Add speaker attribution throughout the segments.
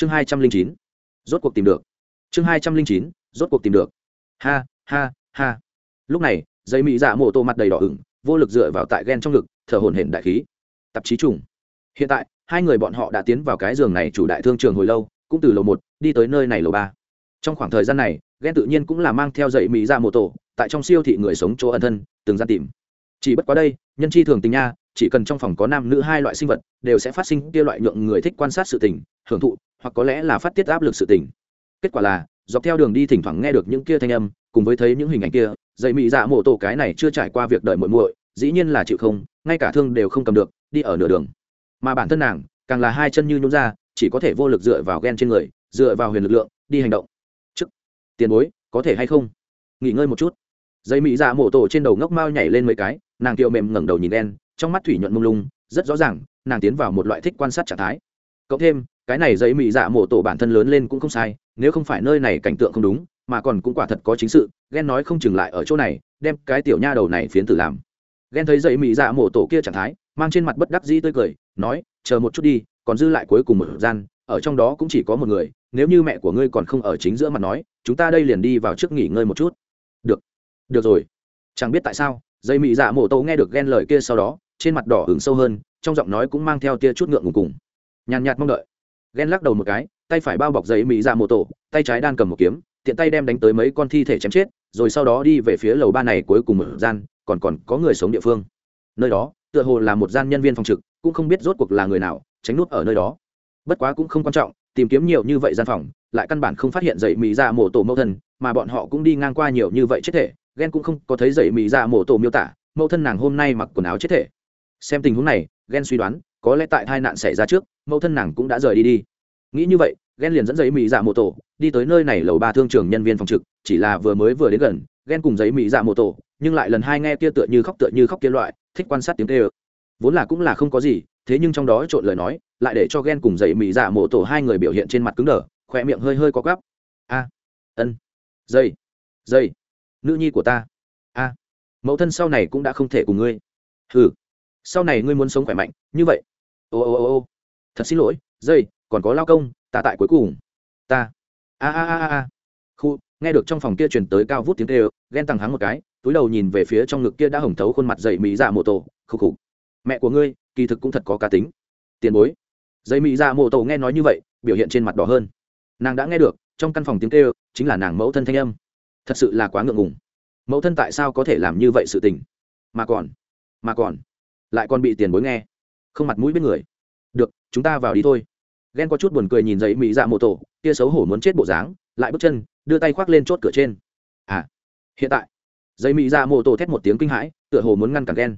Speaker 1: chương hai trăm linh chín, rốt cuộc tìm được. Chương hai trăm linh chín, rốt cuộc tìm được. Ha ha ha. Lúc này dây mỹ dạ mộ tô mặt đầy đỏ ửng, vô lực dựa vào tại ghen trong ngực, thở hổn hển đại khí. Tạp chí trùng. Hiện tại, hai người bọn họ đã tiến vào cái giường này chủ đại thương trường hồi lâu, cũng từ lầu một, đi tới nơi này lầu ba. Trong khoảng thời gian này ghen tự nhiên cũng là mang theo dậy mỹ dạ mô tổ tại trong siêu thị người sống chỗ ân thân, từng gian tìm. Chỉ bất quá đây, nhân chi thường tình nha, chỉ cần trong phòng có nam nữ hai loại sinh vật, đều sẽ phát sinh kia loại nhượng người thích quan sát sự tình hưởng thụ, hoặc có lẽ là phát tiết áp lực sự tình. Kết quả là, dọc theo đường đi thỉnh thoảng nghe được những kia thanh âm, cùng với thấy những hình ảnh kia, dậy mị dạ mộ tổ cái này chưa trải qua việc đợi muội muội, dĩ nhiên là chịu không, ngay cả thương đều không cầm được, đi ở nửa đường. Mà bản thân nàng, càng là hai chân như nhún ra, chỉ có thể vô lực dựa vào ghen trên người, dựa vào huyền lực lượng, đi hành động. Chức tiền bối, có thể hay không? Nghỉ ngơi một chút. Dây mỹ dạ mổ tổ trên đầu ngốc mao nhảy lên mấy cái, nàng kiệu mềm ngẩng đầu nhìn đen, trong mắt thủy nhuận mông lung, rất rõ ràng, nàng tiến vào một loại thích quan sát trạng thái. Cộng thêm cái này dây mỹ dạ mổ tổ bản thân lớn lên cũng không sai, nếu không phải nơi này cảnh tượng không đúng, mà còn cũng quả thật có chính sự ghen nói không chừng lại ở chỗ này, đem cái tiểu nha đầu này phiến tử làm. Ghen thấy dây mỹ dạ mổ tổ kia trạng thái, mang trên mặt bất đắc dĩ tươi cười, nói, chờ một chút đi, còn dư lại cuối cùng một gian, ở trong đó cũng chỉ có một người, nếu như mẹ của ngươi còn không ở chính giữa mặt nói, chúng ta đây liền đi vào trước nghỉ ngơi một chút. Được được rồi. Chẳng biết tại sao dây mị dạ mổ tổ nghe được ghen lời kia sau đó, trên mặt đỏ hứng sâu hơn, trong giọng nói cũng mang theo tia chút ngượng ngùng cùng. Nhàn nhạt mong đợi ghen lắc đầu một cái, tay phải bao bọc giấy mỹ dạ mô tổ, tay trái đan cầm một kiếm, tiện tay đem đánh tới mấy con thi thể chém chết, rồi sau đó đi về phía lầu ba này cuối cùng một gian, còn còn có người sống địa phương. Nơi đó, tựa hồ là một gian nhân viên phòng trực, cũng không biết rốt cuộc là người nào, tránh nút ở nơi đó. Bất quá cũng không quan trọng, tìm kiếm nhiều như vậy gian phòng, lại căn bản không phát hiện dậy mỹ ra mổ tổ mẫu thân, mà bọn họ cũng đi ngang qua nhiều như vậy chết thể, ghen cũng không có thấy dậy mỹ ra mổ tổ miêu tả, mẫu thân nàng hôm nay mặc quần áo chết thể. Xem tình huống này, ghen suy đoán, có lẽ tại tai nạn xảy ra trước mẫu thân nàng cũng đã rời đi đi. Nghĩ như vậy ghen liền dẫn giấy mỹ dạ mô tổ, đi tới nơi này lầu ba thương trường nhân viên phòng trực, chỉ là vừa mới vừa đến gần ghen cùng giấy mỹ dạ mô tổ, nhưng lại lần hai nghe kia tựa như khóc tựa như khóc kia loại, thích quan sát tiếng tê ơ vốn là cũng là không có gì, thế nhưng trong đó trộn lời nói, lại để cho ghen cùng giấy mỹ dạ mộ tổ hai người biểu hiện trên mặt cứng đờ khỏe miệng hơi hơi có gắp a, ân dây dây nữ nhi của ta. A, mẫu thân sau này cũng đã không thể cùng ngươi. Ừ sau này ngươi muốn sống khỏe mạnh, như vậy. Ô ô ô ô thật xin lỗi, dây, còn có lao công, ta tại cuối cùng. Ta. A a a a khu, nghe được trong phòng kia truyền tới cao vút tiếng kêu, ghen tăng hắng một cái, túi đầu nhìn về phía trong ngực kia đã hồng thấu khuôn mặt dậy mỹ dạ mô tổ khục khục mẹ của ngươi, kỳ thực cũng thật có cá tính. Tiền bối. Dây mỹ dạ mô tổ nghe nói như vậy, biểu hiện trên mặt đỏ hơn. Nàng đã nghe được, trong căn phòng tiếng kêu, chính là nàng mẫu thân thanh âm. Thật sự là quá ngượng ngùng. Mẫu thân tại sao có thể làm như vậy sự tình? Mà còn mà còn, lại còn bị tiền bối nghe. Không mặt mũi biết người được, chúng ta vào đi thôi. Ghen có chút buồn cười nhìn giấy mỹ dạ mộ tổ kia xấu hổ muốn chết bộ dáng, lại bước chân, đưa tay khoác lên chốt cửa trên. À hiện tại. Giấy mỹ dạ mộ tổ thét một tiếng kinh hãi, tựa hồ muốn ngăn cản ghen.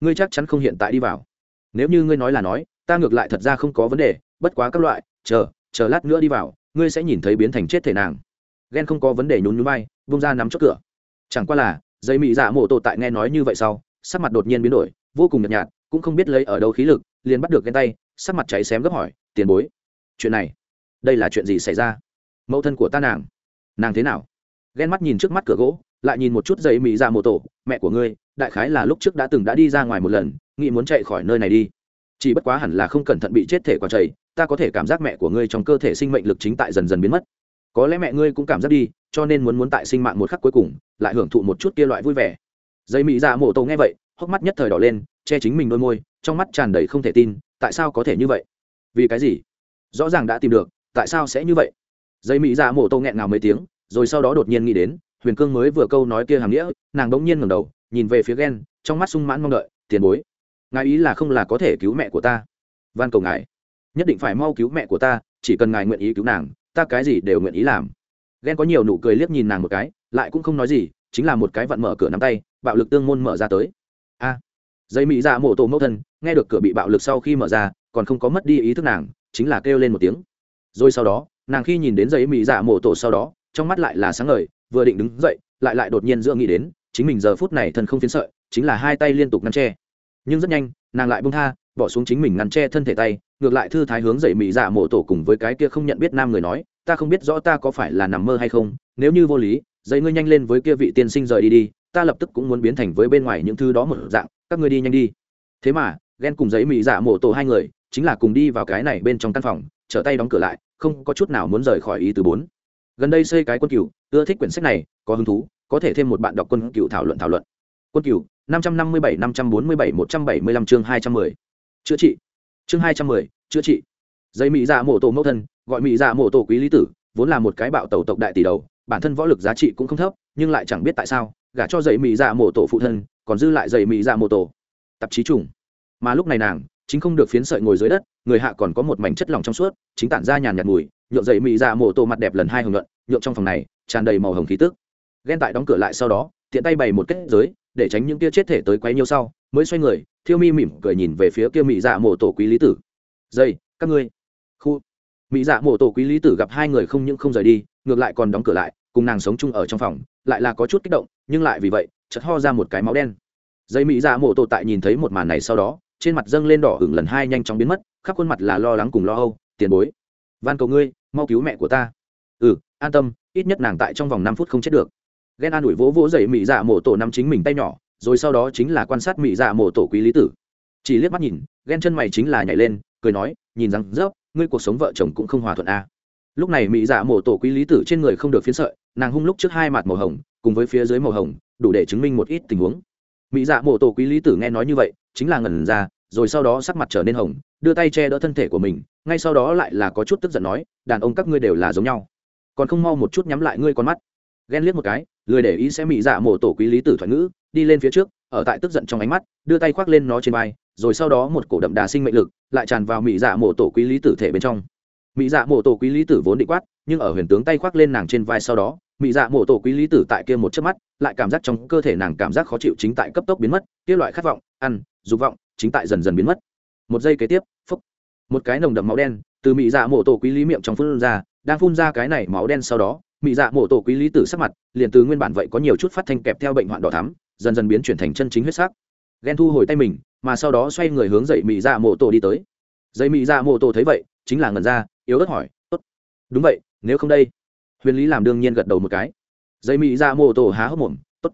Speaker 1: Ngươi chắc chắn không hiện tại đi vào. Nếu như ngươi nói là nói, ta ngược lại thật ra không có vấn đề, bất quá các loại, chờ chờ lát nữa đi vào, ngươi sẽ nhìn thấy biến thành chết thể nàng. Ghen không có vấn đề nhún nhún bay bung ra nắm chốt cửa. Chẳng qua là, giấy mỹ dạ mộ tổ tại nghe nói như vậy sau, sắc mặt đột nhiên biến đổi, vô cùng nhợt nhạt, cũng không biết lấy ở đâu khí lực, liền bắt được ghen tay sắc mặt cháy xém gấp hỏi, tiền bối, chuyện này, đây là chuyện gì xảy ra? Mẫu thân của ta nàng nàng thế nào? Ghen mắt nhìn trước mắt cửa gỗ, lại nhìn một chút giấy mỹ ra mô tổ, mẹ của ngươi, đại khái là lúc trước đã từng đã đi ra ngoài một lần, nghĩ muốn chạy khỏi nơi này đi. Chỉ bất quá hẳn là không cẩn thận bị chết thể quả chảy, ta có thể cảm giác mẹ của ngươi trong cơ thể sinh mệnh lực chính tại dần dần biến mất. Có lẽ mẹ ngươi cũng cảm giác đi, cho nên muốn muốn tại sinh mạng một khắc cuối cùng, lại hưởng thụ một chút kia loại vui vẻ. Giấy mỹ ra mô tổ nghe vậy, hốc mắt nhất thời đỏ lên, che chính mình đôi môi, trong mắt tràn đầy không thể tin tại sao có thể như vậy? Vì cái gì? Rõ ràng đã tìm được tại sao sẽ như vậy? Dây mỹ dạ mổ tô nghẹn ngào mấy tiếng rồi sau đó đột nhiên nghĩ đến huyền cương mới vừa câu nói kia hàm nghĩa nàng bỗng nhiên ngẩng đầu nhìn về phía ghen trong mắt sung mãn mong đợi tiền bối ngài ý là không là có thể cứu mẹ của ta? Van cầu ngài nhất định phải mau cứu mẹ của ta chỉ cần ngài nguyện ý cứu nàng ta cái gì đều nguyện ý làm. Ghen có nhiều nụ cười liếc nhìn nàng một cái lại cũng không nói gì chính là một cái vặn mở cửa nắm tay bạo lực tương môn mở ra tới. A à, dây mỹ dạ mộ tổ mẫu thân, nghe được cửa bị bạo lực sau khi mở ra, còn không có mất đi ý thức nàng, chính là kêu lên một tiếng. Rồi sau đó, nàng khi nhìn đến dây mỹ dạ mộ tổ sau đó, trong mắt lại là sáng ngời, vừa định đứng dậy, lại lại đột nhiên giữa nghĩ đến, chính mình giờ phút này thân không phiến sợi, chính là hai tay liên tục ngăn tre nhưng rất nhanh, nàng lại bông tha, bỏ xuống chính mình ngăn che thân thể tay, ngược lại thư thái hướng dậy mỹ dạ mộ tổ cùng với cái kia không nhận biết nam người nói, ta không biết rõ ta có phải là nằm mơ hay không, nếu như vô lý dây ngươi nhanh lên với kia vị tiên sinh rời đi đi, ta lập tức cũng muốn biến thành với bên ngoài những thứ đó một dạng các ngươi đi nhanh đi. Thế mà, ghen cùng giấy mỹ dạ mộ tổ hai người, chính là cùng đi vào cái này bên trong căn phòng, trở tay đóng cửa lại, không có chút nào muốn rời khỏi ý từ bốn. Gần đây xây cái quân cựu ưa thích quyển sách này, có hứng thú, có thể thêm một bạn đọc quân cựu thảo luận thảo luận. Quân cựu năm trăm năm mươi bảy, năm trăm bốn mươi bảy, một trăm bảy mươi lăm, chương hai trăm mười. Chữa trị. Chương hai trăm mười, chữa trị. Giấy mỹ dạ mộ tổ mẫu thân, gọi mỹ dạ mộ tổ quý lý tử, vốn là một cái bạo tàu tộc đại tỷ đầu, bản thân võ lực giá trị cũng không thấp, nhưng lại chẳng biết tại sao, gả cho giấy mỹ dạ mộ tổ phụ thân còn dư lại dây mỹ dạ mô tổ tạp chí trùng. Mà lúc này nàng, chính không được phiến sợi ngồi dưới đất, người hạ còn có một mảnh chất lỏng trong suốt, chính tản ra nhàn nhạt mùi nhộn dậy mỹ dạ mô tổ mặt đẹp lần hai hồng luận nhộn trong phòng này, tràn đầy màu hồng khí tức. Ghen tại đóng cửa lại sau đó, tiện tay bày một kết giới, để tránh những kia chết thể tới quấy nhiêu sau, mới xoay người, thiêu mi mỉm cười nhìn về phía kia mỹ dạ mô tổ quý lý tử. Dây các ngươi. Khu. Mỹ dạ mô tổ quý lý tử gặp hai người không những không rời đi, ngược lại còn đóng cửa lại, cùng nàng sống chung ở trong phòng, lại là có chút kích động, nhưng lại vì vậy chợt ho ra một cái máu đen. Dây mỹ dạ mộ tổ tại nhìn thấy một màn này sau đó, trên mặt dâng lên đỏ hửng lần hai nhanh chóng biến mất, khắp khuôn mặt là lo lắng cùng lo âu, tiền bối, van cầu ngươi, mau cứu mẹ của ta. Ừ an tâm, ít nhất nàng tại trong vòng năm phút không chết được. Ghen an ủi vỗ vỗ dậy mỹ dạ mộ tổ nắm chính mình tay nhỏ, rồi sau đó chính là quan sát mỹ dạ mộ tổ quý lý tử. Chỉ liếc mắt nhìn, ghen chân mày chính là nhảy lên, cười nói, nhìn rằng rớp, ngươi cuộc sống vợ chồng cũng không hòa thuận a à. lúc này mỹ dạ mộ tổ quý lý tử trên người không được phiến sợi, nàng hung lúc trước hai mặt màu hồng, cùng với phía dưới màu hồng đủ để chứng minh một ít tình huống. Mỹ dạ mộ tổ quý lý tử nghe nói như vậy, chính là ngẩn ra, rồi sau đó sắc mặt trở nên hồng, đưa tay che đỡ thân thể của mình, ngay sau đó lại là có chút tức giận nói, đàn ông các ngươi đều là giống nhau. Còn không mau một chút nhắm lại ngươi con mắt. Ghen liếc một cái, lười để ý sẽ mỹ dạ mộ tổ quý lý tử thoại ngữ, đi lên phía trước, ở tại tức giận trong ánh mắt, đưa tay khoác lên nó trên vai, rồi sau đó một cổ đậm đà sinh mệnh lực lại tràn vào mỹ dạ mộ tổ quý lý tử thể bên trong. Mỹ dạ mộ tổ quý lý tử vốn định quát, nhưng ở huyền tướng tay khoác lên nàng trên vai sau đó mỹ dạ mộ tổ quý lý tử tại kia một chớp mắt, lại cảm giác trong cơ thể nàng cảm giác khó chịu chính tại cấp tốc biến mất, kia loại khát vọng, ăn, dục vọng chính tại dần dần biến mất. Một giây kế tiếp, phúc. Một cái nồng đậm máu đen từ mỹ dạ mộ tổ quý lý miệng trong phun ra, đang phun ra cái này máu đen sau đó mỹ dạ mộ tổ quý lý tử sắc mặt liền từ nguyên bản vậy có nhiều chút phát thanh kẹp theo bệnh hoạn đỏ thắm, dần dần biến chuyển thành chân chính huyết sắc. Ghen thu hồi tay mình, mà sau đó xoay người hướng dậy mỹ dạ mộ tổ đi tới. Dây mỹ dạ mộ tổ thấy vậy, chính là ngần ra, yếu ớt hỏi, tốt. Đúng vậy, nếu không đây? Huyền lý làm đương nhiên gật đầu một cái. Dây mỹ ra mô tổ há hốc mồm, tốt,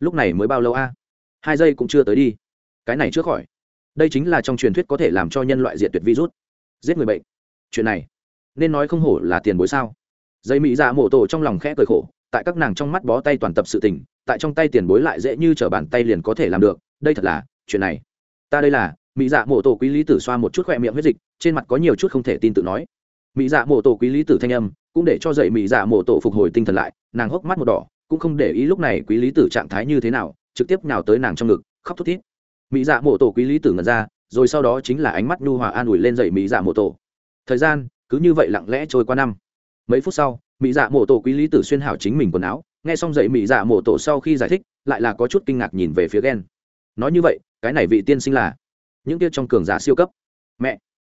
Speaker 1: lúc này mới bao lâu a? Hai giây cũng chưa tới đi. Cái này trước khỏi. Đây chính là trong truyền thuyết có thể làm cho nhân loại diệt tuyệt virus. Giết người bệnh. Chuyện này, nên nói không hổ là tiền bối sao? Dây mỹ ra mô tổ trong lòng khẽ cười khổ, tại các nàng trong mắt bó tay toàn tập sự tình, tại trong tay tiền bối lại dễ như t r ở bàn tay liền có thể làm được. Đây thật là, chuyện này. Ta đây là, mỹ dạ mộ tổ quý lý tử xoa một chút khỏe miệng huyết dịch, trên mặt có nhiều chút không thể tin tự nói. Mỹ dạ mộ tổ quý lý tử thanh âm cũng để cho dậy mỹ dạ mổ tổ phục hồi tinh thần lại, nàng hốc mắt một đỏ, cũng không để ý lúc này quý lý tử trạng thái như thế nào, trực tiếp nào tới nàng trong ngực, khóc thút thít. Mỹ dạ mổ tổ quý lý tử ngẩn ra, rồi sau đó chính là ánh mắt nhu hòa an ủi lên dậy mỹ dạ mổ tổ. Thời gian, cứ như vậy lặng lẽ trôi qua năm. Mấy phút sau mỹ dạ mổ tổ quý lý tử xuyên hảo chính mình quần áo, nghe xong dậy mỹ dạ mổ tổ sau khi giải thích, lại là có chút kinh ngạc nhìn về phía ghen nói như vậy, cái này vị tiên sinh là những kia trong cường giả siêu cấp. Mẹ,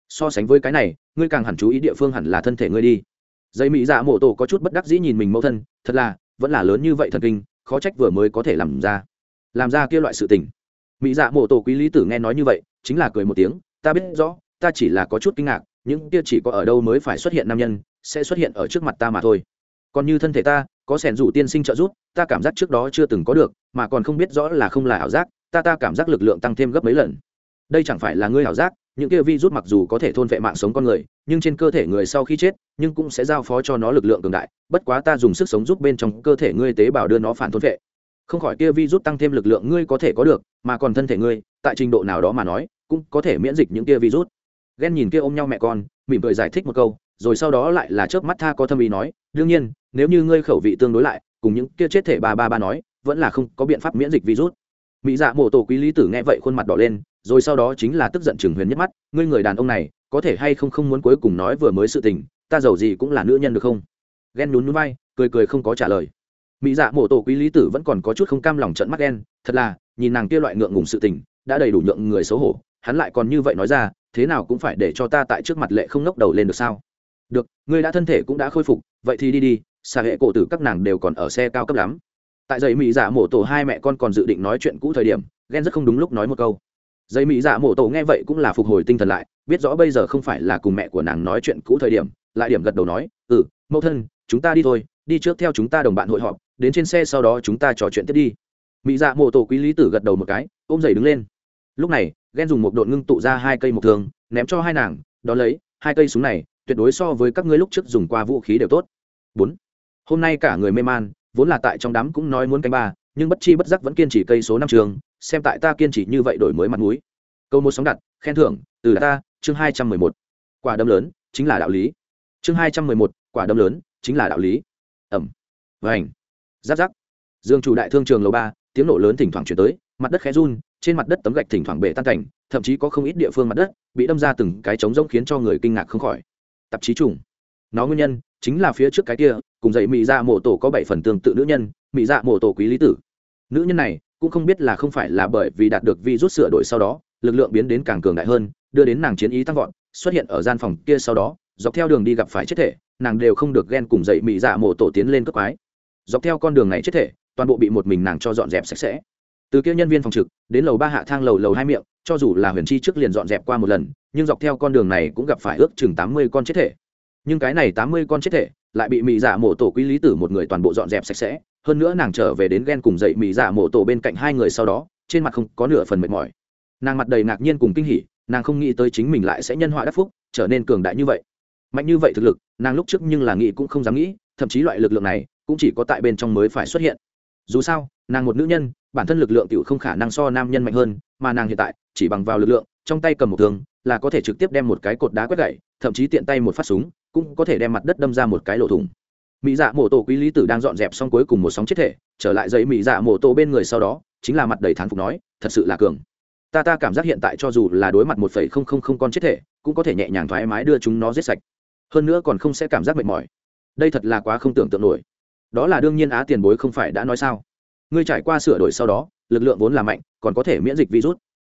Speaker 1: so sánh với cái này, ngươi càng hẳn chú ý địa phương hẳn là thân thể ngươi đi dây mỹ dạ mổ tổ có chút bất đắc dĩ nhìn mình mẫu thân, thật là, vẫn là lớn như vậy thần kinh, khó trách vừa mới có thể làm ra làm ra kia loại sự tình. Mỹ dạ mổ tổ quý lý tử nghe nói như vậy, chính là cười một tiếng, ta biết rõ, ta chỉ là có chút kinh ngạc, những kia chỉ có ở đâu mới phải xuất hiện nam nhân, sẽ xuất hiện ở trước mặt ta mà thôi. Còn như thân thể ta, có sẻn rủ tiên sinh trợ giúp, ta cảm giác trước đó chưa từng có được, mà còn không biết rõ là không là ảo giác, ta ta cảm giác lực lượng tăng thêm gấp mấy lần. Đây chẳng phải là ngươi ảo giác những kia virus mặc dù có thể thôn vệ mạng sống con người, nhưng trên cơ thể người sau khi chết, nhưng cũng sẽ giao phó cho nó lực lượng cường đại. Bất quá ta dùng sức sống giúp bên trong cơ thể ngươi tế bào đưa nó phản thôn vệ. Không khỏi kia virus tăng thêm lực lượng ngươi có thể có được, mà còn thân thể ngươi, tại trình độ nào đó mà nói, cũng có thể miễn dịch những kia virus. Ghen nhìn kia ôm nhau mẹ con, mỉm cười giải thích một câu, rồi sau đó lại là chớp mắt tha có thâm ý nói, đương nhiên, nếu như ngươi khẩu vị tương đối lại, cùng những kia chết thể ba ba ba nói, vẫn là không có biện pháp miễn dịch virus mỹ dạ mộ tổ quý lý tử nghe vậy khuôn mặt đỏ lên, rồi sau đó chính là tức giận chừng huyền nhất mắt, ngươi người đàn ông này, có thể hay không không muốn cuối cùng nói vừa mới sự tình, ta giàu gì cũng là nữ nhân được không? Ghen nhún núi bay cười cười không có trả lời. Mỹ dạ mộ tổ quý lý tử vẫn còn có chút không cam lòng trận mắt ghen, thật là, nhìn nàng kia loại ngượng ngùng sự tình, đã đầy đủ nhượng người xấu hổ, hắn lại còn như vậy nói ra, thế nào cũng phải để cho ta tại trước mặt lệ không ngóc đầu lên được sao? Được, ngươi đã thân thể cũng đã khôi phục, vậy thì đi đi, xà hệ cổ tử các nàng đều còn ở xe cao cấp lắm tại giấy mỹ dạ mổ tổ hai mẹ con còn dự định nói chuyện cũ thời điểm ghen rất không đúng lúc nói một câu. Giấy mỹ dạ mổ tổ nghe vậy cũng là phục hồi tinh thần lại, biết rõ bây giờ không phải là cùng mẹ của nàng nói chuyện cũ thời điểm, lại điểm gật đầu nói ừ mẫu thân, chúng ta đi thôi, đi trước theo chúng ta đồng bạn hội họp, đến trên xe sau đó chúng ta trò chuyện tiếp đi. Mỹ dạ mổ tổ quý lý tử gật đầu một cái, ôm giày đứng lên. Lúc này ghen dùng một đội ngưng tụ ra hai cây mộc thường, ném cho hai nàng đ ó lấy, hai cây súng này, tuyệt đối so với các ngươi lúc trước dùng qua vũ khí đều tốt. Bốn. Hôm nay cả người mê man vốn là tại trong đám cũng nói muốn canh ba, nhưng bất chi bất giác vẫn kiên trì cây số năm trường, xem tại ta kiên trì như vậy đổi mới mặt mũi. Câu một sóng đặt, khen thưởng, từ ta, chương hai trăm mười một. Quả đấm lớn, chính là đạo lý. Chương hai trăm mười một, quả đấm lớn, chính là đạo lý. Ẩm. Vành. Giáp giáp. Dương chủ đại thương trường lầu ba, tiếng nổ lớn thỉnh thoảng chuyển tới, mặt đất khẽ run, trên mặt đất tấm gạch thỉnh thoảng bể tan cảnh, thậm chí có không ít địa phương mặt đất bị đâm ra từng cái trống rỗng khiến cho người kinh ngạc không khỏi. Tạp chí trùng nó nguyên nhân chính là phía trước cái kia, cùng dậy mỹ dạ mộ tổ có bảy phần tương tự nữ nhân mỹ dạ mộ tổ quý lý tử. Nữ nhân này cũng không biết là không phải là bởi vì đạt được vi rút sửa đổi sau đó, lực lượng biến đến càng cường đại hơn, đưa đến nàng chiến ý tăng vọt, xuất hiện ở gian phòng kia sau đó, dọc theo đường đi gặp phải chết thể, nàng đều không được ghen cùng dậy mỹ dạ mộ tổ tiến lên cấp quái. Dọc theo con đường này chết thể, toàn bộ bị một mình nàng cho dọn dẹp sạch sẽ. Từ kia nhân viên phòng trực đến lầu ba hạ thang lầu lầu hai miệng, cho dù là huyền chi trước liền dọn dẹp qua một lần, nhưng dọc theo con đường này cũng gặp phải ước chừng tám mươi con chết thể nhưng cái này tám mươi con chết thể lại bị mỹ dạ mổ tổ quý lý tử một người toàn bộ dọn dẹp sạch sẽ. Hơn nữa nàng trở về đến ghen cùng dậy mỹ dạ mổ tổ bên cạnh hai người sau đó, trên mặt không có nửa phần mệt mỏi. Nàng mặt đầy ngạc nhiên cùng kinh hỉ, nàng không nghĩ tới chính mình lại sẽ nhân họa đắc phúc, trở nên cường đại như vậy. Mạnh như vậy thực lực, nàng lúc trước nhưng là nghĩ cũng không dám nghĩ, thậm chí loại lực lượng này cũng chỉ có tại bên trong mới phải xuất hiện. Dù sao, nàng một nữ nhân, bản thân lực lượng tiểu không khả năng so nam nhân mạnh hơn, mà nàng hiện tại chỉ bằng vào lực lượng, trong tay cầm một thương là có thể trực tiếp đem một cái cột đá quét gậy, thậm chí tiện tay một phát súng, cũng có thể đem mặt đất đâm ra một cái lỗ thủng. Mỹ dạ mổ tổ quý lý tử đang dọn dẹp xong cuối cùng một sóng chết thể, trở lại giấy mỹ dạ mổ tổ bên người sau đó, chính là mặt đầy thán phục nói, thật sự là cường. Ta ta cảm giác hiện tại cho dù là đối mặt một phẩy không không không con chết thể, cũng có thể nhẹ nhàng thoải mái đưa chúng nó giết sạch. Hơn nữa còn không sẽ cảm giác mệt mỏi. Đây thật là quá không tưởng tượng nổi. Đó là đương nhiên á tiền bối không phải đã nói sao. Ngươi trải qua sửa đổi sau đó, lực lượng vốn là mạnh, còn có thể miễn dịch virus.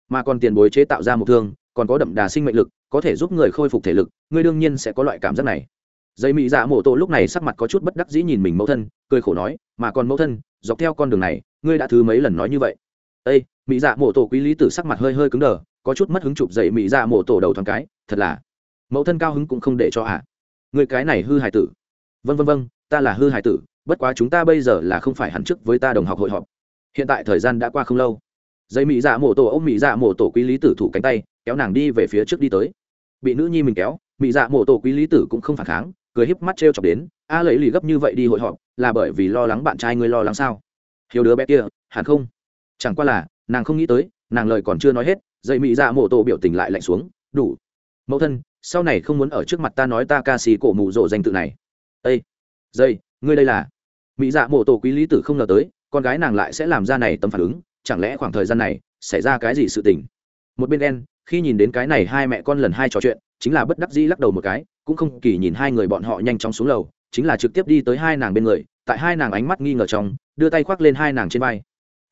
Speaker 1: Mà còn tiền bối chế tạo ra một thương còn có đậm đà sinh mệnh lực, có thể giúp người khôi phục thể lực, ngươi đương nhiên sẽ có loại cảm giác này. Dây mỹ dạ mộ tổ lúc này sắc mặt có chút bất đắc dĩ nhìn mình mẫu thân, cười khổ nói, mà còn mẫu thân, dọc theo con đường này, ngươi đã thứ mấy lần nói như vậy? Ây mỹ dạ mộ tổ quý lý tử sắc mặt hơi hơi cứng đờ, có chút mất hứng chụp dậy mỹ dạ mộ tổ đầu thoáng cái, thật là, mẫu thân cao hứng cũng không để cho ạ. À. người cái này hư hài tử. Vân vân vân ta là hư hài tử, bất quá chúng ta bây giờ là không phải hẳn chức với ta đồng học hội họp. Hiện tại thời gian đã qua không lâu. Dây mỹ dạ mộ tổ ông mỹ dạ mộ tổ quý lý tử thủ cánh tay kéo nàng đi về phía trước đi tới. Bị nữ nhi mình kéo mỹ dạ mộ tổ quý lý tử cũng không phản kháng, cười híp mắt t r e o chọc đến, a lấy lì gấp như vậy đi hội họp, là bởi vì lo lắng bạn trai ngươi lo lắng sao? Hiếu đứa bé kia, hẳn không. Chẳng qua là, nàng không nghĩ tới, nàng lời còn chưa nói hết dậy mỹ dạ mộ tổ biểu tình lại lạnh xuống, đủ. Mẫu thân, sau này không muốn ở trước mặt ta nói ta ca sĩ cổ mù rộ danh tự này. Ây dây, ngươi đây là? Mỹ dạ mộ tổ quý lý tử không ngờ tới, con gái nàng lại sẽ làm ra này tâm phản ứng, chẳng lẽ khoảng thời gian này, xảy ra cái gì sự tình? Một bên đen khi nhìn đến cái này hai mẹ con lần hai trò chuyện, chính là bất đắc dĩ lắc đầu một cái, cũng không kỳ nhìn hai người bọn họ nhanh chóng xuống lầu, chính là trực tiếp đi tới hai nàng bên người, tại hai nàng ánh mắt nghi ngờ trong, đưa tay khoác lên hai nàng trên vai.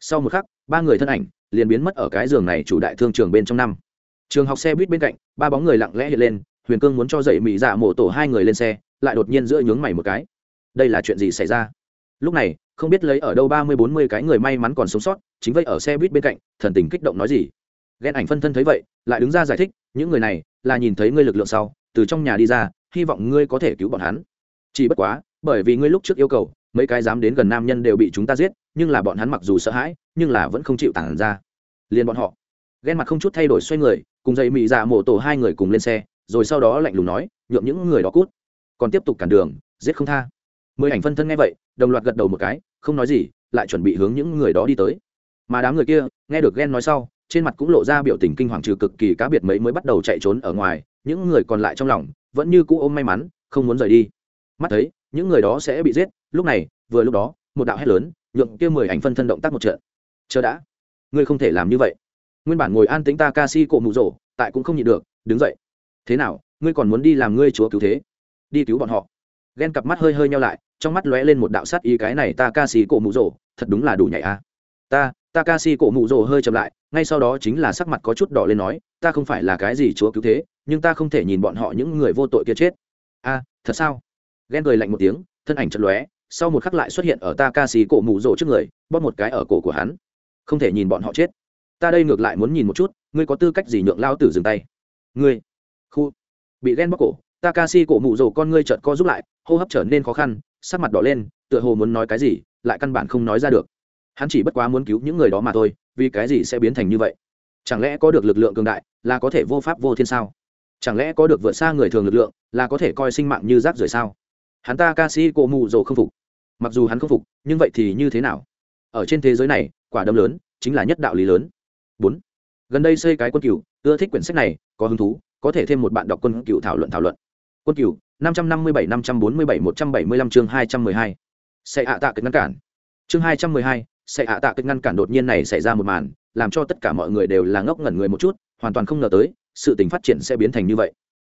Speaker 1: Sau một khắc, ba người thân ảnh liền biến mất ở cái giường này chủ đại thương trường bên trong năm. Trường học xe buýt bên cạnh, ba bóng người lặng lẽ hiện lên, huyền cương muốn cho dậy mỹ dạ mổ tổ hai người lên xe, lại đột nhiên giữa nhướng mày một cái. Đây là chuyện gì xảy ra? Lúc này, không biết lấy ở đâu ba mươi bốn mươi cái người may mắn còn sống sót, chính vậy ở xe buýt bên cạnh, thần tình kích động nói gì? Ghen ảnh phân thân thấy vậy, lại đứng ra giải thích, những người này là nhìn thấy ngươi lực lượng sau, từ trong nhà đi ra, hy vọng ngươi có thể cứu bọn hắn. Chỉ bất quá, bởi vì ngươi lúc trước yêu cầu, mấy cái dám đến gần nam nhân đều bị chúng ta giết, nhưng là bọn hắn mặc dù sợ hãi, nhưng là vẫn không chịu tản ra. Liền bọn họ. Ghen mặt không chút thay đổi xoay người, cùng dây mị dạ mổ tổ hai người cùng lên xe, rồi sau đó lạnh lùng nói nhuộm những người đó cút. Còn tiếp tục cản đường, giết không tha. Mười ảnh phân thân nghe vậy, đồng loạt gật đầu một cái, không nói gì, lại chuẩn bị hướng những người đó đi tới. Mà đám người kia, nghe được ghen nói sau trên mặt cũng lộ ra biểu tình kinh hoàng trừ cực kỳ cá biệt mấy mới bắt đầu chạy trốn ở ngoài, những người còn lại trong lòng vẫn như cũ ôm may mắn, không muốn rời đi. Mắt thấy, những người đó sẽ bị giết, lúc này, vừa lúc đó, một đạo hét lớn, nhượng kia mười ảnh phân thân động tác một trận. Chờ đã. Ngươi không thể làm như vậy. Nguyên bản ngồi an tính ta ca si cổ mụ rổ, tại cũng không nhịn được, đứng dậy. Thế nào, ngươi còn muốn đi làm ngươi chúa cứu thế? Đi cứu bọn họ. Ghen cặp mắt hơi hơi nhau lại, trong mắt lóe lên một đạo sát ý cái này ta ca sĩ cổ mụ rỗ thật đúng là đủ nhảy a. À. ta Takashi cổ mụ rồ hơi chậm lại, ngay sau đó chính là sắc mặt có chút đỏ lên nói, ta không phải là cái gì chúa cứu thế, nhưng ta không thể nhìn bọn họ những người vô tội kia chết. A, thật sao? Ghen cười lạnh một tiếng, thân ảnh chợt lóe, sau một khắc lại xuất hiện ở Takashi cổ mụ rồ trước người, bóp một cái ở cổ của hắn. Không thể nhìn bọn họ chết. Ta đây ngược lại muốn nhìn một chút, ngươi có tư cách gì nhượng lao tử dừng tay? Ngươi? Khu. Bị ghen bóp cổ, Takashi cổ mụ rồ con ngươi trợt co rút lại, hô hấp trở nên khó khăn, sắc mặt đỏ lên, tựa hồ muốn nói cái gì, lại căn bản không nói ra được hắn chỉ bất quá muốn cứu những người đó mà thôi, vì cái gì sẽ biến thành như vậy? Chẳng lẽ có được lực lượng cường đại là có thể vô pháp vô thiên sao? Chẳng lẽ có được vượt xa người thường lực lượng là có thể coi sinh mạng như rác rưởi sao? Hắn ta ca sĩ cổ mù rồ không phục. Mặc dù hắn không phục, nhưng vậy thì như thế nào? Ở trên thế giới này, quả đấm lớn chính là nhất đạo lý lớn. Bốn. Gần đây xây cái quân cựu ưa thích quyển sách này, có hứng thú, có thể thêm một bạn đọc quân cựu thảo luận thảo luận. Quân cựu năm trăm năm mươi bảy, năm trăm bốn mươi bảy, một trăm bảy mươi lăm chương hai trăm mười hai. Sẽ hạ tạ kịch ngăn cản. Chương hai trăm mười hai sẽ hạ tạ kịch ngăn cản đột nhiên này xảy ra một màn, làm cho tất cả mọi người đều là ngốc ngẩn người một chút, hoàn toàn không ngờ tới, sự tình phát triển sẽ biến thành như vậy.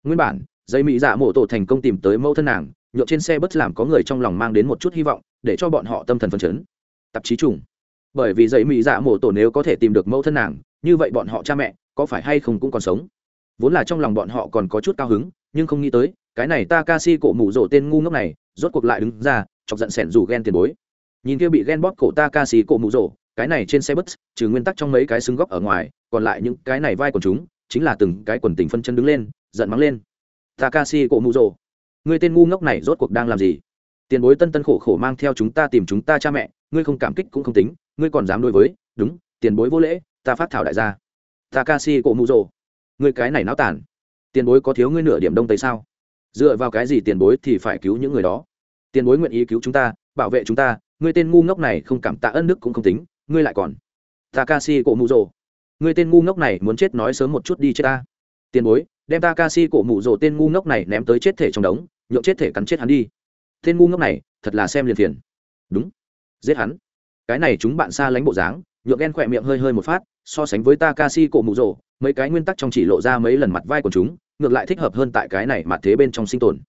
Speaker 1: Nguyên bản dây mỹ dạ mộ tổ thành công tìm tới mẫu thân nàng nhựa trên xe bất làm có người trong lòng mang đến một chút hy vọng, để cho bọn họ tâm thần phấn chấn. Tạp chí trùng. Bởi vì dây mỹ dạ mộ tổ nếu có thể tìm được mẫu thân nàng, như vậy bọn họ cha mẹ, có phải hay không cũng còn sống? Vốn là trong lòng bọn họ còn có chút cao hứng, nhưng không nghĩ tới, cái này Takashi cổ mù rổ tên ngu ngốc này, rốt cuộc lại đứng ra, chọc giận sẻn rủ ghen tiền bối nhìn kia bị ghen bóp cổ ta kashi cổ mụ rổ, cái này trên xe bus, trừ nguyên tắc trong mấy cái xứng góc ở ngoài, còn lại những cái này vai của chúng, chính là từng cái quần tình phân chân đứng lên, giận mắng lên. Takashi cổ mụ rồ ngươi tên ngu ngốc này rốt cuộc đang làm gì? Tiền bối tân tân khổ khổ mang theo chúng ta tìm chúng ta cha mẹ, ngươi không cảm kích cũng không tính, ngươi còn dám đối với, đúng, tiền bối vô lễ, ta phát thảo đại gia. Takashi cổ mụ rồ ngươi cái này náo tàn. Tiền bối có thiếu ngươi nửa điểm đông tây sao? Dựa vào cái gì tiền bối thì phải cứu những người đó? Tiền bối nguyện ý cứu chúng ta, bảo vệ chúng ta ngươi tên ngu ngốc này không cảm tạ ân đức cũng không tính, ngươi lại còn. Takashi cổ mụ rồ ngươi tên ngu ngốc này muốn chết nói sớm một chút đi chết ta. Tiền bối, đem takashi cổ mụ rồ tên ngu ngốc này ném tới chết thể trong đống nhộn chết thể cắn chết hắn đi. Tên ngu ngốc này, thật là xem liền phiền. Đúng. Giết hắn. Cái này chúng bạn xa lánh bộ dáng, nhượng ghen khỏe miệng hơi hơi một phát, so sánh với takashi cổ mụ rồ mấy cái nguyên tắc trong chỉ lộ ra mấy lần mặt vai của chúng, ngược lại thích hợp hơn tại cái này mà thế bên trong sinh tồn.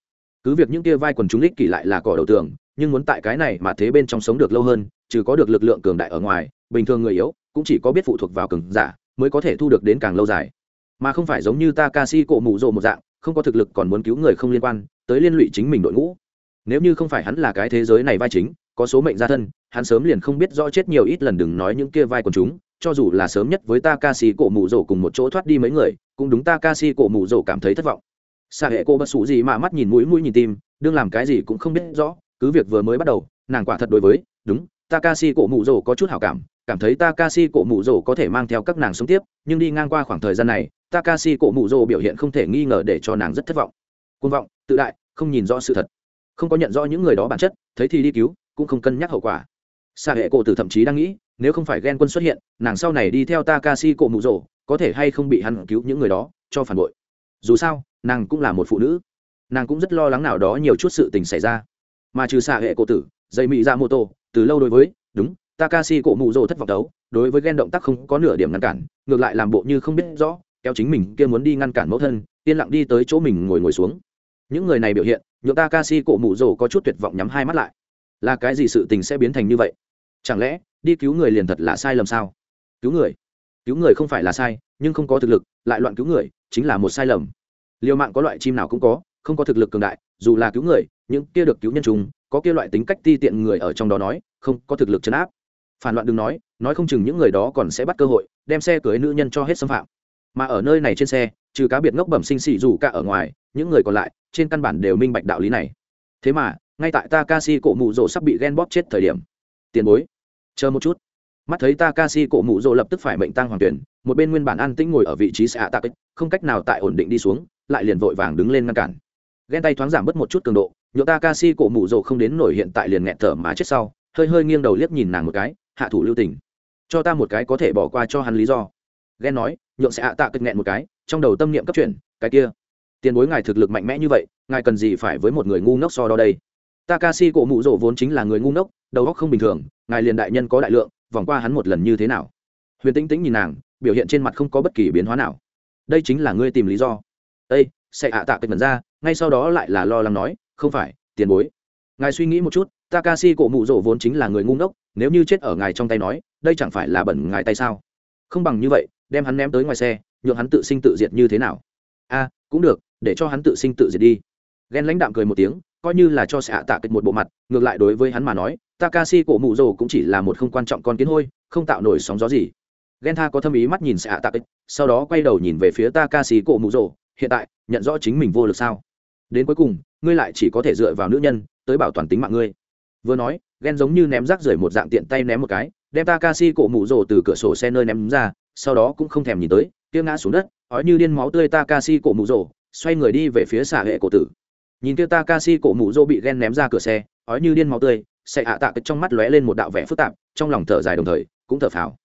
Speaker 1: Cứ việc những kia vai quần chúng lích kỷ lại là cỏ đầu tường nhưng muốn tại cái này mà thế bên trong sống được lâu hơn trừ có được lực lượng cường đại ở ngoài bình thường người yếu cũng chỉ có biết phụ thuộc vào cường giả mới có thể thu được đến càng lâu dài mà không phải giống như ta ca si cổ mụ rộ một dạng không có thực lực còn muốn cứu người không liên quan tới liên lụy chính mình đội ngũ nếu như không phải hắn là cái thế giới này vai chính có số mệnh gia thân hắn sớm liền không biết rõ chết nhiều ít lần đừng nói những kia vai quần chúng cho dù là sớm nhất với Takashi cổ mù rổ cùng một chỗ thoát đi mấy người, cũng đúng Takashi cổ mù rổ cảm thấy thất vọng. Sa hệ cô bất xù gì mà mắt nhìn mũi mũi nhìn tim, đương làm cái gì cũng không biết rõ, cứ việc vừa mới bắt đầu, nàng quả thật đối với, đúng, Takashi cổ mụ rồ có chút hảo cảm, cảm thấy Takashi cổ mụ rồ có thể mang theo các nàng sống tiếp, nhưng đi ngang qua khoảng thời gian này, Takashi cổ mụ rồ biểu hiện không thể nghi ngờ để cho nàng rất thất vọng. côn vọng, tự đại, không nhìn rõ sự thật, không có nhận rõ những người đó bản chất, thấy thì đi cứu, cũng không cân nhắc hậu quả. Sa hệ cổ tử thậm chí đang nghĩ, nếu không phải ghen quân xuất hiện nàng sau này đi theo takashi cổ mụ rồ có thể hay không bị hắn cứu những người đó cho phản bội dù sao nàng cũng là một phụ nữ nàng cũng rất lo lắng nào đó nhiều chút sự tình xảy ra mà trừ xạ hệ cổ tử, dây mỹ ra dạ mô tô, từ lâu đối với, đúng, takashi cổ mụ rồ thất vọng đấu, đối với ghen động tác không có nửa điểm ngăn cản, ngược lại làm bộ như không biết rõ, kéo chính mình kia muốn đi ngăn cản mẫu thân, yên lặng đi tới chỗ mình ngồi ngồi xuống. Những người này biểu hiện, nhượng takashi cổ mụ rồ có chút tuyệt vọng nhắm hai mắt lại. Là cái gì sự tình sẽ biến thành như vậy? Chẳng lẽ, đi cứu người liền thật là sai lầm sao? Cứu người? Cứu người không phải là sai, nhưng không có thực lực, lại loạn cứu người, chính là một sai lầm. Liều mạng có loại chim nào cũng có không có thực lực cường đại, dù là cứu người, những kia được cứu nhân chúng có kia loại tính cách ti tiện người ở trong đó nói, không có thực lực chấn áp. Phản loạn đừng nói nói không chừng những người đó còn sẽ bắt cơ hội, đem xe cưới nữ nhân cho hết xâm phạm. Mà ở nơi này trên xe, trừ cá biệt ngốc bẩm sinh xỉ dù cả ở ngoài, những người còn lại, trên căn bản đều minh bạch đạo lý này. Thế mà, ngay tại Takashi cổ mụ rỗ sắp bị ghen bóp chết thời điểm. Tiền bối, chờ một chút. Mắt thấy Takashi cổ mụ rỗ lập tức phải mệnh tăng hoàng tuyển, một bên nguyên bản an tĩnh ngồi ở vị trí xạ tạ kích không cách nào tại ổn định đi xuống, lại liền vội vàng đứng lên ngăn cản ghen tay thoáng giảm bớt một chút cường độ nhựa Takashi cổ mụ rồ không đến nổi hiện tại liền nghẹn thở mà chết sau, hơi hơi nghiêng đầu liếc nhìn nàng một cái, hạ thủ lưu tình. Cho ta một cái có thể bỏ qua cho hắn lý do. Ghen nói, nhượng sẽ hạ tạ cực nghẹn một cái, trong đầu tâm niệm cấp chuyển, cái kia. Tiền bối ngài thực lực mạnh mẽ như vậy, ngài cần gì phải với một người ngu ngốc so đo đây? Takashi cổ mụ rồ vốn chính là người ngu ngốc, đầu óc không bình thường, ngài liền đại nhân có đại lượng, vòng qua hắn một lần như thế nào? Huyền tĩnh tĩnh nhìn nàng, biểu hiện trên mặt không có bất kỳ biến hóa nào. Đây chính là ngươi tìm lý do. Ây sẽ hạ tạ kịch mật ra ngay sau đó lại là lo lắng nói, không phải, tiền bối. Ngài suy nghĩ một chút, takashi cổ mụ rỗ vốn chính là người ngu ngốc, nếu như chết ở ngài trong tay nói, đây chẳng phải là bẩn ngài tay sao? Không bằng như vậy, đem hắn ném tới ngoài xe, nhượng hắn tự sinh tự diệt như thế nào? A, cũng được, để cho hắn tự sinh tự diệt đi. Ghen lãnh đạm cười một tiếng, coi như là cho xạ tạ kịch một bộ mặt, ngược lại đối với hắn mà nói, takashi cổ mụ rồ cũng chỉ là một không quan trọng con kiến hôi, không tạo nổi sóng gió gì. Ghen tha có thâm ý mắt nhìn xạ tạ kịch, sau đó quay đầu nhìn về phía takashi cổ mụ rồ hiện tại, nhận rõ chính mình vô lực sao? Đến cuối cùng ngươi lại chỉ có thể dựa vào nữ nhân tới bảo toàn tính mạng ngươi. Vừa nói ghen giống như ném rác rưởi một dạng tiện tay ném một cái đem takashi cổ mụ rồ từ cửa sổ xe nơi ném ra sau đó cũng không thèm nhìn tới kia ngã xuống đất ói như điên máu tươi takashi cổ mụ rồ xoay người đi về phía xả hệ cổ tử. Nhìn kia takashi cổ mụ rồ bị ghen ném ra cửa xe ói như điên máu tươi xe hạ tạ cái trong mắt lóe lên một đạo vẻ phức tạp trong lòng thở dài đồng thời cũng thở phào.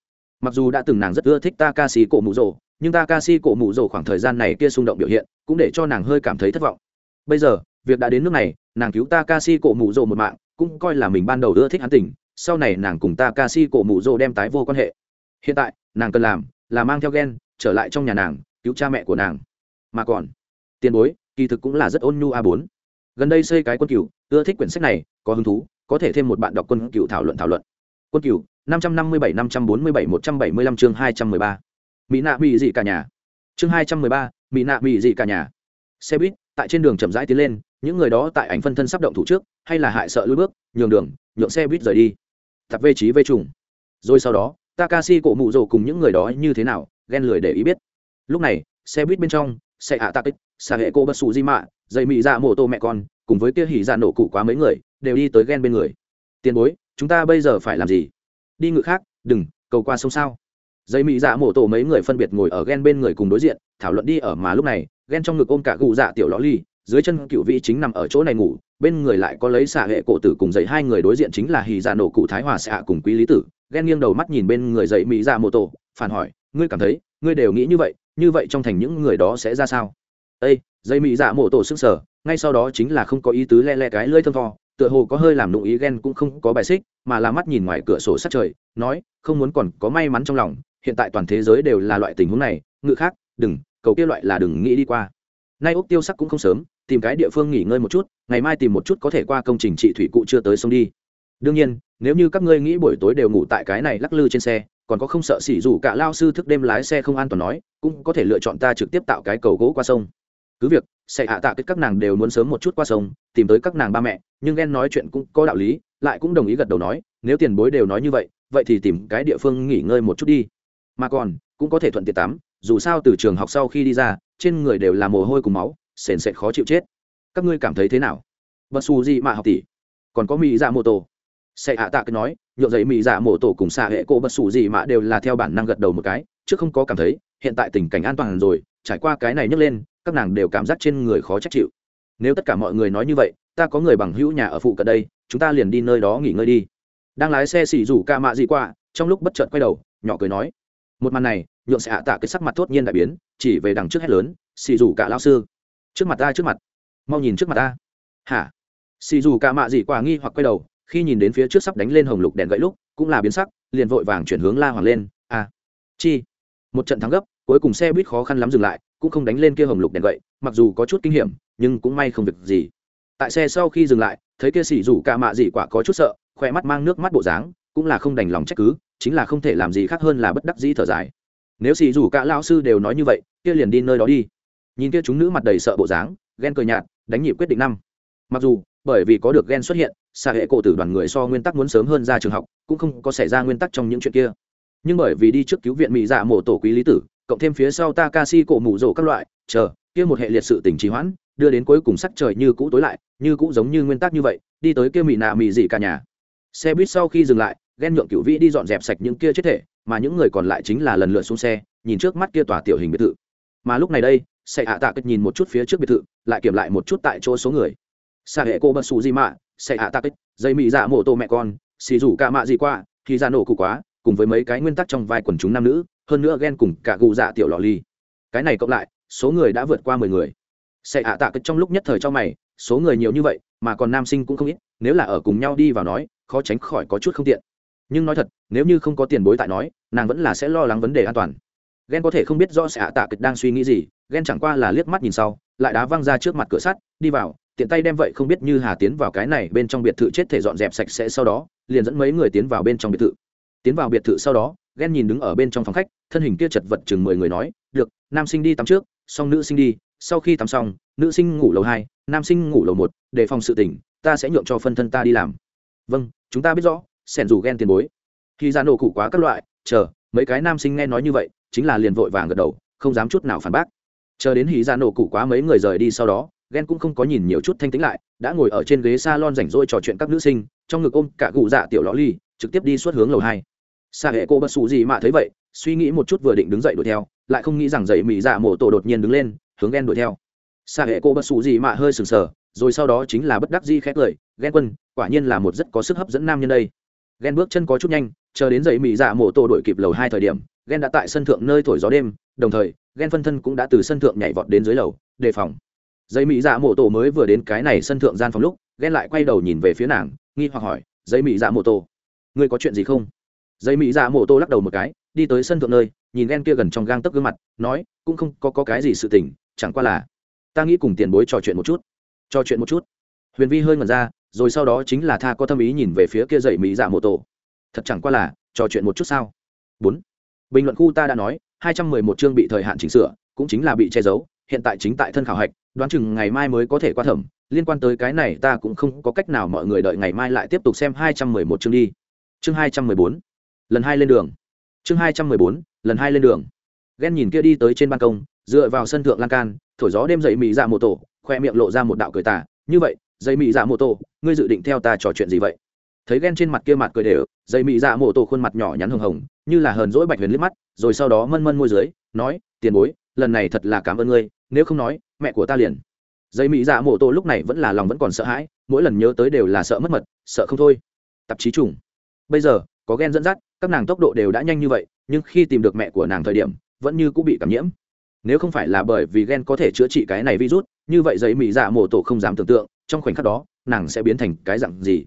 Speaker 1: Mặc dù đã từng nàng rất ưa thích takashi cổ mụ rồ, nhưng takashi cổ mụ rồ khoảng thời gian này kia xung động biểu hiện cũng để cho nàng hơi cảm thấy thất vọng bây giờ, việc đã đến nước này, nàng cứu ta Kashi cổ mụ rộ một mạng, cũng coi là mình ban đầu ưa thích hắn tình, sau này nàng cùng ta Kashi cổ mụ rộ đem tái vô quan hệ. Hiện tại, nàng cần làm là mang theo ghen trở lại trong nhà nàng, cứu cha mẹ của nàng. Mà còn, tiền bối, kỳ thực cũng là rất ôn nhu a bốn. Gần đây xây cái quân cựu ưa thích quyển sách này, có hứng thú, có thể thêm một bạn đọc quân cựu thảo luận thảo luận. Quân cựu năm trăm năm mươi bảy, năm trăm bốn mươi bảy, một trăm bảy mươi lăm, chương hai trăm mười ba. Mỹ nạ mỹ dị cả nhà? Chương hai trăm mười ba, mỹ nạ mỹ dị cả nhà? Xe buýt tại trên đường chậm rãi tiến lên, những người đó tại ảnh phân thân sắp động thủ trước, hay là hại sợ lùi bước, nhường đường, nhượng xe buýt rời đi. Tập vê trí vê trùng. Rồi sau đó, takashi cổ mụ rồ cùng những người đó như thế nào, ghen lười để ý biết. Lúc này, xe buýt bên trong, xe hạ tạc xà hệ cô bất sụ di mạ dày mị dạ ra mô tô mẹ con, cùng với kia hỉ dạ nổ cụ quá mấy người, đều đi tới ghen bên người. Tiền bối, chúng ta bây giờ phải làm gì? Đi ngự khác, đừng, cầu qua sông sao dây mỹ dạ mổ tổ mấy người phân biệt ngồi ở ghen bên người cùng đối diện, thảo luận đi ở mà lúc này ghen trong ngực ôm cả gù dạ tiểu ló ly, dưới chân cựu vị chính nằm ở chỗ này ngủ, bên người lại có lấy xả hệ cổ tử cùng dậy hai người đối diện chính là hì dạ nổ cụ thái hòa xạ cùng quý lý tử. Ghen nghiêng đầu mắt nhìn bên người dậy mỹ dạ mô tổ, phản hỏi, ngươi cảm thấy, ngươi đều nghĩ như vậy như vậy trong thành những người đó sẽ ra sao? Ây dây mỹ dạ mổ tổ sức sở ngay sau đó chính là không có ý tứ le le cái lưỡi thơm tho, tựa hồ có hơi làm nụng ý ghen cũng không có bài xích, mà là mắt nhìn ngoài cửa sổ sát trời, nói, không muốn còn có may mắn trong lòng hiện tại toàn thế giới đều là loại tình huống này, ngự khác, đừng, cầu kia loại là đừng nghĩ đi qua. Nay úc tiêu sắc cũng không sớm, tìm cái địa phương nghỉ ngơi một chút, ngày mai tìm một chút có thể qua công trình trị thủy cụ chưa tới sông đi. Đương nhiên, nếu như các ngươi nghĩ buổi tối đều ngủ tại cái này lắc lư trên xe, còn có không sợ xỉ dù cả lao sư thức đêm lái xe không an toàn nói, cũng có thể lựa chọn ta trực tiếp tạo cái cầu gỗ qua sông. Cứ việc, sẽ hạ tạ kết các nàng đều muốn sớm một chút qua sông, tìm tới các nàng ba mẹ, nhưng ghen nói chuyện cũng có đạo lý, lại cũng đồng ý gật đầu nói, nếu tiền bối đều nói như vậy vậy thì tìm cái địa phương nghỉ ngơi một chút đi mà còn, cũng có thể thuận tiện tắm, dù sao từ trường học sau khi đi ra, trên người đều là mồ hôi cùng máu, sền sệt khó chịu chết. Các ngươi cảm thấy thế nào? Bật xù gì mà học tỷ? Còn có mỹ dạ mô tô sẽ hạ tạ cái nói, nhộn giấy mỹ dạ mô tổ cùng xạ hệ cô bật xù gì mà đều là theo bản năng gật đầu một cái, chứ không có cảm thấy, hiện tại tình cảnh an toàn rồi, trải qua cái này nhấc lên, các nàng đều cảm giác trên người khó trách chịu. Nếu tất cả mọi người nói như vậy, ta có người bằng hữu nhà ở phụ cận đây, chúng ta liền đi nơi đó nghỉ ngơi đi. Đang lái xe xì rủ ca mạ gì qua, trong lúc bất chợt quay đầu, nhỏ cười nói một màn này, nhượng sẽ hạ tạ cái sắc mặt thốt nhiên đại biến, chỉ về đằng trước hét lớn, xì rủ cả lao sư, trước mặt ta, trước mặt. Mau nhìn trước mặt ta. Hả? Xì rủ cả mạ gì quả nghi hoặc quay đầu, khi nhìn đến phía trước sắp đánh lên hồng lục đèn gãy lúc, cũng là biến sắc, liền vội vàng chuyển hướng la hoàng lên. A à. chi. Một trận thắng gấp, cuối cùng xe buýt khó khăn lắm dừng lại, cũng không đánh lên kia hồng lục đèn gậy, mặc dù có chút kinh hiểm, nhưng cũng may không việc gì. Tại xe sau khi dừng lại, thấy kia xì rủ cả mạ gì quả có chút sợ, khoe mắt mang nước mắt bộ dáng, cũng là không đành lòng trách cứ chính là không thể làm gì khác hơn là bất đắc dĩ thở dài. Nếu xì rủ cả lao sư đều nói như vậy kia liền đi nơi đó đi. Nhìn kia chúng nữ mặt đầy sợ bộ dáng ghen cười nhạt đánh nhịp quyết định năm. Mặc dù bởi vì có được ghen xuất hiện xa hệ cổ tử đoàn người so nguyên tắc muốn sớm hơn ra trường học cũng không có xảy ra nguyên tắc trong những chuyện kia. Nhưng bởi vì đi trước cứu viện mỹ dạ mổ tổ quý lý tử cộng thêm phía sau Takashi cổ mù rổ các loại, chờ, kia một hệ liệt sự tình trì hoãn, đưa đến cuối cùng sắc trời như cũ tối lại, như cũ giống như nguyên tắc như vậy, đi tới kia mị nạ mị gì cả nhà. Xe buýt sau khi dừng lại, ghen nhượng cựu vĩ đi dọn dẹp sạch những kia chết thể, mà những người còn lại chính là lần lượt xuống xe, nhìn trước mắt kia tòa tiểu hình biệt thự. Mà lúc này đây, sẽ hạ tạ kích nhìn một chút phía trước biệt thự, lại kiểm lại một chút tại chỗ số người. Sa hệ cô bất xù gì mà, sẽ hạ tạ kích dây mị dạ mổ tô mẹ con, xì rủ cả mạ gì qua, thì ra nổ cụ quá, cùng với mấy cái nguyên tắc trong vai quần chúng nam nữ, hơn nữa ghen cùng cả gù dạ tiểu lò ly cái này cộng lại số người đã vượt qua mười người sẽ hạ tạ trong lúc nhất thời cho mày số người nhiều như vậy mà còn nam sinh cũng không ít nếu là ở cùng nhau đi vào nói khó tránh khỏi có chút không tiện nhưng nói thật, nếu như không có tiền bối tại nói, nàng vẫn là sẽ lo lắng vấn đề an toàn. Ghen có thể không biết rõ sẽ hạ tạ kịch đang suy nghĩ gì ghen chẳng qua là liếc mắt nhìn sau, lại đá văng ra trước mặt cửa sắt, đi vào, tiện tay đem vậy không biết như hà tiến vào cái này bên trong biệt thự chết thể dọn dẹp sạch sẽ sau đó, liền dẫn mấy người tiến vào bên trong biệt thự. Tiến vào biệt thự sau đó ghen nhìn đứng ở bên trong phòng khách, thân hình kia chật vật chừng mười người nói, được, nam sinh đi tắm trước, xong nữ sinh đi, sau khi tắm xong, nữ sinh ngủ lầu hai, nam sinh ngủ lầu một, để phòng sự tỉnh, ta sẽ nhượng cho phân thân ta đi làm. Vâng chúng ta biết rõ sẻn dù ghen tiền bối. Khi ra nổ cụ quá các loại, chờ, mấy cái nam sinh nghe nói như vậy, chính là liền vội vàng gật đầu, không dám chút nào phản bác. Chờ đến hí ra nổ cụ quá mấy người rời đi sau đó, ghen cũng không có nhìn nhiều chút thanh tĩnh lại, đã ngồi ở trên ghế s a lon rảnh rỗi trò chuyện các nữ sinh, trong ngực ôm cả cụ dạ tiểu lõ ly trực tiếp đi suốt hướng lầu hai. Xa hệ cô bất xù gì mà thấy vậy, suy nghĩ một chút vừa định đứng dậy đuổi theo, lại không nghĩ rằng dậy mỹ dạ mổ tổ đột nhiên đứng lên, hướng ghen đuổi theo. Xa hệ cô bất xù gì mà hơi sừng sờ, rồi sau đó chính là bất đắc di khét lời, ghen quân, quả nhiên là một rất có sức hấp dẫn nam nhân đây ghen bước chân có chút nhanh chờ đến dậy mỹ dạ mổ tổ đội kịp lầu hai thời điểm ghen đã tại sân thượng nơi thổi gió đêm đồng thời ghen phân thân cũng đã từ sân thượng nhảy vọt đến dưới lầu đề phòng. Dây mỹ dạ mổ tổ mới vừa đến cái này sân thượng gian phòng lúc ghen lại quay đầu nhìn về phía nàng nghi hoặc hỏi dây mỹ dạ mổ tổ ngươi có chuyện gì không? Dây mỹ dạ mổ tổ lắc đầu một cái đi tới sân thượng nơi nhìn ghen kia gần trong gang tấc gương mặt nói cũng không có, có cái gì sự tình chẳng qua là ta nghĩ cùng tiền bối trò chuyện một chút trò chuyện một chút. Huyền vi hơi ngẩn ra rồi sau đó chính là tha có tâm ý nhìn về phía kia dậy mỹ dạ mô tổ. Thật chẳng qua là, trò chuyện một chút sao? Bốn. Bình luận khu ta đã nói, hai trăm mười một chương bị thời hạn chỉnh sửa, cũng chính là bị che giấu, hiện tại chính tại thân khảo hạch, đoán chừng ngày mai mới có thể qua thẩm, liên quan tới cái này ta cũng không có cách nào mọi người đợi ngày mai lại tiếp tục xem hai trăm mười một chương đi. Chương hai trăm mười bốn. Lần hai lên đường. Chương hai trăm mười bốn, lần hai lên đường. Ghen nhìn kia đi tới trên ban công, dựa vào sân thượng lan can, thổi gió đêm dậy mỹ dạ mô tổ, khoe miệng lộ ra một đạo cười tả như vậy dây mỹ dạ mô tô ngươi dự định theo ta trò chuyện gì vậy? Thấy ghen trên mặt kia mặt cười đều, dây mỹ dạ mô tô khuôn mặt nhỏ nhắn hồng hồng, như là hờn dỗi bạch huyền liếc mắt, rồi sau đó mân mân môi dưới, nói, tiền bối, lần này thật là cảm ơn ngươi, nếu không nói, mẹ của ta liền. Dây mỹ dạ mô tô lúc này vẫn là lòng vẫn còn sợ hãi, mỗi lần nhớ tới đều là sợ mất mật, sợ không thôi. Tạp chí trùng. Bây giờ, có ghen dẫn dắt, các nàng tốc độ đều đã nhanh như vậy, nhưng khi tìm được mẹ của nàng thời điểm, vẫn như cũng bị cảm nhiễm. Nếu không phải là bởi vì ghen có thể chữa trị cái này virus, như vậy giấy mỹ dạ mổ tổ không dám tưởng tượng trong khoảnh khắc đó, nàng sẽ biến thành cái dặn gì?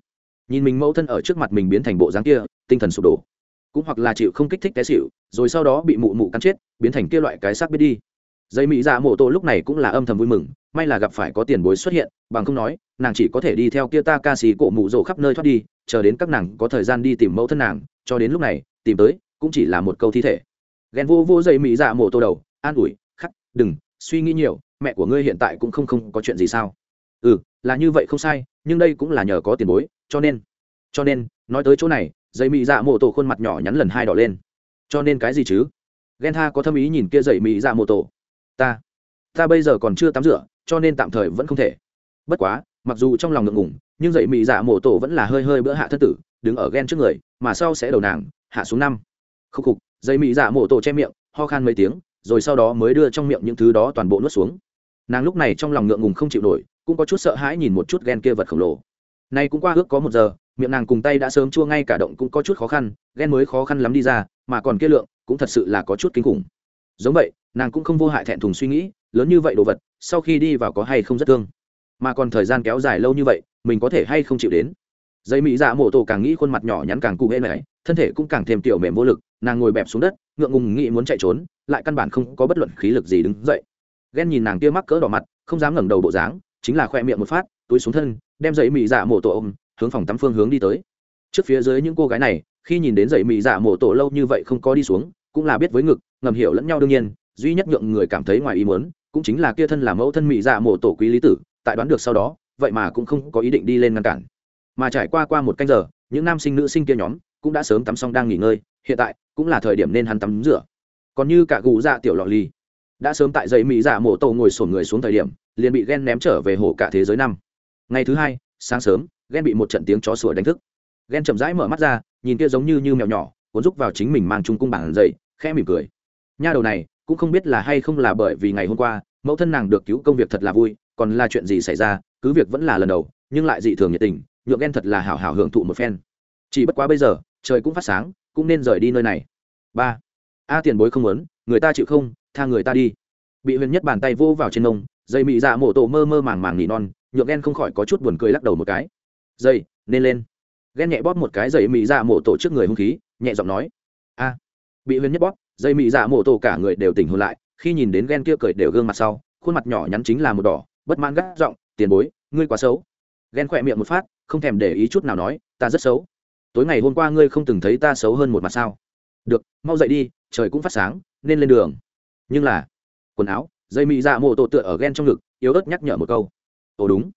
Speaker 1: Nhìn mình mẫu thân ở trước mặt mình biến thành bộ dáng kia, tinh thần sụp đổ. Cũng hoặc là chịu không kích thích té xịu rồi sau đó bị mụ mụ cắn chết, biến thành kia loại cái xác biết đi. Dây mỹ dạ mộ tô lúc này cũng là âm thầm vui mừng, may là gặp phải có tiền bối xuất hiện, bằng không nói, nàng chỉ có thể đi theo kia ta ca sĩ cổ mụ rổ khắp nơi thoát đi, chờ đến các nàng có thời gian đi tìm mẫu thân nàng, cho đến lúc này, tìm tới, cũng chỉ là một câu thi thể. Ghen vô vô dây mỹ dạ mộ tô đầu, an ủi, khắc, đừng suy nghĩ nhiều, mẹ của ngươi hiện tại cũng không không có chuyện gì sao? Ừ là như vậy không sai, nhưng đây cũng là nhờ có tiền bối, cho nên cho nên, nói tới chỗ này dây mị dạ mô tổ khuôn mặt nhỏ nhắn lần hai đỏ lên. Cho nên cái gì chứ? Ghen tha có thâm ý nhìn kia dậy mị dạ mô tổ. Ta ta bây giờ còn chưa tắm rửa, cho nên tạm thời vẫn không thể. Bất quá, mặc dù trong lòng ngượng ngủng nhưng dậy mị dạ mô tổ vẫn là hơi hơi bữa hạ thất tử, đứng ở ghen trước người, mà sau sẽ đầu nàng, hạ xuống năm. Khúc khục dây mị dạ mô tổ che miệng, ho khan mấy tiếng, rồi sau đó mới đưa trong miệng những thứ đó toàn bộ nuốt xuống. Nàng lúc này trong lòng ngượng ngùng không chịu nổi cũng có chút sợ hãi nhìn một chút ghen kia vật khổng lồ. Nay cũng qua ước có một giờ, miệng nàng cùng tay đã sớm chua ngay cả động cũng có chút khó khăn ghen mới khó khăn lắm đi ra, mà còn kia lượng cũng thật sự là có chút kinh khủng. Giống vậy, nàng cũng không vô hại thẹn thùng suy nghĩ, lớn như vậy đồ vật, sau khi đi vào có hay không rất thương? Mà còn thời gian kéo dài lâu như vậy, mình có thể hay không chịu đến? Dây mỹ dạ mộ tổ càng nghĩ khuôn mặt nhỏ nhắn càng cụ hễ này thân thể cũng càng thêm tiểu mềm vô lực, nàng ngồi bẹp xuống đất, ngượng ngùng nghĩ muốn chạy trốn, lại căn bản không có bất luận khí lực gì đứng dậy. Ghen nhìn nàng kia mắc cỡ đỏ mặt, không dám ngẩng đầu bộ dáng chính là khoe miệng một phát, túi xuống thân, đem giấy mị dạ mộ tổ ôm, hướng phòng tắm phương hướng đi tới. Trước phía dưới những cô gái này, khi nhìn đến giấy mị dạ mộ tổ lâu như vậy không có đi xuống, cũng là biết với ngực, ngầm hiểu lẫn nhau đương nhiên, duy nhất nhượng người cảm thấy ngoài ý muốn, cũng chính là kia thân là mẫu thân mị dạ mộ tổ quý lý tử, tại đoán được sau đó, vậy mà cũng không có ý định đi lên ngăn cản. Mà trải qua qua một canh giờ, những nam sinh nữ sinh kia nhóm cũng đã sớm tắm xong đang nghỉ ngơi, hiện tại cũng là thời điểm nên hắn tắm rửa. Còn như cả gù dạ tiểu lọ ly đã sớm tại dậy mỹ dạ mộ tổ ngồi sổn người xuống thời điểm, liền bị ghen ném trở về hồ cả thế giới năm. Ngày thứ hai, sáng sớm ghen bị một trận tiếng chó sủa đánh thức. Ghen chậm rãi mở mắt ra, nhìn kia giống như như mèo nhỏ, cuốn rúc vào chính mình mang chung cung bảng dậy, khẽ mỉm cười. Nha đầu này, cũng không biết là hay không là bởi vì ngày hôm qua, mẫu thân nàng được cứu công việc thật là vui, còn là chuyện gì xảy ra, cứ việc vẫn là lần đầu, nhưng lại dị thường nhiệt tình, nhượng ghen thật là hảo hảo hưởng thụ một phen. Chỉ bất quá bây giờ, trời cũng phát sáng, cũng nên rời đi nơi này. Ba. A tiền bối không muốn, người ta chịu không tha người ta đi. Bị huyền nhất bàn tay vô vào trên nông dây mị dạ mổ tổ mơ mơ màng màng nỉ non, nhượng ghen không khỏi có chút buồn cười lắc đầu một cái. Dây, nên lên. Ghen nhẹ bóp một cái dây mị dạ mổ tổ trước người hung khí, nhẹ giọng nói. A. Bị huyền nhất bóp, dây mị dạ mổ tổ cả người đều tỉnh hồn lại, khi nhìn đến ghen kia cười đều gương mặt sau, khuôn mặt nhỏ nhắn chính là một đỏ, bất mãn gắt giọng, tiền bối, ngươi quá xấu. Ghen khỏe miệng một phát, không thèm để ý chút nào nói, ta rất xấu. Tối ngày hôm qua ngươi không từng thấy ta xấu hơn một mặt sao. Được, mau dậy đi, trời cũng phát sáng, nên lên đường nhưng là, quần áo, dây mị dạ mộ tổ tựa ở ghen trong ngực, yếu ớt nhắc nhở một câu. Ồ, đúng.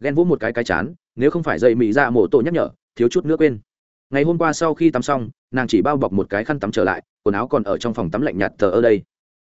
Speaker 1: Ghen vỗ một cái cái chán, nếu không phải dây mị dạ mộ tổ nhắc nhở, thiếu chút nước quên. Ngày hôm qua sau khi tắm xong, nàng chỉ bao bọc một cái khăn tắm trở lại, quần áo còn ở trong phòng tắm lạnh nhạt thờ ở đây.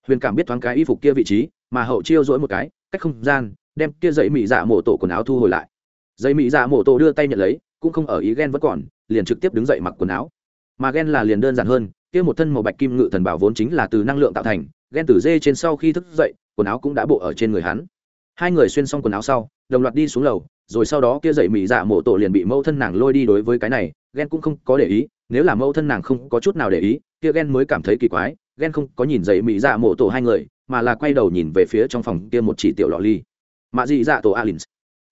Speaker 1: Huyền cảm biết thoáng cái y phục kia vị trí, mà hậu chiêu dỗi một cái, cách không gian, đem kia dây mị dạ mộ tổ quần áo thu hồi lại. Dây mị dạ mộ tổ đưa tay nhận lấy, cũng không ở ý ghen vẫn còn, liền trực tiếp đứng dậy mặc quần áo. Mà ghen là liền đơn giản hơn, kia một thân màu bạch kim ngự thần bảo vốn chính là từ năng lượng tạo thành ghen tử dê trên sau khi thức dậy, quần áo cũng đã bộ ở trên người hắn. Hai người xuyên xong quần áo sau, đồng loạt đi xuống lầu, rồi sau đó kia dậy mỹ dạ mộ tổ liền bị mẫu thân nàng lôi đi đối với cái này ghen cũng không có để ý, nếu là mẫu thân nàng không có chút nào để ý, kia ghen mới cảm thấy kỳ quái ghen không có nhìn dậy mỹ dạ mộ tổ hai người, mà là quay đầu nhìn về phía trong phòng kia một chỉ tiểu lọ ly. Mạ dị dạ tổ alin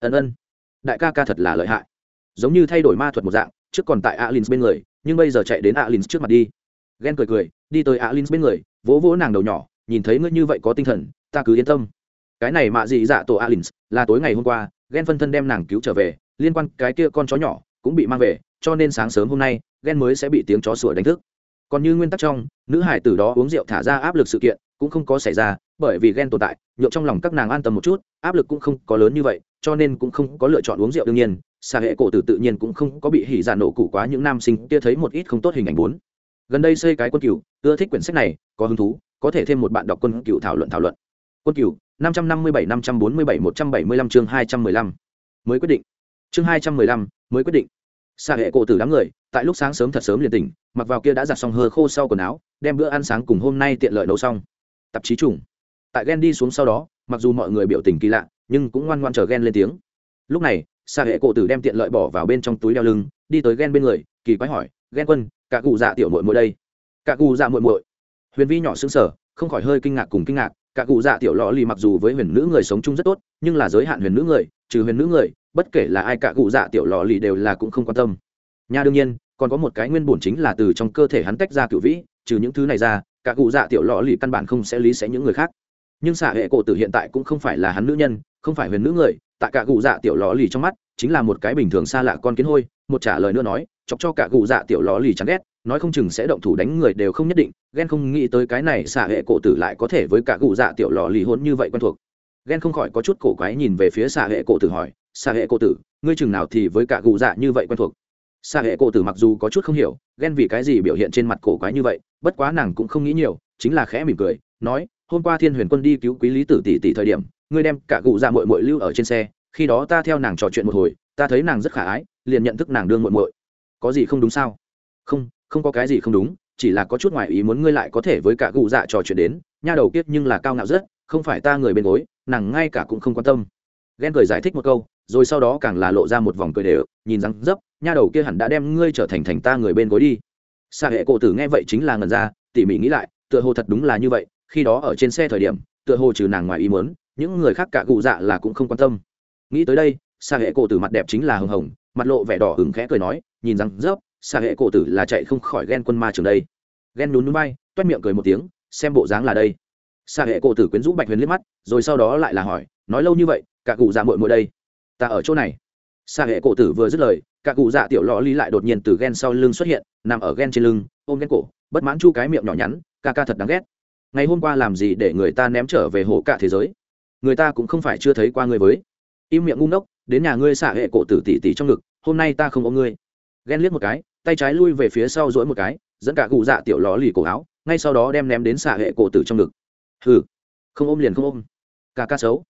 Speaker 1: ân ân. Đại ca ca thật là lợi hại. Giống như thay đổi ma thuật một dạng, trước còn tại alin bên người, nhưng bây giờ chạy đến alin trước mặt đi. Ghen cười cười, đi tới alin bên người vỗ vỗ nàng đầu nhỏ, nhìn thấy ngươi như vậy có tinh thần, ta cứ yên tâm. Cái này mạ dị dạ tổ alin là tối ngày hôm qua, ghen phân thân đem nàng cứu trở về, liên quan cái kia con chó nhỏ cũng bị mang về, cho nên sáng sớm hôm nay, ghen mới sẽ bị tiếng chó sủa đánh thức. Còn như nguyên tắc trong, nữ hải tử đó uống rượu thả ra áp lực sự kiện cũng không có xảy ra, bởi vì ghen tồn tại nhộn trong lòng các nàng an tâm một chút, áp lực cũng không có lớn như vậy, cho nên cũng không có lựa chọn uống rượu đương nhiên. Xa hệ cổ tử tự nhiên cũng không có bị hỉ dạ nổ củ quá những nam sinh kia thấy một ít không tốt hình ảnh bốn gần đây xây cái quân cựu, ưa thích quyển sách này có hứng thú có thể thêm một bạn đọc quân cựu thảo luận thảo luận. Quân cựu, năm trăm năm mươi bảy năm trăm bốn mươi bảy một trăm bảy mươi lăm chương hai trăm mười lăm. Mới quyết định. Chương hai trăm mười lăm mới quyết định. Xa hệ cổ tử đám người tại lúc sáng sớm thật sớm liền tỉnh mặc vào kia đã giặt xong hơ khô sau quần áo đem bữa ăn sáng cùng hôm nay tiện lợi nấu xong. Tạp chí trùng. Tại ghen đi xuống sau đó mặc dù mọi người biểu tình kỳ lạ nhưng cũng ngoan ngoan chờ ghen lên tiếng. Lúc này xa hệ cổ tử đem tiện lợi bỏ vào bên trong túi đeo lưng đi tới ghen bên người kỳ quái hỏi ghen quân cả cụ dạ tiểu muội muội đây. Cả cụ dạ muội muội. Huyền vi nhỏ xứng sở không khỏi hơi kinh ngạc cùng kinh ngạc. Cả cụ dạ tiểu lò lì mặc dù với huyền nữ người sống chung rất tốt, nhưng là giới hạn huyền nữ người, trừ huyền nữ người, bất kể là ai cả cụ dạ tiểu lò lì đều là cũng không quan tâm. Nha đương nhiên, còn có một cái nguyên bổn chính là từ trong cơ thể hắn tách ra cựu vĩ, trừ những thứ này ra, cả cụ dạ tiểu lò lì căn bản không sẽ lý sẽ những người khác. Nhưng xạ hệ cổ tử hiện tại cũng không phải là hắn nữ nhân, không phải huyền nữ người, tại cả cụ dạ tiểu lò lì trong mắt chính là một cái bình thường xa lạ con kiến hôi, một trả lời nữa nói, chọc cho cả cụ dạ tiểu ló lì chán ghét, nói không chừng sẽ động thủ đánh người đều không nhất định ghen không nghĩ tới cái này xạ hệ cổ tử lại có thể với cả cụ dạ tiểu lò lì hôn như vậy quen thuộc. Ghen không khỏi có chút cổ quái nhìn về phía xạ hệ cổ tử hỏi, xạ hệ cổ tử, ngươi chừng nào thì với cả cụ dạ như vậy quen thuộc? Xạ hệ cổ tử mặc dù có chút không hiểu ghen vì cái gì biểu hiện trên mặt cổ quái như vậy, bất quá nàng cũng không nghĩ nhiều, chính là khẽ mỉm cười, nói, hôm qua thiên huyền quân đi cứu quý lý tử tỷ tỷ thời điểm, ngươi đem cả cụ dạ mội mội lưu ở trên xe khi đó ta theo nàng trò chuyện một hồi ta thấy nàng rất khả ái liền nhận thức nàng đương muộn muội, có gì không đúng sao? Không không có cái gì không đúng chỉ là có chút ngoại ý muốn ngươi lại có thể với cả cụ dạ trò chuyện đến nha đầu kiếp nhưng là cao ngạo rất không phải ta người bên gối nàng ngay cả cũng không quan tâm. Ghen cười giải thích một câu rồi sau đó càng là lộ ra một vòng cười đều nhìn răng dấp nha đầu kia hẳn đã đem ngươi trở thành thành ta người bên gối đi. Xa hệ cổ tử nghe vậy chính là ngần ra tỉ mỉ nghĩ lại tựa hồ thật đúng là như vậy khi đó ở trên xe thời điểm tựa hồ trừ nàng ngoài ý muốn những người khác cả cụ dạ là cũng không quan tâm nghĩ tới đây xa hệ cổ tử mặt đẹp chính là hồng hồng, mặt lộ vẻ đỏ hừng khẽ cười nói, nhìn rằng rớp xa hệ cổ tử là chạy không khỏi ghen quân ma trường đây. Ghen nhún núi bay toét miệng cười một tiếng, xem bộ dáng là đây. Xa hệ cổ tử quyến rũ bạch huyền liếc mắt, rồi sau đó lại là hỏi, nói lâu như vậy, cả cụ dạ muội muội đây, ta ở chỗ này? Xa hệ cổ tử vừa dứt lời, cả cụ dạ tiểu lò ly lại đột nhiên từ ghen sau lưng xuất hiện, nằm ở ghen trên lưng, ôm ghen cổ, bất mãn chu cái miệng nhỏ nhắn, ca ca thật đáng ghét. Ngày hôm qua làm gì để người ta ném trở về hồ cả thế giới? Người ta cũng không phải chưa thấy qua người với im miệng ngu ngốc, đến nhà ngươi xả hệ cổ tử tỉ tỉ trong ngực, hôm nay ta không ôm ngươi. Ghen liếc một cái, tay trái lui về phía sau dỗi một cái, dẫn cả cụ dạ tiểu ló lì cổ áo, ngay sau đó đem ném đến xả hệ cổ tử trong ngực. Hừ, không ôm liền không ôm. Ca ca xấu.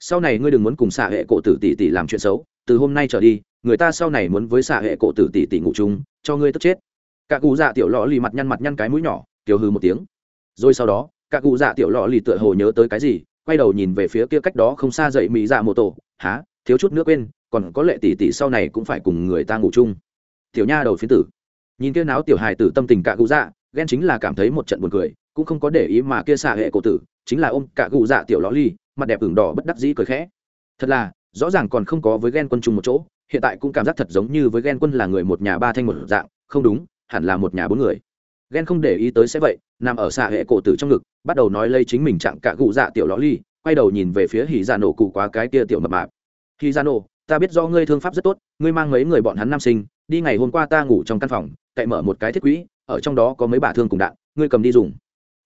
Speaker 1: Sau này ngươi đừng muốn cùng xả hệ cổ tử tỉ tỉ làm chuyện xấu, từ hôm nay trở đi, người ta sau này muốn với xả hệ cổ tử tỉ tỉ ngủ chung, cho ngươi tức chết. Cả cụ dạ tiểu lọ lì mặt nhăn mặt nhăn cái mũi nhỏ, tiểu hừ một tiếng. Rồi sau đó, cả cụ dạ tiểu lọ lì tựa hồ nhớ tới cái gì quay đầu nhìn về phía kia cách đó không xa dậy mỹ dạ mô tổ há thiếu chút nữa quên, còn có lệ tỷ tỷ sau này cũng phải cùng người ta ngủ chung. Tiểu nha đầu phiến tử. Nhìn kia náo tiểu hài tử tâm tình cạ cụ dạ ghen chính là cảm thấy một trận buồn cười, cũng không có để ý mà kia xạ hệ cổ tử, chính là ôm cạ cụ dạ tiểu ló ly, mặt đẹp ửng đỏ bất đắc dĩ cười khẽ. Thật là, rõ ràng còn không có với ghen quân chung một chỗ, hiện tại cũng cảm giác thật giống như với ghen quân là người một nhà ba thanh một dạng, không đúng, hẳn là một nhà bốn người. Ghen không để ý tới sẽ vậy nằm ở xạ hệ cổ tử trong ngực, bắt đầu nói lây chính mình chặn cả cụ dạ tiểu ló ly, quay đầu nhìn về phía hỉ dạ nổ cụ quá cái kia tiểu mập mạp. Hỉ dạ nổ, ta biết do ngươi thương pháp rất tốt, ngươi mang mấy người bọn hắn nam sinh, đi ngày hôm qua ta ngủ trong căn phòng, cậy mở một cái thiết quỹ, ở trong đó có mấy bà thương cùng đạn, ngươi cầm đi dùng.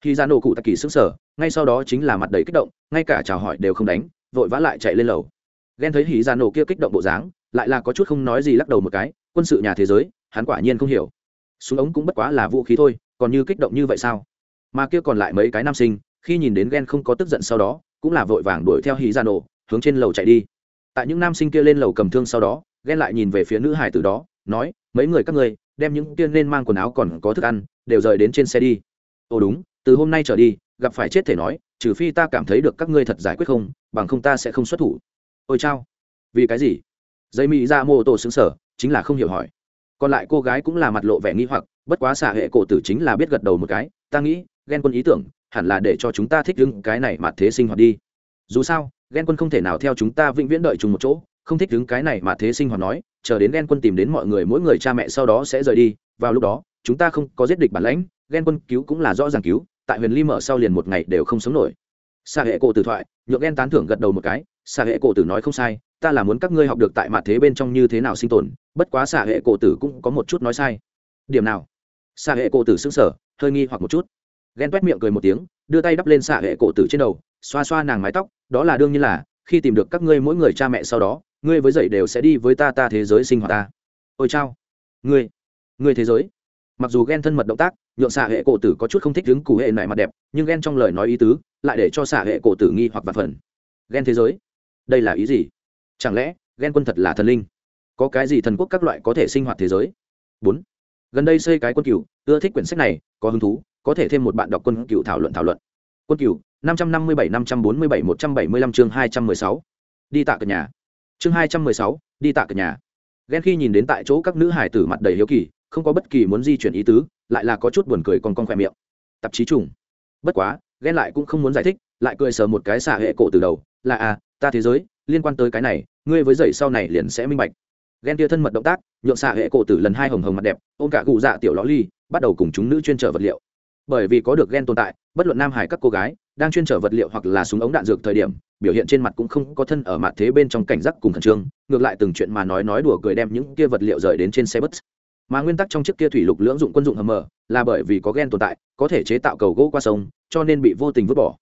Speaker 1: Hỉ Gia nổ cụ tạc kỳ sức sở ngay sau đó chính là mặt đầy kích động, ngay cả chào hỏi đều không đánh, vội vã lại chạy lên lầu. Ghen thấy hỉ Gia nổ kia kích động bộ dáng, lại là có chút không nói gì lắc đầu một cái, quân sự nhà thế giới, hắn quả nhiên không hiểu. Súng ống cũng bất quá là vũ khí thôi còn như kích động như vậy sao? Mà kia còn lại mấy cái nam sinh, khi nhìn đến ghen không có tức giận sau đó, cũng là vội vàng đuổi theo hí ra dạ nổ, hướng trên lầu chạy đi. Tại những nam sinh kia lên lầu cầm thương sau đó, ghen lại nhìn về phía nữ hải từ đó, nói, mấy người các ngươi, đem những tiên nên mang quần áo còn có thức ăn, đều rời đến trên xe đi. Ồ đúng, từ hôm nay trở đi, gặp phải chết thể nói, trừ phi ta cảm thấy được các ngươi thật giải quyết không, bằng không ta sẽ không xuất thủ. Ôi chao, vì cái gì? Dây mỹ ra dạ mô tô xứng sở chính là không hiểu hỏi còn lại cô gái cũng là mặt lộ vẻ nghi hoặc, bất quá xạ hệ cổ tử chính là biết gật đầu một cái, ta nghĩ ghen quân ý tưởng hẳn là để cho chúng ta thích đứng cái này mà thế sinh hoạt đi. Dù sao ghen quân không thể nào theo chúng ta vĩnh viễn đợi chung một chỗ, không thích đứng cái này mà thế sinh hoạt nói, chờ đến ghen quân tìm đến mọi người, mỗi người cha mẹ sau đó sẽ rời đi. Vào lúc đó, chúng ta không có giết địch bản lãnh ghen quân cứu cũng là rõ ràng cứu, tại huyền ly mở sau liền một ngày đều không sống nổi. Xa hệ cổ tử thoại, nhượng ghen tán thưởng gật đầu một cái xa hệ cổ tử nói không sai, ta là muốn các ngươi học được tại mặt thế bên trong như thế nào sinh tồn bất quá xạ hệ cổ tử cũng có một chút nói sai. Điểm nào? Xạ hệ cổ tử xứng sở hơi nghi hoặc một chút. Ghen t miệng cười một tiếng, đưa tay đắp lên xạ hệ cổ tử trên đầu, xoa xoa nàng mái tóc, đó là đương nhiên là, khi tìm được các ngươi mỗi người cha mẹ sau đó, ngươi với dậy đều sẽ đi với ta ta thế giới sinh hoạt ta. Ôi chao. Ngươi ngươi thế giới. Mặc dù ghen thân mật động tác, nhượng xạ hệ cổ tử có chút không thích đứng cụ hệ này mặt đẹp, nhưng ghen trong lời nói ý tứ, lại để cho xạ hệ cổ tử nghi hoặc vặt phần. Ghen thế giới? Đây là ý gì? Chẳng lẽ ghen quân thật là thần linh? Có cái gì thần quốc các loại có thể sinh hoạt thế giới? Bốn. Gần đây xây cái quân cựu ưa thích quyển sách này, có hứng thú, có thể thêm một bạn đọc quân cựu thảo luận thảo luận. Quân cựu năm trăm năm mươi bảy, năm trăm bốn mươi bảy, một trăm bảy mươi lăm, chương hai trăm mười sáu. Đi tạ cờ nhà. Chương hai trăm mười sáu, đi tạ cờ nhà. Ghen khi nhìn đến tại chỗ các nữ hải tử mặt đầy hiếu kỳ, không có bất kỳ muốn di chuyển ý tứ, lại là có chút buồn cười còn con khoe miệng. Tạp chí trùng. Bất quá ghen lại cũng không muốn giải thích, lại cười sờ một cái xả hệ cổ từ đầu, là à ta thế giới, liên quan tới cái này, ngươi với dậy sau này liền sẽ minh bạch ghen tia thân mật động tác, nhượng xạ hệ cổ tử lần hai hồng hồng mặt đẹp, ôm cả cụ dạ tiểu ló ly, bắt đầu cùng chúng nữ chuyên trở vật liệu. Bởi vì có được ghen tồn tại, bất luận nam hải các cô gái, đang chuyên trở vật liệu hoặc là súng ống đạn dược thời điểm, biểu hiện trên mặt cũng không có thân ở mặt thế bên trong cảnh giác cùng khẩn trương, ngược lại từng chuyện mà nói nói đùa cười đem những kia vật liệu rời đến trên xe bus. Mà nguyên tắc trong chiếc kia thủy lục lưỡng dụng quân dụng hầm mờ, là bởi vì có ghen tồn tại, có thể chế tạo cầu gỗ qua sông, cho nên bị vô tình vứt bỏ.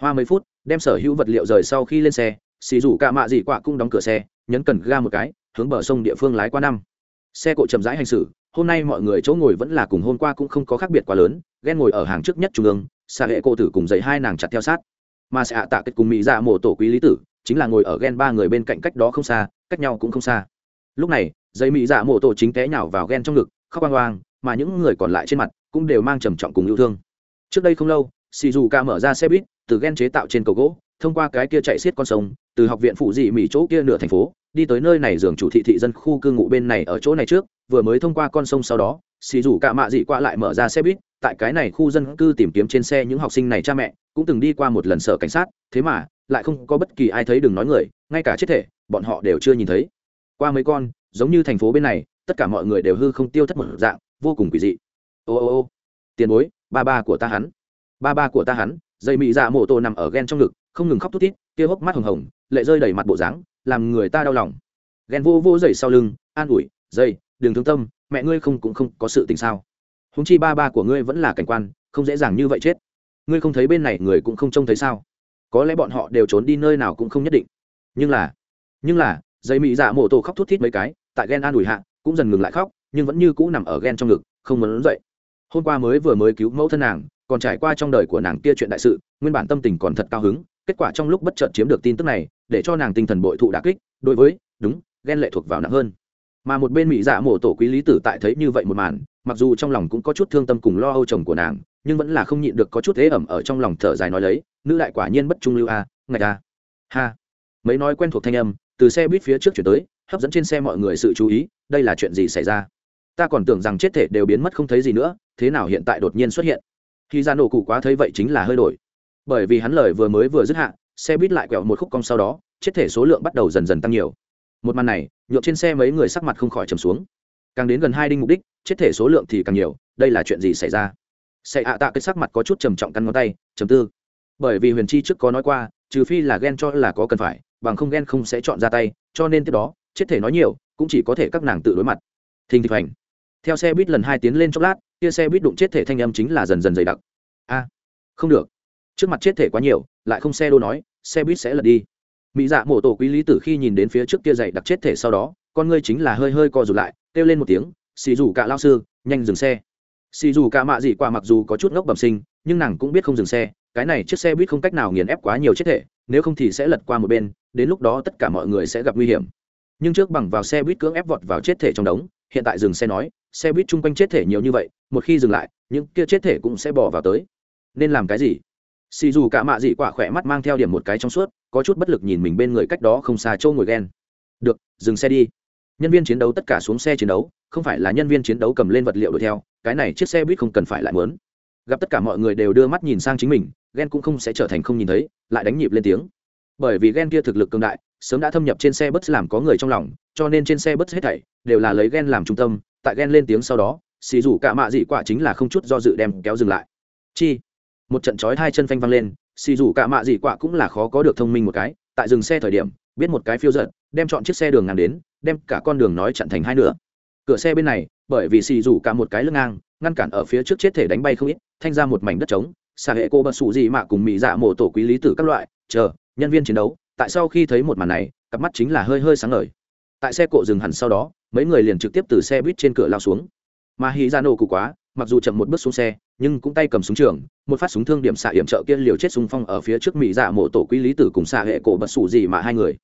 Speaker 1: Hoa mấy phút, đem sở hữu vật liệu rời sau khi lên xe, xì rủ cả mạ dị quạ cũng đóng cửa xe, nhấn cần ga một cái hướng bờ sông địa phương lái qua năm. Xe cộ chậm rãi hành xử, hôm nay mọi người chỗ ngồi vẫn là cùng hôm qua cũng không có khác biệt quá lớn, ghen ngồi ở hàng trước nhất trung ương xạ hệ cô tử cùng dậy hai nàng chặt theo sát. Mà sẽ hạ tạ kết cùng mỹ dạ mổ tổ quý lý tử chính là ngồi ở ghen ba người bên cạnh cách đó không xa, cách nhau cũng không xa. Lúc này dây mỹ dạ mổ tổ chính té nhào vào ghen trong ngực, khóc oang oang, mà những người còn lại trên mặt cũng đều mang trầm trọng cùng yêu thương. Trước đây không lâu xì dù ca mở ra xe buýt, từ ghen chế tạo trên cầu gỗ thông qua cái kia chạy xiết con sông, từ học viện phụ dị mỹ chỗ kia nửa thành phố, đi tới nơi này dường chủ thị thị dân khu cư ngụ bên này ở chỗ này trước, vừa mới thông qua con sông sau đó, xì rủ cả mạ dị qua lại mở ra xe buýt, tại cái này khu dân cư tìm kiếm trên xe những học sinh này cha mẹ, cũng từng đi qua một lần sở cảnh sát, thế mà, lại không có bất kỳ ai thấy đừng nói người, ngay cả chết thể, bọn họ đều chưa nhìn thấy. Qua mấy con, giống như thành phố bên này, tất cả mọi người đều hư không tiêu thất một dạng, vô cùng quỷ dị. Ô ô ô, tiền bối, ba ba của ta hắn. Ba ba của ta hắn dây mị dạ mộ tô nằm ở ghen trong ngực, không ngừng khóc thút thít, kia hốc mắt hồng hồng, lệ rơi đầy mặt bộ dáng, làm người ta đau lòng. Ghen vô vô dậy sau lưng, an ủi dây đừng thương tâm, mẹ ngươi không cũng không có sự tình sao. Húng chi ba ba của ngươi vẫn là cảnh quan, không dễ dàng như vậy chết. Ngươi không thấy bên này người cũng không trông thấy sao? Có lẽ bọn họ đều trốn đi nơi nào cũng không nhất định. Nhưng là nhưng là, dây mị dạ mộ tổ khóc thút thít mấy cái, tại ghen an ủi hạ, cũng dần ngừng lại khóc, nhưng vẫn như cũ nằm ở ghen trong ngực, không muốn dậy. Hôm qua mới vừa mới cứu mẫu thân nàng còn trải qua trong đời của nàng kia chuyện đại sự nguyên bản tâm tình còn thật cao hứng kết quả trong lúc bất chợt chiếm được tin tức này để cho nàng tinh thần bội thụ đà kích đối với đúng ghen lệ thuộc vào nặng hơn. Mà một bên mỹ dạ mổ tổ quý lý tử tại thấy như vậy một màn mặc dù trong lòng cũng có chút thương tâm cùng lo âu chồng của nàng nhưng vẫn là không nhịn được có chút thế ẩm ở trong lòng thở dài nói lấy nữ đại quả nhiên bất trung lưu a à, ngạch a. Ha. Mấy nói quen thuộc thanh âm từ xe buýt phía trước chuyển tới hấp dẫn trên xe mọi người sự chú ý đây là chuyện gì xảy ra? Ta còn tưởng rằng chết thể đều biến mất không thấy gì nữa thế nào hiện tại đột nhiên xuất hiện? Khi ra nổ cụ quá thấy vậy chính là hơi đổi. Bởi vì hắn lời vừa mới vừa dứt hạ, xe buýt lại quẹo một khúc cong sau đó chết thể số lượng bắt đầu dần dần tăng nhiều. Một màn này nhộn trên xe mấy người sắc mặt không khỏi trầm xuống. Càng đến gần hai đinh mục đích chết thể số lượng thì càng nhiều, đây là chuyện gì xảy ra? Xảy hạ tạ cái sắc mặt có chút trầm trọng căn ngón tay, trầm tư. Bởi vì huyền chi trước có nói qua, trừ phi là ghen cho là có cần phải, bằng không ghen không sẽ chọn ra tay, cho nên tiếp đó chết thể nói nhiều, cũng chỉ có thể các nàng tự đối mặt. Thình thịch hành theo xe buýt lần hai tiến lên chốc lát, kia xe buýt đụng chết thể thanh âm chính là dần dần dày đặc. A, không được. Trước mặt chết thể quá nhiều, lại không xe đô nói, xe buýt sẽ lật đi. Mỹ dạ mổ tổ quý lý tử khi nhìn đến phía trước kia dày đặc chết thể sau đó, con ngươi chính là hơi hơi co rụt lại, kêu lên một tiếng, xì dù cả lao sư, nhanh dừng xe. Xì dù cả mạ dị qua mặc dù có chút ngốc bẩm sinh, nhưng nàng cũng biết không dừng xe, cái này chiếc xe buýt không cách nào nghiền ép quá nhiều chết thể, nếu không thì sẽ lật qua một bên, đến lúc đó tất cả mọi người sẽ gặp nguy hiểm. Nhưng trước bằng vào xe buýt cưỡng ép vọt vào chết thể trong đống, hiện tại dừng xe nói xe buýt chung quanh chết thể nhiều như vậy, một khi dừng lại, những kia chết thể cũng sẽ bỏ vào tới. Nên làm cái gì? Xì dù cả mạ dị quả khỏe mắt mang theo điểm một cái trong suốt, có chút bất lực nhìn mình bên người cách đó không xa châu ngồi ghen. Được, dừng xe đi. Nhân viên chiến đấu tất cả xuống xe chiến đấu, không phải là nhân viên chiến đấu cầm lên vật liệu đuổi theo, cái này chiếc xe buýt không cần phải lại mớn gặp tất cả mọi người đều đưa mắt nhìn sang chính mình, ghen cũng không sẽ trở thành không nhìn thấy, lại đánh nhịp lên tiếng. Bởi vì ghen kia thực lực cường đại, sớm đã thâm nhập trên xe bus làm có người trong lòng, cho nên trên xe bus hết thảy đều là lấy ghen làm trung tâm tại ghen lên tiếng sau đó, xì rủ cả mạ dị quả chính là không chút do dự đem kéo dừng lại. Chi? Một trận chói hai chân phanh văng lên, xì rủ cả mạ dị quả cũng là khó có được thông minh một cái, tại dừng xe thời điểm, biết một cái phiêu giận đem chọn chiếc xe đường ngang đến, đem cả con đường nói chặn thành hai nửa. Cửa xe bên này, bởi vì xì rủ cả một cái lưng ngang, ngăn cản ở phía trước chết thể đánh bay không ít, thanh ra một mảnh đất trống, xà hệ cô bật sụ gì mà cùng mỹ dạ mổ tổ quý lý tử các loại, chờ, nhân viên chiến đấu, tại sau khi thấy một màn này, cặp mắt chính là hơi hơi sáng ngời. Tại xe cộ dừng hẳn sau đó mấy người liền trực tiếp từ xe buýt trên cửa lao xuống. Mà hì ra dạ nổ cụ quá, mặc dù chậm một bước xuống xe, nhưng cũng tay cầm súng trường, một phát súng thương điểm xạ hiểm trợ kia liều chết xung phong ở phía trước mỹ dạ mộ tổ quý lý tử cùng xạ hệ cổ bật sủ gì mà hai người.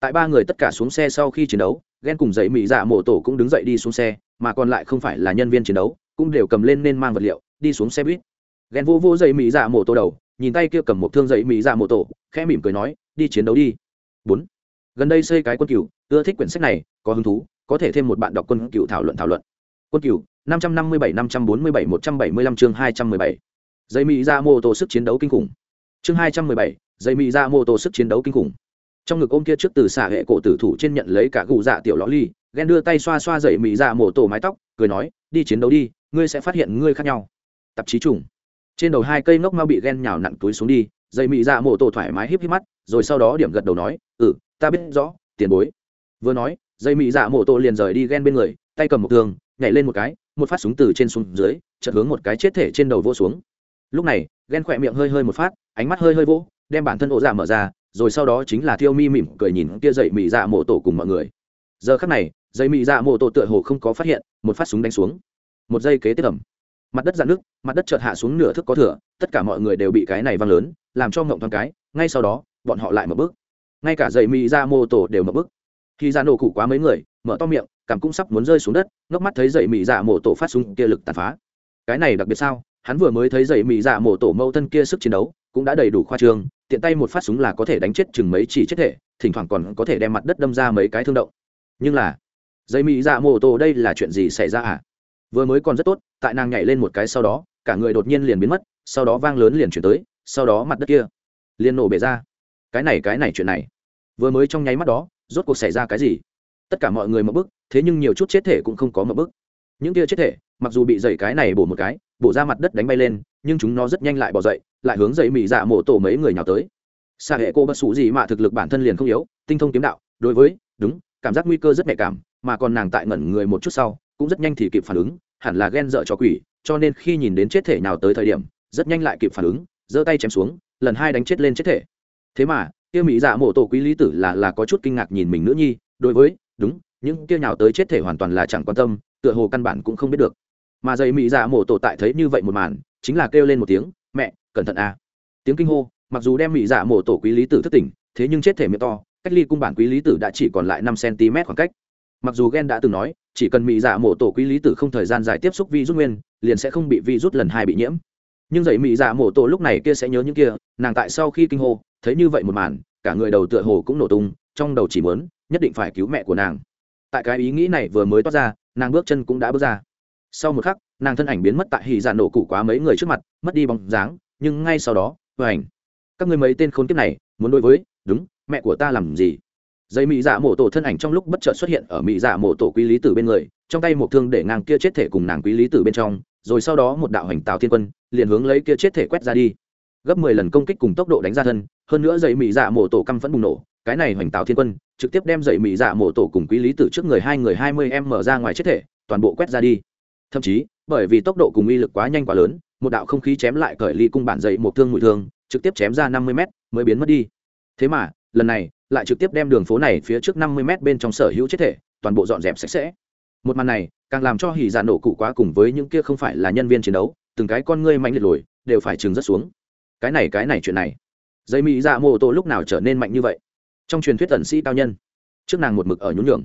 Speaker 1: Tại ba người tất cả xuống xe sau khi chiến đấu, ghen cùng dậy mỹ dạ mộ tổ cũng đứng dậy đi xuống xe, mà còn lại không phải là nhân viên chiến đấu, cũng đều cầm lên nên mang vật liệu, đi xuống xe buýt. Ghen vô vô dậy mỹ dạ mộ tổ đầu, nhìn tay kia cầm một thương dậy mỹ dạ mộ tổ, khẽ mỉm cười nói, đi chiến đấu đi. Bốn. Gần đây xây cái quân cựu ưa thích quyển sách này, có hứng thú có thể thêm một bạn đọc quân cựu thảo luận thảo luận. Quân cựu, năm trăm năm mươi bảy, năm trăm bốn mươi bảy, một trăm bảy mươi lăm, chương hai trăm mười bảy. Dây mỹ ra mô tô sức chiến đấu kinh khủng. Chương hai trăm mười bảy, dây mỹ ra mô tô sức chiến đấu kinh khủng. Trong ngực ôm kia trước từ xả hệ cổ tử thủ trên nhận lấy cả gù dạ tiểu ló ly, ghen đưa tay xoa xoa dậy mỹ ra mô tô mái tóc, cười nói, đi chiến đấu đi, ngươi sẽ phát hiện ngươi khác nhau. Tạp chí trùng. Trên đầu hai cây ngốc mau bị ghen nhào nặn túi xuống đi, dây mỹ ra mô tô thoải mái híp híp mắt, rồi sau đó điểm gật đầu nói ừ ta biết rõ, tiền bối. Vừa nói dây mỹ dạ mộ tô liền rời đi ghen bên người, tay cầm một thương, nhảy lên một cái, một phát súng từ trên xuống dưới, chợt hướng một cái chết thể trên đầu vô xuống. Lúc này, ghen khỏe miệng hơi hơi một phát, ánh mắt hơi hơi vỗ, đem bản thân ổ dạ mở ra, rồi sau đó chính là thiêu mi mỉm cười nhìn kia dậy mỹ dạ mộ tổ cùng mọi người. Giờ khắc này, dây mỹ dạ mộ tổ tựa hồ không có phát hiện, một phát súng đánh xuống. Một giây kế tiếp ẩm. Mặt đất dạn nước, mặt đất chợt hạ xuống nửa thước có thừa, tất cả mọi người đều bị cái này văng lớn, làm cho ngộng thoáng cái, ngay sau đó, bọn họ lại mở bước. Ngay cả dây mỹ dạ mộ tổ đều mở bước khi ra nổ cụ quá mấy người, mở to miệng, cảm cũng sắp muốn rơi xuống đất ngốc mắt thấy dậy mỹ dạ mổ tổ phát súng kia lực tàn phá. Cái này đặc biệt sao? Hắn vừa mới thấy dậy mỹ dạ mổ tổ mâu thân kia sức chiến đấu, cũng đã đầy đủ khoa trương, tiện tay một phát súng là có thể đánh chết chừng mấy chỉ chết thể, thỉnh thoảng còn có thể đem mặt đất đâm ra mấy cái thương động. Nhưng là dây mỹ dạ mổ tổ đây là chuyện gì xảy ra à? Vừa mới còn rất tốt, tại nàng nhảy lên một cái sau đó, cả người đột nhiên liền biến mất, sau đó vang lớn liền chuyển tới, sau đó mặt đất kia liền nổ bể ra. Cái này cái này chuyện này. Vừa mới trong nháy mắt đó rốt cuộc xảy ra cái gì? Tất cả mọi người mập bức, thế nhưng nhiều chút chết thể cũng không có mập bức. Những kia chết thể, mặc dù bị dày cái này bổ một cái, bổ ra mặt đất đánh bay lên, nhưng chúng nó rất nhanh lại bỏ dậy, lại hướng dậy mỹ dạ mổ tổ mấy người nhào tới. Xa hệ cô bất xù gì mà thực lực bản thân liền không yếu, tinh thông kiếm đạo, đối với, đúng, cảm giác nguy cơ rất nhạy cảm, mà còn nàng tại ngẩn người một chút sau, cũng rất nhanh thì kịp phản ứng, hẳn là ghen dợ cho quỷ, cho nên khi nhìn đến chết thể nào tới thời điểm, rất nhanh lại kịp phản ứng, giơ tay chém xuống, lần hai đánh chết lên chết thể. Thế mà kia mỹ dạ mổ tổ quý lý tử là là có chút kinh ngạc nhìn mình nữ nhi, đối với, đúng, những kia nhào tới chết thể hoàn toàn là chẳng quan tâm, tựa hồ căn bản cũng không biết được. Mà dày mỹ dạ mổ tổ tại thấy như vậy một màn, chính là kêu lên một tiếng, mẹ, cẩn thận a tiếng kinh hô, mặc dù đem mỹ dạ mổ tổ quý lý tử thất tỉnh, thế nhưng chết thể miệng to, cách ly cung bản quý lý tử đã chỉ còn lại năm cm khoảng cách. Mặc dù ghen đã từng nói, chỉ cần mỹ dạ mổ tổ quý lý tử không thời gian dài tiếp xúc vi rút nguyên, liền sẽ không bị vi rút lần hai bị nhiễm. Nhưng dậy mỹ dạ mổ tổ lúc này kia sẽ nhớ những kia, nàng tại sau khi kinh hô thấy như vậy một màn, cả người đầu tựa hồ cũng nổ tung, trong đầu chỉ muốn, nhất định phải cứu mẹ của nàng. Tại cái ý nghĩ này vừa mới toát ra, nàng bước chân cũng đã bước ra. Sau một khắc, nàng thân ảnh biến mất tại hì dạ nổ cụ quá mấy người trước mặt, mất đi bóng dáng, nhưng ngay sau đó vờ ảnh các người mấy tên khốn kiếp này, muốn đối với, đúng, mẹ của ta làm gì? Dây mỹ dạ mổ tổ thân ảnh trong lúc bất chợt xuất hiện ở mỹ dạ mổ tổ quý lý tử bên người, trong tay một thương để ngang kia chết thể cùng nàng quý lý tử bên trong, rồi sau đó một đạo hành tào thiên quân, liền hướng lấy kia chết thể quét ra đi. Gấp mười lần công kích cùng tốc độ đánh ra thân hơn nữa dậy mỹ dạ mổ tổ căm phẫn bùng nổ, cái này hoành tạo thiên quân, trực tiếp đem dậy mỹ dạ mổ tổ cùng quý lý tử trước người hai người hai mươi em mở ra ngoài chết thể, toàn bộ quét ra đi. Thậm chí, bởi vì tốc độ cùng uy lực quá nhanh quá lớn, một đạo không khí chém lại cởi ly cung bản dậy một thương mùi thương, trực tiếp chém ra năm mươi m mới biến mất đi. Thế mà, lần này, lại trực tiếp đem đường phố này phía trước năm mươi m bên trong sở hữu chết thể, toàn bộ dọn dẹp sạch sẽ. Một màn này, càng làm cho hỉ dạ nổ cụ quá cùng với những kia không phải là nhân viên chiến đấu, từng cái con ngươi mạnh liệt lồi, đều phải trừng rất xuống. Cái này cái này chuyện này dây mỹ dạ mô tô lúc nào trở nên mạnh như vậy? Trong truyền thuyết tần sĩ cao nhân, trước nàng một mực ở nhún nhường.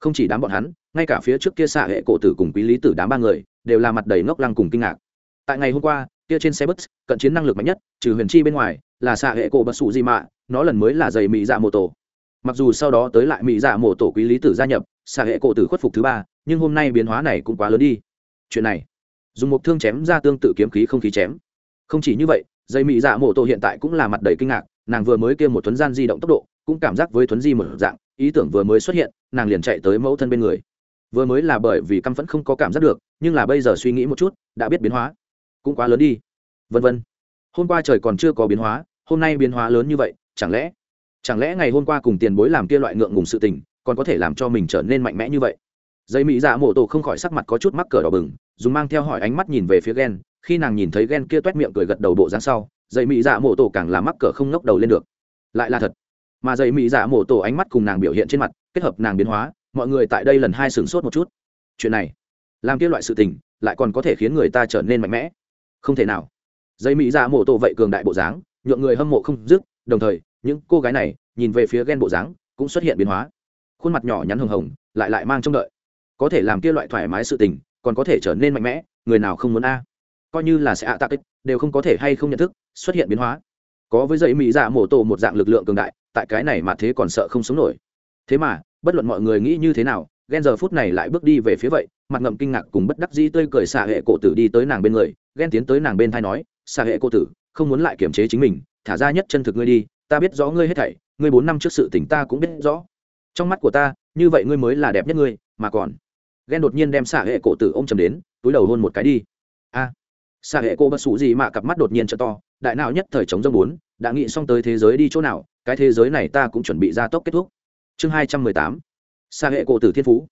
Speaker 1: Không chỉ đám bọn hắn, ngay cả phía trước kia xạ hệ cổ tử cùng quý lý tử đám ba người, đều là mặt đầy ngốc lăng cùng kinh ngạc. Tại ngày hôm qua, kia trên xe bus, cận chiến năng lực mạnh nhất, trừ huyền chi bên ngoài, là xạ hệ cổ bất sụ gì mạ nó lần mới là giày mỹ dạ mô tổ mặc dù sau đó tới lại mỹ dạ mô tổ quý lý tử gia nhập, xạ hệ cổ tử khuất phục thứ ba, nhưng hôm nay biến hóa này cũng quá lớn đi. Chuyện này, dùng một thương chém ra tương tự kiếm khí không khí chém. Không chỉ như vậy dây mỹ dạ mổ tổ hiện tại cũng là mặt đầy kinh ngạc, nàng vừa mới kêu một thuấn gian di động tốc độ, cũng cảm giác với thuấn di một dạng, ý tưởng vừa mới xuất hiện, nàng liền chạy tới mẫu thân bên người. Vừa mới là bởi vì căm phẫn không có cảm giác được, nhưng là bây giờ suy nghĩ một chút, đã biết biến hóa. Cũng quá lớn đi. Vân vân. Hôm qua trời còn chưa có biến hóa, hôm nay biến hóa lớn như vậy, chẳng lẽ chẳng lẽ ngày hôm qua cùng tiền bối làm kia loại ngượng ngùng sự tình, còn có thể làm cho mình trở nên mạnh mẽ như vậy? Dây mỹ dạ mổ tổ không khỏi sắc mặt có chút mắc cờ đỏ bừng, dùng mang theo hỏi ánh mắt nhìn về phía ghen khi nàng nhìn thấy ghen kia t u é t miệng cười gật đầu bộ dáng sau dây mỹ dạ mổ tổ càng là mắc cờ không ngóc đầu lên được. Lại là thật. Mà dây mỹ dạ mổ tổ ánh mắt cùng nàng biểu hiện trên mặt, kết hợp nàng biến hóa, mọi người tại đây lần hai sửng sốt một chút. Chuyện này, làm kia loại sự tình, lại còn có thể khiến người ta trở nên mạnh mẽ. Không thể nào. Dây mỹ dạ mổ tổ vậy cường đại bộ dáng, nhượng người hâm mộ không dứt, đồng thời, những cô gái này, nhìn về phía ghen bộ dáng, cũng xuất hiện biến hóa. Khuôn mặt nhỏ nhắn hồng hồng, lại lại mang trông đợi. Có thể làm kia loại thoải mái sự tình, còn có thể trở nên mạnh mẽ, người nào không muốn a? Coi như là sẽ ạ tạc đều không có thể hay không nhận thức xuất hiện biến hóa. Có với dãy mỹ dạ mổ tổ một dạng lực lượng cường đại tại cái này mà thế còn sợ không sống nổi. Thế mà bất luận mọi người nghĩ như thế nào ghen giờ phút này lại bước đi về phía vậy mặt ngậm kinh ngạc cùng bất đắc dĩ tươi cười xạ hệ cổ tử đi tới nàng bên người ghen tiến tới nàng bên thai nói xạ hệ cổ tử không muốn lại kiềm chế chính mình thả ra nhất chân thực ngươi đi ta biết rõ ngươi hết thảy ngươi bốn năm trước sự tình ta cũng biết rõ. Trong mắt của ta như vậy ngươi mới là đẹp nhất ngươi mà còn. Ghen đột nhiên đem xạ hệ cổ tử ô m chầm đến túi đầu hôn một cái đi. A à, xạ hệ cô bất sụ gì mà cặp mắt đột nhiên t to, đại nào nhất thời chống dâng bốn, đã nghĩ xong tới thế giới đi chỗ nào, cái thế giới này ta cũng chuẩn bị ra tốc kết thúc. Chương hai trăm mười tám, xạ hệ cổ tử thiên phú.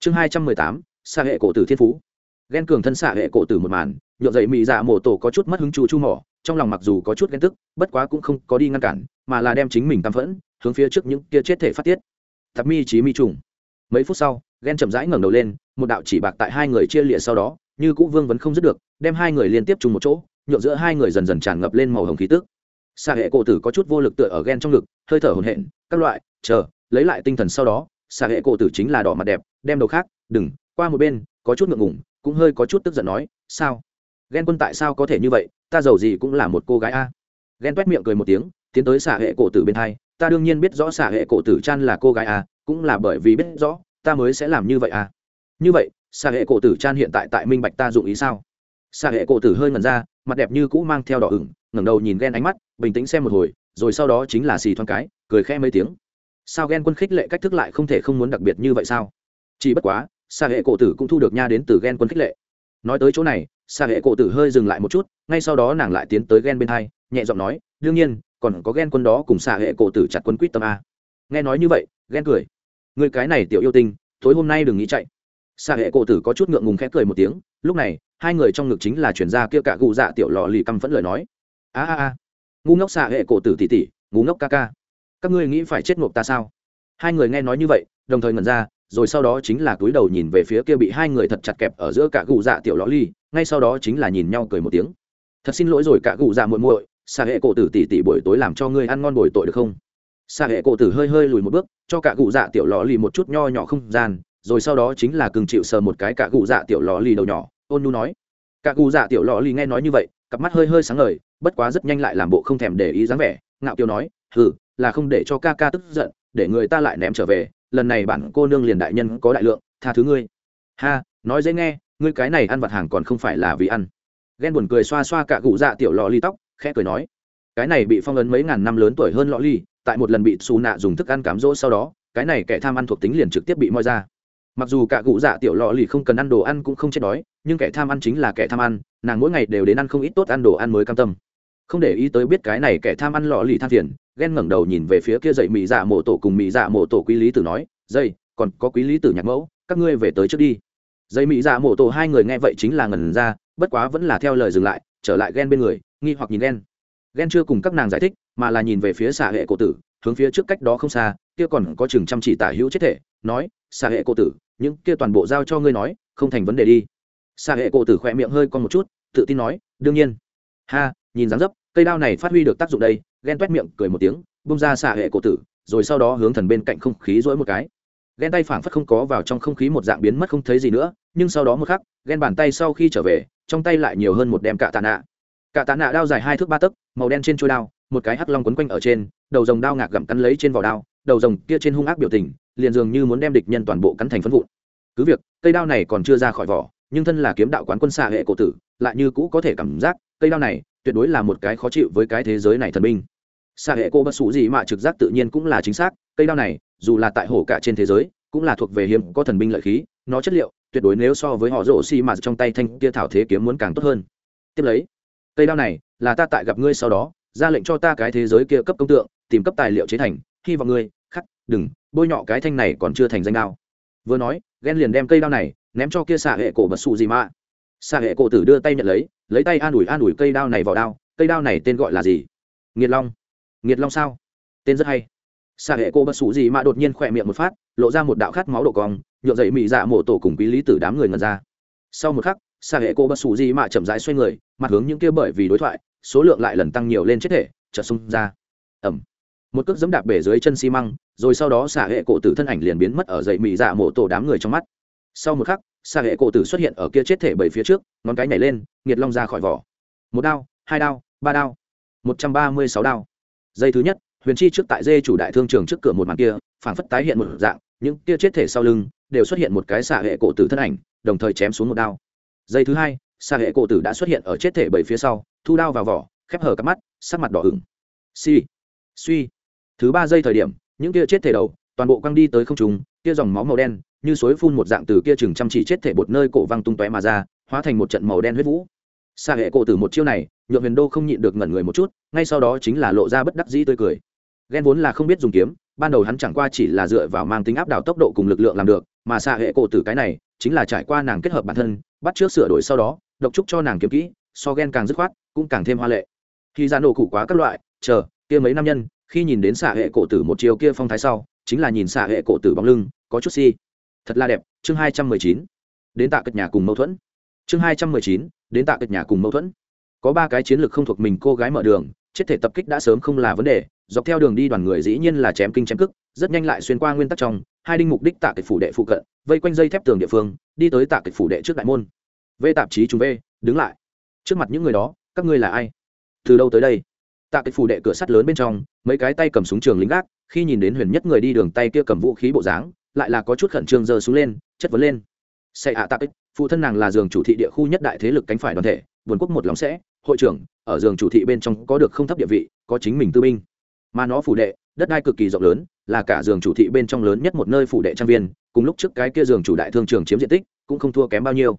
Speaker 1: Chương hai trăm mười tám, xạ hệ cổ tử thiên phú. Ghen cường thân xạ hệ cổ tử một màn, nhộn dậy mị dạ mổ tổ có chút mất hứng chú chu mỏ, trong lòng mặc dù có chút ghen tức, bất quá cũng không có đi ngăn cản, mà là đem chính mình tam phẫn, hướng phía trước những kia chết thể phát tiết. Thập mi trí mi trùng. Mấy phút sau, ghen chậm rãi ngẩng đầu lên, một đạo chỉ bạc tại hai người chia lịa sau đó như cũ vương vẫn không dứt được, đem hai người liên tiếp chung một chỗ nhộn giữa hai người dần dần tràn ngập lên màu hồng khí tức. Xạ hệ cổ tử có chút vô lực tựa ở ghen trong ngực, hơi thở hồn hện các loại, chờ, lấy lại tinh thần sau đó xạ hệ cổ tử chính là đỏ mặt đẹp, đem đầu khác, đừng, qua một bên, có chút ngượng ngùng, cũng hơi có chút tức giận nói, sao? Ghen quân tại sao có thể như vậy? Ta giàu gì cũng là một cô gái a. Ghen toét miệng cười một tiếng, tiến tới xạ hệ cổ tử bên hai, ta đương nhiên biết rõ xạ hệ cổ tử chan là cô gái a, cũng là bởi vì biết rõ, ta mới sẽ làm như vậy a. Như vậy xa hệ cổ tử chan hiện tại tại minh bạch ta dụng ý sao? Xa hệ cổ tử hơi ngần ra, mặt đẹp như cũ mang theo đỏ ửng, ngẩng đầu nhìn ghen ánh mắt, bình tĩnh xem một hồi, rồi sau đó chính là xì thoáng cái, cười khe mấy tiếng. Sao ghen quân khích lệ cách thức lại không thể không muốn đặc biệt như vậy sao? Chỉ bất quá xa hệ cổ tử cũng thu được nha đến từ ghen quân khích lệ. Nói tới chỗ này xa hệ cổ tử hơi dừng lại một chút, ngay sau đó nàng lại tiến tới ghen bên hai, nhẹ giọng nói, đương nhiên, còn có ghen quân đó cùng xa hệ cổ tử chặt quân quýt tâm a. Nghe nói như vậy ghen cười. Người cái này tiểu yêu tinh, tối hôm nay đừng nghĩ chạy xa hệ cổ tử có chút ngượng ngùng khẽ cười một tiếng, lúc này, hai người trong ngực chính là chuyển ra kia cả gù dạ tiểu lò lì căm phẫn lời nói. A a a, ngu ngốc xạ hệ cổ tử tỉ tỉ ngu ngốc ca ca. Các ngươi nghĩ phải chết ngộp ta sao? Hai người nghe nói như vậy, đồng thời ngẩn ra, rồi sau đó chính là cúi đầu nhìn về phía kia bị hai người thật chặt kẹp ở giữa cả gù dạ tiểu lò lì, ngay sau đó chính là nhìn nhau cười một tiếng. Thật xin lỗi rồi cả gù dạ muội muội xa hệ cổ tử tỉ tỉ buổi tối làm cho ngươi ăn ngon buổi tội được không? Xa hệ cổ tử hơi hơi lùi một bước, cho cả gù dạ tiểu lò lì một chút nho nhỏ không gian rồi sau đó chính là cừng chịu sờ một cái cả gù dạ tiểu lò lì đầu nhỏ. Ôn nu nói cả gù dạ tiểu lò lì nghe nói như vậy, cặp mắt hơi hơi sáng ngời, bất quá rất nhanh lại làm bộ không thèm để ý dáng vẻ. Ngạo kiều nói, hừ, là không để cho ca ca tức giận, để người ta lại ném trở về, lần này bản cô nương liền đại nhân có đại lượng, tha thứ ngươi. Ha, nói dễ nghe, ngươi cái này ăn vặt hàng còn không phải là vì ăn. Ghen buồn cười xoa xoa cả cụ dạ tiểu lò ly tóc, khẽ cười nói, cái này bị phong ấn mấy ngàn năm lớn tuổi hơn lọ ly tại một lần bị xù nạ dùng thức ăn cám dỗ sau đó, cái này kẻ tham ăn thuộc tính liền trực tiếp bị moi ra mặc dù cả cụ dạ tiểu lọ lì không cần ăn đồ ăn cũng không chết đói, nhưng kẻ tham ăn chính là kẻ tham ăn, nàng mỗi ngày đều đến ăn không ít tốt ăn đồ ăn mới cam tâm. Không để ý tới biết cái này kẻ tham ăn lọ lì than phiền, ghen ngẩng đầu nhìn về phía kia dậy mỹ dạ mộ tổ cùng mỹ dạ mộ tổ quý lý tử nói dây còn có quý lý tử nhạc mẫu, các ngươi về tới trước đi. Dây mỹ dạ mộ tổ hai người nghe vậy chính là ngẩn ra, bất quá vẫn là theo lời dừng lại, trở lại ghen bên người, nghi hoặc nhìn ghen. Ghen chưa cùng các nàng giải thích, mà là nhìn về phía xạ hệ cổ tử, hướng phía trước cách đó không xa, kia còn có chừng chăm chỉ tả hữu chết thể, nói, xạ hệ cổ tử những kia toàn bộ giao cho ngươi nói, không thành vấn đề đi. Xa hệ cổ tử khỏe miệng hơi con một chút, tự tin nói, đương nhiên. Ha, nhìn dáng dấp, cây đao này phát huy được tác dụng đây, ghen toét miệng cười một tiếng bung ra xạ hệ cổ tử, rồi sau đó hướng thần bên cạnh không khí rỗi một cái. Ghen tay phảng phất không có vào trong không khí một dạng biến mất không thấy gì nữa, nhưng sau đó một khắc, ghen bàn tay sau khi trở về, trong tay lại nhiều hơn một đem cạ tạ nạ. Cạ tạ nạ đao dài hai thước ba tấc, màu đen trên trôi đao, một cái hắc long quấn quanh ở trên, đầu rồng đao ngạc gặm cắn lấy trên vỏ đao đầu rồng kia trên hung ác biểu tình, liền dường như muốn đem địch nhân toàn bộ cắn thành phân vụn. Cứ việc, cây đao này còn chưa ra khỏi vỏ, nhưng thân là kiếm đạo quán quân xạ hệ cổ tử, lại như cũ có thể cảm giác, cây đao này tuyệt đối là một cái khó chịu với cái thế giới này thần binh. Xạ hệ cô bất sụ gì mà trực giác tự nhiên cũng là chính xác, cây đao này, dù là tại hổ cả trên thế giới, cũng là thuộc về hiếm có thần binh lợi khí, nó chất liệu tuyệt đối nếu so với họ rổ xi mà trong tay thanh kia thảo thế kiếm muốn càng tốt hơn. Tiếp lấy, cây đao này là ta tại gặp ngươi sau đó, ra lệnh cho ta cái thế giới kia cấp công tượng, tìm cấp tài liệu chế thành hy vọng ngươi, khắc, đừng, bôi nhọ cái thanh này còn chưa thành danh đao. Vừa nói, ghen liền đem cây đao này ném cho kia xạ hệ cổ bật xù gì mà. Xạ hệ cổ tử đưa tay nhận lấy lấy tay an ủi an ủi cây đao này vào đao, cây đao này tên gọi là gì? Nghiệt long. Nghiệt long sao? Tên rất hay. Xạ hệ cổ bật xù gì mà đột nhiên khỏe miệng một phát, lộ ra một đạo khát máu độ cong nhộn dậy mị dạ mổ tổ cùng quý lý tử đám người ngần ra. Sau một khắc, xạ hệ cổ bật xù gì mà chậm rãi xoay người, mặt hướng những kia bởi vì đối thoại, số lượng lại lần tăng nhiều lên chết thể, chợt xung ra. Ẩm một cước dẫm đạp bể dưới chân xi măng, rồi sau đó xạ hệ cổ tử thân ảnh liền biến mất ở dậy mị dạ mổ tổ đám người trong mắt. Sau một khắc xạ hệ cổ tử xuất hiện ở kia chết thể bảy phía trước, ngón cái nhảy lên, nghiệt long ra khỏi vỏ. Một đao, hai đao, ba đao, một trăm ba mươi sáu đao. Giây thứ nhất, huyền chi trước tại dê chủ đại thương trường trước cửa một màn kia, phảng phất tái hiện một dạng, những kia chết thể sau lưng đều xuất hiện một cái xạ hệ cổ tử thân ảnh, đồng thời chém xuống một đao. Giây thứ hai xạ hệ cổ tử đã xuất hiện ở chết thể bảy phía sau, thu đao vào vỏ, khép hở các mắt, sắc mặt đỏ ửng. Si suy thứ ba giây thời điểm, những kia chết thể đầu, toàn bộ quăng đi tới không trùng kia dòng máu màu đen, như suối phun một dạng từ kia chừng chăm chỉ chết thể bột nơi cổ văng tung tóe mà ra, hóa thành một trận màu đen huyết vũ. Xa hệ cổ từ một chiêu này, nhượng huyền đô không nhịn được ngẩn người một chút, ngay sau đó chính là lộ ra bất đắc dĩ tươi cười. Ghen vốn là không biết dùng kiếm, ban đầu hắn chẳng qua chỉ là dựa vào mang tính áp đảo tốc độ cùng lực lượng làm được, mà xa hệ cổ tử cái này, chính là trải qua nàng kết hợp bản thân, bắt trước sửa đổi sau đó, độc trúc cho nàng kiếm kỹ, so ghen càng dứt khoát, cũng càng thêm hoa lệ. Khi ra nổ củ quá các loại, chờ, kia mấy nam nhân khi nhìn đến xạ hệ cổ tử một chiều kia phong thái sau, chính là nhìn xạ hệ cổ tử bóng lưng, có chút si. Thật là đẹp, chương hai trăm mười chín. Đến tạ cất nhà cùng mâu thuẫn. Chương hai trăm mười chín, đến tạ cất nhà cùng mâu thuẫn. Có ba cái chiến lược không thuộc mình cô gái mở đường, chết thể tập kích đã sớm không là vấn đề, dọc theo đường đi đoàn người dĩ nhiên là chém kinh chém cức rất nhanh lại xuyên qua nguyên tắc trong, hai đinh mục đích tạ kịch phủ đệ phụ cận, vây quanh dây thép tường địa phương, đi tới tạ kịch phủ đệ trước đại môn. V tạp chí chúng v, đứng lại. Trước mặt những người đó, các ngươi là ai? Từ đâu tới đây? Tạ cái phủ đệ cửa sắt lớn bên trong, mấy cái tay cầm súng trường lính gác, khi nhìn đến huyền nhất người đi đường tay kia cầm vũ khí bộ dáng, lại là có chút khẩn trương giơ xuống lên, chất vấn lên. Sẽ hạ tạ kích phụ thân nàng là giường chủ thị địa khu nhất đại thế lực cánh phải đoàn thể, vườn quốc một lòng sẽ, hội trưởng, ở giường chủ thị bên trong có được không thấp địa vị, có chính mình tư binh. Mà nó phủ đệ, đất đai cực kỳ rộng lớn, là cả giường chủ thị bên trong lớn nhất một nơi phủ đệ trang viên, cùng lúc trước cái kia giường chủ đại thương trường chiếm diện tích, cũng không thua kém bao nhiêu.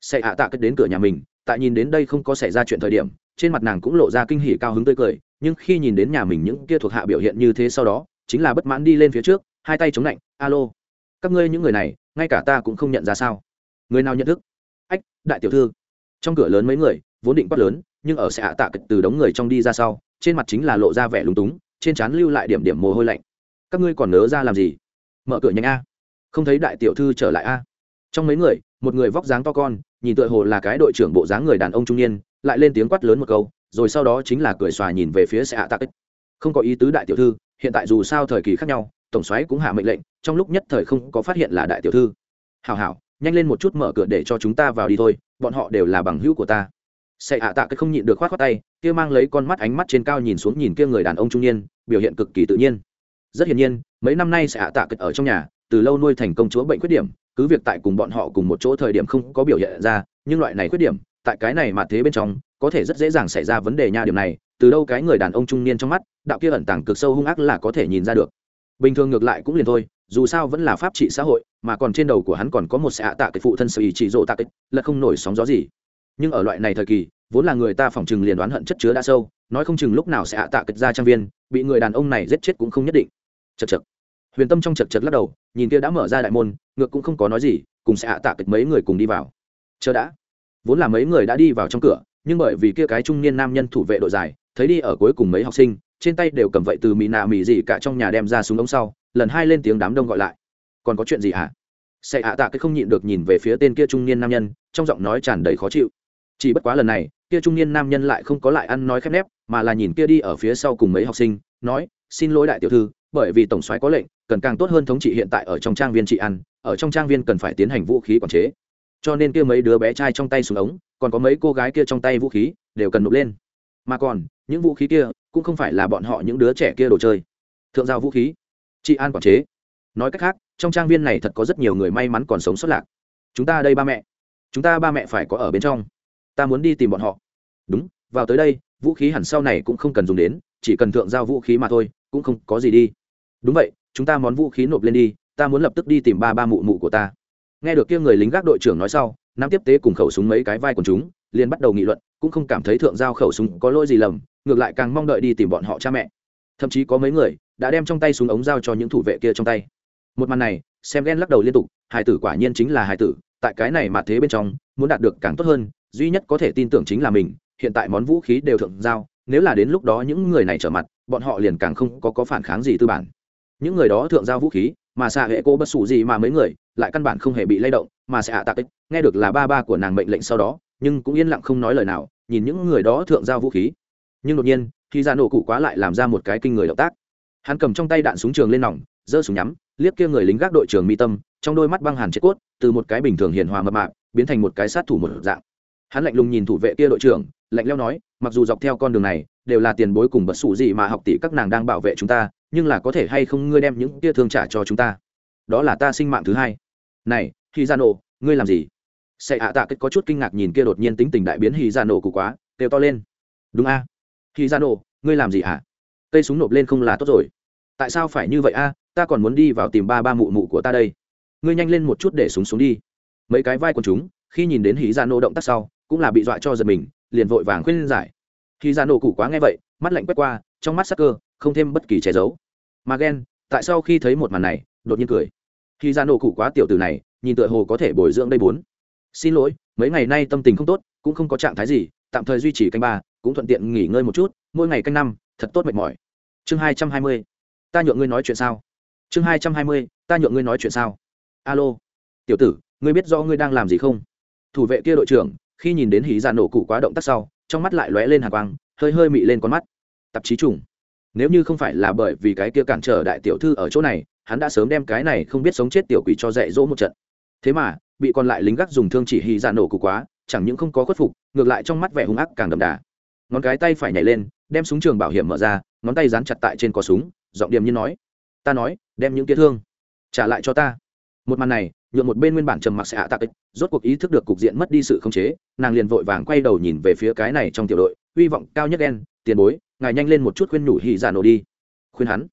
Speaker 1: Sẽ hạ tạ kích đến cửa nhà mình tại nhìn đến đây không có xảy ra chuyện thời điểm, trên mặt nàng cũng lộ ra kinh hỉ cao hứng tươi cười, nhưng khi nhìn đến nhà mình những kia thuộc hạ biểu hiện như thế sau đó, chính là bất mãn đi lên phía trước, hai tay chống lạnh, alo, các ngươi những người này, ngay cả ta cũng không nhận ra sao? Người nào nhận thức? Ách, đại tiểu thư. Trong cửa lớn mấy người, vốn định quát lớn, nhưng ở xe hạ tạ kịch từ đống người trong đi ra sau, trên mặt chính là lộ ra vẻ lúng túng, trên trán lưu lại điểm điểm mồ hôi lạnh. Các ngươi còn nớ ra làm gì? Mở cửa nhanh a. Không thấy đại tiểu thư trở lại a. Trong mấy người một người vóc dáng to con, nhìn tựa hồ là cái đội trưởng bộ dáng người đàn ông trung niên, lại lên tiếng quát lớn một câu, rồi sau đó chính là cười xòa nhìn về phía xe hạ tạ không có ý tứ đại tiểu thư, hiện tại dù sao thời kỳ khác nhau, tổng xoáy cũng hạ mệnh lệnh, trong lúc nhất thời không có phát hiện là đại tiểu thư. Hảo hảo, nhanh lên một chút mở cửa để cho chúng ta vào đi thôi, bọn họ đều là bằng hữu của ta. Xe hạ tạ cái không nhịn được khoát khoát tay, kia mang lấy con mắt ánh mắt trên cao nhìn xuống nhìn kia người đàn ông trung niên, biểu hiện cực kỳ tự nhiên. Rất hiển nhiên, mấy năm nay sẽ hạ tạ Cực ở trong nhà, từ lâu nuôi thành công chúa bệnh khuyết điểm cứ việc tại cùng bọn họ cùng một chỗ thời điểm không có biểu hiện ra, nhưng loại này khuyết điểm, tại cái này mà thế bên trong, có thể rất dễ dàng xảy ra vấn đề nha điểm này, từ đâu cái người đàn ông trung niên trong mắt, đạo kia ẩn tàng cực sâu hung ác là có thể nhìn ra được. Bình thường ngược lại cũng liền thôi, dù sao vẫn là pháp trị xã hội, mà còn trên đầu của hắn còn có một xạ tạ cái phụ thân sự ý chỉ rộ tạ cái là không nổi sóng gió gì. Nhưng ở loại này thời kỳ, vốn là người ta phỏng chừng liền đoán hận chất chứa đã sâu, nói không chừng lúc nào sẽ ạ tạ kịch ra trang viên, bị người đàn ông này giết chết cũng không nhất định. Chật chật huyền tâm trong chật chật lắc đầu, nhìn kia đã mở ra đại môn, ngược cũng không có nói gì, cùng sẽ hạ tạ kịch mấy người cùng đi vào. Chờ đã. Vốn là mấy người đã đi vào trong cửa, nhưng bởi vì kia cái trung niên nam nhân thủ vệ đội dài, thấy đi ở cuối cùng mấy học sinh, trên tay đều cầm vậy từ mỹ nạ mỹ gì cả trong nhà đem ra súng ống sau, lần hai lên tiếng đám đông gọi lại. Còn có chuyện gì hả? Sẽ hạ tạ cái không nhịn được nhìn về phía tên kia trung niên nam nhân, trong giọng nói tràn đầy khó chịu. Chỉ bất quá lần này, kia trung niên nam nhân lại không có lại ăn nói khép nép, mà là nhìn kia đi ở phía sau cùng mấy học sinh, nói, xin lỗi đại tiểu thư bởi vì tổng soái có lệnh, cần càng tốt hơn thống trị hiện tại ở trong trang viên trị ăn ở trong trang viên cần phải tiến hành vũ khí quản chế. Cho nên kia mấy đứa bé trai trong tay súng ống, còn có mấy cô gái kia trong tay vũ khí, đều cần nộp lên. Mà còn, những vũ khí kia cũng không phải là bọn họ những đứa trẻ kia đồ chơi. Thượng giao vũ khí, trị an quản chế. Nói cách khác, trong trang viên này thật có rất nhiều người may mắn còn sống sót lạc. Chúng ta đây ba mẹ. Chúng ta ba mẹ phải có ở bên trong. Ta muốn đi tìm bọn họ. Đúng, vào tới đây, vũ khí hẳn sau này cũng không cần dùng đến, chỉ cần thượng giao vũ khí mà thôi, cũng không có gì đi đúng vậy chúng ta món vũ khí nộp lên đi ta muốn lập tức đi tìm ba ba mụ mụ của ta. Nghe được kia người lính gác đội trưởng nói sau nam tiếp tế cùng khẩu súng mấy cái vai của chúng liền bắt đầu nghị luận cũng không cảm thấy thượng giao khẩu súng có lỗi gì lầm ngược lại càng mong đợi đi tìm bọn họ cha mẹ. Thậm chí có mấy người đã đem trong tay súng ống giao cho những thủ vệ kia trong tay. Một màn này xem ghen lắc đầu liên tục hải tử quả nhiên chính là hải tử tại cái này mà thế bên trong muốn đạt được càng tốt hơn duy nhất có thể tin tưởng chính là mình hiện tại món vũ khí đều thượng giao nếu là đến lúc đó những người này trở mặt bọn họ liền càng không có, có phản kháng gì tư bản những người đó thượng giao vũ khí, mà xạ hệ cô bất xù gì mà mấy người, lại căn bản không hề bị lay động, mà sẽ hạ tạc ích nghe được là ba ba của nàng mệnh lệnh sau đó, nhưng cũng yên lặng không nói lời nào, nhìn những người đó thượng giao vũ khí. Nhưng đột nhiên, khi ra nổ cụ quá lại làm ra một cái kinh người động tác. Hắn cầm trong tay đạn súng trường lên nòng, giơ súng nhắm, liếc kia người lính gác đội trưởng mi tâm, trong đôi mắt băng hàn chết cốt, từ một cái bình thường hiền hòa mập mạp, biến thành một cái sát thủ một dạng. Hắn lạnh lùng nhìn thủ vệ kia đội trưởng, lạnh leo nói, mặc dù dọc theo con đường này, đều là tiền bối cùng bất xù gì mà học tỷ các nàng đang bảo vệ chúng ta nhưng là có thể hay không ngươi đem những kia thương trả cho chúng ta? Đó là ta sinh mạng thứ hai. Này khi ra nổ ngươi làm gì? Sẽ ạ tạ kết có chút kinh ngạc nhìn kia đột nhiên tính tình đại biến hì ra nổ cụ quá, kêu to lên. Đúng a. À? hì ra nổ ngươi làm gì hả cây súng nộp lên không là tốt rồi. Tại sao phải như vậy a? Ta còn muốn đi vào tìm ba ba mụ mụ của ta đây. Ngươi nhanh lên một chút để súng xuống đi. Mấy cái vai của chúng, khi nhìn đến hì ra nổ động tác sau, cũng là bị dọa cho giật mình, liền vội vàng khuyên giải. Hì ra nổ cụ quá nghe vậy, mắt lạnh quét qua trong mắt sắc cơ, không thêm bất kỳ che giấu. Mà ghen tại sao khi thấy một màn này, đột nhiên cười. Khi ra nổ cụ quá tiểu từ này, nhìn tựa hồ có thể bồi dưỡng đây bốn. Xin lỗi, mấy ngày nay tâm tình không tốt, cũng không có trạng thái gì, tạm thời duy trì canh ba, cũng thuận tiện nghỉ ngơi một chút, mỗi ngày canh năm, thật tốt mệt mỏi. Chương hai trăm hai mươi, ta nhượng ngươi nói chuyện sao? Chương hai trăm hai mươi, ta nhượng ngươi nói chuyện sao? Alo. Tiểu tử, ngươi biết do ngươi đang làm gì không? Thủ vệ kia đội trưởng, khi nhìn đến hí ra nổ cụ quá động tác sau, trong mắt lại lóe lên hàng quang, hơi hơi mị lên con mắt tạp chí trùng. Nếu như không phải là bởi vì cái kia cản trở đại tiểu thư ở chỗ này, hắn đã sớm đem cái này không biết sống chết tiểu quỷ cho dạy dỗ một trận. Thế mà, bị còn lại lính gác dùng thương chỉ hy dạ nổ cụ quá, chẳng những không có khuất phục, ngược lại trong mắt vẻ hung ác càng đậm đà. Ngón cái tay phải nhảy lên, đem súng trường bảo hiểm mở ra, ngón tay dán chặt tại trên cò súng, giọng điềm như nói, ta nói, đem những kia thương trả lại cho ta. Một màn này, nhượng một bên nguyên bản trầm mặc sẽ hạ tạc ích rốt cuộc ý thức được cục diện mất đi sự khống chế, nàng liền vội vàng quay đầu nhìn về phía cái này trong tiểu đội hy vọng cao nhất đen, tiền bối, ngài nhanh lên một chút khuyên nhủ hì giả nổ đi. Khuyên hắn?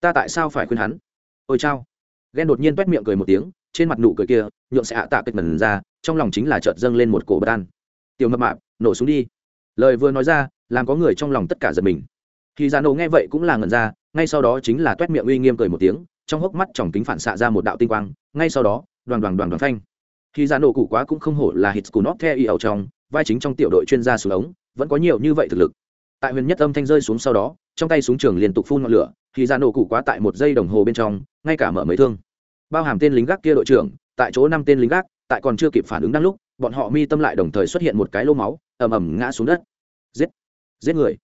Speaker 1: Ta tại sao phải khuyên hắn? Ôi chao. Ghen đột nhiên t u é t miệng cười một tiếng, trên mặt nụ cười kia, nhượng sẽ hạ tạ kịch mần ra, trong lòng chính là chợt dâng lên một cổ bất an. Tiểu mập mạp, nổ xuống đi. Lời vừa nói ra, làm có người trong lòng tất cả giật mình. Khi giả nổ nghe vậy cũng là ngần ra, ngay sau đó chính là t u é t miệng uy nghiêm cười một tiếng, trong hốc mắt tròng kính phản xạ ra một đạo tinh quang, ngay sau đó, đoàn đoàn đoàn đoàn phanh. Khi giả nổ cụ quá cũng không hổ là hít cù nóc theo y ẩu trong vai chính trong tiểu đội chuyên gia xuống ống, vẫn có nhiều như vậy thực lực. Tại huyền nhất âm thanh rơi xuống sau đó, trong tay súng trường liên tục phun ngọn lửa, thì ra nổ cụ quá tại một giây đồng hồ bên trong, ngay cả mở mấy thương. Bao hàm tên lính gác kia đội trưởng, tại chỗ năm tên lính gác, tại còn chưa kịp phản ứng đang lúc, bọn họ mi tâm lại đồng thời xuất hiện một cái lô máu, ầm ầm ngã xuống đất. Giết! Giết người!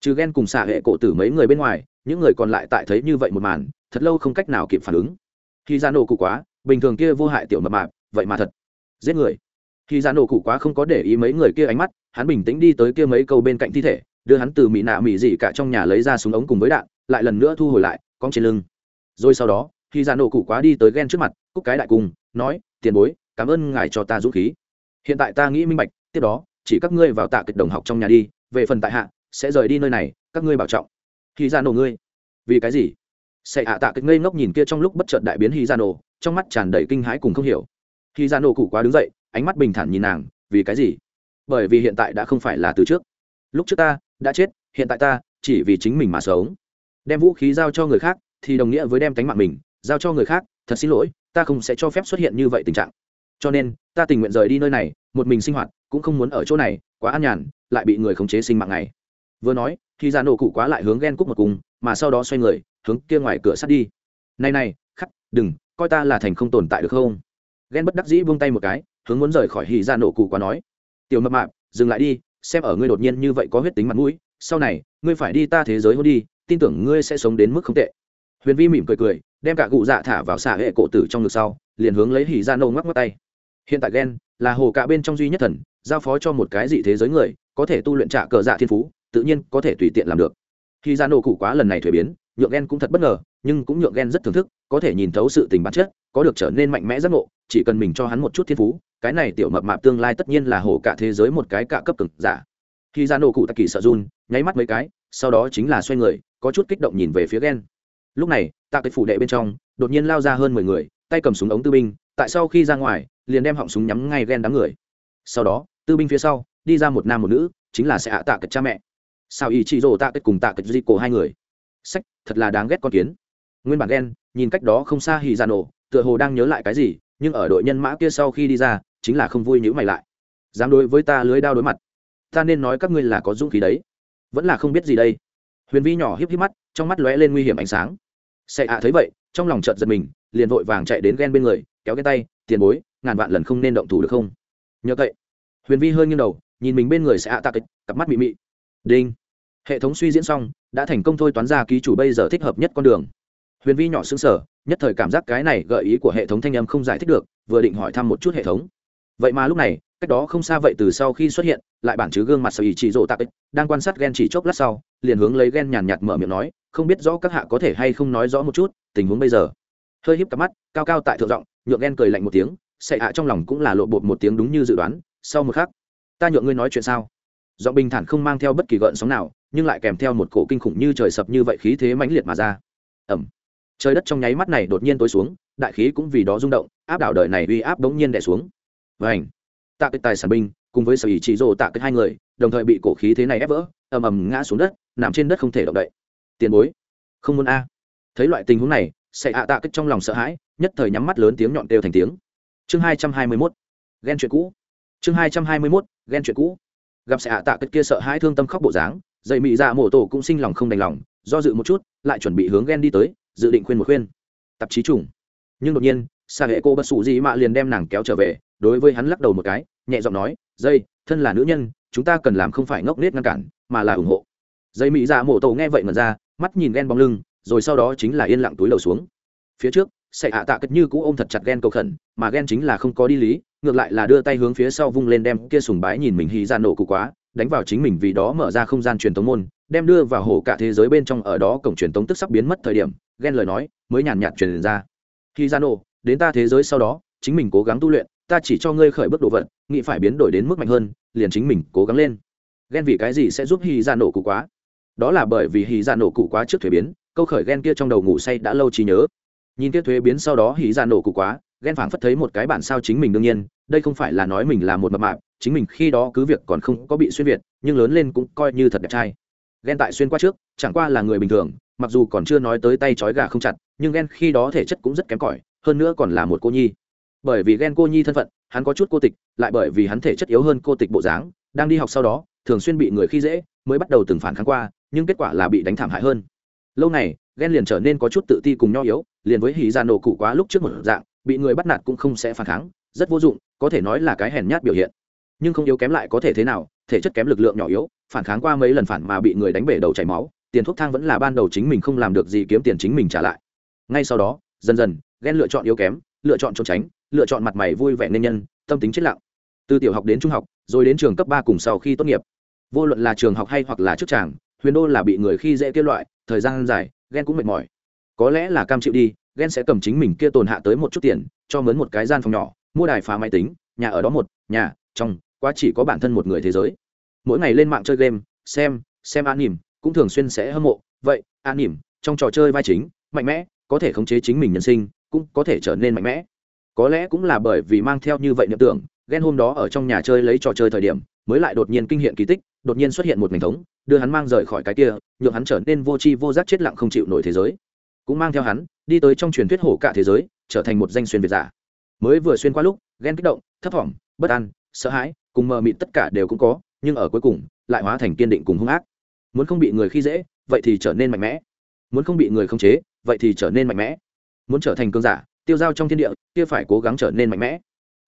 Speaker 1: Trừ ghen cùng xạ hệ cổ tử mấy người bên ngoài, những người còn lại tại thấy như vậy một màn, thật lâu không cách nào kịp phản ứng. Khi ra nổ cụ quá, bình thường kia vô hại tiểu mập mạp, vậy mà thật. Giết người! Khi ra nổ cụ quá không có để ý mấy người kia ánh mắt, hắn bình tĩnh đi tới kia mấy câu bên cạnh thi thể, đưa hắn từ mỹ nạ mỹ dị cả trong nhà lấy ra súng ống cùng với đạn, lại lần nữa thu hồi lại, cong trên lưng. Rồi sau đó, khi ra nổ cụ quá đi tới ghen trước mặt, cúc cái đại cung, nói, tiền bối, cảm ơn ngài cho ta dũng khí. Hiện tại ta nghĩ minh bạch, tiếp đó, chỉ các ngươi vào tạ kịch đồng học trong nhà đi, về phần tại hạ, sẽ rời đi nơi này, các ngươi bảo trọng. Khi ra nổ ngươi, vì cái gì? Sẽ hạ tạ kịch ngây ngốc nhìn kia trong lúc bất chợt đại biến hy ra nổ, trong mắt tràn đầy kinh hãi cùng không hiểu. Khi ra nổ cụ quá đứng dậy ánh mắt bình thản nhìn nàng, vì cái gì? Bởi vì hiện tại đã không phải là từ trước. Lúc trước ta, đã chết, hiện tại ta, chỉ vì chính mình mà sống. Đem vũ khí giao cho người khác, thì đồng nghĩa với đem tánh mạng mình, giao cho người khác, thật xin lỗi, ta không sẽ cho phép xuất hiện như vậy tình trạng. Cho nên, ta tình nguyện rời đi nơi này, một mình sinh hoạt, cũng không muốn ở chỗ này, quá an nhàn, lại bị người khống chế sinh mạng này. Vừa nói khi ra nổ cụ quá lại hướng ghen cúc một cùng, mà sau đó xoay người, hướng kia ngoài cửa sắt đi. Này này, khắc, đừng, coi ta là thành không tồn tại được không? Ghen bất đắc dĩ buông tay một cái hướng muốn rời khỏi hì ra nổ cụ quá nói. Tiểu mập mạp, dừng lại đi, xem ở ngươi đột nhiên như vậy có huyết tính mặt mũi, sau này, ngươi phải đi ta thế giới hôn đi, tin tưởng ngươi sẽ sống đến mức không tệ. Huyền vi mỉm cười cười, đem cả cụ dạ thả vào xả hệ cổ tử trong ngực sau, liền hướng lấy hỉ ra nổ ngoắc ngoắc tay. Hiện tại ghen là hồ cả bên trong duy nhất thần, giao phó cho một cái dị thế giới người, có thể tu luyện trả cờ dạ thiên phú, tự nhiên có thể tùy tiện làm được. Khi ra nổ cụ quá lần này thuế biến, nhượng ghen cũng thật bất ngờ, nhưng cũng nhượng ghen rất thưởng thức, có thể nhìn thấu sự tình bản chất có được trở nên mạnh mẽ giác ngộ, chỉ cần mình cho hắn một chút thiên phú, cái này tiểu mập mạp tương lai tất nhiên là hổ cả thế giới một cái cả cấp cực giả. Khi ra nổ cụ tạ kỳ sợ run, nháy mắt mấy cái, sau đó chính là xoay người, có chút kích động nhìn về phía ghen lúc này, tạ cái phủ đệ bên trong, đột nhiên lao ra hơn mười người, tay cầm súng ống tư binh, tại sau khi ra ngoài, liền đem họng súng nhắm ngay ghen đám người. Sau đó, tư binh phía sau, đi ra một nam một nữ, chính là sẽ Hạ tạ cái cha mẹ. Sao ý chị rồ tạ cái cùng tạ cái di cổ hai người. Sách, thật là đáng ghét con kiến. Nguyên bản ghen nhìn cách đó không xa hì ra dạ nổ tựa hồ đang nhớ lại cái gì, nhưng ở đội nhân mã kia sau khi đi ra, chính là không vui nhữ mày lại. Dám đối với ta lưới đao đối mặt, ta nên nói các ngươi là có dũng khí đấy. Vẫn là không biết gì đây. Huyền vi nhỏ híp híp mắt, trong mắt lóe lên nguy hiểm ánh sáng. Sệ ạ, thấy vậy, trong lòng chợt giật mình, liền vội vàng chạy đến ghen bên người, kéo cái tay, tiền bối, ngàn vạn lần không nên động thủ được không? Nhớ vậy huyền vi hơi nghiêng đầu, nhìn mình bên người sẽ ạ tạ kịch, cặp mắt mị mị. Đinh. Hệ thống suy diễn xong, đã thành công thôi toán ra ký chủ bây giờ thích hợp nhất con đường huyền vi nhỏ xứng sở nhất thời cảm giác cái này gợi ý của hệ thống thanh âm không giải thích được, vừa định hỏi thăm một chút hệ thống. Vậy mà lúc này, cách đó không xa vậy từ sau khi xuất hiện, lại bản chứ gương mặt sở ý chỉ rộ tạc ích đang quan sát ghen chỉ chốc lát sau, liền hướng lấy ghen nhàn nhạt mở miệng nói, không biết rõ các hạ có thể hay không nói rõ một chút, tình huống bây giờ. Hơi híp cặp mắt, cao cao tại thượng giọng, nhượng ghen cười lạnh một tiếng sệ hạ trong lòng cũng là lộ bột một tiếng đúng như dự đoán, sau một khắc, ta nhượng ngươi nói chuyện sao? Giọng bình thản không mang theo bất kỳ gợn sóng nào, nhưng lại kèm theo một cổ kinh khủng như trời sập như vậy khí thế mãnh liệt mà ra. Ẩm trời đất trong nháy mắt này đột nhiên tối xuống, đại khí cũng vì đó rung động, áp đảo đời này uy áp bỗng nhiên đè xuống. Vảnh tạ cái tài sản binh, cùng với sở ý chỉ rồ tạ cái hai người, đồng thời bị cổ khí thế này ép vỡ, ầm ầm ngã xuống đất, nằm trên đất không thể động đậy. Tiền bối! Không muốn a. Thấy loại tình huống này sẽ ạ tạ kích trong lòng sợ hãi, nhất thời nhắm mắt lớn tiếng nhọn đều thành tiếng. Chương hai trăm hai mươi mốt. Ghen chuyện cũ. Chương hai trăm hai mươi mốt. Ghen chuyện cũ. Gặp sẽ ạ tạ kích kia sợ hãi thương tâm khóc bộ dáng, dậy mị dạ mổ tổ cũng sinh lòng không đành lòng, do dự một chút, lại chuẩn bị hướng ghen đi tới dự định khuyên một khuyên. Tạp chí trùng. Nhưng đột nhiên xa hệ cô bất xù gì mạ liền đem nàng kéo trở về, đối với hắn lắc đầu một cái, nhẹ giọng nói, dây, thân là nữ nhân, chúng ta cần làm không phải ngốc nết ngăn cản, mà là ủng hộ. Dây mỹ dạ mổ tổ nghe vậy mà ra, mắt nhìn ghen bóng lưng, rồi sau đó chính là yên lặng túi đầu xuống. Phía trước sẽ hạ tạ cất như cũ ôm thật chặt ghen cầu khẩn, mà ghen chính là không có đi lý, ngược lại là đưa tay hướng phía sau vung lên đem kia sùng bái nhìn mình hy ra nổ cụ quá đánh vào chính mình vì đó mở ra không gian truyền tống môn, đem đưa vào hổ cả thế giới bên trong ở đó cổng truyền tống tức sắp biến mất thời điểm, ghen lời nói, mới nhàn nhạt truyền ra. Khi gian ô đến ta thế giới sau đó, chính mình cố gắng tu luyện, ta chỉ cho ngươi khởi bước đồ vật, nghĩ phải biến đổi đến mức mạnh hơn, liền chính mình cố gắng lên. Ghen vì cái gì sẽ giúp hy ra nổ cụ quá? Đó là bởi vì hy ra nổ cụ quá trước thuế biến, câu khởi ghen kia trong đầu ngủ say đã lâu trí nhớ. Nhìn kia thuế biến sau đó hy ra nổ cụ quá, ghen phảng phất thấy một cái bản sao chính mình đương nhiên, đây không phải là nói mình là một mập mạp chính mình khi đó cứ việc còn không có bị xuyên việt, nhưng lớn lên cũng coi như thật đẹp trai. Ghen tại xuyên qua trước, chẳng qua là người bình thường, mặc dù còn chưa nói tới tay trói gà không chặt, nhưng ghen khi đó thể chất cũng rất kém cỏi, hơn nữa còn là một cô nhi. Bởi vì ghen cô nhi thân phận, hắn có chút cô tịch, lại bởi vì hắn thể chất yếu hơn cô tịch bộ dáng, đang đi học sau đó, thường xuyên bị người khi dễ, mới bắt đầu từng phản kháng qua, nhưng kết quả là bị đánh thảm hại hơn. Lâu này, ghen liền trở nên có chút tự ti cùng nho yếu, liền với hì ra nổ cụ quá lúc trước một dạng, bị người bắt nạt cũng không sẽ phản kháng, rất vô dụng, có thể nói là cái hèn nhát biểu hiện nhưng không yếu kém lại có thể thế nào, thể chất kém lực lượng nhỏ yếu, phản kháng qua mấy lần phản mà bị người đánh bể đầu chảy máu, tiền thuốc thang vẫn là ban đầu chính mình không làm được gì kiếm tiền chính mình trả lại. Ngay sau đó, dần dần ghen lựa chọn yếu kém, lựa chọn trốn tránh, lựa chọn mặt mày vui vẻ nên nhân, tâm tính chết lặng. Từ tiểu học đến trung học, rồi đến trường cấp ba cùng sau khi tốt nghiệp. Vô luận là trường học hay hoặc là chức tràng, huyền đô là bị người khi dễ kêu loại, thời gian dài ghen cũng mệt mỏi. Có lẽ là cam chịu đi ghen sẽ cầm chính mình kia tồn hạ tới một chút tiền, cho mướn một cái gian phòng nhỏ, mua đài phá máy tính, nhà ở đó một, nhà, trong quá chỉ có bản thân một người thế giới. Mỗi ngày lên mạng chơi game, xem xem an nỉm cũng thường xuyên sẽ hâm mộ. Vậy an nỉm trong trò chơi vai chính, mạnh mẽ, có thể khống chế chính mình nhân sinh, cũng có thể trở nên mạnh mẽ. Có lẽ cũng là bởi vì mang theo như vậy niệm tưởng ghen hôm đó ở trong nhà chơi lấy trò chơi thời điểm, mới lại đột nhiên kinh hiện kỳ tích, đột nhiên xuất hiện một ngành thống, đưa hắn mang rời khỏi cái kia, nhượng hắn trở nên vô tri vô giác chết lặng không chịu nổi thế giới. Cũng mang theo hắn, đi tới trong truyền thuyết hổ cả thế giới, trở thành một danh xuyên việt giả. Mới vừa xuyên qua lúc ghen kích động, thấp thỏm, bất an sợ hãi, cùng mờ mịt tất cả đều cũng có, nhưng ở cuối cùng, lại hóa thành kiên định cùng hung ác. Muốn không bị người khi dễ, vậy thì trở nên mạnh mẽ. Muốn không bị người khống chế, vậy thì trở nên mạnh mẽ. Muốn trở thành cơn giả, tiêu dao trong thiên địa, kia phải cố gắng trở nên mạnh mẽ.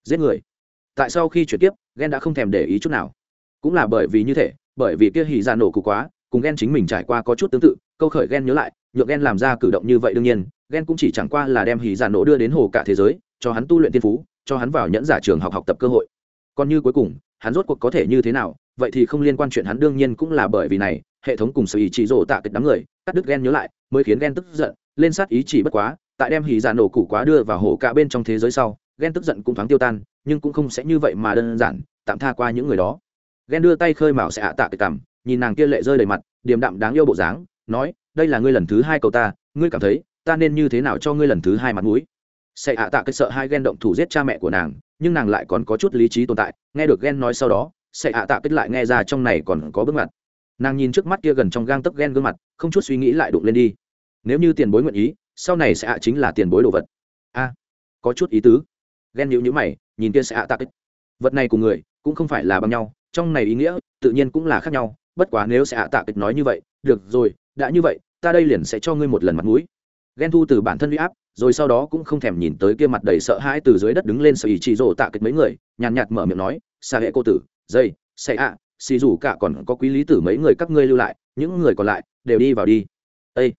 Speaker 1: Giết người. Tại sau khi chuyển tiếp ghen đã không thèm để ý chút nào. Cũng là bởi vì như thế, bởi vì kia hỉ ra nổ cụ quá, cùng ghen chính mình trải qua có chút tương tự, câu khởi ghen nhớ lại nhựa ghen làm ra cử động như vậy đương nhiên ghen cũng chỉ chẳng qua là đem hỉ ra nổ đưa đến hồ cả thế giới, cho hắn tu luyện tiên phú, cho hắn vào nhẫn giả trường học học tập cơ hội còn như cuối cùng, hắn rốt cuộc có thể như thế nào? Vậy thì không liên quan chuyện hắn đương nhiên cũng là bởi vì này, hệ thống cùng sự ý chỉ rổ tạ kịch đám người, cắt đứt ghen nhớ lại, mới khiến ghen tức giận, lên sát ý chỉ bất quá, tại đem hỉ giả nổ củ quá đưa vào hổ cả bên trong thế giới sau, ghen tức giận cũng thoáng tiêu tan, nhưng cũng không sẽ như vậy mà đơn giản, tạm tha qua những người đó. Ghen đưa tay khơi mào sẽ hạ tạ kịch cảm, nhìn nàng kia lệ rơi đầy mặt, điềm đạm đáng yêu bộ dáng, nói, đây là ngươi lần thứ hai cầu ta, ngươi cảm thấy, ta nên như thế nào cho ngươi lần thứ hai mặt mũi? Sẽ hạ tạ kịch sợ hai ghen động thủ giết cha mẹ của nàng nhưng nàng lại còn có chút lý trí tồn tại, nghe được ghen nói sau đó, sẽ hạ tạ kết lại nghe ra trong này còn có bước mặt nàng nhìn trước mắt kia gần trong gang tấc ghen gương mặt, không chút suy nghĩ lại đụng lên đi. Nếu như tiền bối nguyện ý, sau này sẽ hạ chính là tiền bối đồ vật. A, có chút ý tứ. Ghen nhữ nhữ mày, nhìn kia sẽ hạ tạ kết vật này của người, cũng không phải là bằng nhau, trong này ý nghĩa, tự nhiên cũng là khác nhau, bất quá nếu sẽ hạ tạ kịch nói như vậy, được rồi, đã như vậy, ta đây liền sẽ cho ngươi một lần mặt mũi ghen thu từ bản thân huy áp, rồi sau đó cũng không thèm nhìn tới kia mặt đầy sợ hãi từ dưới đất đứng lên sợ ý chỉ rổ tạ kịch mấy người, nhàn nhạt mở miệng nói xa hệ cô tử, dây xe ạ xì rủ cả còn có quý lý tử mấy người các ngươi lưu lại, những người còn lại đều đi vào đi. Ây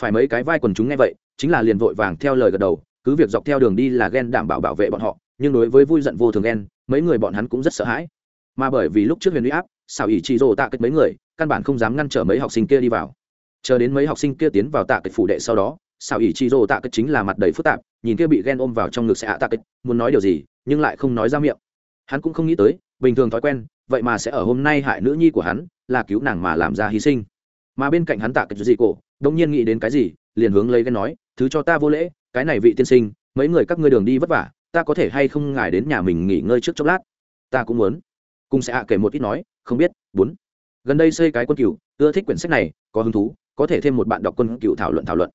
Speaker 1: phải mấy cái vai quần chúng nghe vậy, chính là liền vội vàng theo lời gật đầu, cứ việc dọc theo đường đi là ghen đảm bảo bảo vệ bọn họ, nhưng đối với vui giận vô thường ghen, mấy người bọn hắn cũng rất sợ hãi. Mà bởi vì lúc trước huyền huy áp xảo ý chị rồ tạ kịch mấy người, căn bản không dám ngăn trở mấy học sinh kia đi vào. Chờ đến mấy học sinh kia tiến vào tạ kịch phủ đệ sau đó xảo ỷ chị rồ tạ kịch chính là mặt đầy phức tạp, nhìn kia bị ghen ôm vào trong ngực sẽ ạ tạ kịch, muốn nói điều gì, nhưng lại không nói ra miệng. Hắn cũng không nghĩ tới, bình thường thói quen, vậy mà sẽ ở hôm nay hại nữ nhi của hắn, là cứu nàng mà làm ra hy sinh. Mà bên cạnh hắn tạ kịch gì cổ đông nhiên nghĩ đến cái gì, liền hướng lấy ghen nói, thứ cho ta vô lễ, cái này vị tiên sinh, mấy người các ngươi đường đi vất vả, ta có thể hay không ngài đến nhà mình nghỉ ngơi trước chốc lát? Ta cũng muốn. Cùng sẽ hạ kể một ít nói, không biết bốn gần đây xây cái quân cựu ưa thích quyển sách này, có hứng thú, có thể thêm một bạn đọc quân cựu thảo luận thảo luận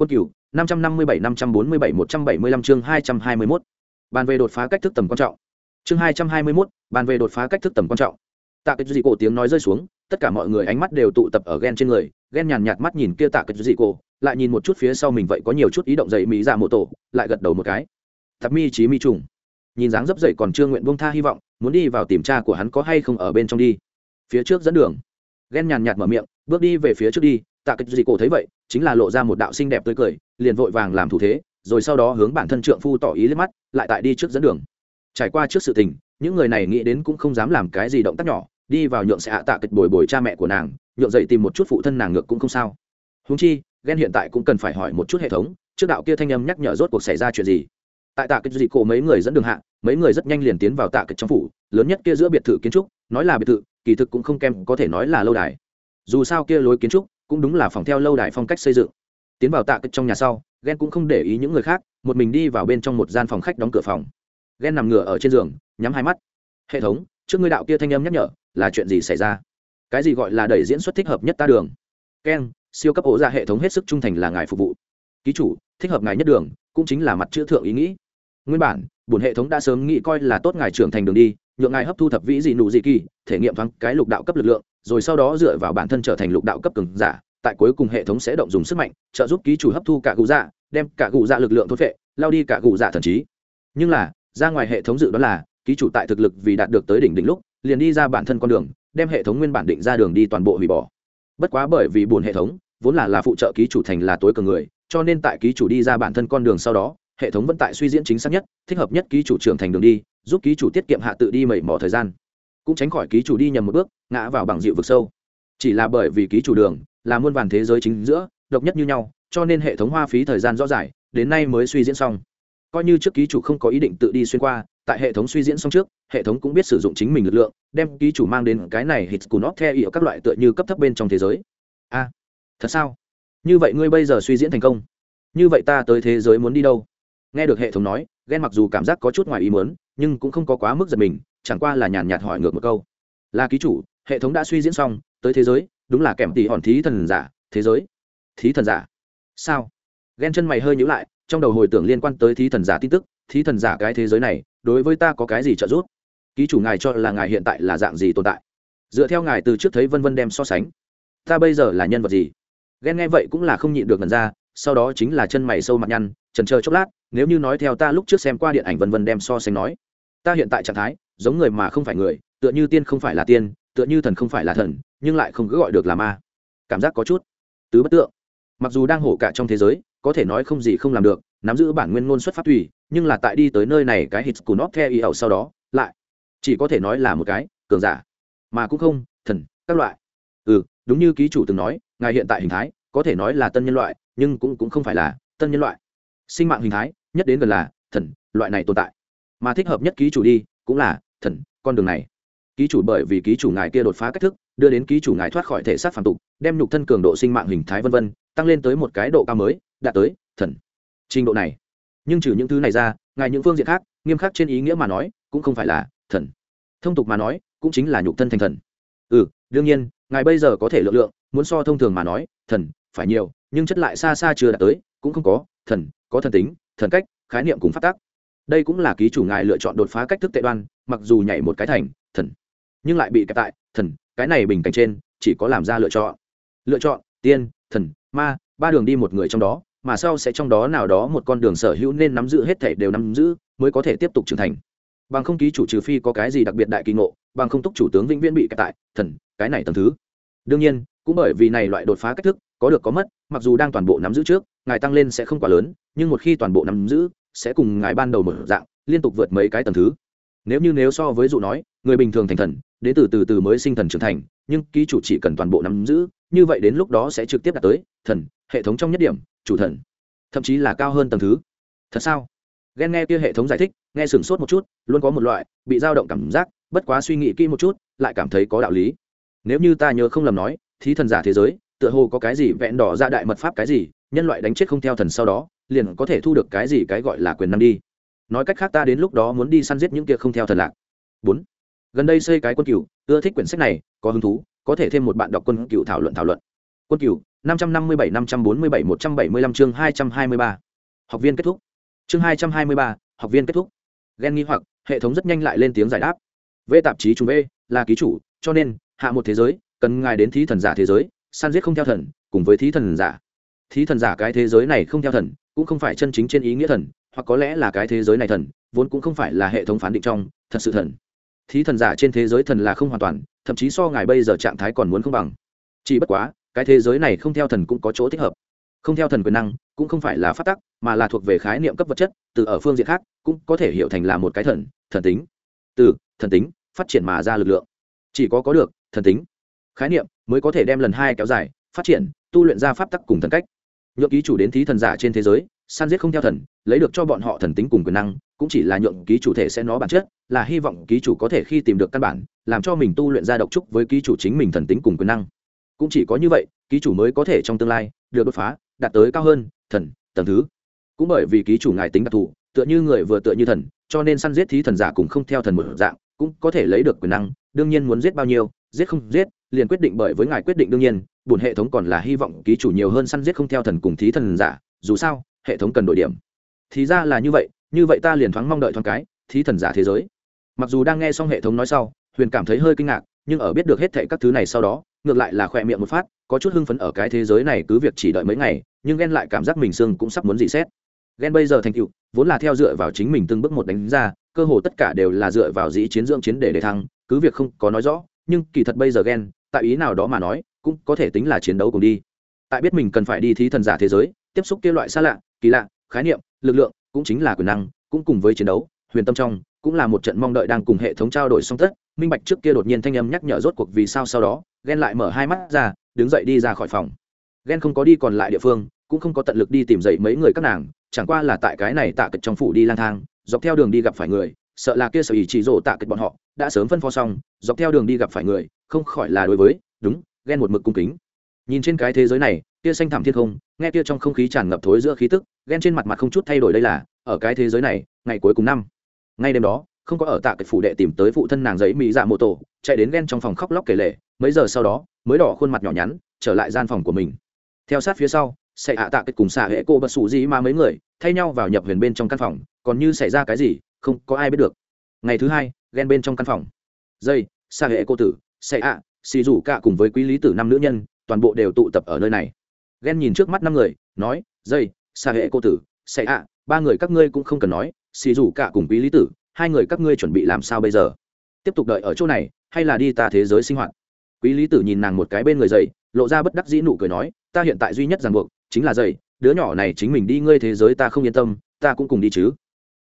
Speaker 1: quân cựu năm trăm năm mươi bảy, năm trăm bốn mươi bảy, một trăm bảy mươi lăm chương hai trăm hai mươi mốt. Bàn về đột phá cách thức tầm quan trọng. Chương hai trăm hai mươi mốt, bàn về đột phá cách thức tầm quan trọng. Tạ kịch dị cổ tiếng nói rơi xuống, tất cả mọi người ánh mắt đều tụ tập ở Gen trên người, Gen nhàn nhạt mắt nhìn kia tạ kịch dị cổ, lại nhìn một chút phía sau mình vậy có nhiều chút ý động dậy mỹ dạ mộ tổ, lại gật đầu một cái. Thập mi trí mi trùng. Nhìn dáng dấp dậy còn chưa nguyện buông tha hy vọng, muốn đi vào tìm cha của hắn có hay không ở bên trong đi. Phía trước dẫn đường. Gen nhàn nhạt mở miệng, bước đi về phía trước đi, tạ kịch dị cổ thấy vậy chính là lộ ra một đạo xinh đẹp tươi cười, liền vội vàng làm thủ thế, rồi sau đó hướng bản thân trượng phu tỏ ý liếc mắt, lại tại đi trước dẫn đường. Trải qua trước sự tình, những người này nghĩ đến cũng không dám làm cái gì động tác nhỏ, đi vào nhượng sẽ hạ tạ kịch bồi bồi cha mẹ của nàng, nhượng dậy tìm một chút phụ thân nàng ngược cũng không sao. Húng chi ghen hiện tại cũng cần phải hỏi một chút hệ thống, trước đạo kia thanh âm nhắc nhở rốt cuộc xảy ra chuyện gì. Tại tạ kịch dị cổ mấy người dẫn đường hạ, mấy người rất nhanh liền tiến vào tạ kịch trong phủ, lớn nhất kia giữa biệt thự kiến trúc, nói là biệt thự, kỳ thực cũng không kém có thể nói là lâu đài. Dù sao kia lối kiến trúc cũng đúng là phòng theo lâu đài phong cách xây dựng. Tiến vào tạ kịch trong nhà sau ghen cũng không để ý những người khác, một mình đi vào bên trong một gian phòng khách đóng cửa phòng. Ghen nằm ngửa ở trên giường, nhắm hai mắt. Hệ thống, trước ngươi đạo kia thanh âm nhắc nhở, là chuyện gì xảy ra? Cái gì gọi là đẩy diễn xuất thích hợp nhất ta đường? Ken, siêu cấp ổ ra hệ thống hết sức trung thành là ngài phục vụ. Ký chủ, thích hợp ngài nhất đường, cũng chính là mặt chữ thượng ý nghĩ. Nguyên bản bổn hệ thống đã sớm nghĩ coi là tốt ngài trưởng thành đường đi nhượng ngài hấp thu thập vĩ dị nụ dị kỳ, thể nghiệm thoáng cái lục đạo cấp lực lượng, rồi sau đó dựa vào bản thân trở thành lục đạo cấp cường giả, tại cuối cùng hệ thống sẽ động dùng sức mạnh, trợ giúp ký chủ hấp thu cả cụ dạ đem cả cụ dạ lực lượng thốt vệ lao đi cả cụ dạ thần trí. Nhưng là, ra ngoài hệ thống dự đoán là, ký chủ tại thực lực vì đạt được tới đỉnh đỉnh lúc, liền đi ra bản thân con đường, đem hệ thống nguyên bản định ra đường đi toàn bộ hủy bỏ. Bất quá bởi vì buồn hệ thống, vốn là là phụ trợ ký chủ thành là tối cường người, cho nên tại ký chủ đi ra bản thân con đường sau đó, hệ thống vẫn tại suy diễn chính xác nhất, thích hợp nhất ký chủ trưởng thành đường đi giúp ký chủ tiết kiệm hạ tự đi mẩy mỏ thời gian. Cũng tránh khỏi ký chủ đi nhầm một bước, ngã vào bằng dịu vực sâu. Chỉ là bởi vì ký chủ đường là muôn vàn thế giới chính giữa, độc nhất như nhau, cho nên hệ thống hoa phí thời gian rõ rải, đến nay mới suy diễn xong. Coi như trước ký chủ không có ý định tự đi xuyên qua, tại hệ thống suy diễn xong trước, hệ thống cũng biết sử dụng chính mình lực lượng, đem ký chủ mang đến cái này hít cù nót theo ý các loại tựa như cấp thấp bên trong thế giới. A, thật sao? Như vậy ngươi bây giờ suy diễn thành công. Như vậy ta tới thế giới muốn đi đâu? Nghe được hệ thống nói ghen mặc dù cảm giác có chút ngoài ý muốn, nhưng cũng không có quá mức giật mình, chẳng qua là nhàn nhạt hỏi ngược một câu. Là ký chủ, hệ thống đã suy diễn xong, tới thế giới, đúng là kèm tỷ hòn thí thần giả, thế giới. Thí thần giả. Sao? Ghen chân mày hơi nhữ lại, trong đầu hồi tưởng liên quan tới thí thần giả tin tức, thí thần giả cái thế giới này, đối với ta có cái gì trợ giúp? Ký chủ ngài cho là ngài hiện tại là dạng gì tồn tại? Dựa theo ngài từ trước thấy vân vân đem so sánh, ta bây giờ là nhân vật gì? Ghen nghe vậy cũng là không nhịn được lần ra sau đó chính là chân mày sâu mặt nhăn, trần chờ chốc lát, nếu như nói theo ta lúc trước xem qua điện ảnh vân vân đem so sánh nói, ta hiện tại trạng thái, giống người mà không phải người, tựa như tiên không phải là tiên, tựa như thần không phải là thần, nhưng lại không cứ gọi được là ma. Cảm giác có chút tứ bất tượng. Mặc dù đang hổ cả trong thế giới, có thể nói không gì không làm được, nắm giữ bản nguyên ngôn xuất pháp tùy, nhưng là tại đi tới nơi này cái hít của nó theo ý ẩu sau đó, lại chỉ có thể nói là một cái cường giả, mà cũng không, thần, các loại. Ừ đúng như ký chủ từng nói, ngài hiện tại hình thái, có thể nói là tân nhân loại nhưng cũng cũng không phải là tân nhân loại. Sinh mạng hình thái, nhất đến gần là thần, loại này tồn tại. Mà thích hợp nhất ký chủ đi, cũng là thần, con đường này. Ký chủ bởi vì ký chủ ngài kia đột phá cách thức, đưa đến ký chủ ngài thoát khỏi thể xác phản tục, đem nhục thân cường độ sinh mạng hình thái vân vân, tăng lên tới một cái độ cao mới, đạt tới thần. Trình độ này. Nhưng trừ những thứ này ra, ngài những phương diện khác, nghiêm khắc trên ý nghĩa mà nói, cũng không phải là thần. Thông tục mà nói, cũng chính là nhục thân thành thần. Ừ đương nhiên, ngài bây giờ có thể lượng lượng, muốn so thông thường mà nói, thần, phải nhiều nhưng chất lại xa xa chưa đạt tới, cũng không có, thần có thần tính, thần cách, khái niệm cùng phát tác đây cũng là ký chủ ngài lựa chọn đột phá cách thức tệ đoan, mặc dù nhảy một cái thành, thần, nhưng lại bị kẹp tại, thần, cái này bình cảnh trên, chỉ có làm ra lựa chọn. Lựa chọn, tiên, thần, ma, ba đường đi một người trong đó, mà sau sẽ trong đó nào đó một con đường sở hữu nên nắm giữ hết thể đều nắm giữ, mới có thể tiếp tục trưởng thành. Bằng không ký chủ trừ phi có cái gì đặc biệt đại kỳ ngộ, bằng không túc chủ tướng vĩnh viễn bị kẹt tại, thần, cái này tầm thứ. Đương nhiên cũng bởi vì này loại đột phá cách thức, có được có mất, mặc dù đang toàn bộ nắm giữ trước, ngài tăng lên sẽ không quá lớn, nhưng một khi toàn bộ nắm giữ, sẽ cùng ngài ban đầu một dạng, liên tục vượt mấy cái tầng thứ. Nếu như nếu so với dụ nói, người bình thường thành thần, đến từ từ từ mới sinh thần trưởng thành, nhưng ký chủ chỉ cần toàn bộ nắm giữ, như vậy đến lúc đó sẽ trực tiếp đạt tới thần, hệ thống trong nhất điểm, chủ thần. Thậm chí là cao hơn tầng thứ. Thật sao? Ghen nghe kia hệ thống giải thích, nghe sửng sốt một chút, luôn có một loại bị dao động cảm giác, bất quá suy nghĩ kỹ một chút, lại cảm thấy có đạo lý. Nếu như ta nhớ không lầm nói thí thần giả thế giới, tựa hồ có cái gì vẹn đỏ ra đại mật pháp cái gì, nhân loại đánh chết không theo thần sau đó, liền có thể thu được cái gì cái gọi là quyền năng đi. Nói cách khác ta đến lúc đó muốn đi săn giết những kia không theo thần lạc. Bốn. Gần đây xây cái quân cựu ưa thích quyển sách này, có hứng thú, có thể thêm một bạn đọc quân cựu thảo luận thảo luận. Quân cựu năm trăm năm mươi bảy, năm trăm bốn mươi bảy, một trăm bảy mươi lăm chương hai trăm hai mươi ba. Học viên kết thúc. Chương hai trăm hai mươi ba, học viên kết thúc. Ghen nghi hoặc, hệ thống rất nhanh lại lên tiếng giải đáp. V tạp chí trung v, là ký chủ, cho nên, hạ một thế giới cần ngài đến thí thần giả thế giới, săn giết không theo thần, cùng với thí thần giả. Thí thần giả cái thế giới này không theo thần, cũng không phải chân chính trên ý nghĩa thần, hoặc có lẽ là cái thế giới này thần, vốn cũng không phải là hệ thống phán định trong, thật sự thần. Thí thần giả trên thế giới thần là không hoàn toàn, thậm chí so ngài bây giờ trạng thái còn muốn không bằng. Chỉ bất quá, cái thế giới này không theo thần cũng có chỗ thích hợp. Không theo thần quyền năng, cũng không phải là phát tắc, mà là thuộc về khái niệm cấp vật chất, từ ở phương diện khác, cũng có thể hiểu thành là một cái thần thần tính. Từ, thần tính, phát triển mà ra lực lượng. Chỉ có có được, thần tính khái niệm mới có thể đem lần hai kéo dài, phát triển, tu luyện ra pháp tắc cùng thần cách. Nhượng ký chủ đến thí thần giả trên thế giới, san giết không theo thần, lấy được cho bọn họ thần tính cùng quyền năng, cũng chỉ là nhượng ký chủ thể sẽ nó bản chất, là hy vọng ký chủ có thể khi tìm được căn bản, làm cho mình tu luyện ra độc trúc với ký chủ chính mình thần tính cùng quyền năng. Cũng chỉ có như vậy, ký chủ mới có thể trong tương lai, được đột phá, đạt tới cao hơn, thần, tầng thứ. Cũng bởi vì ký chủ ngài tính đặc thù, tựa như người vừa tựa như thần, cho nên săn giết thí thần giả cũng không theo thần một dạng, cũng có thể lấy được quyền năng, đương nhiên muốn giết bao nhiêu giết không giết, liền quyết định bởi với ngài quyết định đương nhiên bùn hệ thống còn là hy vọng ký chủ nhiều hơn săn giết không theo thần cùng thí thần giả, dù sao, hệ thống cần đổi điểm. Thì ra là như vậy như vậy ta liền thoáng mong đợi thoáng cái, thí thần giả thế giới. Mặc dù đang nghe xong hệ thống nói sau, huyền cảm thấy hơi kinh ngạc, nhưng ở biết được hết thệ các thứ này sau đó, ngược lại là khỏe miệng một phát, có chút hưng phấn ở cái thế giới này cứ việc chỉ đợi mấy ngày, nhưng ghen lại cảm giác mình xương cũng sắp muốn dị xét. Ghen bây giờ thành cựu vốn là theo dựa vào chính mình từng bước một đánh ra, cơ hồ tất cả đều là dựa vào dĩ chiến dưỡng chiến để để thăng, cứ việc không có nói rõ nhưng kỳ thật bây giờ ghen tại ý nào đó mà nói, cũng có thể tính là chiến đấu cùng đi. Tại biết mình cần phải đi thí thần giả thế giới, tiếp xúc kia loại xa lạ, kỳ lạ, khái niệm, lực lượng, cũng chính là quyền năng, cũng cùng với chiến đấu, huyền tâm trong, cũng là một trận mong đợi đang cùng hệ thống trao đổi song tất. Minh bạch trước kia đột nhiên thanh âm nhắc nhở rốt cuộc vì sao sau đó ghen lại mở hai mắt ra, đứng dậy đi ra khỏi phòng. Ghen không có đi còn lại địa phương, cũng không có tận lực đi tìm dậy mấy người các nàng, chẳng qua là tại cái này tạ Cực trong phủ đi lang thang, dọc theo đường đi gặp phải người sợ là kia sở ý chỉ rộ tạ kịch bọn họ, đã sớm phân phó xong, dọc theo đường đi gặp phải người, không khỏi là đối với, đúng, ghen một mực cung kính. Nhìn trên cái thế giới này, kia xanh thảm thiên không, nghe kia trong không khí tràn ngập thối giữa khí tức, ghen trên mặt mặt không chút thay đổi đây là, ở cái thế giới này, ngày cuối cùng năm. Ngay đêm đó, không có ở tạ kịch phủ đệ tìm tới phụ thân nàng giấy mỹ dạ mô tổ, chạy đến ghen trong phòng khóc lóc kể lệ mấy giờ sau đó, mới đỏ khuôn mặt nhỏ nhắn, trở lại gian phòng của mình. Theo sát phía sau, sẽ hạ tạ kịch cùng xạ hệ cô bật sủ gì mà mấy người, thay nhau vào nhập huyền bên trong căn phòng, còn như xảy ra cái gì không có ai biết được. Ngày thứ hai ghen bên trong căn phòng. Dây xa hệ cô tử, sẽ ạ xì rủ cả cùng với quý lý tử năm nữ nhân, toàn bộ đều tụ tập ở nơi này. Ghen nhìn trước mắt năm người, nói, dây xa hệ cô tử, sẽ ạ ba người các ngươi cũng không cần nói xì rủ cả cùng quý lý tử, hai người các ngươi chuẩn bị làm sao bây giờ? Tiếp tục đợi ở chỗ này, hay là đi ta thế giới sinh hoạt? Quý lý tử nhìn nàng một cái bên người dậy lộ ra bất đắc dĩ nụ cười nói, ta hiện tại duy nhất ràng buộc, chính là dậy đứa nhỏ này chính mình đi ngươi thế giới ta không yên tâm, ta cũng cùng đi chứ.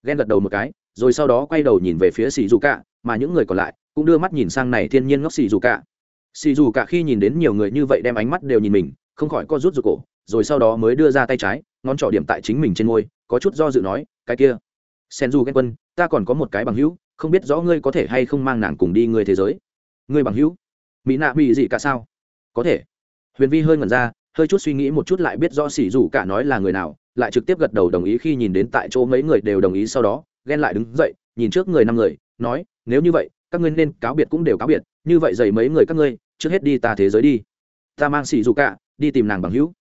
Speaker 1: Ghen gật đầu một cái rồi sau đó quay đầu nhìn về phía xì dù cả mà những người còn lại cũng đưa mắt nhìn sang này thiên nhiên ngốc xì dù cả. Xì dù cả khi nhìn đến nhiều người như vậy đem ánh mắt đều nhìn mình không khỏi co rút rụt cổ rồi sau đó mới đưa ra tay trái ngón trỏ điểm tại chính mình trên ngôi, có chút do dự nói cái kia sen du ghen quân ta còn có một cái bằng hữu không biết rõ ngươi có thể hay không mang nàng cùng đi người thế giới. Ngươi bằng hữu? Mỹ nạ mỹ gì cả sao? Có thể. Huyền vi hơi ngẩn ra hơi chút suy nghĩ một chút lại biết rõ xỉ dù cả nói là người nào lại trực tiếp gật đầu đồng ý khi nhìn đến tại chỗ mấy người đều đồng ý sau đó ghen lại đứng dậy, nhìn trước người năm người, nói, nếu như vậy, các ngươi nên cáo biệt cũng đều cáo biệt, như vậy dày mấy người các ngươi, trước hết đi ta thế giới đi. Ta mang xì dù cả, đi tìm nàng bằng hữu.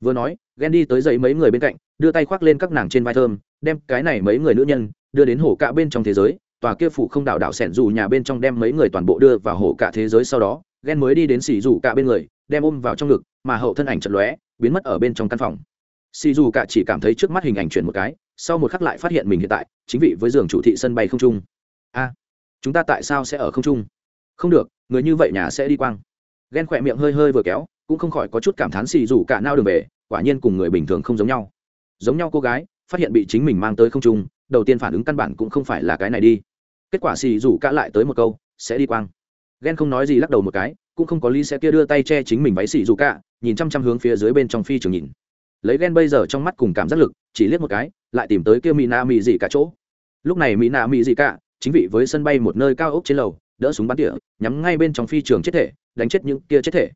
Speaker 1: Vừa nói, ghen đi tới dậy mấy người bên cạnh, đưa tay khoác lên các nàng trên vai thơm, đem cái này mấy người nữ nhân đưa đến hổ cạ bên trong thế giới, tòa kia phủ không đảo đảo sẻn dù nhà bên trong đem mấy người toàn bộ đưa vào hổ cạ thế giới sau đó, ghen mới đi đến xì dù cả bên người, đem ôm vào trong ngực, mà hậu thân ảnh chật lóe, biến mất ở bên trong căn phòng. Xì dù cả chỉ cảm thấy trước mắt hình ảnh chuyển một cái, sau một khắc lại phát hiện mình hiện tại, chính vị với giường chủ thị sân bay không trung. A, chúng ta tại sao sẽ ở không trung? Không được, người như vậy nhà sẽ đi quang. Ghen khỏe miệng hơi hơi vừa kéo, cũng không khỏi có chút cảm thán xì dù cả nao đường về, quả nhiên cùng người bình thường không giống nhau. Giống nhau cô gái, phát hiện bị chính mình mang tới không trung, đầu tiên phản ứng căn bản cũng không phải là cái này đi. Kết quả xì dù cả lại tới một câu, sẽ đi quang. Ghen không nói gì lắc đầu một cái, cũng không có lý sẽ kia đưa tay che chính mình váy xì dù cả, nhìn chăm chăm hướng phía dưới bên trong phi trường nhìn lấy ghen bây giờ trong mắt cùng cảm giác lực, chỉ liếc một cái, lại tìm tới kia mỹ na mỹ gì cả chỗ. Lúc này mỹ na mỹ gì cả, chính vị với sân bay một nơi cao ốc trên lầu, đỡ súng bắn tỉa, nhắm ngay bên trong phi trường chết thể, đánh chết những kia chết thể.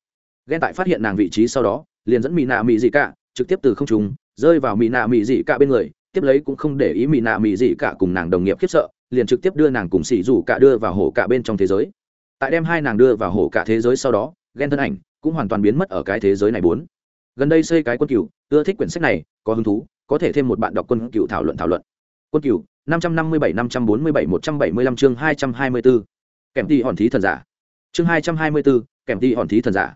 Speaker 1: Ghen tại phát hiện nàng vị trí sau đó, liền dẫn mỹ nạ mỹ dị cả, trực tiếp từ không trung, rơi vào mỹ nạ mỹ dị cả bên người, tiếp lấy cũng không để ý mỹ nạ mỹ dị cả cùng nàng đồng nghiệp khiếp sợ, liền trực tiếp đưa nàng cùng xỉ rủ cả đưa vào hổ cả bên trong thế giới. Tại đem hai nàng đưa vào hổ cả thế giới sau đó ghen thân ảnh cũng hoàn toàn biến mất ở cái thế giới này bốn gần đây xây cái quân cựu ưa thích quyển sách này, có hứng thú, có thể thêm một bạn đọc quân cựu thảo luận thảo luận. Quân cựu năm trăm năm mươi bảy, năm trăm bốn mươi bảy, một trăm bảy mươi lăm chương hai trăm hai mươi bốn kèm ti hòn thí thần giả. Chương hai trăm hai mươi bốn kèm ti hòn thí thần giả.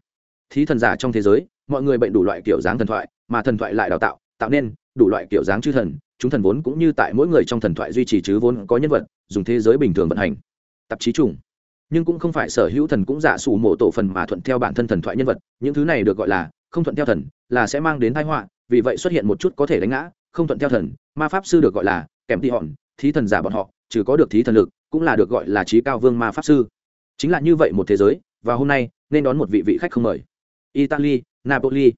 Speaker 1: Thí thần giả trong thế giới, mọi người bệnh đủ loại kiểu dáng thần thoại, mà thần thoại lại đào tạo tạo nên đủ loại kiểu dáng chư thần. Chúng thần vốn cũng như tại mỗi người trong thần thoại duy trì chứ vốn có nhân vật, dùng thế giới bình thường vận hành. Tạp chí trùng. Nhưng cũng không phải sở hữu thần cũng giả sủ mộ tổ phần mà thuận theo bản thân thần thoại nhân vật. Những thứ này được gọi là không thuận theo thần, là sẽ mang đến tai họa, vì vậy xuất hiện một chút có thể đánh ngã, không thuận theo thần, ma pháp sư được gọi là kèm tị hòn, thí thần giả bọn họ, trừ có được thí thần lực, cũng là được gọi là trí cao vương ma pháp sư. Chính là như vậy một thế giới, và hôm nay, nên đón một vị vị khách không mời. Italy, napoli.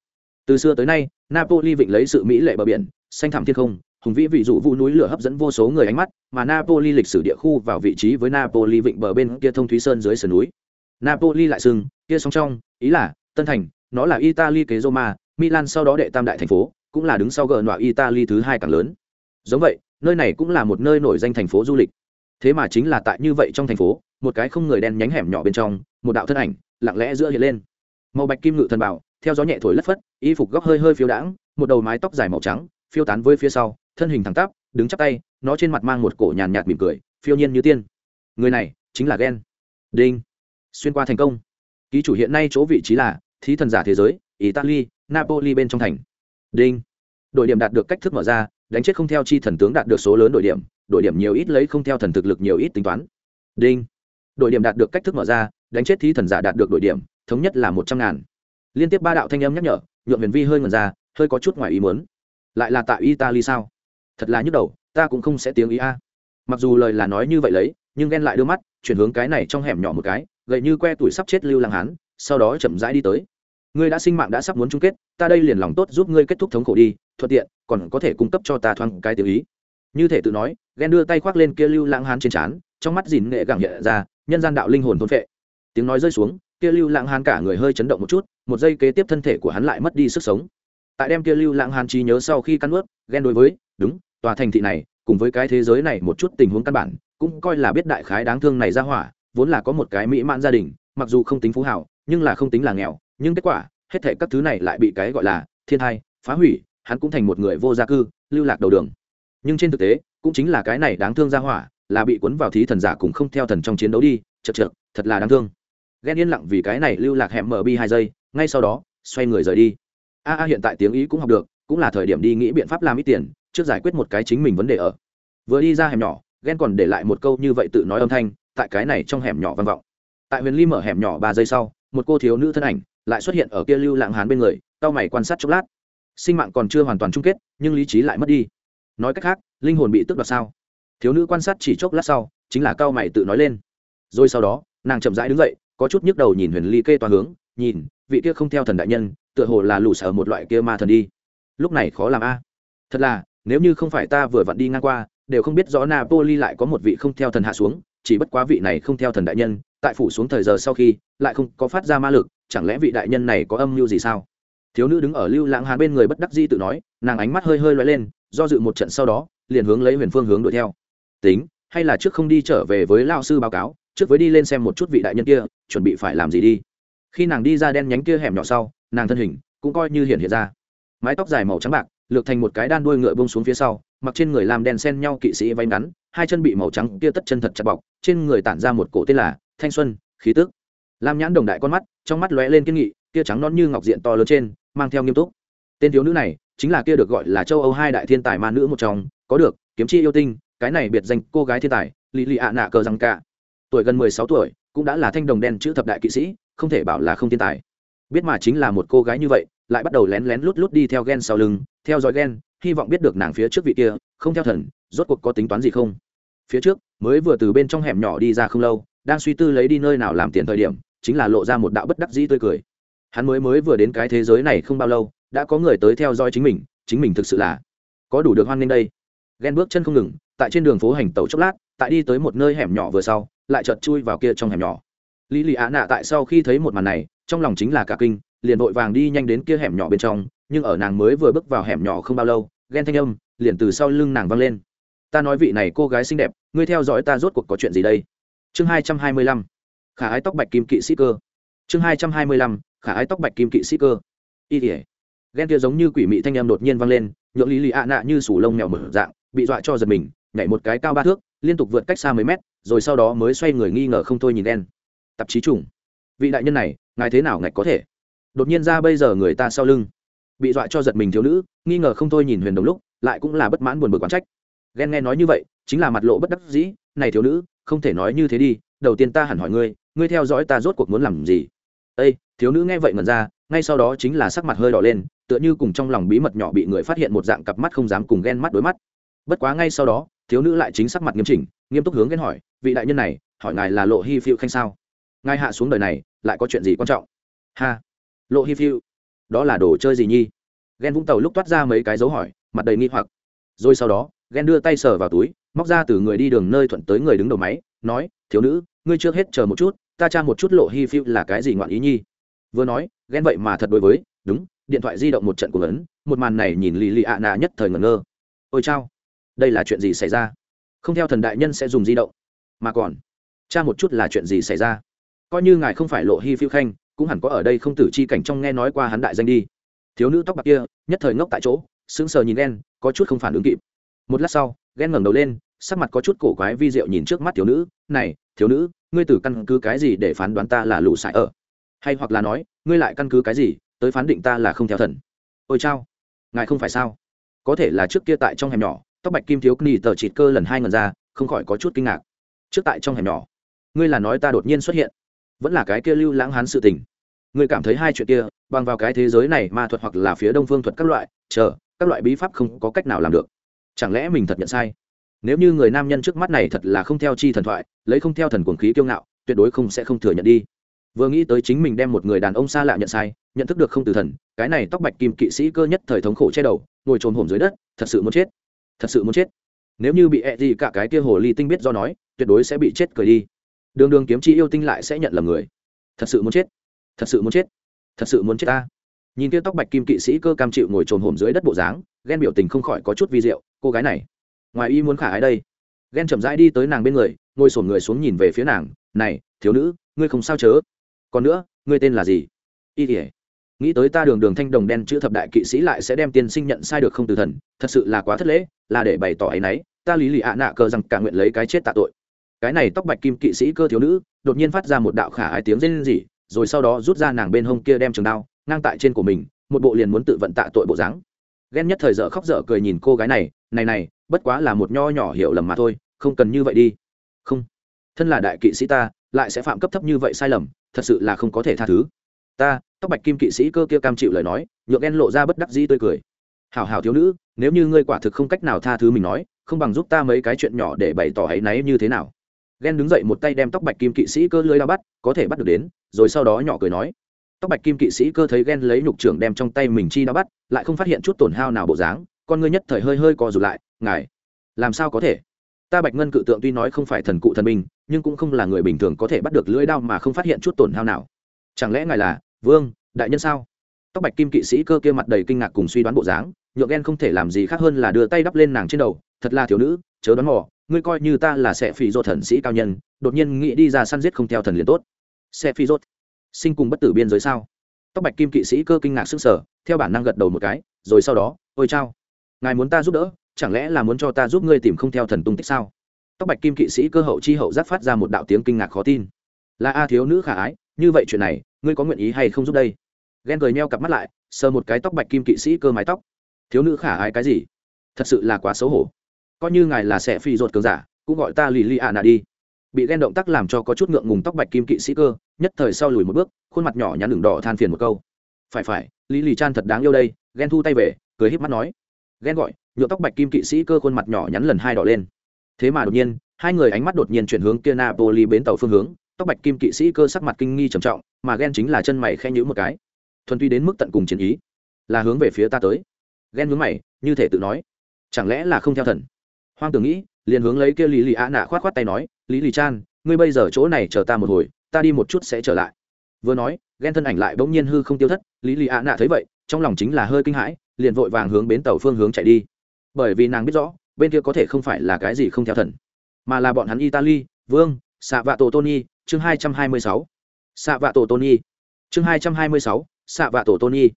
Speaker 1: Từ xưa tới nay, napoli vịnh lấy sự mỹ lệ bờ biển, xanh thẳm thiên không, hùng vĩ vị dụ vũ núi lửa hấp dẫn vô số người ánh mắt, mà napoli lịch sử địa khu vào vị trí với napoli vịnh bờ bên kia thông thúy sơn dưới sườn núi. Napoli lại sừng, kia sóng trong ý là, tân thành nó là italy kế roma milan sau đó đệ tam đại thành phố cũng là đứng sau gờ nọa italy thứ hai càng lớn. Giống vậy nơi này cũng là một nơi nổi danh thành phố du lịch. Thế mà chính là tại như vậy trong thành phố một cái không người đen nhánh hẻm nhỏ bên trong một đạo thân ảnh lặng lẽ giữa hiện lên. Màu bạch kim ngự thần bảo theo gió nhẹ thổi lất phất y phục góc hơi hơi phiêu đãng một đầu mái tóc dài màu trắng phiêu tán với phía sau thân hình thẳng tắp đứng chắp tay nó trên mặt mang một cổ nhàn nhạt mỉm cười phiêu nhiên như tiên. Người này chính là Gen, đinh. Xuyên qua thành công. Ký chủ hiện nay chỗ vị trí là thí thần giả thế giới, italy, napoli bên trong thành. Đinh. Đội điểm đạt được cách thức mở ra, đánh chết không theo chi thần tướng đạt được số lớn đội điểm đội điểm nhiều ít lấy không theo thần thực lực nhiều ít tính toán. Đinh. Đội điểm đạt được cách thức mở ra, đánh chết thí thần giả đạt được đội điểm, thống nhất là một trăm ngàn. Liên tiếp ba đạo thanh âm nhắc nhở nhuộm huyền vi hơi ngần ra, hơi có chút ngoài ý muốn. Lại là tại italy sao? Thật là nhức đầu, ta cũng không sẽ tiếng ý a. Mặc dù lời là nói như vậy lấy, nhưng ghen lại đưa mắt, chuyển hướng cái này trong hẻm nhỏ một cái, gậy như que tuổi sắp chết lưu lăng hán sau đó chậm rãi đi tới. Ngươi đã sinh mạng đã sắp muốn chung kết, ta đây liền lòng tốt giúp ngươi kết thúc thống khổ đi, thuận tiện, còn có thể cung cấp cho ta thoáng cái tiểu ý. Như thể tự nói, ghen đưa tay khoác lên kia lưu lãng hán trên trán, trong mắt dìn nghệ gẳng nhẹ ra, nhân gian đạo linh hồn thôn phệ. Tiếng nói rơi xuống, kia lưu lãng hán cả người hơi chấn động một chút, một giây kế tiếp thân thể của hắn lại mất đi sức sống. Tại đem kia lưu lãng hán trí nhớ sau khi căn ướt, ghen đối với, đúng, tòa thành thị này, cùng với cái thế giới này một chút tình huống căn bản, cũng coi là biết đại khái đáng thương này ra hỏa, vốn là có một cái mỹ mãn gia đình, mặc dù không tính phú hảo nhưng là không tính là nghèo, nhưng kết quả, hết thể các thứ này lại bị cái gọi là thiên thai, phá hủy, hắn cũng thành một người vô gia cư, lưu lạc đầu đường. Nhưng trên thực tế, cũng chính là cái này đáng thương ra hỏa, là bị cuốn vào thí thần giả cùng không theo thần trong chiến đấu đi, chật chật thật là đáng thương. Ghen yên lặng vì cái này lưu lạc hẻm mở bi hai giây, ngay sau đó, xoay người rời đi. A a hiện tại tiếng ý cũng học được, cũng là thời điểm đi nghĩ biện pháp làm ít tiền, trước giải quyết một cái chính mình vấn đề ở. Vừa đi ra hẻm nhỏ, ghen còn để lại một câu như vậy tự nói âm thanh, tại cái này trong hẻm nhỏ vang vọng. Tại huyền ly mở hẻm nhỏ ba giây sau một cô thiếu nữ thân ảnh lại xuất hiện ở kia lưu lạng hán bên người tao mày quan sát chốc lát. Sinh mạng còn chưa hoàn toàn chung kết, nhưng lý trí lại mất đi. Nói cách khác, linh hồn bị tức đoạt sao? Thiếu nữ quan sát chỉ chốc lát sau, chính là cao mày tự nói lên. Rồi sau đó, nàng chậm rãi đứng dậy, có chút nhức đầu nhìn huyền ly kê toàn hướng, nhìn, vị kia không theo thần đại nhân, tựa hồ là lù sở một loại kia ma thần đi. Lúc này khó làm a. Thật là, nếu như không phải ta vừa vặn đi ngang qua, đều không biết rõ napoli lại có một vị không theo thần hạ xuống, chỉ bất quá vị này không theo thần đại nhân tại phủ xuống thời giờ sau khi, lại không có phát ra ma lực, chẳng lẽ vị đại nhân này có âm mưu gì sao? Thiếu nữ đứng ở lưu lãng hàn bên người bất đắc di tự nói, nàng ánh mắt hơi hơi loay lên, do dự một trận sau đó, liền hướng lấy huyền phương hướng đuổi theo. Tính, hay là trước không đi trở về với lao sư báo cáo, trước với đi lên xem một chút vị đại nhân kia, chuẩn bị phải làm gì đi. Khi nàng đi ra đen nhánh kia hẻm nhỏ sau, nàng thân hình cũng coi như hiện hiện ra. Mái tóc dài màu trắng bạc, lược thành một cái đan đuôi ngựa bông xuống phía sau, mặc trên người làm đen sen nhau kỵ sĩ váy ngắn, hai chân bị màu trắng kia tất chân thật chặt bọc, trên người tản ra một cổ tên là thanh xuân, khí tức. Lam nhãn đồng đại con mắt, trong mắt lóe lên kiên nghị kia trắng non như ngọc diện to lớn trên, mang theo nghiêm túc. Tên thiếu nữ này, chính là kia được gọi là châu âu hai đại thiên tài ma nữ một trong, có được, kiếm chi yêu tinh, cái này biệt danh cô gái thiên tài, lì lì ạ nạ cờ rằng cả tuổi gần mười sáu tuổi, cũng đã là thanh đồng đen chữ thập đại kỵ sĩ, không thể bảo là không thiên tài. Biết mà chính là một cô gái như vậy, lại bắt đầu lén lén lút lút đi theo ghen sau lưng, theo dõi ghen hy vọng biết được nàng phía trước vị kia, không theo thần, rốt cuộc có tính toán gì không. Phía trước, mới vừa từ bên trong hẻm nhỏ đi ra không lâu đang suy tư lấy đi nơi nào làm tiền thời điểm, chính là lộ ra một đạo bất đắc dĩ tươi cười. Hắn mới mới vừa đến cái thế giới này không bao lâu, đã có người tới theo dõi chính mình chính mình thực sự là có đủ được hoan nghênh đây. Ghen bước chân không ngừng, tại trên đường phố hành tàu chốc lát, tại đi tới một nơi hẻm nhỏ vừa sau, lại chợt chui vào kia trong hẻm nhỏ. Lý lì á nạ tại sau khi thấy một màn này, trong lòng chính là cả kinh, liền vội vàng đi nhanh đến kia hẻm nhỏ bên trong, nhưng ở nàng mới vừa bước vào hẻm nhỏ không bao lâu ghen thanh âm liền từ sau lưng nàng văng lên. Ta nói vị này cô gái xinh đẹp, ngươi theo dõi ta rốt cuộc có chuyện gì đây? Chương hai trăm hai mươi lăm, khả ái tóc bạch kim kỵ sĩ cơ. Chương hai trăm hai mươi lăm, khả ái tóc bạch kim kỵ sĩ cơ. Y tỉa ghen kia giống như quỷ mị thanh âm đột nhiên vang lên, nhượng lý lì ạ nạ như sủ lông mèo mở dạng, bị dọa cho giật mình, nhảy một cái cao ba thước, liên tục vượt cách xa mấy mét, rồi sau đó mới xoay người nghi ngờ không thôi nhìn đen. Tạp chí trùng. Vị đại nhân này, ngài thế nào ngạch có thể? Đột nhiên ra bây giờ người ta sau lưng. Bị dọa cho giật mình thiếu nữ, nghi ngờ không thôi nhìn huyền đồng lúc, lại cũng là bất mãn buồn bực quán trách. Ghen nghe nói như vậy, chính là mặt lộ bất đắc dĩ này thiếu nữ, không thể nói như thế đi, đầu tiên ta hẳn hỏi ngươi ngươi theo dõi ta rốt cuộc muốn làm gì? Ây thiếu nữ nghe vậy ngần ra, ngay sau đó chính là sắc mặt hơi đỏ lên, tựa như cùng trong lòng bí mật nhỏ bị người phát hiện một dạng cặp mắt không dám cùng ghen mắt đối mắt. Bất quá ngay sau đó, thiếu nữ lại chính sắc mặt nghiêm chỉnh, nghiêm túc hướng ghen hỏi, vị đại nhân này, hỏi ngài là lộ hi phiêu khanh sao? Ngài hạ xuống đời này, lại có chuyện gì quan trọng? Ha! Lộ hi phiêu, đó là đồ chơi gì nhi? Ghen vũng tàu lúc toát ra mấy cái dấu hỏi, mặt đầy nghi hoặc. Rồi sau đó, ghen đưa tay sờ vào túi móc ra từ người đi đường nơi thuận tới người đứng đầu máy, nói, thiếu nữ, ngươi trước hết chờ một chút, ta tra một chút lộ hi phiêu là cái gì ngoạn ý nhi. Vừa nói, ghen vậy mà thật đối với, đúng, điện thoại di động một trận cuồng ấn, một màn này nhìn lì lì ạ nạ nhất thời ngẩn ngơ. Ôi chao, đây là chuyện gì xảy ra? Không theo thần đại nhân sẽ dùng di động, mà còn cha một chút là chuyện gì xảy ra? Coi như ngài không phải lộ hi phiêu khanh, cũng hẳn có ở đây không tử chi cảnh trong nghe nói qua hắn đại danh đi. Thiếu nữ tóc bạc kia, nhất thời ngốc tại chỗ, sững sờ nhìn ghen, có chút không phản ứng kịp. Một lát sau, ghen ngẩng đầu lên sắc mặt có chút cổ quái vi diệu nhìn trước mắt thiếu nữ, này, thiếu nữ, ngươi từ căn cứ cái gì để phán đoán ta là lũ sải ở? Hay hoặc là nói, ngươi lại căn cứ cái gì tới phán định ta là không theo thần? Ôi chao, ngài không phải sao? Có thể là trước kia tại trong hẻm nhỏ, tóc bạch kim thiếu nỉ tờ chịt cơ lần hai ngần ra, không khỏi có chút kinh ngạc. Trước tại trong hẻm nhỏ, ngươi là nói ta đột nhiên xuất hiện, vẫn là cái kia lưu lãng hán sự tình. Ngươi cảm thấy hai chuyện kia, bằng vào cái thế giới này ma thuật hoặc là phía đông phương thuật các loại, chờ, các loại bí pháp không có cách nào làm được. Chẳng lẽ mình thật nhận sai? Nếu như người nam nhân trước mắt này thật là không theo chi thần thoại, lấy không theo thần cuồng khí kiêu ngạo, tuyệt đối không sẽ không thừa nhận đi. Vừa nghĩ tới chính mình đem một người đàn ông xa lạ nhận sai, nhận thức được không từ thần, cái này tóc bạch kim kỵ sĩ cơ nhất thời thống khổ che đầu, ngồi trồn hổm dưới đất, thật sự muốn chết. Thật sự muốn chết. Nếu như bị ẹ gì cả cái kia hồ ly tinh biết do nói, tuyệt đối sẽ bị chết cười đi. Đường đường kiếm chi yêu tinh lại sẽ nhận lầm người. Thật sự muốn chết. Thật sự muốn chết. Thật sự muốn chết ta. Nhìn kia tóc bạch kim kỵ sĩ cơ cam chịu ngồi trồn hổm dưới đất bộ dáng, ghen biểu tình không khỏi có chút vi diệu, cô gái này ngoài y muốn khả ái đây. Ghen chậm rãi đi tới nàng bên người, ngồi sổn người xuống nhìn về phía nàng, này, thiếu nữ, ngươi không sao chớ? Còn nữa, ngươi tên là gì? Y tỉa nghĩ tới ta đường đường thanh đồng đen chữ thập đại kỵ sĩ lại sẽ đem tiên sinh nhận sai được không từ thần, thật sự là quá thất lễ, là để bày tỏ ấ y n ấ y ta lý lì ạ nạ cờ rằng cả nguyện lấy cái chết tạ tội. Cái này tóc bạch kim kỵ sĩ cơ thiếu nữ, đột nhiên phát ra một đạo khả ái tiếng rên rỉ, rồi sau đó rút ra nàng bên hông kia đem trường đao, ngang tại trên của mình, một bộ liền muốn tự vận tạ tội bộ dáng ghen nhất thời dở khóc dở cười nhìn cô gái này này này, bất quá là một nho nhỏ hiểu lầm mà thôi, không cần như vậy đi. Không, thân là đại kỵ sĩ ta, lại sẽ phạm cấp thấp như vậy sai lầm, thật sự là không có thể tha thứ. Ta, tóc bạch kim kỵ sĩ cơ kia cam chịu lời nói, nhượng ghen lộ ra bất đắc dĩ tươi cười. Hảo hảo thiếu nữ, nếu như ngươi quả thực không cách nào tha thứ mình nói, không bằng giúp ta mấy cái chuyện nhỏ để bày tỏ áy náy như thế nào. Ghen đứng dậy một tay đem tóc bạch kim kỵ sĩ cơ lưới lao bắt, có thể bắt được đến. Rồi sau đó nhỏ cười nói tóc bạch kim kỵ sĩ cơ thấy ghen lấy nhục trưởng đem trong tay mình chi đã bắt, lại không phát hiện chút tổn hao nào bộ dáng, con ngươi nhất thời hơi hơi co rụt lại, ngài, làm sao có thể? Ta bạch ngân cự tượng tuy nói không phải thần cụ thần minh nhưng cũng không là người bình thường có thể bắt được lưỡi đao mà không phát hiện chút tổn hao nào. Chẳng lẽ ngài là, vương, đại nhân sao? Tóc bạch kim kỵ sĩ cơ kia mặt đầy kinh ngạc cùng suy đoán bộ dáng, nhượng ghen không thể làm gì khác hơn là đưa tay đắp lên nàng trên đầu, thật là thiếu nữ, chớ đoán mò, ngươi coi như ta là sẽ phi dột thần sĩ cao nhân, đột nhiên nghĩ đi ra săn giết không theo thần liền tốt. Sẽ phi dột sinh cùng bất tử biên giới sao? Tóc bạch kim kỵ sĩ cơ kinh ngạc sức sở theo bản năng gật đầu một cái, rồi sau đó, ôi chao, ngài muốn ta giúp đỡ, chẳng lẽ là muốn cho ta giúp ngươi tìm không theo thần tung tích sao? Tóc bạch kim kỵ sĩ cơ hậu chi hậu giác phát ra một đạo tiếng kinh ngạc khó tin. Là a thiếu nữ khả ái, như vậy chuyện này, ngươi có nguyện ý hay không giúp đây? Ghen cười neo cặp mắt lại, sờ một cái tóc bạch kim kỵ sĩ cơ mái tóc. Thiếu nữ khả ái cái gì? Thật sự là quá xấu hổ. Coi như ngài là sẽ phi ruột cường giả, cũng gọi ta lì lì ạ nạ đi bị ghen động tác làm cho có chút ngượng ngùng tóc bạch kim kỵ sĩ cơ, nhất thời sau lùi một bước, khuôn mặt nhỏ nhắn đường đỏ than phiền một câu. Phải phải, lý lì chan thật đáng yêu đây, ghen thu tay về, cười híp mắt nói. Ghen gọi nhuộm tóc bạch kim kỵ sĩ cơ khuôn mặt nhỏ nhắn lần hai đỏ lên. Thế mà đột nhiên, hai người ánh mắt đột nhiên chuyển hướng kia napoli bến tàu phương hướng, tóc bạch kim kỵ sĩ cơ sắc mặt kinh nghi trầm trọng, mà ghen chính là chân mày khen nhữ một cái. Thuần tuy đến mức tận cùng chiến ý, là hướng về phía ta tới. Ghen hướng mày, như thể tự nói, chẳng lẽ là không theo thần? Hoang tưởng nghĩ liền hướng lấy kia lý lì ạ nạ khoát khoát tay nói, lý lì chan, ngươi bây giờ chỗ này chờ ta một hồi, ta đi một chút sẽ trở lại. Vừa nói ghen thân ảnh lại bỗng nhiên hư không tiêu thất, lý lì ạ nạ thấy vậy, trong lòng chính là hơi kinh hãi, liền vội vàng hướng bến tàu phương hướng chạy đi. Bởi vì nàng biết rõ, bên kia có thể không phải là cái gì không theo thần, mà là bọn hắn italy, vương xạ vạ tổ tony chương hai trăm hai mươi sáu. Xạ vạ tổ tony chương hai trăm hai mươi sáu xạ vạ tổ tony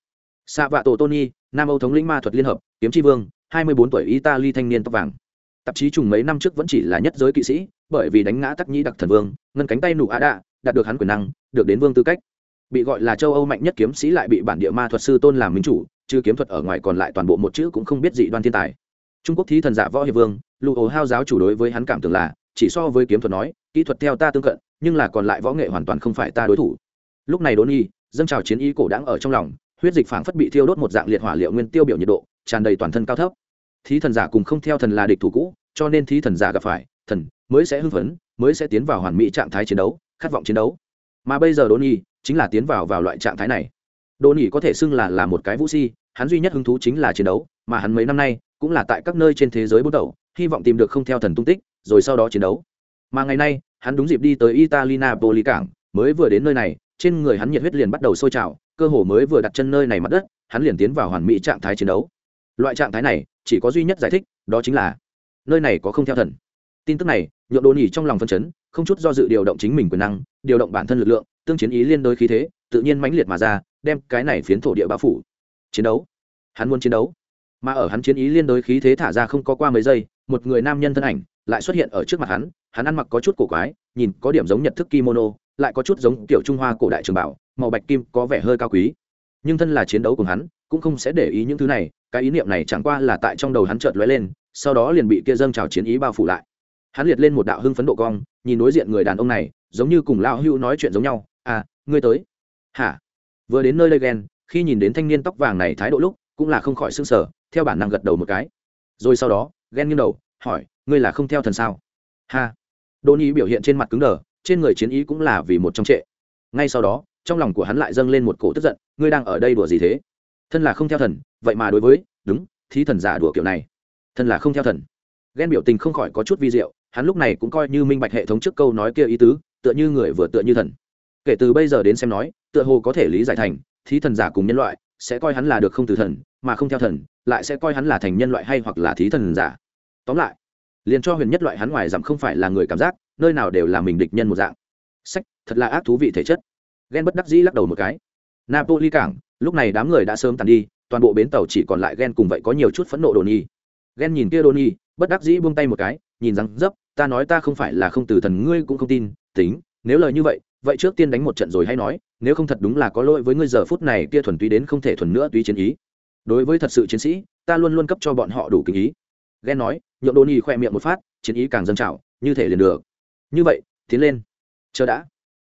Speaker 1: xạ vạ tổ tony nam âu thống lĩnh ma thuật liên hợp, kiếm tri vương, hai mươi bốn tuổi italy thanh niên tóc vàng tạp chí trùng mấy năm trước vẫn chỉ là nhất giới kỵ sĩ, bởi vì đánh ngã tắc nhĩ đặc thần vương, ngân cánh tay nụ á đạ, đạt được hắn quyền năng, được đến vương tư cách. Bị gọi là châu âu mạnh nhất kiếm sĩ lại bị bản địa ma thuật sư tôn làm minh chủ, chứ kiếm thuật ở ngoài còn lại toàn bộ một chữ cũng không biết dị đoan thiên tài. Trung quốc thí thần giả võ hiệp vương lụ ố hao giáo chủ đối với hắn cảm tưởng là, chỉ so với kiếm thuật nói, kỹ thuật theo ta tương cận, nhưng là còn lại võ nghệ hoàn toàn không phải ta đối thủ. Lúc này đốn y dâng trào chiến ý cổ đáng ở trong lòng, huyết dịch phảng phất bị thiêu đốt một dạng liệt hỏa liệu nguyên tiêu biểu nhiệt độ, tràn đầy toàn thân cao thấp thí thần giả cùng không theo thần là địch thủ cũ, cho nên thí thần giả gặp phải, thần mới sẽ hưng phấn, mới sẽ tiến vào hoàn mỹ trạng thái chiến đấu, khát vọng chiến đấu. Mà bây giờ đốn nhi chính là tiến vào vào loại trạng thái này. Đồn nhi có thể xưng là là một cái vũ si, hắn duy nhất hứng thú chính là chiến đấu, mà hắn mấy năm nay cũng là tại các nơi trên thế giới bước đầu hy vọng tìm được không theo thần tung tích, rồi sau đó chiến đấu. Mà ngày nay, hắn đúng dịp đi tới Italina Poli cảng mới vừa đến nơi này, trên người hắn nhiệt huyết liền bắt đầu sôi trào, cơ hồ mới vừa đặt chân nơi này mặt đất, hắn liền tiến vào hoàn mỹ trạng thái chiến đấu. Loại trạng thái này chỉ có duy nhất giải thích, đó chính là, nơi này có không theo thần. Tin tức này, nhượng đồ nhỉ trong lòng phân chấn, không chút do dự điều động chính mình quyền năng, điều động bản thân lực lượng, tương chiến ý liên đối khí thế, tự nhiên mãnh liệt mà ra, đem cái này phiến thổ địa bao phủ. Chiến đấu. Hắn muốn chiến đấu. Mà ở hắn chiến ý liên đối khí thế thả ra không có qua mấy giây, một người nam nhân thân ảnh lại xuất hiện ở trước mặt hắn hắn ăn mặc có chút cổ quái, nhìn có điểm giống nhật thức kimono, lại có chút giống tiểu trung hoa cổ đại trường bảo, màu bạch kim, có vẻ hơi cao quý. Nhưng thân là chiến đấu cùng hắn, cũng không sẽ để ý những thứ này cái ý niệm này chẳng qua là tại trong đầu hắn chợt lóe lên, sau đó liền bị kia dâng trào chiến ý bao phủ lại. Hắn liệt lên một đạo hưng phấn độ cong, nhìn đối diện người đàn ông này, giống như cùng lão hưu nói chuyện giống nhau à ngươi tới. Hả? Vừa đến nơi đây ghen, khi nhìn đến thanh niên tóc vàng này thái độ lúc, cũng là không khỏi s ư n g sở theo bản năng gật đầu một cái. Rồi sau đó, ghen nghiêng đầu, hỏi, ngươi là không theo thần sao? Ha. Đỗ nhi biểu hiện trên mặt cứng đờ, trên người chiến ý cũng là vì một trong trệ. Ngay sau đó, trong lòng của hắn lại dâng lên một cổ tức giận, ngươi đang ở đây đùa gì thế? Thân là không theo thần, vậy mà đối với, đúng, thí thần giả đùa kiểu này. Thân là không theo thần. Ghen biểu tình không khỏi có chút vi diệu, hắn lúc này cũng coi như minh bạch hệ thống trước câu nói kia ý tứ, tựa như người vừa tựa như thần. Kể từ bây giờ đến xem nói, tựa hồ có thể lý giải thành, thí thần giả cùng nhân loại, sẽ coi hắn là được không từ thần, mà không theo thần, lại sẽ coi hắn là thành nhân loại hay hoặc là thí thần giả. Tóm lại, liền cho huyền nhất loại hắn ngoài giảm không phải là người cảm giác, nơi nào đều là mình địch nhân một dạng. Sách, thật là ác thú vị thể chất. Ghen bất đắc dĩ lắc đầu một cái. Napoli cảng lúc này đám người đã sớm tàn đi, toàn bộ bến tàu chỉ còn lại ghen cùng vậy có nhiều chút phẫn nộ đồ nhi ghen nhìn kia đồ nhi bất đắc dĩ buông tay một cái, nhìn rằng, dấp, ta nói ta không phải là không từ thần, ngươi cũng không tin, tính, nếu lời như vậy vậy trước tiên đánh một trận rồi hay nói, nếu không thật đúng là có lỗi với ngươi giờ phút này, kia thuần túy đến không thể thuần nữa túy chiến ý. Đối với thật sự chiến sĩ, ta luôn luôn cấp cho bọn họ đủ kinh ý. Ghen nói, nhượng đồ nhi khoe miệng một phát, chiến ý càng dâng trào, như thể liền được. Như vậy, tiến lên. Chờ đã.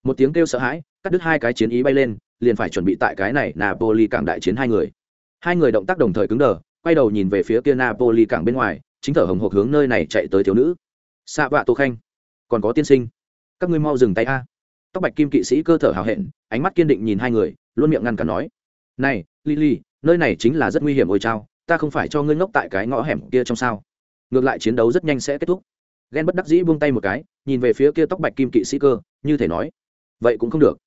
Speaker 1: Một tiếng kêu sợ hãi, cắt đứt hai cái chiến ý bay lên liền phải chuẩn bị tại cái này napoli cảng đại chiến hai người. Hai người động tác đồng thời cứng đờ, quay đầu nhìn về phía kia napoli cảng bên ngoài, chính thở hồng hộc hướng nơi này chạy tới thiếu nữ. Xạ vạ tô khanh, còn có tiên sinh, các ngươi mau dừng tay a. Tóc bạch kim kỵ sĩ cơ thở hào hẹn, ánh mắt kiên định nhìn hai người, luôn miệng ngăn cả nói. Này, lily, nơi này chính là rất nguy hiểm ôi trao ta không phải cho ngươi ngốc tại cái ngõ hẻm kia trong sao. Ngược lại chiến đấu rất nhanh sẽ kết thúc. Ghen bất đắc dĩ buông tay một cái, nhìn về phía kia tóc bạch kim kỵ sĩ cơ, như thể nói, vậy cũng không được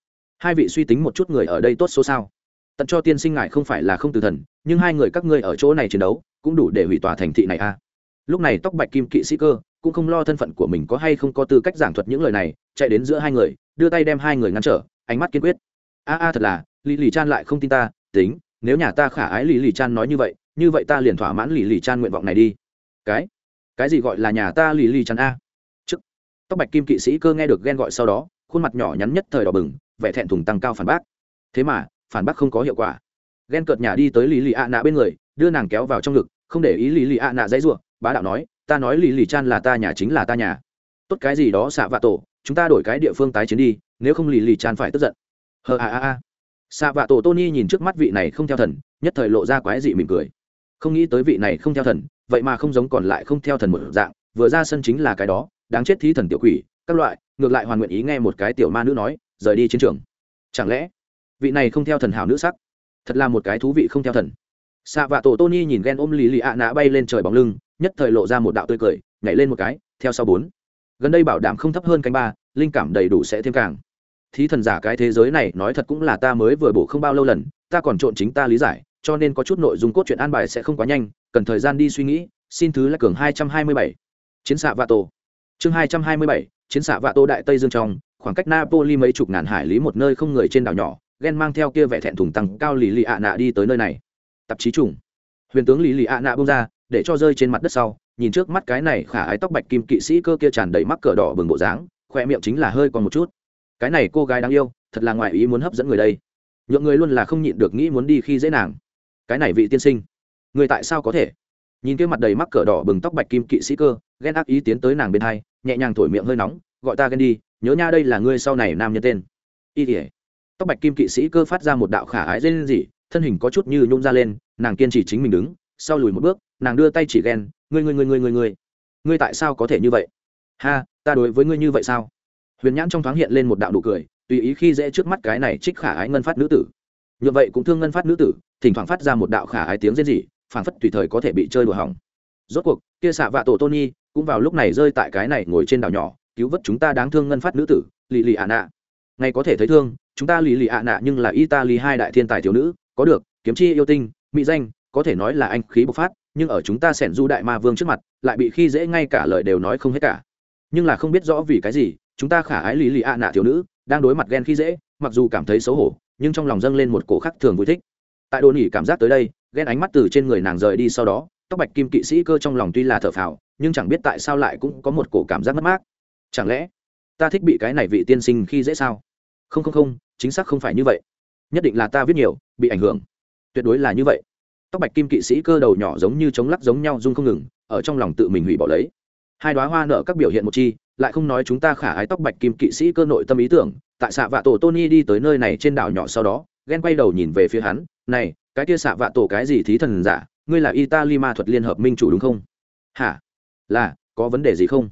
Speaker 1: hai vị suy tính một chút người ở đây tốt số sao? Tận cho tiên sinh ngài không phải là không từ thần, nhưng hai người các ngươi ở chỗ này chiến đấu, cũng đủ để hủy tòa thành thị này a lúc này tóc bạch kim kỵ sĩ cơ, cũng không lo thân phận của mình có hay không có tư cách giảng thuật những lời này, chạy đến giữa hai người, đưa tay đem hai người ngăn trở, ánh mắt kiên quyết. A a thật là lì lì chan lại không tin ta, tính, nếu nhà ta khả ái lì lì chan nói như vậy như vậy ta liền thỏa mãn lì lì chan nguyện vọng này đi. Cái? Cái gì gọi là nhà ta lì lì chan a? Chức tóc bạch kim kỵ sĩ cơ nghe được ghen gọi sau đó khuôn mặt nhỏ nhắn nhất thời đỏ bừng, vẻ thẹn thùng tăng cao phản bác. Thế mà, phản bác không có hiệu quả. Ghen cợt nhà đi tới lì lì ạ nạ bên người, đưa nàng kéo vào trong ngực, không để ý lì lì ạ nạ dãy ruộng bá đạo nói, ta nói lì lì chan là ta nhà chính là ta nhà. Tốt cái gì đó xạ vạ tổ, chúng ta đổi cái địa phương tái chiến đi, nếu không lì lì chan phải tức giận. Hờ a a a. Xạ vạ tổ tony nhìn trước mắt vị này không theo thần, nhất thời lộ ra quái dị mỉm cười. Không nghĩ tới vị này không theo thần, vậy mà không giống còn lại không theo thần một dạng, vừa ra sân chính là cái đó, đáng chết thí thần tiểu quỷ các loại, ngược lại hoàn nguyện ý nghe một cái tiểu ma nữ nói, rời đi chiến trường. Chẳng lẽ, vị này không theo thần hảo nữ sắc? Thật là một cái thú vị không theo thần. Xạ vạ tổ tony nhìn ghen ôm lì lì ạ nã bay lên trời bóng lưng, nhất thời lộ ra một đạo tươi cười, nhảy lên một cái, theo sau bốn. Gần đây bảo đảm không thấp hơn canh ba, linh cảm đầy đủ sẽ thêm càng. Thí thần giả cái thế giới này nói thật cũng là ta mới vừa bổ không bao lâu lần, ta còn trộn chính ta lý giải, cho nên có chút nội dung cốt truyện an bài sẽ không quá nhanh, cần thời gian đi suy nghĩ, xin thứ là cường hai trăm hai mươi bảy. Chiến xạ vạ tổ. Chương hai trăm hai mươi bảy chiến xạ vạ tô đại tây dương trong, khoảng cách napoli mấy chục ngàn hải lý một nơi không người trên đảo nhỏ, ghen mang theo kia vẻ thẹn thùng tăng cao lì lì ạ nạ đi tới nơi này. Tạp chí trùng. Huyền tướng lì lì ạ nạ bông ra, để cho rơi trên mặt đất sau, nhìn trước mắt cái này khả ái tóc bạch kim kỵ sĩ cơ kia tràn đầy mắc cờ đỏ bừng bộ dáng, khoe miệng chính là hơi còn một chút. Cái này cô gái đáng yêu, thật là ngoại ý muốn hấp dẫn người đây. Nhượng người luôn là không nhịn được nghĩ muốn đi khi dễ nàng. Cái này vị tiên sinh, người tại sao có thể? Nhìn kia mặt đầy mắc cỡ đỏ bừng tóc bạch kim kỵ sĩ cơ, ghen ác ý tiến tới nàng bên hai, nhẹ nhàng thổi miệng hơi nóng, gọi ta ghen đi, nhớ nha đây là ngươi sau này nam nhân tên. Y tỉa tóc bạch kim kỵ sĩ cơ phát ra một đạo khả ái dây lên gì thân hình có chút như nhung ra lên, nàng kiên trì chính mình đứng, sau lùi một bước, nàng đưa tay chỉ ghen, ngươi ngươi ngươi ngươi ngươi ngươi ngươi tại sao có thể như vậy? Ha, ta đối với ngươi như vậy sao? Huyền nhãn trong thoáng hiện lên một đạo nụ cười, tùy ý khi dễ trước mắt cái này trích khả ái ngân phát nữ tử. Như vậy cũng thương ngân phát nữ tử, thỉnh thoảng phát ra một đạo khả ái tiếng rên rỉ phảng phất tùy thời có thể bị chơi đùa hỏng. Rốt cuộc, kia xạ vạ tổ tony cũng vào lúc này rơi tại cái này ngồi trên đảo nhỏ, cứu vớt chúng ta đáng thương ngân phát nữ tử, lì lì ạ nạ ngay có thể thấy thương, chúng ta lì lì ạ nạ nhưng là italy hai đại thiên tài thiếu nữ, có được, kiếm chi yêu tinh, mỹ danh, có thể nói là anh khí bộc phát, nhưng ở chúng ta sẻn du đại ma vương trước mặt, lại bị khi dễ ngay cả lời đều nói không hết cả. Nhưng là không biết rõ vì cái gì, chúng ta khả ái lì lì ạ nạ thiếu nữ, đang đối mặt ghen khi dễ, mặc dù cảm thấy xấu hổ, nhưng trong lòng dâng lên một cổ khắc thường vui thích. Tại đồn nghỉ cảm giác tới đây ghen ánh mắt từ trên người nàng rời đi sau đó, tóc bạch kim kỵ sĩ cơ trong lòng tuy là thở phào, nhưng chẳng biết tại sao lại cũng có một cổ cảm giác mất mát. Chẳng lẽ, ta thích bị cái này vị tiên sinh khi dễ sao? Không không không, chính xác không phải như vậy. Nhất định là ta viết nhiều, bị ảnh hưởng. Tuyệt đối là như vậy. Tóc bạch kim kỵ sĩ cơ đầu nhỏ giống như chống lắc giống nhau rung không ngừng, ở trong lòng tự mình hủy bỏ lấy. Hai đoá hoa nợ các biểu hiện một chi, lại không nói chúng ta khả ái tóc bạch kim kỵ sĩ cơ nội tâm ý tưởng, tại xạ vạ tổ tony đi tới nơi này trên đảo nhỏ sau đó, ghen quay đầu nhìn về phía hắn, này cái kia xạ vạ tổ cái gì thí thần giả, ngươi là italy ma thuật liên hợp minh chủ đúng không? Hả? Là, có vấn đề gì không?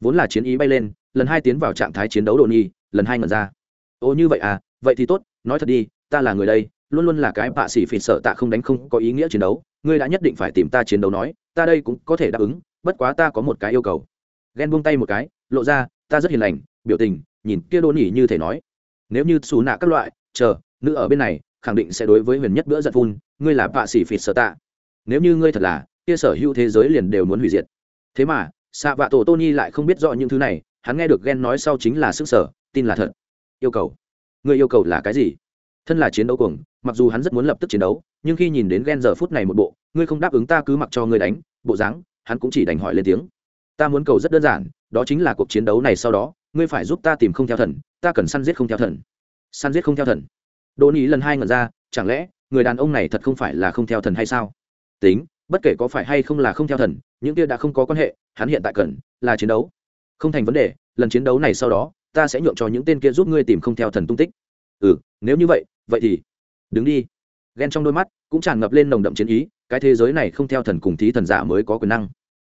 Speaker 1: Vốn là chiến ý bay lên, lần hai tiến vào trạng thái chiến đấu đồ nhi, lần hai ngẩn ra. Ô như vậy à vậy thì tốt, nói thật đi, ta là người đây, luôn luôn là cái bạ xỉ phỉ sợ tạ không đánh không có ý nghĩa chiến đấu, ngươi đã nhất định phải tìm ta chiến đấu nói, ta đây cũng có thể đáp ứng, bất quá ta có một cái yêu cầu. Ghen buông tay một cái, lộ ra, ta rất hiền lành, biểu tình, nhìn kia đồn nỉ như thể nói. Nếu như xù nạ các loại, chờ, nữ ở bên này khẳng định sẽ đối với huyền nhất bữa giận phun, ngươi là bạ xỉ phịt sợ tạ. Nếu như ngươi thật là, kia sở hữu thế giới liền đều muốn hủy diệt. Thế mà xạ vạ tổ tony lại không biết rõ những thứ này, hắn nghe được ghen nói sau chính là sức sở, tin là thật. Yêu cầu. Ngươi yêu cầu là cái gì? Thân là chiến đấu cuồng, mặc dù hắn rất muốn lập tức chiến đấu, nhưng khi nhìn đến ghen giờ phút này một bộ, ngươi không đáp ứng ta cứ mặc cho ngươi đánh, bộ dáng, hắn cũng chỉ đành hỏi lên tiếng. Ta muốn cầu rất đơn giản, đó chính là cuộc chiến đấu này sau đó, ngươi phải giúp ta tìm không theo thần, ta cần săn giết không theo thần. Săn giết không theo thần đô ý lần hai ngẩn ra, chẳng lẽ người đàn ông này thật không phải là không theo thần hay sao? Tính, bất kể có phải hay không là không theo thần, những kia đã không có quan hệ, hắn hiện tại cần là chiến đấu. Không thành vấn đề, lần chiến đấu này sau đó, ta sẽ nhượng cho những tên kia giúp ngươi tìm không theo thần tung tích. Ừ nếu như vậy vậy thì đứng đi. Ghen trong đôi mắt cũng tràn ngập lên nồng đậm chiến ý, cái thế giới này không theo thần cùng thí thần giả mới có quyền năng.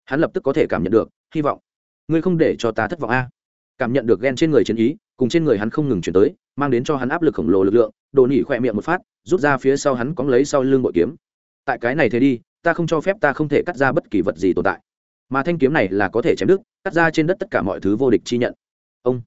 Speaker 1: Hắn lập tức có thể cảm nhận được hy vọng. Ngươi không để cho ta thất vọng a cảm nhận được ghen trên người chiến ý, cùng trên người hắn không ngừng chuyển tới, mang đến cho hắn áp lực khổng lồ lực lượng, đồ nỉ khỏe miệng một phát, rút ra phía sau hắn cóng lấy sau lưng bội kiếm. Tại cái này thế đi, ta không cho phép ta không thể cắt ra bất kỳ vật gì tồn tại. Mà thanh kiếm này là có thể chém đứt, cắt ra trên đất tất cả mọi thứ vô địch chi nhận. Ông.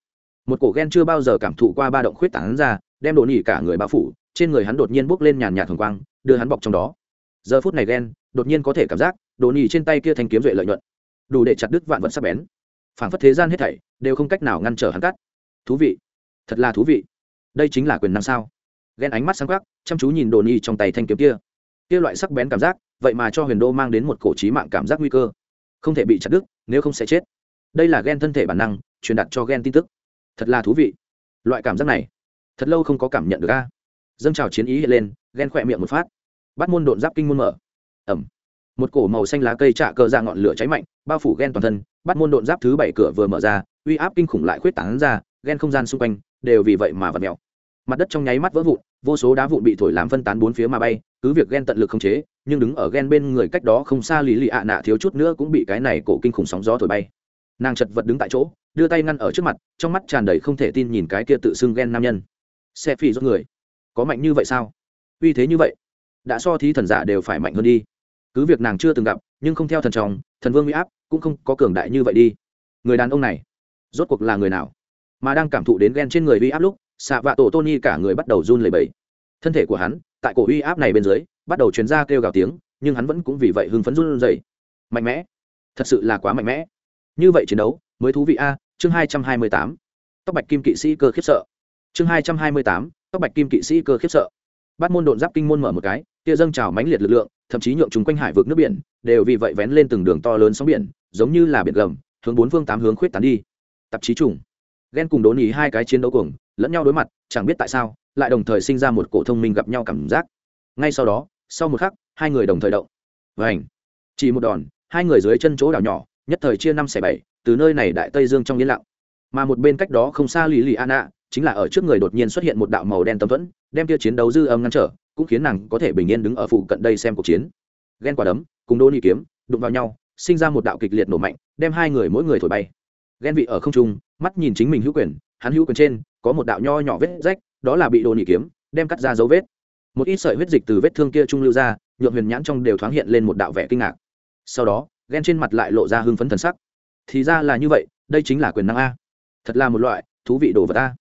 Speaker 1: Một cổ ghen chưa bao giờ cảm thụ qua ba động khuyết tảng ra, đem đồ nỉ cả người bao phủ, trên người hắn đột nhiên bốc lên nhàn nhạt thường quang, đưa hắn bọc trong đó. Giờ phút này ghen, đột nhiên có thể cảm giác, đồ nỉ trên tay kia thanh kiếm duệ lợi nhuận. Đủ để chặt đứt vạn vật sắc bén phảng phất thế gian hết thảy đều không cách nào ngăn trở hắn cắt. Thú vị. Thật là thú vị. Đây chính là quyền năng sao? Ghen ánh mắt sáng khắc chăm chú nhìn đồ nỉ trong tay thanh kiếm kia. Kia loại sắc bén cảm giác, vậy mà cho huyền đô mang đến một cổ trí mạng cảm giác nguy cơ. Không thể bị chặt đứt, nếu không sẽ chết. Đây là ghen thân thể bản năng, truyền đạt cho ghen tin tức. Thật là thú vị. Loại cảm giác này, thật lâu không có cảm nhận được ga dâng trào chiến ý hiện lên, ghen khỏe miệng một phát. Bắt môn đột giáp kinh môn mở. Ẩm. Một cổ màu xanh lá cây trạ cờ ra ngọn lửa cháy mạnh bao phủ ghen toàn thân bắt môn độn giáp thứ bảy cửa vừa mở ra uy áp kinh khủng lại khuyết tảng ra ghen không gian xung quanh đều vì vậy mà vật mèo. Mặt đất trong nháy mắt vỡ vụn vô số đá vụn bị thổi làm phân tán bốn phía mà bay cứ việc ghen tận lực không chế nhưng đứng ở ghen bên người cách đó không xa lý lì ạ nạ thiếu chút nữa cũng bị cái này cổ kinh khủng sóng gió thổi bay. Nàng chật vật đứng tại chỗ đưa tay ngăn ở trước mặt trong mắt tràn đầy không thể tin nhìn cái kia tự xưng ghen nam nhân. Xe phi rốt người. Có mạnh như vậy sao? Uy thế như vậy đã so thí thần giả đều phải mạnh hơn đi. Cứ việc nàng chưa từng gặp nhưng không theo thần chồng, thần vương uy áp cũng không có cường đại như vậy đi. Người đàn ông này, rốt cuộc là người nào? Mà đang cảm thụ đến ghen trên người uy áp lúc xạ vạ tổ tony cả người bắt đầu run lẩy bẩy. Thân thể của hắn, tại cổ uy áp này bên dưới, bắt đầu truyền ra kêu gào tiếng, nhưng hắn vẫn cũng vì vậy hưng phấn run rẩy. Mạnh mẽ. Thật sự là quá mạnh mẽ. Như vậy chiến đấu, mới thú vị a, chương hai trăm hai mươi tám. Tóc bạch kim kỵ sĩ cơ khiếp sợ. Chương hai trăm hai mươi tám, tóc bạch kim kỵ sĩ cơ khiếp sợ. Bắt môn độn giáp kinh môn mở một cái kia dâng trào mãnh liệt lực lượng, thậm chí nhượng chúng quanh hải vực nước biển, đều vì vậy vén lên từng đường to lớn sóng biển, giống như là biển gầm, hướng bốn phương tám hướng khuyết tán đi. Tạp chí trùng. Ghen cùng đốn ý hai cái chiến đấu cuồng, lẫn nhau đối mặt, chẳng biết tại sao, lại đồng thời sinh ra một cổ thông minh gặp nhau cảm giác. Ngay sau đó, sau một khắc, hai người đồng thời động. Vảnh chỉ một đòn, hai người dưới chân chỗ đảo nhỏ, nhất thời chia năm xẻ bảy, từ nơi này đại tây dương trong yên lặng. Mà một bên cách đó không xa lì lì an ạ chính là ở trước người đột nhiên xuất hiện một đạo màu đen tâm thuẫn, đem kia chiến đấu dư âm ngăn trở cũng khiến nàng có thể bình yên đứng ở phụ cận đây xem cuộc chiến. Ghen quả đấm, cùng đô ni kiếm, đụng vào nhau, sinh ra một đạo kịch liệt nổ mạnh, đem hai người mỗi người thổi bay. Ghen vị ở không trung, mắt nhìn chính mình hữu quyền, hắn hữu quyền trên, có một đạo nho nhỏ vết rách, đó là bị đô ni kiếm, đem cắt ra dấu vết. Một ít sợi huyết dịch từ vết thương kia trung lưu ra nhuộm huyền nhãn trong đều thoáng hiện lên một đạo vẻ kinh ngạc. Sau đó, ghen trên mặt lại lộ ra hưng phấn thần sắc. Thì ra là như vậy, đây chính là quyền năng a. Thật là một loại thú vị đồ vật a.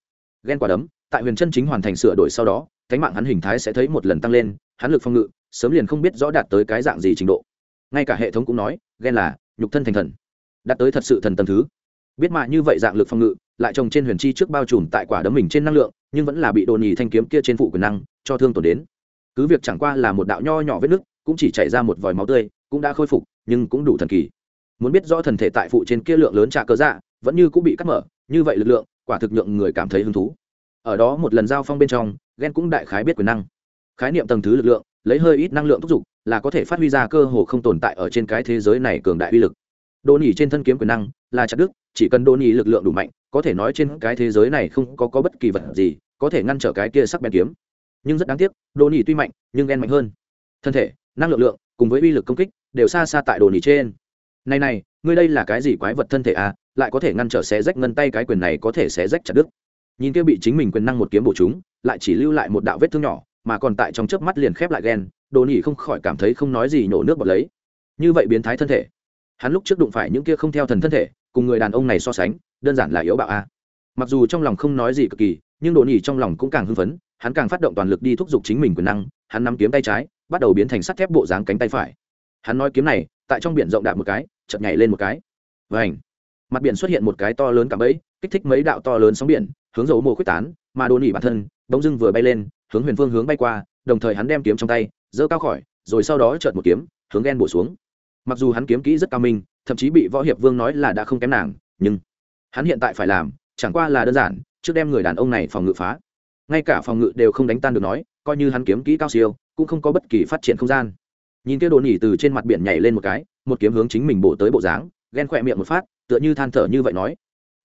Speaker 1: Ghen quả đấm, tại huyền chân chính hoàn thành sửa đổi sau đó cánh mạng hắn hình thái sẽ thấy một lần tăng lên, hắn lực phong ngự sớm liền không biết rõ đạt tới cái dạng gì trình độ. Ngay cả hệ thống cũng nói, ghen là nhục thân thành thần. Đạt tới thật sự thần tầm thứ. Biết mà như vậy dạng lực phong ngự, lại trồng trên huyền chi trước bao trùm tại quả đấm mình trên năng lượng, nhưng vẫn là bị đồn nhì thanh kiếm kia trên phụ quyền năng cho thương tổn đến. Cứ việc chẳng qua là một đạo nho nhỏ vết nứt, cũng chỉ chảy ra một vòi máu tươi, cũng đã khôi phục, nhưng cũng đủ thần kỳ. Muốn biết rõ thần thể tại phụ trên kia lượng lớn trả cơ dạ vẫn như cũng bị cắt mở, như vậy lực lượng, quả thực lượng người cảm thấy hứng thú. Ở đó một lần giao phong bên trong ghen cũng đại khái biết quyền năng. Khái niệm tầng thứ lực lượng lấy hơi ít năng lượng thúc giục là có thể phát huy ra cơ hồ không tồn tại ở trên cái thế giới này cường đại uy lực. Đồ nỉ trên thân kiếm quyền năng là chặt đức chỉ cần đồ nỉ lực lượng đủ mạnh có thể nói trên cái thế giới này không có, có bất kỳ vật gì có thể ngăn trở cái kia sắc bén kiếm. Nhưng rất đáng tiếc đồ nỉ tuy mạnh nhưng ghen mạnh hơn. Thân thể năng lượng lượng cùng với uy lực công kích đều xa xa tại đồ nỉ trên. Này này ngươi đây là cái gì quái vật thân thể à? Lại có thể ngăn trở xé rách ngân tay cái quyền này có thể xé rách chặt đứt. Nhìn kia bị chính mình quyền năng một kiếm bổ chúng lại chỉ lưu lại một đạo vết thương nhỏ, mà còn tại trong chớp mắt liền khép lại ghen đồ nỉ không khỏi cảm thấy không nói gì nổ nước bọt lấy. Như vậy biến thái thân thể. Hắn lúc trước đụng phải những kia không theo thần thân thể, cùng người đàn ông này so sánh, đơn giản là yếu bạo a. Mặc dù trong lòng không nói gì cực kỳ, nhưng đồ nỉ trong lòng cũng càng hưng phấn, hắn càng phát động toàn lực đi thúc giục chính mình quyền năng, hắn nắm kiếm tay trái, bắt đầu biến thành sắt thép bộ dáng cánh tay phải. Hắn nói kiếm này, tại trong biển rộng đạp một cái, chợt nhảy lên một cái. Và ảnh mặt biển xuất hiện một cái to lớn cả bẫy, kích thích mấy đạo to lớn sóng biển, hướng dấu mồ quyết tán mà đồ nỉ bản thân, bỗng dưng vừa bay lên, hướng huyền phương hướng bay qua, đồng thời hắn đem kiếm trong tay, giơ cao khỏi, rồi sau đó chợt một kiếm, hướng ghen bổ xuống. Mặc dù hắn kiếm kỹ rất cao minh, thậm chí bị võ hiệp vương nói là đã không kém nàng, nhưng hắn hiện tại phải làm, chẳng qua là đơn giản, trước đem người đàn ông này phòng ngự phá. Ngay cả phòng ngự đều không đánh tan được nói, coi như hắn kiếm kỹ cao siêu, cũng không có bất kỳ phát triển không gian. Nhìn kia đồ nỉ từ trên mặt biển nhảy lên một cái, một kiếm hướng chính mình bổ tới bộ dáng ghen khỏe miệng một phát, tựa như than thở như vậy nói.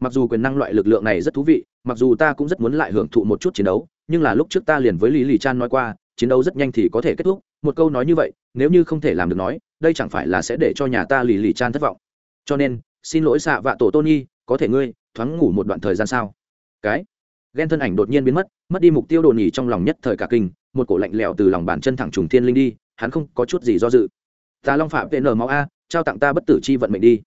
Speaker 1: Mặc dù quyền năng loại lực lượng này rất thú vị mặc dù ta cũng rất muốn lại hưởng thụ một chút chiến đấu, nhưng là lúc trước ta liền với lý lì chan nói qua, chiến đấu rất nhanh thì có thể kết thúc. Một câu nói như vậy, nếu như không thể làm được nói, đây chẳng phải là sẽ để cho nhà ta lì lì chan thất vọng. Cho nên, xin lỗi xạ vạ tổ tôn có thể ngươi thoáng ngủ một đoạn thời gian sao? Cái ghen thân ảnh đột nhiên biến mất mất đi mục tiêu đồ nhỉ trong lòng nhất thời cả kinh, một cổ lạnh lẽo từ lòng bàn chân thẳng trùng thiên linh đi, hắn không có chút gì do dự. Ta long phạm vn máu a, trao tặng ta bất tử chi vận mệnh đi.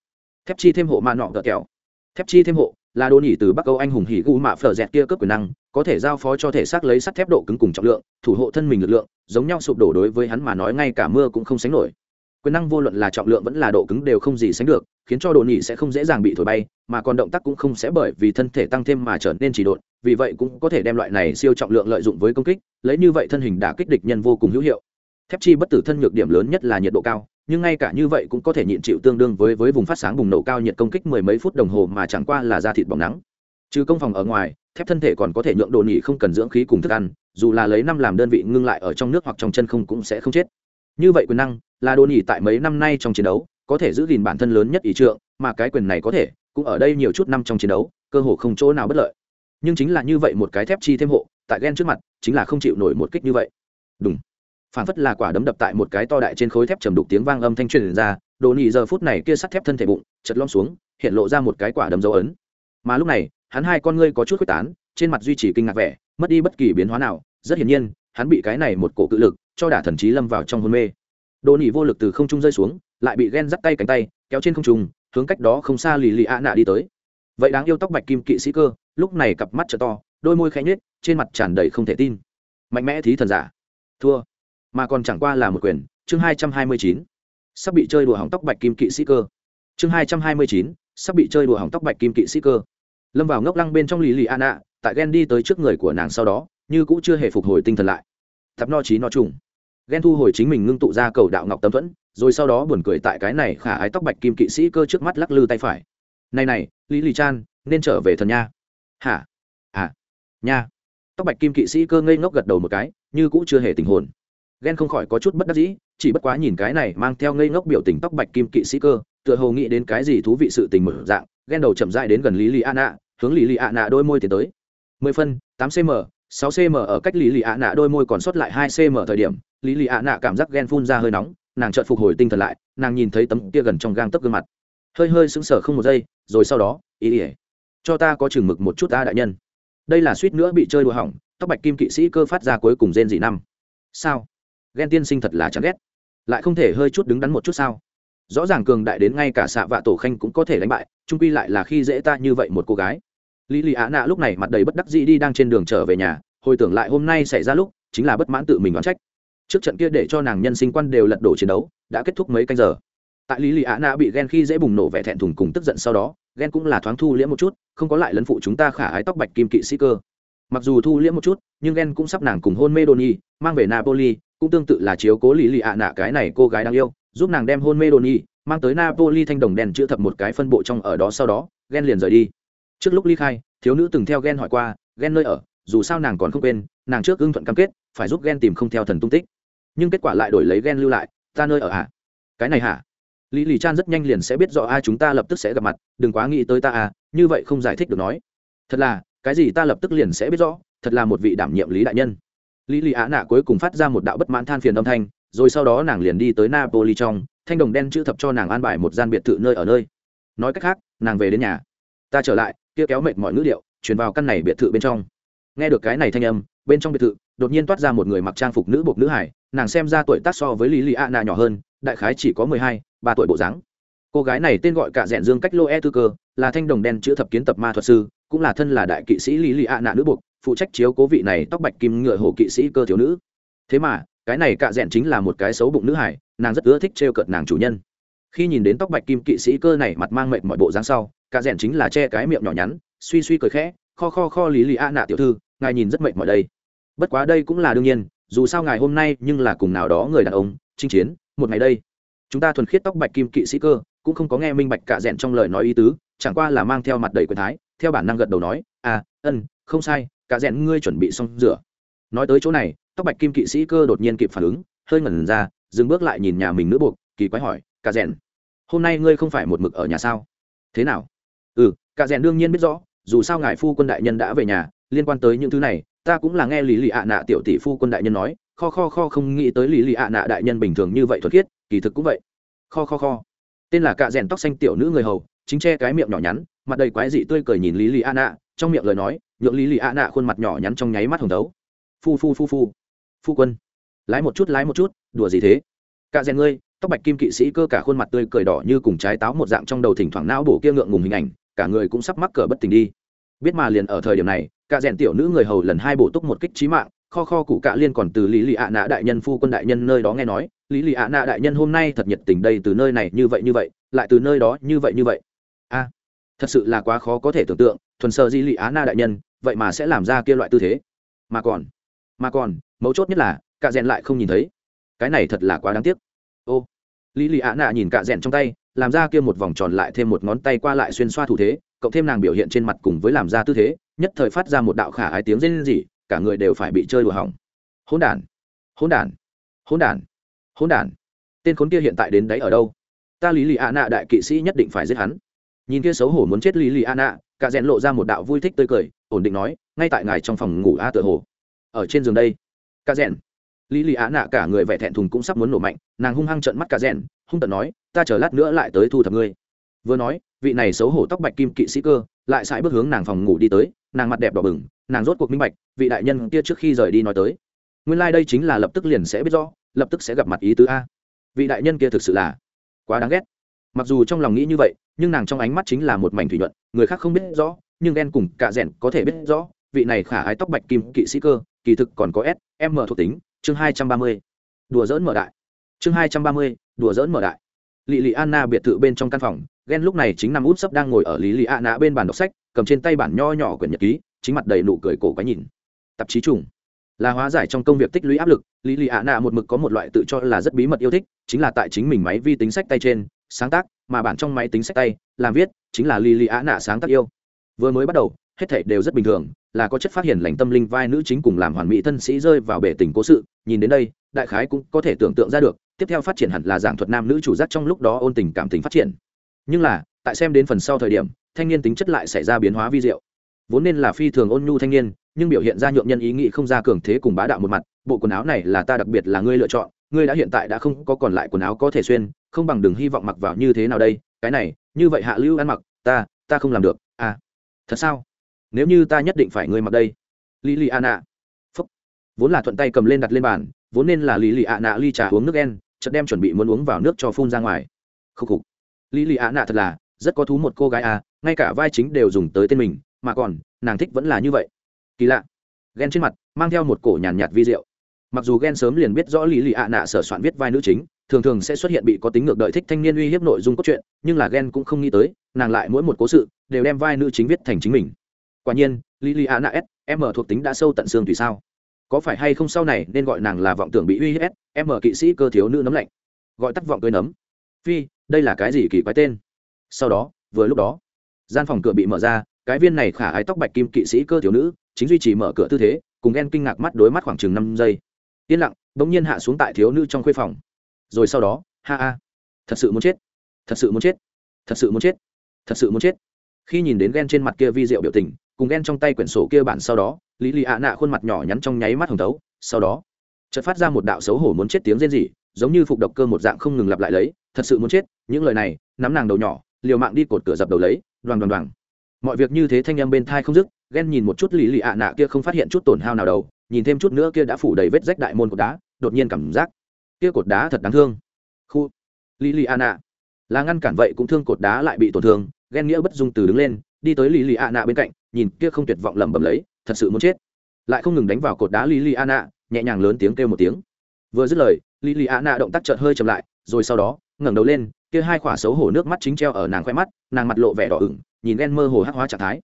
Speaker 1: Thép chi thêm hộ ma nọ gợ kẹo. Thép chi thêm hộ là đồ nhỉ từ bắc âu anh hùng hỉ gu mạ phở dẹt kia cướp quyền năng, có thể giao phó cho thể xác lấy sắt thép độ cứng cùng trọng lượng, thủ hộ thân mình lực lượng, giống nhau sụp đổ đối với hắn mà nói ngay cả mưa cũng không sánh nổi. Quyền năng vô luận là trọng lượng vẫn là độ cứng đều không gì sánh được, khiến cho đồ nhỉ sẽ không dễ dàng bị thổi bay, mà còn động tác cũng không sẽ bởi vì thân thể tăng thêm mà trở nên chỉ độn, vì vậy cũng có thể đem loại này siêu trọng lượng lợi dụng với công kích, lấy như vậy thân hình đã kích địch nhân vô cùng hữu hiệu. Thép chi bất tử thân nhược điểm lớn nhất là nhiệt độ cao nhưng ngay cả như vậy cũng có thể nhịn chịu tương đương với với vùng phát sáng bùng nổ cao nhiệt công kích mười mấy phút đồng hồ mà chẳng qua là da thịt bỏng nắng. Trừ công phòng ở ngoài, thép thân thể còn có thể nhượng đồ nhị không cần dưỡng khí cùng thức ăn, dù là lấy năm làm đơn vị ngưng lại ở trong nước hoặc trong chân không cũng sẽ không chết. Như vậy quyền năng là đồ nhị tại mấy năm nay trong chiến đấu, có thể giữ gìn bản thân lớn nhất ý trượng, mà cái quyền này có thể, cũng ở đây nhiều chút năm trong chiến đấu, cơ hồ không chỗ nào bất lợi. Nhưng chính là như vậy một cái thép chi thêm hộ, tại ghen trước mặt, chính là không chịu nổi một kích như vậy. Đúng phản phất là quả đấm đập tại một cái to đại trên khối thép trầm đục tiếng vang âm thanh truyền ra, đồ nỉ giờ phút này kia sắt thép thân thể bụng chật lom xuống, hiện lộ ra một cái quả đấm dấu ấn. Mà lúc này, hắn hai con ngươi có chút quyết tán, trên mặt duy trì kinh ngạc vẻ, mất đi bất kỳ biến hóa nào, rất hiển nhiên, hắn bị cái này một cổ cự lực cho đả thần trí lâm vào trong hôn mê. Đồ nỉ vô lực từ không trung rơi xuống, lại bị ghen dắt tay cánh tay, kéo trên không trung, hướng cách đó không xa lì lì ạ nạ đi tới. Vậy đáng yêu tóc bạch kim kỵ sĩ cơ, lúc này cặp mắt t to, đôi môi khẽ nhếch, trên mặt tràn đầy không thể tin. Mạnh mẽ thí thần giả. Thua mà còn chẳng qua là một quyền. Chương hai trăm hai mươi chín, sắp bị chơi đùa hỏng tóc bạch kim kỵ sĩ cơ. Chương hai trăm hai mươi chín, sắp bị chơi đùa hỏng tóc bạch kim kỵ sĩ cơ. Lâm vào ngốc lăng bên trong lì lì an ạ tại ghen đi tới trước người của nàng sau đó, như cũng chưa hề phục hồi tinh thần lại. Tập no trí no trùng. Ghen thu hồi chính mình ngưng tụ ra cầu đạo ngọc tâm thuẫn, rồi sau đó buồn cười tại cái này khả ái tóc bạch kim kỵ sĩ cơ trước mắt lắc lư tay phải. Này này, lý lì chan, nên trở về thần nha. Hả? À nha. Tóc bạch kim kỵ sĩ cơ ngây ngốc gật đầu một cái, như cũ chưa hề tình hồn ghen không khỏi có chút bất đắc dĩ, chỉ bất quá nhìn cái này mang theo ngây ngốc biểu tình tóc bạch kim kỵ sĩ cơ, tựa hồ nghĩ đến cái gì thú vị sự tình mở dạng ghen đầu chậm dại đến gần lý lì a nạ hướng lý lì a nạ đôi môi tiến tới. Mười phân, tám cm sáu cm ở cách lý lì a nạ đôi môi còn sót lại hai cm thời điểm lý lì a nạ cảm giác ghen phun ra hơi nóng, nàng chợt phục hồi tinh thần lại, nàng nhìn thấy tấm kia gần trong gang tấc gương mặt. Hơi hơi sững sờ không một giây, rồi sau đó, ý ỉa cho ta có chừng mực một chút ta đại nhân. Đây là suýt nữa bị chơi đùa hỏng, tóc bạch kim kỵ sĩ cơ phát ra cuối cùng rên dị năm. Sao? Ghen tiên sinh thật là chán ghét. Lại không thể hơi chút đứng đắn một chút sao? Rõ ràng cường đại đến ngay cả xạ vạ tổ khanh cũng có thể đánh bại trung quy lại là khi dễ ta như vậy một cô gái. Lý lì á nạ lúc này mặt đầy bất đắc dĩ đi đang trên đường trở về nhà, hồi tưởng lại hôm nay xảy ra lúc, chính là bất mãn tự mình đoán trách. Trước trận kia để cho nàng nhân sinh quan đều lật đổ chiến đấu, đã kết thúc mấy canh giờ. Tại lý lì á nạ bị ghen khi dễ bùng nổ vẻ thẹn thùng cùng tức giận sau đó, ghen cũng là thoáng thu liễm một chút, không có lại lấn phụ chúng ta khả ái tóc bạch kim kỵ sĩ cơ. Mặc dù thu liễm một chút, nhưng ghen cũng sắp nàng cùng hôn mê đồn y mang về napoli cũng tương tự là chiếu cố lý lì ạ nạ cái này cô gái đáng yêu, giúp nàng đem hôn mê đồn nhi, mang tới napoli thanh đồng đèn chữ thập một cái phân bộ trong ở đó sau đó, ghen liền rời đi. Trước lúc ly khai, thiếu nữ từng theo ghen hỏi qua, ghen nơi ở? Dù sao nàng còn không quên, nàng trước ưng thuận cam kết, phải giúp ghen tìm không theo thần tung tích. Nhưng kết quả lại đổi lấy ghen lưu lại, ta nơi ở hả? Cái này hả? Lý lì chan rất nhanh liền sẽ biết rõ ai chúng ta lập tức sẽ gặp mặt, đừng quá nghĩ tới ta à như vậy không giải thích được nói. Thật là, cái gì ta lập tức liền sẽ biết rõ, thật là một vị đảm nhiệm lý đại nhân lý lì á nạ cuối cùng phát ra một đạo bất mãn than phiền âm thanh rồi sau đó nàng liền đi tới napoli trong thanh đồng đen chữ thập cho nàng an bài một gian biệt thự nơi ở nơi. Nói cách khác nàng về đến nhà. Ta trở lại kia kéo mệt mọi ngữ liệu, chuyển vào căn này biệt thự bên trong. Nghe được cái này thanh âm bên trong biệt thự đột nhiên toát ra một người mặc trang phục nữ bộc nữ hải nàng xem ra tuổi tác so với lý lì a nạ nhỏ hơn đại khái chỉ có mười hai ba tuổi bộ dáng. Cô gái này tên gọi cả rẽn dương cách lô e tư cơ là thanh đồng đen chữ thập kiến tập ma thuật sư cũng là thân là đại kỵ sĩ lý lì a nạ nữ buộc phụ trách chiếu cố vị này tóc bạch kim ngựa hổ kỵ sĩ cơ thiếu nữ. Thế mà, cái này cạ rẽn chính là một cái xấu bụng nữ hải nàng rất ưa thích trêu cợt nàng chủ nhân. Khi nhìn đến tóc bạch kim kỵ sĩ cơ này mặt mang mệt mọi bộ dáng sau, cạ rẽn chính là che cái miệng nhỏ nhắn, suy suy cười khẽ, kho kho kho lý lý a nạ tiểu thư, ngài nhìn rất mệt mỏi đây. Bất quá đây cũng là đương nhiên, dù sao ngài hôm nay nhưng là cùng nào đó người đàn ông, chinh chiến, một ngày đây. Chúng ta thuần khiết tóc bạch kim kỵ sĩ cơ, cũng không có nghe minh bạch cạ rẽn trong lời nói ý tứ, chẳng qua là mang theo mặt đầy quyền thái, theo bản năng gật đầu nói à ân, không sai cả rèn ngươi chuẩn bị xong rửa. Nói tới chỗ này, tóc bạch kim kỵ sĩ cơ đột nhiên kịp phản ứng, hơi ngẩn ra, dừng bước lại nhìn nhà mình nữ buộc, kỳ quái hỏi, cả rèn, hôm nay ngươi không phải một mực ở nhà sao? Thế nào? Ừ cả rèn đương nhiên biết rõ, dù sao ngài phu quân đại nhân đã về nhà, liên quan tới những thứ này, ta cũng là nghe lý lì ạ nạ tiểu tỷ phu quân đại nhân nói, kho kho kho không nghĩ tới lý lì ạ nạ đại nhân bình thường như vậy thuật khiết, kỳ thực cũng vậy. Kho kho kho. Tên là cạ rèn tóc xanh tiểu nữ người hầu, chính che cái miệng nhỏ nhắn, mặt đầy quái dị tươi cười nhìn lý lì ạ nạ, trong miệng lời nói nhượng lý lì ạ nạ khuôn mặt nhỏ nhắn trong nháy mắt hồng thấu phu phu phu phu. Phu quân. Lái một chút, lái một chút, đùa gì thế? Cả rèn ngươi, tóc bạch kim kỵ sĩ cơ cả khuôn mặt tươi cười đỏ như cùng trái táo một dạng trong đầu thỉnh thoảng não bổ kia ngượng ngùng hình ảnh, cả người cũng sắp mắc cờ bất tỉnh đi. Biết mà liền ở thời điểm này, cả rèn tiểu nữ người hầu lần hai bổ túc một kích trí mạng, kho kho cụ cạ liên còn từ lý lì ạ nạ đại nhân phu quân đại nhân nơi đó nghe nói, lý lì ạ nạ đại nhân hôm nay thật nhiệt tình đây từ nơi này như vậy như vậy, lại từ nơi đó như vậy như vậy. A thật sự là quá khó có thể tưởng tượng, thuần sơ di lị á na đại nhân, vậy mà sẽ làm ra kia loại tư thế. Mà còn mà còn, mấu chốt nhất là, cạ rèn lại không nhìn thấy. Cái này thật là quá đáng tiếc. Ô, lý lì á nạ nhìn cạ rèn trong tay, làm ra kia một vòng tròn lại thêm một ngón tay qua lại xuyên xoa thủ thế, cộng thêm nàng biểu hiện trên mặt cùng với làm ra tư thế, nhất thời phát ra một đạo khả ái tiếng rên rỉ, cả người đều phải bị chơi đùa hỏng. Hỗn đản hỗn đản hỗn đản hỗn đản. Tên khốn kia hiện tại đến đấy ở đâu? Ta lý lì á nạ đại kỵ sĩ nhất định phải giết hắn nhìn kia xấu hổ muốn chết lý lì an nạ cả rèn lộ ra một đạo vui thích tươi cười, ổn định nói, ngay tại ngài trong phòng ngủ a tựa hồ. Ở trên giường đây. Cả rèn. Lý lì an nạ cả người vẻ thẹn thùng cũng sắp muốn nổ mạnh, nàng hung hăng trợn mắt cả rèn, hung tận nói, ta chờ lát nữa lại tới thu thập ngươi. Vừa nói, vị này xấu hổ tóc bạch kim kỵ sĩ cơ, lại sải bước hướng nàng phòng ngủ đi tới, nàng mặt đẹp đỏ bừng, nàng rốt cuộc minh bạch, vị đại nhân kia trước khi rời đi nói tới. Nguyên lai、like、đây chính là lập tức liền sẽ biết rõ, lập tức sẽ gặp mặt ý tứ a. Vị đại nhân kia thực sự là quá đáng ghét. Mặc dù trong lòng nghĩ như vậy nhưng nàng trong ánh mắt chính là một mảnh thủy nhuận, người khác không biết rõ, nhưng ghen cùng cả rèn có thể biết rõ, vị này khả ái tóc bạch kim kỵ sĩ cơ, kỳ thực còn có s, m thuộc tính, chương hai trăm ba mươi. Đùa dỡn mở đại. Chương hai trăm ba mươi, đùa dỡn mở đại. Lì lì anna biệt thự bên trong căn phòng ghen lúc này chính nằm út sấp đang ngồi ở lý lị anna bên bàn đọc sách, cầm trên tay bản nho nhỏ quyển nhật ký, chính mặt đầy nụ cười cổ quái nhìn. Tạp chí trùng. Là hóa giải trong công việc tích lũy áp lực lý lì ạ nạ một mực có một loại tự cho là rất bí mật yêu thích, chính là tại chính mình máy vi tính sách tay trên sáng tác, mà bản trong máy tính sách tay, làm viết, chính là lili lì nạ sáng tác yêu. Vừa mới bắt đầu, hết thảy đều rất bình thường, là có chất phát hiện lành tâm linh vai nữ chính cùng làm hoàn mỹ thân sĩ rơi vào bể tình cố sự. Nhìn đến đây, đại khái cũng có thể tưởng tượng ra được, tiếp theo phát triển hẳn là giảng thuật nam nữ chủ giác trong lúc đó ôn tình cảm tình phát triển. Nhưng là, tại xem đến phần sau thời điểm, thanh niên tính chất lại xảy ra biến hóa vi diệu. Vốn nên là phi thường ôn nhu thanh niên, nhưng biểu hiện ra nhượng nhân ý nghĩ không ra cường thế cùng bá đạo một mặt, bộ quần áo này là ta đặc biệt là ngươi lựa chọn ngươi đã hiện tại đã không có còn lại quần áo có thể xuyên không bằng đừng hy vọng mặc vào như thế nào đây cái này như vậy hạ lưu ăn mặc ta ta không làm được à. Thật sao? Nếu như ta nhất định phải ngươi mặc đây. Lý lì a nạ phúc. Vốn là thuận tay cầm lên đặt lên bàn vốn nên là lý lì a nạ ly trà uống nước en chợt đem chuẩn bị muốn uống vào nước cho phun ra ngoài. Khúc khục. Lý lì a nạ thật là rất có thú một cô gái à ngay cả vai chính đều dùng tới tên mình mà còn nàng thích vẫn là như vậy. Kỳ lạ. Ghen trên mặt mang theo một cổ nhàn nhạt, vi diệu mặc dù ghen sớm liền biết rõ lý lì ạ nạ sở soạn viết vai nữ chính, thường thường sẽ xuất hiện bị có tính ngược đợi thích thanh niên uy hiếp nội dung cốt truyện, nhưng là ghen cũng không nghĩ tới, nàng lại mỗi một cố sự đều đem vai nữ chính viết thành chính mình. Quả nhiên lý lì ạ nạ s em thuộc tính đã sâu tận xương tùy sao? Có phải hay không sau này nên gọi nàng là vọng tưởng bị uy hiếp em kỵ sĩ cơ thiếu nữ nấm lạnh? Gọi tắt vọng cưới nấm. Phi, đây là cái gì kỳ quái tên? Sau đó, vừa lúc đó, gian phòng cửa bị mở ra, cái viên này khả ái tóc bạch kim kỵ sĩ cơ thiếu nữ chính duy trì mở cửa tư thế, cùng ghen kinh ngạc mắt đối mắt khoảng chừng năm giây yên lặng, bỗng nhiên hạ xuống tại thiếu nữ trong khuê phòng. Rồi sau đó, ha ha, thật sự muốn chết, thật sự muốn chết, thật sự muốn chết, thật sự muốn chết. Khi nhìn đến ghen trên mặt kia vi diệu biểu tình, cùng ghen trong tay quyển sổ kia bản sau đó, lý lì ạ nạ khuôn mặt nhỏ nhắn trong nháy mắt hồng thấu. Sau đó, chợt phát ra một đạo xấu hổ muốn chết tiếng rên rỉ, giống như phục độc cơ một dạng không ngừng lặp lại lấy. Thật sự muốn chết, những lời này, nắm nàng đầu nhỏ, liều mạng đi cột cửa dập đầu lấy đoàn đoàn đoàn mọi việc như thế thanh em bên thai không dứt ghen nhìn một chút lý lì ạ nạ kia không phát hiện chút tổn hao nào đầu nhìn thêm chút nữa kia đã phủ đầy vết rách đại môn cột đá, đột nhiên cảm giác kia cột đá thật đáng thương. Khu lì lì nạ là ngăn cản vậy cũng thương cột đá lại bị tổn thương, ghen nghĩa bất dung từ đứng lên, đi tới lì lì nạ bên cạnh, nhìn kia không tuyệt vọng lẩm bẩm lấy, thật sự muốn chết. Lại không ngừng đánh vào cột đá lì lì nạ nhẹ nhàng lớn tiếng kêu một tiếng. Vừa dứt lời lì lì nạ động tác chợt hơi chậm lại, rồi sau đó, ngẩng đầu lên, kia hai khỏa xấu hổ nước mắt chính treo ở nàng khoe mắt, nàng mặt lộ vẻ đỏ ửng, nhìn ghen mơ hồ hắc hóa trạng thái.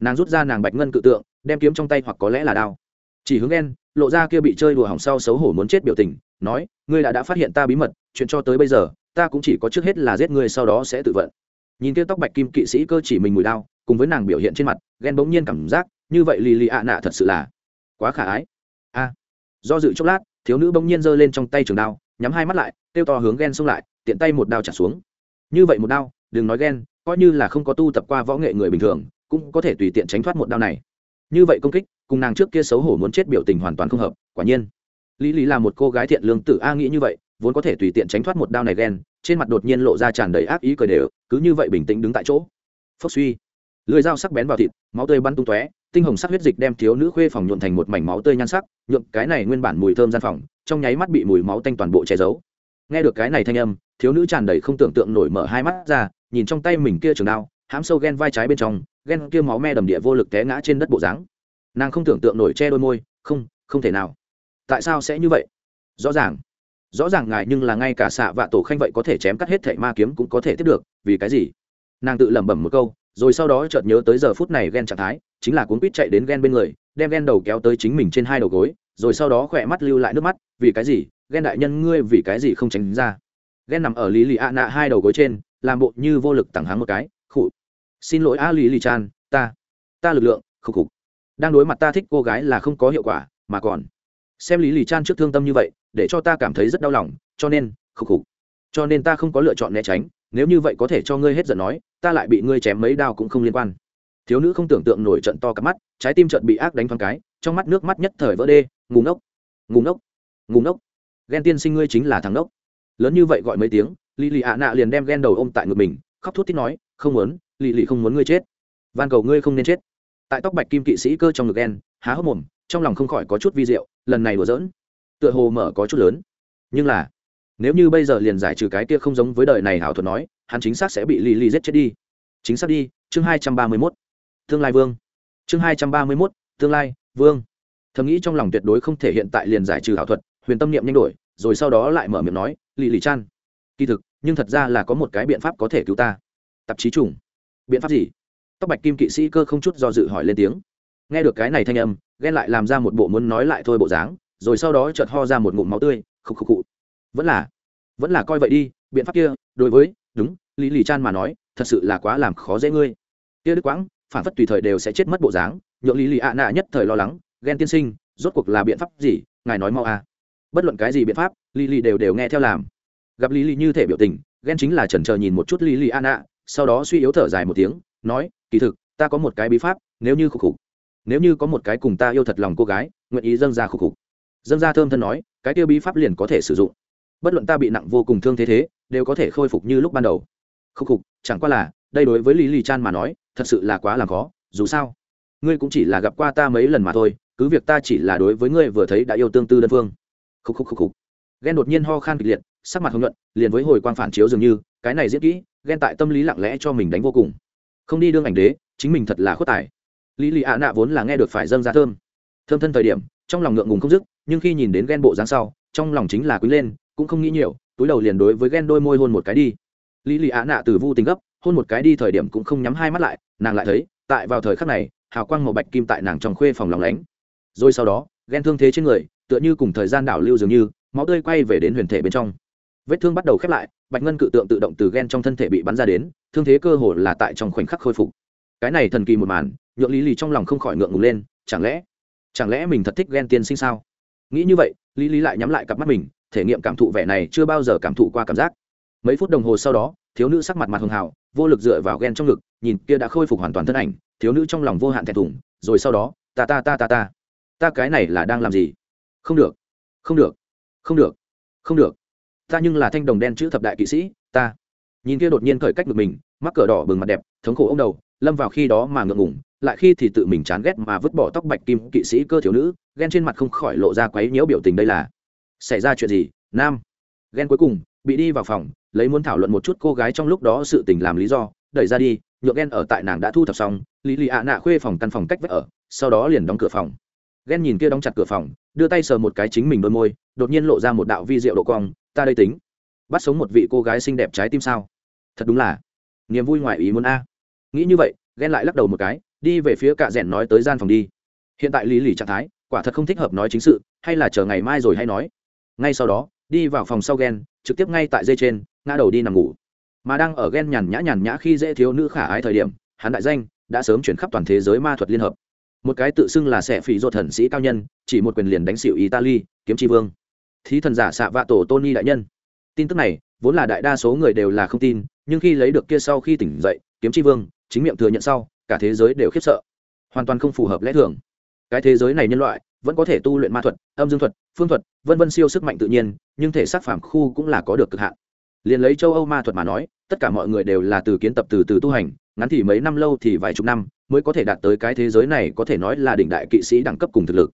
Speaker 1: Nàng rút ra nàng bạch ngân cự tượng, đem kiếm trong tay hoặc có lẽ là đao chỉ hướng ghen lộ ra kia bị chơi đùa hỏng sau xấu hổ muốn chết biểu tình, nói, ngươi đã đã phát hiện ta bí mật, chuyện cho tới bây giờ, ta cũng chỉ có trước hết là giết ngươi sau đó sẽ tự vận. Nhìn kia tóc bạch kim kỵ sĩ cơ chỉ mình mùi đao cùng với nàng biểu hiện trên mặt, ghen bỗng nhiên cảm giác, như vậy lì lì ạ nạ thật sự là quá khả ái. A. Do dự chốc lát, thiếu nữ bỗng nhiên giơ lên trong tay trường đao, nhắm hai mắt lại, kêu to hướng ghen xông lại, tiện tay một đao trả xuống. Như vậy một đao, đừng nói ghen, coi như là không có tu tập qua võ nghệ người bình thường, cũng có thể tùy tiện tránh thoát một đao này. Như vậy công kích cùng nàng trước kia xấu hổ muốn chết biểu tình hoàn toàn không hợp, quả nhiên. Lý lý là một cô gái thiện lương tử a nghĩ như vậy, vốn có thể tùy tiện tránh thoát một đao này ghen, trên mặt đột nhiên lộ ra tràn đầy ác ý cười đều, cứ như vậy bình tĩnh đứng tại chỗ. Phốc suy. Lưỡi dao sắc bén vào thịt, máu tươi bắn tung tóe, tinh hồng sắc huyết dịch đem thiếu nữ khuê phòng nhuộn thành một mảnh máu tươi nhan sắc nhuộn cái này nguyên bản mùi thơm gian phòng, trong nháy mắt bị mùi máu tanh toàn bộ che giấu. Nghe được cái này thanh âm, thiếu nữ tràn đầy không tưởng tượng nổi mở hai mắt ra, nhìn trong tay mình kia trường đao, hám sâu ghen vai trái bên trong, ghen kia máu me đầm địa vô lực té ngã trên đất bộ dáng nàng không tưởng tượng nổi che đôi môi, không không thể nào. Tại sao sẽ như vậy? Rõ ràng. Rõ ràng ngài nhưng là ngay cả xạ vạ tổ khanh vậy có thể chém cắt hết thệ ma kiếm cũng có thể tiếp được, vì cái gì? Nàng tự lẩm bẩm một câu, rồi sau đó chợt nhớ tới giờ phút này ghen trạng thái, chính là cuốn quýt chạy đến ghen bên người, đem ghen đầu kéo tới chính mình trên hai đầu gối, rồi sau đó khỏe mắt lưu lại nước mắt, vì cái gì? Ghen đại nhân ngươi vì cái gì không tránh ra? Ghen nằm ở lý lì a nạ hai đầu gối trên, làm bộ như vô lực tẳng hắng một cái, khụ. Xin lỗi a lý lì chan, ta ta lực lượng khục khục đang đối mặt ta thích cô gái là không có hiệu quả, mà còn. Xem lý lì chan trước thương tâm như vậy, để cho ta cảm thấy rất đau lòng, cho nên, khục khục. Cho nên ta không có lựa chọn né tránh, nếu như vậy có thể cho ngươi hết giận nói, ta lại bị ngươi chém mấy đao cũng không liên quan. Thiếu nữ không tưởng tượng nổi trận to cặp mắt, trái tim trận bị ác đánh thoáng cái, trong mắt nước mắt nhất thời vỡ đê ngủ ngốc ngủ ngốc ngủ ngốc. Ghen tiên sinh ngươi chính là thằng ngốc. Lớn như vậy gọi mấy tiếng lì lì ạ nạ liền đem ghen đầu ôm tại ngực mình, khóc thút thít nói, không muốn lì lì không muốn ngươi chết. Van cầu ngươi không nên chết tại tóc bạch kim kỵ sĩ cơ trong ngực ghen há hốc mồm, trong lòng không khỏi có chút vi diệu, lần này đùa giỡn, tựa hồ mở có chút lớn. Nhưng là, nếu như bây giờ liền giải trừ cái kia không giống với đời này hảo thuật nói, hắn chính xác sẽ bị lì lì giết chết đi. Chính xác đi, chương hai trăm ba mươi mốt. Tương lai vương. Chương hai trăm ba mươi mốt, tương lai vương. Thầm nghĩ trong lòng tuyệt đối không thể hiện tại liền giải trừ hảo thuật, huyền tâm niệm nhanh đổi, rồi sau đó lại mở miệng nói, lì lì chan, kỳ thực, nhưng thật ra là có một cái biện pháp có thể cứu ta. Tạp chí trùng. Biện pháp gì? Tóc bạch kim kỵ sĩ cơ không chút do dự hỏi lên tiếng. Nghe được cái này thanh âm, ghen lại làm ra một bộ muốn nói lại thôi bộ dáng, rồi sau đó chợt ho ra một ngụm máu tươi khục khục cụ vẫn là vẫn là coi vậy đi, biện pháp kia, đối với, đúng, lý lì chan mà nói, thật sự là quá làm khó dễ ngươi. Kia đức quãng, phản phất tùy thời đều sẽ chết mất bộ dáng, nhượng lý lì ạ nạ nhất thời lo lắng, ghen tiên sinh, rốt cuộc là biện pháp gì, ngài nói mau à. Bất luận cái gì biện pháp, lý lì đều đều nghe theo làm. Gặp lý lì như thể biểu tình, ghen chính là chần chờ nhìn một chút lý lì ạ nạ, sau đó suy yếu thở dài một tiếng nói, kỳ thực, ta có một cái bí pháp, nếu như khục khục, nếu như có một cái cùng ta yêu thật lòng cô gái, nguyện ý dâng ra khục khục. Dâng ra thơm thân nói, cái tiêu bí pháp liền có thể sử dụng. Bất luận ta bị nặng vô cùng thương thế thế, đều có thể khôi phục như lúc ban đầu. Khúc khục, chẳng qua là, đây đối với lý lì chan mà nói, thật sự là quá là khó, dù sao, ngươi cũng chỉ là gặp qua ta mấy lần mà thôi, cứ việc ta chỉ là đối với ngươi vừa thấy đã yêu tương tư đơn phương. Khúc khúc khúc khúc ghen đột nhiên ho khan kịch liệt, sắc mặt hồng nhuận, liền với hồi quang phản chiếu dường như, cái này diễn kỹ, ghen tại tâm lý lặng lẽ cho mình đánh vô cùng không đi đương ảnh đế, chính mình thật là khuất tài. Lý lì ạ nạ vốn là nghe được phải dâng ra thơm. Thơm thân thời điểm, trong lòng ngượng ngùng không dứt, nhưng khi nhìn đến ghen bộ dáng sau, trong lòng chính là quý lên, cũng không nghĩ nhiều, túi đầu liền đối với ghen đôi môi hôn một cái đi. Lý lì ạ nạ từ vô tình gấp, hôn một cái đi thời điểm cũng không nhắm hai mắt lại, nàng lại thấy, tại vào thời khắc này, hào quang màu bạch kim tại nàng trong khuê phòng lòng lánh. Rồi sau đó, ghen thương thế trên người, tựa như cùng thời gian đảo lưu dường như, máu tươi quay về đến huyền thể bên trong vết thương bắt đầu khép lại, bạch ngân cự tượng tự động từ ghen trong thân thể bị bắn ra đến, thương thế cơ hồ là tại trong khoảnh khắc khôi phục. Cái này thần kỳ một màn, nhượng lý lì trong lòng không khỏi ngượng ngùng lên, chẳng lẽ chẳng lẽ mình thật thích ghen tiên sinh sao? Nghĩ như vậy, lý lý lại nhắm lại cặp mắt mình, thể nghiệm cảm thụ vẻ này chưa bao giờ cảm thụ qua cảm giác. Mấy phút đồng hồ sau đó, thiếu nữ sắc mặt mặt hường hào, vô lực dựa vào ghen trong ngực, nhìn kia đã khôi phục hoàn toàn thân ảnh, thiếu nữ trong lòng vô hạn thẹn thùng, rồi sau đó, ta ta ta ta ta ta cái này là đang làm gì? Không được không được không được không được ta nhưng là thanh đồng đen chữ thập đại kỵ sĩ, ta. Nhìn kia đột nhiên khởi cách ngực mình mắc cờ đỏ bừng mặt đẹp, thống khổ ông đầu, lâm vào khi đó mà ngượng ngủng lại khi thì tự mình chán ghét mà vứt bỏ tóc bạch kim kỵ sĩ cơ thiếu nữ, ghen trên mặt không khỏi lộ ra quấy nhiễu biểu tình đây là, xảy ra chuyện gì, nam? Ghen cuối cùng, bị đi vào phòng, lấy muốn thảo luận một chút cô gái trong lúc đó sự tình làm lý do, đẩy ra đi, nhượng ghen ở tại nàng đã thu thập xong, lý lì ạ nạ khuê phòng căn phòng cách vách ở, sau đó liền đóng cửa phòng. Ghen nhìn kia đóng chặt cửa phòng, đưa tay sờ một cái chính mình đôi môi đột nhiên lộ ra một đạo vi diệu độ cong, ta đây tính, bắt sống một vị cô gái xinh đẹp trái tim sao? Thật đúng là niềm vui ngoài ý muốn a. Nghĩ như vậy, ghen lại lắc đầu một cái, đi về phía cạ rẽn nói tới gian phòng đi. Hiện tại lý lì trạng thái, quả thật không thích hợp nói chính sự, hay là chờ ngày mai rồi hay nói. Ngay sau đó, đi vào phòng sau ghen, trực tiếp ngay tại dây trên, ngã đầu đi nằm ngủ. Mà đang ở ghen nhàn nhã nhàn nhã khi dễ thiếu nữ khả ái thời điểm, hắn đại danh đã sớm chuyển khắp toàn thế giới ma thuật liên hợp. Một cái tự xưng là sẽ phỉ ruột thần sĩ cao nhân, chỉ một quyền liền đánh xịu italy, kiếm tri vương thí thần giả xạ vạ tổ tony đại nhân. Tin tức này, vốn là đại đa số người đều là không tin, nhưng khi lấy được kia sau khi tỉnh dậy, kiếm tri vương, chính miệng thừa nhận sau, cả thế giới đều khiếp sợ. Hoàn toàn không phù hợp lẽ thường. Cái thế giới này nhân loại, vẫn có thể tu luyện ma thuật, âm dương thuật, phương thuật, vân vân siêu sức mạnh tự nhiên, nhưng thể xác phàm khu cũng là có được cực hạn. Liền lấy châu âu ma thuật mà nói, tất cả mọi người đều là từ kiến tập từ từ tu hành, ngắn thì mấy năm, lâu thì vài chục năm, mới có thể đạt tới cái thế giới này có thể nói là đỉnh đại kỵ sĩ đẳng cấp cùng thực lực.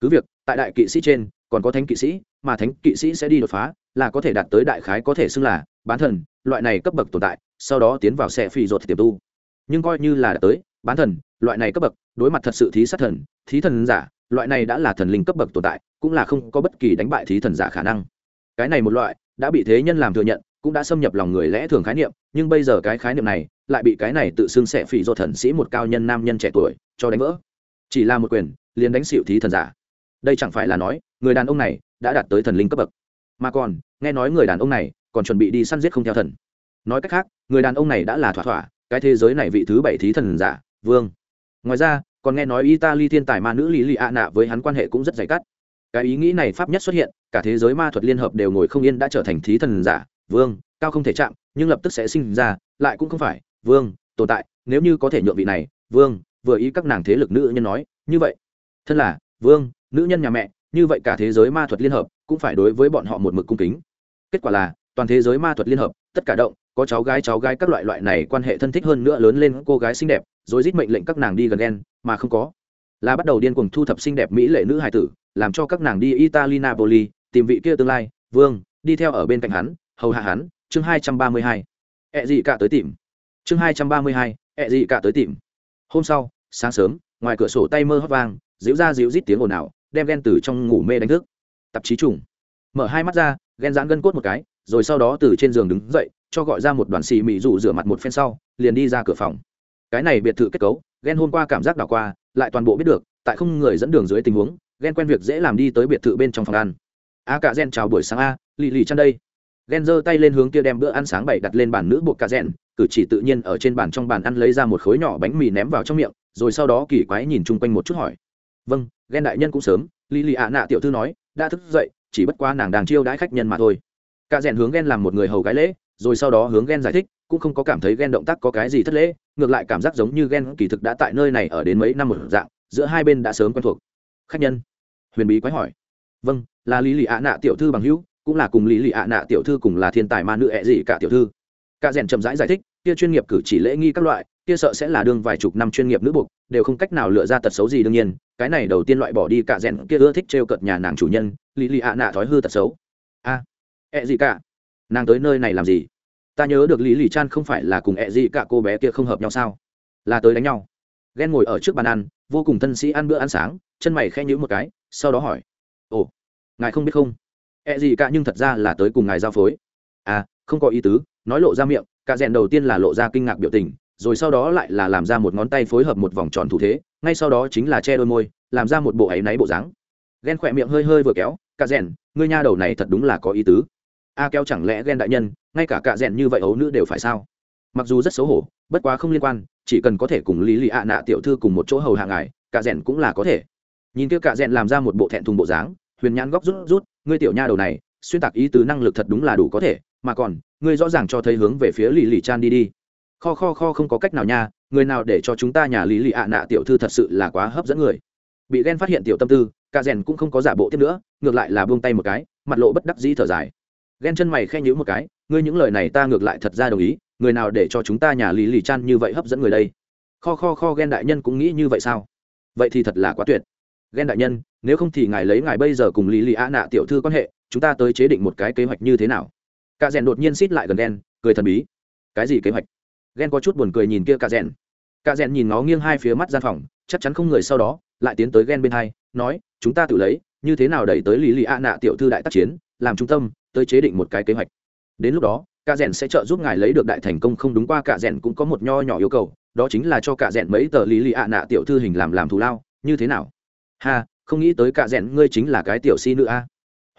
Speaker 1: Cứ việc, tại đại kỵ sĩ trên, còn có thánh kỵ sĩ mà thánh kỵ sĩ sẽ đi đột phá, là có thể đạt tới đại khái có thể xưng là bán thần, loại này cấp bậc tồn tại, sau đó tiến vào xe phi ruột tiềm tu. Nhưng coi như là đạt tới, bán thần, loại này cấp bậc, đối mặt thật sự thí sát thần, thí thần giả, loại này đã là thần linh cấp bậc tồn tại, cũng là không có bất kỳ đánh bại thí thần giả khả năng. Cái này một loại, đã bị thế nhân làm thừa nhận, cũng đã xâm nhập lòng người lẽ thường khái niệm, nhưng bây giờ cái khái niệm này, lại bị cái này tự xưng sẽ phỉ do thần sĩ một cao nhân nam nhân trẻ tuổi cho đánh vỡ. Chỉ là một quyền, liền đánh xịu thí thần giả. Đây chẳng phải là nói, người đàn ông này đã đạt tới thần linh cấp bậc. Mà còn, nghe nói người đàn ông này còn chuẩn bị đi săn giết không theo thần. Nói cách khác, người đàn ông này đã là thỏa thỏa, cái thế giới này vị thứ bảy thí thần giả, vương. Ngoài ra, còn nghe nói italy thiên tài ma nữ lý lì ạ nạ với hắn quan hệ cũng rất dày cắt. Cái ý nghĩ này pháp nhất xuất hiện, cả thế giới ma thuật liên hợp đều ngồi không yên đã trở thành thí thần giả, vương, cao không thể chạm, nhưng lập tức sẽ sinh ra, lại cũng không phải, vương, tồn tại, nếu như có thể nhượng vị này, vương, vừa ý các nàng thế lực nữ nhân nói, như vậy. Thân là, vương, nữ nhân nhà mẹ như vậy cả thế giới ma thuật liên hợp cũng phải đối với bọn họ một mực cung kính. Kết quả là, toàn thế giới ma thuật liên hợp, tất cả động, có cháu gái cháu gái các loại loại này quan hệ thân thích hơn nữa lớn lên, cô gái xinh đẹp, rồi rít mệnh lệnh các nàng đi gần ghen, mà không có. Là bắt đầu điên cuồng thu thập xinh đẹp mỹ lệ nữ hài tử, làm cho các nàng đi italy, napoli, tìm vị kia tương lai, vương, đi theo ở bên cạnh hắn, hầu hạ hắn. Chương hai trăm ba mươi hai. Ẹ gì cả tới tìm. Chương hai trăm ba mươi hai. Ẹ gì cả tới tìm. Hôm sau, sáng sớm, ngoài cửa sổ tay mơ hót vang díu ra díu rít tiếng ồn ào đem ghen từ trong ngủ mê đánh thức. Tạp chí trùng. Mở hai mắt ra, ghen giãn gân cốt một cái, rồi sau đó từ trên giường đứng dậy, cho gọi ra một đoàn xì mị rủ rửa mặt một phen sau, liền đi ra cửa phòng. Cái này biệt thự kết cấu, ghen hôm qua cảm giác đảo qua, lại toàn bộ biết được, tại không người dẫn đường dưới tình huống, ghen quen việc dễ làm đi tới biệt thự bên trong phòng ăn. A cả gen chào buổi sáng a, lì lì chăn đây. Ghen giơ tay lên hướng kia đem bữa ăn sáng bảy đặt lên bàn nữ buộc cả rẽn cử chỉ tự nhiên ở trên bàn trong bàn ăn lấy ra một khối nhỏ bánh mì ném vào trong miệng, rồi sau đó kỳ quái nhìn chung quanh một chút hỏi vâng ghen đại nhân cũng sớm lì lì ạ nạ tiểu thư nói đã thức dậy chỉ bất quá nàng đang chiêu đãi khách nhân mà thôi. Cả rèn hướng ghen làm một người hầu gái lễ rồi sau đó hướng ghen giải thích cũng không có cảm thấy ghen động tác có cái gì thất lễ ngược lại cảm giác giống như ghen kỳ thực đã tại nơi này ở đến mấy năm một dạng giữa hai bên đã sớm quen thuộc. Khách nhân huyền bí quái hỏi. Vâng là lý lì ạ nạ tiểu thư bằng hữu cũng là cùng lý lì ạ nạ tiểu thư cùng là thiên tài ma nữ ẹ gì cả tiểu thư. Cả rèn chậm rãi giải, giải thích kia chuyên nghiệp cử chỉ lễ nghi các loại kia sợ sẽ là đương vài chục năm chuyên nghiệp nữ buộc đều không cách nào lựa ra tật xấu gì đương nhiên cái này đầu tiên loại bỏ đi cả rèn kia ưa thích trêu cợt nhà nàng chủ nhân, lý lì ạ nạ thói hư tật xấu. A, ẹ gì cả? Nàng tới nơi này làm gì? Ta nhớ được lý lì chan không phải là cùng ẹ gì cả cô bé kia không hợp nhau sao? Là tới đánh nhau. Ghen ngồi ở trước bàn ăn, vô cùng thân sĩ ăn bữa ăn sáng, chân mày khẽ nhữ một cái, sau đó hỏi, ồ, ngài không biết không? Ẹ gì cả nhưng thật ra là tới cùng ngài giao phối. À không có ý tứ. Nói lộ ra miệng, cả rèn đầu tiên là lộ ra kinh ngạc biểu tình rồi sau đó lại là làm ra một ngón tay phối hợp một vòng tròn thủ thế, ngay sau đó chính là che đôi môi, làm ra một bộ áy náy bộ dáng. Ghen khỏe miệng hơi hơi vừa kéo, cạ rèn, ngươi nha đầu này thật đúng là có ý tứ. A kéo chẳng lẽ ghen đại nhân, ngay cả cạ rèn như vậy ấu nữ đều phải sao? Mặc dù rất xấu hổ, bất quá không liên quan, chỉ cần có thể cùng lý lì ạ nạ tiểu thư cùng một chỗ hầu hạ ngài, cạ rèn cũng là có thể. Nhìn kia cạ rèn làm ra một bộ thẹn thùng bộ dáng, huyền nhãn góc rút rút, ngươi tiểu nha đầu này, xuyên tạc ý tứ năng lực thật đúng là đủ có thể, mà còn, ngươi rõ ràng cho thấy hướng về phía lì lì chan đi đi kho kho kho không có cách nào nha, người nào để cho chúng ta nhà lý lì ạ nạ tiểu thư thật sự là quá hấp dẫn người. Bị ghen phát hiện tiểu tâm tư, cả rèn cũng không có giả bộ tiếp nữa, ngược lại là buông tay một cái, mặt lộ bất đắc dĩ thở dài. Ghen chân mày khe nhữ một cái, ngươi những lời này ta ngược lại thật ra đồng ý, người nào để cho chúng ta nhà lý lì chan như vậy hấp dẫn người đây? Kho kho kho ghen đại nhân cũng nghĩ như vậy sao? Vậy thì thật là quá tuyệt. Ghen đại nhân, nếu không thì ngài lấy ngài bây giờ cùng lý lì ạ nạ tiểu thư quan hệ, chúng ta tới chế định một cái kế hoạch như thế nào? Cả rèn đột nhiên xít lại gần ghen, cười thần bí. Cái gì kế hoạch? Ghen có chút buồn cười nhìn kia cả rèn. Cả rèn nhìn nó nghiêng hai phía mắt gian phòng, chắc chắn không người sau đó, lại tiến tới ghen bên hai, nói, chúng ta tự lấy, như thế nào đẩy tới lý lì a nạ tiểu thư đại tác chiến, làm trung tâm, tới chế định một cái kế hoạch. Đến lúc đó, cả rèn sẽ trợ giúp ngài lấy được đại thành công không đúng qua cả rèn cũng có một nho nhỏ yêu cầu, đó chính là cho cả rèn mấy tờ lý lì a nạ tiểu thư hình làm làm thù lao, như thế nào? Ha, không nghĩ tới cả rèn, ngươi chính là cái tiểu si nữ a.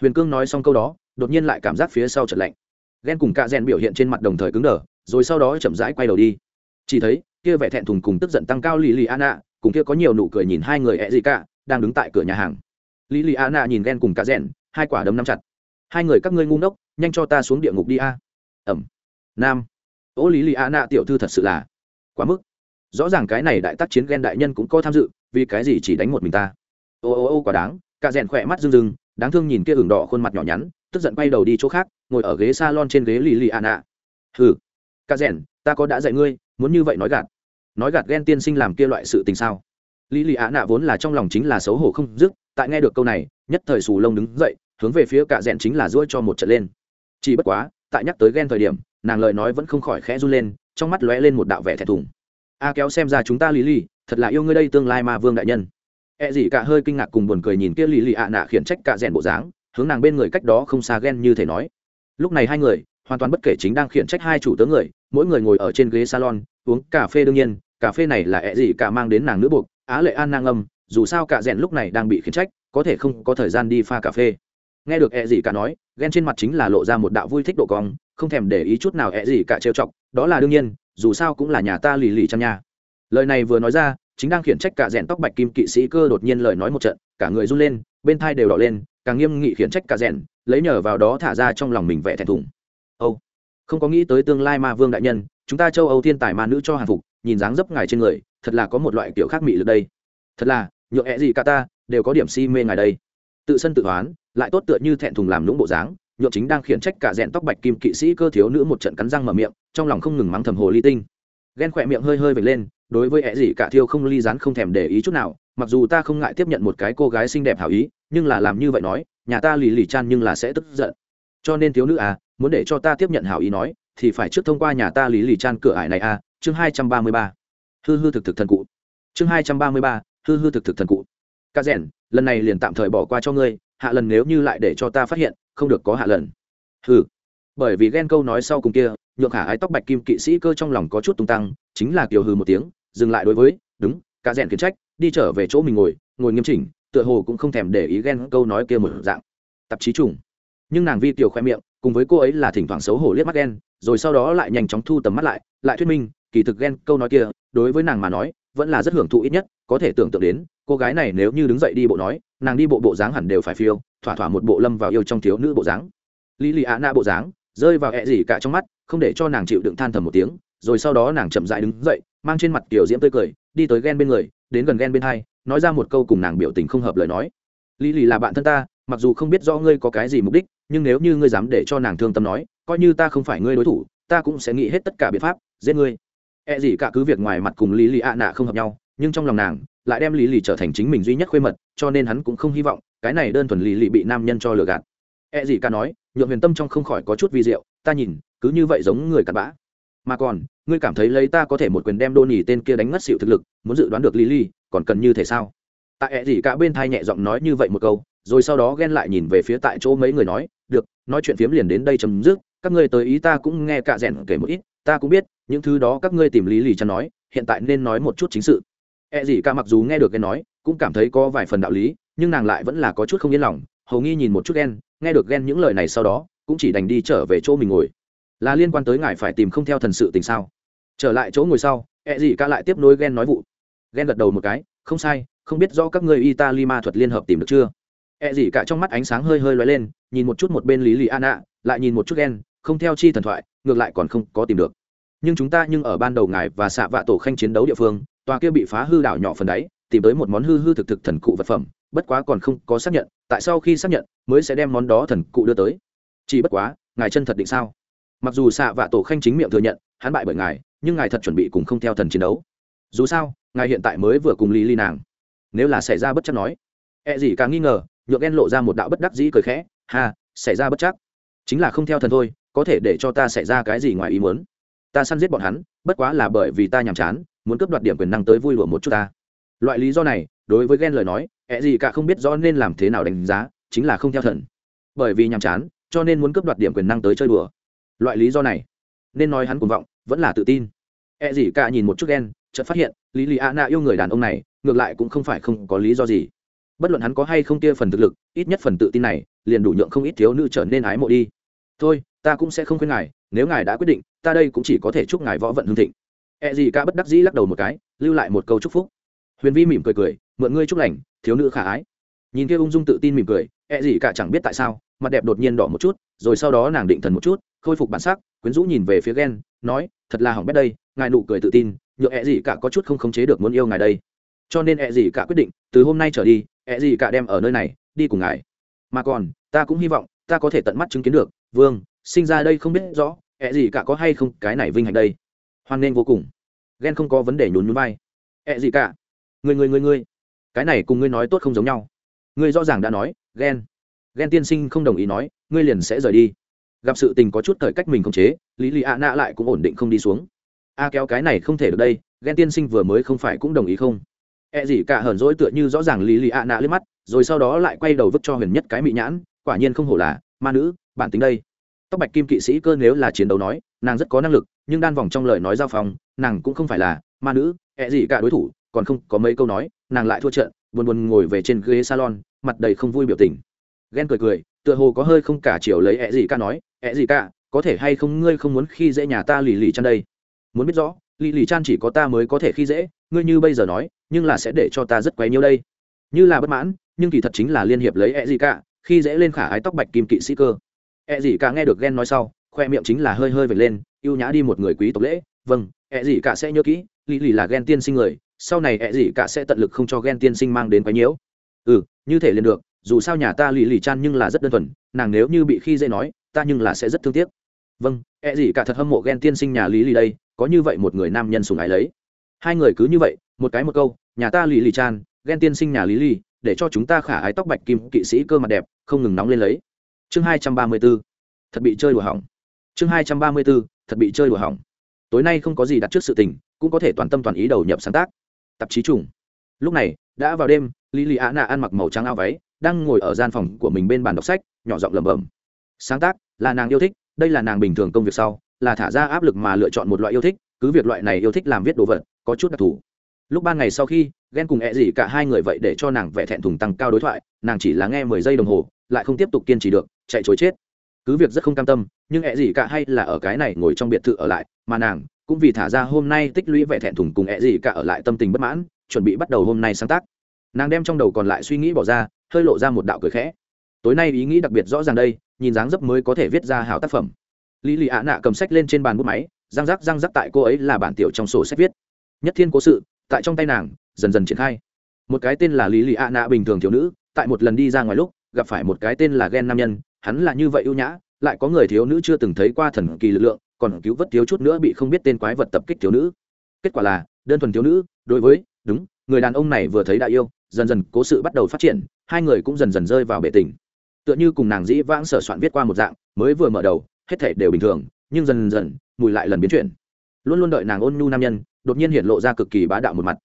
Speaker 1: Huyền cương nói xong câu đó, đột nhiên lại cảm giác phía sau trận lạnh. Ghen cùng cả rèn biểu hiện trên mặt đồng thời cứng đờ rồi sau đó chậm rãi quay đầu đi. Chỉ thấy, kia vẻ thẹn thùng cùng tức giận tăng cao lì lì anna cùng kia có nhiều nụ cười nhìn hai người ẹ gì cả đang đứng tại cửa nhà hàng. Lì lì anna nhìn ghen cùng cả rẽn hai quả đấm nắm chặt. Hai người, các ngươi ngu ngốc, nhanh cho ta xuống địa ngục đi a. Ẩm. Nam. Ô lý lì anna tiểu thư thật sự là quá mức. Rõ ràng cái này đại tác chiến ghen đại nhân cũng có tham dự, vì cái gì chỉ đánh một mình ta? Ô ô ô quả đáng. Cả rèn khỏe mắt rưng rưng, đáng thương nhìn kia ửng đỏ khuôn mặt nhỏ nhắn, tức giận quay đầu đi chỗ khác, ngồi ở ghế s a lon trên ghế lì lì a nạ hừ ca rèn, ta có đã dạy ngươi, muốn như vậy nói gạt. Nói gạt ghen tiên sinh làm kia loại sự tình sao? Lý lì ạ nạ vốn là trong lòng chính là xấu hổ không dứt, tại nghe được câu này, nhất thời xù lông đứng dậy, hướng về phía cả rẽn chính là ruôi cho một trận lên. Chỉ bất quá, tại nhắc tới ghen thời điểm, nàng lời nói vẫn không khỏi khẽ run lên, trong mắt lóe lên một đạo vẻ thẹn thùng. A kéo xem ra chúng ta lý lì thật là yêu ngươi đây tương lai ma vương đại nhân. E gì cả hơi kinh ngạc cùng buồn cười nhìn kia lì lì ạ nạ khiển trách cả rèn bộ dáng, hướng nàng bên người cách đó không xa ghen như thể nói. Lúc này hai người hoàn toàn bất kể chính đang khiển trách hai chủ tớ người, mỗi người ngồi ở trên ghế salon, uống cà phê đương nhiên, cà phê này là ẹ gì cả mang đến nàng nữ buộc, á lệ an nang âm, dù sao cả rèn lúc này đang bị khiển trách, có thể không có thời gian đi pha cà phê. Nghe được ẹ gì cả nói, ghen trên mặt chính là lộ ra một đạo vui thích độ cong, không thèm để ý chút nào ẹ gì cả trêu chọc, đó là đương nhiên, dù sao cũng là nhà ta lì lì trong nhà lời này vừa nói ra, chính đang khiển trách cả rèn tóc bạch kim kỵ sĩ cơ đột nhiên lời nói một trận, cả người run lên, bên thai đều đỏ lên, càng nghiêm nghị khiển trách cả rèn, lấy nhờ vào đó thả ra trong lòng mình vẻ thẹn thùng âu. Không có nghĩ tới tương lai ma vương đại nhân, chúng ta châu âu thiên tài ma nữ cho hàng phục, nhìn dáng dấp ngài trên người, thật là có một loại kiểu khác mị lực đây. Thật là nhượng ẹ gì cả ta, đều có điểm si mê ngài đây. Tự sân tự hoán, lại tốt tựa như thẹn thùng làm lũng bộ dáng nhượng chính đang khiển trách cả rèn tóc bạch kim kỵ sĩ cơ thiếu nữ một trận cắn răng mở miệng, trong lòng không ngừng mắng thầm hồ ly tinh. Ghen khỏe miệng hơi hơi vệt lên, đối với ẹ gì cả thiêu không ly rán không thèm để ý chút nào, mặc dù ta không ngại tiếp nhận một cái cô gái xinh đẹp hảo ý, nhưng là làm như vậy nói, nhà ta lì lì chan nhưng là sẽ tức giận cho nên thiếu nữ à muốn để cho ta tiếp nhận hảo ý nói, thì phải trước thông qua nhà ta lý lì chan cửa ải này à chương hai trăm ba mươi ba. Hư hư thực thực thần cụ. Chương hai trăm ba mươi ba, hư hư thực thực thần cụ. Ca rèn, lần này liền tạm thời bỏ qua cho ngươi, hạ lần nếu như lại để cho ta phát hiện, không được có hạ lần. Hư bởi vì ghen câu nói sau cùng kia, nhượng khả ái tóc bạch kim kỵ sĩ cơ trong lòng có chút tung tăng, chính là kiều hư một tiếng, dừng lại đối với, đúng, ca rèn kiến trách, đi trở về chỗ mình ngồi ngồi nghiêm chỉnh, tựa hồ cũng không thèm để ý ghen câu nói kia một dạng. Tạp chí trùng nhưng nàng vi tiểu khoe miệng, cùng với cô ấy là thỉnh thoảng xấu hổ liếc mắt ghen, rồi sau đó lại nhanh chóng thu tầm mắt lại lại thuyết minh, kỳ thực ghen câu nói kia, đối với nàng mà nói, vẫn là rất hưởng thụ ít nhất, có thể tưởng tượng đến, cô gái này nếu như đứng dậy đi bộ nói, nàng đi bộ bộ dáng hẳn đều phải phiêu, thỏa thỏa một bộ lâm vào yêu trong thiếu nữ bộ dáng. Lý lì ạ na bộ dáng, rơi vào hẹ gì cả trong mắt, không để cho nàng chịu đựng than thầm một tiếng, rồi sau đó nàng chậm dại đứng dậy, mang trên mặt tiểu diễm tươi cười, đi tới ghen bên người, đến gần ghen bên hai, nói ra một câu cùng nàng biểu tình không hợp lời nói. Lý lì là bạn thân ta mặc dù không biết rõ ngươi có cái gì mục đích, nhưng nếu như ngươi dám để cho nàng thương tâm nói, coi như ta không phải ngươi đối thủ, ta cũng sẽ nghĩ hết tất cả biện pháp, giết ngươi. E gì cả cứ việc ngoài mặt cùng lý lì ạ nạ không hợp nhau, nhưng trong lòng nàng, lại đem lý lì trở thành chính mình duy nhất khuê mật, cho nên hắn cũng không hy vọng, cái này đơn thuần lý lì bị nam nhân cho lừa gạt. E gì cả nói, nhượng huyền tâm trong không khỏi có chút vi diệu, ta nhìn, cứ như vậy giống người cặn bã. Mà còn, ngươi cảm thấy lấy ta có thể một quyền đem đô nỉ tên kia đánh ngất xịu thực lực, muốn dự đoán được lý lì còn cần như thế sao? Tại e gì cả bên thai nhẹ giọng nói như vậy một câu rồi sau đó ghen lại nhìn về phía tại chỗ mấy người nói, được, nói chuyện phiếm liền đến đây chấm dứt, các ngươi tới ý ta cũng nghe cả rèn kể một ít, ta cũng biết, những thứ đó các ngươi tìm lý lì chăn nói, hiện tại nên nói một chút chính sự. E gì cả mặc dù nghe được ghen nói, cũng cảm thấy có vài phần đạo lý, nhưng nàng lại vẫn là có chút không yên lòng, hầu nghi nhìn một chút ghen, nghe được ghen những lời này sau đó, cũng chỉ đành đi trở về chỗ mình ngồi. Là liên quan tới ngài phải tìm không theo thần sự tình sao? Trở lại chỗ ngồi sau E gì cả lại tiếp nối ghen nói vụ. Ghen gật đầu một cái, không sai, không biết do các ngươi italy ma thuật liên hợp tìm được chưa? E gì cả trong mắt ánh sáng hơi hơi lóe lên nhìn một chút một bên lý Lý an ạ lại nhìn một chút Gen, không theo chi thần thoại ngược lại còn không có tìm được. Nhưng chúng ta nhưng ở ban đầu ngài và xạ vạ tổ khanh chiến đấu địa phương tòa kia bị phá hư đảo nhỏ phần đáy tìm tới một món hư hư thực thực thần cụ vật phẩm bất quá còn không có xác nhận tại sau khi xác nhận mới sẽ đem món đó thần cụ đưa tới. Chỉ bất quá ngài chân thật định sao? Mặc dù xạ vạ tổ khanh chính miệng thừa nhận hắn bại bởi ngài nhưng ngài thật chuẩn bị cùng không theo thần chiến đấu. Dù sao ngài hiện tại mới vừa cùng lý Lý nàng nếu là xảy ra bất chấp nói e gì càng nghi ngờ nhượng ghen lộ ra một đạo bất đắc dĩ cười khẽ, ha, xảy ra bất chắc. Chính là không theo thần thôi, có thể để cho ta xảy ra cái gì ngoài ý muốn? Ta săn giết bọn hắn, bất quá là bởi vì ta nhàm chán, muốn cướp đoạt điểm quyền năng tới vui lụa một chút ta. Loại lý do này, đối với ghen lời nói ẹ gì cả không biết rõ nên làm thế nào đánh giá, chính là không theo thần. Bởi vì nhàm chán, cho nên muốn cướp đoạt điểm quyền năng tới chơi đùa. Loại lý do này, nên nói hắn cuồng vọng, vẫn là tự tin. Ẹ gì cả nhìn một chút ghen chợt phát hiện, lý lì a na yêu người đàn ông này, ngược lại cũng không phải không có lý do gì bất luận hắn có hay không kia phần thực lực, ít nhất phần tự tin này, liền đủ nhượng không ít thiếu nữ trở nên ái mộ đi. Thôi, ta cũng sẽ không khuyên ngài, nếu ngài đã quyết định, ta đây cũng chỉ có thể chúc ngài võ vận hương thịnh. E gì cả bất đắc dĩ lắc đầu một cái, lưu lại một câu chúc phúc. Huyền vi mỉm cười cười, mượn ngươi chúc lành, thiếu nữ khả ái. Nhìn kia ung dung tự tin mỉm cười E gì cả chẳng biết tại sao, mặt đẹp đột nhiên đỏ một chút, rồi sau đó nàng định thần một chút, khôi phục bản sắc, quyến rũ nhìn về phía ghen nói, thật là hỏng bét đây, ngài nụ cười tự tin nhựa E gì cả có chút không khống chế được muốn yêu ngài đây. Cho nên E gì cả quyết định, từ hôm nay trở đi ẹ gì cả đem ở nơi này, đi cùng ngài. Mà còn, ta cũng hy vọng, ta có thể tận mắt chứng kiến được, vương, sinh ra đây không biết rõ, ẹ gì cả có hay không, cái này vinh hạnh đây. Hoan nghênh vô cùng. Ghen không có vấn đề nhún nhún vai. Ẹ gì cả. Người người người người cái này cùng ngươi nói tốt không giống nhau. Ngươi rõ ràng đã nói ghen ghen tiên sinh không đồng ý nói, ngươi liền sẽ rời đi. Gặp sự tình có chút thời cách mình không chế, lý lì ạ nạ lại cũng ổn định không đi xuống. A kéo cái này không thể được đây ghen tiên sinh vừa mới không phải cũng đồng ý không? E gì cả hờn dỗi tựa như rõ ràng lý lì ạ nạ lên mắt, rồi sau đó lại quay đầu vứt cho huyền nhất cái mị nhãn, quả nhiên không hổ là, ma nữ, bản tính đây. Tóc bạch kim kỵ sĩ cơ nếu là chiến đấu nói, nàng rất có năng lực, nhưng đan vòng trong lời nói giao phòng nàng cũng không phải là, ma nữ E gì cả đối thủ, còn không có mấy câu nói, nàng lại thua trận, buồn buồn ngồi về trên ghế salon, mặt đầy không vui biểu tình. Ghen cười cười, tựa hồ có hơi không cả chiều lấy e gì cả nói e gì cả, có thể hay không ngươi không muốn khi dễ nhà ta lì lì chăn đây? Muốn biết rõ lì lì chan chỉ có ta mới có thể khi dễ, ngươi như bây giờ nói, nhưng là sẽ để cho ta rất quấy nhiêu đây. Như là bất mãn, nhưng kỳ thật chính là liên hiệp lấy ẹ gì cả khi dễ lên khả ái tóc bạch kim kỵ sĩ cơ. Ẹ gì cả nghe được ghen nói sau, khoe miệng chính là hơi hơi vệt lên ưu nhã đi một người quý tộc lễ vâng ẹ gì cả sẽ nhớ kỹ, lì lì là ghen tiên sinh người, sau này ẹ gì cả sẽ tận lực không cho ghen tiên sinh mang đến quấy nhiễu. Ừ như thể liền được, dù sao nhà ta lì lì chan nhưng là rất đơn thuần, nàng nếu như bị khi dễ nói, ta nhưng là sẽ rất thương tiếc vâng e gì cả thật hâm mộ ghen tiên sinh nhà lý lì đây, có như vậy một người nam nhân sùng ái lấy. Hai người cứ như vậy, một cái một câu, nhà ta lì lì chan, ghen tiên sinh nhà lý lì, để cho chúng ta khả ái tóc bạch kim kỵ sĩ cơ mặt đẹp, không ngừng nóng lên lấy. Chương hai trăm ba mươi b ố thật bị chơi đùa hỏng. Chương hai trăm ba mươi b ố thật bị chơi đùa hỏng. Tối nay không có gì đặt trước sự tình, cũng có thể toàn tâm toàn ý đầu nhập sáng tác. Tạp chí trùng. Lúc này, đã vào đêm, lý lì ạ nạ ăn mặc màu trắng áo váy, đang ngồi ở gian phòng của mình bên bàn đọc sách, nhỏ giọng lẩm bẩm. Sáng tác, là nàng yêu thích đây là nàng bình thường công việc sau, là thả ra áp lực mà lựa chọn một loại yêu thích, cứ việc loại này yêu thích làm viết đồ vật, có chút đặc thù. Lúc ban ngày sau khi, ghen cùng ẹ gì cả hai người vậy để cho nàng vẽ thẹn thùng tăng cao đối thoại, nàng chỉ lắng nghe mười giây đồng hồ, lại không tiếp tục kiên trì được, chạy chối chết. Cứ việc rất không cam tâm, nhưng ẹ gì cả hay là ở cái này ngồi trong biệt thự ở lại, mà nàng cũng vì thả ra hôm nay tích lũy vẻ thẹn thùng cùng ẹ gì cả ở lại tâm tình bất mãn, chuẩn bị bắt đầu hôm nay sáng tác. Nàng đem trong đầu còn lại suy nghĩ bỏ ra, hơi lộ ra một đạo cười khẽ tối nay ý nghĩ đặc biệt rõ ràng đây, nhìn dáng dấp mới có thể viết ra hảo tác phẩm. Lý lì ạ nạ cầm sách lên trên bàn bút máy, răng rắc răng rắc tại cô ấy là bản tiểu trong sổ sách viết. Nhất thiên cố sự, tại trong tay nàng, dần dần triển khai. Một cái tên là lý lì ạ nạ bình thường thiếu nữ, tại một lần đi ra ngoài lúc, gặp phải một cái tên là ghen nam nhân, hắn là như vậy ưu nhã, lại có người thiếu nữ chưa từng thấy qua thần kỳ lực lượng, còn cứu vớt thiếu chút nữa bị không biết tên quái vật tập kích thiếu nữ. Kết quả là, đơn thuần thiếu nữ, đối với, đúng, người đàn ông này vừa thấy đã yêu, dần dần cố sự bắt đầu phát triển, hai người cũng dần dần rơi vào bể tình tựa như cùng nàng dĩ vãng sở soạn viết qua một dạng, mới vừa mở đầu, hết thể đều bình thường, nhưng dần dần, mùi lại lần biến chuyển. Luôn luôn đợi nàng ôn nhu nam nhân, đột nhiên hiện lộ ra cực kỳ bá đạo một mặt.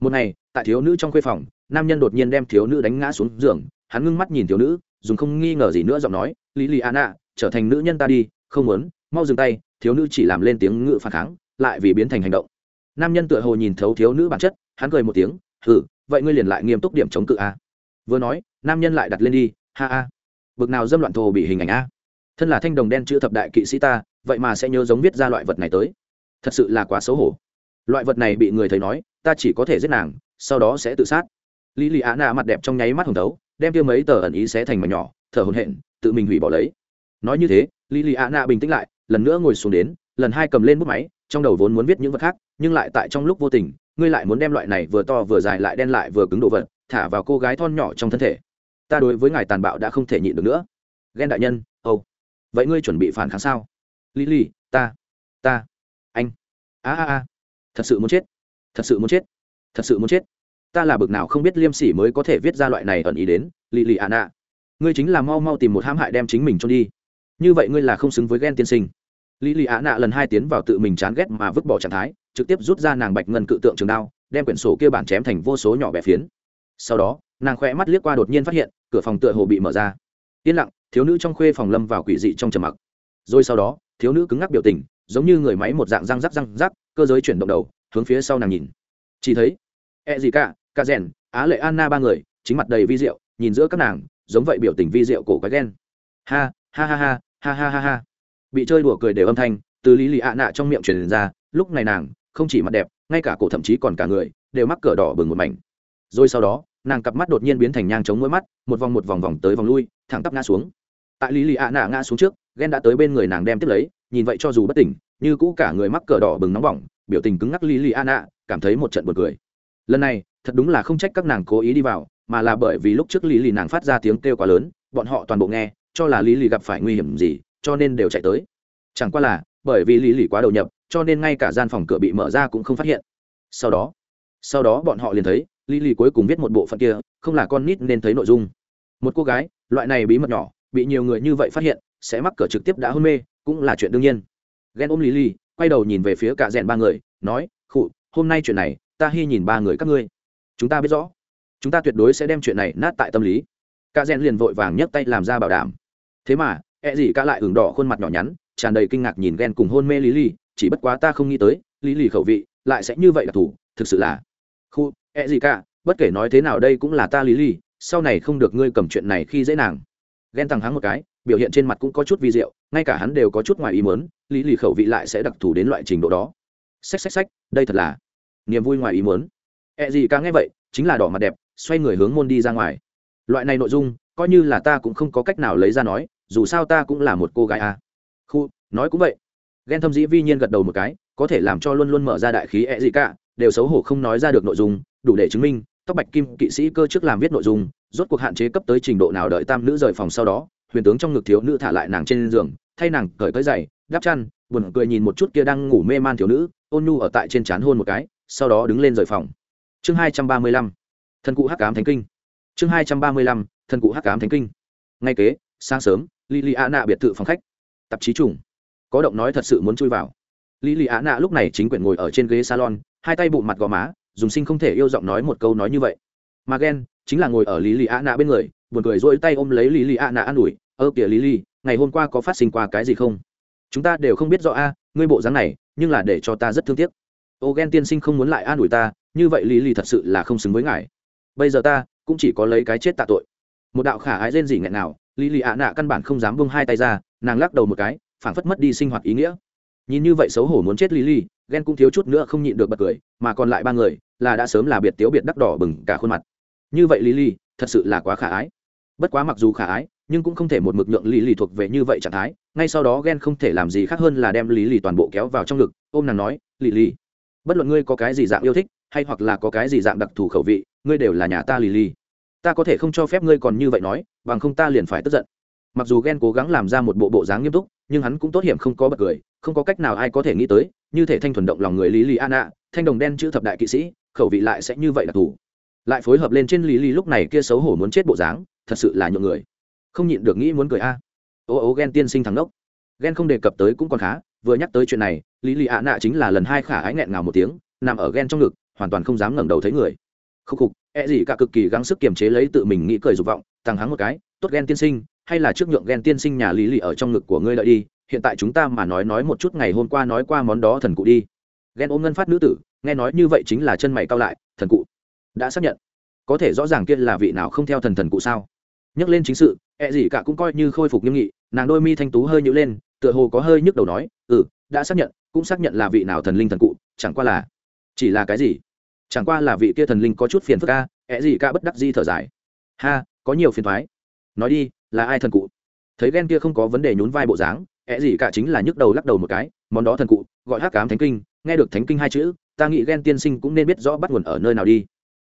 Speaker 1: Một ngày, tại thiếu nữ trong khuê phòng, nam nhân đột nhiên đem thiếu nữ đánh ngã xuống giường, hắn ngưng mắt nhìn thiếu nữ, dùng không nghi ngờ gì nữa giọng nói, lý lì an ạ trở thành nữ nhân ta đi, không muốn, mau dừng tay. Thiếu nữ chỉ làm lên tiếng ngự phản kháng, lại vì biến thành hành động. Nam nhân tựa hồ nhìn thấu thiếu nữ bản chất, hắn cười một tiếng, hừ, vậy ngươi liền lại nghiêm túc điểm chống cự a. Vừa nói, nam nhân lại đặt lên đi, ha a bực nào dâm loạn thô bị hình ảnh a. Thân là thanh đồng đen chữ thập đại kỵ sĩ ta, vậy mà sẽ nhớ giống viết ra loại vật này tới. Thật sự là quá xấu hổ. Loại vật này bị người thấy nói, ta chỉ có thể giết nàng, sau đó sẽ tự sát. Lý lì á nạ mặt đẹp trong nháy mắt hồng thấu, đem tiêu mấy tờ ẩn ý xé thành mảnh nhỏ, thở hồn hện tự mình hủy bỏ lấy. Nói như thế, lý lì á nạ bình tĩnh lại, lần nữa ngồi xuống đến, lần hai cầm lên bút máy, trong đầu vốn muốn viết những vật khác, nhưng lại tại trong lúc vô tình, ngươi lại muốn đem loại này vừa to vừa dài lại đen lại vừa cứng đồ vật, thả vào cô gái thon nhỏ trong thân thể ta đối với ngài tàn bạo đã không thể nhịn được nữa. Ghen đại nhân âu、oh. vậy ngươi chuẩn bị phản kháng sao? Lý lì, ta ta, anh. A a a, thật sự muốn chết, thật sự muốn chết, thật sự muốn chết. Ta là bực nào không biết liêm sỉ mới có thể viết ra loại này ẩn ý đến lì lì ạ nạ ngươi chính là mau mau tìm một hãm hại đem chính mình trôn đi. Như vậy ngươi là không xứng với ghen tiên sinh. Lý lì ạ nạ lần hai tiến vào tự mình chán ghét mà vứt bỏ trạng thái, trực tiếp rút ra nàng bạch ngân cự tượng trường đao, đem quyển sổ kia bản chém thành vô số nhỏ bẻ phiến. Sau đó nàng khỏe mắt liếc qua đột nhiên phát hiện, cửa phòng tựa hồ bị mở ra. Yên lặng, thiếu nữ trong khuê phòng lâm vào quỷ dị trong trầm mặc. Rồi sau đó, thiếu nữ cứng ngắc biểu tình, giống như người máy một dạng răng rắc răng rắc, cơ giới chuyển động đầu, hướng phía sau nàng nhìn. Chỉ thấy e gì cả ca rèn á lệ anna ba người, chính mặt đầy vi diệu, nhìn giữa các nàng, giống vậy biểu tình vi diệu cổ quái ghen. Ha ha ha ha ha ha ha ha. Bị chơi đùa cười đều âm thanh, từ lý lì ạ nạ trong miệng truyền ra, lúc này nàng, không chỉ mặt đẹp, ngay cả cổ thậm chí còn cả người, đều mắc cỡ đỏ bừng một mảnh. Rồi sau đó nàng cặp mắt đột nhiên biến thành nhang chống mỗi mắt, một vòng một vòng vòng tới vòng lui, thẳng tắp ngã xuống. Tại lý lì ạ nạ ngã xuống trước, ghen đã tới bên người nàng đem tiếp lấy, nhìn vậy cho dù bất tỉnh, như cũ cả người mắc cờ đỏ bừng nóng bỏng, biểu tình cứng ngắc lý lì ạ nạ, cảm thấy một trận buồn cười. Lần này, thật đúng là không trách các nàng cố ý đi vào, mà là bởi vì lúc trước lý lì nàng phát ra tiếng kêu quá lớn, bọn họ toàn bộ nghe, cho là lý lì gặp phải nguy hiểm gì, cho nên đều chạy tới. Chẳng qua là, bởi vì lý lì quá đầu nhập, cho nên ngay cả gian phòng cửa bị mở ra cũng không phát hiện. Sau đó sau đó bọn họ liền thấy lý lì cuối cùng viết một bộ phận kia, không là con nít nên thấy nội dung. Một cô gái, loại này bí mật nhỏ, bị nhiều người như vậy phát hiện, sẽ mắc cỡ trực tiếp đã hôn mê, cũng là chuyện đương nhiên. Ghen ôm lý lì, quay đầu nhìn về phía cả rèn ba người, nói, khụ, hôm nay chuyện này, ta hy nhìn ba người các ngươi. Chúng ta biết rõ. Chúng ta tuyệt đối sẽ đem chuyện này nát tại tâm lý. Cả rèn liền vội vàng nhấc tay làm ra bảo đảm. Thế mà e gì cả lại ửng đỏ khuôn mặt nhỏ nhắn, tràn đầy kinh ngạc nhìn ghen cùng hôn mê lý lì, chỉ bất quá ta không nghĩ tới, lý lì khẩu vị lại sẽ như vậy đặc thù thực sự là. Khu ẹ gì cả, bất kể nói thế nào đây cũng là ta lý lì sau này không được ngươi cầm chuyện này khi dễ nàng. Ghen thằng hắn một cái, biểu hiện trên mặt cũng có chút vi diệu, ngay cả hắn đều có chút ngoài ý mớn lý lì khẩu vị lại sẽ đặc thù đến loại trình độ đó. Xách xách xách, đây thật là niềm vui ngoài ý mớn ẹ gì cả nghe vậy, chính là đỏ mặt đẹp, xoay người hướng môn đi ra ngoài. Loại này nội dung, coi như là ta cũng không có cách nào lấy ra nói, dù sao ta cũng là một cô gái à. khu, nói cũng vậy. Ghen thâm dĩ vi nhiên gật đầu một cái, có thể làm cho luôn luôn mở ra đại khí ẹ gì cả đều xấu hổ không nói ra được nội dung, đủ để chứng minh, tóc bạch kim kỵ sĩ cơ trước làm viết nội dung, rốt cuộc hạn chế cấp tới trình độ nào đợi tam nữ rời phòng sau đó, huyền tướng trong ngực thiếu nữ thả lại nàng trên giường, thay nàng cởi tới giày đắp chăn, buồn cười nhìn một chút kia đang ngủ mê man thiếu nữ, ôn nhu ở tại trên trán hôn một cái, sau đó đứng lên rời phòng. Chương hai trăm ba mươi lăm, thần cụ hắc cám thánh kinh. Chương hai trăm ba mươi lăm, thần cụ hắc cám thánh kinh. Ngay kế, sáng sớm lili a nạ biệt thự phòng khách, tạp chí trùng. Có động nói thật sự muốn chui vào. Lili a nạ lúc này chính quyền ngồi ở trên ghế salon hai tay bụ mặt gò má, dùng sinh không thể yêu giọng nói một câu nói như vậy. Mà ghen chính là ngồi ở lý lì a nạ bên người, buồn cười dỗi tay ôm lấy lý lì a nạ an ủi, ơ kìa lý lì ngày hôm qua có phát sinh qua cái gì không? Chúng ta đều không biết rõ a, ngươi bộ dáng này, nhưng là để cho ta rất thương tiếc. Ô ghen tiên sinh không muốn lại an ủi ta, như vậy lý lì thật sự là không xứng với ngài. Bây giờ ta cũng chỉ có lấy cái chết tạ tội. Một đạo khả ái rên gì nghẹn nào lý lì ạ nạ căn bản không dám bông hai tay ra, nàng lắc đầu một cái, phảng phất mất đi sinh hoạt ý nghĩa nhìn như vậy xấu hổ muốn chết lý ghen cũng thiếu chút nữa không nhịn được bật cười, mà còn lại ba người, là đã sớm là biệt tiếu biệt đắc đỏ bừng cả khuôn mặt. Như vậy lý thật sự là quá khả ái. Bất quá mặc dù khả ái, nhưng cũng không thể một mực nhượng lý lì thuộc về như vậy trạng thái, ngay sau đó ghen không thể làm gì khác hơn là đem lý lì toàn bộ kéo vào trong ngực, ôm nàng nói lì lì bất luận ngươi có cái gì dạng yêu thích, hay hoặc là có cái gì dạng đặc thù khẩu vị, ngươi đều là nhà ta lì lì ta có thể không cho phép ngươi còn như vậy nói, bằng không ta liền phải tức giận mặc dù ghen cố gắng làm ra một bộ bộ dáng nghiêm túc, nhưng hắn cũng tốt hiểm không có bật cười, không có cách nào ai có thể nghĩ tới, như thể thanh thuần động lòng người lý lý an ạ, thanh đồng đen chữ thập đại kỵ sĩ, khẩu vị lại sẽ như vậy đặc thù lại phối hợp lên trên lý lý lúc này kia xấu hổ muốn chết bộ dáng, thật sự là nhượng người. Không nhịn được nghĩ muốn cười a. Ô ô ghen tiên sinh thắng đốc ghen không đề cập tới cũng còn khá, vừa nhắc tới chuyện này, lý lì ạ nạ chính là lần hai khả ái nghẹn ngào một tiếng, nằm ở ghen trong ngực, hoàn toàn không dám ngẩng đầu thấy người. Khúc khục e gì cả cực kỳ gắng sức kiềm chế lấy tự mình nghĩ cười dục vọng thằng hắng một cái, tốt ghen tiên sinh hay là trước nhượng ghen tiên sinh nhà lý lì ở trong ngực của ngươi lợi đi, hiện tại chúng ta mà nói nói một chút ngày hôm qua nói qua món đó thần cụ đi. Ghen ôm ngân phát nữ tử, nghe nói như vậy chính là chân mày cao lại, thần cụ. Đã xác nhận. Có thể rõ ràng kia là vị nào không theo thần thần cụ sao? Nhắc lên chính sự e ẹ gì cả cũng coi như khôi phục nghiêm nghị, nàng đôi mi thanh tú hơi nhữ lên, tựa hồ có hơi nhức đầu nói ừ đã xác nhận, cũng xác nhận là vị nào thần linh thần cụ, chẳng qua là, chỉ là cái gì? Chẳng qua là vị kia thần linh có chút phiền phức ca ẹ e gì cả bất đắc di thở dài. Ha, có nhiều phiền thoái. Nói đi là ai thần cụ? Thấy ghen kia không có vấn đề nhún vai bộ dáng ẹ gì cả chính là nhức đầu lắc đầu một cái, món đó thần cụ, gọi hắc cám thánh kinh, nghe được thánh kinh hai chữ, ta nghĩ ghen tiên sinh cũng nên biết rõ bắt nguồn ở nơi nào đi.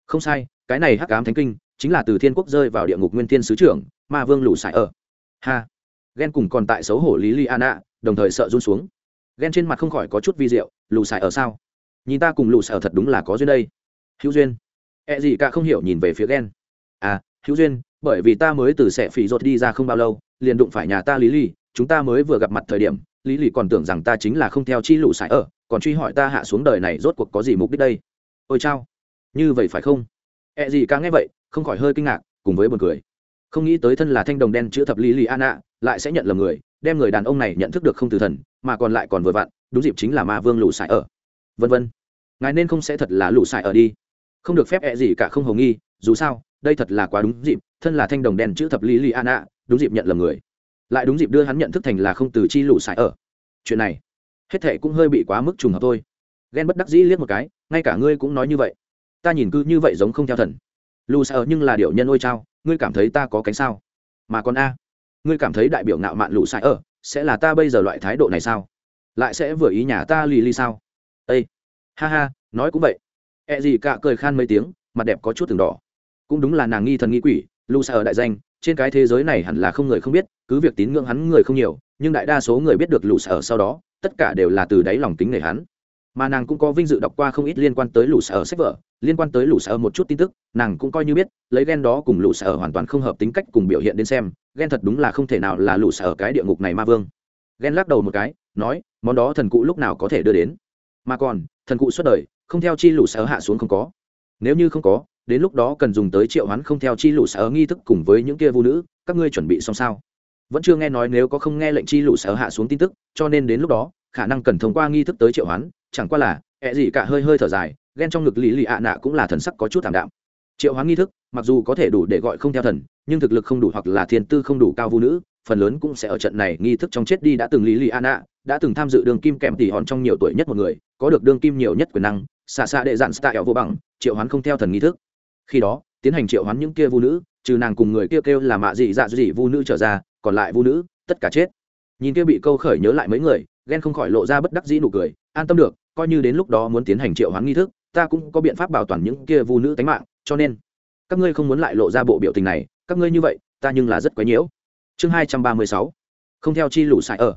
Speaker 1: Không sai, cái này hắc ám thánh kinh, chính là từ thiên quốc rơi vào địa ngục nguyên thiên sứ trưởng, ma vương lũ sải ở. Ha! Ghen cùng còn tại xấu hổ lý li an đồng thời sợ run xuống. Ghen trên mặt không khỏi có chút vi diệu, lũ sải ở sao? Nhìn ta cùng lũ sải ở thật đúng là có duyên đây. Hữu duyên. Ẹ gì cả không hiểu nhìn về phía ghen à hữu duyên bởi vì ta mới từ sẻ phỉ rột đi ra không bao lâu, liền đụng phải nhà ta lý lì, chúng ta mới vừa gặp mặt thời điểm, lý lì còn tưởng rằng ta chính là không theo chi lũ sải ở, còn truy hỏi ta hạ xuống đời này rốt cuộc có gì mục đích đây. Ôi chao, như vậy phải không? E gì ca nghe vậy, không khỏi hơi kinh ngạc, cùng với buồn cười. Không nghĩ tới thân là thanh đồng đen chữ thập lý lì an ạ lại sẽ nhận lầm người, đem người đàn ông này nhận thức được không từ thần, mà còn lại còn vừa vặn, đúng dịp chính là ma vương lũ sải ở. Vân vân, ngài nên không sẽ thật là lũ sải ở đi. Không được phép e gì cả không hồng nghi, dù sao đây thật là quá đúng dịp, thân là thanh đồng đen chữ thập lý li an ạ đúng dịp nhận lầm người. Lại đúng dịp đưa hắn nhận thức thành là không từ chi lũ sải ở. Chuyện này, hết thệ cũng hơi bị quá mức trùng hợp thôi. Ghen bất đắc dĩ liếc một cái, ngay cả ngươi cũng nói như vậy. Ta nhìn cứ như vậy giống không theo thần. Lù sợ nhưng là điệu nhân ôi trao ngươi cảm thấy ta có cánh sao? Mà còn a, ngươi cảm thấy đại biểu ngạo mạn lù sai ở, sẽ là ta bây giờ loại thái độ này sao? Lại sẽ vừa ý nhà ta lì lì sao? Ây ha ha, nói cũng vậy. E gì cả cười khan mấy tiếng, mặt đẹp có chút từng đỏ cũng đúng là nàng nghi thần nghi quỷ, lu xa ở đại danh, trên cái thế giới này hẳn là không người không biết, cứ việc tín ngưỡng hắn người không nhiều, nhưng đại đa số người biết được lũ sở sau đó, tất cả đều là từ đáy lòng tính nể hắn. Mà nàng cũng có vinh dự đọc qua không ít liên quan tới lũ sở sách vở, liên quan tới lũ sở một chút tin tức, nàng cũng coi như biết, lấy ghen đó cùng lũ sở hoàn toàn không hợp tính cách cùng biểu hiện đến xem ghen thật đúng là không thể nào là lũ sở cái địa ngục này ma vương. Ghen lắc đầu một cái, nói, món đó thần cụ lúc nào có thể đưa đến? Mà còn, thần cụ suốt đời, không theo chi lũ sở hạ xuống không có. Nếu như không có đến lúc đó cần dùng tới triệu hoán không theo chi lũ sở nghi thức cùng với những kia vũ nữ, các ngươi chuẩn bị xong sao? Vẫn chưa nghe nói nếu có không nghe lệnh chi lũ sở hạ xuống tin tức, cho nên đến lúc đó, khả năng cần thông qua nghi thức tới triệu hoán, chẳng qua là, ẹ gì cả hơi hơi thở dài, ghen trong ngực lý lì ạ nạ cũng là thần sắc có chút thảm đạm. Triệu hoán nghi thức, mặc dù có thể đủ để gọi không theo thần, nhưng thực lực không đủ hoặc là thiên tư không đủ cao vũ nữ, phần lớn cũng sẽ ở trận này nghi thức trong chết đi đã từng lý lì ạ đã từng tham dự đường kim kèm tỷ hòn trong nhiều tuổi nhất một người, có được đường kim nhiều nhất quyền năng xa xa đệ dạn style vô bằng, triệu hoán không theo thần nghi thức khi đó tiến hành triệu hoán những kia vu nữ trừ nàng cùng người kia kêu, kêu là mạ dị dạ dị vu nữ trở ra còn lại vu nữ tất cả chết. Nhìn kia bị câu khởi nhớ lại mấy người ghen không khỏi lộ ra bất đắc dĩ nụ cười an tâm được coi như đến lúc đó muốn tiến hành triệu hoán nghi thức ta cũng có biện pháp bảo toàn những kia vu nữ tánh mạng cho nên các ngươi không muốn lại lộ ra bộ biểu tình này các ngươi như vậy ta nhưng là rất quấy nhiễu. Chương hai trăm ba mươi sáu không theo chi lũ sải ở.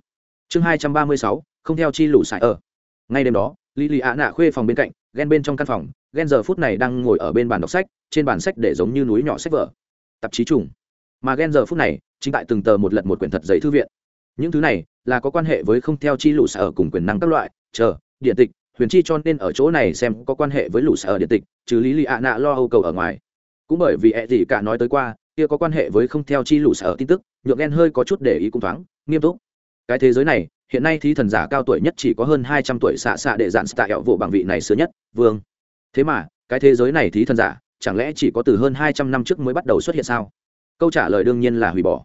Speaker 1: Chương hai trăm ba mươi sáu không theo chi lũ sải ở. Ngay đêm đó lý lì ạ nạ khuê phòng bên cạnh ghen bên trong căn phòng ghen giờ phút này đang ngồi ở bên bàn đọc sách, trên bàn sách để giống như núi nhỏ sách vở. Tạp chí trùng. Mà ghen giờ phút này, chính tại từng tờ một lật một quyển thật giấy thư viện. Những thứ này là có quan hệ với không theo chi lũ sở cùng quyền năng các loại, chờ, điện tịch, huyền chi cho nên ở chỗ này xem có quan hệ với lũ sở điện tịch chứ lý lì ạ nạ lo âu cầu ở ngoài. Cũng bởi vì ẹ gì cả nói tới qua, kia có quan hệ với không theo chi lũ sở tin tức, nhượng ghen hơi có chút để ý cũng thoáng, nghiêm túc. Cái thế giới này, hiện nay thí thần giả cao tuổi nhất chỉ có hơn hai trăm tuổi xạ xạ để dạn xạ hẹo vụ bằng vị này sớm nhất, vương thế mà, cái thế giới này thí thần giả, chẳng lẽ chỉ có từ hơn hai trăm năm trước mới bắt đầu xuất hiện sao? Câu trả lời đương nhiên là hủy bỏ.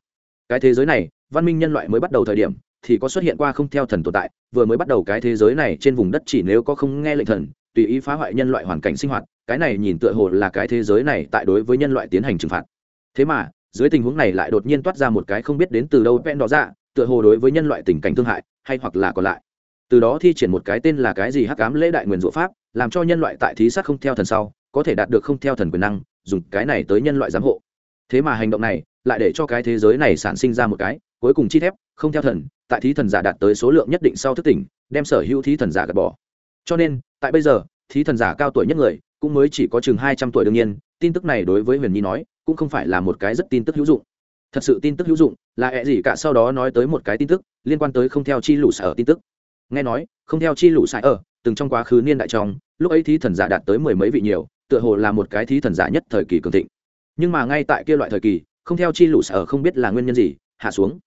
Speaker 1: Cái thế giới này, văn minh nhân loại mới bắt đầu thời điểm, thì có xuất hiện qua không theo thần tồn tại, vừa mới bắt đầu cái thế giới này trên vùng đất chỉ nếu có không nghe lệnh thần, tùy ý phá hoại nhân loại hoàn cảnh sinh hoạt, cái này nhìn tựa hồ là cái thế giới này tại đối với nhân loại tiến hành trừng phạt. Thế mà, dưới tình huống này lại đột nhiên toát ra một cái không biết đến từ đâu ven đó ra, tựa hồ đối với nhân loại tình cảnh thương hại, hay hoặc là còn lại. Từ đó thi triển một cái tên là cái gì hắc ám lễ đại nguyền rủa pháp làm cho nhân loại tại thí sát không theo thần sau, có thể đạt được không theo thần quyền năng, dùng cái này tới nhân loại giám hộ. Thế mà hành động này, lại để cho cái thế giới này sản sinh ra một cái, cuối cùng chi thép, không theo thần, tại thí thần giả đạt tới số lượng nhất định sau thức tỉnh, đem sở hữu thí thần giả gạt bỏ. Cho nên, tại bây giờ, thí thần giả cao tuổi nhất người, cũng mới chỉ có chừng hai trăm tuổi đương nhiên, tin tức này đối với huyền nhi nói, cũng không phải là một cái rất tin tức hữu dụng. Thật sự tin tức hữu dụng, là ẹ gì cả sau đó nói tới một cái tin tức, liên quan tới không theo chi lũ sở tin tức. Nghe nói, không theo chi lũ sai ở từng trong quá khứ niên đại trong, lúc ấy thí thần giả đạt tới mười mấy vị nhiều, tựa hồ là một cái thí thần giả nhất thời kỳ cường thịnh. Nhưng mà ngay tại kia loại thời kỳ, không theo chi lũ sở không biết là nguyên nhân gì, hạ xuống.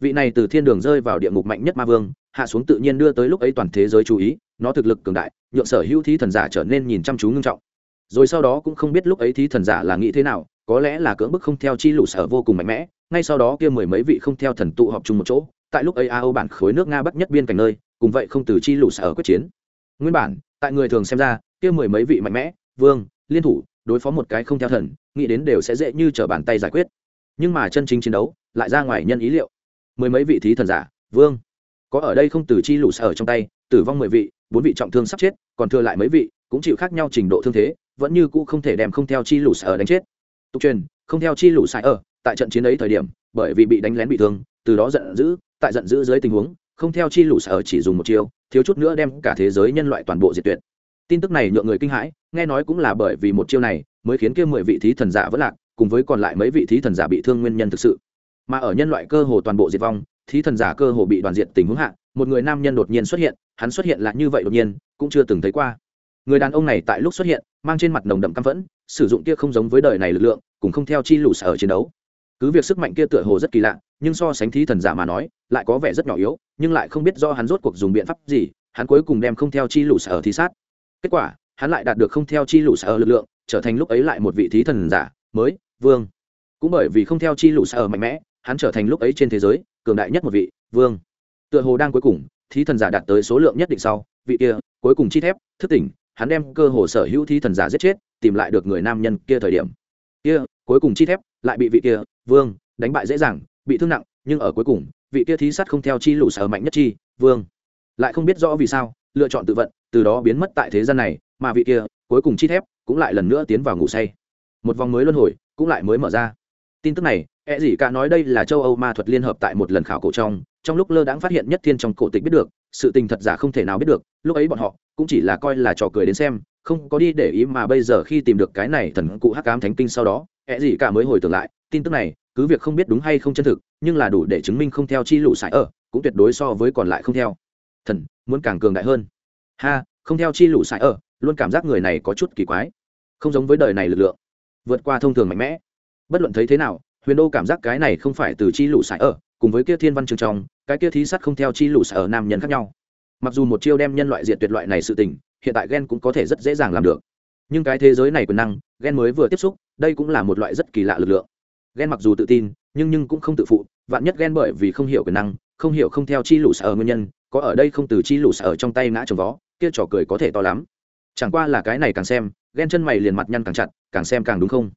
Speaker 1: Vị này từ thiên đường rơi vào địa ngục mạnh nhất ma vương, hạ xuống tự nhiên đưa tới lúc ấy toàn thế giới chú ý, nó thực lực cường đại, nhượng sở hữu thí thần giả trở nên nhìn chăm chú ngưng trọng. Rồi sau đó cũng không biết lúc ấy thí thần giả là nghĩ thế nào, có lẽ là cưỡng bức không theo chi lũ sở vô cùng mạnh mẽ, ngay sau đó kia mười mấy vị không theo thần tụ họp chung một chỗ, tại lúc ấy ao bản khối nước nga bắc nhất biên cảnh nơi, cùng vậy không từ chi lũ sở quyết chiến nguyên bản, tại người thường xem ra, kia mười mấy vị mạnh mẽ, vương, liên thủ, đối phó một cái không theo thần, nghĩ đến đều sẽ dễ như t r ở bàn tay giải quyết. Nhưng mà chân chính chiến đấu, lại ra ngoài nhân ý liệu. Mười mấy vị thí thần giả, vương, có ở đây không từ chi lũ sở trong tay, tử vong mười vị, bốn vị trọng thương sắp chết, còn thừa lại mấy vị, cũng chịu khác nhau trình độ thương thế, vẫn như cũ không thể đem không theo chi lũ sở đánh chết. Tục truyền, không theo chi lũ sai ở, tại trận chiến ấy thời điểm, bởi vì bị đánh lén bị thương, từ đó giận dữ, tại giận dữ dưới tình huống không theo chi lũ sở chỉ dùng một chiêu, thiếu chút nữa đem cả thế giới nhân loại toàn bộ diệt tuyệt. Tin tức này nhượng người kinh hãi, nghe nói cũng là bởi vì một chiêu này mới khiến kia mười vị thí thần giả vẫn lạc, cùng với còn lại mấy vị thí thần giả bị thương nguyên nhân thực sự. Mà ở nhân loại cơ hồ toàn bộ diệt vong, thí thần giả cơ hồ bị đoàn diệt tình huống hạ, một người nam nhân đột nhiên xuất hiện, hắn xuất hiện là như vậy đột nhiên, cũng chưa từng thấy qua. Người đàn ông này tại lúc xuất hiện, mang trên mặt nồng đậm căm phẫn, sử dụng kia không giống với đời này lực lượng cũng không theo chi lũ sở chiến đấu cứ việc sức mạnh kia tựa hồ rất kỳ lạ, nhưng so sánh thí thần giả mà nói, lại có vẻ rất nhỏ yếu, nhưng lại không biết do hắn rốt cuộc dùng biện pháp gì, hắn cuối cùng đem không theo chi lũ sở thi sát. Kết quả, hắn lại đạt được không theo chi lũ sở lực lượng, trở thành lúc ấy lại một vị thí thần giả, mới, vương. Cũng bởi vì không theo chi lũ sở mạnh mẽ, hắn trở thành lúc ấy trên thế giới, cường đại nhất một vị, vương. Tựa hồ đang cuối cùng, thí thần giả đạt tới số lượng nhất định sau, vị kia, cuối cùng chi thép, thức tỉnh, hắn đem cơ hồ sở hữu thí thần giả giết chết, tìm lại được người nam nhân kia thời điểm. Kia, cuối cùng chi thép, lại bị vị kia vương đánh bại dễ dàng bị thương nặng nhưng ở cuối cùng vị kia thí sát không theo chi lũ sở mạnh nhất chi vương. Lại không biết rõ vì sao lựa chọn tự vận từ đó biến mất tại thế gian này mà vị kia cuối cùng chi thép cũng lại lần nữa tiến vào ngủ say. Một vòng mới luân hồi cũng lại mới mở ra. Tin tức này E gì cả nói đây là châu Âu ma thuật liên hợp tại một lần khảo cổ trong, trong lúc lơ đãng phát hiện nhất thiên trong cổ tịch biết được, sự tình thật giả không thể nào biết được, lúc ấy bọn họ cũng chỉ là coi là trò cười đến xem, không có đi để ý mà bây giờ khi tìm được cái này thần cụ hắc ám thánh kinh sau đó, E gì cả mới hồi tưởng lại, tin tức này, cứ việc không biết đúng hay không chân thực, nhưng là đủ để chứng minh không theo chi lũ sải ở, cũng tuyệt đối so với còn lại không theo. Thần muốn càng cường đại hơn. Ha, không theo chi lũ sải ở, luôn cảm giác người này có chút kỳ quái, không giống với đời này lực lượng, vượt qua thông thường mạnh mẽ. Bất luận thấy thế nào, huyền đô cảm giác cái này không phải từ chi lũ sải ở cùng với kia thiên văn trường trong cái kia thí sắt không theo chi lũ sải ở nam nhân khác nhau mặc dù một chiêu đem nhân loại diệt tuyệt loại này sự tình hiện tại ghen cũng có thể rất dễ dàng làm được nhưng cái thế giới này quyền năng ghen mới vừa tiếp xúc đây cũng là một loại rất kỳ lạ lực lượng ghen mặc dù tự tin, nhưng nhưng cũng không tự phụ, vạn nhất ghen bởi vì không hiểu quyền năng, không hiểu không theo chi lũ sở nguyên nhân, có ở đây không từ chi lũ sở trong tay ngã trồng vó, kia trò cười có thể to lắm. Chẳng qua là cái này càng xem ghen chân mày liền mặt nhăn càng chặt, càng xem càng đúng không?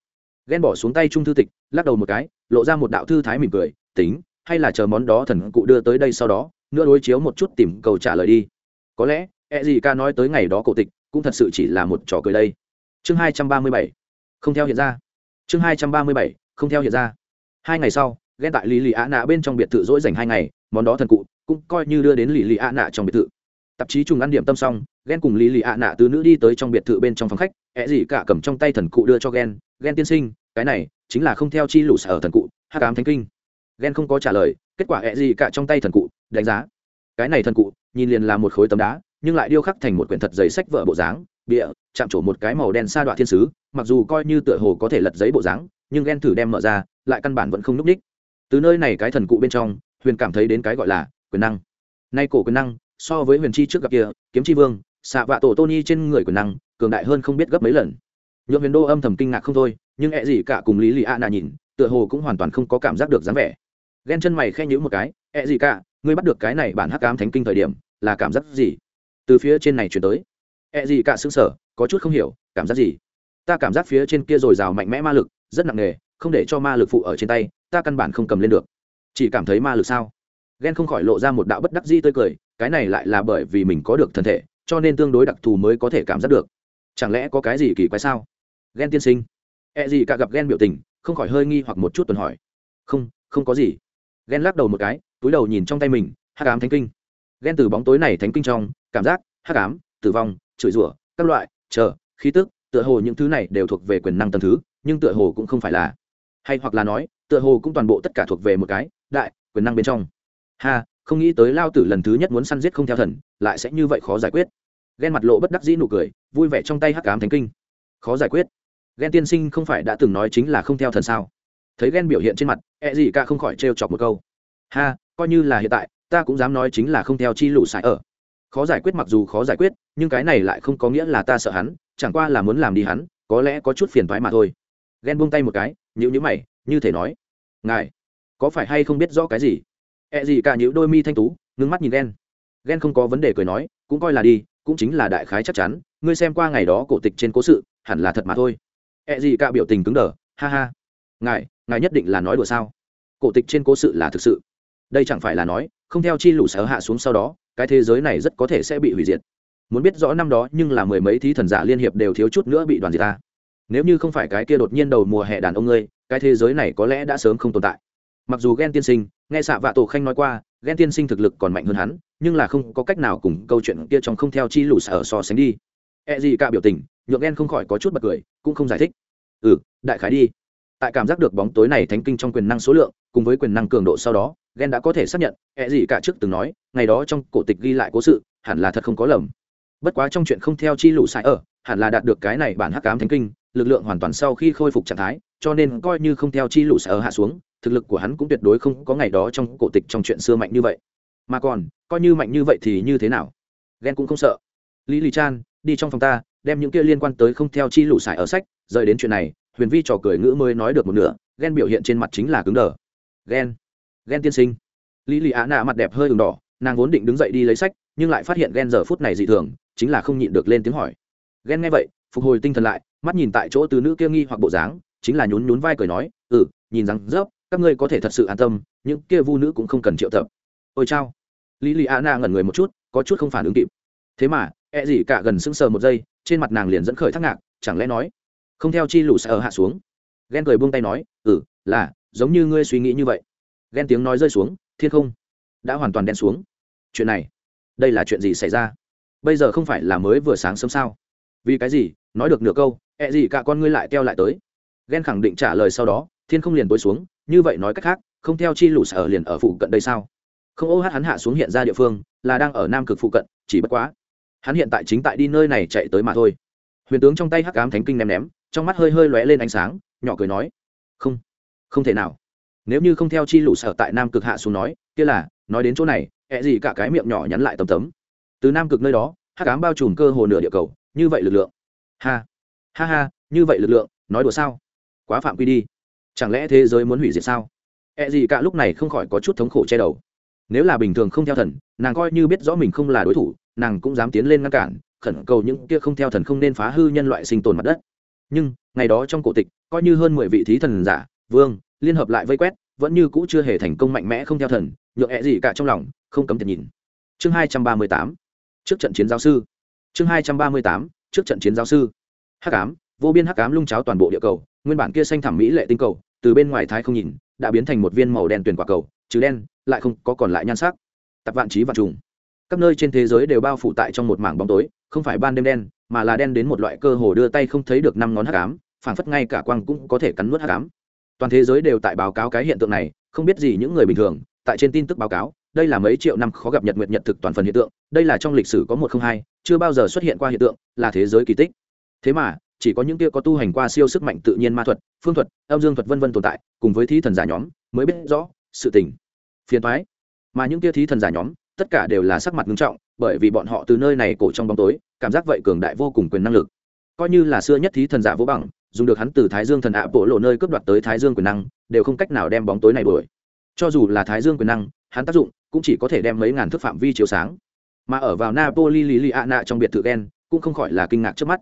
Speaker 1: Ghen bỏ xuống tay trung thư tịch, lắc đầu một cái, lộ ra một đạo thư thái mỉm cười, tính, hay là chờ món đó thần cụ đưa tới đây sau đó, nữa đối chiếu một chút tìm cầu trả lời đi. Có lẽ e gì ca nói tới ngày đó cổ tịch, cũng thật sự chỉ là một trò cười đây. Chương hai trăm ba mươi bảy, không theo hiện ra. Chương hai trăm ba mươi bảy không theo hiện ra. Hai ngày sau, ghen tại lý lì ạ nạ bên trong biệt thự dỗi dành hai ngày, món đó thần cụ cũng coi như đưa đến lì lì ạ nạ trong biệt thự. Tạp chí trùng ăn điểm tâm xong, ghen cùng lý lì ạ nạ từ nữ đi tới trong biệt thự bên trong phòng khách ẹ gì cả cầm trong tay thần cụ đưa cho ghen ghen tiên sinh, cái này chính là không theo chi lũ sở thần cụ hát cám thánh kinh. Ghen không có trả lời, kết quả ẹ gì cả trong tay thần cụ, đánh giá. Cái này thần cụ, nhìn liền là một khối tấm đá, nhưng lại điêu khắc thành một quyển thật giấy sách vợ bộ dáng bịa chạm trổ một cái màu đen sa đoạn thiên sứ, mặc dù coi như tựa hồ có thể lật giấy bộ dáng nhưng ghen thử đem mở ra, lại căn bản vẫn không núp ních. Từ nơi này cái thần cụ bên trong, huyền cảm thấy đến cái gọi là quyền năng. Nay cổ quyền năng, so với huyền chi trước gặp kia, kiếm chi vương xạ vạ tổ tony trên người quyền năng, cường đại hơn không biết gấp mấy lần. Nhuộm huyền đô âm thầm kinh ngạc không thôi, nhưng e ẹ gì cả cùng lý lì a nà nhìn, tựa hồ cũng hoàn toàn không có cảm giác được dáng vẻ. Ghen chân mày khen nhữ một cái e ẹ gì cả, ngươi bắt được cái này bản hắc ám thánh kinh thời điểm, là cảm giác gì? Từ phía trên này chuyển tới. E ẹ gì cả xứng sở có chút không hiểu, cảm giác gì? Ta cảm giác phía trên kia r ồ i r à o mạnh mẽ ma lực, rất nặng nề, không để cho ma lực phụ ở trên tay, ta căn bản không cầm lên được. Chỉ cảm thấy ma lực sao? Ghen không khỏi lộ ra một đạo bất đắc di tươi cười, cái này lại là bởi vì mình có được thân thể, cho nên tương đối đặc thù mới có thể cảm giác được. Chẳng lẽ có cái gì kỳ quái sao? Ghen tiên sinh. E gì cả gặp ghen biểu tình, không khỏi hơi nghi hoặc một chút tuần hỏi. Không không có gì. Ghen lắc đầu một cái, túi đầu nhìn trong tay mình, hắc ám thánh kinh. Ghen từ bóng tối này thánh kinh trong, cảm giác hắc ám, tử vong, chửi rủa, các loại, chờ, khí tức tựa hồ những thứ này đều thuộc về quyền năng tầng thứ, nhưng tựa hồ cũng không phải là. Hay hoặc là nói, tựa hồ cũng toàn bộ tất cả thuộc về một cái, đại, quyền năng bên trong. Ha, không nghĩ tới lao tử lần thứ nhất muốn săn giết không theo thần, lại sẽ như vậy khó giải quyết. Ghen mặt lộ bất đắc dĩ nụ cười, vui vẻ trong tay hắc ám thánh kinh. Khó giải quyết. Ghen tiên sinh không phải đã từng nói chính là không theo thần sao? Thấy ghen biểu hiện trên mặt e gì cả không khỏi trêu chọc một câu. Ha, coi như là hiện tại, ta cũng dám nói chính là không theo chi lũ sải ở. Khó giải quyết mặc dù khó giải quyết, nhưng cái này lại không có nghĩa là ta sợ hắn chẳng qua là muốn làm đi hắn, có lẽ có chút phiền thoái mà thôi. Ghen buông tay một cái nhữ nhữ mày, như thể nói, ngài, có phải hay không biết rõ cái gì? Ẹ、e、gì gì cả những đôi mi thanh tú, ngưng mắt nhìn ghen. Ghen không có vấn đề cười nói, cũng coi là đi, cũng chính là đại khái chắc chắn, ngươi xem qua ngày đó cổ tịch trên cố sự, hẳn là thật mà thôi. Ẹ、e、gì gì cả biểu tình cứng đờ, ha ha. Ngài ngài nhất định là nói đùa sao? Cổ tịch trên cố sự là thực sự? Đây chẳng phải là nói, không theo chi lũ sở hạ xuống sau đó, cái thế giới này rất có thể sẽ bị hủy diệt muốn biết rõ năm đó nhưng là mười mấy thí thần giả liên hiệp đều thiếu chút nữa bị đoàn diệt ta. Nếu như không phải cái kia đột nhiên đầu mùa hè đàn ông ngươi, cái thế giới này có lẽ đã sớm không tồn tại. Mặc dù ghen tiên sinh, nghe xạ vạ tổ khanh nói qua ghen tiên sinh thực lực còn mạnh hơn hắn, nhưng là không có cách nào cùng câu chuyện kia trong không theo chi lũ sở so sánh đi. E gì cả biểu tình, nhượng ghen không khỏi có chút bật cười, cũng không giải thích. Ừ đại khái đi. Tại cảm giác được bóng tối này thánh kinh trong quyền năng số lượng, cùng với quyền năng cường độ sau đó ghen đã có thể xác nhận E gì cả trước từng nói, ngày đó trong cổ tịch ghi lại cố sự, hẳn là thật không có lầm bất quá trong chuyện không theo chi lũ sai ở, hẳn là đạt được cái này bản hắc cám thánh kinh, lực lượng hoàn toàn sau khi khôi phục trạng thái, cho nên coi như không theo chi lũ sai ở hạ xuống, thực lực của hắn cũng tuyệt đối không có ngày đó trong cổ tịch trong chuyện xưa mạnh như vậy. Mà còn, coi như mạnh như vậy thì như thế nào? Ghen cũng không sợ. Lý lì chan, đi trong phòng ta, đem những kia liên quan tới không theo chi lũ xài ở sách, rời đến chuyện này, huyền vi trò cười ngữ mới nói được một nửa, ghen biểu hiện trên mặt chính là cứng đờ. Ghen ghen tiên sinh. Lý lì á nạ mặt đẹp hơi ửng đỏ, nàng vốn định đứng dậy đi lấy sách, nhưng lại phát hiện ghen giờ phút này dị thường chính là không nhịn được lên tiếng hỏi. Ghen nghe vậy, phục hồi tinh thần lại, mắt nhìn tại chỗ từ nữ kia nghi hoặc bộ dáng, chính là nhún nhún vai cười nói ừ nhìn rằng, dốc, các ngươi có thể thật sự an tâm, những kia vu nữ cũng không cần triệu tập. Ôi chao. Lý lì a na ngẩn người một chút, có chút không phản ứng kịp. Thế mà e gì cả gần sững sờ một giây, trên mặt nàng liền dẫn khởi thắc ngạc, chẳng lẽ nói, không theo chi lũ sợ hạ xuống. Ghen cười buông tay nói ừ là, giống như ngươi suy nghĩ như vậy. Ghen tiếng nói rơi xuống, thiên không, đã hoàn toàn đen xuống. Chuyện này, đây là chuyện gì xảy ra? Bây giờ không phải là mới vừa sáng sớm sao? Vì cái gì? Nói được nửa câu, ẹ gì cả con ngươi lại teo lại tới. Ghen khẳng định trả lời sau đó, thiên không liền tối xuống, như vậy nói cách khác, không theo chi lũ sở liền ở phụ cận đây sao? Không, ô hát hắn hạ xuống hiện ra địa phương, là đang ở nam cực phụ cận, chỉ bất quá, hắn hiện tại chính tại đi nơi này chạy tới mà thôi. Huyền tướng trong tay hắc ám thánh kinh ném ném, trong mắt hơi hơi lóe lên ánh sáng, nhỏ cười nói, không không thể nào. Nếu như không theo chi lũ sở tại nam cực hạ xuống nói, kia là, nói đến chỗ này, ẹ gì cả cái miệng nhỏ nhắn lại tầm tấm từ nam cực nơi đó, hắc ám bao trùm cơ hồ nửa địa cầu, như vậy lực lượng. Ha ha ha, như vậy lực lượng, nói đùa sao? Quá phạm quy đi. Chẳng lẽ thế giới muốn hủy diệt sao? Ẹ gì cả lúc này không khỏi có chút thống khổ che đầu. Nếu là bình thường không theo thần, nàng coi như biết rõ mình không là đối thủ, nàng cũng dám tiến lên ngăn cản, khẩn cầu những kia không theo thần không nên phá hư nhân loại sinh tồn mặt đất. Nhưng, ngày đó trong cổ tịch, coi như hơn mười vị thí thần giả, vương, liên hợp lại vây quét, vẫn như cũ chưa hề thành công mạnh mẽ không theo thần, nhượng ẹ gì cả trong lòng không cấm tiền nhìn. Chương hai trăm ba mươi tám trước trận chiến giáo sư. Chương hai trăm ba mươi tám, trước trận chiến giáo sư. Hắc ám, vô biên hắc ám lung cháo toàn bộ địa cầu, nguyên bản kia xanh thẳm mỹ lệ tinh cầu, từ bên ngoài thái không nhìn, đã biến thành một viên màu đen tuyển quả cầu chứ đen, lại không có còn lại nhan sắc. Tập vạn trí vạn trùng. Các nơi trên thế giới đều bao phủ tại trong một mảng bóng tối, không phải ban đêm đen, mà là đen đến một loại cơ hồ đưa tay không thấy được năm ngón hắc ám, phảng phất ngay cả quang cũng có thể cắn nuốt hắc ám. Toàn thế giới đều tại báo cáo cái hiện tượng này, không biết gì những người bình thường, tại trên tin tức báo cáo đây là mấy triệu năm khó gặp nhật nguyệt nhật thực toàn phần hiện tượng, đây là trong lịch sử có một không hai, chưa bao giờ xuất hiện qua hiện tượng, là thế giới kỳ tích. Thế mà, chỉ có những kia có tu hành qua siêu sức mạnh tự nhiên ma thuật, phương thuật, âm dương thuật vân vân tồn tại, cùng với thí thần giả nhóm, mới biết rõ sự tình. Phiền thoái mà những kia thí thần giả nhóm, tất cả đều là sắc mặt nghiêm trọng, bởi vì bọn họ từ nơi này cổ trong bóng tối, cảm giác vậy cường đại vô cùng quyền năng lực. Coi như là xưa nhất thí thần giả vô bằng, dùng được hắn từ thái dương thần ạ bộ lộ nơi cướp đoạt tới thái dương quyền năng, đều không cách nào đem bóng tối này đuổi cho dù là thái dương quyền năng, hắn tác dụng cũng chỉ có thể đem mấy ngàn thước phạm vi chiếu sáng. Mà ở vào napoli lì lì ạ nạ trong biệt thự ghen cũng không khỏi là kinh ngạc trước mắt.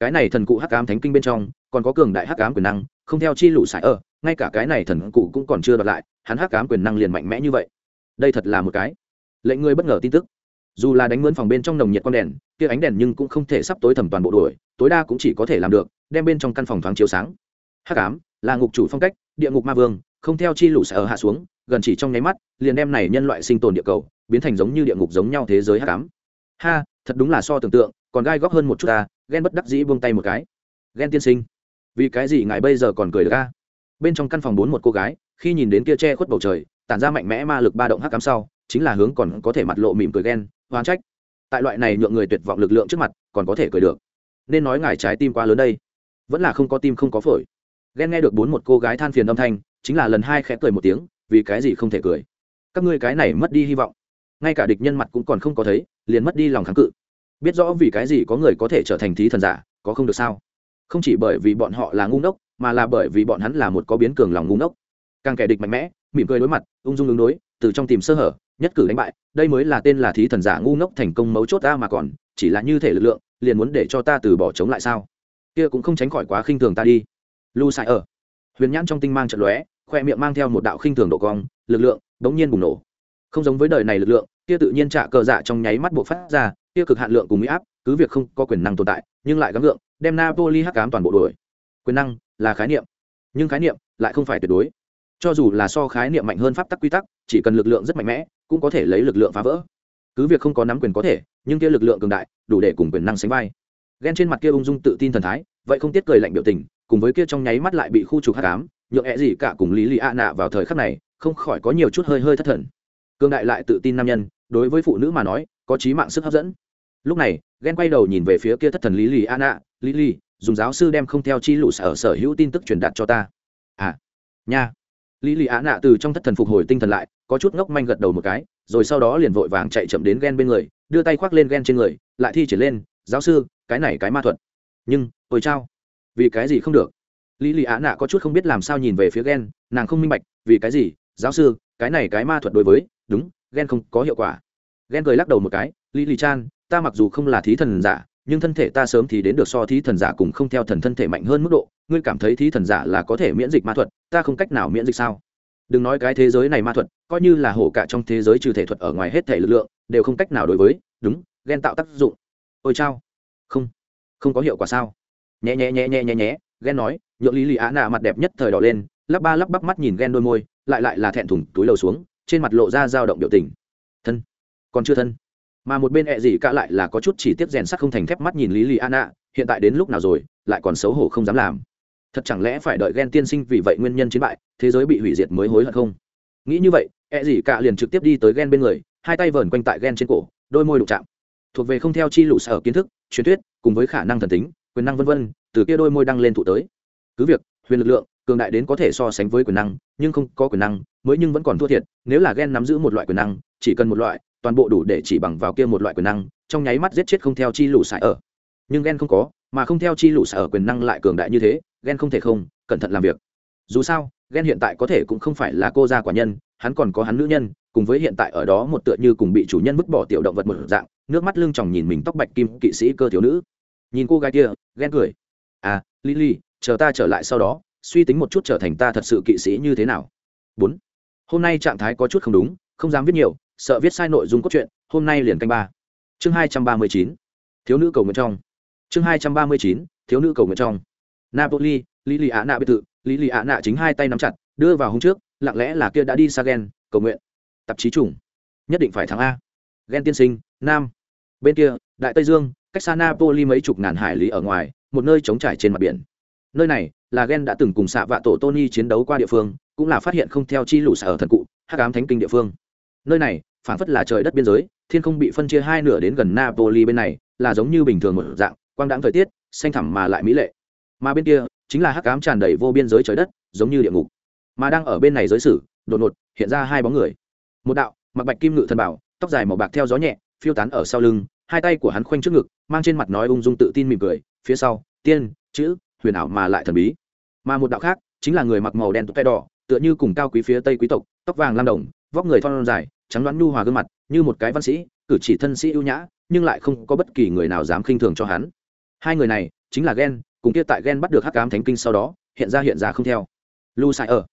Speaker 1: Cái này thần cụ hắc ám thánh kinh bên trong, còn có cường đại hắc ám quyền năng, không theo chi lũ sải ở, ngay cả cái này thần cụ cũng còn chưa đoạt lại, hắn hắc ám quyền năng liền mạnh mẽ như vậy. Đây thật là một cái lệnh người bất ngờ tin tức. Dù là đánh mướn phòng bên trong nồng nhiệt con đèn, kia ánh đèn nhưng cũng không thể sắp tối thẩm toàn bộ đuổi, tối đa cũng chỉ có thể làm được, đem bên trong căn phòng thoáng chiếu sáng. Hắc ám là ngục chủ phong cách, địa ngục ma vương không theo chi lũ sở hạ xuống, gần chỉ trong nháy mắt, liền đem này nhân loại sinh tồn địa cầu, biến thành giống như địa ngục giống nhau thế giới hắc ám. Ha, thật đúng là so tưởng tượng, còn gai góc hơn một chút ta, ghen bất đắc dĩ buông tay một cái. Ghen tiên sinh, vì cái gì ngài bây giờ còn cười được a? Bên trong căn phòng bốn một cô gái, khi nhìn đến kia che khuất bầu trời, tản ra mạnh mẽ ma lực ba động hắc cám sau, chính là hướng còn có thể mặt lộ mỉm cười ghen hoàn trách. Tại loại này nhượng người tuyệt vọng lực lượng trước mặt, còn có thể cười được. Nên nói ngài trái tim quá lớn đây. Vẫn là không có tim không có phổi. Ghen nghe được bốn một cô gái than phiền âm thanh chính là lần hai khẽ cười một tiếng, vì cái gì không thể cười? Các ngươi cái này mất đi hy vọng. Ngay cả địch nhân mặt cũng còn không có thấy, liền mất đi lòng kháng cự. Biết rõ vì cái gì có người có thể trở thành thí thần giả, có không được sao? Không chỉ bởi vì bọn họ là ngu ngốc, mà là bởi vì bọn hắn là một có biến cường lòng ngu ngốc. Càng kẻ địch mạnh mẽ, mỉm cười đối mặt, ung dung ứng đối, từ trong tìm sơ hở, nhất cử đánh bại, đây mới là tên là thí thần giả ngu ngốc thành công mấu chốt ta mà còn, chỉ là như thể lực lượng, liền muốn để cho ta từ bỏ chống lại sao? Kia cũng không tránh khỏi quá khinh thường ta đi. Lu sai ở huyền nhãn trong tinh mang trận lóe khoe miệng mang theo một đạo khinh thường độ cong lực lượng bỗng nhiên bùng nổ. Không giống với đời này lực lượng kia tự nhiên trả cờ dạ trong nháy mắt buộc phát ra kia cực hạn lượng cùng mỹ áp cứ việc không có quyền năng tồn tại nhưng lại gắng lượng, đem napoli hắc cám toàn bộ đuổi. Quyền năng là khái niệm nhưng khái niệm lại không phải tuyệt đối. Cho dù là so khái niệm mạnh hơn pháp tắc quy tắc chỉ cần lực lượng rất mạnh mẽ cũng có thể lấy lực lượng phá vỡ. Cứ việc không có nắm quyền có thể nhưng kia lực lượng cường đại đủ để cùng quyền năng sánh vai. Ghen trên mặt kia ung dung tự tin thần thái vậy không tiết cười lạnh biểu tình cùng với kia trong nháy mắt lại bị khu trục hát cám nhượng ẹ gì cả cùng lý lì ạ nạ vào thời khắc này, không khỏi có nhiều chút hơi hơi thất thần. Cương đại lại tự tin nam nhân, đối với phụ nữ mà nói, có trí mạng sức hấp dẫn. Lúc này, ghen quay đầu nhìn về phía kia thất thần lý lì ạ nạ, lý lì dùng giáo sư đem không theo chi lụ sở sở hữu tin tức truyền đạt cho ta. À nha. Lý lì ạ nạ từ trong thất thần phục hồi tinh thần lại, có chút ngốc manh gật đầu một cái, rồi sau đó liền vội vàng chạy chậm đến ghen bên người, đưa tay khoác lên ghen trên người, lại thi triển lên, giáo sư, cái này cái ma thuật. Nhưng, ôi chao vì cái gì không được? Lý lì á nạ có chút không biết làm sao nhìn về phía ghen nàng không minh bạch, vì cái gì? Giáo sư, cái này cái ma thuật đối với, đúng ghen không có hiệu quả. Ghen cười lắc đầu một cái, lý lì chan, ta mặc dù không là thí thần giả, nhưng thân thể ta sớm thì đến được so thí thần giả cùng không theo thần thân thể mạnh hơn mức độ. Ngươi cảm thấy thí thần giả là có thể miễn dịch ma thuật, ta không cách nào miễn dịch sao? Đừng nói cái thế giới này ma thuật, coi như là hổ cả trong thế giới trừ thể thuật ở ngoài hết thể lực lượng, đều không cách nào đối với, đúng ghen tạo tác dụng. Ôi chao. Không. Không có hiệu quả sao? Nhé nhé nhé nhé nhé nhé ghen nói, nhượng lý lì á nạ mặt đẹp nhất thời đỏ lên, lắp ba lắp bắp mắt nhìn ghen đôi môi, lại lại là thẹn thùng túi lầu xuống, trên mặt lộ ra dao động biểu tình. Thân, còn chưa thân. Mà một bên ẹ gì cả lại là có chút chỉ tiếp rèn sắt không thành thép mắt nhìn lý lì an ạ hiện tại đến lúc nào rồi, lại còn xấu hổ không dám làm. Thật chẳng lẽ phải đợi ghen tiên sinh vì vậy nguyên nhân chiến bại, thế giới bị hủy diệt mới hối hận không? Nghĩ như vậy, ẹ gì cả liền trực tiếp đi tới ghen bên người, hai tay vờn quanh tại ghen trên cổ, đôi môi đụng chạm. Thuộc về không theo chi lũ sở kiến thức, truyền thuyết, cùng với khả năng thần tính quyền năng vân vân, từ kia đôi môi đăng lên thụ tới. Cứ việc, huyền lực lượng, cường đại đến có thể so sánh với quyền năng, nhưng không có quyền năng, mới nhưng vẫn còn thua thiệt, nếu là ghen nắm giữ một loại quyền năng, chỉ cần một loại, toàn bộ đủ để chỉ bằng vào kia một loại quyền năng, trong nháy mắt giết chết không theo chi lũ xài ở. Nhưng ghen không có, mà không theo chi lũ xài ở quyền năng lại cường đại như thế ghen không thể không, cẩn thận làm việc. Dù sao ghen hiện tại có thể cũng không phải là cô gia quả nhân, hắn còn có hắn nữ nhân, cùng với hiện tại ở đó một tựa như cùng bị chủ nhân vứt bỏ tiểu động vật một dạng, nước mắt lưng tròng nhìn mình tóc bạch kim kỵ sĩ cơ thiếu nữ nhìn cô gái kia, ghen cười. À lily, chờ ta trở lại sau đó, suy tính một chút trở thành ta thật sự kỵ sĩ như thế nào. Bốn. Hôm nay trạng thái có chút không đúng, không dám viết nhiều, sợ viết sai nội dung cốt truyện, hôm nay liền canh ba. Chương hai trăm ba mươi chín. Thiếu nữ cầu nguyện trong. Chương hai trăm ba mươi chín, thiếu nữ cầu nguyện trong. Napoli lý lì ạ nạ biệt thự lý lì ạ nạ chính hai tay nắm chặt, đưa vào hôm trước, lặng lẽ là kia đã đi xa ghen, cầu nguyện. Tạp chí chủng nhất định phải thắng a. Ghen tiên sinh, nam. Bên kia, đại tây dương cách xa napoli mấy chục ngàn hải lý ở ngoài, một nơi trống trải trên mặt biển. Nơi này là Gen đã từng cùng xạ vạ tổ tony chiến đấu qua địa phương, cũng là phát hiện không theo chi lũ xạ ở thần cụ, hắc ám thánh kinh địa phương. Nơi này phản phất là trời đất biên giới, thiên không bị phân chia hai nửa đến gần napoli bên này, là giống như bình thường một dạng, quang đãng thời tiết, xanh thẳm mà lại mỹ lệ. Mà bên kia, chính là hắc ám tràn đầy vô biên giới trời đất, giống như địa ngục. Mà đang ở bên này giới sử, đột ngột hiện ra hai bóng người. Một đạo, mặc bạch kim ngự thần bảo, tóc dài màu bạc theo gió nhẹ, phiêu tán ở sau lưng hai tay của hắn khoanh trước ngực, mang trên mặt nói ung dung tự tin mỉm cười, phía sau, tiên, chữ, huyền ảo mà lại thần bí. Mà một đạo khác, chính là người mặc màu đen tóc tay đỏ, tựa như cùng cao quý phía tây quý tộc, tóc vàng lam đồng, vóc người thon dài, trắng đoán nhu hòa gương mặt, như một cái văn sĩ, cử chỉ thân sĩ ưu nhã, nhưng lại không có bất kỳ người nào dám khinh thường cho hắn. Hai người này, chính là ghen cùng kia tại ghen bắt được hắc cám thánh kinh sau đó, hiện ra hiện ra không theo. Lu sai ở.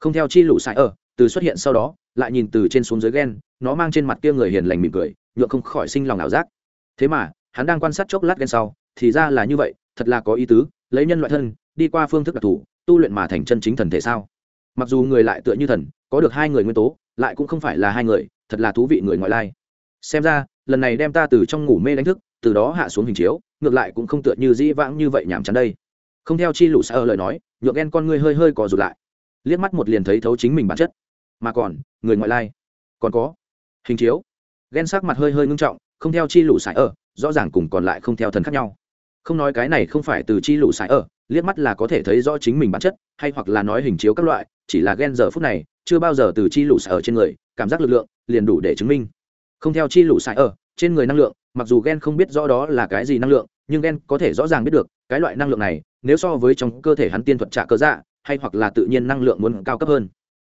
Speaker 1: Không theo chi lũ sai ở, từ xuất hiện sau đó, lại nhìn từ trên xuống dưới ghen nó mang trên mặt kia người hiền lành mỉm cười nhựa không khỏi sinh lòng ảo giác thế mà, hắn đang quan sát chốc lát ghen sau, thì ra là như vậy, thật là có ý tứ, lấy nhân loại thân, đi qua phương thức đặc thù, tu luyện mà thành chân chính thần thể sao? Mặc dù người lại tựa như thần, có được hai người nguyên tố, lại cũng không phải là hai người, thật là thú vị người ngoại lai. Xem ra, lần này đem ta từ trong ngủ mê đánh thức, từ đó hạ xuống hình chiếu, ngược lại cũng không tựa như dĩ vãng như vậy nhảm chán đây. Không theo chi lũ sợ lời nói, nhượng ghen con ngươi hơi hơi cò rụt lại. Liếc mắt một liền thấy thấu chính mình bản chất. Mà còn, người ngoại lai. Còn có. Hình chiếu. Ghen sắc mặt hơi hơi ngưng trọng không theo chi lũ sải ở, rõ ràng cùng còn lại không theo thần khác nhau. Không nói cái này không phải từ chi lũ sải ở, liếc mắt là có thể thấy rõ chính mình bản chất, hay hoặc là nói hình chiếu các loại, chỉ là ghen giờ phút này, chưa bao giờ từ chi lũ sải ở trên người, cảm giác lực lượng liền đủ để chứng minh. Không theo chi lũ sải ở, trên người năng lượng, mặc dù ghen không biết rõ đó là cái gì năng lượng, nhưng ghen có thể rõ ràng biết được, cái loại năng lượng này, nếu so với trong cơ thể hắn tiên thuật trả cơ dạ hay hoặc là tự nhiên năng lượng muốn cao cấp hơn.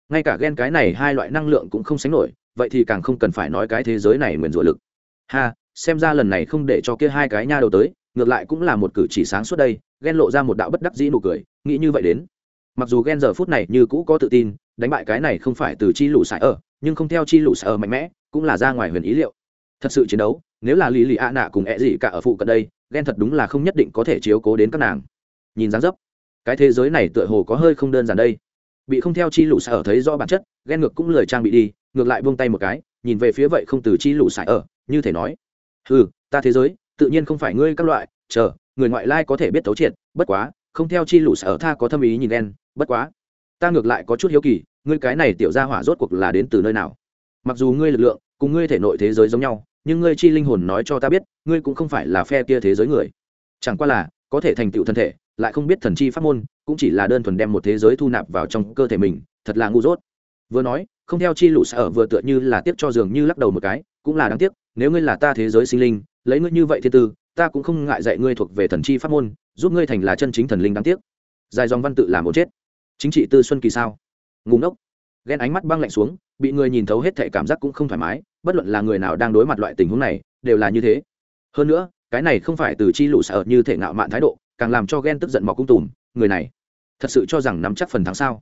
Speaker 1: Ngay cả ghen cái này hai loại năng lượng cũng không sánh nổi, vậy thì càng không cần phải nói cái thế giới này nguyền rủa lực ha, xem ra lần này không để cho kia hai cái nha đầu tới, ngược lại cũng là một cử chỉ sáng suốt đây, ghen lộ ra một đạo bất đắc dĩ nụ cười, nghĩ như vậy đến. Mặc dù ghen giờ phút này như cũ có tự tin, đánh bại cái này không phải từ chi lũ sải ở, nhưng không theo chi lũ sải ở mạnh mẽ, cũng là ra ngoài huyền ý liệu. Thật sự chiến đấu, nếu là lý lì a nạ cùng e ẹ gì cả ở phụ cận đây, ghen thật đúng là không nhất định có thể chiếu cố đến các nàng. Nhìn dáng dấp, cái thế giới này tựa hồ có hơi không đơn giản đây. Bị không theo chi lũ sải ở thấy rõ bản chất, ghen ngược cũng lời trang bị đi, ngược lại buông tay một cái nhìn về phía vậy không từ chi lũ sải ở, như thể nói ừ ta thế giới, tự nhiên không phải ngươi các loại, chờ, người ngoại lai có thể biết thấu triệt, bất quá, không theo chi lũ sở tha có thâm ý nhìn đen bất quá, ta ngược lại có chút hiếu kỳ, ngươi cái này tiểu ra hỏa rốt cuộc là đến từ nơi nào? Mặc dù ngươi lực lượng cùng ngươi thể nội thế giới giống nhau, nhưng ngươi chi linh hồn nói cho ta biết, ngươi cũng không phải là phe kia thế giới người. Chẳng qua là, có thể thành tựu thân thể, lại không biết thần chi pháp môn, cũng chỉ là đơn thuần đem một thế giới thu nạp vào trong cơ thể mình, thật là ngu dốt vừa nói, không theo chi lũ sở vừa tựa như là tiếp cho dường như lắc đầu một cái, cũng là đáng tiếc, nếu ngươi là ta thế giới sinh linh, lấy ngươi như vậy thiên tư, ta cũng không ngại dạy ngươi thuộc về thần chi pháp môn, giúp ngươi thành là chân chính thần linh đáng tiếc. Dài dòng văn tự làm một chết. Chính trị tư xuân kỳ sao? Ngùng ốc ghen ánh mắt băng lạnh xuống, bị người nhìn thấu hết thệ cảm giác cũng không thoải mái, bất luận là người nào đang đối mặt loại tình huống này, đều là như thế. Hơn nữa, cái này không phải từ chi lũ sợ như thể ngạo mạn thái độ, càng làm cho ghen tức giận mọc cung tùm, người này thật sự cho rằng nắm chắc phần thắng sao?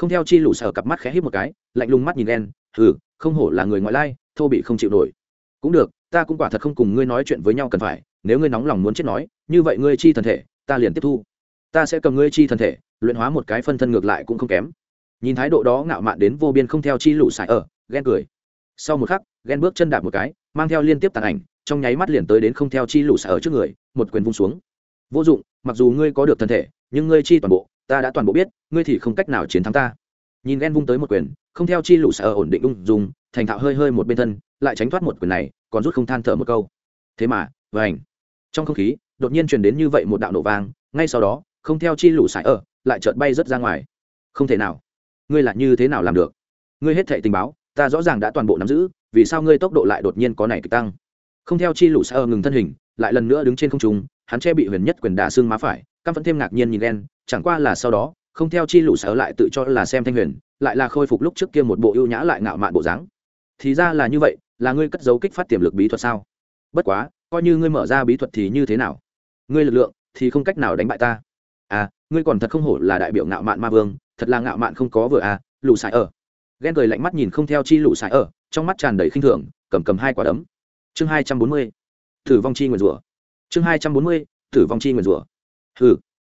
Speaker 1: Không theo chi lũ sợ cặp mắt khẽ hít một cái, lạnh lùng mắt nhìn đen thử không hổ là người ngoại lai, thô bị không chịu nổi. Cũng được, ta cũng quả thật không cùng ngươi nói chuyện với nhau cần phải, nếu ngươi nóng lòng muốn chết nói, như vậy ngươi chi thần thể, ta liền tiếp thu. Ta sẽ cầm ngươi chi thần thể, luyện hóa một cái phân thân ngược lại cũng không kém. Nhìn thái độ đó ngạo mạn đến vô biên không theo chi lũ sải ở ghen cười. Sau một khắc ghen bước chân đạp một cái, mang theo liên tiếp tàn ảnh, trong nháy mắt liền tới đến không theo chi lũ sải ở trước người, một quyền vung xuống. Vô dụng, mặc dù ngươi có được thân thể, nhưng ngươi chi toàn bộ ta đã toàn bộ biết ngươi thì không cách nào chiến thắng ta. Nhìn ghen vung tới một quyền không theo chi lũ sải ổn định ung dung, thành thạo hơi hơi một bên thân lại tránh thoát một quyền này còn rút không than thở một câu. Thế mà vảnh trong không khí đột nhiên truyền đến như vậy một đạo nổ vang ngay sau đó không theo chi lũ sải ở lại chợt bay rất ra ngoài. Không thể nào. Ngươi là như thế nào làm được? Ngươi hết thệ tình báo ta rõ ràng đã toàn bộ nắm giữ vì sao ngươi tốc độ lại đột nhiên có này kịch tăng? Không theo chi lũ sải ở ngừng thân hình lại lần nữa đứng trên không trung hắn che bị huyền nhất quyền đả xương má phải căm vẫn thêm ngạc nhiên nhìn đen chẳng qua là sau đó, không theo chi lũ sở lại tự cho là xem thanh huyền, lại là khôi phục lúc trước kia một bộ ưu nhã lại ngạo mạn bộ dáng. Thì ra là như vậy, là ngươi cất giấu kích phát tiềm lực bí thuật sao? Bất quá, coi như ngươi mở ra bí thuật thì như thế nào? Ngươi lực lượng thì không cách nào đánh bại ta. À ngươi còn thật không hổ là đại biểu ngạo mạn ma vương, thật là ngạo mạn không có vừa à lũ sải ở. Ghen cười lạnh mắt nhìn không theo chi lũ sải ở, trong mắt tràn đầy khinh thường, cầm cầm hai quả đấm. Chương hai trăm bốn mươi thử vong chi nguyền rủa. Chương hai trăm bốn mươi thử vong chi nguyền rủa hừ,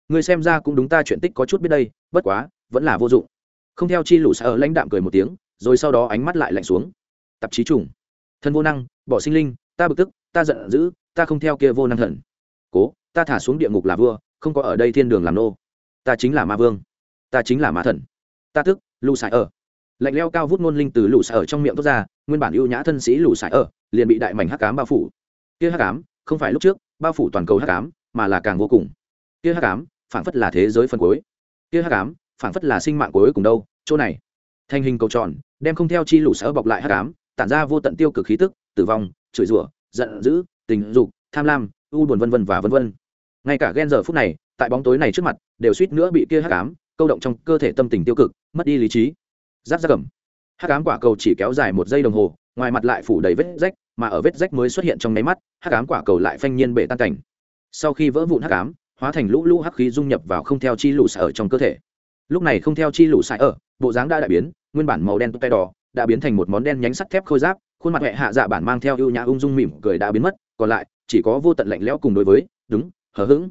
Speaker 1: ngươi xem ra cũng đúng ta chuyện tích có chút biết đây, bất quá, vẫn là vô dụng. Không theo chi lũ ở lãnh đạm cười một tiếng, rồi sau đó ánh mắt lại lạnh xuống. Tạp chí trùng. Thân vô năng, bỏ sinh linh, ta bực tức, ta giận dữ, ta không theo kia vô năng thần. Cố, ta thả xuống địa ngục là vua, không có ở đây thiên đường làm nô. Ta chính là ma vương. Ta chính là ma thần. Ta tức, lũ sải ở. Lạnh leo cao vút ngôn linh từ lũ sải ở trong miệng thoát ra, nguyên bản ưu nhã thân sĩ lũ sải ở, liền bị đại mảnh hắc cám bao phủ. Kia hắc cám không phải lúc trước, bao phủ toàn cầu hắc cám mà là càng vô cùng kia hắc ám, phảng phất là thế giới phân cuối. Kia hắc ám phảng phất là sinh mạng cuối cùng đâu chỗ này. Thành hình cầu tròn đem không theo chi lũ sở bọc lại hắc ám tản ra vô tận tiêu cực khí tức tử vong chửi rủa giận dữ tình dục tham lam u buồn vân vân và vân vân. Ngay cả ghen giờ phút này tại bóng tối này trước mặt đều suýt nữa bị kia hắc ám câu động trong cơ thể tâm tình tiêu cực mất đi lý trí. Giáp ra cầm hắc ám quả cầu chỉ kéo dài một giây đồng hồ ngoài mặt lại phủ đầy vết rách mà ở vết rách mới xuất hiện trong nháy mắt hắc ám quả cầu lại phanh nhiên bể tan cảnh. Sau khi vỡ vụn hắc ám hóa thành lũ lũ hắc khí dung nhập vào không theo chi lũ sai ở trong cơ thể. Lúc này không theo chi lũ sai ở, bộ dáng đã đại biến, nguyên bản màu đen tay đỏ, đã biến thành một món đen nhánh sắt thép khôi giáp, khuôn mặt hệ hạ dạ bản mang theo ưu nhã ung dung mỉm cười đã biến mất, còn lại, chỉ có vô tận lạnh lẽo cùng đối với, đúng, hờ hững.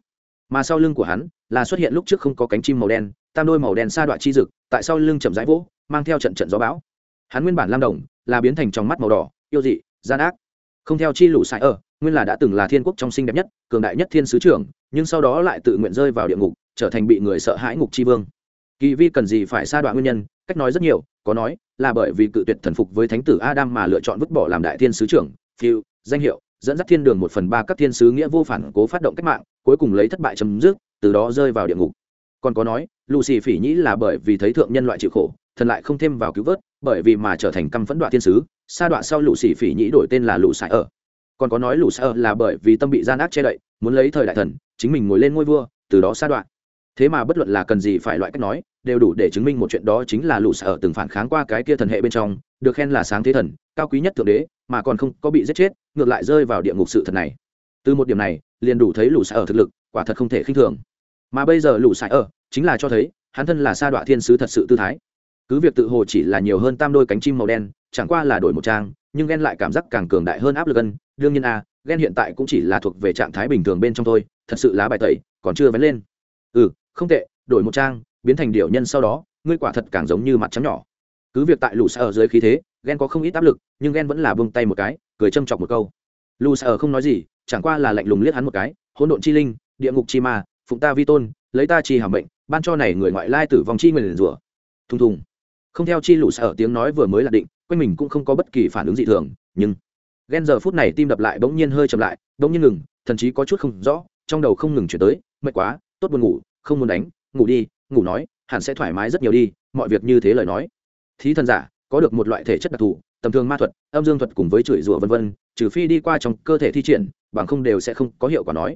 Speaker 1: Mà sau lưng của hắn, là xuất hiện lúc trước không có cánh chim màu đen, tam đôi màu đen sa đoạn chi dực, tại sau lưng chậm rãi vỗ, mang theo trận trận gió bão. Hắn nguyên bản lam đồng, là biến thành trong mắt màu đỏ, yêu dị, gian ác. Không theo chi lũ sai ở, nguyên là đã từng là thiên quốc trong sinh đẹp nhất, cường đại nhất thiên sứ trưởng nhưng sau đó lại tự nguyện rơi vào địa ngục, trở thành bị người sợ hãi ngục chi vương. Kỳ vi cần gì phải sa đoạn nguyên nhân, cách nói rất nhiều, có nói là bởi vì cự tuyệt thần phục với thánh tử adam mà lựa chọn vứt bỏ làm đại thiên sứ trưởng, phiêu, danh hiệu, dẫn dắt thiên đường một phần ba các thiên sứ nghĩa vô phản cố phát động cách mạng, cuối cùng lấy thất bại chấm dứt, từ đó rơi vào địa ngục. Còn có nói, lucy phỉ nhĩ là bởi vì thấy thượng nhân loại chịu khổ, thần lại không thêm vào cứu vớt, bởi vì mà trở thành căm phẫn đoạn thiên sứ, sa đoạn sau lũ xỉ phỉ nhĩ đổi tên là lũ sải ở còn có nói lũ sợ ở là bởi vì tâm bị gian ác che đậy, muốn lấy thời đại thần, chính mình ngồi lên ngôi vua, từ đó sa đoạn. Thế mà bất luận là cần gì phải loại cách nói, đều đủ để chứng minh một chuyện đó chính là lũ sải ở từng phản kháng qua cái kia thần hệ bên trong, được khen là sáng thế thần, cao quý nhất thượng đế, mà còn không có bị giết chết, ngược lại rơi vào địa ngục sự thật này. Từ một điểm này, liền đủ thấy lũ sải ở thực lực, quả thật không thể khinh thường. Mà bây giờ lũ sải ở chính là cho thấy, hắn thân là sa đoạn thiên sứ thật sự tư thái. Cứ việc tự hồ chỉ là nhiều hơn tam đôi cánh chim màu đen, chẳng qua là đổi một trang, nhưng ghen lại cảm giác càng cường đại hơn áp lực ân đương nhiên a ghen hiện tại cũng chỉ là thuộc về trạng thái bình thường bên trong thôi, thật sự lá bài tẩy, còn chưa vén lên. Ừ không tệ, đổi một trang, biến thành điệu nhân sau đó, ngươi quả thật càng giống như mặt trắng nhỏ. Cứ việc tại lù xa ở dưới khí thế ghen có không ít áp lực, nhưng ghen vẫn là bông tay một cái, cười châm chọc một câu. Lù xa ở không nói gì, chẳng qua là lạnh lùng liếc hắn một cái, hỗn độn chi linh, địa ngục chi ma, phụng ta vi tôn, lấy ta chi hàm bệnh ban cho này người ngoại lai tử vong chi người liền rủa. Thùng thùng. Không theo chi lũ ở tiếng nói vừa mới là định, quanh mình cũng không có bất kỳ phản ứng dị thường, nhưng ghen giờ phút này tim đập lại bỗng nhiên hơi chậm lại, bỗng nhiên ngừng thậm chí có chút không rõ, trong đầu không ngừng chuyển tới, mệt quá, tốt buồn ngủ, không muốn đánh, ngủ đi, ngủ nói, hẳn sẽ thoải mái rất nhiều đi, mọi việc như thế lời nói. Thí thần giả, có được một loại thể chất đặc thù, tầm thường ma thuật, âm dương thuật cùng với chửi rủa vân vân, trừ phi đi qua trong cơ thể thi triển, bằng không đều sẽ không có hiệu quả nói.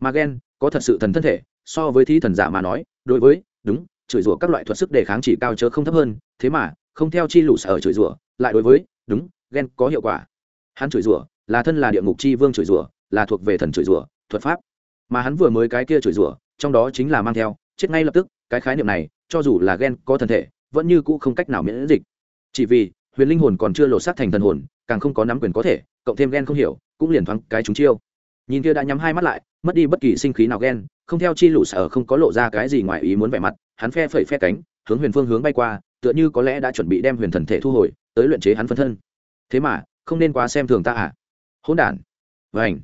Speaker 1: Mà ghen có thật sự thần thân thể, so với thí thần giả mà nói, đối với, đúng, chửi rủa các loại thuật sức đề kháng chỉ cao chớ không thấp hơn, thế mà, không theo chi lũ sở chửi rủa, lại đối với, đúng ghen có hiệu quả hắn chửi rủa, là thân là địa ngục chi vương chửi rủa, là thuộc về thần chửi rủa, thuật pháp. Mà hắn vừa mới cái kia chửi rủa, trong đó chính là mang theo, chết ngay lập tức, cái khái niệm này, cho dù là ghen có thần thể, vẫn như cũ không cách nào miễn dịch. Chỉ vì, huyền linh hồn còn chưa lột xác thành thần hồn, càng không có nắm quyền có thể, cộng thêm ghen không hiểu, cũng liền thoáng cái chúng chiêu. Nhìn kia đã nhắm hai mắt lại, mất đi bất kỳ sinh khí nào ghen không theo chi lũ sở không có lộ ra cái gì ngoài ý muốn vẻ mặt, hắn phe phẩy phe cánh, hướng huyền phương hướng bay qua, tựa như có lẽ đã chuẩn bị đem huyền thần thể thu hồi, tới luyện chế hắn phân thân. Thế mà không nên quá xem thường ta à? Hỗn đản. Vảnh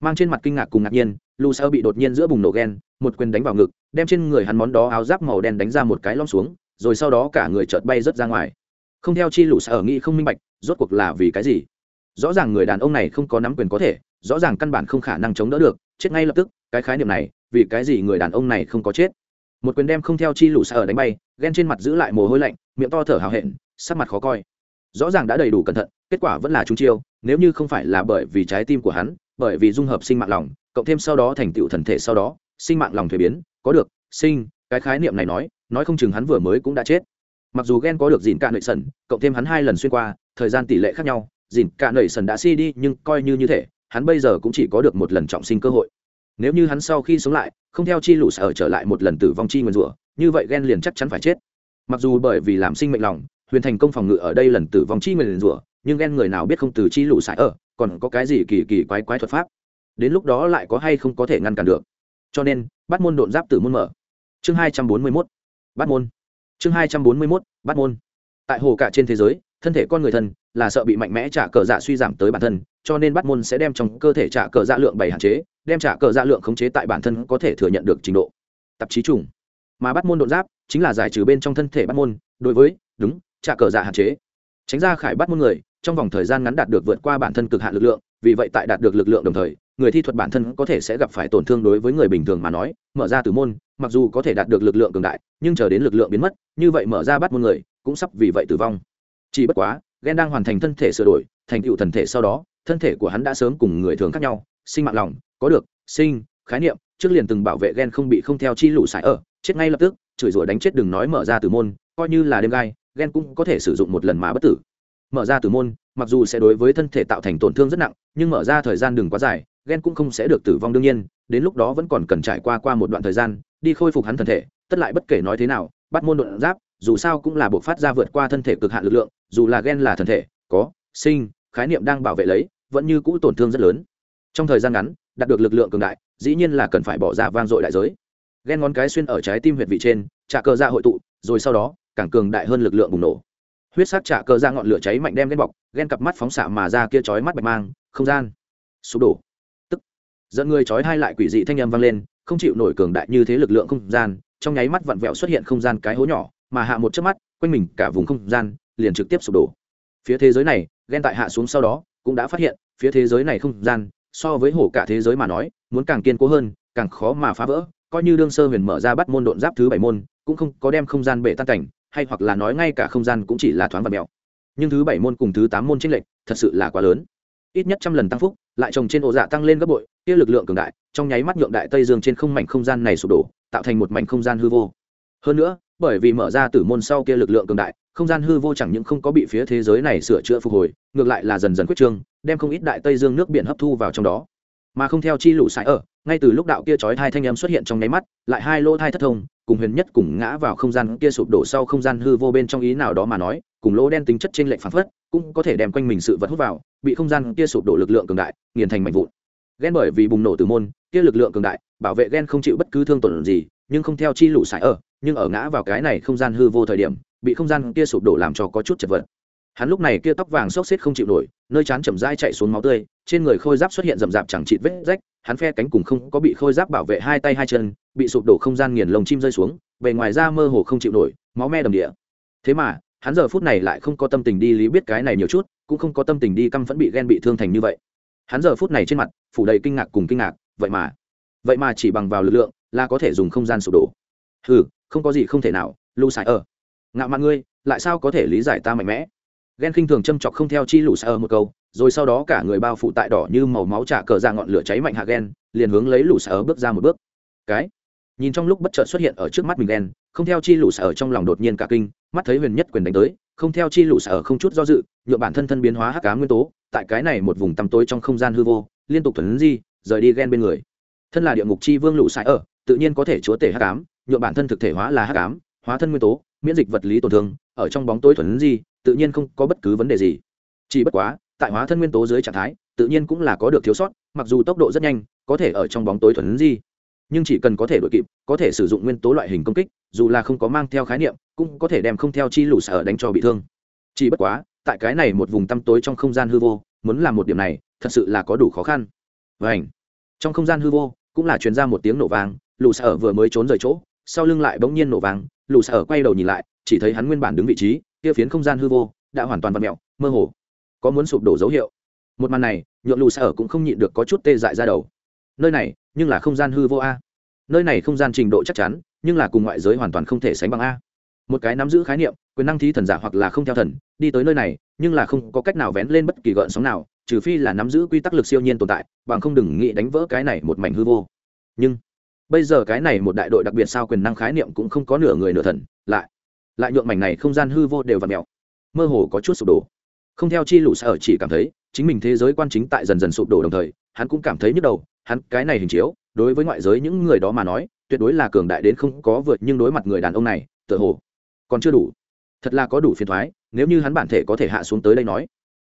Speaker 1: mang trên mặt kinh ngạc cùng ngạc nhiên, lu sao bị đột nhiên giữa bùng nổ ghen, một quyền đánh vào ngực, đem trên người hắn món đó áo giáp màu đen đánh ra một cái lom xuống, rồi sau đó cả người chợt bay rớt ra ngoài. Không theo chi lũ sở nghĩ không minh bạch, rốt cuộc là vì cái gì? Rõ ràng người đàn ông này không có nắm quyền có thể, rõ ràng căn bản không khả năng chống đỡ được, chết ngay lập tức, cái khái niệm này, vì cái gì người đàn ông này không có chết? Một quyền đem không theo chi lũ sở đánh bay, ghen trên mặt giữ lại mồ hôi lạnh, miệng to thở hào hẹn, sắc mặt khó coi. Rõ ràng đã đầy đủ cẩn thận kết quả vẫn là trúng chiêu, nếu như không phải là bởi vì trái tim của hắn, bởi vì dung hợp sinh mạng lòng, cộng thêm sau đó thành tựu thần thể sau đó, sinh mạng lòng thuế biến, có được, sinh, cái khái niệm này nói nói không chừng hắn vừa mới cũng đã chết. Mặc dù ghen có được dìn cạn nội sần, cộng thêm hắn hai lần xuyên qua, thời gian tỷ lệ khác nhau dìn cạn nội sần đã si đi, nhưng coi như như thế hắn bây giờ cũng chỉ có được một lần trọng sinh cơ hội. Nếu như hắn sau khi sống lại, không theo chi lũ sở trở lại một lần tử vong chi nguyên rủa, như vậy ghen liền chắc chắn phải chết. Mặc dù bởi vì làm sinh mệnh lòng, huyền thành công phòng ngự ở đây lần tử vong chi nguyên rủa nhưng ghen người nào biết không từ chi lũ sải ở, còn có cái gì kỳ kỳ quái quái thuật pháp? Đến lúc đó lại có hay không có thể ngăn cản được? Cho nên, bắt môn độn giáp tử môn mở. Chương hai trăm bốn mươi mốt. Bắt môn. Chương hai trăm bốn mươi mốt, bắt môn. Tại hồ cả trên thế giới, thân thể con người thân là sợ bị mạnh mẽ trả cờ dạ suy giảm tới bản thân, cho nên bắt môn sẽ đem trong cơ thể trả cờ dạ lượng bảy hạn chế, đem trả cờ dạ lượng khống chế tại bản thân có thể thừa nhận được trình độ. Tạp chí trùng. Mà bắt môn đột giáp chính là giải trừ bên trong thân thể bắt môn, đối với, đúng, trả cờ dạ hạn chế. Tránh ra khải bắt môn người trong vòng thời gian ngắn đạt được vượt qua bản thân cực hạn lực lượng, vì vậy tại đạt được lực lượng đồng thời, người thi thuật bản thân có thể sẽ gặp phải tổn thương đối với người bình thường mà nói, mở ra từ môn, mặc dù có thể đạt được lực lượng cường đại, nhưng chờ đến lực lượng biến mất, như vậy mở ra bắt môn người cũng sắp vì vậy tử vong. Chỉ bất quá ghen đang hoàn thành thân thể sửa đổi, thành tựu thần thể sau đó, thân thể của hắn đã sớm cùng người thường khác nhau, sinh mạng lòng, có được, sinh, khái niệm, trước liền từng bảo vệ ghen không bị không theo chi lũ sải ở, chết ngay lập tức, chửi rủa đánh chết đừng nói mở ra từ môn, coi như là đêm gai ghen cũng có thể sử dụng một lần mà bất tử mở ra từ môn, mặc dù sẽ đối với thân thể tạo thành tổn thương rất nặng, nhưng mở ra thời gian đừng quá dài ghen cũng không sẽ được tử vong đương nhiên, đến lúc đó vẫn còn cần trải qua qua một đoạn thời gian, đi khôi phục hắn thân thể, tất lại bất kể nói thế nào, bắt môn đột giáp, dù sao cũng là buộc phát ra vượt qua thân thể cực hạn lực lượng, dù là ghen là thân thể, có, sinh, khái niệm đang bảo vệ lấy, vẫn như cũ tổn thương rất lớn. Trong thời gian ngắn, đạt được lực lượng cường đại, dĩ nhiên là cần phải bỏ ra vang dội đại giới. Ghen ngón cái xuyên ở trái tim huyệt vị trên trả cờ ra dạ hội tụ, rồi sau đó, càng cường đại hơn lực lượng bùng nổ huyết sắc trả cờ ra ngọn lửa cháy mạnh đem lên bọc, ghen cặp mắt phóng xạ mà ra kia chói mắt bạch mang, không gian. Sụp đổ. Tức. Dẫn người chói hai lại quỷ dị thanh âm vang lên, không chịu nổi cường đại như thế lực lượng không gian, trong nháy mắt vặn vẹo xuất hiện không gian cái hố nhỏ, mà hạ một chớp mắt, quanh mình cả vùng không gian liền trực tiếp sụp đổ. Phía thế giới này, ghen tại hạ xuống sau đó, cũng đã phát hiện, phía thế giới này không gian, so với hổ cả thế giới mà nói, muốn càng kiên cố hơn, càng khó mà phá vỡ, coi như đương sơ huyền mở ra bắt môn độn giáp thứ bảy môn, cũng không có đem không gian bể tan cảnh hay hoặc là nói ngay cả không gian cũng chỉ là thoáng và mèo. Nhưng thứ bảy môn cùng thứ tám môn tranh lệch thật sự là quá lớn. Ít nhất trăm lần tăng phúc, lại trồng trên ổ dạ tăng lên gấp bội, kia lực lượng cường đại, trong nháy mắt nhượng đại tây dương trên không mảnh không gian này sụp đổ, tạo thành một mảnh không gian hư vô. Hơn nữa, bởi vì mở ra tử môn sau kia lực lượng cường đại, không gian hư vô chẳng những không có bị phía thế giới này sửa chữa phục hồi, ngược lại là dần dần quyết trương, đem không ít đại tây dương nước biển hấp thu vào trong đó. Mà không theo chi lũ sải ở, ngay từ lúc đạo kia chói thai thanh âm xuất hiện trong nháy mắt, lại hai lỗ thai thất thông cùng huyền nhất cùng ngã vào không gian kia sụp đổ sau không gian hư vô bên trong ý nào đó mà nói, cùng lỗ đen tính chất trên lệnh phản phất, cũng có thể đem quanh mình sự vật hút vào, bị không gian kia sụp đổ lực lượng cường đại, nghiền thành mảnh vụn. Ghen bởi vì bùng nổ từ môn, kia lực lượng cường đại, bảo vệ ghen không chịu bất cứ thương tổn gì, nhưng không theo chi lũ sải ở, nhưng ở ngã vào cái này không gian hư vô thời điểm, bị không gian kia sụp đổ làm cho có chút chật vật. Hắn lúc này kia tóc vàng xốc xếp không chịu nổi, nơi chán chậm dai chạy xuống máu tươi, trên người khôi giáp xuất hiện rậm rạp chẳng chịt vết rách hắn phe cánh cùng không có bị khôi giáp bảo vệ hai tay hai chân, bị sụp đổ không gian nghiền lồng chim rơi xuống, bề ngoài ra mơ hồ không chịu nổi, máu me đầm địa. Thế mà, hắn giờ phút này lại không có tâm tình đi lý biết cái này nhiều chút, cũng không có tâm tình đi căm phẫn bị ghen bị thương thành như vậy. Hắn giờ phút này trên mặt, phủ đầy kinh ngạc cùng kinh ngạc, vậy mà vậy mà chỉ bằng vào lực lượng là có thể dùng không gian sụp đổ. Hừ, không có gì không thể nào lu sải ở ngạo mạn ngươi, lại sao có thể lý giải ta mạnh mẽ? Ghen khinh thường châm chọc không theo chi lù sải ở một câu rồi sau đó cả người bao phủ tại đỏ như màu máu trả cờ ra ngọn lửa cháy mạnh hạ ghen liền hướng lấy lũ sở ở bước ra một bước. Cái, nhìn trong lúc bất chợt xuất hiện ở trước mắt mình ghen không theo chi lũ sở ở trong lòng đột nhiên cả kinh, mắt thấy huyền nhất quyền đánh tới, không theo chi lũ sở ở không chút do dự nhựa bản thân thân biến hóa hắc cá nguyên tố, tại cái này một vùng tăm tối trong không gian hư vô, liên tục thuần di, rời đi ghen bên người. Thân là địa ngục chi vương lũ sải ở, tự nhiên có thể chúa tể hắc ám nhựa bản thân thực thể hóa là hắc ám, hóa thân nguyên tố, miễn dịch vật lý tổn thương, ở trong bóng tối thuần di, tự nhiên không có bất cứ vấn đề gì. Chỉ bất quá tại hóa thân nguyên tố dưới trạng thái, tự nhiên cũng là có được thiếu sót, mặc dù tốc độ rất nhanh, có thể ở trong bóng tối thuần di. Nhưng chỉ cần có thể đội kịp, có thể sử dụng nguyên tố loại hình công kích, dù là không có mang theo khái niệm, cũng có thể đem không theo chi lũ sở đánh cho bị thương. Chỉ bất quá, tại cái này một vùng tăm tối trong không gian hư vô, muốn làm một điểm này, thật sự là có đủ khó khăn. Và ảnh trong không gian hư vô, cũng là truyền ra một tiếng nổ vang, lũ sở vừa mới trốn rời chỗ, sau lưng lại bỗng nhiên nổ vang, lũ sở quay đầu nhìn lại, chỉ thấy hắn nguyên bản đứng vị trí, kia phiến không gian hư vô, đã hoàn toàn vặn mẹo, mơ hồ có muốn sụp đổ dấu hiệu. Một màn này nhuộm lù sở cũng không nhịn được có chút tê dại ra đầu. Nơi này, nhưng là không gian hư vô a. Nơi này không gian trình độ chắc chắn, nhưng là cùng ngoại giới hoàn toàn không thể sánh bằng a. Một cái nắm giữ khái niệm, quyền năng thí thần giả hoặc là không theo thần, đi tới nơi này, nhưng là không có cách nào vén lên bất kỳ gợn sóng nào, trừ phi là nắm giữ quy tắc lực siêu nhiên tồn tại, bằng không đừng nghĩ đánh vỡ cái này một mảnh hư vô. Nhưng, bây giờ cái này một đại đội đặc biệt sao quyền năng khái niệm cũng không có nửa người nửa thần, lại lại nhuộm mảnh này không gian hư vô đều và mèo. Mơ hồ có chút sụp đổ không theo chi lũ sở chỉ cảm thấy, chính mình thế giới quan chính tại dần dần sụp đổ đồng thời, hắn cũng cảm thấy nhức đầu, hắn cái này hình chiếu, đối với ngoại giới những người đó mà nói, tuyệt đối là cường đại đến không có vượt nhưng đối mặt người đàn ông này, tựa hồ còn chưa đủ. Thật là có đủ phiền thoái, nếu như hắn bản thể có thể hạ xuống tới đây nói,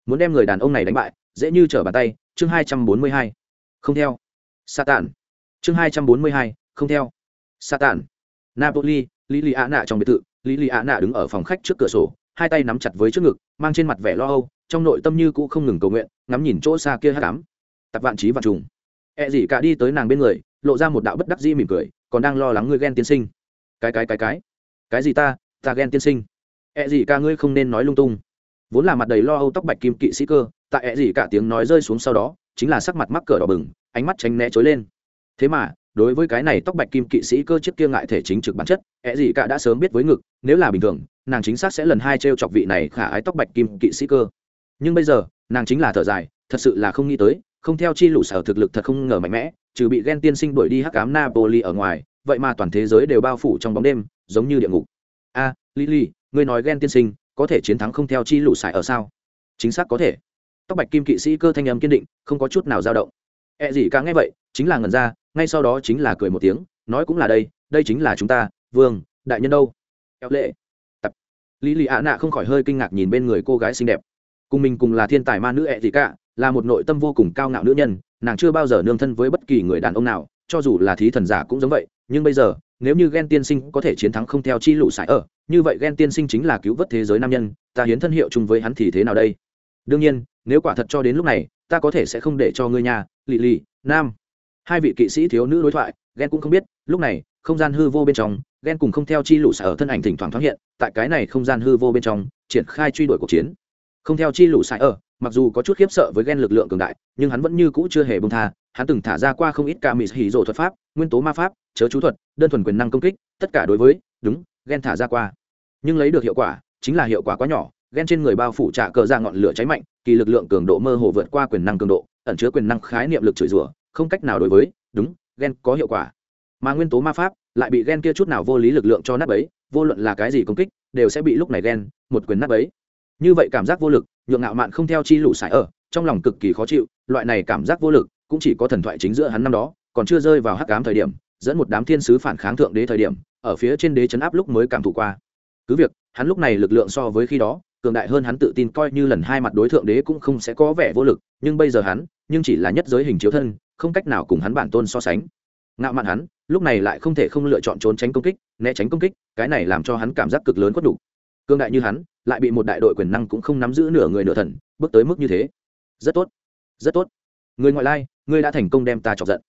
Speaker 1: muốn đem người đàn ông này đánh bại, dễ như trở bàn tay, chương hai trăm bốn mươi hai, không theo. Satan. Chương hai trăm bốn mươi hai, không theo. Satan. Napoli lý lì ạ nạ trong biệt thự lý lì ạ nạ đứng ở phòng khách trước cửa sổ hai tay nắm chặt với trước ngực, mang trên mặt vẻ lo âu, trong nội tâm như cũ không ngừng cầu nguyện, ngắm nhìn chỗ xa kia hát cám tập vạn trí vạn trùng. E gì cả đi tới nàng bên người, lộ ra một đạo bất đắc dĩ mỉm cười, còn đang lo lắng ngươi ghen tiên sinh. Cái cái cái cái? Cái gì ta? Ta ghen tiên sinh. E gì cả ngươi không nên nói lung tung. Vốn là mặt đầy lo âu tóc bạch kim kỵ sĩ cơ, tại E gì cả tiếng nói rơi xuống sau đó, chính là sắc mặt mắc cờ đỏ bừng, ánh mắt tránh né trối lên. Thế mà đối với cái này tóc bạch kim kỵ sĩ cơ chiếc kia ngại thể chính trực bản chất ẹ gì cả đã sớm biết với ngực nếu là bình thường nàng chính xác sẽ lần hai t r e o chọc vị này khả ái tóc bạch kim kỵ sĩ cơ. Nhưng bây giờ nàng chính là thở dài thật sự là không nghĩ tới không theo chi lũ sở thực lực thật không ngờ mạnh mẽ trừ bị ghen tiên sinh đuổi đi hắc cám napoli ở ngoài vậy mà toàn thế giới đều bao phủ trong bóng đêm giống như địa ngục. A à, lily ngươi nói ghen tiên sinh có thể chiến thắng không theo chi lũ sải ở sao? Chính xác có thể. Tóc bạch kim kỵ sĩ cơ thanh âm kiên định không có chút nào dao động. E gì cả nghe vậy chính là ngần ra ngay sau đó chính là cười một tiếng, nói cũng là đây đây chính là chúng ta, vương, đại nhân đâu? Kéo lệ. Tập. Lý lì ạ nạ không khỏi hơi kinh ngạc nhìn bên người cô gái xinh đẹp. Cùng mình cùng là thiên tài ma nữ ẹ gì cả, là một nội tâm vô cùng cao ngạo nữ nhân, nàng chưa bao giờ nương thân với bất kỳ người đàn ông nào, cho dù là thí thần giả cũng giống vậy, nhưng bây giờ, nếu như ghen tiên sinh có thể chiến thắng không theo chi lũ sải ở, như vậy ghen tiên sinh chính là cứu vớt thế giới nam nhân, ta hiến thân hiệu chung với hắn thì thế nào đây? Đương nhiên, nếu quả thật cho đến lúc này, ta có thể sẽ không để cho ngươi nhà lì lì nam hai vị kỵ sĩ thiếu nữ đối thoại ghen cũng không biết, lúc này, không gian hư vô bên trong ghen cùng không theo chi lũ xài ở thân ảnh thỉnh thoảng thoáng hiện, tại cái này không gian hư vô bên trong, triển khai truy đuổi cuộc chiến. Không theo chi lũ xài ở, mặc dù có chút khiếp sợ với ghen lực lượng cường đại, nhưng hắn vẫn như cũ chưa hề bông tha, hắn từng thả ra qua không ít ca mỹ hỉ rộ thuật pháp, nguyên tố ma pháp, chớ chú thuật, đơn thuần quyền năng công kích, tất cả đối với, đúng ghen thả ra qua. Nhưng lấy được hiệu quả, chính là hiệu quả quá nhỏ ghen trên người bao phủ trả cờ ra ngọn lửa cháy mạnh, kỳ lực lượng cường độ mơ hồ vượt qua quyền năng cường độ, ẩn chứa quyền năng khái niệm lực chửi rủa không cách nào đối với, đúng ghen có hiệu quả. Mà nguyên tố ma pháp lại bị ghen kia chút nào vô lý lực lượng cho nát ấy vô luận là cái gì công kích, đều sẽ bị lúc này ghen một quyền nát ấy như vậy cảm giác vô lực, nhượng ngạo mạn không theo chi lũ sải ở, trong lòng cực kỳ khó chịu, loại này cảm giác vô lực cũng chỉ có thần thoại chính giữa hắn năm đó, còn chưa rơi vào hắc cám thời điểm, dẫn một đám thiên sứ phản kháng thượng đế thời điểm, ở phía trên đế chấn áp lúc mới cảm thụ qua. Cứ việc, hắn lúc này lực lượng so với khi đó, cường đại hơn hắn tự tin coi như lần hai mặt đối thượng đế cũng không sẽ có vẻ vô lực, nhưng bây giờ hắn, nhưng chỉ là nhất giới hình chiếu thân không cách nào cùng hắn bản tôn so sánh. Ngạo mạn hắn, lúc này lại không thể không lựa chọn trốn tránh công kích, né tránh công kích, cái này làm cho hắn cảm giác cực lớn quất đủ. Cương đại như hắn, lại bị một đại đội quyền năng cũng không nắm giữ nửa người nửa thần, bước tới mức như thế. Rất tốt rất tốt. Người ngoại lai, ngươi đã thành công đem ta chọc giận.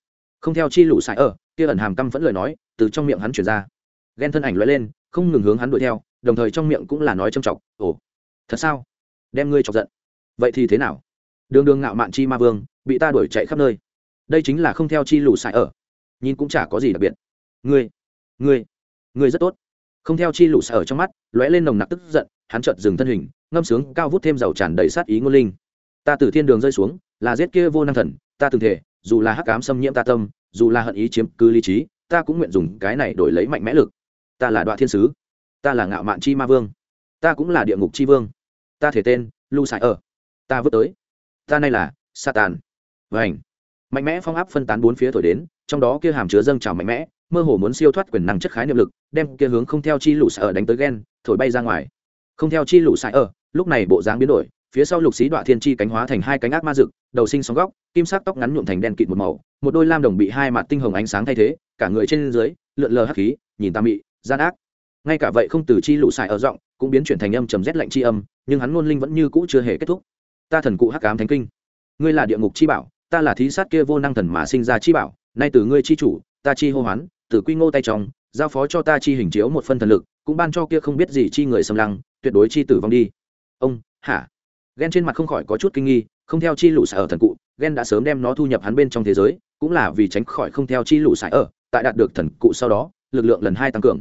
Speaker 1: Không theo chi lũ sải ở, kia ẩn hàm căm phẫn lời nói, từ trong miệng hắn chuyển ra. Ghen thân ảnh lóe lên, không ngừng hướng hắn đuổi theo, đồng thời trong miệng cũng là nói châm trọng ồ, thật sao? Đem ngươi chọc giận. Vậy thì thế nào? Đường đường ngạo mạn chi ma vương, bị ta đuổi chạy khắp nơi đây chính là không theo chi lù xài ở. Nhìn cũng chả có gì đặc biệt. Ngươi ngươi ngươi rất tốt. Không theo chi lù xài ở trong mắt, lóe lên nồng nặc tức giận, hắn chợt dừng thân hình, ngâm sướng, cao vút thêm dầu tràn đầy sát ý ngôn linh. Ta từ thiên đường rơi xuống, là giết kia vô năng thần, ta từng thể, dù là hắc ám xâm nhiễm ta tâm, dù là hận ý chiếm cứ lý trí, ta cũng nguyện dùng cái này đổi lấy mạnh mẽ lực. Ta là đoạn thiên sứ, ta là ngạo mạn chi ma vương, ta cũng là địa ngục chi vương. Ta thể tên lu xài ở. Ta vứt tới. Ta nay là satan. Vảnh mạnh mẽ phong áp phân tán bốn phía thổi đến, trong đó kia hàm chứa dâng trào mạnh mẽ, mơ hồ muốn siêu thoát quyền năng chất khái niệm lực, đem kia hướng không theo chi lũ sải ở đánh tới ghen thổi bay ra ngoài. Không theo chi lũ sải ở, lúc này bộ dáng biến đổi, phía sau lục xí đoạn thiên chi cánh hóa thành hai cánh ác ma rực đầu sinh sóng góc, kim sắc tóc ngắn nhuộm thành đen kịt một màu, một đôi lam đồng bị hai mặt tinh hồng ánh sáng thay thế, cả người trên dưới, lượn lờ hắc khí, nhìn ta mị, gian ác. Ngay cả vậy không từ chi lũ sài ở giọng, cũng biến chuyển thành âm trầm rét lạnh chi âm, nhưng hắn ngôn linh vẫn như cũ chưa hề kết thúc. Ta thần cụ hắc ám thánh kinh. Ngươi là địa ngục chi bảo ta là thí sát kia vô năng thần mà sinh ra chi bảo, nay từ ngươi chi chủ, ta chi hô hoán, từ quy ngô tay trong, giao phó cho ta chi hình chiếu một phân thần lực, cũng ban cho kia không biết gì chi người xâm lăng, tuyệt đối chi tử vong đi. Ông, hả? Ghen trên mặt không khỏi có chút kinh nghi, không theo chi lũ xài ở thần cụ ghen đã sớm đem nó thu nhập hắn bên trong thế giới, cũng là vì tránh khỏi không theo chi lũ xài ở, tại đạt được thần cụ sau đó, lực lượng lần hai tăng cường.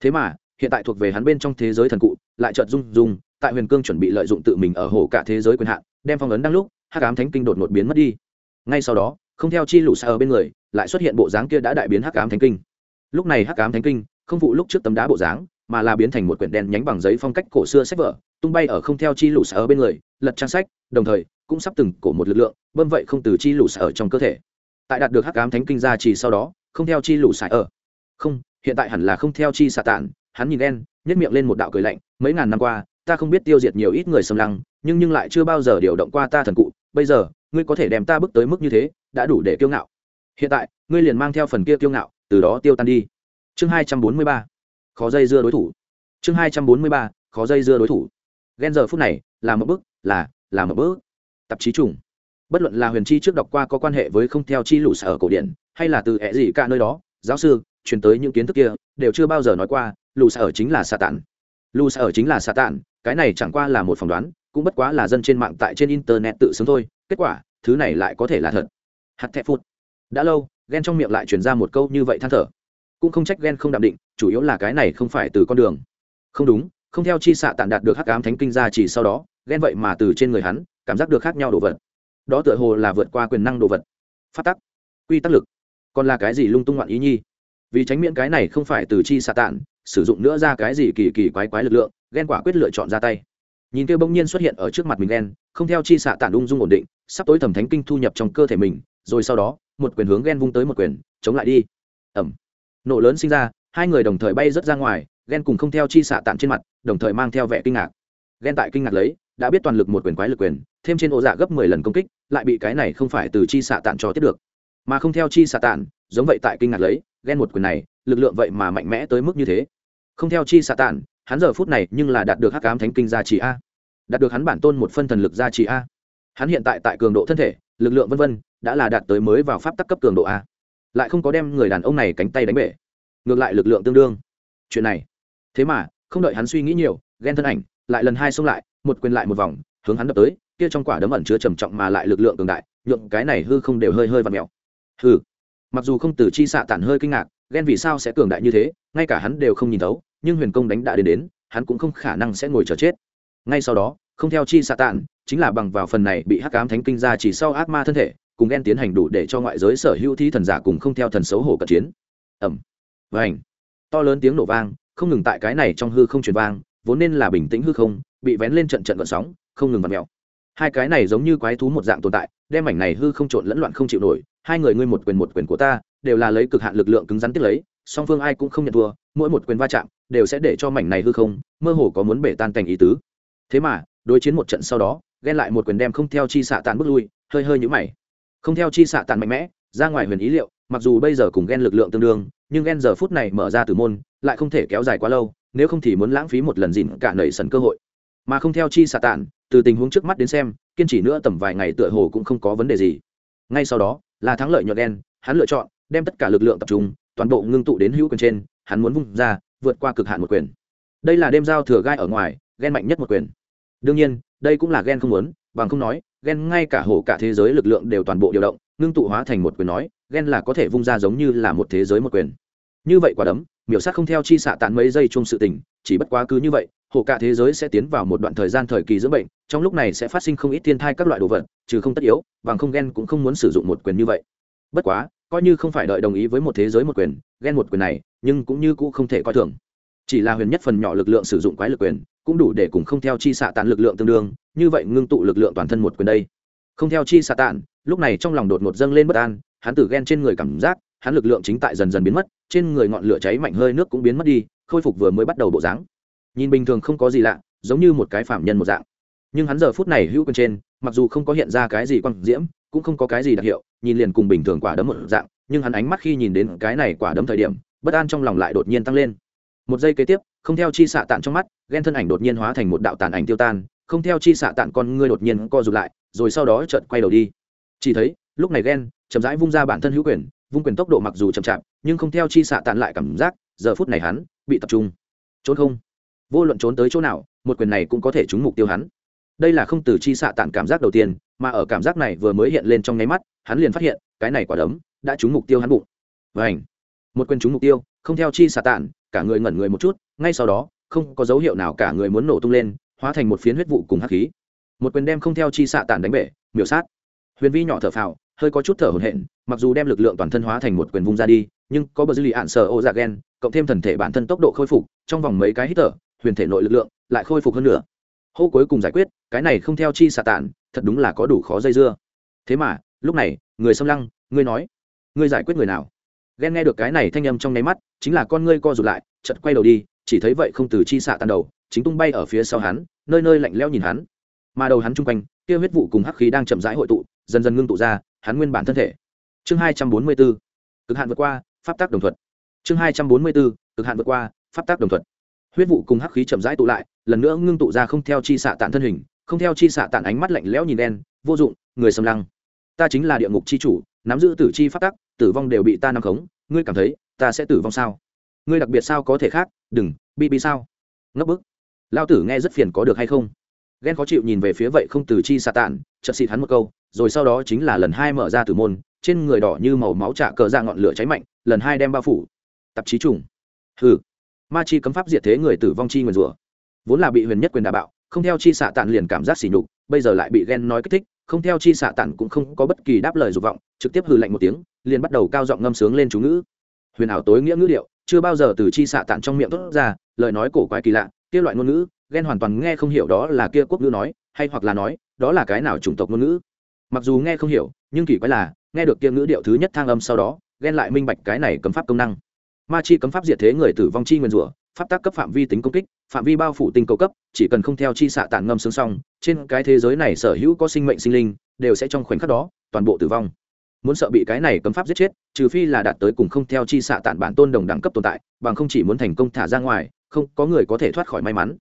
Speaker 1: Thế mà, hiện tại thuộc về hắn bên trong thế giới thần cụ, lại chợt rung rung, tại huyền cương chuẩn bị lợi dụng tự mình ở hồ cả thế giới quyền hạn, đem phong ấn đang lúc, hắc ám thánh kinh đột ngột biến mất đi ngay sau đó, không theo chi lũ xa ở bên người, lại xuất hiện bộ dáng kia đã đại biến hắc ám thánh kinh. Lúc này hắc ám thánh kinh không phụ lúc trước tấm đá bộ dáng, mà là biến thành một quyển đen nhánh bằng giấy phong cách cổ xưa sách vở, tung bay ở không theo chi lũ xa ở bên người, lật trang sách, đồng thời cũng sắp từng cổ một lực lượng, bơm vậy không từ chi lũ xa ở trong cơ thể. Tại đạt được hắc ám thánh kinh ra chỉ sau đó, không theo chi lũ xa ở. Không, hiện tại hẳn là không theo chi xạ tản, hắn nhìn đen nhất miệng lên một đạo cười lạnh, mấy ngàn năm qua, ta không biết tiêu diệt nhiều ít người xâm lăng, nhưng nhưng lại chưa bao giờ điều động qua ta thần cụ, bây giờ ngươi có thể đem ta bước tới mức như thế, đã đủ để kiêu ngạo. Hiện tại, ngươi liền mang theo phần kia kiêu ngạo, từ đó tiêu tan đi. Chương hai trăm bốn mươi ba. Khó dây dưa đối thủ. Chương hai trăm bốn mươi ba. Khó dây dưa đối thủ. Ghen giờ phút này, là một bước, là là một bước. Tạp chí trùng. Bất luận là huyền chi trước đọc qua có quan hệ với không theo chi lũ sở cổ điển, hay là từ ẹ gì cả nơi đó, giáo sư, truyền tới những kiến thức kia, đều chưa bao giờ nói qua lù sở chính là xà tản lù sở chính là xà tản cái này chẳng qua là một phỏng đoán, cũng bất quá là dân trên mạng tại trên internet tự xưng thôi kết quả, thứ này lại có thể là thật. Hạt thẹp phút đã lâu ghen trong miệng lại truyền ra một câu như vậy than thở. Cũng không trách ghen không đạm định, chủ yếu là cái này không phải từ con đường. Không đúng, không theo chi xạ tản đạt được hắc ám thánh kinh ra chỉ sau đó ghen vậy mà từ trên người hắn, cảm giác được khác nhau đồ vật. Đó tựa hồ là vượt qua quyền năng đồ vật. Phát tắc. Quy tắc lực. Còn là cái gì lung tung loạn ý nhi? Vì tránh miễn cái này không phải từ chi xạ tản, sử dụng nữa ra cái gì kỳ kỳ quái quái lực lượng ghen quả quyết lựa chọn ra tay nhìn kia bỗng nhiên xuất hiện ở trước mặt mình ghen không theo chi xạ tản ung dung ổn định, sắp tối thẩm thánh kinh thu nhập trong cơ thể mình, rồi sau đó, một quyền hướng ghen vung tới một quyền, chống lại đi. Ẩm. Nổ lớn sinh ra, hai người đồng thời bay rớt ra ngoài ghen cùng không theo chi xạ tản trên mặt, đồng thời mang theo vẻ kinh ngạc. Ghen tại kinh ngạc lấy, đã biết toàn lực một quyền quái lực quyền, thêm trên ô dạ gấp mười lần công kích, lại bị cái này không phải từ chi xạ tản cho tiếp được. Mà không theo chi xạ tản, giống vậy tại kinh ngạc lấy ghen một quyền này, lực lượng vậy mà mạnh mẽ tới mức như thế. Không theo chi xạ tản hắn giờ phút này nhưng là đạt được hắc ám thánh kinh gia trì a. Đạt được hắn bản tôn một phân thần lực gia trì a. Hắn hiện tại tại cường độ thân thể, lực lượng vân vân, đã là đạt tới mới vào pháp tắc cấp cường độ a. Lại không có đem người đàn ông này cánh tay đánh bể. Ngược lại lực lượng tương đương. Chuyện này. Thế mà, không đợi hắn suy nghĩ nhiều ghen thân ảnh, lại lần hai xông lại, một quyền lại một vòng, hướng hắn đập tới, kia trong quả đấm ẩn chứa trầm trọng mà lại lực lượng cường đại, nhượng cái này hư không đều hơi hơi và mèo. Hư mặc dù không từ chi xạ tản hơi kinh ngạc ghen vì sao sẽ cường đại như thế, ngay cả hắn đều không nhìn thấu nhưng huyền công đánh đã đến đến hắn cũng không khả năng sẽ ngồi chờ chết. Ngay sau đó không theo chi xạ tạn, chính là bằng vào phần này bị hắc ám thánh kinh ra chỉ sau ác ma thân thể cùng ghen tiến hành đủ để cho ngoại giới sở hữu thi thần giả cùng không theo thần xấu hổ cận chiến. Ẩm và ảnh to lớn tiếng nổ vang không ngừng tại cái này trong hư không truyền vang vốn nên là bình tĩnh hư không bị vén lên trận trận gợn sóng không ngừng vặt mèo. Hai cái này giống như quái thú một dạng tồn tại đem ảnh này hư không trộn lẫn loạn không chịu nổi hai người ngươi một quyền một quyền của ta đều là lấy cực hạn lực lượng cứng rắn tiếp lấy song phương ai cũng không nhận thua mỗi một quyền va chạm đều sẽ để cho mảnh này hư không, mơ hồ có muốn bể tan cảnh ý tứ. Thế mà, đối chiến một trận sau đó, ghen lại một quyền đem không theo chi xạ tàn bước lui, hơi hơi nhũ mày. Không theo chi xạ tàn mạnh mẽ, ra ngoài huyền ý liệu, mặc dù bây giờ cùng ghen lực lượng tương đương, nhưng ghen giờ phút này mở ra từ môn, lại không thể kéo dài quá lâu, nếu không thì muốn lãng phí một lần dịn cả nảy sần cơ hội. Mà không theo chi xạ tàn, từ tình huống trước mắt đến xem, kiên trì nữa tầm vài ngày tựa hồ cũng không có vấn đề gì. Ngay sau đó, là thắng lợi nhuận đen hắn lựa chọn, đem tất cả lực lượng tập trung, toàn bộ ngưng tụ đến hữu quyền trên, hắn muốn vung ra vượt qua cực hạn một quyền. Đây là đêm giao thừa gai ở ngoài, ghen mạnh nhất một quyền. Đương nhiên, đây cũng là ghen không muốn, bằng không nói, ghen ngay cả hổ cả thế giới lực lượng đều toàn bộ điều động, ngưng tụ hóa thành một quyền nói, ghen là có thể vung ra giống như là một thế giới một quyền. Như vậy quả đấm, miểu sát không theo chi xạ tán mấy giây chung sự tình, chỉ bất quá cứ như vậy, hổ cả thế giới sẽ tiến vào một đoạn thời gian thời kỳ dưỡng bệnh, trong lúc này sẽ phát sinh không ít thiên thai các loại đồ vật, trừ không tất yếu, bằng không ghen cũng không muốn sử dụng một quyền như vậy. Bất quá coi như không phải đợi đồng ý với một thế giới một quyền ghen một quyền này, nhưng cũng như cũ không thể coi thường. Chỉ là huyền nhất phần nhỏ lực lượng sử dụng quái lực quyền, cũng đủ để cùng không theo chi xạ tàn lực lượng tương đương, như vậy ngưng tụ lực lượng toàn thân một quyền đây. Không theo chi xạ tàn lúc này trong lòng đột ngột dâng lên bất an, hắn từ ghen trên người cảm giác, hắn lực lượng chính tại dần dần biến mất, trên người ngọn lửa cháy mạnh hơi nước cũng biến mất đi, khôi phục vừa mới bắt đầu bộ dáng. Nhìn bình thường không có gì lạ, giống như một cái phạm nhân một dạng. Nhưng hắn giờ phút này hữu quyền trên, mặc dù không có hiện ra cái gì quang diễm cũng không có cái gì đặc hiệu, nhìn liền cùng bình thường quả đấm một dạng, nhưng hắn ánh mắt khi nhìn đến cái này quả đấm thời điểm, bất an trong lòng lại đột nhiên tăng lên. Một giây kế tiếp, không theo chi xạ tạn trong mắt ghen thân ảnh đột nhiên hóa thành một đạo tàn ảnh tiêu tan, không theo chi xạ tạn con ngươi đột nhiên co rụt lại, rồi sau đó chợt quay đầu đi. Chỉ thấy, lúc này ghen chậm rãi vung ra bản thân hữu quyền, vung quyền tốc độ mặc dù chậm chạp, nhưng không theo chi xạ tạn lại cảm giác, giờ phút này hắn bị tập trung. Trốn không. Vô luận trốn tới chỗ nào, một quyền này cũng có thể trúng mục tiêu hắn. Đây là không từ chi xạ tạn cảm giác đầu tiên mà ở cảm giác này vừa mới hiện lên trong nháy mắt, hắn liền phát hiện, cái này quả đấm đã trúng mục tiêu hắn bụng. Và ảnh một quyền trúng mục tiêu, không theo chi xả tạn cả người ngẩn người một chút, ngay sau đó, không có dấu hiệu nào cả người muốn nổ tung lên, hóa thành một phiến huyết vụ cùng hắc khí. Một quyền đem không theo chi xạ tản đánh bể, miểu sát. Huyền vi nhỏ thở phào, hơi có chút thở hổn hển, mặc dù đem lực lượng toàn thân hóa thành một quyền vung ra đi, nhưng có bờ dư lì ạn sờ ô dạ ghen cộng thêm thần thể bản thân tốc độ khôi phục, trong vòng mấy cái hít thở, huyền thể nội lực lượng lại khôi phục hơn nữa. Hô cuối cùng giải quyết, cái này không theo chi xạ tản thật đúng là có đủ khó dây dưa. Thế mà, lúc này, người xâm lăng, ngươi nói, ngươi giải quyết người nào? Ghen nghe được cái này thanh âm trong nháy mắt, chính là con ngươi co rụt lại chật quay đầu đi, chỉ thấy vậy không từ chi xạ tàn đầu, chính tung bay ở phía sau hắn, nơi nơi lạnh leo nhìn hắn. Mà đầu hắn chung quanh, kia huyết vụ cùng hắc khí đang chậm rãi hội tụ, dần dần ngưng tụ ra, hắn nguyên bản thân thể. Chương hai trăm bốn mươi b ố cực hạn vượt qua, pháp tác đồng thuận. Chương hai trăm bốn mươi b ố cực hạn vượt qua, pháp tác đồng thuận. Huyết vụ cùng hắc khí chậm rãi tụ lại, lần nữa ngưng tụ ra không theo chi xạ tàn thân hình không theo chi xạ tàn ánh mắt lạnh lẽo nhìn đen, vô dụng, người xâm lăng. Ta chính là địa ngục chi chủ, nắm giữ tử chi pháp tắc, tử vong đều bị ta nắm khống, ngươi cảm thấy ta sẽ tử vong sao? Ngươi đặc biệt sao có thể khác? Đừng, bi bi sao? Ngấp bức. Lao tử nghe rất phiền có được hay không? Ghen khó chịu nhìn về phía vậy không từ chi xạ tàn chợt xịt hắn một câu, rồi sau đó chính là lần hai mở ra tử môn, trên người đỏ như màu máu trả cờ ra ngọn lửa cháy mạnh, lần hai đem bao phủ. Tạp chí trùng. Hừ. Ma chi cấm pháp diệt thế người tử vong chi nguyền rủa. Vốn là bị huyền nhất quyền đà bạo không theo chi xạ tản liền cảm giác sỉ nhục, bây giờ lại bị ghen nói kích thích, không theo chi xạ tản cũng không có bất kỳ đáp lời dục vọng, trực tiếp hừ lạnh một tiếng, liền bắt đầu cao giọng ngâm sướng lên chú ngữ. Huyền ảo tối nghĩa ngữ điệu, chưa bao giờ từ chi xạ tản trong miệng thốt ra, lời nói cổ quái kỳ lạ, kia loại ngôn ngữ, ghen hoàn toàn nghe không hiểu đó là kia quốc ngữ nói, hay hoặc là nói, đó là cái nào chủng tộc ngôn ngữ. Mặc dù nghe không hiểu, nhưng kỳ quái là, nghe được kia ngữ điệu thứ nhất thang âm sau đó, ghen lại minh bạch cái này cấm pháp công năng. Ma chi cấm pháp diệt thế người tử vong chi nguyên rủa pháp tác cấp phạm vi tính công kích, phạm vi bao phủ tinh cầu cấp, chỉ cần không theo chi xạ tản ngâm xương xong, trên cái thế giới này sở hữu có sinh mệnh sinh linh, đều sẽ trong khoảnh khắc đó, toàn bộ tử vong. Muốn sợ bị cái này cấm pháp giết chết, trừ phi là đạt tới cùng không theo chi xạ tản bản tôn đồng đẳng cấp tồn tại, bằng không chỉ muốn thành công thả ra ngoài, không, có người có thể thoát khỏi may mắn.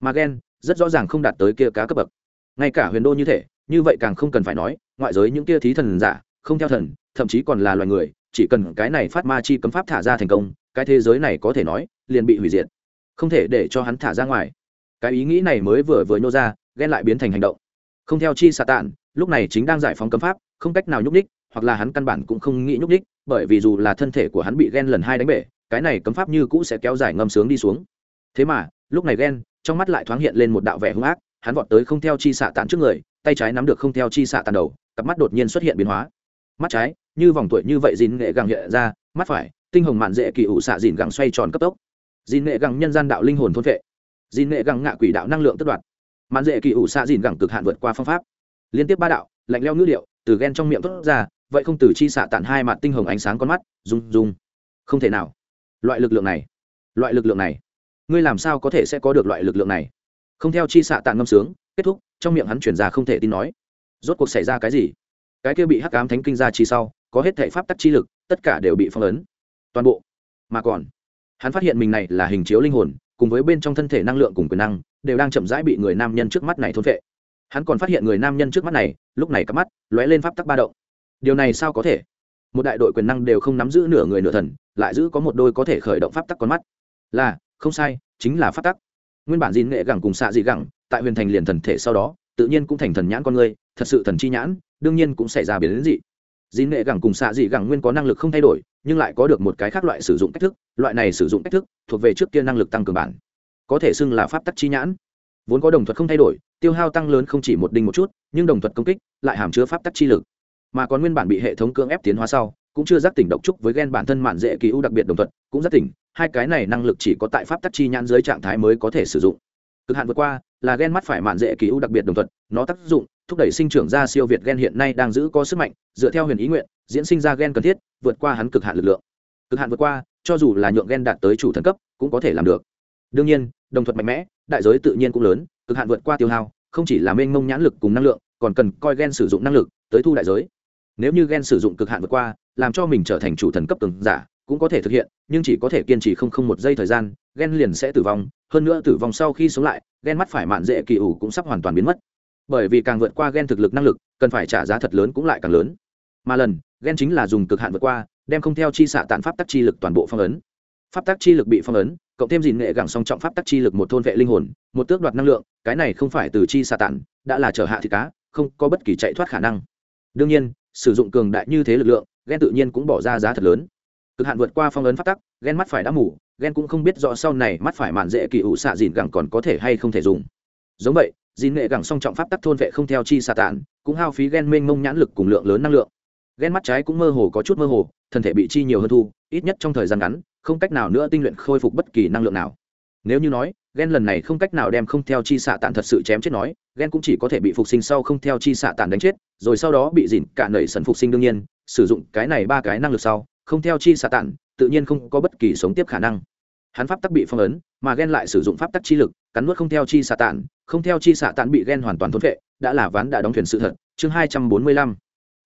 Speaker 1: Mà ghen rất rõ ràng không đạt tới kia cá cấp bậc. Ngay cả huyền đô như thể như vậy càng không cần phải nói, ngoại giới những kia thí thần giả, không theo thần, thậm chí còn là loài người, chỉ cần cái này phát ma chi cấm pháp thả ra thành công, cái thế giới này có thể nói liền bị hủy diệt, không thể để cho hắn thả ra ngoài. Cái ý nghĩ này mới vừa vừa nhô ra, ghen lại biến thành hành động. Không theo chi xạ tạn, lúc này chính đang giải phóng cấm pháp, không cách nào nhúc ních hoặc là hắn căn bản cũng không nghĩ nhúc ních bởi vì dù là thân thể của hắn bị ghen lần hai đánh bể, cái này cấm pháp như cũ sẽ kéo dài ngâm sướng đi xuống. Thế mà, lúc này ghen, trong mắt lại thoáng hiện lên một đạo vẻ hung ác, hắn vọt tới không theo chi xạ tàn trước người, tay trái nắm được không theo chi xạ tàn đầu, cặp mắt đột nhiên xuất hiện biến hóa. Mắt trái, như vòng tuổi như vậy dín nghệ gẳng hiện ra, mắt phải, tinh hồng mạn dễ kỳ ủ xạ dìn gàng xoay tròn cấp tốc dìn nghệ gẳng nhân gian đạo linh hồn thôn vệ dìn nghệ gẳng ngạ quỷ đạo năng lượng tất đoạt. Mạn dễ kỳ ủ xạ dìn gẳng cực hạn vượt qua phương pháp. Liên tiếp ba đạo, lạnh leo ngữ liệu từ ghen trong miệng thốt ra, vậy không từ chi xạ tản hai mặt tinh hồng ánh sáng con mắt, rung rung. Không thể nào. Loại lực lượng này, loại lực lượng này, ngươi làm sao có thể sẽ có được loại lực lượng này? Không theo chi xạ tản ngâm sướng, kết thúc, trong miệng hắn chuyển ra không thể tin nói. Rốt cuộc xảy ra cái gì? Cái kia bị hắc ám thánh kinh ra chi sau, có hết thể pháp tắc chi lực, tất cả đều bị phong ấn. Toàn bộ. Mà còn hắn phát hiện mình này là hình chiếu linh hồn, cùng với bên trong thân thể năng lượng cùng quyền năng, đều đang chậm rãi bị người nam nhân trước mắt này thôn vệ hắn còn phát hiện người nam nhân trước mắt này, lúc này cắp mắt lóe lên pháp tắc ba động. Điều này sao có thể? Một đại đội quyền năng đều không nắm giữ nửa người nửa thần, lại giữ có một đôi có thể khởi động pháp tắc con mắt. Là, không sai, chính là pháp tắc. Nguyên bản dìn nghệ gẳng cùng xạ dị gẳng, tại huyền thành liền thần thể sau đó, tự nhiên cũng thành thần nhãn con người, thật sự thần chi nhãn, đương nhiên cũng xảy ra biến đến dị dìn nghệ gẳng cùng xạ dị gẳng nguyên có năng lực không thay đổi nhưng lại có được một cái khác loại sử dụng cách thức loại này sử dụng cách thức thuộc về trước kia năng lực tăng cường bản. Có thể xưng là pháp tắc chi nhãn. Vốn có đồng thuật không thay đổi tiêu hao tăng lớn không chỉ một đinh một chút nhưng đồng thuật công kích lại hàm chứa pháp tắc chi lực. Mà còn nguyên bản bị hệ thống cưỡng ép tiến hóa sau cũng chưa giác tỉnh độc trúc với gen bản thân mạn dễ kỳ ưu đặc biệt đồng thuật cũng giác tỉnh hai cái này năng lực chỉ có tại pháp tắc chi nhãn dưới trạng thái mới có thể sử dụng. Cực hạn vượt qua là gen mắt phải mạn dễ kỳ ưu đặc biệt đồng thuật, nó tác dụng thúc đẩy sinh trưởng ra siêu việt gen hiện nay đang giữ có sức mạnh, dựa theo huyền ý nguyện, diễn sinh ra gen cần thiết, vượt qua hắn cực hạn lực lượng. Cực hạn vượt qua, cho dù là nhượng gen đạt tới chủ thần cấp, cũng có thể làm được. Đương nhiên, đồng thuật mạnh mẽ, đại giới tự nhiên cũng lớn, cực hạn vượt qua tiêu hao, không chỉ là mênh mông nhãn lực cùng năng lượng, còn cần coi gen sử dụng năng lực tới thu đại giới. Nếu như gen sử dụng cực hạn vượt qua, làm cho mình trở thành chủ thần cấp cường giả, cũng có thể thực hiện, nhưng chỉ có thể kiên trì không không một giây thời gian, gen liền sẽ tử vong. Hơn nữa tử vong sau khi sống lại, gen mắt phải mạn dễ kỳ ủ cũng sắp hoàn toàn biến mất bởi vì càng vượt qua gen thực lực năng lực, cần phải trả giá thật lớn cũng lại càng lớn. Mà lần, gen chính là dùng cực hạn vượt qua, đem không theo chi xạ tàn pháp tắc chi lực toàn bộ phong ấn. Pháp tắc chi lực bị phong ấn, cộng thêm dìn nghệ gẳng song trọng pháp tắc chi lực một thôn vệ linh hồn, một tước đoạt năng lượng, cái này không phải từ chi xạ tản, đã là trở hạ thì cá, không có bất kỳ chạy thoát khả năng. Đương nhiên, sử dụng cường đại như thế lực lượng, gen tự nhiên cũng bỏ ra giá thật lớn. Cực hạn vượt qua phong ấn pháp tắc, gen mắt phải đã mù, gen cũng không biết rõ sau này mắt phải mạn dễ kỳ ủ xạ dìn gẳng còn có thể hay không thể dùng. Giống vậy dìn nghệ gẳng song trọng pháp tắc thôn vệ không theo chi xạ tản, cũng hao phí ghen mênh mông nhãn lực cùng lượng lớn năng lượng. Ghen mắt trái cũng mơ hồ có chút mơ hồ, thân thể bị chi nhiều hơn thu, ít nhất trong thời gian ngắn, không cách nào nữa tinh luyện khôi phục bất kỳ năng lượng nào. Nếu như nói ghen lần này không cách nào đem không theo chi xạ tàn thật sự chém chết nói ghen cũng chỉ có thể bị phục sinh sau không theo chi xạ tàn đánh chết, rồi sau đó bị dìn cả nảy sần phục sinh đương nhiên, sử dụng cái này ba cái năng lực sau, không theo chi xạ tàn tự nhiên không có bất kỳ sống tiếp khả năng. Hắn pháp tắc bị phong ấn mà ghen lại sử dụng pháp tắc chi lực, cắn nuốt không theo chi xạ tản không theo chi xạ tản bị ghen hoàn toàn thốn vệ đã là ván đã đóng thuyền sự thật. Chương hai trăm bốn mươi lăm,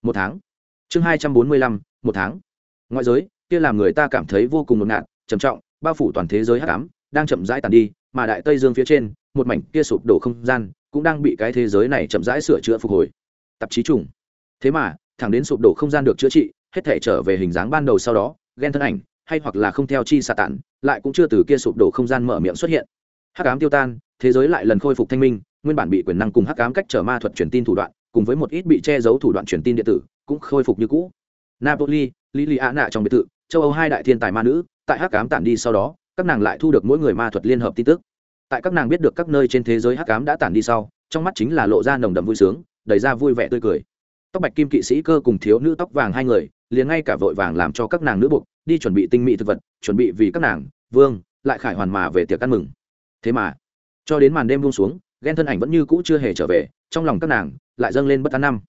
Speaker 1: một tháng. Chương hai trăm bốn mươi lăm, một tháng. Ngoại giới, kia làm người ta cảm thấy vô cùng ngột ngạt, trầm trọng, bao phủ toàn thế giới hắc ám, đang chậm rãi tàn đi, mà đại tây dương phía trên, một mảnh kia sụp đổ không gian, cũng đang bị cái thế giới này chậm rãi sửa chữa phục hồi. Tạp chí trùng. Thế mà, thẳng đến sụp đổ không gian được chữa trị, hết thể trở về hình dáng ban đầu sau đó ghen thân ảnh, hay hoặc là không theo chi xạ tản lại cũng chưa từ kia sụp đổ không gian mở miệng xuất hiện. Hắc ám tiêu tan, thế giới lại lần khôi phục thanh minh, nguyên bản bị quyền năng cùng hắc ám cách trở ma thuật truyền tin thủ đoạn, cùng với một ít bị che giấu thủ đoạn truyền tin điện tử, cũng khôi phục như cũ. Napoli, liliana trong biệt thự, châu âu hai đại thiên tài ma nữ, tại hắc ám tản đi sau đó, các nàng lại thu được mỗi người ma thuật liên hợp tin tức. Tại các nàng biết được các nơi trên thế giới hắc ám đã tản đi sau, trong mắt chính là lộ ra nồng đậm vui sướng, đầy ra vui vẻ tươi cười. Tóc bạch kim kỵ sĩ cơ cùng thiếu nữ tóc vàng hai người, liền ngay cả vội vàng làm cho các nàng nữ buộc đi chuẩn bị tinh mỹ thực vật, chuẩn bị vì các nàng, vương, lại khải hoàn mà về tiệc ăn mừng. Thế mà, cho đến màn đêm buông xuống ghen thân ảnh vẫn như cũ chưa hề trở về, trong lòng các nàng lại dâng lên bất an năm.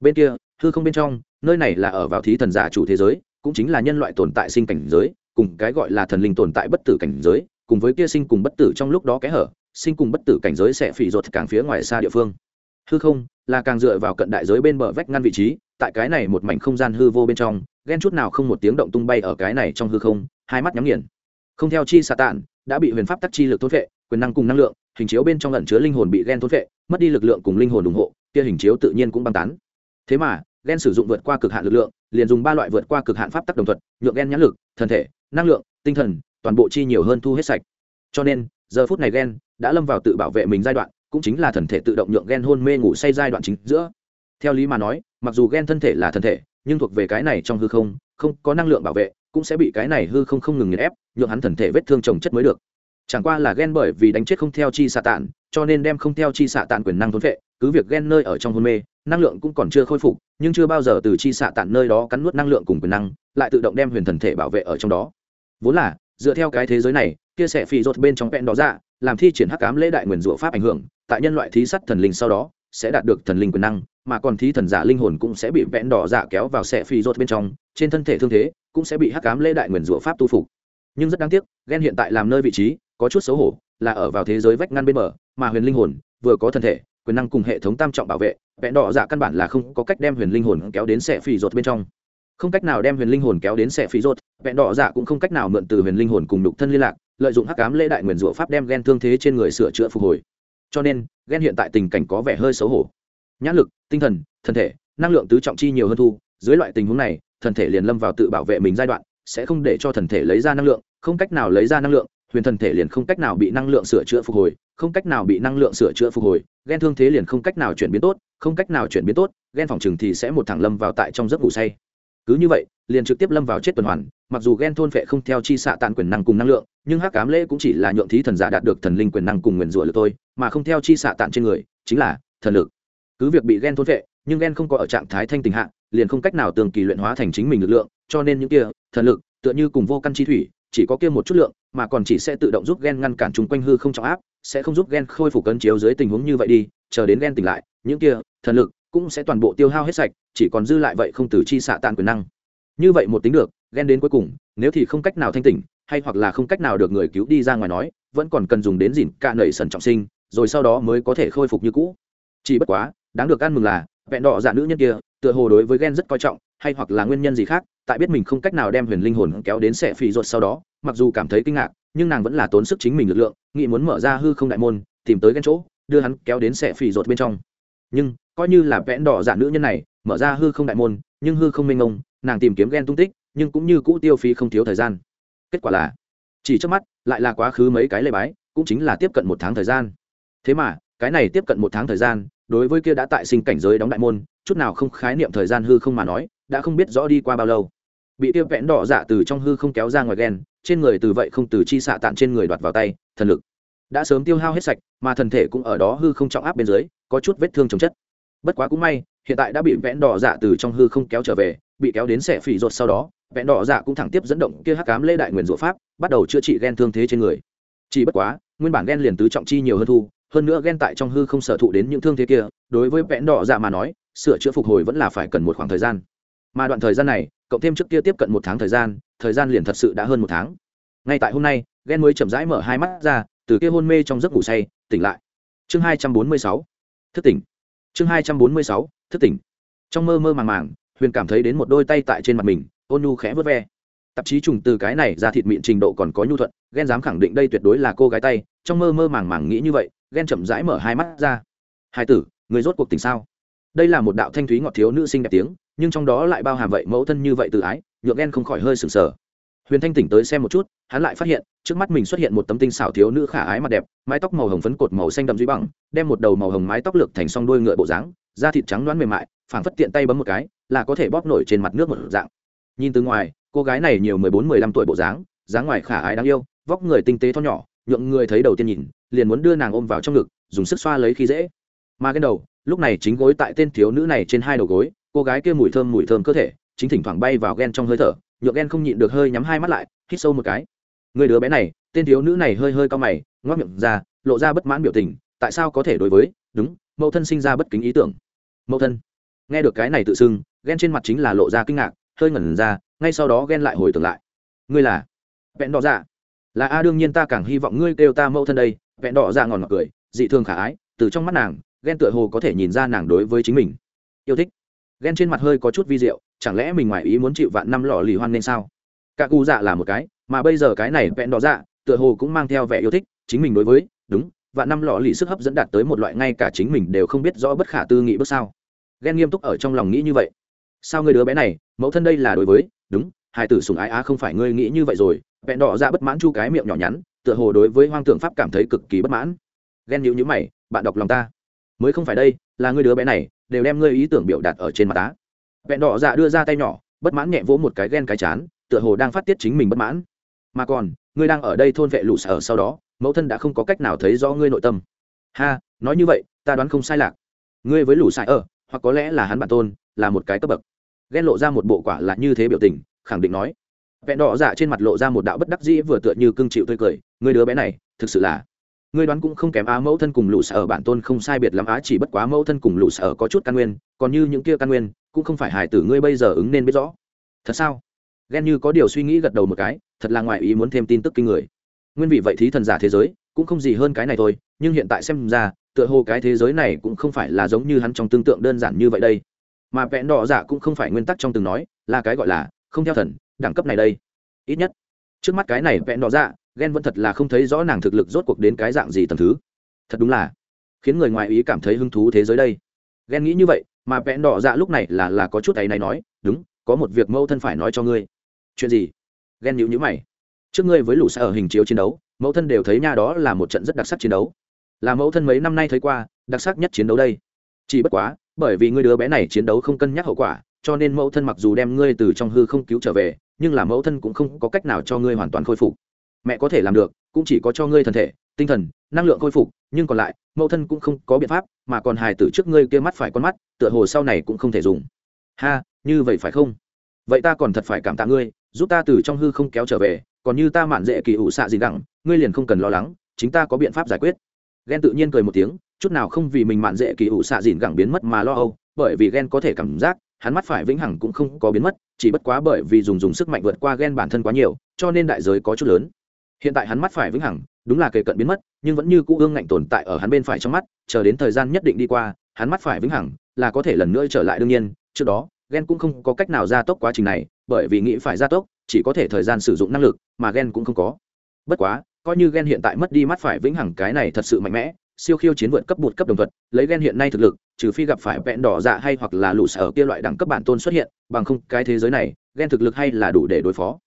Speaker 1: Bên kia, hư không bên trong, nơi này là ở vào thí thần giả chủ thế giới, cũng chính là nhân loại tồn tại sinh cảnh giới, cùng cái gọi là thần linh tồn tại bất tử cảnh giới, cùng với kia sinh cùng bất tử trong lúc đó kẽ hở, sinh cùng bất tử cảnh giới sẽ phỉ ruột càng phía ngoài xa địa phương. Hư không là càng dựa vào cận đại giới bên bờ vách ngăn vị trí, tại cái này một mảnh không gian hư vô bên trong ghen chút nào không một tiếng động tung bay ở cái này trong hư không, hai mắt nhắm nghiền. Không theo chi xà tản đã bị huyền pháp tắc chi lực thốt vệ quyền năng cùng năng lượng, hình chiếu bên trong lẩn chứa linh hồn bị ghen thốt vệ mất đi lực lượng cùng linh hồn ủng hộ, kia hình chiếu tự nhiên cũng băng tán. Thế mà, ghen sử dụng vượt qua cực hạn lực lượng, liền dùng ba loại vượt qua cực hạn pháp tắc đồng thuận, nhượng ghen nhãn lực, thân thể, năng lượng, tinh thần, toàn bộ chi nhiều hơn thu hết sạch. Cho nên, giờ phút này ghen đã lâm vào tự bảo vệ mình giai đoạn, cũng chính là thần thể tự động nhượng ghen hôn mê ngủ say giai đoạn chính giữa. Theo lý mà nói, mặc dù ghen thân thể là thân thể nhưng thuộc về cái này trong hư không không có năng lượng bảo vệ, cũng sẽ bị cái này hư không không ngừng nghiền ép, nhượng hắn thần thể vết thương trồng chất mới được. Chẳng qua là ghen bởi vì đánh chết không theo chi xạ tản cho nên đem không theo chi xạ tản quyền năng thốn vệ cứ việc ghen nơi ở trong hôn mê, năng lượng cũng còn chưa khôi phục, nhưng chưa bao giờ từ chi xạ tản nơi đó cắn nuốt năng lượng cùng quyền năng, lại tự động đem huyền thần thể bảo vệ ở trong đó. Vốn là, dựa theo cái thế giới này, kia sẽ phi rột bên trong vẹn đó ra dạ, làm thi triển hắc cám lễ đại nguyền rủa pháp ảnh hưởng, tại nhân loại thí sắt thần linh sau đó sẽ đạt được thần linh quyền năng mà còn thí thần giả linh hồn cũng sẽ bị vẽn đỏ dạ kéo vào xe phi rột bên trong trên thân thể thương thế cũng sẽ bị hắc cám lễ đại nguyền rủa pháp tu phục. Nhưng rất đáng tiếc ghen hiện tại làm nơi vị trí có chút xấu hổ là ở vào thế giới vách ngăn bên mở, mà huyền linh hồn vừa có thân thể quyền năng cùng hệ thống tam trọng bảo vệ vẹn đỏ dạ căn bản là không có cách đem huyền linh hồn kéo đến xe phi rột bên trong. Không cách nào đem huyền linh hồn kéo đến xe phi rột vẹn đỏ dạ cũng không cách nào mượn từ huyền linh hồn cùng đục thân liên lạc lợi dụng hắc cám lễ đại nguyền rủa pháp đem ghen thương thế trên người sửa chữa phục hồi. Cho nên ghen hiện tại tình cảnh có vẻ hơi xấu hổ. Nhãn lực, tinh thần, thân thể, năng lượng tứ trọng chi nhiều hơn thu. Dưới loại tình huống này thần thể liền lâm vào tự bảo vệ mình giai đoạn, sẽ không để cho thần thể lấy ra năng lượng, không cách nào lấy ra năng lượng, huyền thần thể liền không cách nào bị năng lượng sửa chữa phục hồi, không cách nào bị năng lượng sửa chữa phục hồi ghen thương thế liền không cách nào chuyển biến tốt, không cách nào chuyển biến tốt ghen phòng chừng thì sẽ một thẳng lâm vào tại trong giấc ngủ say cứ như vậy, liền trực tiếp lâm vào chết tuần hoàn, mặc dù ghen thôn phệ không theo chi xạ tàn quyền năng cùng năng lượng, nhưng hắc cám lễ cũng chỉ là nhượng thí thần giả đạt được thần linh quyền năng cùng nguyền rủa lực thôi, mà không theo chi xạ tàn trên người, chính là thần lực. Cứ việc bị ghen thôn phệ, nhưng ghen không có ở trạng thái thanh tình hạ, liền không cách nào tường kỳ luyện hóa thành chính mình lực lượng, cho nên những kia thần lực tựa như cùng vô căn chi thủy, chỉ có kia một chút lượng, mà còn chỉ sẽ tự động giúp ghen ngăn cản chung quanh hư không trọng áp, sẽ không giúp ghen khôi phục cân chiếu dưới tình huống như vậy đi, chờ đến ghen tỉnh lại, những kia thần lực cũng sẽ toàn bộ tiêu hao hết sạch, chỉ còn dư lại vậy không từ chi xạ tàn quyền năng. Như vậy một tính được, ghen đến cuối cùng, nếu thì không cách nào thanh tỉnh, hay hoặc là không cách nào được người cứu đi ra ngoài nói, vẫn còn cần dùng đến dìn cạ nẩy sần trọng sinh, rồi sau đó mới có thể khôi phục như cũ. Chỉ bất quá, đáng được ăn mừng là, vẹn đỏ dạ nữ nhân kia, tựa hồ đối với ghen rất coi trọng, hay hoặc là nguyên nhân gì khác, tại biết mình không cách nào đem huyền linh hồn kéo đến sẽ phì ruột sau đó, mặc dù cảm thấy kinh ngạc, nhưng nàng vẫn là tốn sức chính mình lực lượng, nghĩ muốn mở ra hư không đại môn, tìm tới ghen chỗ, đưa hắn kéo đến sẽ phì ruột bên trong. Nhưng coi như là vẽn đỏ giả nữ nhân này, mở ra hư không đại môn, nhưng hư không mênh mông, nàng tìm kiếm ghen tung tích, nhưng cũng như cũ tiêu phí không thiếu thời gian. Kết quả là, chỉ trước mắt, lại là quá khứ mấy cái lê bái, cũng chính là tiếp cận một tháng thời gian. Thế mà, cái này tiếp cận một tháng thời gian, đối với kia đã tại sinh cảnh giới đóng đại môn, chút nào không khái niệm thời gian hư không mà nói, đã không biết rõ đi qua bao lâu. Bị tiêu vẽn đỏ dạ từ trong hư không kéo ra ngoài ghen, trên người từ vậy không từ chi xạ tạn trên người đoạt vào tay, thần lực đã sớm tiêu hao hết sạch, mà thần thể cũng ở đó hư không trọng áp bên dưới, có chút vết thương chồng chất bất quá cũng may, hiện tại đã bị vẽn đỏ dạ từ trong hư không kéo trở về, bị kéo đến xẻ phỉ rột sau đó, vẽn đỏ dạ cũng thẳng tiếp dẫn động kia hắc cám lê đại nguyền rộ pháp, bắt đầu chữa trị ghen thương thế trên người. Chỉ bất quá, nguyên bản ghen liền tứ trọng chi nhiều hơn thu, hơn nữa ghen tại trong hư không sở thụ đến những thương thế kia, đối với vẽn đỏ dạ mà nói, sửa chữa phục hồi vẫn là phải cần một khoảng thời gian. Mà đoạn thời gian này, cộng thêm trước kia tiếp cận một tháng thời gian thời gian liền thật sự đã hơn một tháng. Ngay tại hôm nay, ghen mới chậm rãi mở hai mắt ra, từ kia hôn mê trong giấc ngủ say, tỉnh lại. Chương hai trăm bốn mươi sáu. Thức tỉnh chương hai trăm bốn mươi sáu, thức tỉnh. Trong mơ mơ màng màng, huyền cảm thấy đến một đôi tay tại trên mặt mình, ôn nhu khẽ vớt ve. Tạp chí trùng từ cái này ra thịt miệng trình độ còn có nhu thuận, ghen dám khẳng định đây tuyệt đối là cô gái tay. Trong mơ mơ màng màng nghĩ như vậy, ghen chậm rãi mở hai mắt ra. Hai tử, người rốt cuộc tình sao? Đây là một đạo thanh thúy ngọt thiếu nữ sinh đẹp tiếng, nhưng trong đó lại bao hàm vậy mẫu thân như vậy tự ái nhựa ghen không khỏi hơi sừng sờ huyền thanh tỉnh tới xem một chút, hắn lại phát hiện, trước mắt mình xuất hiện một tấm tinh xảo thiếu nữ khả ái mặt đẹp, mái tóc màu hồng phấn cột màu xanh đậm duy bằng, đem một đầu màu hồng mái tóc lược thành song đuôi ngựa bộ dáng, da thịt trắng đoán mềm mại, phảng phất tiện tay bấm một cái, là có thể bóp nổi trên mặt nước một dạng. Nhìn từ ngoài, cô gái này nhiều mười bốn, mười lăm tuổi bộ dáng dáng ngoài khả ái đáng yêu, vóc người tinh tế thon nhỏ, nhượng người thấy đầu tiên nhìn, liền muốn đưa nàng ôm vào trong ngực, dùng sức xoa lấy khi dễ. Mà cái đầu, lúc này chính gối tại tên thiếu nữ này trên hai đầu gối, cô gái kia mùi thơm mùi thơm cơ thể, chính thỉnh thoảng bay vào ghen trong hơi thở nhượng ghen không nhịn được hơi nhắm hai mắt lại, hít sâu một cái. Người đứa bé này, tên thiếu nữ này hơi hơi cao mày, ngoác miệng ra, lộ ra bất mãn biểu tình, tại sao có thể đối với, đúng, mẫu thân sinh ra bất kính ý tưởng. Mẫu thân. Nghe được cái này tự xưng, ghen trên mặt chính là lộ ra kinh ngạc, hơi ngẩn ra, ngay sau đó ghen lại hồi tưởng lại. Ngươi là? Vẹn đỏ dạ. Là a, đương nhiên ta càng hy vọng ngươi kêu ta mẫu thân đây. Vẹn đỏ dạ ngòn ngọt cười, dị thường khả ái, từ trong mắt nàng, ghen tựa hồ có thể nhìn ra nàng đối với chính mình. Yêu thích. Ghen trên mặt hơi có chút vi diệu chẳng lẽ mình ngoài ý muốn chịu vạn năm lọ lì hoan nên sao? Cả cụ dạ là một cái, mà bây giờ cái này vẹn đỏ dạ tựa hồ cũng mang theo vẻ yêu thích, chính mình đối với, đúng, vạn năm lọ lì sức hấp dẫn đạt tới một loại ngay cả chính mình đều không biết rõ bất khả tư nghị bước sao. Ghen nghiêm túc ở trong lòng nghĩ như vậy. Sao người đứa bé này, mẫu thân đây là đối với, đúng, hai tử sùng ái á không phải ngươi nghĩ như vậy rồi. Vẹn đỏ dạ bất mãn chu cái miệng nhỏ nhắn, tựa hồ đối với hoang tượng pháp cảm thấy cực kỳ bất mãn. Ghen nhữ nhữ mày, bạn đọc lòng ta. Mới không phải đây, là ngươi đứa bé này, đều đem ngươi ý tưởng biểu đạt ở trên mặt tá vẹn đỏ dạ đưa ra tay nhỏ, bất mãn nhẹ vỗ một cái ghen cái chán, tựa hồ đang phát tiết chính mình bất mãn. Mà còn, ngươi đang ở đây thôn vệ lũ sở sau đó, mẫu thân đã không có cách nào thấy rõ ngươi nội tâm. Ha, nói như vậy, ta đoán không sai lạc. Ngươi với lũ sải ở, hoặc có lẽ là hắn bản tôn, là một cái cấp bậc. Ghen lộ ra một bộ quả là như thế biểu tình, khẳng định nói. Vẹn đỏ dạ trên mặt lộ ra một đạo bất đắc dĩ vừa tựa như cưng chịu tươi cười, ngươi đứa bé này, thực sự là. Ngươi đoán cũng không kém á mẫu thân cùng lũ sở bản tôn không sai biệt lắm á, chỉ bất quá mẫu thân cùng lũ sở có chút căn nguyên, còn như những kia căn nguyên cũng không phải hài tử ngươi bây giờ ứng nên biết rõ. Thật sao? Ghen như có điều suy nghĩ gật đầu một cái, thật là ngoại ý muốn thêm tin tức kinh người. Nguyên vị vậy thí thần giả thế giới, cũng không gì hơn cái này thôi, nhưng hiện tại xem ra, tựa hồ cái thế giới này cũng không phải là giống như hắn trong tương tượng đơn giản như vậy đây. Mà vẹn đỏ giả cũng không phải nguyên tắc trong từng nói, là cái gọi là, không theo thần, đẳng cấp này đây. Ít nhất, trước mắt cái này vẹn đỏ giả ghen vẫn thật là không thấy rõ nàng thực lực rốt cuộc đến cái dạng gì tầm thứ. Thật đúng là khiến người ngoài ý cảm thấy hứng thú thế giới đây. Ghen nghĩ như vậy mà vẽn đỏ dạ lúc này là là có chút ấy này nói, đúng, có một việc mẫu thân phải nói cho ngươi. Chuyện gì? Ghen nhữ nhữ mày. Trước ngươi với lũ xa ở hình chiếu chiến đấu, mẫu thân đều thấy nha đó là một trận rất đặc sắc chiến đấu. Là mẫu thân mấy năm nay thấy qua, đặc sắc nhất chiến đấu đây. Chỉ bất quá, bởi vì ngươi đứa bé này chiến đấu không cân nhắc hậu quả, cho nên mẫu thân mặc dù đem ngươi từ trong hư không cứu trở về, nhưng là mẫu thân cũng không có cách nào cho ngươi hoàn toàn khôi phục mẹ có thể làm được, cũng chỉ có cho ngươi thân thể, tinh thần, năng lượng khôi phục, nhưng còn lại, mẫu thân cũng không có biện pháp, mà còn hài tử trước ngươi kia mắt phải con mắt, tựa hồ sau này cũng không thể dùng. Ha, như vậy phải không? Vậy ta còn thật phải cảm tạ ngươi, giúp ta từ trong hư không kéo trở về, còn như ta mạn dễ kỳ ủ xạ gì đẳng ngươi liền không cần lo lắng, chính ta có biện pháp giải quyết. Ghen tự nhiên cười một tiếng, chút nào không vì mình mạn dễ kỳ ủ xạ dịn gẳng biến mất mà lo âu, bởi vì ghen có thể cảm giác, hắn mắt phải vĩnh hằng cũng không có biến mất, chỉ bất quá bởi vì dùng dùng sức mạnh vượt qua ghen bản thân quá nhiều, cho nên đại giới có chút lớn hiện tại hắn mắt phải vĩnh hằng đúng là kề cận biến mất, nhưng vẫn như cũ ương ngạnh tồn tại ở hắn bên phải trong mắt, chờ đến thời gian nhất định đi qua, hắn mắt phải vĩnh hằng là có thể lần nữa trở lại đương nhiên. Trước đó ghen cũng không có cách nào gia tốc quá trình này, bởi vì nghĩ phải gia tốc, chỉ có thể thời gian sử dụng năng lực, mà ghen cũng không có. Bất quá, coi như ghen hiện tại mất đi mắt phải vĩnh hằng cái này thật sự mạnh mẽ, siêu khiêu chiến vượt cấp bột cấp đồng thuật, lấy ghen hiện nay thực lực, trừ phi gặp phải vẹn đỏ dạ hay hoặc là lũ sở kia loại đẳng cấp bản tôn xuất hiện, bằng không, cái thế giới này ghen thực lực hay là đủ để đối phó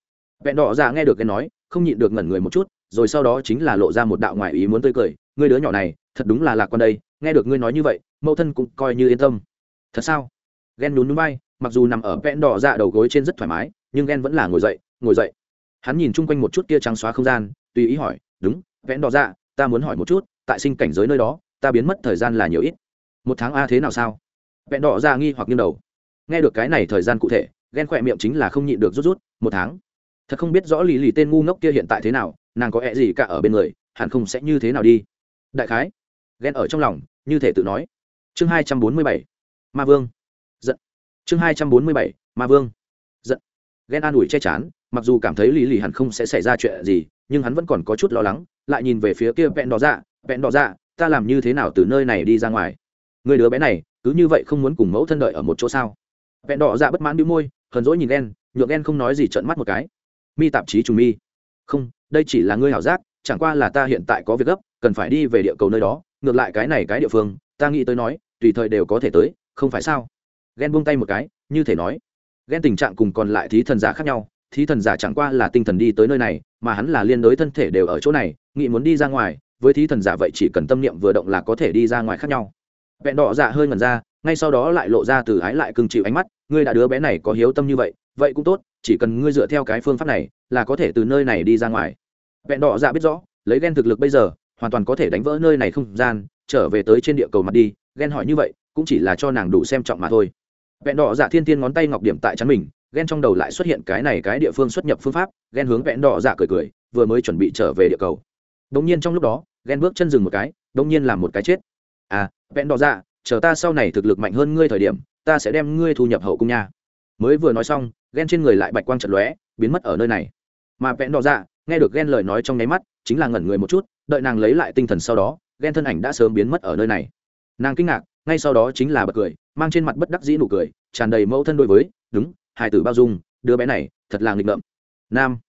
Speaker 1: vẹn đỏ dạ nghe được cái nói, không nhịn được ngẩn người một chút, rồi sau đó chính là lộ ra một đạo ngoại ý muốn tươi cười. Ngươi đứa nhỏ này, thật đúng là lạc quan đây, nghe được ngươi nói như vậy, mẫu thân cũng coi như yên tâm. Thật sao? Ghen nhún núi bay mặc dù nằm ở vẹn đỏ dạ đầu gối trên rất thoải mái, nhưng ghen vẫn là ngồi dậy ngồi dậy. Hắn nhìn chung quanh một chút kia trắng xóa không gian, tùy ý hỏi, đúng, Vẹn đỏ dạ ta muốn hỏi một chút, tại sinh cảnh giới nơi đó, ta biến mất thời gian là nhiều ít? Một tháng a thế nào sao? Vẹn đỏ dạ nghi hoặc nghiêng đầu. Nghe được cái này thời gian cụ thể, ghen khỏe miệng chính là không nhịn được rút rút, một tháng? Thật không biết rõ lì lì tên ngu ngốc kia hiện tại thế nào, nàng có ẹ gì cả ở bên người, hẳn không sẽ như thế nào đi. Đại khái, ghen ở trong lòng, như thể tự nói. Chương hai trăm bốn mươi bảy, ma vương. Giận. Chương hai trăm bốn mươi bảy, ma vương. Giận. Ghen an ủi che chắn mặc dù cảm thấy lì lì hẳn không sẽ xảy ra chuyện gì, nhưng hắn vẫn còn có chút lo lắng, lại nhìn về phía kia vẹn đỏ dạ vẹn đỏ dạ ta làm như thế nào từ nơi này đi ra ngoài? Người đứa bé này, cứ như vậy không muốn cùng mẫu thân đợi ở một chỗ sao? Vẹn đỏ dạ bất mãn đĩu môi, hờn dỗi nhìn đen nhượng đen không nói gì trợn mắt một cái mi tạp chí trùng mi. Không, đây chỉ là ngươi hảo giác, chẳng qua là ta hiện tại có việc gấp, cần phải đi về địa cầu nơi đó, ngược lại cái này cái địa phương, ta nghĩ tới nói, tùy thời đều có thể tới, không phải sao? Ghen buông tay một cái, như thể nói. Ghen tình trạng cùng còn lại thí thần giả khác nhau, thí thần giả chẳng qua là tinh thần đi tới nơi này, mà hắn là liên đối thân thể đều ở chỗ này, nghĩ muốn đi ra ngoài, với thí thần giả vậy chỉ cần tâm niệm vừa động là có thể đi ra ngoài khác nhau. Vẹn đỏ dạ hơi ngần ra, ngay sau đó lại lộ ra từ ái lại cưng chịu ánh mắt ngươi đã đứa bé này có hiếu tâm như vậy vậy cũng tốt, chỉ cần ngươi dựa theo cái phương pháp này, là có thể từ nơi này đi ra ngoài. Vẹn đỏ dạ biết rõ, lấy ghen thực lực bây giờ, hoàn toàn có thể đánh vỡ nơi này không gian, trở về tới trên địa cầu mặt đi ghen hỏi như vậy, cũng chỉ là cho nàng đủ xem trọng mà thôi. Vẹn đỏ dạ thiên tiên ngón tay ngọc điểm tại chắn mình ghen trong đầu lại xuất hiện cái này cái địa phương xuất nhập phương pháp ghen hướng vẹn đỏ dạ cười cười, vừa mới chuẩn bị trở về địa cầu. Đống nhiên trong lúc đó ghen bước chân dừng một cái đống nhiên làm một cái chết. À vẹn đỏ dạ chờ ta sau này thực lực mạnh hơn ngươi thời điểm ta sẽ đem ngươi thu nhập hậu cung nha. Mới vừa nói xong ghen trên người lại bạch quang trận lóe, biến mất ở nơi này. Mà vẹn đỏ dạ nghe được ghen lời nói trong nháy mắt, chính là ngẩn người một chút, đợi nàng lấy lại tinh thần sau đó ghen thân ảnh đã sớm biến mất ở nơi này. Nàng kinh ngạc, ngay sau đó chính là bật cười, mang trên mặt bất đắc dĩ nụ cười, tràn đầy mẫu thân đối với, đúng hài tử bao dung, đứa bé này, thật là nghịch ngợm. Nam,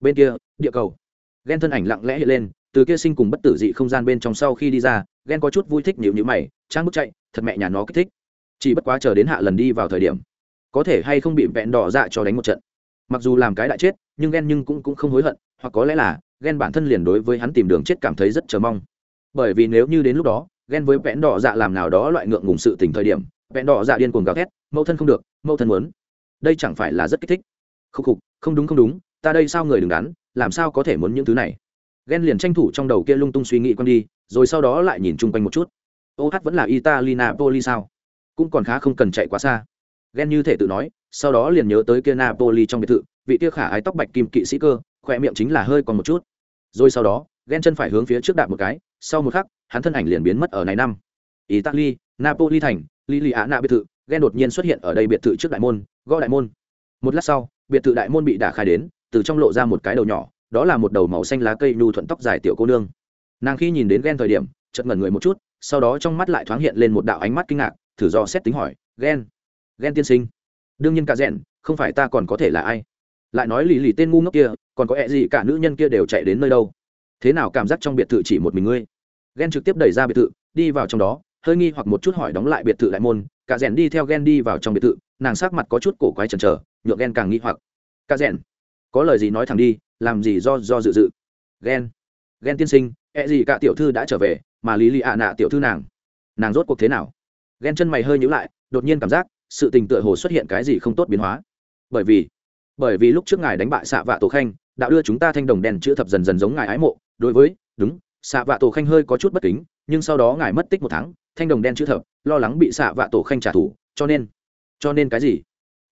Speaker 1: bên kia, địa cầu. Ghen thân ảnh lặng lẽ hiện lên, từ kia sinh cùng bất tử dị không gian bên trong sau khi đi ra ghen có chút vui thích nhịu nhữ mày, trang bức chạy, thật mẹ nhà nó kích thích chỉ bất quá chờ đến hạ lần đi vào thời điểm có thể hay không bị vẹn đỏ dạ cho đánh một trận. Mặc dù làm cái đại chết nhưng ghen nhưng cũng, cũng không hối hận hoặc có lẽ là ghen bản thân liền đối với hắn tìm đường chết cảm thấy rất chờ mong. Bởi vì nếu như đến lúc đó ghen với vẹn đỏ dạ làm nào đó loại ngượng ngùng sự tình thời điểm vẹn đỏ dạ điên cuồng gào thét mẫu thân không được mẫu thân muốn. Đây chẳng phải là rất kích thích. Khúc khục không đúng không đúng ta đây sao người đừng đắn làm sao có thể muốn những thứ này? Ghen liền tranh thủ trong đầu kia lung tung suy nghĩ q đi rồi sau đó lại nhìn chung quanh một chút. Ô hát vẫn là italina poli sao? Cũng còn khá không cần chạy quá xa. Ghen như thể tự nói, sau đó liền nhớ tới kia napoli trong biệt thự, vị kia khả ái tóc bạch kim kỵ sĩ cơ, khỏe miệng chính là hơi còn một chút. Rồi sau đó, ghen chân phải hướng phía trước đạp một cái, sau một khắc, hắn thân ảnh liền biến mất ở này năm. Italy, napoli thành lili á nạ biệt thự, ghen đột nhiên xuất hiện ở đây biệt thự trước đại môn, gõ đại môn. Một lát sau, biệt thự đại môn bị đả khai đến, từ trong lộ ra một cái đầu nhỏ, đó là một đầu màu xanh lá cây nhu thuận tóc dài tiểu cô nương. Nàng khi nhìn đến ghen thời điểm, chợt ngẩn người một chút, sau đó trong mắt lại thoáng hiện lên một đạo ánh mắt kinh ngạc thử do xét tính hỏi ghen ghen tiên sinh, đương nhiên cả rẽn không phải ta còn có thể là ai? Lại nói lì lì tên ngu ngốc kia, còn có ẹ gì cả nữ nhân kia đều chạy đến nơi đâu? Thế nào cảm giác trong biệt thự chỉ một mình ngươi? Ghen trực tiếp đẩy ra biệt thự, đi vào trong đó, hơi nghi hoặc một chút hỏi đóng lại biệt thự lại môn, cả rèn đi theo ghen đi vào trong biệt thự, nàng sắc mặt có chút cổ quái chần chờ, nhượng ghen càng nghi hoặc. Cả rèn, có lời gì nói thẳng đi, làm gì do do dự dự? Ghen ghen tiên sinh, ẹ gì cả tiểu thư đã trở về, mà lý lì ạ nạ tiểu thư nàng nàng rốt cuộc thế nào? Ghen chân mày hơi nhữ lại, đột nhiên cảm giác, sự tình tựa hồ xuất hiện cái gì không tốt biến hóa. Bởi vì bởi vì lúc trước ngài đánh bại xạ vạ tổ khanh, đã đưa chúng ta thanh đồng đèn chữ thập dần dần giống ngài ái mộ. Đối với, đúng xạ vạ tổ khanh hơi có chút bất kính, nhưng sau đó ngài mất tích một tháng, thanh đồng đen chữ thập, lo lắng bị xạ vạ tổ khanh trả thù, cho nên cho nên cái gì?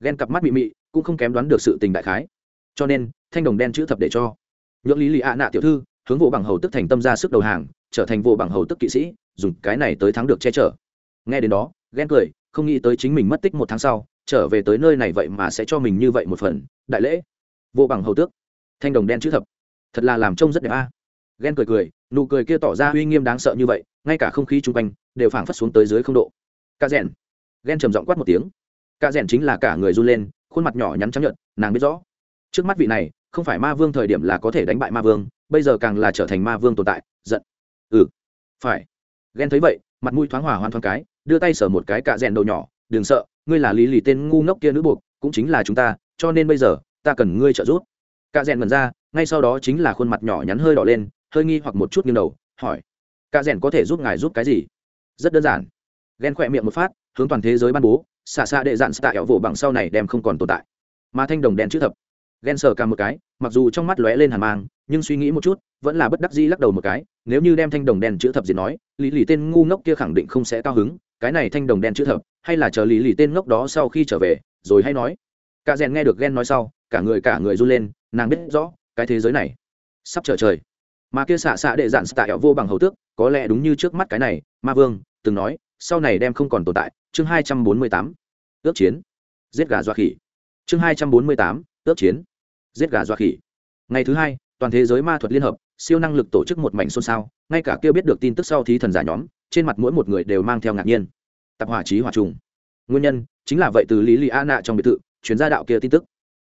Speaker 1: Ghen cặp mắt mị mị, cũng không kém đoán được sự tình đại khái. Cho nên, thanh đồng đen chữ thập để cho nhượng lý lì ạ nạ tiểu thư, hướng vụ bằng hầu tức thành tâm ra sức đầu hàng, trở thành vụ bằng hầu tức kỵ sĩ, dùng cái này tới thắng được che chở nghe đến đó, ghen cười, không nghĩ tới chính mình mất tích một tháng sau, trở về tới nơi này vậy mà sẽ cho mình như vậy một phần, đại lễ. Vô bằng hầu tước. Thanh đồng đen chữ thập. Thật là làm trông rất đẹp a. Ghen cười cười, nụ cười kia tỏ ra uy nghiêm đáng sợ như vậy, ngay cả không khí chung quanh đều phảng phất xuống tới dưới không độ. Ca rèn. Ghen trầm giọng quát một tiếng. Ca rèn chính là cả người run lên, khuôn mặt nhỏ nhắn trắng nhợt, nàng biết rõ. Trước mắt vị này, không phải ma vương thời điểm là có thể đánh bại ma vương, bây giờ càng là trở thành ma vương tồn tại, giận. Ừ. Phải. Ghen thấy vậy, mặt mũi thoáng hòa hoan thoáng cái đưa tay sờ một cái cạ rèn đầu nhỏ, đừng sợ, ngươi là lý lì tên ngu ngốc kia nữ buộc, cũng chính là chúng ta, cho nên bây giờ, ta cần ngươi trợ giúp. Cạ rèn mần ra, ngay sau đó chính là khuôn mặt nhỏ nhắn hơi đỏ lên, hơi nghi hoặc một chút nghiêng đầu, hỏi, cạ rèn có thể giúp ngài giúp cái gì? Rất đơn giản. Ghen khỏe miệng một phát, hướng toàn thế giới ban bố, xạ xạ đệ dạn xạ ẹo vỗ bằng sau này đem không còn tồn tại. Mà thanh đồng đen chữ thập. Ghen sờ cả một cái, mặc dù trong mắt lóe lên hàn mang, nhưng suy nghĩ một chút, vẫn là bất đắc dĩ lắc đầu một cái, nếu như đem thanh đồng đen chữ thập gì nói, lý lì tên ngu ngốc kia khẳng định không sẽ cao hứng cái này thanh đồng đen chữ thập, hay là chờ lý lì tên ngốc đó sau khi trở về, rồi hay nói. Cả rèn nghe được ghen nói sau, cả người cả người run lên, nàng biết rõ, cái thế giới này sắp trở trời. Mà kia xạ xạ đệ dạn tạ ẻo vô bằng hầu tước, có lẽ đúng như trước mắt cái này, ma vương, từng nói, sau này đem không còn tồn tại, chương hai trăm bốn mươi tám, ước chiến. Giết gà doa khỉ. Chương hai trăm bốn mươi tám, ước chiến. Giết gà doa khỉ. Ngày thứ hai, toàn thế giới ma thuật liên hợp, siêu năng lực tổ chức một mảnh xôn xao, ngay cả kia biết được tin tức sau thí thần giả nhóm trên mặt mỗi một người đều mang theo ngạc nhiên. Tập hỏa trí hỏa trùng. Nguyên nhân chính là vậy từ lý lì a nạ trong biệt thự chuyến gia đạo kia tin tức.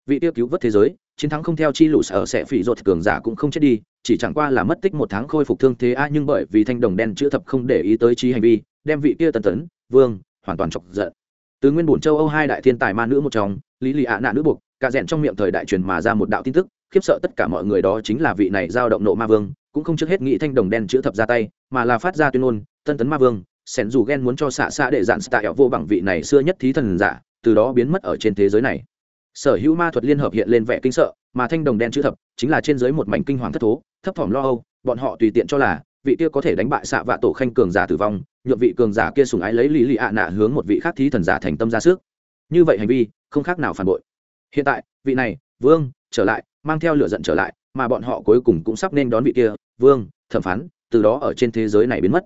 Speaker 1: Vị tiêu cứu vớt thế giới, chiến thắng không theo chi lũ sở sẽ phỉ ruột cường giả cũng không chết đi, chỉ chẳng qua là mất tích một tháng khôi phục thương thế a, nhưng bởi vì thanh đồng đen chữ thập không để ý tới trí hành vi, đem vị kia tần tấn, vương, hoàn toàn chọc giận. Từ nguyên bổn châu âu hai đại thiên tài ma nữ một trong, lý lì ạ nạ nữ buộc, cả rẽn trong miệng thời đại truyền mà ra một đạo tin tức, khiếp sợ tất cả mọi người đó chính là vị này giao động nộ ma vương, cũng không trước hết nghĩ thanh đồng đen chữ thập ra tay, mà là phát ra tuyên ngôn tân tấn ma vương, sẻn dù ghen muốn cho xạ xạ để dạn tạ vô bằng vị này xưa nhất thí thần giả, từ đó biến mất ở trên thế giới này. Sở hữu ma thuật liên hợp hiện lên vẻ kinh sợ, mà thanh đồng đen chữ thập chính là trên giới một mảnh kinh hoàng thất thố, thấp thỏm lo âu, bọn họ tùy tiện cho là vị kia có thể đánh bại xạ vạ tổ khanh cường giả tử vong nhuộm vị cường giả kia sùng ái lấy lý lì ạ nạ hướng một vị khác thí thần giả thành tâm ra sức. Như vậy hành vi, không khác nào phản bội. Hiện tại, vị này, vương, trở lại, mang theo lửa giận trở lại, mà bọn họ cuối cùng cũng sắp nên đón vị kia, vương, thẩm phán, từ đó ở trên thế giới này biến mất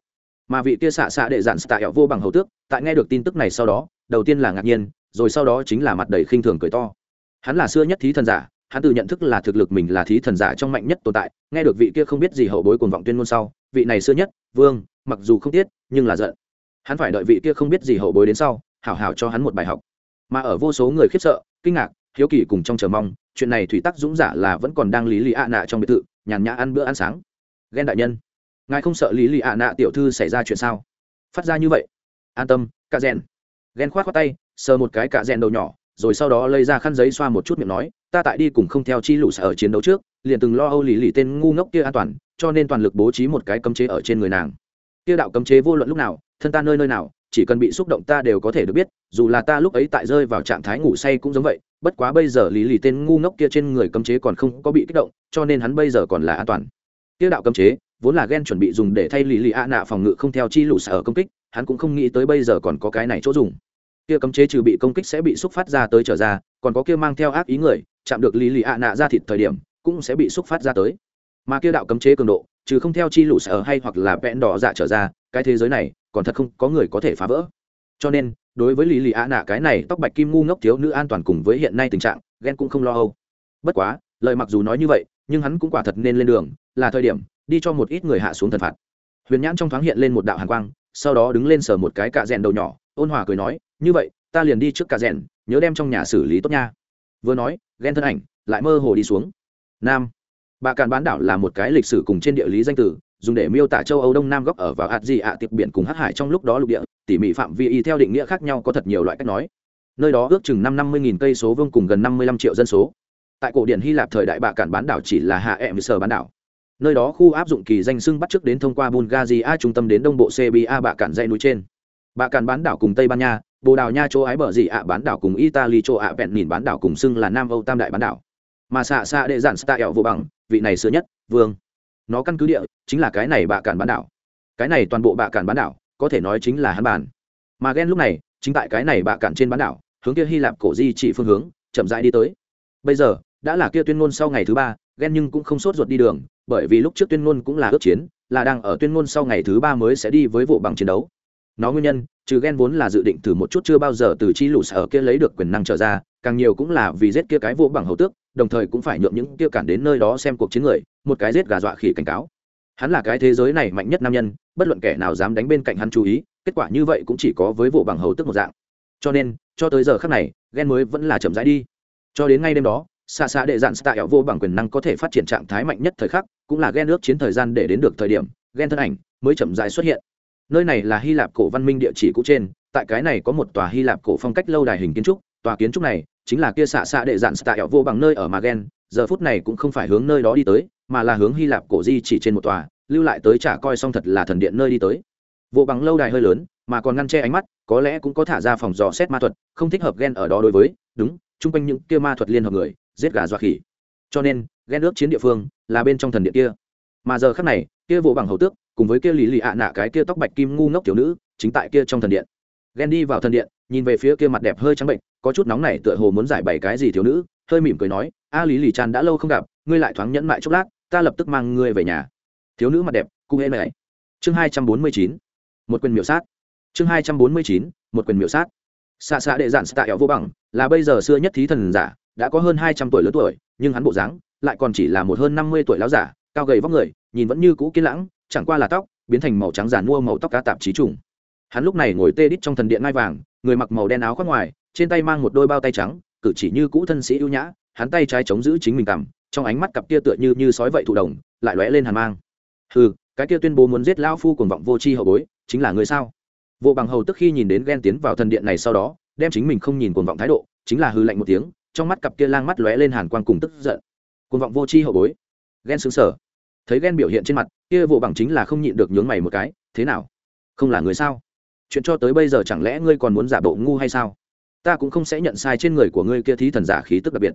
Speaker 1: mà vị kia xạ xạ đệ dạn xạ ẻo vô bằng hầu tước, tại nghe được tin tức này sau đó, đầu tiên là ngạc nhiên, rồi sau đó chính là mặt đầy khinh thường cười to. Hắn là xưa nhất thí thần giả, hắn tự nhận thức là thực lực mình là thí thần giả trong mạnh nhất tồn tại, nghe được vị kia không biết gì hậu bối cuồng vọng tuyên ngôn sau, vị này xưa nhất, vương, mặc dù không tiết, nhưng là giận. Hắn phải đợi vị kia không biết gì hậu bối đến sau, hảo hảo cho hắn một bài học. Mà ở vô số người khiếp sợ, kinh ngạc, hiếu kỳ cùng trong chờ mong, chuyện này thủy tắc dũng giả là vẫn còn đang lý lý ạ nạ trong biệt thự, nhàn nhã ăn bữa ăn sáng. Ghen đại nhân ngài không sợ lý lì ạ nạ tiểu thư xảy ra chuyện sao? Phát ra như vậy. An tâm, cạ rèn. Ghen khoát khoát tay, sờ một cái cạ rèn đầu nhỏ, rồi sau đó lấy ra khăn giấy xoa một chút miệng nói, ta tại đi cùng không theo chi lũ ở chiến đấu trước, liền từng lo âu lì lì tên ngu ngốc kia an toàn, cho nên toàn lực bố trí một cái cấm chế ở trên người nàng. Kia đạo cấm chế vô luận lúc nào, thân ta nơi nơi nào, chỉ cần bị xúc động ta đều có thể được biết, dù là ta lúc ấy tại rơi vào trạng thái ngủ say cũng giống vậy, bất quá bây giờ lý lì tên ngu ngốc kia trên người cấm chế còn không có bị kích động, cho nên hắn bây giờ còn là an toàn. Kia đạo cấm chế vốn là ghen chuẩn bị dùng để thay lý lì a nạ phòng ngự không theo chi lũ sở công kích, hắn cũng không nghĩ tới bây giờ còn có cái này chỗ dùng. Kia cấm chế trừ bị công kích sẽ bị xúc phát ra tới trở ra, còn có kia mang theo ác ý người, chạm được lý lì a nạ ra thịt thời điểm, cũng sẽ bị xúc phát ra tới. Mà kia đạo cấm chế cường độ, trừ không theo chi lũ sở hay hoặc là vẽn đỏ dạ trở ra, cái thế giới này, còn thật không có người có thể phá vỡ. Cho nên, đối với lý lì ạ nạ cái này tóc bạch kim ngu ngốc thiếu nữ an toàn cùng với hiện nay tình trạng ghen cũng không lo âu. Bất quá, lời mặc dù nói như vậy, nhưng hắn cũng quả thật nên lên đường, là thời điểm đi cho một ít người hạ xuống thần phạt. Huyền nhãn trong thoáng hiện lên một đạo hàn quang, sau đó đứng lên sờ một cái cạ rèn đầu nhỏ, ôn hòa cười nói, như vậy, ta liền đi trước cạ rèn, nhớ đem trong nhà xử lý tốt nha. Vừa nói ghen thân ảnh lại mơ hồ đi xuống. Nam, bà càn bán đảo là một cái lịch sử cùng trên địa lý danh từ, dùng để miêu tả châu âu đông nam góc ở vào hạt gì ạ tiệp biển cùng hắc hải trong lúc đó lục địa, tỉ mỉ phạm vi y theo định nghĩa khác nhau có thật nhiều loại cách nói. Nơi đó ước chừng năm năm mươi nghìn cây số vương cùng gần năm mươi lăm triệu dân số. Tại cổ điển hy lạp thời đại bạ cản bán đảo chỉ là hạ em sờ bán đảo nơi đó khu áp dụng kỳ danh xưng bắt trước đến thông qua bulgaria trung tâm đến đông bộ cba bạ cản dãy núi trên. Bạ cản bán đảo cùng tây ban nha, bồ đào nha chỗ ái bờ dị ạ, bán đảo cùng italy chỗ ạ, vẹn nhìn bán đảo cùng xưng là nam âu tam đại bán đảo. Mà xạ xạ đệ giản sta ẹo vô bằng, vị này xưa nhất, vương. Nó căn cứ địa, chính là cái này bạ cản bán đảo. Cái này toàn bộ bạ cản bán đảo, có thể nói chính là hắn bản mà ghen lúc này, chính tại cái này bạ cản trên bán đảo, hướng kia hy lạp cổ di chỉ phương hướng, chậm rãi đi tới. Bây giờ, đã là kia tuyên ngôn sau ngày thứ ba ghen nhưng cũng không sốt ruột đi đường bởi vì lúc trước tuyên ngôn cũng là ước chiến, là đang ở tuyên ngôn sau ngày thứ ba mới sẽ đi với vụ bằng chiến đấu. Nó nguyên nhân, trừ ghen vốn là dự định thử một chút chưa bao giờ từ chi lũ sở kia lấy được quyền năng trở ra, càng nhiều cũng là vì giết kia cái vụ bằng hầu tước, đồng thời cũng phải nhượng những kia cản đến nơi đó xem cuộc chiến người, một cái giết gà dọa khỉ cảnh cáo. Hắn là cái thế giới này mạnh nhất nam nhân, bất luận kẻ nào dám đánh bên cạnh hắn chú ý, kết quả như vậy cũng chỉ có với vụ bằng hầu tước một dạng. Cho nên, cho tới giờ khác này ghen mới vẫn là chậm rãi đi. Cho đến ngay đêm đó xa xa đệ dạn tạ ảo vô bằng quyền năng có thể phát triển trạng thái mạnh nhất thời khắc, cũng là ghen ước chiến thời gian để đến được thời điểm, ghen thân ảnh mới chậm rãi xuất hiện. Nơi này là hy lạp cổ văn minh địa chỉ cũ trên, tại cái này có một tòa hy lạp cổ phong cách lâu đài hình kiến trúc, tòa kiến trúc này chính là kia xạ xạ đệ dạn tạ ảo vô bằng nơi ở mà ghen, giờ phút này cũng không phải hướng nơi đó đi tới, mà là hướng hy lạp cổ di chỉ trên một tòa, lưu lại tới trả coi xong thật là thần điện nơi đi tới. Vô bằng lâu đài hơi lớn, mà còn ngăn che ánh mắt, có lẽ cũng có thả ra phòng dò xét ma thuật, không thích hợp ghen ở đó đối với, đúng, chung quanh những kia ma thuật liên hợp người giết gà dọa khỉ. Cho nên, ghen ước chiến địa phương là bên trong thần điện kia. Mà giờ khắc này, kia vỗ bằng hầu tước, cùng với kia lì lì ạ nạ cái kia tóc bạch kim ngu ngốc tiểu nữ, chính tại kia trong thần điện. Ghen đi vào thần điện, nhìn về phía kia mặt đẹp hơi trắng bệnh, có chút nóng này tựa hồ muốn giải bày cái gì thiếu nữ, hơi mỉm cười nói, a lý lì tràn đã lâu không gặp, ngươi lại thoáng nhẫn mại chốc lát, ta lập tức mang ngươi về nhà. Thiếu nữ mặt đẹp cung hễ này chương hai trăm bốn mươi chín, một quyền miểu sát. Chương hai trăm bốn mươi chín, một quyền miểu sát. Xạ xạ đệ giản tạ ẻo vô bằng, là bây giờ xưa nhất thí thần giả đã có hơn hai trăm tuổi lớn tuổi, nhưng hắn bộ dáng lại còn chỉ là một hơn năm mươi tuổi láo giả, cao gầy vóc người, nhìn vẫn như cũ kiên lãng, chẳng qua là tóc, biến thành màu trắng giàn mua màu tóc cá tạp chí trùng. Hắn lúc này ngồi tê đít trong thần điện ngai vàng, người mặc màu đen áo khoác ngoài, trên tay mang một đôi bao tay trắng, cử chỉ như cũ thân sĩ ưu nhã, hắn tay trái chống giữ chính mình cằm, trong ánh mắt cặp kia tựa như như sói vậy thụ đồng lại lóe lên hàn mang. Hừ, cái kia tuyên bố muốn giết lão phu cuồng vọng vô tri hậu bối, chính là người sao? Vô bằng hầu tức khi nhìn đến ghen tiến vào thần điện này sau đó, đem chính mình không nhìn cuồng vọng thái độ, chính là hư lạnh một tiếng trong mắt cặp kia lang mắt lóe lên hàn quang cùng tức giận. Cuồng vọng vô tri hậu bối. Ghen xứng sở. Thấy ghen biểu hiện trên mặt, kia vụ bằng chính là không nhịn được nhướng mày một cái, thế nào? Không là người sao? Chuyện cho tới bây giờ chẳng lẽ ngươi còn muốn giả bộ ngu hay sao? Ta cũng không sẽ nhận sai trên người của ngươi kia thí thần giả khí tức đặc biệt.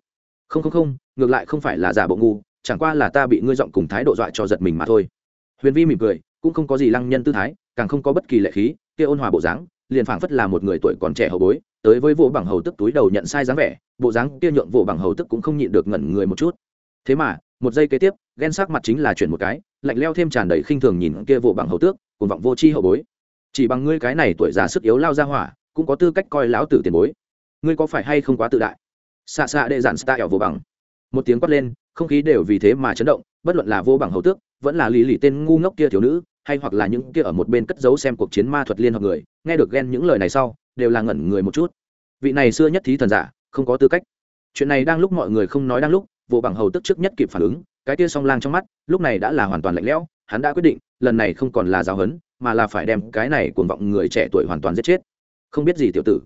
Speaker 1: Không không không, ngược lại không phải là giả bộ ngu, chẳng qua là ta bị ngươi giọng cùng thái độ dọa cho giật mình mà thôi. Huyền vi mỉm cười, cũng không có gì lăng nhân tư thái, càng không có bất kỳ lệ khí, kia ôn hòa bộ dáng liền phảng phất là một người tuổi còn trẻ hậu bối, tới với vô bằng hầu tức túi đầu nhận sai dáng vẻ, bộ dáng kia nhượng vô bằng hầu tức cũng không nhịn được ngẩn người một chút. Thế mà, một giây kế tiếp, ghen sắc mặt chính là chuyển một cái, lạnh leo thêm tràn đầy khinh thường nhìn kia vô bằng hầu tước cùng vọng vô chi hậu bối. Chỉ bằng ngươi cái này tuổi già sức yếu lao ra hỏa, cũng có tư cách coi lão tử tiền bối. Ngươi có phải hay không quá tự đại? Xạ xạ đệ giản style vô bằng. Một tiếng quát lên, không khí đều vì thế mà chấn động, bất luận là vô bằng hầu tước, vẫn là lý lì tên ngu ngốc kia thiếu nữ hay hoặc là những kia ở một bên cất giấu xem cuộc chiến ma thuật liên hợp người, nghe được ghen những lời này sau, đều là ngẩn người một chút. Vị này xưa nhất thí thần giả, không có tư cách. Chuyện này đang lúc mọi người không nói đang lúc, vô bằng hầu tức trước nhất kịp phản ứng, cái kia song lang trong mắt, lúc này đã là hoàn toàn lạnh lẽo, hắn đã quyết định, lần này không còn là giáo hấn mà là phải đem cái này cuồng vọng người trẻ tuổi hoàn toàn giết chết. Không biết gì tiểu tử.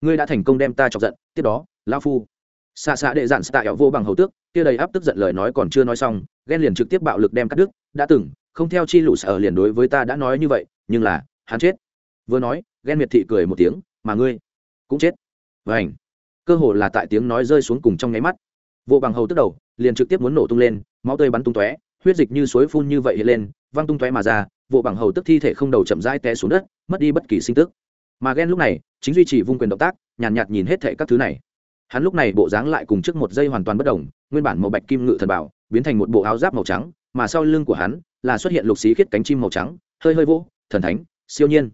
Speaker 1: Ngươi đã thành công đem ta chọc giận, tiếp đó lao phu. Xạ xạ đệ dạn xạ ẻo vô bằng hầu tước kia đầy áp tức giận lời nói còn chưa nói xong, ghen liền trực tiếp bạo lực đem cắt đứt, đã từng không theo chi lũ sở liền đối với ta đã nói như vậy nhưng là hắn chết. Vừa nói ghen miệt thị cười một tiếng mà ngươi cũng chết. Vảnh cơ hồ là tại tiếng nói rơi xuống cùng trong nháy mắt. Vô bằng hầu tức đầu liền trực tiếp muốn nổ tung lên máu tươi bắn tung tóe huyết dịch như suối phun như vậy hiện lên văng tung tóe mà ra vô bằng hầu tức thi thể không đầu chậm rãi té xuống đất mất đi bất kỳ sinh tức. Mà ghen lúc này chính duy trì vung quyền động tác nhàn nhạt, nhạt nhìn hết thệ các thứ này. Hắn lúc này bộ dáng lại cùng trước một giây hoàn toàn bất đồng nguyên bản màu bạch kim ngự thần bảo biến thành một bộ áo giáp màu trắng mà sau lưng của hắn là xuất hiện lục xí khiết cánh chim màu trắng, hơi hơi vỗ, thần thánh, siêu nhiên.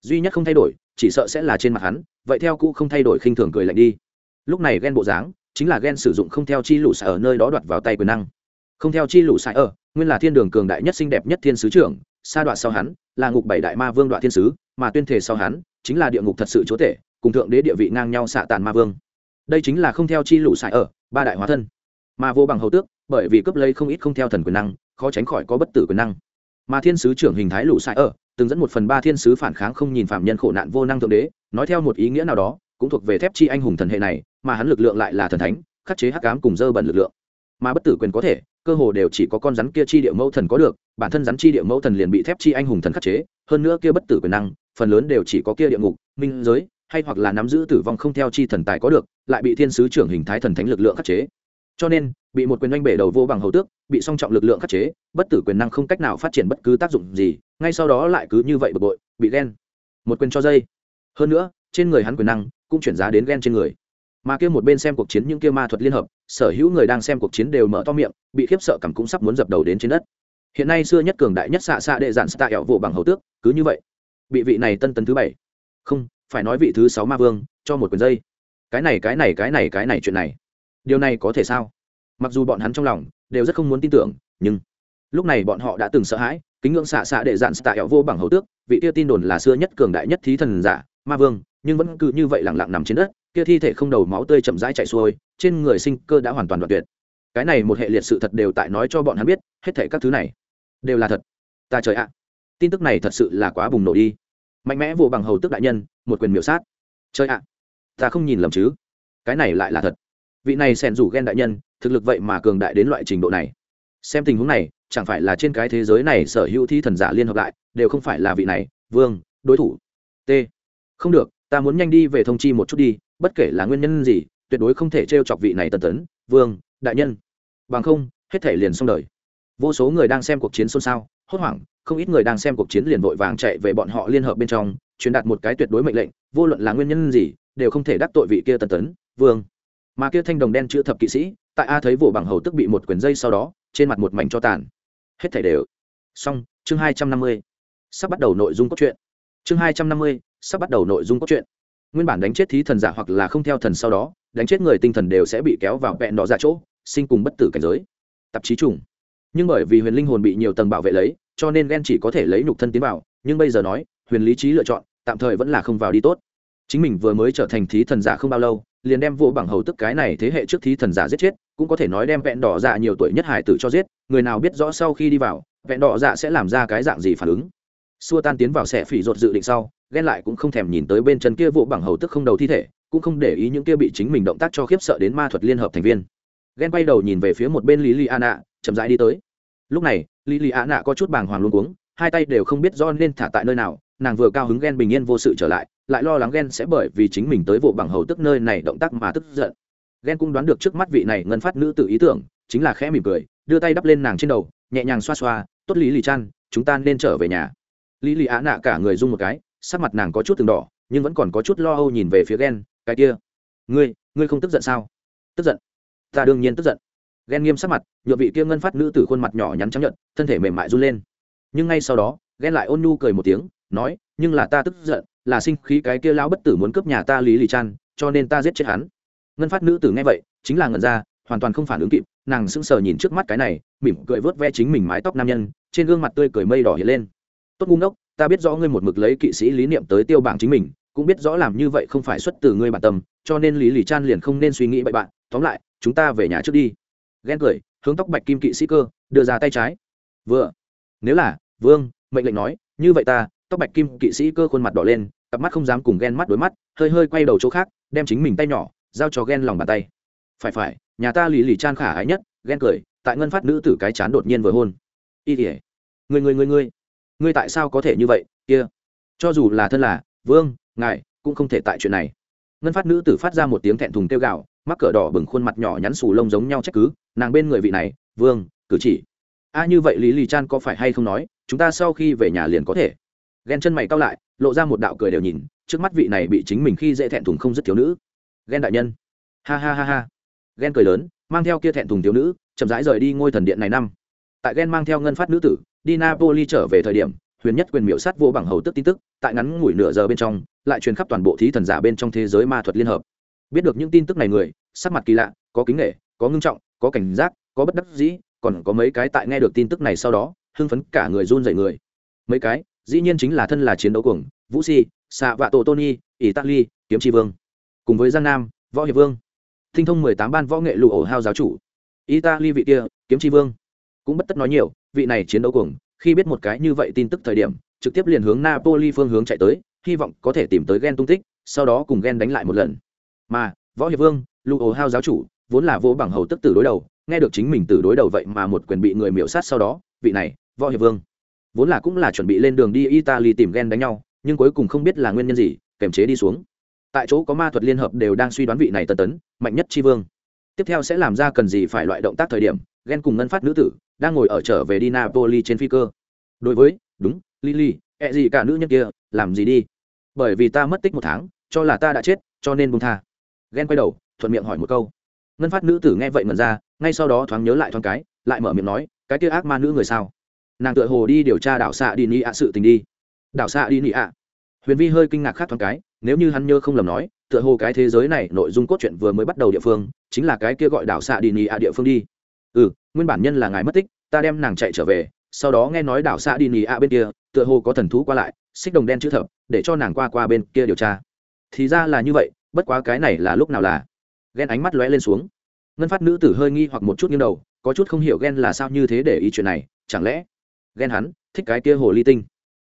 Speaker 1: Duy nhất không thay đổi, chỉ sợ sẽ là trên mặt hắn, vậy theo cũ không thay đổi khinh thường cười lạnh đi. Lúc này ghen bộ dáng, chính là ghen sử dụng không theo chi lũ xài ở nơi đó đoạt vào tay quyền năng. Không theo chi lũ xài ở, nguyên là thiên đường cường đại nhất xinh đẹp nhất thiên sứ trưởng, sa đoạn sau hắn, là ngục bảy đại ma vương đoạn thiên sứ, mà tuyên thể sau hắn, chính là địa ngục thật sự chúa tể, cùng thượng đế địa vị ngang nhau xạ tàn ma vương. Đây chính là không theo chi lũ xài ở, ba đại hóa thân. Mà vô bằng hầu tước, bởi vì cấp lấy không ít không theo thần quyền năng khó tránh khỏi có bất tử quyền năng. Mà thiên sứ trưởng hình thái lũ sai ở, từng dẫn một phần ba thiên sứ phản kháng không nhìn phạm nhân khổ nạn vô năng thượng đế, nói theo một ý nghĩa nào đó, cũng thuộc về thép chi anh hùng thần hệ này, mà hắn lực lượng lại là thần thánh, khắc chế hắc ám cùng dơ bẩn lực lượng. Mà bất tử quyền có thể, cơ hồ đều chỉ có con rắn kia chi địa mẫu thần có được, bản thân rắn chi địa mẫu thần liền bị thép chi anh hùng thần khắc chế, hơn nữa kia bất tử quyền năng, phần lớn đều chỉ có kia địa ngục, minh giới, hay hoặc là nắm giữ tử vong không theo chi thần tài có được, lại bị thiên sứ trưởng hình thái thần thánh lực lượng khắc chế cho nên, bị một quyền oanh bể đầu vô bằng hầu tước, bị song trọng lực lượng khắc chế, bất tử quyền năng không cách nào phát triển bất cứ tác dụng gì, ngay sau đó lại cứ như vậy bực bội, bị ghen. Một quyền cho dây. Hơn nữa, trên người hắn quyền năng cũng chuyển giá đến ghen trên người. Mà kia một bên xem cuộc chiến những kia ma thuật liên hợp, sở hữu người đang xem cuộc chiến đều mở to miệng, bị khiếp sợ cảm cũng sắp muốn dập đầu đến trên đất. Hiện nay xưa nhất cường đại nhất xạ xạ đệ dạn xạ ẹo vụ bằng hầu tước, cứ như vậy. Bị vị này tân tấn thứ bảy. Không, phải nói vị thứ sáu ma vương, cho một quyền dây. Cái này cái này cái này cái này chuyện này điều này có thể sao? Mặc dù bọn hắn trong lòng đều rất không muốn tin tưởng, nhưng lúc này bọn họ đã từng sợ hãi, kính ngưỡng xạ xạ để dạn xạ hẹo vô bằng hầu tước, vị kia tin đồn là xưa nhất cường đại nhất thí thần giả, ma vương, nhưng vẫn cứ như vậy lẳng lặng nằm trên đất, kia thi thể không đầu máu tươi chậm rãi chạy xuôi, trên người sinh cơ đã hoàn toàn đoạn tuyệt. Cái này một hệ liệt sự thật đều tại nói cho bọn hắn biết, hết thể các thứ này đều là thật. Ta trời ạ. Tin tức này thật sự là quá bùng nổ đi. Mạnh mẽ vô bằng hầu tước đại nhân, một quyền miểu sát. Trời ạ. Ta không nhìn lầm chứ. Cái này lại là thật vị này xèn rủ ghen đại nhân, thực lực vậy mà cường đại đến loại trình độ này. Xem tình huống này, chẳng phải là trên cái thế giới này sở hữu thi thần giả liên hợp lại, đều không phải là vị này, vương, đối thủ. T. Không được, ta muốn nhanh đi về thông chi một chút đi, bất kể là nguyên nhân gì, tuyệt đối không thể t r e o chọc vị này tần tấn, vương, đại nhân. Bằng không, hết thể liền xong đời. Vô số người đang xem cuộc chiến xôn xao, hốt hoảng, không ít người đang xem cuộc chiến liền vội vàng chạy về bọn họ liên hợp bên trong, truyền đạt một cái tuyệt đối mệnh lệnh, vô luận là nguyên nhân gì, đều không thể đắc tội vị kia tần tấn, vương mà kia thanh đồng đen chữ thập kỵ sĩ, tại a thấy vỗ bằng hầu tức bị một quyền dây sau đó, trên mặt một mảnh cho tàn. Hết thảy đều. Xong, chương hai trăm năm mươi. Sắp bắt đầu nội dung cốt truyện. Chương hai trăm năm mươi, sắp bắt đầu nội dung cốt truyện. Nguyên bản đánh chết thí thần giả hoặc là không theo thần sau đó, đánh chết người tinh thần đều sẽ bị kéo vào vẹn đỏ ra chỗ, sinh cùng bất tử cảnh giới. Tạp chí trùng. Nhưng bởi vì huyền linh hồn bị nhiều tầng bảo vệ lấy, cho nên ghen chỉ có thể lấy nhục thân tiến vào, nhưng bây giờ nói, huyền lý trí lựa chọn, tạm thời vẫn là không vào đi tốt. Chính mình vừa mới trở thành thí thần giả không bao lâu liền đem vô bằng hầu tức cái này thế hệ trước thí thần giả giết chết, cũng có thể nói đem vẹn đỏ dạ nhiều tuổi nhất hải tử cho giết, người nào biết rõ sau khi đi vào, vẹn đỏ dạ sẽ làm ra cái dạng gì phản ứng. Xua tan tiến vào sẽ phỉ ruột dự định sau, ghen lại cũng không thèm nhìn tới bên chân kia vô bằng hầu tức không đầu thi thể, cũng không để ý những kia bị chính mình động tác cho khiếp sợ đến ma thuật liên hợp thành viên. Ghen quay đầu nhìn về phía một bên lý li an nạ chậm rãi đi tới. Lúc này lý li an nạ có chút bàng hoàng luôn cuống, hai tay đều không biết do nên thả tại nơi nào, nàng vừa cao hứng ghen bình yên vô sự trở lại lại lo lắng ghen sẽ bởi vì chính mình tới vụ bằng hầu tức nơi này động tác mà tức giận. Ghen cũng đoán được trước mắt vị này ngân phát nữ tự ý tưởng, chính là khẽ mỉm cười, đưa tay đắp lên nàng trên đầu, nhẹ nhàng xoa xoa, tốt lý lì chăn chúng ta nên trở về nhà. Lý lì á nạ cả người rung một cái, sắc mặt nàng có chút từng đỏ, nhưng vẫn còn có chút lo âu nhìn về phía ghen cái kia, ngươi ngươi không tức giận sao? Tức giận? Ta đương nhiên tức giận. Ghen nghiêm sắc mặt nhựa vị kia ngân phát nữ từ khuôn mặt nhỏ nhắn trắng nhận thân thể mềm mại run lên. Nhưng ngay sau đó ghen lại ôn nhu cười một tiếng, nói nhưng là ta tức giận, là sinh khí cái kia lão bất tử muốn cướp nhà ta lý lì chan, cho nên ta giết chết hắn. Ngân phát nữ tử nghe vậy, chính là ngẩn ra, hoàn toàn không phản ứng kịp, nàng sững sờ nhìn trước mắt cái này, mỉm cười vớt ve chính mình mái tóc nam nhân, trên gương mặt tươi cười mây đỏ hiện lên. Tốt ngu ngốc, ta biết rõ ngươi một mực lấy kỵ sĩ lý niệm tới tiêu bảng chính mình, cũng biết rõ làm như vậy không phải xuất từ ngươi bản tâm, cho nên lý lì chan liền không nên suy nghĩ bậy bạn, tóm lại, chúng ta về nhà trước đi. Ghen cười, hướng tóc bạch kim kỵ sĩ cơ, đưa ra tay trái. Vừa, nếu là, vương, mệnh lệnh nói, như vậy ta tóc bạch kim kỵ sĩ cơ khuôn mặt đỏ lên, cặp mắt không dám cùng ghen mắt đối mắt, hơi hơi quay đầu chỗ khác, đem chính mình tay nhỏ, giao cho ghen lòng bàn tay. Phải phải, nhà ta lì lì chan khả ái nhất, ghen cười, tại ngân phát nữ tử cái chán đột nhiên vừa hôn. Y tỉa người người người người người tại sao có thể như vậy, kia? Cho dù là thân là, vương, ngài, cũng không thể tại chuyện này. Ngân phát nữ tử phát ra một tiếng thẹn thùng kêu gạo mắc cỡ đỏ bừng khuôn mặt nhỏ nhắn xù lông giống nhau trách cứ, nàng bên người vị này, vương, cử chỉ. A, như vậy lý lì chan có phải hay không nói, chúng ta sau khi về nhà liền có thể ghen chân mày cao lại, lộ ra một đạo cười đều nhìn, trước mắt vị này bị chính mình khi dễ thẹn thùng không rất thiếu nữ. Ghen đại nhân. Ha ha ha ha. Ghen cười lớn, mang theo kia thẹn thùng thiếu nữ, chậm rãi rời đi ngôi thần điện này năm. Tại ghen mang theo ngân phát nữ tử, đi napoli trở về thời điểm, huyền nhất quyền miệu sát vô bằng hầu tức tin tức, tại ngắn ngủi nửa giờ bên trong, lại truyền khắp toàn bộ thí thần giả bên trong thế giới ma thuật liên hợp. Biết được những tin tức này người, sắc mặt kỳ lạ, có kính nghệ có ngưng trọng, có cảnh giác, có bất đắc dĩ, còn có mấy cái tại nghe được tin tức này sau đó, hưng phấn cả người run dậy người. Mấy cái dĩ nhiên chính là thân là chiến đấu cuồng, vũ si xạ vạ tổ tony italy kiếm tri vương. Cùng với giang nam, võ hiệp vương. Tinh thông mười tám ban võ nghệ lụ ổ hao giáo chủ. Italy vị kia, kiếm tri vương. Cũng bất tất nói nhiều, vị này chiến đấu cuồng, khi biết một cái như vậy tin tức thời điểm, trực tiếp liền hướng napoli phương hướng chạy tới, hy vọng có thể tìm tới ghen tung tích, sau đó cùng ghen đánh lại một lần. Mà, võ hiệp vương lụ ổ hao giáo chủ, vốn là vô bằng hầu tức tử đối đầu, nghe được chính mình từ đối đầu vậy mà một quyền bị người miễu sát sau đó, vị này, võ hiệp vương vốn là cũng là chuẩn bị lên đường đi italy tìm ghen đánh nhau, nhưng cuối cùng không biết là nguyên nhân gì, kềm chế đi xuống. Tại chỗ có ma thuật liên hợp đều đang suy đoán vị này tần tấn, mạnh nhất tri vương. Tiếp theo sẽ làm ra cần gì phải loại động tác thời điểm ghen cùng ngân phát nữ tử đang ngồi ở trở về đi napoli trên phi cơ. Đối với, đúng, lily ẹ gì cả nữ nhân kia, làm gì đi? Bởi vì ta mất tích một tháng, cho là ta đã chết, cho nên buông tha. Ghen quay đầu, thuận miệng hỏi một câu. Ngân phát nữ tử nghe vậy mần ra, ngay sau đó thoáng nhớ lại thoáng cái, lại mở miệng nói, cái kia ác ma nữ người sao? Nàng tựa hồ đi điều tra đảo xạ đi nị ạ sự tình đi. Đảo xạ đi nị ạ. Huyền vi hơi kinh ngạc khác thoáng cái, nếu như hắn nhớ không lầm nói, tựa hồ cái thế giới này nội dung cốt truyện vừa mới bắt đầu địa phương, chính là cái kia gọi đảo xạ đi nị ạ địa phương đi. Ừ nguyên bản nhân là ngài mất tích, ta đem nàng chạy trở về, sau đó nghe nói đảo xạ đi nị ạ bên kia, tựa hồ có thần thú qua lại, xích đồng đen chữ thập, để cho nàng qua qua bên kia điều tra. Thì ra là như vậy, bất quá cái này là lúc nào là? Ghen ánh mắt lóe lên xuống. Ngân phát nữ tử hơi nghi hoặc một chút nghiêng đầu, có chút không hiểu ghen là sao như thế để ý chuyện này, chẳng lẽ ghen hắn, thích cái kia hồ ly tinh.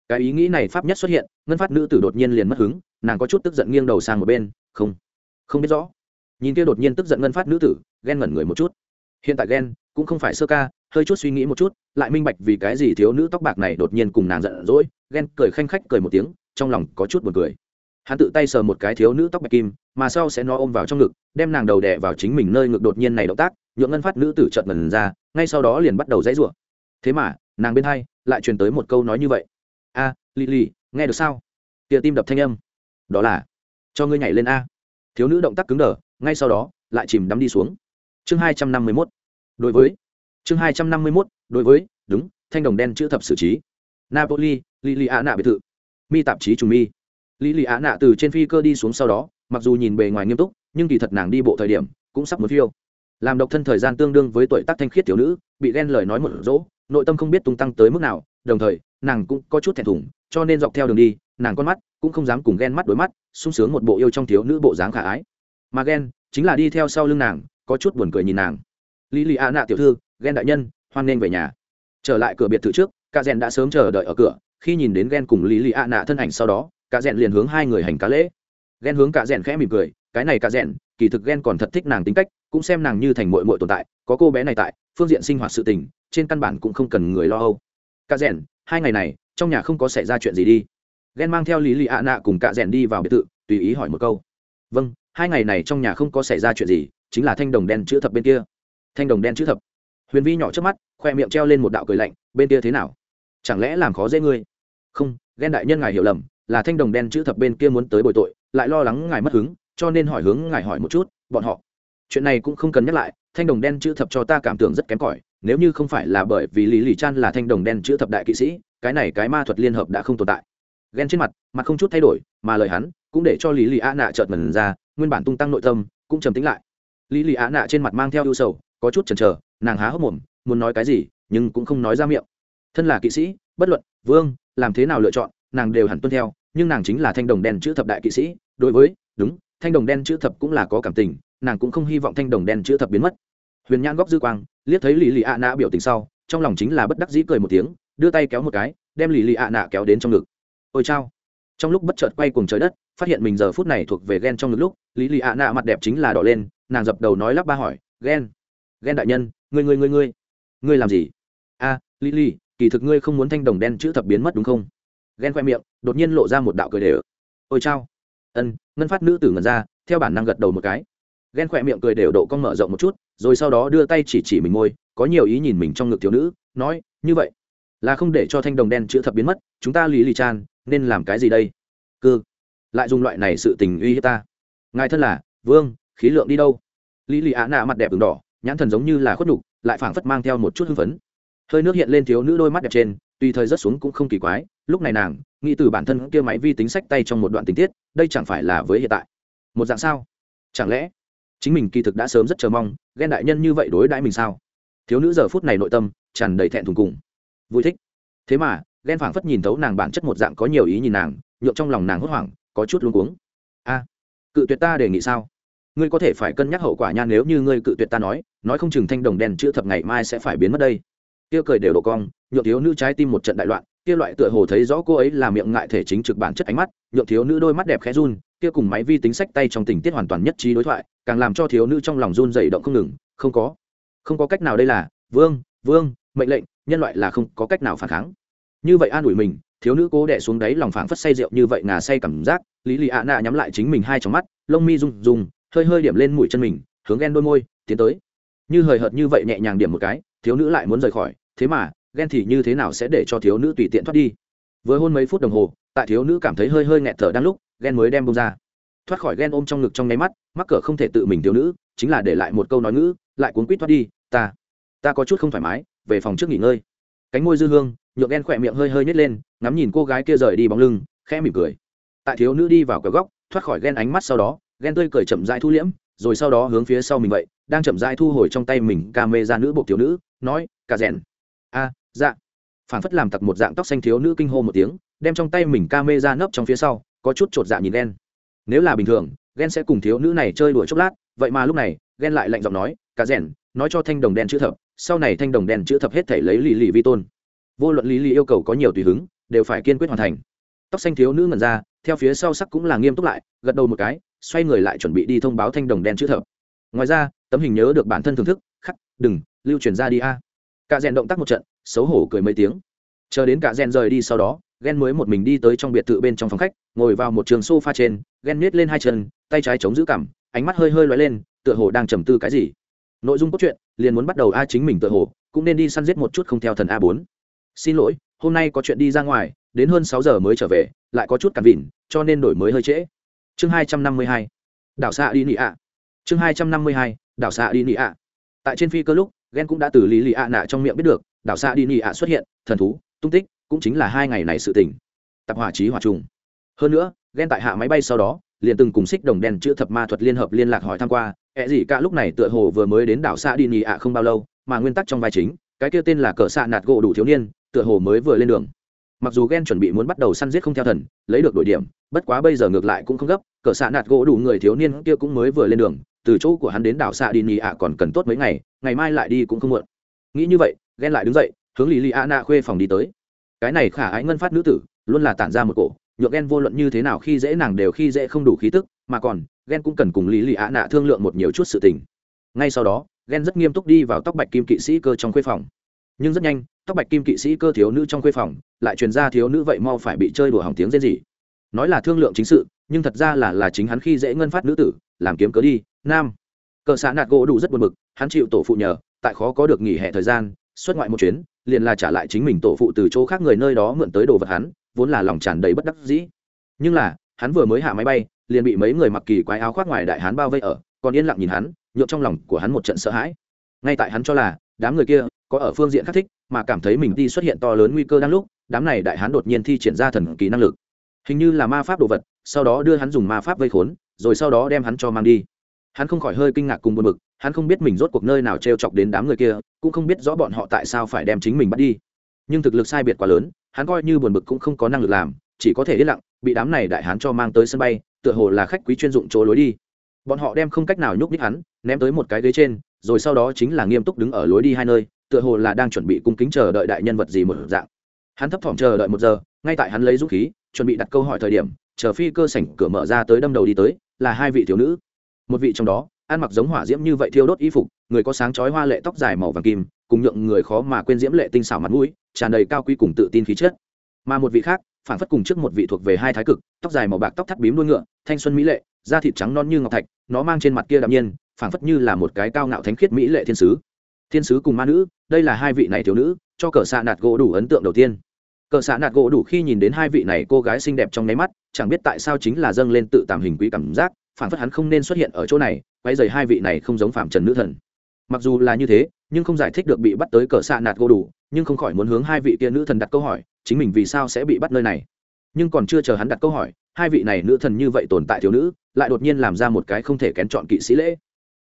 Speaker 1: Cái ý nghĩ này pháp nhất xuất hiện, ngân phát nữ tử đột nhiên liền mất hứng, nàng có chút tức giận nghiêng đầu sang một bên, không không biết rõ. Nhìn kia đột nhiên tức giận ngân phát nữ tử, ghen ngẩn người một chút. Hiện tại ghen cũng không phải sơ ca, hơi chút suy nghĩ một chút, lại minh bạch vì cái gì thiếu nữ tóc bạc này đột nhiên cùng nàng giận dỗi, ghen cười khanh khách cười một tiếng, trong lòng có chút buồn cười. Hắn tự tay sờ một cái thiếu nữ tóc bạc kim, mà sau sẽ nó ôm vào trong ngực, đem nàng đầu đẻ vào chính mình nơi ngực đột nhiên này động tác, nhượng ngân phát nữ tử trợn ngần ra, ngay sau đó liền bắt đầu dãy rủa. Thế mà nàng bên hai lại truyền tới một câu nói như vậy. A à, lì lì nghe được sao? Tia tim đập thanh âm. Đó là cho ngươi nhảy lên a. Thiếu nữ động tác cứng đờ ngay sau đó lại chìm đắm đi xuống. Chương hai trăm năm mươi mốt. Đối với chương hai trăm năm mươi mốt đối với đúng thanh đồng đen chữ thập xử trí. Napoli lì lì a nạ biệt thự. Mi tạp chí trùng mi. Lì lì a nạ từ trên phi cơ đi xuống sau đó mặc dù nhìn bề ngoài nghiêm túc nhưng kỳ thật nàng đi bộ thời điểm cũng sắp muốn phiêu làm độc thân thời gian tương đương với tuổi tác thanh khiết thiếu nữ, bị ghen lời nói một dỗ nội tâm không biết tung tăng tới mức nào, đồng thời, nàng cũng có chút thẹn thùng, cho nên dọc theo đường đi, nàng con mắt cũng không dám cùng ghen mắt đối mắt, sung sướng một bộ yêu trong thiếu nữ bộ dáng khả ái. Mà ghen chính là đi theo sau lưng nàng, có chút buồn cười nhìn nàng. Lý lì a nạ tiểu thư, ghen đại nhân, hoan nghênh về nhà. Trở lại cửa biệt thự trước cả rèn đã sớm chờ đợi ở cửa, khi nhìn đến ghen cùng lý lì a nạ thân ảnh sau đó cả rèn liền hướng hai người hành cá lễ. Ghen hướng cả rèn khẽ mỉm cười, cái này cả rèn, kỳ thực ghen còn thật thích nàng tính cách cũng xem nàng như thành mội mội tồn tại, có cô bé này tại, phương diện sinh hoạt sự tình, trên căn bản cũng không cần người lo âu. Cả rèn, hai ngày này, trong nhà không có xảy ra chuyện gì đi. Ghen mang theo lý lì ạ nạ cùng cả rèn đi vào biệt thự, tùy ý hỏi một câu. Vâng hai ngày này trong nhà không có xảy ra chuyện gì, chính là thanh đồng đen chữ thập bên kia. Thanh đồng đen chữ thập. Huyền vi nhỏ trước mắt, khoe miệng treo lên một đạo cười lạnh, bên kia thế nào? Chẳng lẽ làm khó dễ ngươi? Không, ghen đại nhân ngài hiểu lầm, là thanh đồng đen chữ thập bên kia muốn tới bồi tội, lại lo lắng ngài mất hứng, cho nên hỏi hướng ngài hỏi một chút, bọn họ chuyện này cũng không cần nhắc lại, thanh đồng đen chữ thập cho ta cảm tưởng rất kém cỏi, nếu như không phải là bởi vì lý lì chan là thanh đồng đen chữ thập đại kỵ sĩ, cái này cái ma thuật liên hợp đã không tồn tại. Ghen trên mặt mặt không chút thay đổi, mà lời hắn cũng để cho lý lì a nạ chợt mần ra, nguyên bản tung tăng nội tâm cũng trầm tính lại. Lý lì a nạ trên mặt mang theo ưu sầu, có chút chần chờ, nàng há hốc mồm, muốn nói cái gì, nhưng cũng không nói ra miệng. Thân là kỵ sĩ, bất luận, vương, làm thế nào lựa chọn, nàng đều hẳn tuân theo, nhưng nàng chính là thanh đồng đen chữ thập đại kỵ sĩ, đối với, đúng, thanh đồng đen chữ thập cũng là có cảm tình nàng cũng không hy vọng thanh đồng đen chữ thập biến mất. Huyền nhãn góc dư quang liếc thấy lì lì ạ nạ biểu tình sau trong lòng chính là bất đắc dĩ cười một tiếng đưa tay kéo một cái đem lì lì ạ nạ kéo đến trong ngực. Ôi chao. Trong lúc bất chợt quay cuồng trời đất phát hiện mình giờ phút này thuộc về ghen trong ngực lúc lý lì ạ nạ mặt đẹp chính là đỏ lên nàng dập đầu nói lắp ba hỏi ghen ghen đại nhân ngươi ngươi ngươi ngươi ngươi làm gì? A à, lý lì kỳ thực ngươi không muốn thanh đồng đen chữ thập biến mất đúng không? Ghen khoe miệng đột nhiên lộ ra một đạo cười đều. Ôi chao. Ân ngân phát nữ tử ngần ra theo bản năng gật đầu một cái ghen khỏe miệng cười đều độ con mở rộng một chút, rồi sau đó đưa tay chỉ chỉ mình môi, có nhiều ý nhìn mình trong ngực thiếu nữ, nói, như vậy là không để cho thanh đồng đen chữ thập biến mất, chúng ta lý lì chan, nên làm cái gì đây? Cư, lại dùng loại này sự tình uy hiếp ta. Ngài thân là, vương, khí lượng đi đâu? Lý lì á nạ mặt đẹp đường đỏ, nhãn thần giống như là khuất nhục, lại phảng phất mang theo một chút hưng phấn. Hơi nước hiện lên thiếu nữ đôi mắt đẹp trên, tùy thời rớt xuống cũng không kỳ quái, lúc này nàng, nghĩ từ bản thân kia máy vi tính sách tay trong một đoạn tình tiết, đây chẳng phải là với hiện tại. Một dạng sao? Chẳng lẽ chính mình kỳ thực đã sớm rất chờ mong, ghen đại nhân như vậy đối đãi mình sao? Thiếu nữ giờ phút này nội tâm tràn đầy thẹn thùng cùng. Vui thích. Thế mà, ghen phảng phất nhìn thấu nàng bản chất một dạng có nhiều ý nhìn nàng nhộn trong lòng nàng hốt hoảng, có chút luống cuống. A, cự tuyệt ta đề nghị sao? Ngươi có thể phải cân nhắc hậu quả nha, nếu như ngươi cự tuyệt ta nói nói không chừng thanh đồng đèn chữ thập ngày mai sẽ phải biến mất đây. Kia cười đều độ cong, nhượng thiếu nữ trái tim một trận đại loạn, kia loại tựa hồ thấy rõ cô ấy là miệng ngại thể chính trực bản chất ánh mắt, nhượng thiếu nữ đôi mắt đẹp khẽ run kia cùng máy vi tính sách tay trong tình tiết hoàn toàn nhất trí đối thoại, càng làm cho thiếu nữ trong lòng run dày động không ngừng, không có không có cách nào đây là, vương vương, mệnh lệnh, nhân loại là không có cách nào phản kháng. Như vậy an ủi mình, thiếu nữ cố đẻ xuống đáy lòng phảng phất say rượu như vậy ngà say cảm giác, lý lì ạ nạ nhắm lại chính mình hai trong mắt, lông mi rung rung, hơi hơi điểm lên mũi chân mình, hướng ghen đôi môi, tiến tới. Như hời hợt như vậy nhẹ nhàng điểm một cái, thiếu nữ lại muốn rời khỏi, thế mà, ghen thì như thế nào sẽ để cho thiếu nữ tùy tiện thoát đi? Vừa hôn mấy phút đồng hồ, tại thiếu nữ cảm thấy hơi hơi nghẹt thở đang lúc ghen mới đem bông ra. Thoát khỏi ghen ôm trong ngực trong nháy mắt, mắc cỡ không thể tự mình thiếu nữ, chính là để lại một câu nói ngữ, lại cuốn quýt thoát đi, ta ta có chút không thoải mái, về phòng trước nghỉ ngơi. Cánh môi dư hương, nhượng ghen khỏe miệng hơi hơi nhét lên, ngắm nhìn cô gái kia rời đi bóng lưng, khẽ mỉm cười. Tại thiếu nữ đi vào cửa góc, thoát khỏi ghen ánh mắt sau đó, ghen tươi cười chậm dại thu liễm, rồi sau đó hướng phía sau mình vậy, đang chậm dại thu hồi trong tay mình ca mê ra nữ bộ thiếu nữ, nói, cả rèn. A dạ. Phản phất làm tặc một dạng tóc xanh thiếu nữ kinh hô một tiếng, đem trong tay mình ca mê ra nấp trong phía sau có chút chột dạ nhìn ghen. Nếu là bình thường, ghen sẽ cùng thiếu nữ này chơi đùa chốc lát, vậy mà lúc này, ghen lại lạnh giọng nói, cả rèn, nói cho thanh đồng đen chữ thập, sau này thanh đồng đen chữ thập hết thể lấy lì lì vi tôn. Vô luận lý lì yêu cầu có nhiều tùy hứng, đều phải kiên quyết hoàn thành. Tóc xanh thiếu nữ ngẩn ra, theo phía sau sắc cũng là nghiêm túc lại, gật đầu một cái, xoay người lại chuẩn bị đi thông báo thanh đồng đen chữ thập. Ngoài ra, tấm hình nhớ được bản thân thưởng thức, khắc, đừng, lưu truyền ra đi a. Cả rèn động tác một trận, xấu hổ cười mấy tiếng. Chờ đến cả rèn rời đi sau đó ghen mới một mình đi tới trong biệt thự bên trong phòng khách, ngồi vào một trường sofa trên ghen miết lên hai chân, tay trái chống giữ cằm, ánh mắt hơi hơi lóe lên, tựa hồ đang trầm tư cái gì. Nội dung cốt truyện liền muốn bắt đầu a chính mình tựa hồ, cũng nên đi săn giết một chút không theo thần a bốn. Xin lỗi, hôm nay có chuyện đi ra ngoài, đến hơn sáu giờ mới trở về, lại có chút cản vịn, cho nên đổi mới hơi trễ. Chương hai trăm năm mươi hai. Đảo xạ đi nị ạ chương hai trăm năm mươi hai, đảo xạ đi nị ạ tại trên phi cơ lúc ghen cũng đã từ lý lì ạ nạ trong miệng biết được, đảo xạ đi nị ạ xuất hiện, thần thú, tung tích cũng chính là hai ngày này sự tỉnh tập hỏa trí hỏa trùng. Hơn nữa ghen tại hạ máy bay sau đó, liền từng cùng xích đồng đen chữ thập ma thuật liên hợp liên lạc hỏi tham q u a ẹ gì cả lúc này tựa hồ vừa mới đến đảo xạ đi nhị ạ không bao lâu, mà nguyên tắc trong vai chính, cái kia tên là cờ xạ nạt gỗ đủ thiếu niên, tựa hồ mới vừa lên đường. Mặc dù ghen chuẩn bị muốn bắt đầu săn giết không theo thần, lấy được đội điểm, bất quá bây giờ ngược lại cũng không gấp, cờ xạ nạt gỗ đủ người thiếu niên kia cũng mới vừa lên đường, từ chỗ của hắn đến đảo xạ đi nhị ạ còn cần tốt mấy ngày ngày mai lại đi cũng không muộn. Nghĩ như vậy ghen lại đứng dậy, hướng lì lì a na khuê phòng đi tới cái này khả ái ngân phát nữ tử, luôn là tản ra một cổ nhựa ghen vô luận như thế nào khi dễ nàng đều khi dễ không đủ khí tức, mà còn ghen cũng cần cùng lý lì ạ nạ thương lượng một nhiều chút sự tình. Ngay sau đó ghen rất nghiêm túc đi vào tóc bạch kim kỵ sĩ cơ trong khuê phòng. Nhưng rất nhanh, tóc bạch kim kỵ sĩ cơ thiếu nữ trong khuê phòng, lại truyền ra thiếu nữ vậy mau phải bị chơi đùa hỏng tiếng dễ gì nói là thương lượng chính sự, nhưng thật ra là là chính hắn khi dễ ngân phát nữ tử, làm kiếm cớ đi, nam. Cờ xã nạt gỗ đủ rất buồn bực, hắn chịu tổ phụ nhờ, tại khó có được nghỉ hè thời gian xuất ngoại một chuyến, liền là trả lại chính mình tổ phụ từ chỗ khác người nơi đó mượn tới đồ vật hắn, vốn là lòng tràn đầy bất đắc dĩ. Nhưng là, hắn vừa mới hạ máy bay, liền bị mấy người mặc kỳ quái áo khoác ngoài đại hán bao vây ở, còn yên lặng nhìn hắn nhộn trong lòng của hắn một trận sợ hãi. Ngay tại hắn cho là, đám người kia có ở phương diện khác thích, mà cảm thấy mình đi xuất hiện to lớn nguy cơ đang lúc, đám này đại hán đột nhiên thi triển ra thần kỳ năng lực. Hình như là ma pháp đồ vật, sau đó đưa hắn dùng ma pháp vây khốn, rồi sau đó đem hắn cho mang đi hắn không khỏi hơi kinh ngạc cùng buồn bực, hắn không biết mình rốt cuộc nơi nào t r e o chọc đến đám người kia, cũng không biết rõ bọn họ tại sao phải đem chính mình bắt đi. Nhưng thực lực sai biệt quá lớn, hắn coi như buồn bực cũng không có năng lực làm, chỉ có thể yên lặng, bị đám này đại hắn cho mang tới sân bay, tựa hồ là khách quý chuyên dụng chỗ lối đi. Bọn họ đem không cách nào nhúc nhích hắn, ném tới một cái ghế trên, rồi sau đó chính là nghiêm túc đứng ở lối đi hai nơi, tựa hồ là đang chuẩn bị cung kính chờ đợi đại nhân vật gì một dạng. Hắn thấp thỏm chờ đợi một giờ, ngay tại hắn lấy dũng khí, chuẩn bị đặt câu hỏi thời điểm, chờ phi cơ sảnh cửa mở ra tới đâm đầu đi tới, là hai vị thiếu nữ một vị trong đó, ăn mặc giống hỏa diễm như vậy thiêu đốt y phục, người có sáng chói hoa lệ tóc dài màu vàng kim, cùng nhượng người khó mà quên diễm lệ tinh xảo mặt mũi, tràn đầy cao quý cùng tự tin khí chất. Mà một vị khác, phản phất cùng trước một vị thuộc về hai thái cực, tóc dài màu bạc tóc thắt bím đuôi ngựa, thanh xuân mỹ lệ, da thịt trắng non như ngọc thạch, nó mang trên mặt kia đạm nhiên phảng phất như là một cái cao ngạo thánh khiết mỹ lệ thiên sứ. Thiên sứ cùng ma nữ, đây là hai vị này thiếu nữ, cho cờ xạ nạt gỗ đủ ấn tượng đầu tiên. Cờ xạ nạt gỗ đủ khi nhìn đến hai vị này cô gái xinh đẹp trong nháy mắt, chẳng biết tại sao chính là dâng lên tự tàm hình quý cảm giác. Phản phất hắn không nên xuất hiện ở chỗ này quay dày hai vị này không giống phạm trần nữ thần. Mặc dù là như thế, nhưng không giải thích được bị bắt tới cờ xạ nạt gô đủ, nhưng không khỏi muốn hướng hai vị kia nữ thần đặt câu hỏi, chính mình vì sao sẽ bị bắt nơi này? Nhưng còn chưa chờ hắn đặt câu hỏi, hai vị này nữ thần như vậy tồn tại thiếu nữ, lại đột nhiên làm ra một cái không thể kén chọn kỵ sĩ lễ.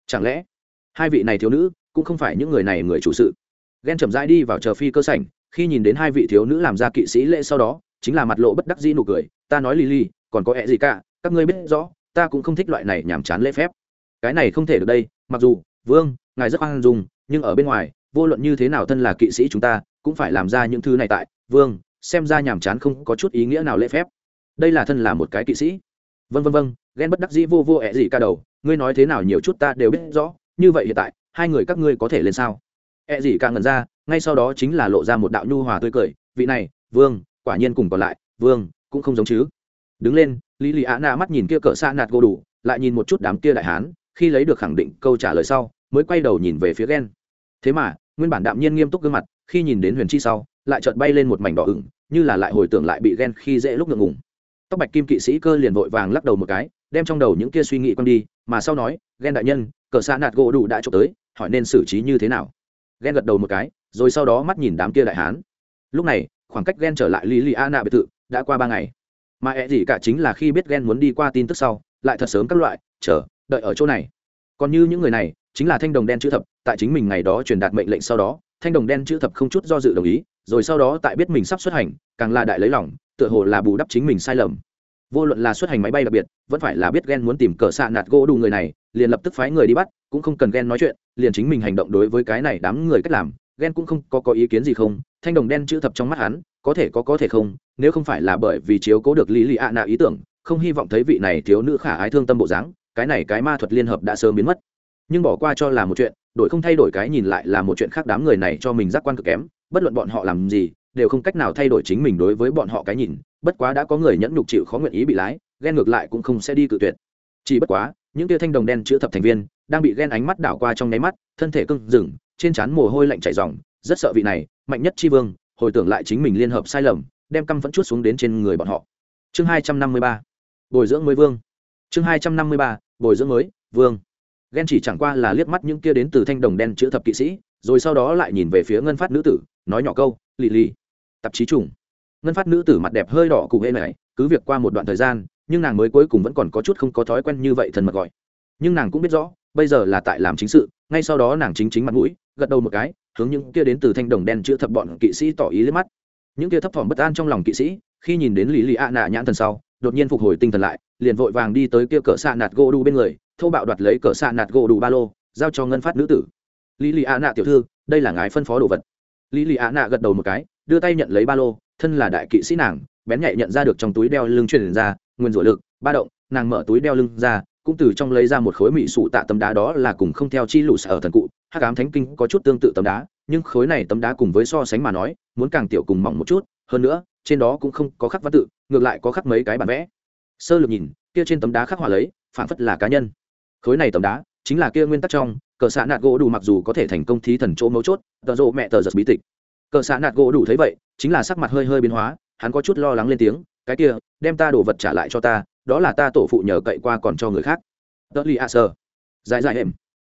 Speaker 1: Chẳng lẽ, hai vị này thiếu nữ cũng không phải những người này người chủ sự? Ghen chậm rãi đi vào chờ phi cơ sảnh, khi nhìn đến hai vị thiếu nữ làm ra kỵ sĩ lễ sau đó, chính là mặt lộ bất đắc dĩ nụ cười, ta nói lì lì còn có ẹ gì cả các ngươi biết rõ ta cũng không thích loại này nhàm chán lễ phép. Cái này không thể được đây, mặc dù, vương, ngài rất khoan dung, nhưng ở bên ngoài, vô luận như thế nào thân là kỵ sĩ chúng ta, cũng phải làm ra những thứ này tại. Vương, xem ra nhàm chán không có chút ý nghĩa nào lễ phép. Đây là thân là một cái kỵ sĩ. Vân vân vân ghen bất đắc dĩ vô vô ẹ gì ca đầu, ngươi nói thế nào nhiều chút ta đều biết rõ, như vậy hiện tại, hai người các ngươi có thể lên sao? Ẹ gì ca ngẩn ra, ngay sau đó chính là lộ ra một đạo nhu hòa tươi cười, vị này, vương, quả nhiên cùng còn lại, vương, cũng không giống chứ. Đứng lên lý lì ạ na mắt nhìn kia cỡ xa nạt gô đủ, lại nhìn một chút đám kia đại hán, khi lấy được khẳng định câu trả lời sau, mới quay đầu nhìn về phía ghen thế mà, nguyên bản đạm nhiên nghiêm túc gương mặt, khi nhìn đến huyền chi sau, lại chợt bay lên một mảnh đỏ ửng, như là lại hồi tưởng lại bị ghen khi dễ lúc ngượng ngùng. Tóc bạch kim kỵ sĩ cơ liền vội vàng lắc đầu một cái, đem trong đầu những kia suy nghĩ quăng đi, mà sau nói ghen đại nhân cờ xa nạt gỗ đủ đã trộm tới, hỏi nên xử trí như thế nào? Ghen gật đầu một cái, rồi sau đó mắt nhìn đám kia đại hán. Lúc này, khoảng cách ghen trở lại lý lì a nạ biệt thự đã qua ba ngày mà ẹ gì cả chính là khi biết ghen muốn đi qua tin tức sau, lại thật sớm các loại, chờ, đợi ở chỗ này. Còn như những người này, chính là thanh đồng đen chữ thập, tại chính mình ngày đó truyền đạt mệnh lệnh sau đó, thanh đồng đen chữ thập không chút do dự đồng ý, rồi sau đó tại biết mình sắp xuất hành, càng là đại lấy lòng, tựa hồ là bù đắp chính mình sai lầm. Vô luận là xuất hành máy bay đặc biệt, vẫn phải là biết ghen muốn tìm cờ xạ nạt gỗ đủ người này, liền lập tức phái người đi bắt, cũng không cần ghen nói chuyện, liền chính mình hành động đối với cái này đám người cách làm ghen cũng không có có ý kiến gì không, thanh đồng đen chữ thập trong mắt hắn có thể có có thể không, nếu không phải là bởi vì chiếu cố được lý lì ạ nạ ý tưởng, không hy vọng thấy vị này thiếu nữ khả ái thương tâm bộ dáng, cái này cái ma thuật liên hợp đã sớm biến mất. Nhưng bỏ qua cho là một chuyện, đổi không thay đổi cái nhìn lại là một chuyện khác đám người này cho mình giác quan cực kém, bất luận bọn họ làm gì, đều không cách nào thay đổi chính mình đối với bọn họ cái nhìn, bất quá đã có người nhẫn nhục chịu khó nguyện ý bị lái, ghen ngược lại cũng không sẽ đi cự tuyệt. Chỉ bất quá, những tia thanh đồng đen chữa thập thành viên, đang bị ghen ánh mắt đảo qua trong nháy mắt, thân thể cưng rừng, trên trán mồ hôi lạnh chảy ròng, rất sợ vị này, mạnh nhất tri vương hồi tưởng lại chính mình liên hợp sai lầm, đem căm phẫn chút xuống đến trên người bọn họ. Chương hai trăm năm mươi ba, bồi dưỡng mới vương. Chương hai trăm năm mươi ba, bồi dưỡng mới vương. Ghen chỉ chẳng qua là liếc mắt những kia đến từ thanh đồng đen chữ thập kỵ sĩ, rồi sau đó lại nhìn về phía ngân phát nữ tử, nói nhỏ câu, lì lì. Tạp chí trùng. Ngân phát nữ tử mặt đẹp hơi đỏ cụ hễ này, cứ việc qua một đoạn thời gian, nhưng nàng mới cuối cùng vẫn còn có chút không có thói quen như vậy thần mật gọi. Nhưng nàng cũng biết rõ, bây giờ là tại làm chính sự, ngay sau đó nàng chính chính mặt mũi, gật đầu một cái hướng những kia đến từ thanh đồng đen chữa thập bọn kỵ sĩ tỏ ý lên mắt. Những kia thấp thỏm bất an trong lòng kỵ sĩ, khi nhìn đến lý lì ạ nạ nhãn thần sau, đột nhiên phục hồi tinh thần lại, liền vội vàng đi tới kia cỡ xạ nạt gỗ đu bên người, thô bạo đoạt lấy cỡ xạ nạt gỗ đủ ba lô, giao cho ngân phát nữ tử. Lý lì ạ nạ tiểu thư, đây là ngài phân phó đồ vật. Lý lì ạ nạ gật đầu một cái, đưa tay nhận lấy ba lô, thân là đại kỵ sĩ nàng, bén nhạy nhận ra được trong túi đeo lưng truyền ra, nguyên rủa lực, ba động, nàng mở túi đeo lưng ra cũng từ trong lấy ra một khối mỹ sụ tạ tấm đá đó là cùng không theo chi lụ sở thần cụ hát cám thánh kinh có chút tương tự tấm đá, nhưng khối này tấm đá cùng với so sánh mà nói, muốn càng tiểu cùng mỏng một chút, hơn nữa, trên đó cũng không có khắc văn tự, ngược lại có khắc mấy cái bản vẽ. Sơ lược nhìn, kia trên tấm đá khắc họa lấy phản phất là cá nhân. Khối này tấm đá, chính là kia nguyên tắc trong, cờ xạ nạt gỗ đủ mặc dù có thể thành công thí thần chỗ mấu chốt, tờ rộ mẹ tờ giật bí tịch. Cờ xạ nạt gỗ đủ thấy vậy, chính là sắc mặt hơi hơi biến hóa, hắn có chút lo lắng lên tiếng, cái kia, đem ta đồ vật trả lại cho ta đó là ta tổ phụ nhờ cậy qua còn cho người khác. Tớ li a sơ. Dài dài hềm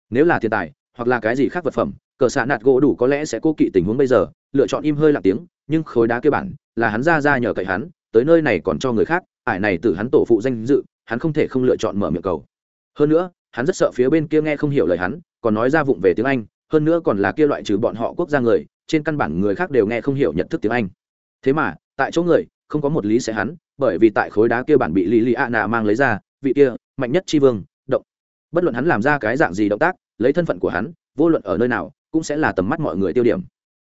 Speaker 1: nếu là thiên tài, hoặc là cái gì khác vật phẩm, cờ xạ nạt gỗ đủ có lẽ sẽ cố kỵ tình huống bây giờ. Lựa chọn im hơi lặng tiếng, nhưng khối đá kia bản, là hắn ra ra nhờ cậy hắn, tới nơi này còn cho người khác, ải này từ hắn tổ phụ danh dự, hắn không thể không lựa chọn mở miệng cầu. Hơn nữa, hắn rất sợ phía bên kia nghe không hiểu lời hắn, còn nói ra vụng về tiếng anh, hơn nữa còn là kia loại trừ bọn họ quốc gia người, trên căn bản người khác đều nghe không hiểu nhận thức tiếng anh. Thế mà, tại chỗ người không có một lý sẽ hắn, bởi vì tại khối đá kia bản bị lì lì ạ nạ mang lấy ra, vị kia, mạnh nhất tri vương, động. Bất luận hắn làm ra cái dạng gì động tác, lấy thân phận của hắn, vô luận ở nơi nào, cũng sẽ là tầm mắt mọi người tiêu điểm.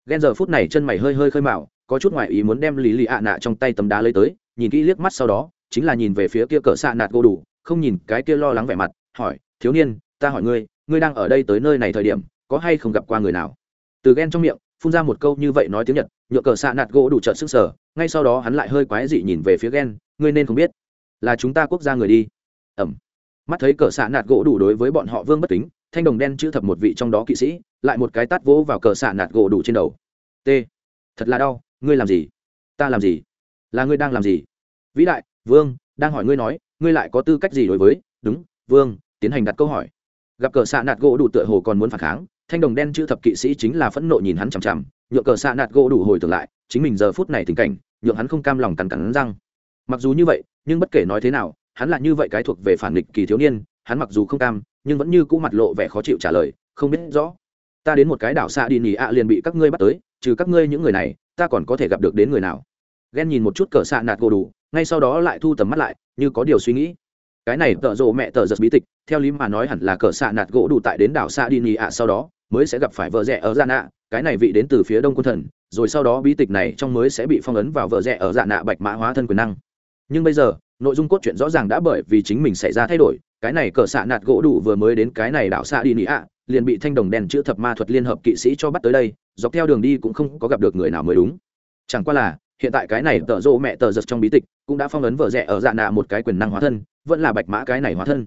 Speaker 1: Ghen giờ phút này chân mày hơi hơi khơi mạo có chút ngoại ý muốn đem lì lì ạ nạ trong tay tấm đá lấy tới, nhìn kỹ liếc mắt sau đó, chính là nhìn về phía kia cỡ xạ nạt gỗ đủ, không nhìn cái kia lo lắng vẻ mặt, hỏi, thiếu niên, ta hỏi ngươi ngươi đang ở đây tới nơi này thời điểm, có hay không gặp qua người nào? Từ ghen trong miệng phun ra một câu như vậy nói tiếng nhật, nhựa cờ xạ nạt gỗ đủ trợn sức sở ngay sau đó hắn lại hơi quái dị nhìn về phía ghen ngươi nên không biết, là chúng ta quốc gia người đi. Ẩm. Mắt thấy cờ xạ nạt gỗ đủ đối với bọn họ vương bất kính, thanh đồng đen chữ thập một vị trong đó kỵ sĩ, lại một cái tát vỗ vào cờ xạ nạt gỗ đủ trên đầu. T. Thật là đau, ngươi làm gì? Ta làm gì? Là ngươi đang làm gì? Vĩ đại, vương, đang hỏi ngươi nói, ngươi lại có tư cách gì đối với? Đúng, vương, tiến hành đặt câu hỏi. Gặp cờ xạ nạt gỗ đủ tựa hồ còn muốn phản kháng thanh đồng đen chữ thập kỵ sĩ chính là phẫn nộ nhìn hắn chằm chằm nhựa cờ xạ nạt gỗ đủ hồi tưởng lại, chính mình giờ phút này tình cảnh, nhượng hắn không cam lòng cắn cắn răng. Mặc dù như vậy, nhưng bất kể nói thế nào, hắn là như vậy cái thuộc về phản nghịch kỳ thiếu niên, hắn mặc dù không cam, nhưng vẫn như cũ mặt lộ vẻ khó chịu trả lời, không biết rõ, ta đến một cái đảo xa đi nhì ạ liền bị các ngươi bắt tới, trừ các ngươi những người này, ta còn có thể gặp được đến người nào? Ghen nhìn một chút cờ xạ nạt gỗ đủ, ngay sau đó lại thu tầm mắt lại, như có điều suy nghĩ. Cái này tợ rộ mẹ tợ giật bí tịch, theo lý mà nói hẳn là cờ xạ nạt gỗ đủ tại đến đảo xa đi nhì ạ sau đó mới sẽ gặp phải vợ rẻ ở dạ nạ, cái này vị đến từ phía đông quân thần, rồi sau đó bí tịch này trong mới sẽ bị phong ấn vào vợ rẻ ở dạ nạ bạch mã hóa thân quyền năng. Nhưng bây giờ, nội dung cốt truyện rõ ràng đã bởi vì chính mình xảy ra thay đổi, cái này cờ xạ nạt gỗ đủ vừa mới đến cái này đảo xa đi nị ạ, liền bị thanh đồng đèn chữ thập ma thuật liên hợp kỵ sĩ cho bắt tới đây, dọc theo đường đi cũng không có gặp được người nào mới đúng. Chẳng qua là, hiện tại cái này tợ rộ mẹ tờ giật trong bí tịch cũng đã phong ấn vợ rẻ ở dạ nạ một cái quyền năng hóa thân, vẫn là bạch mã cái này hóa thân.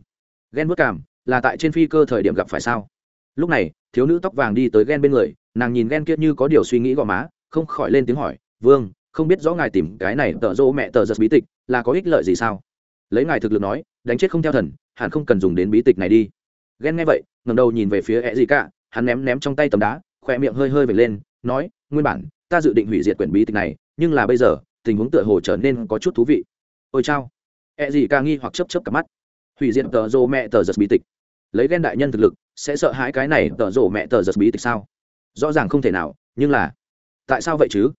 Speaker 1: Ghen vất cảm, là tại trên phi cơ thời điểm gặp phải sao? Lúc này, thiếu nữ tóc vàng đi tới ghen bên người, nàng nhìn ghen kia như có điều suy nghĩ gò má, không khỏi lên tiếng hỏi, vương, không biết rõ ngài tìm cái này tợ dỗ mẹ tờ giật bí tịch là có ích lợi gì sao? Lấy ngài thực lực nói, đánh chết không theo thần, hẳn không cần dùng đến bí tịch này đi. Ghen nghe vậy ngầm đầu nhìn về phía ẹ gì cả hắn ném ném trong tay tấm đá khoe miệng hơi hơi về lên, nói, nguyên bản, ta dự định hủy diệt quyển bí tịch này, nhưng là bây giờ, tình huống tựa hồ trở nên có chút thú vị. Ôi chao. Ẹ gì ca nghi hoặc chấp chấp cả mắt. Hủy diệt tờ rồ mẹ tờ giật bí tịch lấy ghen đại nhân thực lực, sẽ sợ hãi cái này tở rổ mẹ tờ giật bí tịch sao? Rõ ràng không thể nào, nhưng là, tại sao vậy chứ?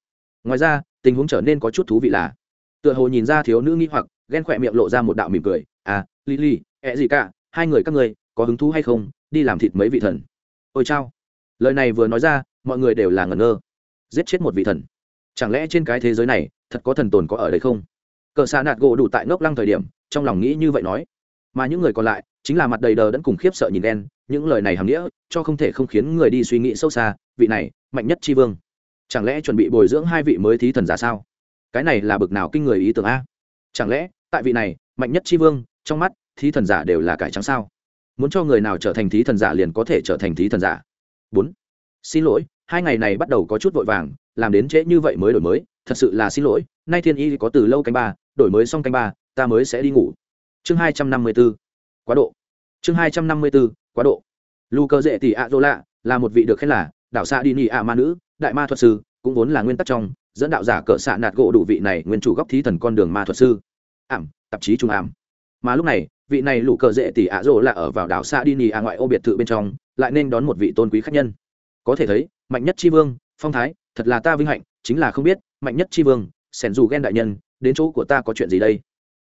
Speaker 1: Ngoài ra, tình huống trở nên có chút thú vị là, tựa hồ nhìn ra thiếu nữ nghĩ hoặc, ghen khỏe miệng lộ ra một đạo mỉm cười. À lily, ẹ gì cả, hai người các ngươi, có hứng thú hay không? Đi làm thịt mấy vị thần. Ôi chao. Lời này vừa nói ra, mọi người đều là ngẩn ngơ. Giết chết một vị thần. Chẳng lẽ trên cái thế giới này, thật có thần tồn có ở đây không? Cờ xa nạt gỗ đủ tại ngốc lăng thời điểm, trong lòng nghĩ như vậy nói. Mà những người còn lại chính là mặt đầy đờ đẫn cùng khiếp sợ nhìn đen những lời này hàm nghĩa, cho không thể không khiến người đi suy nghĩ sâu xa, vị này, mạnh nhất tri vương. Chẳng lẽ chuẩn bị bồi dưỡng hai vị mới thí thần giả sao? Cái này là bực nào kinh người ý tưởng a? Chẳng lẽ, tại vị này, mạnh nhất tri vương, trong mắt, thí thần giả đều là cải trắng sao? Muốn cho người nào trở thành thí thần giả liền có thể trở thành thí thần giả? Bốn. Xin lỗi, hai ngày này bắt đầu có chút vội vàng, làm đến trễ như vậy mới đổi mới, thật sự là xin lỗi, nay thiên y có từ lâu canh ba, đổi mới xong canh ba, ta mới sẽ đi ngủ. Chương hai trăm năm mươi bốn quá độ. Chương hai trăm năm mươi bốn quá độ. Lu cơ dễ tỷ ạ dô lạ là một vị được khen là đảo xa đi nị ạ ma nữ, đại ma thuật sư, cũng vốn là nguyên tắc trong, dẫn đạo giả cỡ xạ nạt gỗ đủ vị này nguyên chủ góc thí thần con đường ma thuật sư. Ảm, tạp chí trung ảm. Mà lúc này, vị này lũ cờ dễ tỷ ạ rỗ là ở vào đảo xa đi nì ạ ngoại ô biệt thự bên trong, lại nên đón một vị tôn quý khách nhân. Có thể thấy, mạnh nhất tri vương, phong thái, thật là ta vinh hạnh, chính là không biết, mạnh nhất tri vương, sẻn dù ghen đại nhân, đến chỗ của ta có chuyện gì đây?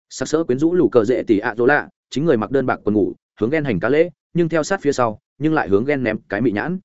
Speaker 1: Sắc sỡ quyến rũ lũ cờ dễ tỷ ạ rỗ lạ chính người mặc đơn bạc quần ngủ, hướng ghen hành cá lễ, nhưng theo sát phía sau, nhưng lại hướng ghen ném cái mị nhãn.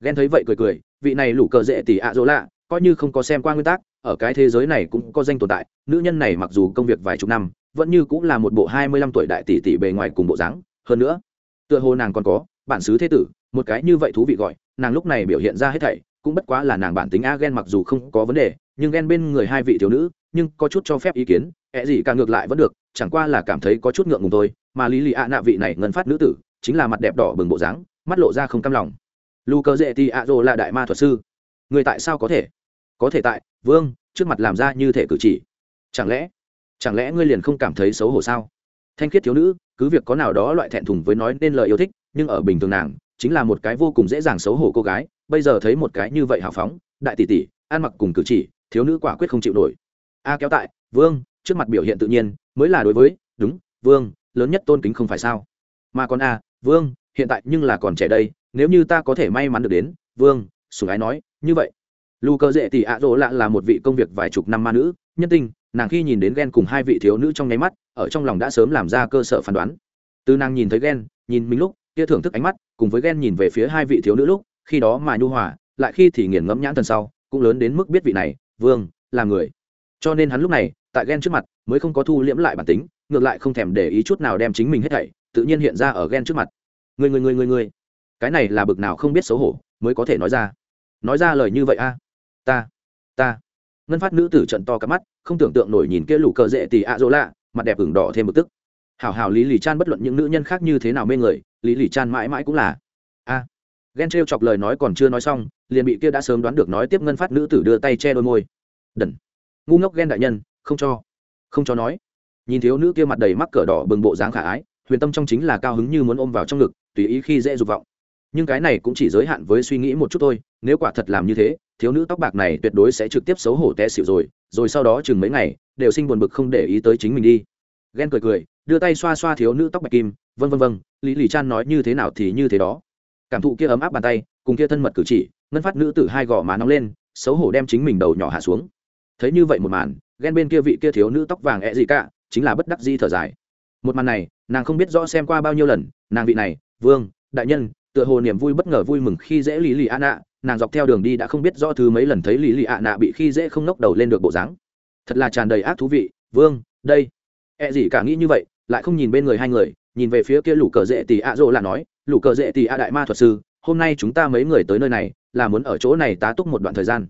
Speaker 1: Ghen thấy vậy cười cười, vị này lũ cờ dễ tỷ ạ dỗ lạ, coi như không có xem qua nguyên tắc, ở cái thế giới này cũng có danh tồn tại, nữ nhân này mặc dù công việc vài chục năm, vẫn như cũng là một bộ hai mươi lăm tuổi đại tỷ tỷ bề ngoài cùng bộ dáng, hơn nữa, tựa hồ nàng còn có, bản xứ thế tử, một cái như vậy thú vị gọi, nàng lúc này biểu hiện ra hết thảy, cũng bất quá là nàng bản tính a ghen mặc dù không có vấn đề, nhưng ghen bên người hai vị thiếu nữ, nhưng có chút cho phép ý kiến ẹ gì càng ngược lại vẫn được, chẳng qua là cảm thấy có chút ngượng ngùng thôi mà lý lì ạ nạ vị này ngân phát nữ tử, chính là mặt đẹp đỏ bừng bộ dáng, mắt lộ ra không cam lòng. Lu cơ dễ thì ạ rồ là đại ma thuật sư. Người tại sao có thể? Có thể tại, vương, trước mặt làm ra như thể cử chỉ. Chẳng lẽ chẳng lẽ ngươi liền không cảm thấy xấu hổ sao? Thanh khiết thiếu nữ, cứ việc có nào đó loại thẹn thùng với nói nên lời yêu thích, nhưng ở bình thường nàng, chính là một cái vô cùng dễ dàng xấu hổ cô gái, bây giờ thấy một cái như vậy hào phóng, đại tỷ tỷ, ăn mặc cùng cử chỉ, thiếu nữ quả quyết không chịu nổi. A kéo tại, vương, trước mặt biểu hiện tự nhiên, mới là đối với, đúng, vương lớn nhất tôn kính không phải sao? Mà còn a vương, hiện tại nhưng là còn trẻ đây, nếu như ta có thể may mắn được đến, vương sùng ái nói, như vậy. Lù cơ dễ tỷ ạ rỗ lạ là một vị công việc vài chục năm ma nữ, nhân tinh nàng khi nhìn đến ghen cùng hai vị thiếu nữ trong nháy mắt, ở trong lòng đã sớm làm ra cơ sở phán đoán. Từ nàng nhìn thấy ghen, nhìn mình lúc, kia thưởng thức ánh mắt, cùng với ghen nhìn về phía hai vị thiếu nữ lúc, khi đó mà nhu hòa, lại khi thì nghiền ngẫm nhãn thần sau, cũng lớn đến mức biết vị này, vương, là người. Cho nên hắn lúc này, tại ghen trước mặt, mới không có thu liễm lại bản tính ngược lại không thèm để ý chút nào đem chính mình hết thảy, tự nhiên hiện ra ở ghen trước mặt. Người người người người người cái này là bực nào không biết xấu hổ, mới có thể nói ra. Nói ra lời như vậy a? Ta ta. Ngân phát nữ tử trận to cả mắt, không tưởng tượng nổi nhìn kia lũ cờ dễ tì ạ dỗ lạ, mặt đẹp ửng đỏ thêm một tức. Hảo hảo lý lì chan bất luận những nữ nhân khác như thế nào mê người, lý lì chan mãi mãi cũng là. A. Ghen trêu chọc lời nói còn chưa nói xong, liền bị kia đã sớm đoán được nói tiếp ngân phát nữ tử đưa tay che đôi môi. Đần. Ngu ngốc ghen đại nhân, không cho. Không cho nói nhìn thiếu nữ kia mặt đầy mắc cỡ đỏ bừng bộ dáng khả ái, huyền tâm trong chính là cao hứng như muốn ôm vào trong ngực, tùy ý khi dễ dục vọng. Nhưng cái này cũng chỉ giới hạn với suy nghĩ một chút thôi, nếu quả thật làm như thế, thiếu nữ tóc bạc này tuyệt đối sẽ trực tiếp xấu hổ té xịu rồi rồi sau đó chừng mấy ngày, đều sinh buồn bực không để ý tới chính mình đi. Ghen cười cười, đưa tay xoa xoa thiếu nữ tóc bạch kim vân vân vân lý lì chan nói như thế nào thì như thế đó. Cảm thụ kia ấm áp bàn tay, cùng kia thân mật cử chỉ, ngân phát nữ tử hai gò má nóng lên, xấu hổ đem chính mình đầu nhỏ hạ xuống. Thấy như vậy một màn, ghen bên kia vị kia thiếu nữ tóc vàng e ẹ gì cả chính là bất đắc di thở dài. Một màn này, nàng không biết rõ xem qua bao nhiêu lần, nàng vị này, vương, đại nhân, tựa hồ niềm vui bất ngờ vui mừng khi dễ lý lì ạ. Nạ nàng dọc theo đường đi đã không biết rõ thứ mấy lần thấy lý lì ạ nạ bị khi dễ không nốc đầu lên được bộ dáng. Thật là tràn đầy ác thú vị, vương, đây. E gì cả nghĩ như vậy, lại không nhìn bên người hai người, nhìn về phía kia lũ cờ dễ tỷ ạ rộ là nói, lũ cờ dễ tỷ ạ đại ma thuật sư, hôm nay chúng ta mấy người tới nơi này, là muốn ở chỗ này tá túc một đoạn thời gian.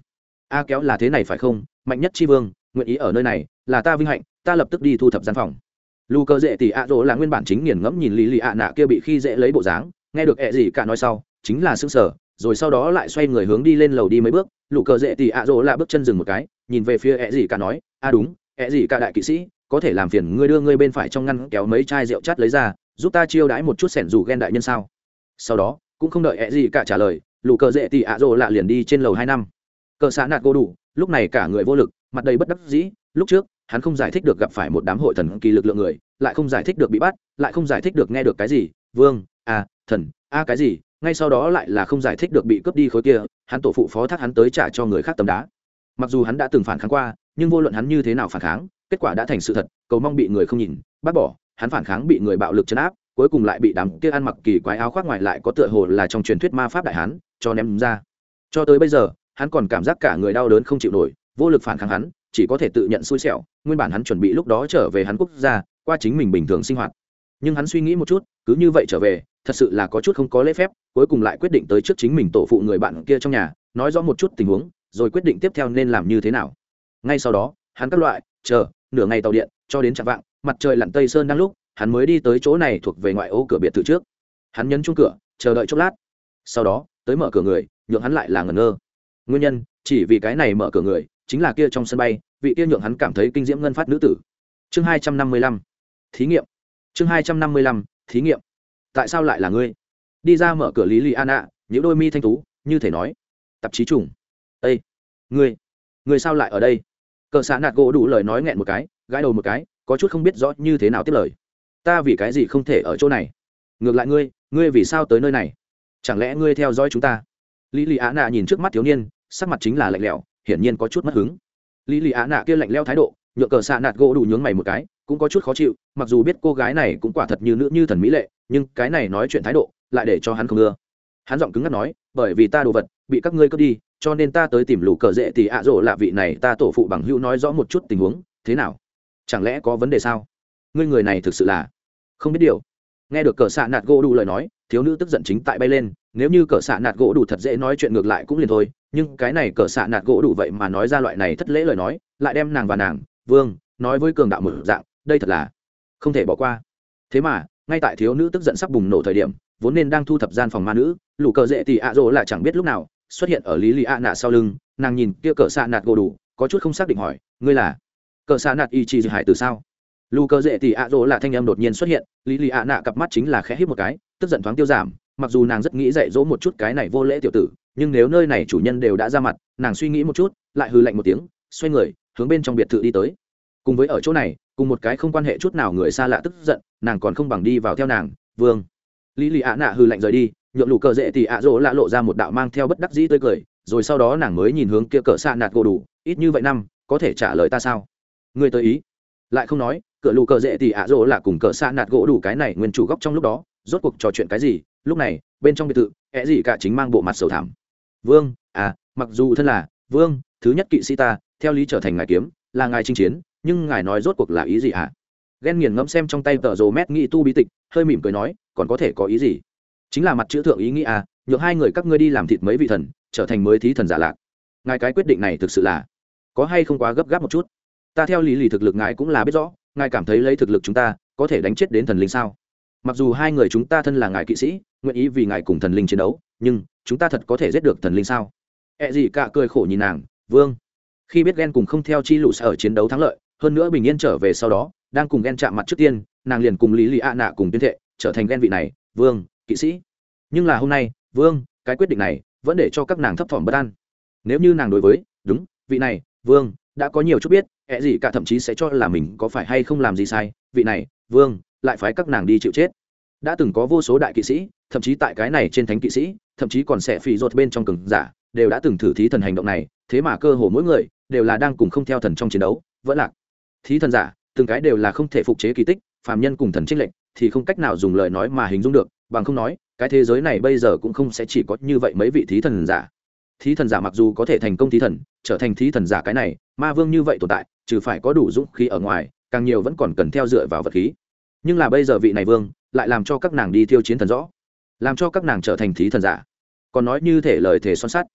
Speaker 1: A kéo là thế này phải không? Mạnh nhất tri vương, nguyện ý ở nơi này là ta vinh hạnh, ta lập tức đi thu thập gian phòng. Lù cờ dễ tỷ ạ rỗ là nguyên bản chính nghiền ngẫm nhìn lý lì ạ nạ kia bị khi dễ lấy bộ dáng, nghe được ẹ gì cả nói sau, chính là xương sở rồi sau đó lại xoay người hướng đi lên lầu đi mấy bước. Lù cờ dễ tỷ ạ rỗ là bước chân dừng một cái, nhìn về phía ẹ gì cả nói, a đúng, ẹ gì cả đại kỵ sĩ, có thể làm phiền ngươi đưa ngươi bên phải trong ngăn kéo mấy chai rượu chát lấy ra, giúp ta chiêu đãi một chút sẻn dù ghen đại nhân sao? Sau đó, cũng không đợi ẹ gì cả trả lời, lù cờ dễ tỷ ạ rỗ lạ liền đi trên lầu hai năm. Cờ xã nạt cô đủ, lúc này cả người vô lực, mặt đầy bất đắc dĩ, lúc trước hắn không giải thích được gặp phải một đám hội thần kỳ lực lượng người, lại không giải thích được bị bắt, lại không giải thích được nghe được cái gì, vương a thần, a cái gì? Ngay sau đó lại là không giải thích được bị cướp đi khối kia, hắn tổ phụ phó thác hắn tới trả cho người khác tấm đá. Mặc dù hắn đã từng phản kháng qua, nhưng vô luận hắn như thế nào phản kháng, kết quả đã thành sự thật, cầu mong bị người không nhìn, bác bỏ, hắn phản kháng bị người bạo lực chấn áp, cuối cùng lại bị đám kia ăn mặc kỳ quái áo khoác ngoài lại có tựa hồ là trong truyền thuyết ma pháp đại hán, cho ném ra. Cho tới bây giờ, hắn còn cảm giác cả người đau đớn không chịu nổi, vô lực phản kháng hắn chỉ có thể tự nhận xui xẻo, nguyên bản hắn chuẩn bị lúc đó trở về hắn quốc gia, qua chính mình bình thường sinh hoạt. Nhưng hắn suy nghĩ một chút, cứ như vậy trở về, thật sự là có chút không có lễ phép, cuối cùng lại quyết định tới trước chính mình tổ phụ người bạn kia trong nhà, nói rõ một chút tình huống, rồi quyết định tiếp theo nên làm như thế nào. Ngay sau đó, hắn các loại, chờ, nửa ngày tàu điện, cho đến chạm vạng, mặt trời lặn tây sơn đang lúc, hắn mới đi tới chỗ này thuộc về ngoại ô cửa biệt thự trước. Hắn nhấn chung cửa, chờ đợi chốc lát. Sau đó, tới mở cửa người, nhượng hắn lại là ngẩn ngơ. Nguyên nhân, chỉ vì cái này mở cửa người chính là kia trong sân bay, vị kia nhượng hắn cảm thấy kinh diễm ngân phát nữ tử. Chương hai trăm năm mươi lăm, thí nghiệm. Chương hai trăm năm mươi lăm, thí nghiệm. Tại sao lại là ngươi? Đi ra mở cửa lý lì an ạ những đôi mi thanh tú, như thể nói, tạp chí trùng. Ây ngươi ngươi sao lại ở đây? Cờ xã nạt gỗ đủ lời nói nghẹn một cái, gãi đầu một cái, có chút không biết rõ như thế nào tiếp lời. Ta vì cái gì không thể ở chỗ này? Ngược lại ngươi ngươi vì sao tới nơi này? Chẳng lẽ ngươi theo dõi chúng ta? Lý lì á nạ nhìn trước mắt thiếu niên, sắc mặt chính là lạnh lẽo hiển nhiên có chút mất hứng. Lý lì á nạ kia lạnh leo thái độ nhựa cờ xạ nạt gỗ đủ nhướng mày một cái, cũng có chút khó chịu, mặc dù biết cô gái này cũng quả thật như nữ như thần mỹ lệ, nhưng cái này nói chuyện thái độ, lại để cho hắn không ưa. Hắn giọng cứng ngắt nói, bởi vì ta đồ vật, bị các ngươi cướp đi, cho nên ta tới tìm lũ cờ dễ thì ạ à rỗ lạ vị này, ta tổ phụ bằng hữu nói rõ một chút tình huống, thế nào? Chẳng lẽ có vấn đề sao? Ngươi người này thực sự là không biết điều. Nghe được cờ xạ nạt gỗ đủ lời nói, thiếu nữ tức giận chính tại bay lên nếu như cờ xạ nạt gỗ đủ thật dễ nói chuyện ngược lại cũng liền thôi, nhưng cái này cờ xạ nạt gỗ đủ vậy mà nói ra loại này thất lễ lời nói, lại đem nàng và nàng, vương, nói với cường đạo mở dạng, đây thật là không thể bỏ qua. Thế mà, ngay tại thiếu nữ tức giận sắp bùng nổ thời điểm, vốn nên đang thu thập gian phòng ma nữ, lũ cờ dễ thì ạ rỗ là chẳng biết lúc nào, xuất hiện ở lý lì ạ nạ sau lưng, nàng nhìn kia cờ xạ nạt gỗ đủ, có chút không xác định hỏi, ngươi là cờ xạ nạt y chi hải từ sao? Lũ cờ dễ thì ạ rỗ là thanh em đột nhiên xuất hiện, lý lì ạ nạ cặp mắt chính là khẽ hít một cái, tức giận thoáng tiêu giảm mặc dù nàng rất nghĩ dạy dỗ một chút cái này vô lễ tiểu tử, nhưng nếu nơi này chủ nhân đều đã ra mặt, nàng suy nghĩ một chút, lại hư lạnh một tiếng, xoay người, hướng bên trong biệt thự đi tới. Cùng với ở chỗ này, cùng một cái không quan hệ chút nào người xa lạ tức giận, nàng còn không bằng đi vào theo nàng, vương. Lý lì ạ nạ hư lạnh rời đi nhuộm lù cờ dễ thì ạ dỗ lạ lộ ra một đạo mang theo bất đắc dĩ tươi cười, rồi sau đó nàng mới nhìn hướng kia cỡ xạ nạt gỗ đủ, ít như vậy năm, có thể trả lời ta sao? Người tới ý. Lại không nói, cửa lù cờ dễ thì ạ dỗ là cùng cỡ xạ nạt gỗ đủ cái này nguyên chủ góc trong lúc đó rốt cuộc trò chuyện cái gì? Lúc này, bên trong biệt thự ẹ gì cả chính mang bộ mặt sầu thảm. Vương à mặc dù thân là, vương, thứ nhất kỵ sĩ ta, theo lý trở thành ngài kiếm, là ngài chinh chiến, nhưng ngài nói rốt cuộc là ý gì ạ à? ghen nghiền ngẫm xem trong tay tờ rồ mét nghĩ tu bí tịch, hơi mỉm cười nói, còn có thể có ý gì? Chính là mặt chữ thượng ý nghĩ à nhượng hai người các ngươi đi làm thịt mấy vị thần, trở thành mới thí thần giả lạc. Ngài cái quyết định này thực sự là có hay không quá gấp gáp một chút? Ta theo lý lì thực lực ngài cũng là biết rõ, ngài cảm thấy lấy thực lực chúng ta, có thể đánh chết đến thần linh sao? Mặc dù hai người chúng ta thân là ngài kỵ sĩ, nguyện ý vì ngài cùng thần linh chiến đấu, nhưng chúng ta thật có thể giết được thần linh sao? E ẹ gì cả cười khổ nhìn nàng, vương. Khi biết ghen cùng không theo chi lũ ở chiến đấu thắng lợi, hơn nữa bình yên trở về sau đó, đang cùng ghen chạm mặt trước tiên, nàng liền cùng lý lì a nạ cùng tuyên thệ, trở thành ghen vị này, vương, kỵ sĩ. Nhưng là hôm nay, vương, cái quyết định này vẫn để cho các nàng thấp thỏm bất an. Nếu như nàng đối với, đúng, vị này, vương, đã có nhiều chút biết e ẹ gì cả thậm chí sẽ cho là mình có phải hay không làm gì sai, vị này, vương lại phái các nàng đi chịu chết. Đã từng có vô số đại kỵ sĩ, thậm chí tại cái này trên thánh kỵ sĩ, thậm chí còn sẽ phì ruột bên trong cường giả, đều đã từng thử thí thần hành động này, thế mà cơ hồ mỗi người đều là đang cùng không theo thần trong chiến đấu, vẫn lạc. Thí thần giả, từng cái đều là không thể phục chế kỳ tích, phàm nhân cùng thần trích lệnh thì không cách nào dùng lời nói mà hình dung được, bằng không nói, cái thế giới này bây giờ cũng không sẽ chỉ có như vậy mấy vị thí thần giả. Thí thần giả mặc dù có thể thành công thí thần, trở thành thí thần giả cái này, ma vương như vậy tồn tại, trừ phải có đủ dũng khí ở ngoài, càng nhiều vẫn còn cần theo dựa vào vật khí nhưng là bây giờ vị này vương, lại làm cho các nàng đi thiêu chiến thần rõ, làm cho các nàng trở thành thí thần giả. Còn nói như thể lời thể son sắt.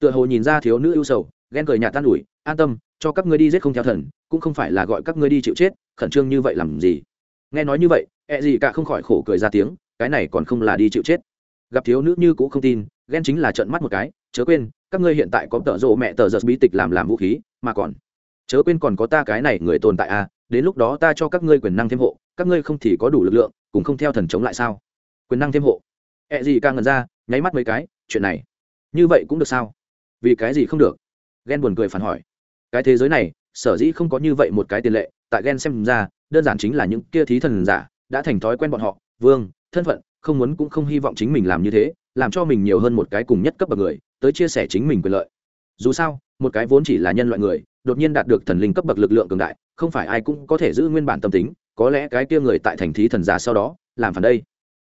Speaker 1: Tựa hồ nhìn ra thiếu nữ ưu sầu, ghen cười nhà tan ủi, an tâm, cho các ngươi đi giết không theo thần, cũng không phải là gọi các ngươi đi chịu chết, khẩn trương như vậy làm gì? Nghe nói như vậy e ẹ gì cả không khỏi khổ cười ra tiếng, cái này còn không là đi chịu chết. Gặp thiếu nữ như cũng không tin, ghen chính là trận mắt một cái, chớ quên, các ngươi hiện tại có tợ rộ mẹ tờ giật bí tịch làm làm vũ khí, mà còn, chớ quên còn có ta cái này người tồn tại à đến lúc đó ta cho các ngươi quyền năng thêm hộ các ngươi không thì có đủ lực lượng cũng không theo thần chống lại sao? Quyền năng thêm hộ. E Ẹ gì càng ngần ra, nháy mắt mấy cái, chuyện này. Như vậy cũng được sao? Vì cái gì không được? Ghen buồn cười phản hỏi. Cái thế giới này, sở dĩ không có như vậy một cái tiền lệ, tại ghen xem ra, đơn giản chính là những kia thí thần giả đã thành thói quen bọn họ. Vương, thân phận, không muốn cũng không hy vọng chính mình làm như thế, làm cho mình nhiều hơn một cái cùng nhất cấp bậc người, tới chia sẻ chính mình quyền lợi. Dù sao, một cái vốn chỉ là nhân loại người, đột nhiên đạt được thần linh cấp bậc lực lượng cường đại, không phải ai cũng có thể giữ nguyên bản tâm tính có lẽ cái kia người tại thành thí thần giả sau đó, làm phản đây.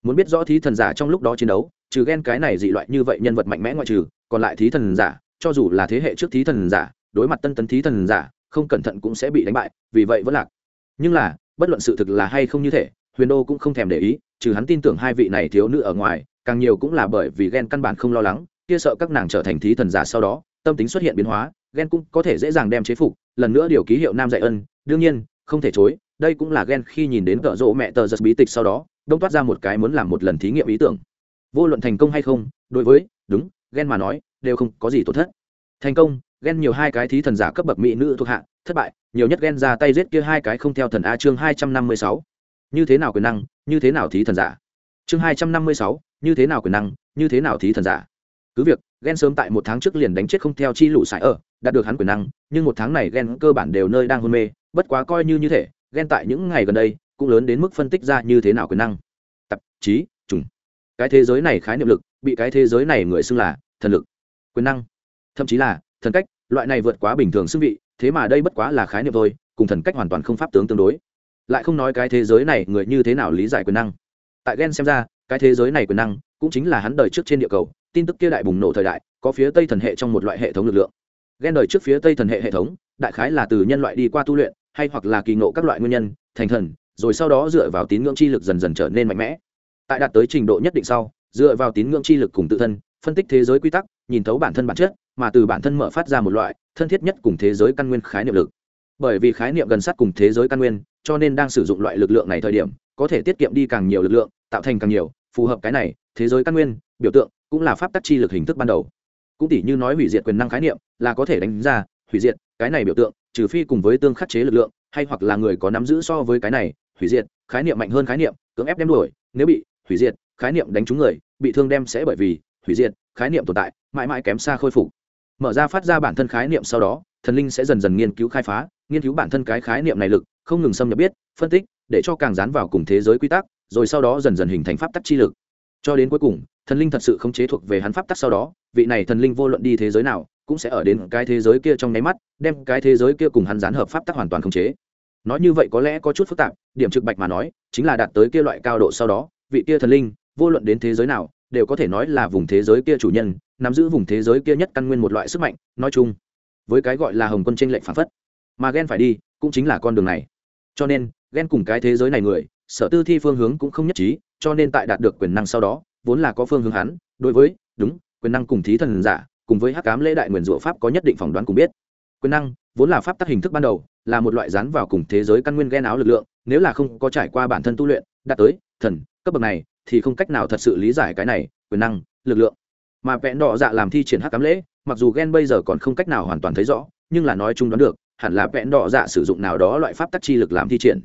Speaker 1: Muốn biết rõ thí thần giả trong lúc đó chiến đấu, trừ ghen cái này dị loại như vậy nhân vật mạnh mẽ ngoại trừ, còn lại thí thần giả, cho dù là thế hệ trước thí thần giả, đối mặt tân tấn thí thần giả, không cẩn thận cũng sẽ bị đánh bại, vì vậy vẫn lạc. Nhưng là, bất luận sự thực là hay không như thế, huyền đô cũng không thèm để ý, trừ hắn tin tưởng hai vị này thiếu nữ ở ngoài, càng nhiều cũng là bởi vì ghen căn bản không lo lắng, kia sợ các nàng trở thành thí thần giả sau đó, tâm tính xuất hiện biến hóa, ghen cũng có thể dễ dàng đem chế phục, lần nữa điều ký hiệu nam dạy ân, đương nhiên, không thể chối đây cũng là ghen khi nhìn đến cỡ rỗ mẹ tờ giật bí tịch sau đó, đông toát ra một cái muốn làm một lần thí nghiệm ý tưởng. Vô luận thành công hay không, đối với, đúng ghen mà nói, đều không có gì tổn thất. Thành công ghen nhiều hai cái thí thần giả cấp bậc mỹ nữ thuộc hạ, thất bại, nhiều nhất ghen ra tay giết kia hai cái không theo thần a chương hai trăm năm mươi sáu. Như thế nào quyền năng, như thế nào thí thần giả? Chương hai trăm năm mươi sáu, như thế nào quyền năng, như thế nào thí thần giả? Cứ việc ghen sớm tại một tháng trước liền đánh chết không theo chi lũ sải ở, đạt được hắn quyền năng, nhưng một tháng này ghen cơ bản đều nơi đang hôn mê, bất quá coi như như thế ghen tại những ngày gần đây, cũng lớn đến mức phân tích ra như thế nào quyền năng. Tạp chí trùng. Cái thế giới này khái niệm lực, bị cái thế giới này người xưng là thần lực, quyền năng. Thậm chí là thần cách, loại này vượt quá bình thường xưng vị, thế mà đây bất quá là khái niệm thôi, cùng thần cách hoàn toàn không pháp tướng tương đối. Lại không nói cái thế giới này người như thế nào lý giải quyền năng. Tại ghen xem ra, cái thế giới này quyền năng cũng chính là hắn đời trước trên địa cầu, tin tức kia đại bùng nổ thời đại, có phía tây thần hệ trong một loại hệ thống lực lượng. Ghen đời trước phía tây thần hệ hệ thống, đại khái là từ nhân loại đi qua tu luyện hay hoặc là kỳ ngộ các loại nguyên nhân, thành thần, rồi sau đó dựa vào tín ngưỡng chi lực dần dần trở nên mạnh mẽ. Tại đạt tới trình độ nhất định sau, dựa vào tín ngưỡng chi lực cùng tự thân, phân tích thế giới quy tắc, nhìn thấu bản thân bản chất, mà từ bản thân mở phát ra một loại, thân thiết nhất cùng thế giới căn nguyên khái niệm lực. Bởi vì khái niệm gần sát cùng thế giới căn nguyên, cho nên đang sử dụng loại lực lượng này thời điểm, có thể tiết kiệm đi càng nhiều lực lượng, tạo thành càng nhiều, phù hợp cái này, thế giới căn nguyên, biểu tượng, cũng là pháp tắc chi lực hình thức ban đầu. Cũng tỷ như nói hủy diệt quyền năng khái niệm, là có thể đánh ra, hủy diệt, cái này biểu tượng trừ phi cùng với tương khắc chế lực lượng, hay hoặc là người có nắm giữ so với cái này, hủy diệt, khái niệm mạnh hơn khái niệm, cưỡng ép đem đuổi, nếu bị, hủy diệt, khái niệm đánh trúng người, bị thương đem sẽ bởi vì, hủy diệt, khái niệm tồn tại, mãi mãi kém xa khôi phục. Mở ra phát ra bản thân khái niệm sau đó, thần linh sẽ dần dần nghiên cứu khai phá, nghiên cứu bản thân cái khái niệm này lực, không ngừng xâm nhập biết, phân tích, để cho càng dán vào cùng thế giới quy tắc, rồi sau đó dần dần hình thành pháp tắc chi lực. Cho đến cuối cùng, thần linh thật sự không chế thuộc về hắn pháp tắc sau đó, vị này thần linh vô luận đi thế giới nào cũng sẽ ở đến cái thế giới kia trong nháy mắt, đem cái thế giới kia cùng hắn gián hợp pháp tắc hoàn toàn khống chế. Nói như vậy có lẽ có chút phức tạp, điểm trực bạch mà nói, chính là đạt tới kia loại cao độ sau đó, vị kia thần linh, vô luận đến thế giới nào, đều có thể nói là vùng thế giới kia chủ nhân, nắm giữ vùng thế giới kia nhất căn nguyên một loại sức mạnh, nói chung, với cái gọi là hồng quân tranh lệnh phản phất, mà ghen phải đi, cũng chính là con đường này. Cho nên ghen cùng cái thế giới này người, sở tư thi phương hướng cũng không nhất trí, cho nên tại đạt được quyền năng sau đó, vốn là có phương hướng hắn, đối với, đúng, quyền năng cùng thí thần giả cùng với hắc cám lễ đại nguyền rủa pháp có nhất định phỏng đoán cùng biết. Quyền năng, vốn là pháp tắc hình thức ban đầu, là một loại rán vào cùng thế giới căn nguyên ghen áo lực lượng, nếu là không có trải qua bản thân tu luyện, đạt tới thần, cấp bậc này, thì không cách nào thật sự lý giải cái này, quyền năng, lực lượng. Mà vẹn đỏ dạ làm thi triển hắc cám lễ, mặc dù ghen bây giờ còn không cách nào hoàn toàn thấy rõ, nhưng là nói chung đoán được, hẳn là vẹn đỏ dạ sử dụng nào đó loại pháp tắc chi lực làm thi triển.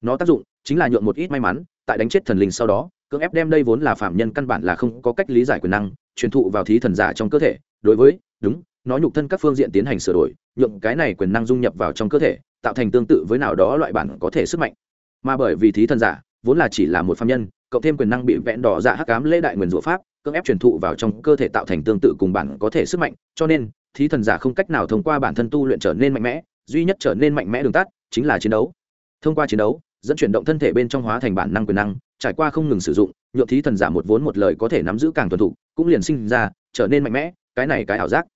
Speaker 1: Nó tác dụng chính là nhuộm một ít may mắn, tại đánh chết thần linh sau đó, cưỡng ép đem đây vốn là phạm nhân căn bản là không có cách lý giải quyền năng, truyền thụ vào thí thần giả trong cơ thể đối với đúng nó nhục thân các phương diện tiến hành sửa đổi nhượng cái này quyền năng dung nhập vào trong cơ thể tạo thành tương tự với nào đó loại bản có thể sức mạnh. Mà bởi vì thí thần giả vốn là chỉ là một phạm nhân cộng thêm quyền năng bị vẹn đỏ dạ hắc cám lễ đại nguyền rủa pháp cưỡng ép truyền thụ vào trong cơ thể tạo thành tương tự cùng bản có thể sức mạnh cho nên thí thần giả không cách nào thông qua bản thân tu luyện trở nên mạnh mẽ duy nhất trở nên mạnh mẽ đường tắt chính là chiến đấu. Thông qua chiến đấu dẫn chuyển động thân thể bên trong hóa thành bản năng quyền năng trải qua không ngừng sử dụng nhượng thí thần giả một vốn một lời có thể nắm giữ càng thuần thủ, cũng liền sinh ra trở nên mạnh mẽ cái này cái ảo giác.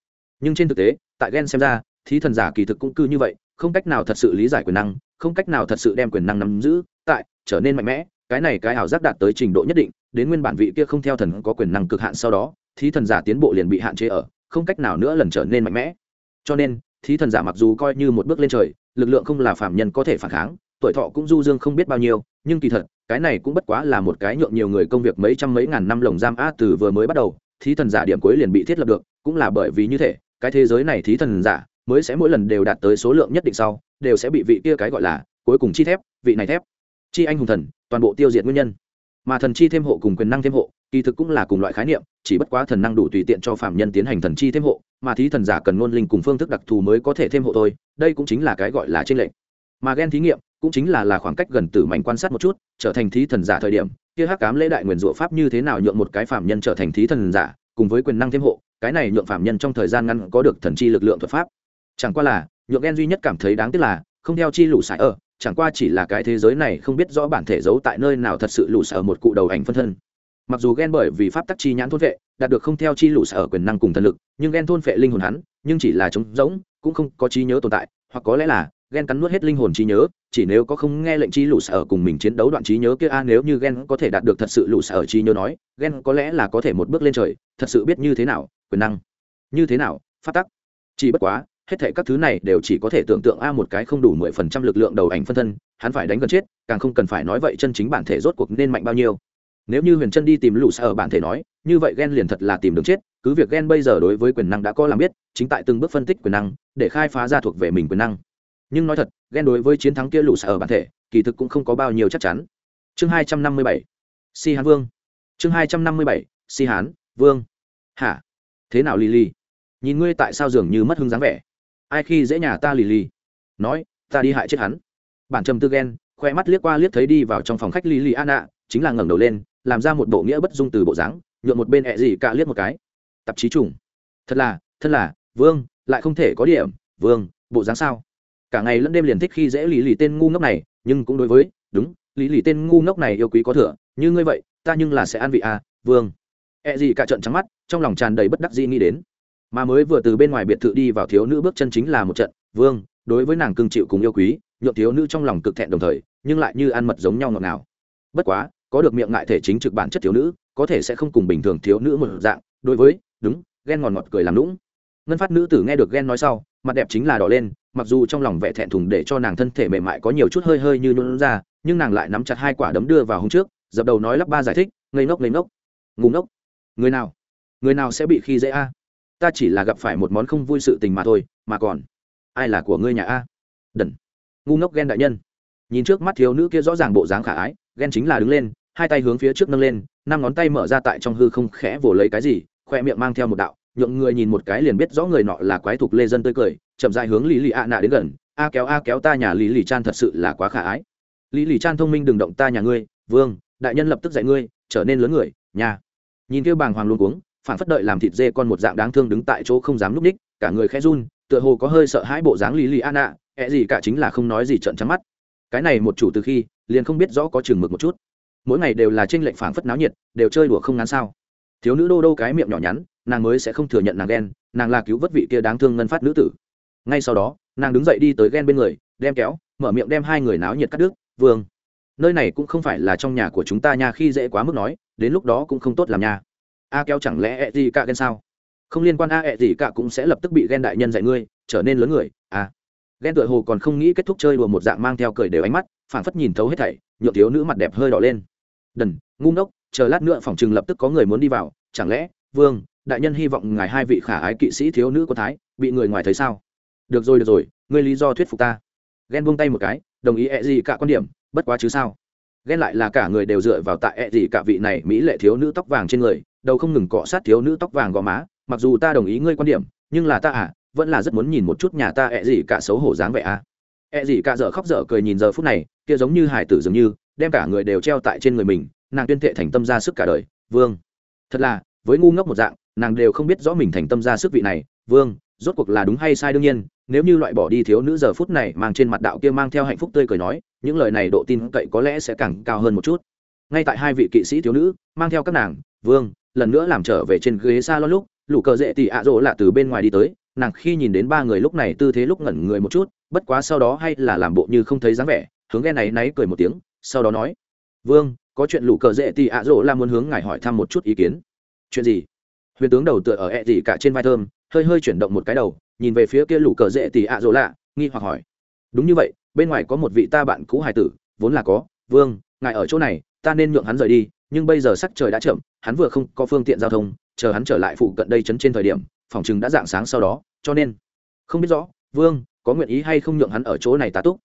Speaker 1: Nhưng trên thực tế, tại gen xem ra, thí thần giả kỳ thực cũng cư như vậy, không cách nào thật sự lý giải quyền năng, không cách nào thật sự đem quyền năng nắm giữ, tại, trở nên mạnh mẽ, cái này cái ảo giác đạt tới trình độ nhất định, đến nguyên bản vị kia không theo thần có quyền năng cực hạn sau đó, thí thần giả tiến bộ liền bị hạn chế ở, không cách nào nữa lần trở nên mạnh mẽ. Cho nên, thí thần giả mặc dù coi như một bước lên trời, lực lượng không là phạm nhân có thể phản kháng, tuổi thọ cũng du dương không biết bao nhiêu, nhưng kỳ thật, cái này cũng bất quá là một cái nhượng nhiều người công việc mấy trăm mấy ngàn năm lồng giam a từ vừa mới bắt đầu thí thần giả điểm cuối liền bị thiết lập được, cũng là bởi vì như thế, cái thế giới này thí thần giả mới sẽ mỗi lần đều đạt tới số lượng nhất định sau, đều sẽ bị vị kia cái gọi là cuối cùng chi thép, vị này thép, chi anh hùng thần, toàn bộ tiêu diệt nguyên nhân. Mà thần chi thêm hộ cùng quyền năng thêm hộ, kỳ thực cũng là cùng loại khái niệm, chỉ bất quá thần năng đủ tùy tiện cho phạm nhân tiến hành thần chi thêm hộ, mà thí thần giả cần ngôn linh cùng phương thức đặc thù mới có thể thêm hộ thôi, đây cũng chính là cái gọi là trên lệnh mà ghen thí nghiệm cũng chính là là khoảng cách gần tử mảnh quan sát một chút, trở thành thí thần giả thời điểm kia hắc cám lễ đại nguyền rủa pháp như thế nào nhượng một cái phạm nhân trở thành thí thần giả, cùng với quyền năng thêm hộ, cái này nhượng phạm nhân trong thời gian ngắn có được thần chi lực lượng thuật pháp. Chẳng qua là, nhượng gen duy nhất cảm thấy đáng tiếc là, không theo chi lũ sải ở, chẳng qua chỉ là cái thế giới này không biết rõ bản thể giấu tại nơi nào thật sự lũ sở ở một cụ đầu ảnh phân thân. Mặc dù ghen bởi vì pháp tắc chi nhãn thôn vệ, đạt được không theo chi lũ sở ở quyền năng cùng thần lực, nhưng ghen thôn vệ linh hồn hắn, nhưng chỉ là trống rỗng, cũng không có trí nhớ tồn tại, hoặc có lẽ là ghen cắn nuốt hết linh hồn trí nhớ, chỉ nếu có không nghe lệnh chi lũ sở cùng mình chiến đấu đoạn trí nhớ kia a, nếu như ghen có thể đạt được thật sự lũ sở trí nhớ nói ghen có lẽ là có thể một bước lên trời, thật sự biết như thế nào, quyền năng, như thế nào, phát tắc. Chỉ bất quá, hết thể các thứ này đều chỉ có thể tưởng tượng a một cái không đủ mười phần trăm lực lượng đầu ảnh phân thân, hắn phải đánh gần chết, càng không cần phải nói vậy chân chính bản thể rốt cuộc nên mạnh bao nhiêu. Nếu như huyền chân đi tìm lũ sở bản thể nói, như vậy ghen liền thật là tìm đường chết, cứ việc ghen bây giờ đối với quyền năng đã có làm biết, chính tại từng bước phân tích quyền năng, để khai phá ra thuộc về mình quyền năng nhưng nói thật, ghen đối với chiến thắng kia lũ sở bản thể, kỳ thực cũng không có bao nhiêu chắc chắn. Chương hai trăm năm mươi bảy, si hán vương. Chương hai trăm năm mươi bảy, si hán vương. Hả? Thế nào lì lì nhìn ngươi tại sao dường như mất hứng dáng vẻ? Ai khi dễ nhà ta lì lì nói, ta đi hại chết hắn. Bản trầm tư ghen, khoe mắt liếc qua liếc thấy đi vào trong phòng khách lì lì an ạ chính là ngẩng đầu lên, làm ra một bộ nghĩa bất dung từ bộ dáng nhuộm một bên ẹ gì cả liếc một cái. Tạp chí trùng. Thật là thật là, vương, lại không thể có điểm. Vương, bộ dáng sao? Cả ngày lẫn đêm liền thích khi dễ lì lì tên ngu ngốc này, nhưng cũng đối với, đúng, lì lì tên ngu ngốc này yêu quý có thừa, như ngươi vậy, ta nhưng là sẽ an vị à vương. E gì cả trận trắng mắt, trong lòng tràn đầy bất đắc dĩ nghĩ đến. Mà mới vừa từ bên ngoài biệt thự đi vào thiếu nữ bước chân chính là một trận, vương, đối với nàng cưng chịu cùng yêu quý, nhượng thiếu nữ trong lòng cực thẹn đồng thời, nhưng lại như ăn mật giống nhau ngọt nào bất quá, có được miệng ngại thể chính trực bản chất thiếu nữ, có thể sẽ không cùng bình thường thiếu nữ một dạng, đối với, đúng, ghen ngọt ngọt cười làm lũng ngân phát nữ tử nghe được ghen nói sau, mặt đẹp chính là đỏ lên mặc dù trong lòng vẻ thẹn thùng để cho nàng thân thể mềm mại có nhiều chút hơi hơi như nhún ra, nhưng nàng lại nắm chặt hai quả đấm đưa vào hôm trước, dập đầu nói lắp ba giải thích, ngây ngốc ngây ngốc. Ngủ ngốc. Người nào? Người nào sẽ bị khi dễ a? Ta chỉ là gặp phải một món không vui sự tình mà thôi, mà còn, ai là của ngươi nhà a? Đần. Ngu ngốc ghen đại nhân. Nhìn trước mắt thiếu nữ kia rõ ràng bộ dáng khả ái, ghen chính là đứng lên, hai tay hướng phía trước nâng lên, năm ngón tay mở ra tại trong hư không khẽ vồ lấy cái gì, khoe miệng mang theo một đạo, nhượng người nhìn một cái liền biết rõ người nọ là quái thục lê dân tươi cười chậm dài hướng lý lì ạ nạ đến gần a kéo a kéo ta nhà lý lì chan thật sự là quá khả ái. Lý lì chan thông minh đừng động ta nhà ngươi vương đại nhân lập tức dạy ngươi trở nên lớn người nhà. Nhìn kêu bàng hoàng luôn cuống phản phất đợi làm thịt dê con một dạng đáng thương đứng tại chỗ không dám núp ních cả người khẽ run tựa hồ có hơi sợ hãi bộ dáng lý lì an ạ ẹ gì cả chính là không nói gì trợn trắng mắt. Cái này một chủ từ khi liền không biết rõ có chừng mực một chút. Mỗi ngày đều là tranh lệnh phảng phất náo nhiệt đều chơi đùa không ngán sao. Thiếu nữ đô đô cái miệng nhỏ nhắn nàng mới sẽ không thừa nhận nàng đen, nàng là cứu vớt vị kia đáng thương ngân phát nữ tử ngay sau đó, nàng đứng dậy đi tới ghen bên người, đem kéo, mở miệng đem hai người náo nhiệt cắt đứt, vương, nơi này cũng không phải là trong nhà của chúng ta nha, khi dễ quá mức nói, đến lúc đó cũng không tốt làm nha. A kéo chẳng lẽ ẹ gì cả ghen sao? Không liên quan a, ẹ gì cả cũng sẽ lập tức bị ghen đại nhân dạy ngươi, trở nên lớn người à. Ghen tựa hồ còn không nghĩ kết thúc chơi đùa một dạng mang theo cười đều ánh mắt, phảng phất nhìn thấu hết thảy, nhượng thiếu nữ mặt đẹp hơi đỏ lên. Đần, ngu ngốc, chờ lát nữa phòng chừng lập tức có người muốn đi vào, chẳng lẽ, vương, đại nhân hy vọng ngài hai vị khả ái kỵ sĩ thiếu nữ có thái, bị người ngoài thấy sao? Được rồi được rồi, ngươi lý do thuyết phục ta. Ghen buông tay một cái, đồng ý ẹ gì cả quan điểm, bất quá chứ sao? Ghen lại là cả người đều dựa vào tại ẹ gì cả vị này mỹ lệ thiếu nữ tóc vàng trên người, đầu không ngừng cọ sát thiếu nữ tóc vàng gò má. Mặc dù ta đồng ý ngươi quan điểm, nhưng là ta à vẫn là rất muốn nhìn một chút nhà ta ẹ gì cả xấu hổ dáng vẻ à. Ẹ gì cả dở khóc dở cười nhìn giờ phút này, kia giống như hải tử dường như, đem cả người đều treo tại trên người mình, nàng tuyên thệ thành tâm ra sức cả đời. Vương. Thật là, với ngu ngốc một dạng, nàng đều không biết rõ mình thành tâm ra sức vị này. Vương rốt cuộc là đúng hay sai đương nhiên, nếu như loại bỏ đi thiếu nữ giờ phút này mang trên mặt đạo kia mang theo hạnh phúc tươi cười nói, những lời này độ tin cậy có lẽ sẽ càng cao hơn một chút. Ngay tại hai vị kỵ sĩ thiếu nữ, mang theo các nàng, vương, lần nữa làm trở về trên ghế xa lo lúc, lũ cờ dễ tỉ ạ rỗ lạ từ bên ngoài đi tới, nàng khi nhìn đến ba người lúc này tư thế lúc ngẩn người một chút, bất quá sau đó hay là làm bộ như không thấy dáng vẻ, hướng ghe này náy cười một tiếng, sau đó nói, vương, có chuyện lũ cờ dễ tỉ ạ rỗ là muốn hướng ngài hỏi thăm một chút ý kiến. Chuyện gì? Huyền tướng đầu tựa ở ẹ、e、gì gì cả trên vai thơm hơi hơi chuyển động một cái đầu, nhìn về phía kia lũ cờ dễ tì ạ à lạ, nghi hoặc hỏi. Đúng như vậy, bên ngoài có một vị ta bạn cũ hài tử, vốn là có, vương, ngài ở chỗ này, ta nên nhượng hắn rời đi, nhưng bây giờ sắc trời đã chậm, hắn vừa không có phương tiện giao thông, chờ hắn trở lại phụ cận đây chấn trên thời điểm, phòng chừng đã dạng sáng sau đó, cho nên không biết rõ, vương, có nguyện ý hay không nhượng hắn ở chỗ này tá túc?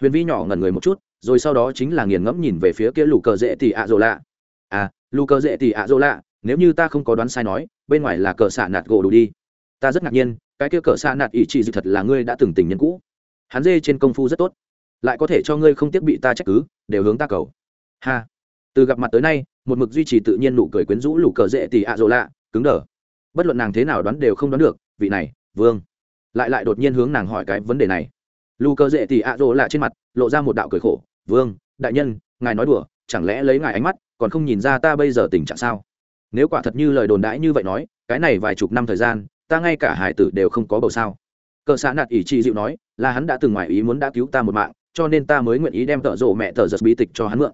Speaker 1: Huyền vi nhỏ ngẩn người một chút, rồi sau đó chính là nghiền ngẫm nhìn về phía kia lù cờ dễ tì ạ dỗ lạ. À lù cờ dễ tì ạ dỗ lạ, nếu như ta không có đoán sai nói, bên ngoài là cờ xạ nạt gỗ đủ đi ta rất ngạc nhiên, cái kia cờ xa nạt ý chỉ dự thật là ngươi đã từng tình nhân cũ. Hắn dê trên công phu rất tốt. Lại có thể cho ngươi không tiếc bị ta trách cứ, đều hướng ta cầu. Ha. Từ gặp mặt tới nay, một mực duy trì tự nhiên nụ cười quyến rũ lũ cờ dễ tì ạ rộ lạ, cứng đờ. Bất luận nàng thế nào đoán đều không đoán được, vị này, vương. Lại lại đột nhiên hướng nàng hỏi cái vấn đề này. Lũ cờ dễ thì ạ rộ lạ trên mặt, lộ ra một đạo cười khổ, vương, đại nhân, ngài nói đùa, chẳng lẽ lấy ngài ánh mắt, còn không nhìn ra ta bây giờ tình trạng sao? Nếu quả thật như lời đồn đãi như vậy nói, cái này vài chục năm thời gian ta ngay cả hải tử đều không có bầu sao. Cờ xã nạt ỷ trị dịu nói, là hắn đã từng ngoài ý muốn đã cứu ta một mạng, cho nên ta mới nguyện ý đem tợ rộ mẹ tờ giật bí tịch cho hắn mượn.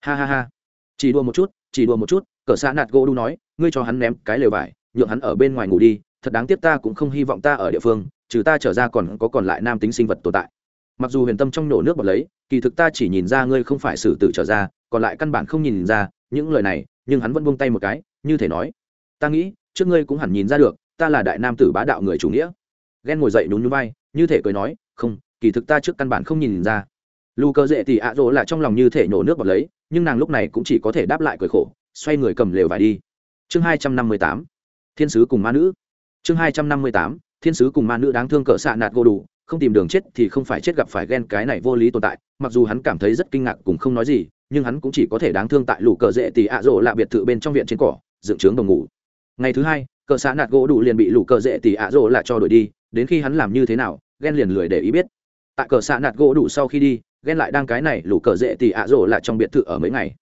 Speaker 1: Ha ha ha. Chỉ đùa một chút, chỉ đùa một chút, cờ xã nạt gỗ đu nói, ngươi cho hắn ném cái lều vải, nhượng hắn ở bên ngoài ngủ đi, thật đáng tiếc ta cũng không hy vọng ta ở địa phương, trừ ta trở ra còn có còn lại nam tính sinh vật tồn tại. Mặc dù huyền tâm trong nổ nước bọt lấy, kỳ thực ta chỉ nhìn ra ngươi không phải xử tử trở ra, còn lại căn bản không nhìn ra, những lời này, nhưng hắn vẫn buông tay một cái, như thể nói, ta nghĩ, trước ngươi cũng hẳn nhìn ra được ta là đại nam tử bá đạo người chủ nghĩa. Ghen ngồi dậy nhún nhún vai, như thể cười nói, không, kỳ thực ta trước căn bản không nhìn ra. Lù cơ dễ thì ạ rỗ là trong lòng như thể nhổ nước vào lấy, nhưng nàng lúc này cũng chỉ có thể đáp lại cười khổ, xoay người cầm lều vải đi. Chương hai trăm năm mươi tám, thiên sứ cùng ma nữ. Chương hai trăm năm mươi tám, thiên sứ cùng ma nữ đáng thương cỡ xạ nạt gỗ đủ, không tìm đường chết thì không phải chết gặp phải ghen cái này vô lý tồn tại, mặc dù hắn cảm thấy rất kinh ngạc cùng không nói gì, nhưng hắn cũng chỉ có thể đáng thương tại lũ cờ dễ thì ạ rỗ là biệt thự bên trong viện trên cỏ, dựng trướng đồng ngủ. Ngày thứ hai cờ xã nạt gỗ đủ liền bị lũ cờ dễ thì ạ rỗ là cho đổi đi, đến khi hắn làm như thế nào, ghen liền lười để ý biết. Tại cờ xã nạt gỗ đủ sau khi đi, ghen lại đang cái này lũ cờ dễ thì ạ rỗ là trong biệt thự ở mấy ngày.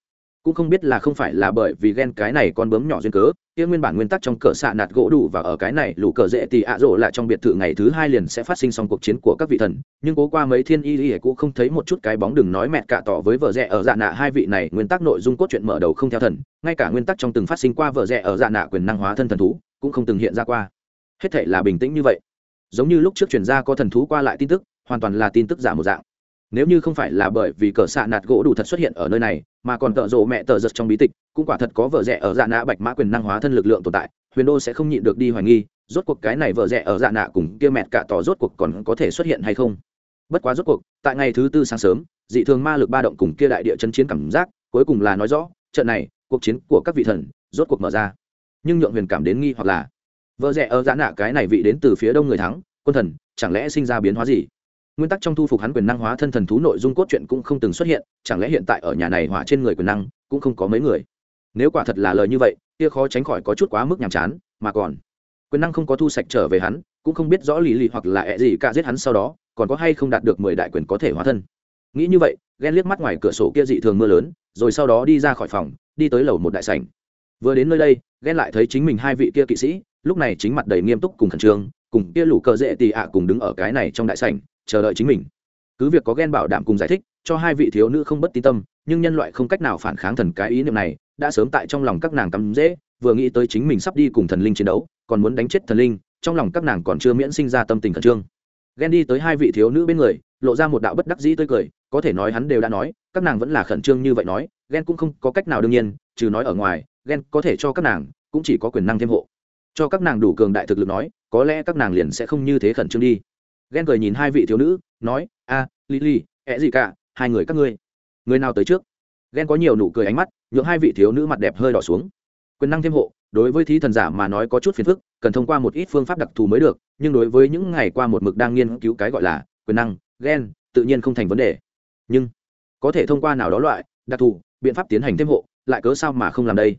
Speaker 1: Cũng không biết là không phải là bởi vì ghen cái này con bướm nhỏ duyên cớ, kia nguyên bản nguyên tắc trong cờ xạ nạt gỗ đủ và ở cái này lũ cờ dễ thì ạ rỗ lại trong biệt thự ngày thứ hai liền sẽ phát sinh xong cuộc chiến của các vị thần, nhưng cố qua mấy thiên y y cũng không thấy một chút cái bóng đừng nói mẹt cả tỏ với vợ rẻ ở dạ nạ hai vị này, nguyên tắc nội dung cốt truyện mở đầu không theo thần, ngay cả nguyên tắc trong từng phát sinh qua vợ rẻ ở dạ nạ quyền năng hóa thân thần thú cũng không từng hiện ra qua. Hết thể là bình tĩnh như vậy. Giống như lúc trước chuyển ra có thần thú qua lại tin tức, hoàn toàn là tin tức giả một dạng. Nếu như không phải là bởi vì cờ xạ nạt gỗ đủ thật xuất hiện ở nơi này, mà còn tợ rộ mẹ tợ giật trong bí tịch, cũng quả thật có vợ rẻ ở dạ nạ bạch mã quyền năng hóa thân lực lượng tồn tại, huyền đô sẽ không nhịn được đi hoài nghi, rốt cuộc cái này vợ rẻ ở dạ nạ cùng kia mẹt cả tỏ rốt cuộc còn có thể xuất hiện hay không. Bất quá rốt cuộc, tại ngày thứ tư sáng sớm, dị thường ma lực ba động cùng kia đại địa chân chiến cảm giác, cuối cùng là nói rõ, trận này, cuộc chiến của các vị thần, rốt cuộc mở ra nhưng nhượng huyền cảm đến nghi hoặc là, vợ rẻ ở dạ nạ cái này vị đến từ phía đông người thắng, quân thần, chẳng lẽ sinh ra biến hóa gì? Nguyên tắc trong thu phục hắn quyền năng hóa thân thần thú nội dung cốt truyện cũng không từng xuất hiện, chẳng lẽ hiện tại ở nhà này hỏa trên người quyền năng cũng không có mấy người? Nếu quả thật là lời như vậy, kia khó tránh khỏi có chút quá mức nhàm chán, mà còn, quyền năng không có thu sạch trở về hắn, cũng không biết rõ lì lì hoặc là ẹ gì cả giết hắn sau đó, còn có hay không đạt được mười đại quyền có thể hóa thân. Nghĩ như vậy, ghen liếc mắt ngoài cửa sổ kia dị thường mưa lớn, rồi sau đó đi ra khỏi phòng, đi tới lầu một đại sảnh. Vừa đến nơi đây ghen lại thấy chính mình hai vị kia kỵ sĩ, lúc này chính mặt đầy nghiêm túc cùng khẩn trương, cùng kia lũ cờ dễ tì ạ cùng đứng ở cái này trong đại sảnh, chờ đợi chính mình. Cứ việc có ghen bảo đảm cùng giải thích, cho hai vị thiếu nữ không bất tin tâm, nhưng nhân loại không cách nào phản kháng thần cái ý niệm này, đã sớm tại trong lòng các nàng cắm dễ, vừa nghĩ tới chính mình sắp đi cùng thần linh chiến đấu, còn muốn đánh chết thần linh, trong lòng các nàng còn chưa miễn sinh ra tâm tình khẩn trương. Ghen đi tới hai vị thiếu nữ bên người, lộ ra một đạo bất đắc dĩ tươi cười, có thể nói hắn đều đã nói, các nàng vẫn là khẩn trương như vậy nói, ghen cũng không có cách nào đương nhiên, trừ nói ở ngoài ghen có thể cho các nàng, cũng chỉ có quyền năng thêm hộ. Cho các nàng đủ cường đại thực lực nói, có lẽ các nàng liền sẽ không như thế khẩn trương đi. Ghen cười nhìn hai vị thiếu nữ, nói, a, lily, ẹ gì cả, hai người các ngươi. Người nào tới trước? Ghen có nhiều nụ cười ánh mắt, nhượng hai vị thiếu nữ mặt đẹp hơi đỏ xuống. Quyền năng thêm hộ, đối với thí thần giả mà nói có chút phiền phức, cần thông qua một ít phương pháp đặc thù mới được, nhưng đối với những ngày qua một mực đang nghiên cứu cái gọi là quyền năng ghen tự nhiên không thành vấn đề. Nhưng, có thể thông qua nào đó loại, đặc thù, biện pháp tiến hành thêm hộ, lại cớ sao mà không làm đây?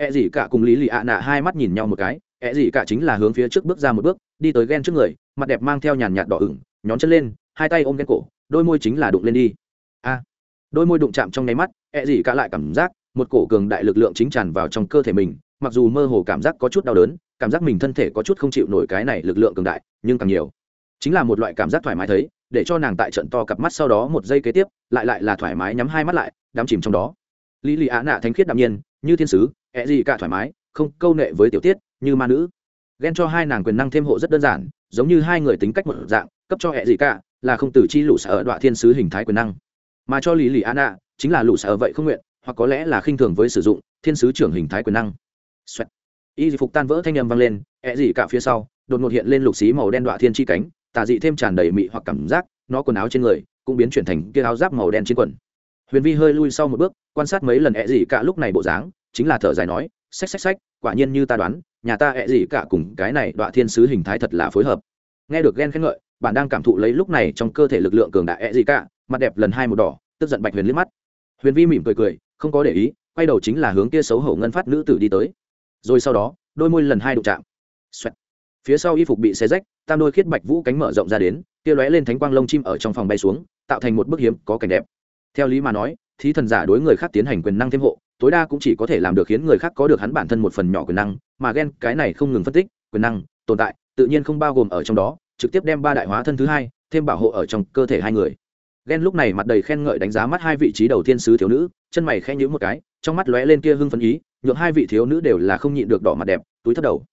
Speaker 1: E gì cả cùng lý lì ạ nạ hai mắt nhìn nhau một cái E gì cả chính là hướng phía trước bước ra một bước, đi tới ghen trước người, mặt đẹp mang theo nhàn nhạt đỏ ửng, nhón chân lên, hai tay ôm ghen cổ, đôi môi chính là đụng lên đi. A, đôi môi đụng chạm trong nháy mắt E gì cả lại cảm giác một cổ cường đại lực lượng chính tràn vào trong cơ thể mình, mặc dù mơ hồ cảm giác có chút đau đớn, cảm giác mình thân thể có chút không chịu nổi cái này lực lượng cường đại, nhưng càng nhiều, chính là một loại cảm giác thoải mái thấy, để cho nàng tại trận to cặp mắt sau đó một giây kế tiếp, lại lại là thoải mái nhắm hai mắt lại, đắm chìm trong đó. Lý lì ạ nạ thánh khiết đạm nhiên, như thiên sứ ẹ gì cả thoải mái, không câu nệ với tiểu tiết, như ma nữ. Ghen cho hai nàng quyền năng thêm hộ rất đơn giản, giống như hai người tính cách một dạng, cấp cho ẹ gì cả là không tử chi lũ sở đoạn thiên sứ hình thái quyền năng. Mà cho lý lì ạ chính là lũ sở vậy không nguyện, hoặc có lẽ là khinh thường với sử dụng, thiên sứ trưởng hình thái quyền năng. Xoẹt. y phục tan vỡ thanh âm vang lên, ẹ gì cả phía sau, đột ngột hiện lên lục xí màu đen đoạn thiên chi cánh, tà dị thêm tràn đầy mị hoặc cảm giác, nó quần áo trên người cũng biến chuyển thành kia áo giáp màu đen trên quần. Huyền vi hơi lui sau một bước, quan sát mấy lần ẹ gì cả lúc này bộ dáng chính là thở dài nói, xách xách xách, quả nhiên như ta đoán, nhà ta ẹ gì cả cùng cái này đoạn thiên sứ hình thái thật là phối hợp. Nghe được ghen khen ngợi, bạn đang cảm thụ lấy lúc này trong cơ thể lực lượng cường đại ẹ gì cả, mặt đẹp lần hai một đỏ, tức giận bạch huyền liếc mắt. Huyền vi mỉm cười cười, không có để ý, quay đầu chính là hướng kia xấu hổ ngân phát nữ tử đi tới. Rồi sau đó, đôi môi lần hai đụng chạm. Xoẹt. phía sau y phục bị xé rách, tam đôi khiết bạch vũ cánh mở rộng ra đến, kia lóe lên thánh quang lông chim ở trong phòng bay xuống, tạo thành một bức hiếm có cảnh đẹp. Theo lý mà nói, thí thần giả đối người khác tiến hành quyền năng thêm hộ tối đa cũng chỉ có thể làm được khiến người khác có được hắn bản thân một phần nhỏ quyền năng, mà ghen cái này không ngừng phân tích, quyền năng, tồn tại, tự nhiên không bao gồm ở trong đó, trực tiếp đem ba đại hóa thân thứ hai, thêm bảo hộ ở trong cơ thể hai người. Ghen lúc này mặt đầy khen ngợi đánh giá mắt hai vị trí đầu tiên sứ thiếu nữ, chân mày khen nhữ một cái, trong mắt lóe lên kia hưng phấn ý, nhượng hai vị thiếu nữ đều là không nhịn được đỏ mặt đẹp, túi thất đầu.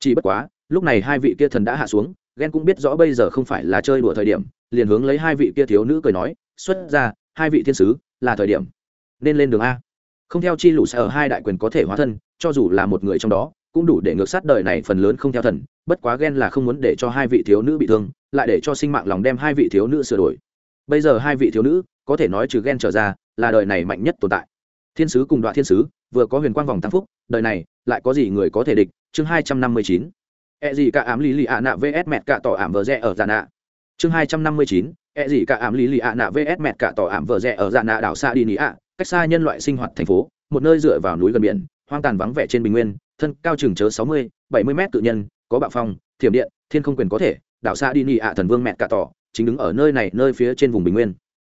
Speaker 1: Chỉ bất quá, lúc này hai vị kia thần đã hạ xuống ghen cũng biết rõ bây giờ không phải là chơi đùa thời điểm, liền hướng lấy hai vị kia thiếu nữ cười nói, xuất ra, hai vị thiên sứ, là thời điểm. Nên lên đường a không theo chi lũ sẽ ở hai đại quyền có thể hóa thân, cho dù là một người trong đó, cũng đủ để ngược sát đời này phần lớn không theo thần, bất quá ghen là không muốn để cho hai vị thiếu nữ bị thương, lại để cho sinh mạng lòng đem hai vị thiếu nữ sửa đổi. Bây giờ hai vị thiếu nữ, có thể nói trừ ghen trở ra, là đời này mạnh nhất tồn tại. Thiên sứ cùng đoạn thiên sứ, vừa có huyền quang vòng tam phúc, đời này, lại có gì người có thể địch? Chương hai trăm năm mươi chín. E gì cả ám lý lì ạ nạ vs mẹt cả tỏ ảm vờ rẽ ở giàn nạ. Chương hai trăm năm mươi chín. E gì cả ám lý lì ạ nạ vs mẹt cả tỏ ảm vờ rẽ ở giàn nạ đảo xa đi nị ạ cách xa nhân loại sinh hoạt thành phố, một nơi dựa vào núi gần biển, hoang tàn vắng vẻ trên bình nguyên, thân cao chừng chớ sáu mươi, bảy mươi mét tự nhân, có bạo phong, thiểm điện, thiên không quyền có thể, đảo xa đi nhị ạ thần vương mẹ cả tỏ, chính đứng ở nơi này, nơi phía trên vùng bình nguyên.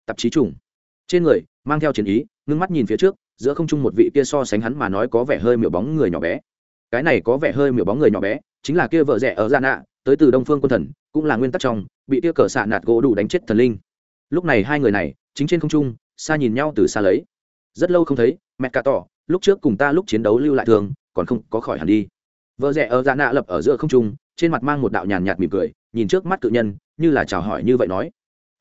Speaker 1: Tạp chí trùng. Trên người, mang theo chiến ý, ngưng mắt nhìn phía trước, giữa không trung một vị kia so sánh hắn mà nói có vẻ hơi miểu bóng người nhỏ bé. Cái này có vẻ hơi miểu bóng người nhỏ bé, chính là kia vợ rẻ ở gian nạ, tới từ đông phương quân thần, cũng là nguyên tắc trong, bị kia cờ xạ nạt gỗ đủ đánh chết thần linh. Lúc này hai người này, chính trên không trung xa nhìn nhau từ xa lấy. Rất lâu không thấy, mẹ cả tỏ, lúc trước cùng ta lúc chiến đấu lưu lại thường, còn không có khỏi hẳn đi. Vợ rẻ ở dạ nạ lập ở giữa không trung, trên mặt mang một đạo nhàn nhạt mỉm cười, nhìn trước mắt cự nhân, như là chào hỏi như vậy nói.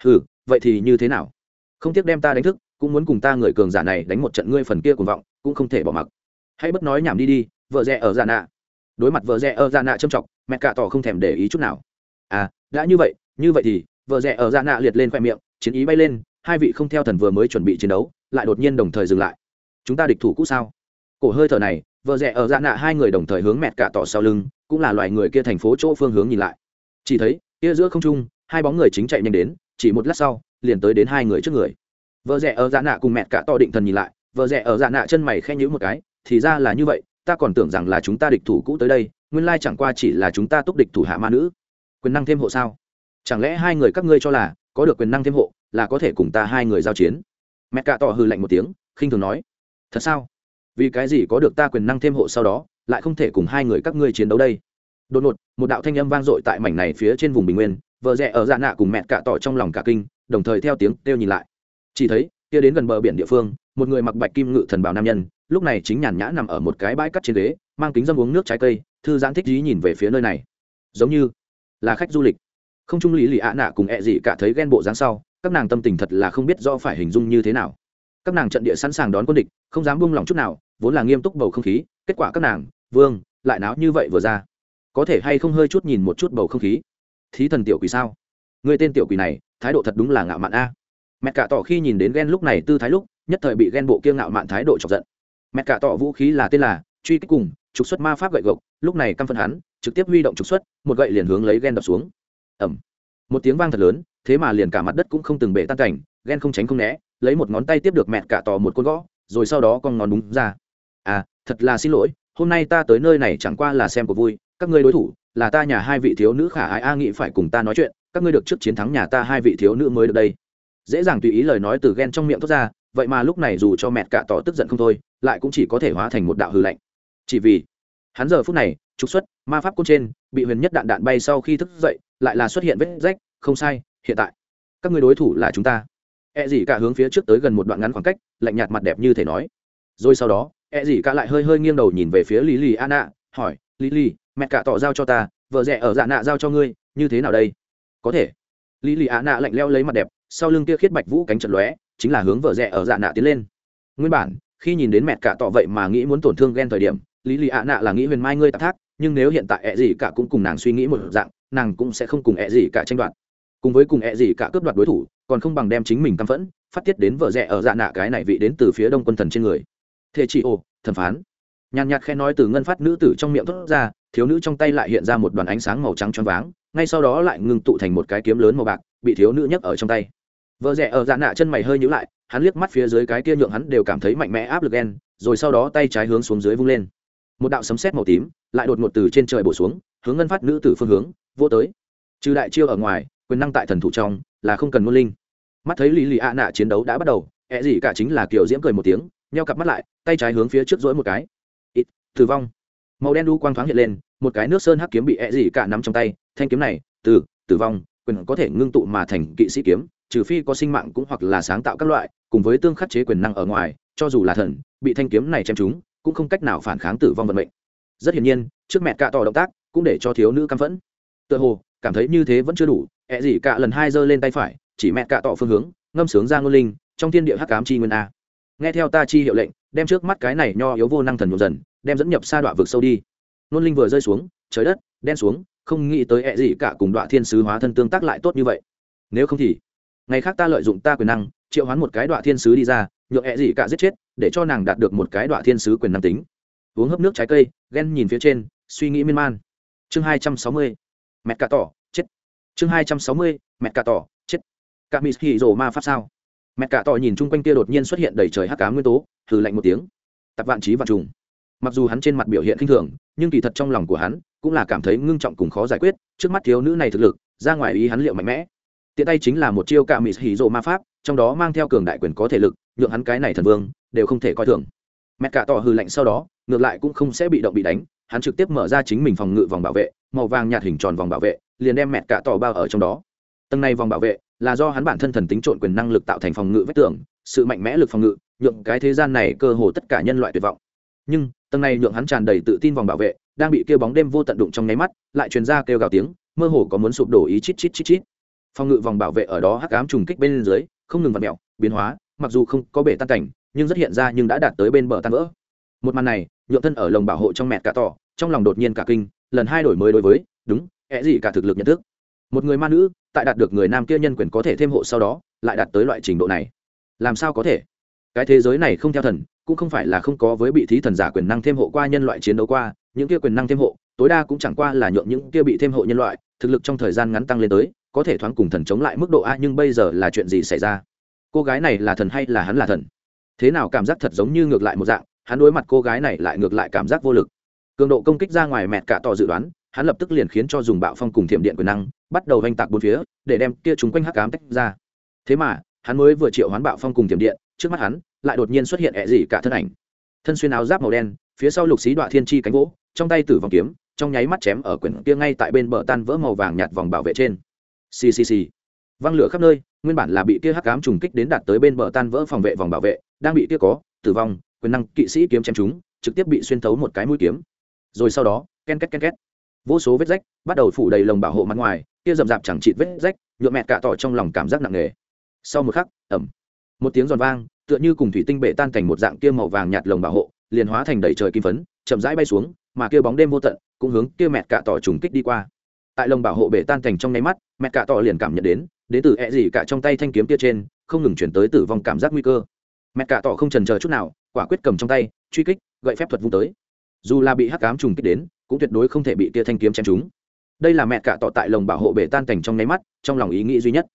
Speaker 1: Ừ vậy thì như thế nào? Không tiếc đem ta đánh thức, cũng muốn cùng ta người cường giả này đánh một trận ngươi phần kia cuồng vọng, cũng không thể bỏ mặc. Hãy bất nói nhảm đi đi, vợ rẻ ở dạ nạ. Đối mặt vợ rẻ ở dạ nạ châm chọc, mẹ cạ tỏ không thèm để ý chút nào. À đã như vậy như vậy thì vợ rẻ ở dạ nạ liệt lên khoe miệng, chiến ý bay lên hai vị không theo thần vừa mới chuẩn bị chiến đấu, lại đột nhiên đồng thời dừng lại. Chúng ta địch thủ cũ sao? Cổ hơi thở này, vợ rẻ ở dạ nạ hai người đồng thời hướng mẹt cả tỏ sau lưng, cũng là loài người kia thành phố chỗ phương hướng nhìn lại. Chỉ thấy, kia giữa không trung, hai bóng người chính chạy nhanh đến, chỉ một lát sau, liền tới đến hai người trước người. Vợ rẻ ở dạ nạ cùng mẹt cả tỏ định thần nhìn lại, vợ rẻ ở dạ nạ chân mày khen nhữ một cái, thì ra là như vậy, ta còn tưởng rằng là chúng ta địch thủ cũ tới đây, nguyên lai chẳng qua chỉ là chúng ta túc địch thủ hạ ma nữ. Quyền năng thêm hộ sao? Chẳng lẽ hai người các ngươi cho là có được quyền năng thêm hộ là có thể cùng ta hai người giao chiến. Mẹ cạ tỏ hư lạnh một tiếng, khinh thường nói, thật sao? Vì cái gì có được ta quyền năng thêm hộ sau đó, lại không thể cùng hai người các ngươi chiến đấu đây? Đột ngột, một đạo thanh âm vang dội tại mảnh này phía trên vùng bình nguyên, vợ rẽ ở dạ nạ cùng mẹ cạ tỏ trong lòng cả kinh, đồng thời theo tiếng kêu nhìn lại. Chỉ thấy, kia đến gần bờ biển địa phương, một người mặc bạch kim ngự thần bào nam nhân, lúc này chính nhàn nhã nằm ở một cái bãi cắt trên ghế, mang kính dâm uống nước trái cây, thư giãn thích dí nhìn về phía nơi này. Giống như là khách du lịch. Không trung lý lì ạ nạ cùng ẹ gì cả thấy ghen bộ dáng sau các nàng tâm tình thật là không biết do phải hình dung như thế nào. Các nàng trận địa sẵn sàng đón quân địch, không dám buông lòng chút nào, vốn là nghiêm túc bầu không khí, kết quả các nàng, vương, lại náo như vậy vừa ra. Có thể hay không hơi chút nhìn một chút bầu không khí? Thí thần tiểu quỷ sao? Người tên tiểu quỷ này, thái độ thật đúng là ngạo mạn a. Mẹ cả tỏ khi nhìn đến ghen lúc này tư thái lúc, nhất thời bị ghen bộ kia ngạo mạn thái độ chọc giận. Mẹ cả tỏ vũ khí là tên là truy kích cùng, trục xuất ma pháp gậy gộc, lúc này căm phân hắn, trực tiếp huy động trục xuất, một gậy liền hướng lấy ghen đập xuống. Ẩm một tiếng vang thật lớn thế mà liền cả mặt đất cũng không từng bể tan cảnh, ghen không tránh không né, lấy một ngón tay tiếp được mẹ cả tò một côn gõ, rồi sau đó con ngón đúng ra. À thật là xin lỗi, hôm nay ta tới nơi này chẳng qua là xem của vui, các ngươi đối thủ, là ta nhà hai vị thiếu nữ khả ái, a nghĩ phải cùng ta nói chuyện, các ngươi được trước chiến thắng nhà ta hai vị thiếu nữ mới được đây. Dễ dàng tùy ý lời nói từ ghen trong miệng thoát ra, vậy mà lúc này dù cho mẹ cả tỏ tức giận không thôi, lại cũng chỉ có thể hóa thành một đạo hư lạnh. Chỉ vì, hắn giờ phút này, trục xuất, ma pháp côn trên, bị huyền nhất đạn đạn bay sau khi thức dậy, lại là xuất hiện vết rách, không sai hiện tại, các người đối thủ là chúng ta. E gì cả hướng phía trước tới gần một đoạn ngắn khoảng cách, lạnh nhạt mặt đẹp như thể nói. Rồi sau đó e gì cả lại hơi hơi nghiêng đầu nhìn về phía lý lì anna, hỏi, lý lì, mẹ cả tỏ giao cho ta, vợ rẻ ở dạ nạ giao cho ngươi, như thế nào đây? Có thể. Lý lì anna lạnh leo lấy mặt đẹp, sau lưng kia khiết bạch vũ cánh trận lóe, chính là hướng vợ rẻ ở dạ nạ tiến lên. Nguyên bản, khi nhìn đến mẹ cả tỏ vậy mà nghĩ muốn tổn thương ghen thời điểm, lý lì an nạ là nghĩ huyền mai ngươi tạp thác, nhưng nếu hiện tại e ẹ gì cả cũng cùng nàng suy nghĩ một dạng, nàng cũng sẽ không cùng e ẹ gì cả tranh đoạt cùng với cùng ẹ gì cả cướp đoạt đối thủ, còn không bằng đem chính mình căm phẫn, phát tiết đến vợ rẻ ở dạ nạ cái này vị đến từ phía đông quân thần trên người. Thế chị ô thần phán. Nhàn nhạt khen nói từ ngân phát nữ tử trong miệng thốt ra, thiếu nữ trong tay lại hiện ra một đoàn ánh sáng màu trắng choáng váng, ngay sau đó lại ngưng tụ thành một cái kiếm lớn màu bạc, bị thiếu nữ nhấc ở trong tay. Vợ rẻ ở dạ nạ chân mày hơi nhíu lại, hắn liếc mắt phía dưới cái kia nhượng hắn đều cảm thấy mạnh mẽ áp lực đen rồi sau đó tay trái hướng xuống dưới vung lên. Một đạo sấm sét màu tím lại đột ngột từ trên trời bổ xuống, hướng ngân phát nữ tử phương hướng vô tới. Trừ đại chiêu ở ngoài quyền năng tại thần thủ trong là không cần ngôn linh. Mắt thấy lý lì a nạ chiến đấu đã bắt đầu ẹ gì cả chính là kiểu diễm cười một tiếng, nheo cặp mắt lại, tay trái hướng phía trước rỗi một cái. Ít, tử vong. Màu đen đu quang thoáng hiện lên, một cái nước sơn hắc kiếm bị ẹ gì cả nắm trong tay, thanh kiếm này, từ, tử vong, quyền có thể ngưng tụ mà thành kỵ sĩ kiếm, trừ phi có sinh mạng cũng hoặc là sáng tạo các loại, cùng với tương khắc chế quyền năng ở ngoài, cho dù là thần, bị thanh kiếm này chém chúng cũng không cách nào phản kháng tử vong vận mệnh. Rất hiển nhiên, trước mẹ cạ tỏ động tác, cũng để cho thiếu nữ căm phẫn. Tựa hồ cảm thấy như thế vẫn chưa đủ, ẹ gì cả lần hai giơ lên tay phải, chỉ mẹ cạ tỏ phương hướng, ngâm sướng ra ngôn linh, trong thiên địa hắc cám chi nguyên a. Nghe theo ta chi hiệu lệnh, đem trước mắt cái này nho yếu vô năng thần nhộn dần, đem dẫn nhập xa đoạn vực sâu đi. Ngôn linh vừa rơi xuống, trời đất, đen xuống, không nghĩ tới ẹ gì cả cùng đoạn thiên sứ hóa thân tương tác lại tốt như vậy. Nếu không thì, ngày khác ta lợi dụng ta quyền năng, triệu hoán một cái đoạn thiên sứ đi ra, nhượng ẹ gì cả giết chết, để cho nàng đạt được một cái đoạn thiên sứ quyền năng tính. Uống hấp nước trái cây, ghen nhìn phía trên, suy nghĩ miên man. Chương hai trăm sáu mươi, mẹ cả tỏ chương hai trăm sáu mươi mẹ cà tỏ, chết. Cả mỹ hì rồ ma pháp sao? Mẹ cà tỏ nhìn chung quanh kia đột nhiên xuất hiện đầy trời hắc cá nguyên tố thử lạnh một tiếng. Tập vạn trí vạn trùng. Mặc dù hắn trên mặt biểu hiện khinh thường, nhưng kỳ thật trong lòng của hắn cũng là cảm thấy ngưng trọng cùng khó giải quyết, trước mắt thiếu nữ này thực lực, ra ngoài ý hắn liệu mạnh mẽ. Tiện tay chính là một chiêu cả mỹ hì rồ ma pháp, trong đó mang theo cường đại quyền có thể lực, nhượng hắn cái này thần vương, đều không thể coi thường. Mẹ cả tỏ hư lạnh sau đó, ngược lại cũng không sẽ bị động bị đánh, hắn trực tiếp mở ra chính mình phòng ngự vòng bảo vệ màu vàng nhạt hình tròn vòng bảo vệ, liền đem mẹt cả tỏ bao ở trong đó. Tầng này vòng bảo vệ là do hắn bản thân thần tính trộn quyền năng lực tạo thành phòng ngự vách tường, sự mạnh mẽ lực phòng ngự, nhượng cái thế gian này cơ hồ tất cả nhân loại tuyệt vọng. Nhưng, tầng này nhượng hắn tràn đầy tự tin vòng bảo vệ, đang bị kêu bóng đêm vô tận đụng trong nháy mắt, lại truyền ra kêu gào tiếng, mơ hồ có muốn sụp đổ ý chít chít chít chít. Phòng ngự vòng bảo vệ ở đó hắc ám trùng kích bên dưới, không ngừng vặt mẹo biến hóa, mặc dù không có bể tan cảnh, nhưng rất hiện ra nhưng đã đạt tới bên bờ tan vỡ. Một màn này, nhượng thân ở lồng bảo hộ trong mẹt cả tỏ, trong lòng đột nhiên cả kinh lần hai đổi mới đối với, đúng é gì cả thực lực nhận thức. Một người ma nữ, tại đạt được người nam kia nhân quyền có thể thêm hộ sau đó, lại đạt tới loại trình độ này. Làm sao có thể? Cái thế giới này không theo thần, cũng không phải là không có với bị thí thần giả quyền năng thêm hộ qua nhân loại chiến đấu qua, những kia quyền năng thêm hộ, tối đa cũng chẳng qua là nhượng những kia bị thêm hộ nhân loại, thực lực trong thời gian ngắn tăng lên tới, có thể thoáng cùng thần chống lại mức độ a, nhưng bây giờ là chuyện gì xảy ra? Cô gái này là thần hay là hắn là thần? Thế nào cảm giác thật giống như ngược lại một dạng, hắn đối mặt cô gái này lại ngược lại cảm giác vô lực cường độ công kích ra ngoài mẹt cả tỏ dự đoán, hắn lập tức liền khiến cho dùng bạo phong cùng thiểm điện quyền năng, bắt đầu oanh tạc bốn phía, để đem kia chúng quanh hắc cám tách ra. Thế mà, hắn mới vừa triệu hoán bạo phong cùng thiểm điện, trước mắt hắn, lại đột nhiên xuất hiện ẹ gì cả thân ảnh. Thân xuyên áo giáp màu đen, phía sau lục xí đoạn thiên chi cánh gỗ trong tay tử vòng kiếm, trong nháy mắt chém ở quyển kia ngay tại bên bờ tan vỡ màu vàng nhạt vòng bảo vệ trên. Ccc văng lửa khắp nơi, nguyên bản là bị kia hắc cám trùng kích đến đạt tới bên bờ tan vỡ phòng vệ vòng bảo vệ, đang bị kia có, tử vong, quyền năng kỵ sĩ kiếm chém chúng trực tiếp bị xuyên thấu một cái mũi kiếm rồi sau đó, ken két ken két. Vô số vết rách bắt đầu phủ đầy lồng bảo hộ mặt ngoài, kia rậm rạp chẳng chịt vết rách nhuộm mẹ cả tỏ trong lòng cảm giác nặng nề. Sau một khắc ẩm một tiếng giòn vang, tựa như cùng thủy tinh bể tan thành một dạng kia màu vàng nhạt lồng bảo hộ, liền hóa thành đầy trời kim phấn, chậm rãi bay xuống, mà kia bóng đêm vô tận cũng hướng kia mẹ cả tỏ trùng kích đi qua. Tại lồng bảo hộ bể tan thành trong nháy mắt mẹ cả tỏ liền cảm nhận đến đến từ ẹ gì cả trong tay thanh kiếm kia trên, không ngừng chuyển tới tử vong cảm giác nguy cơ. Mẹ cả tỏ không trần chờ chút nào, quả quyết cầm trong tay, truy kích, gậy phép thuật vung tới dù là bị hắc cám trùng kích đến, cũng tuyệt đối không thể bị tia thanh kiếm chém chúng đây là mẹ cạ tọ tại lồng bảo hộ bể tan cảnh trong nháy mắt, trong lòng ý nghĩ duy nhất.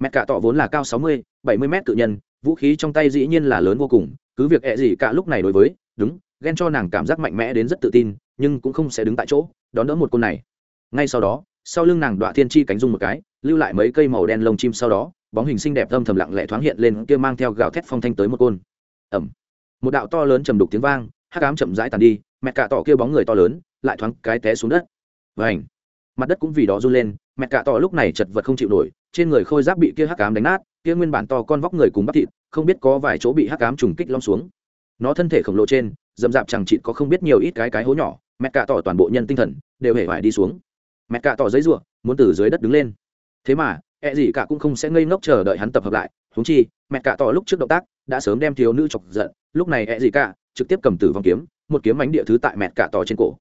Speaker 1: Mẹ cạ tọ vốn là cao sáu mươi, bảy mươi mét tự nhân, vũ khí trong tay dĩ nhiên là lớn vô cùng, cứ việc ẹ gì cả lúc này đối với, đúng, ghen cho nàng cảm giác mạnh mẽ đến rất tự tin, nhưng cũng không sẽ đứng tại chỗ, đón đỡ một côn này. Ngay sau đó, sau lưng nàng đoạn thiên chi cánh dung một cái, lưu lại mấy cây màu đen lông chim sau đó, bóng hình xinh đẹp âm thầm lặng lẽ thoáng hiện lên, kia mang theo gạo thét phong thanh tới một côn. Ẩm một đạo to lớn trầm đục tiếng vang, hắc ám chậm rãi tàn đi mẹ cả tỏ kia bóng người to lớn, lại thoáng cái té xuống đất. Vảnh mặt đất cũng vì đó run lên, mẹ cả tỏ lúc này chật vật không chịu nổi, trên người khôi giáp bị kia hắc ám đánh nát, kia nguyên bản to con vóc người cùng bắp thịt, không biết có vài chỗ bị hắc ám trùng kích lom xuống. Nó thân thể khổng lồ trên dầm dạp chẳng chịt có không biết nhiều ít cái cái hố nhỏ, mẹ cả tỏ toàn bộ nhân tinh thần đều hề vải đi xuống. Mẹ cả tỏ giấy ruộng muốn từ dưới đất đứng lên. Thế mà e gì cả cũng không sẽ ngây ngốc chờ đợi hắn tập hợp lại húng chi, mẹ cả tỏ lúc trước động tác, đã sớm đem thiếu nữ chọc giận, lúc này e gì cả trực tiếp cầm tử vong kiếm một kiếm mánh địa thứ tại mẹt cả tỏ trên cổ.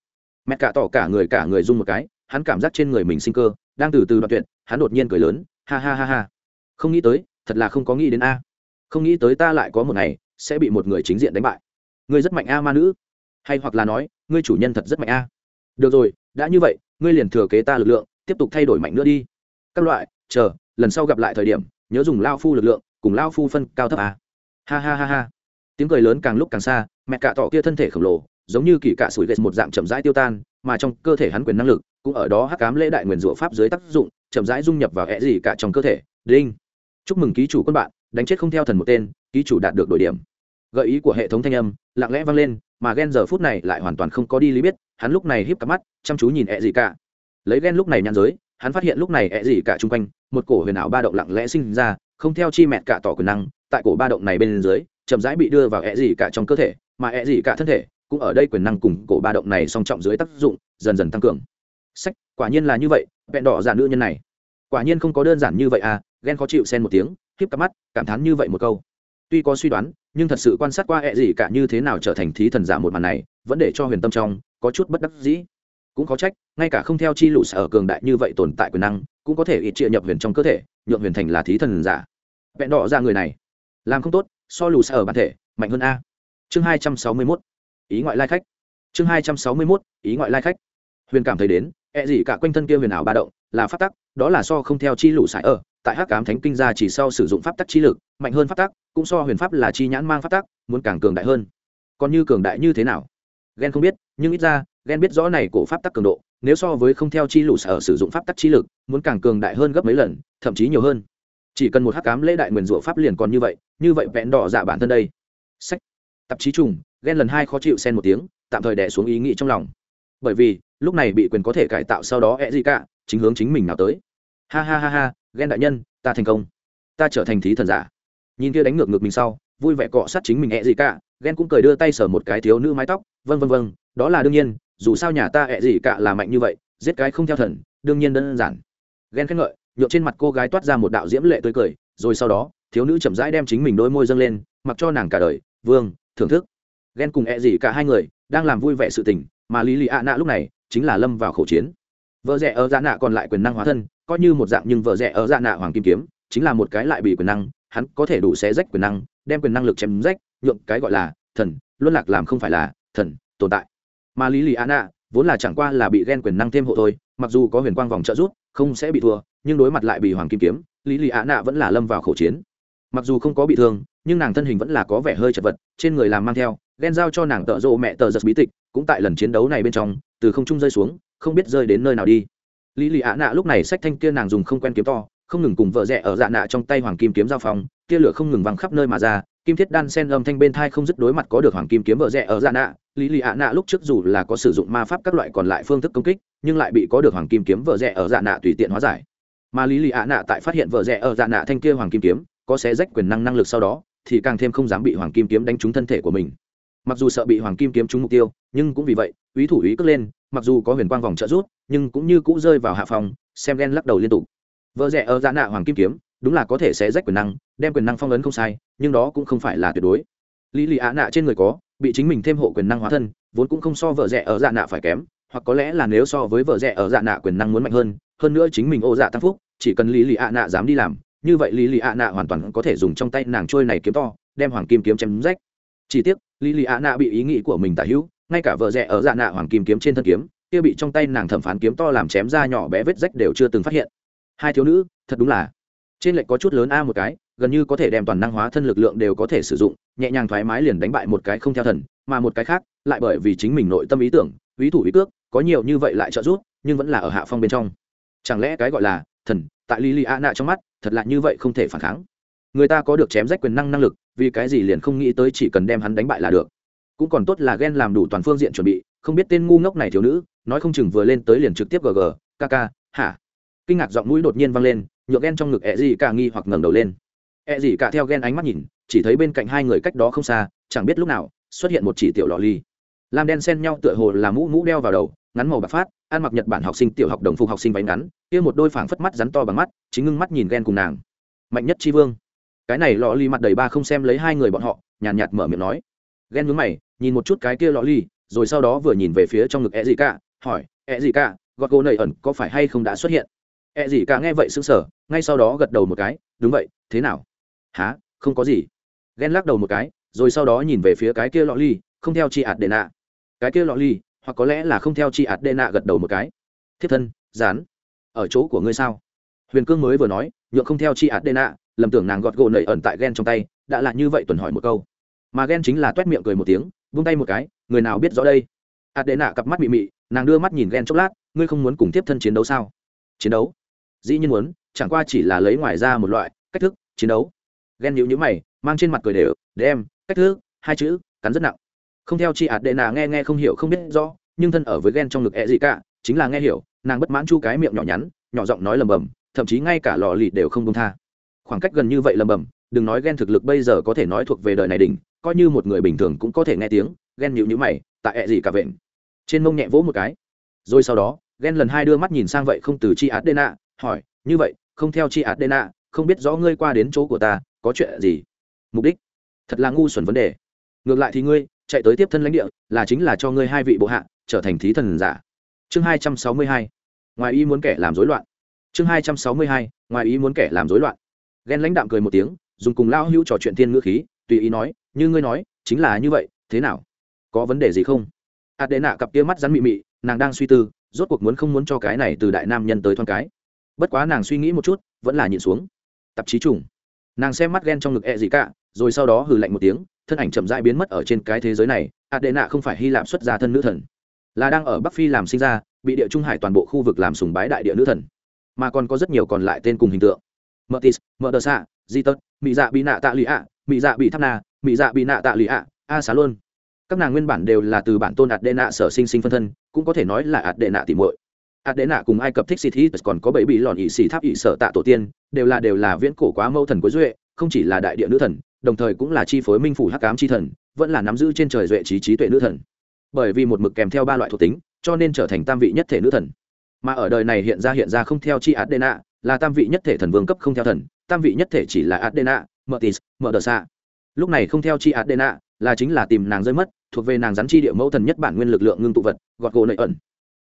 Speaker 1: Mẹt cả tỏ cả người cả người rung một cái, hắn cảm giác trên người mình sinh cơ, đang từ từ đoạn tuyệt, hắn đột nhiên cười lớn, ha ha ha ha. Không nghĩ tới, thật là không có nghĩ đến a. Không nghĩ tới ta lại có một ngày, sẽ bị một người chính diện đánh bại. Ngươi rất mạnh a ma nữ. Hay hoặc là nói, ngươi chủ nhân thật rất mạnh a. Được rồi, đã như vậy, ngươi liền thừa kế ta lực lượng, tiếp tục thay đổi mạnh nữa đi. Các loại, chờ, lần sau gặp lại thời điểm, nhớ dùng lao phu lực lượng, cùng lao phu phân cao thấp a. Ha ha ha ha tiếng cười lớn càng lúc càng xa, mẹ cạ tỏ kia thân thể khổng lồ, giống như kỳ cạ sủi ghét một dạng chậm rãi tiêu tan, mà trong cơ thể hắn quyền năng lực cũng ở đó hắc cám lễ đại nguyền rủa pháp dưới tác dụng, chậm rãi dung nhập vào hẹ gì cả trong cơ thể. Đinh. Chúc mừng ký chủ quân bạn, đánh chết không theo thần một tên, ký chủ đạt được đổi điểm. Gợi ý của hệ thống thanh âm, lặng lẽ vang lên, mà ghen giờ phút này lại hoàn toàn không có đi lý biết, hắn lúc này híp cặp mắt, chăm chú nhìn ẹ gì cả. Lấy ghen lúc này nhăn giới, hắn phát hiện lúc này ẹ gì cả chung quanh, một cổ huyền ảo ba động lặng lẽ sinh ra, không theo chi mẹ cả tỏ quyền năng tại cổ ba động này bên dưới, chậm rãi bị đưa vào ẹ gì cả trong cơ thể, mà ẹ gì cả thân thể cũng ở đây quyền năng cùng cổ ba động này song trọng dưới tác dụng dần dần tăng cường. Sách, quả nhiên là như vậy, vẹn đỏ giả nữ nhân này. Quả nhiên không có đơn giản như vậy à ghen khó chịu xen một tiếng, khiếp cắp mắt, cảm thán như vậy một câu. Tuy có suy đoán, nhưng thật sự quan sát qua ẹ gì cả như thế nào trở thành thí thần giả một màn này, vẫn để cho huyền tâm trong có chút bất đắc dĩ. Cũng có trách, ngay cả không theo chi lũ sở cường đại như vậy tồn tại quyền năng, cũng có thể ít trịa nhập huyền trong cơ thể, nhượng huyền thành là thí thần giả. Vẹn đỏ ra người này làm không tốt, so lù ở bản thể, mạnh hơn a. Chương hai trăm sáu mươi mốt, ý ngoại lai khách. Chương hai trăm sáu mươi mốt, ý ngoại lai khách. Huyền cảm thấy đến e gì cả quanh thân kia huyền ảo ba động, là pháp tắc, đó là so không theo chi lũ sải ở. Tại hắc cám thánh kinh ra chỉ sau sử dụng pháp tắc chi lực, mạnh hơn pháp tắc, cũng so huyền pháp là chi nhãn mang pháp tắc, muốn càng cường đại hơn. Còn như cường đại như thế nào? Ghen không biết, nhưng ít ra ghen biết rõ này cổ pháp tắc cường độ, nếu so với không theo chi lũ ở sử dụng pháp tắc chi lực, muốn càng cường đại hơn gấp mấy lần, thậm chí nhiều hơn chỉ cần một hắc cám lễ đại nguyền rủa pháp liền còn như vậy như vậy vẹn đỏ dạ bản thân đây. Sách. Tạp chí trùng, ghen lần hai khó chịu xen một tiếng, tạm thời đẻ xuống ý nghĩ trong lòng. Bởi vì, lúc này bị quyền có thể cải tạo sau đó e gì cả, chính hướng chính mình nào tới. Ha ha ha ha, ghen đại nhân, ta thành công. Ta trở thành thí thần giả. Nhìn kia đánh ngược ngược mình sau, vui vẻ cọ sát chính mình e ẹ gì cả, ghen cũng cười đưa tay sờ một cái thiếu nữ mái tóc, vân vân vân, đó là đương nhiên, dù sao nhà ta e ẹ gì cả là mạnh như vậy, giết cái không theo thần, đương nhiên đơn giản. Ghen khen ngợi nhộn trên mặt cô gái toát ra một đạo diễm lệ tươi cười, rồi sau đó, thiếu nữ chậm rãi đem chính mình đôi môi dâng lên, mặc cho nàng cả đời, vương, thưởng thức. Ghen cùng e gì cả hai người, đang làm vui vẻ sự tình, mà lý lì ạ nạ lúc này, chính là lâm vào khẩu chiến. Vợ rẻ ở dạ nạ còn lại quyền năng hóa thân, coi như một dạng nhưng vợ rẻ ở dạ nạ hoàng kim kiếm, chính là một cái lại bị quyền năng, hắn có thể đủ xé rách quyền năng, đem quyền năng lực chém rách, nhượng cái gọi là thần, luân lạc làm không phải là thần, tồn tại. Mà lý lì ạ nạ, vốn là chẳng qua là bị ghen quyền năng thêm hộ thôi mặc dù có huyền quang vòng trợ rút không sẽ bị thua, nhưng đối mặt lại bị hoàng kim kiếm, lý lì ạ nạ vẫn là lâm vào khẩu chiến. Mặc dù không có bị thương, nhưng nàng thân hình vẫn là có vẻ hơi chật vật, trên người làm mang theo, ghen giao cho nàng tợ rộ mẹ tờ giật bí tịch, cũng tại lần chiến đấu này bên trong, từ không trung rơi xuống, không biết rơi đến nơi nào đi. Lý lì ạ nạ lúc này sách thanh kia nàng dùng không quen kiếm to, không ngừng cùng vợ rẽ ở dạ nạ trong tay hoàng kim kiếm giao phong kia lửa không ngừng văng khắp nơi mà ra, kim thiết đan sen âm thanh bên thai không dứt đối mặt có được hoàng kim kiếm vợ rẽ ở dạ nạ, lý lì ạ nạ lúc trước dù là có sử dụng ma pháp các loại còn lại phương thức công kích nhưng lại bị có được hoàng kim kiếm vợ rẽ ở dạ nạ tùy tiện hóa giải. Mà lý lì ạ nạ tại phát hiện vợ rẽ ở dạ nạ thanh kia hoàng kim kiếm, có xé rách quyền năng năng lực sau đó, thì càng thêm không dám bị hoàng kim kiếm đánh trúng thân thể của mình. Mặc dù sợ bị hoàng kim kiếm trúng mục tiêu, nhưng cũng vì vậy ý thủ ý cất lên, mặc dù có huyền quang vòng trợ rút nhưng cũng như cũ rơi vào hạ phòng, xem ghen lắc đầu liên tục. Vợ rẻ ở dạ nạ hoàng kim kiếm, đúng là có thể sẽ rách quyền năng, đem quyền năng phong ấn không sai, nhưng đó cũng không phải là tuyệt đối. Lý lì ạ nạ trên người có, bị chính mình thêm hộ quyền năng hóa thân, vốn cũng không so vợ rẻ ở dạ nạ phải kém hoặc có lẽ là nếu so với vợ rẻ ở dạ nạ quyền năng muốn mạnh hơn hơn nữa chính mình ô dạ tăng phúc, chỉ cần lý lì ạ nạ dám đi làm, như vậy lý lì ạ nạ hoàn toàn có thể dùng trong tay nàng trôi này kiếm to, đem hoàng kim kiếm chém rách. Chỉ tiếc, lý lì ạ nạ bị ý nghĩ của mình tả hữu, ngay cả vợ rẻ ở dạ nạ hoàng kim kiếm trên thân kiếm, kia bị trong tay nàng thẩm phán kiếm to làm chém ra nhỏ bé vết rách đều chưa từng phát hiện. Hai thiếu nữ, thật đúng là, trên lệch có chút lớn a một cái, gần như có thể đem toàn năng hóa thân lực lượng đều có thể sử dụng, nhẹ nhàng thoải mái liền đánh bại một cái không theo thần, mà một cái khác, lại bởi vì chính mình nội tâm ý tưởng, ý thủ ý cước có nhiều như vậy lại trợ giúp, nhưng vẫn là ở hạ phong bên trong. Chẳng lẽ cái gọi là thần, tại lì lì a nạ trong mắt, thật là như vậy không thể phản kháng? Người ta có được chém rách quyền năng năng lực, vì cái gì liền không nghĩ tới chỉ cần đem hắn đánh bại là được? Cũng còn tốt là ghen làm đủ toàn phương diện chuẩn bị, không biết tên ngu ngốc này thiếu nữ, nói không chừng vừa lên tới liền trực tiếp gg kk hả? Kinh ngạc giọng mũi đột nhiên vang lên nhựa ghen trong ngực ẹ gì cả nghi hoặc ngẩng đầu lên. Ẹ gì cả theo ghen ánh mắt nhìn, chỉ thấy bên cạnh hai người cách đó không xa, chẳng biết lúc nào, xuất hiện một chỉ tiểu lò ly lam đen xen nhau tựa hồ là mũ mũ đeo vào đầu ngắn màu bạc phát ăn mặc nhật bản học sinh tiểu học đồng phục học sinh váy ngắn kia một đôi phảng phất mắt rắn to bằng mắt chính ngưng mắt nhìn ghen cùng nàng. Mạnh nhất tri vương. Cái này lọ ly mặt đầy ba không xem lấy hai người bọn họ nhàn nhạt, nhạt mở miệng nói. Ghen nhướng mày nhìn một chút cái kia lọ ly rồi sau đó vừa nhìn về phía trong ngực e gì cả hỏi e gì cả gọt gỗ nầy ẩn có phải hay không đã xuất hiện? E gì cả nghe vậy sững sờ ngay sau đó gật đầu một cái đúng vậy thế nào? Há không có gì. Ghen lắc đầu một cái rồi sau đó nhìn về phía cái kia lọ ly không theo chi ạt để nạ cái kia lọ ly, hoặc có lẽ là không theo chị ạt đệ nạ gật đầu một cái. Thiết thân, dán, ở chỗ của ngươi sao? Huyền cương mới vừa nói, nhượng không theo chị ạt đệ nạ, lầm tưởng nàng gọt gỗ nảy ẩn tại ghen trong tay, đã là như vậy tuần hỏi một câu. Mà ghen chính là t u é t miệng cười một tiếng, vung tay một cái, người nào biết rõ đây? Ạt đệ nạ cặp mắt mị mị, nàng đưa mắt nhìn ghen chốc lát, ngươi không muốn cùng tiếp thân chiến đấu sao? Chiến đấu? Dĩ nhiên muốn, chẳng qua chỉ là lấy ngoài ra một loại, cách thức, chiến đấu. Ghen nhịu nhữ mày, mang trên mặt cười đều, đem, cách thức, hai chữ, cắn rất nặng không theo chị ạt đệ nạ nghe nghe không hiểu không biết rõ, nhưng thân ở với ghen trong ngực e gì cả, chính là nghe hiểu, nàng bất mãn chu cái miệng nhỏ nhắn, nhỏ giọng nói lầm bầm, thậm chí ngay cả lò lì đều không công tha. Khoảng cách gần như vậy lầm bầm, đừng nói ghen thực lực bây giờ có thể nói thuộc về đời này đỉnh, coi như một người bình thường cũng có thể nghe tiếng ghen nhịu nhữ mày, tại ẹ gì cả vện. Trên mông nhẹ vỗ một cái. Rồi sau đó ghen lần hai đưa mắt nhìn sang vậy không từ chi ạt đê nạ hỏi, như vậy, không theo chi ạt đê nạ không biết rõ ngươi qua đến chỗ của ta, có chuyện gì? Mục đích? Thật là ngu xuẩn vấn đề. Ngược lại thì ngươi chạy tới tiếp thân lãnh địa, là chính là cho ngươi hai vị bộ hạ, trở thành thí thần giả. Chương hai trăm sáu mươi hai, ngoài ý muốn kẻ làm rối loạn. Chương hai trăm sáu mươi hai, ngoài ý muốn kẻ làm rối loạn. Ghen lãnh đạm cười một tiếng, dùng cùng lao hữu trò chuyện thiên ngữ khí, tùy ý nói, như ngươi nói, chính là như vậy, thế nào? Có vấn đề gì không? Ạt đệ nạ cặp kia mắt rắn mị mị, nàng đang suy tư, rốt cuộc muốn không muốn cho cái này từ đại nam nhân tới thoáng cái. Bất quá nàng suy nghĩ một chút, vẫn là nhịn xuống. Tạp chí trùng. Nàng xem mắt ghen trong ngực e gì cả, rồi sau đó hừ lạnh một tiếng thân ảnh chậm rãi biến mất ở trên cái thế giới này adena không phải hy lạp xuất gia thân nữ thần là đang ở bắc phi làm sinh ra bị địa trung hải toàn bộ khu vực làm sùng bái đại địa nữ thần mà còn có rất nhiều còn lại tên cùng hình tượng Mertis, mertesa Zitot, Mỹ dạ bị nạ tạ lì ạ, Mỹ dạ bị tháp na, Mỹ dạ bị nạ tạ lì ạ, A xá luôn. Các nàng nguyên bản đều là từ bản tôn Adena sở sinh sinh phân thân, cũng có thể nói là Adena tỷ muội. Adena cùng Ai Cập thích Sith còn có bảy bị lòn ỵ xì tháp ỵ sở tạ tổ tiên, đều là đều là viễn cổ quá mâu thần cuối duệ, không chỉ là đại địa nữ thần, đồng thời cũng là chi phối minh phủ hắc ám chi thần, vẫn là nắm giữ trên trời duệ trí trí tuệ nữ thần. Bởi vì một mực kèm theo ba loại thuộc tính, cho nên trở thành tam vị nhất thể nữ thần. Mà ở đời này hiện ra hiện ra không theo chi Adena, là tam vị nhất thể thần vương cấp không theo thần tam vị nhất thể chỉ là adena mertis merdersa lúc này không theo chi adena là chính là tìm nàng rơi mất thuộc về nàng rắn chi địa mẫu thần nhất bản nguyên lực lượng ngưng tụ vật gọt gỗ nội ẩn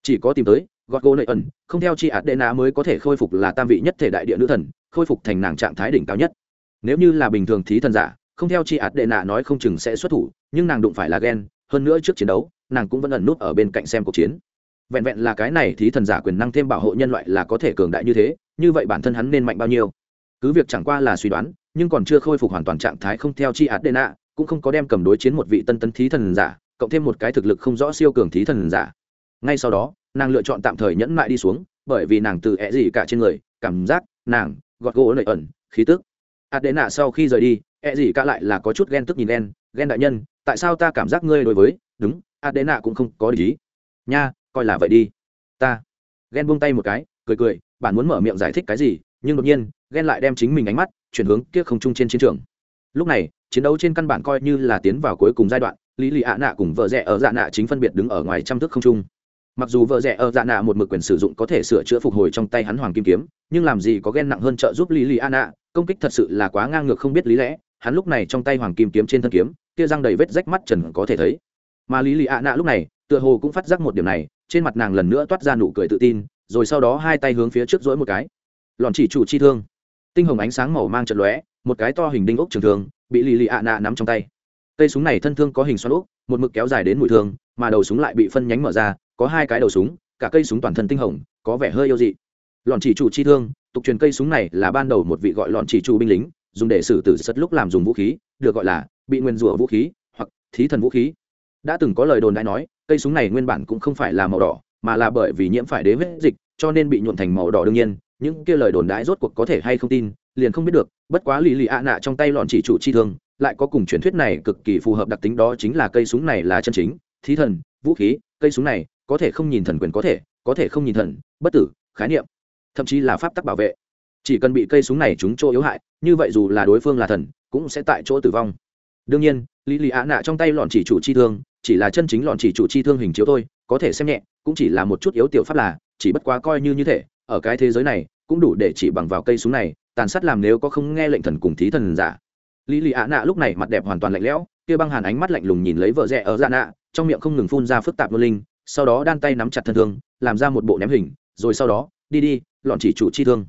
Speaker 1: chỉ có tìm tới gọt gỗ nội ẩn không theo chi adena mới có thể khôi phục là tam vị nhất thể đại địa nữ thần khôi phục thành nàng trạng thái đỉnh cao nhất nếu như là bình thường thí thần giả, không theo chi nạ nói không chừng sẽ xuất thủ, nhưng nàng đụng phải là ghen hơn nữa trước chiến đấu, nàng cũng vẫn ẩn nút ở bên cạnh xem cuộc chiến. Vẹn vẹn là cái này thí thần giả quyền năng thêm bảo hộ nhân loại là có thể cường đại như thế, như vậy bản thân hắn nên mạnh bao nhiêu? Cứ việc chẳng qua là suy đoán, nhưng còn chưa khôi phục hoàn toàn trạng thái không theo chi ạt đê nạ, cũng không có đem cầm đối chiến một vị tân tấn thí thần giả, cộng thêm một cái thực lực không rõ siêu cường thí thần giả. Ngay sau đó, nàng lựa chọn tạm thời nhẫn mại đi xuống, bởi vì nàng từ ẹ gì cả trên người, cảm giác nàng, gọt gỗ lợi ẩn, khí tức ạt đê nạ sau khi rời đi e gì cả lại là có chút ghen tức nhìn ghen ghen đại nhân, tại sao ta cảm giác ngươi đối với, đúng ạt đê nạ cũng không có lý nha, coi là vậy đi. Ta. Ghen buông tay một cái, cười cười bạn muốn mở miệng giải thích cái gì, nhưng đột nhiên ghen lại đem chính mình ánh mắt chuyển hướng kia không chung trên chiến trường. Lúc này, chiến đấu trên căn bản coi như là tiến vào cuối cùng giai đoạn, lý lì ạ nạ cùng vợ rẽ ở dạ nạ chính phân biệt đứng ở ngoài trăm thước không trung mặc dù vợ rẻ ở dạ nạ một mực quyền sử dụng có thể sửa chữa phục hồi trong tay hắn hoàng kim kiếm, nhưng làm gì có ghen nặng hơn trợ giúp lý lì ạ công kích thật sự là quá ngang ngược không biết lý lẽ, hắn lúc này trong tay hoàng kim kiếm trên thân kiếm, kia răng đầy vết rách mắt trần có thể thấy. Mà lý lì ạ nạ lúc này, tựa hồ cũng phát giác một điểm này, trên mặt nàng lần nữa toát ra nụ cười tự tin, rồi sau đó hai tay hướng phía trước dỗi một cái. Lọn chỉ chủ chi thương. Tinh hồng ánh sáng màu mang trận lóe, một cái to hình đinh ốc trường thương, bị lì lì ạ nạ nắm trong tay. Cây súng này thân thương có hình xoắn ốc, một mực kéo dài đến mũi thương, mà đầu súng lại bị phân nhánh mở ra có hai cái đầu súng, cả cây súng toàn thân tinh hồng, có vẻ hơi yêu dị. Lọn chỉ chủ chi thương, tục truyền cây súng này là ban đầu một vị gọi lọn chỉ chủ binh lính, dùng để xử tử sật lúc làm dùng vũ khí, được gọi là bị nguyên rủa vũ khí, hoặc thí thần vũ khí. Đã từng có lời đồn đại nói, cây súng này nguyên bản cũng không phải là màu đỏ, mà là bởi vì nhiễm phải đế huyết dịch, cho nên bị nhuộn thành màu đỏ đương nhiên. Những kia lời đồn đãi rốt cuộc có thể hay không tin, liền không biết được. Bất quá lì lì ạ nạ trong tay lọn chỉ chủ chi thương, lại có cùng truyền thuyết này cực kỳ phù hợp, đặc tính đó chính là cây súng này là chân chính, thí thần, vũ khí. Cây súng này có thể không nhìn thần quyền có thể có thể không nhìn thần, bất tử, khái niệm. Thậm chí là pháp tắc bảo vệ. Chỉ cần bị cây súng này trúng chỗ yếu hại, như vậy dù là đối phương là thần, cũng sẽ tại chỗ tử vong. Đương nhiên, lý lì ạ nạ trong tay lọn chỉ chủ chi thương, chỉ là chân chính lọn chỉ chủ chi thương hình chiếu thôi, có thể xem nhẹ, cũng chỉ là một chút yếu tiểu pháp là, chỉ bất quá coi như như thế ở cái thế giới này, cũng đủ để chỉ bằng vào cây súng này, tàn sát làm nếu có không nghe lệnh thần cùng thí thần giả. Lý lì ạ nạ lúc này mặt đẹp hoàn toàn lạnh lẽo, kia băng hàn ánh mắt lạnh lùng nhìn lấy vợ rẽ ở dạ nạ, trong miệng không ngừng phun ra phức tạp ngôn linh sau đó đan tay nắm chặt thân thương, làm ra một bộ ném hình, rồi sau đó, đi đi, lọn chỉ chủ chi thương.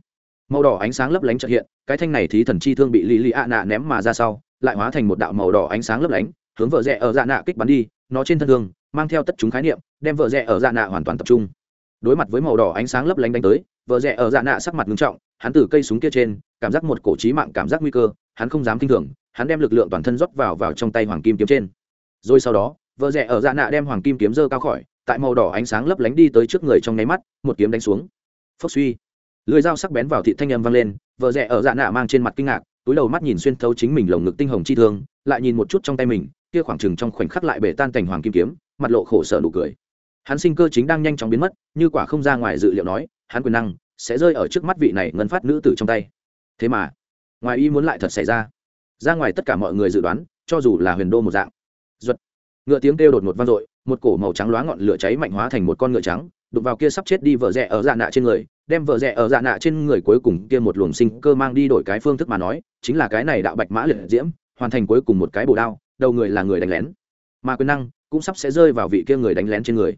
Speaker 1: Màu đỏ ánh sáng lấp lánh trợ hiện, cái thanh này thí thần chi thương bị lì lì ạ nạ ném mà ra sau, lại hóa thành một đạo màu đỏ ánh sáng lấp lánh, hướng vợ rẽ ở dạ nạ kích bắn đi, nó trên thân thương, mang theo tất chúng khái niệm, đem vợ rẽ ở dạ nạ hoàn toàn tập trung. Đối mặt với màu đỏ ánh sáng lấp lánh đánh tới, vợ rẽ ở dạ nạ sắc mặt ngưng trọng, hắn từ cây súng kia trên, cảm giác một cổ trí mạng, cảm giác nguy cơ, hắn không dám kinh thường, hắn đem lực lượng toàn thân rót vào vào trong tay hoàng kim kiếm trên. Rồi sau đó, vợ rẽ ở dạ nạ đem hoàng kim kiếm dơ cao khỏi tại màu đỏ ánh sáng lấp lánh đi tới trước người trong nháy mắt, một kiếm đánh xuống. Phốc suy. Lưới dao sắc bén vào thị thanh âm vang lên, vợ rẽ ở dạ nạ mang trên mặt kinh ngạc, túi đầu mắt nhìn xuyên thấu chính mình lồng ngực tinh hồng chi thương, lại nhìn một chút trong tay mình, kia khoảng chừng trong khoảnh khắc lại bể tan cảnh hoàng kim kiếm, mặt lộ khổ sở nụ cười. Hắn sinh cơ chính đang nhanh chóng biến mất, như quả không ra ngoài dự liệu nói, hắn quyền năng sẽ rơi ở trước mắt vị này ngân phát nữ tử trong tay. Thế mà, ngoài ý muốn lại thật xảy ra. Ra ngoài tất cả mọi người dự đoán, cho dù là huyền đô một dạng. Duật. ngựa tiếng kêu đột ngột vang dội một cổ màu trắng loá ngọn lửa cháy mạnh hóa thành một con ngựa trắng, đụng vào kia sắp chết đi vợ rẽ ở dạ nạ trên người, đem vợ rẽ ở dạ nạ trên người cuối cùng kia một luồng sinh cơ mang đi đổi cái phương thức mà nói, chính là cái này đạo bạch mã liệt diễm, hoàn thành cuối cùng một cái bổ đao, đầu người là người đánh lén. Mà quyền năng cũng sắp sẽ rơi vào vị kia người đánh lén trên người.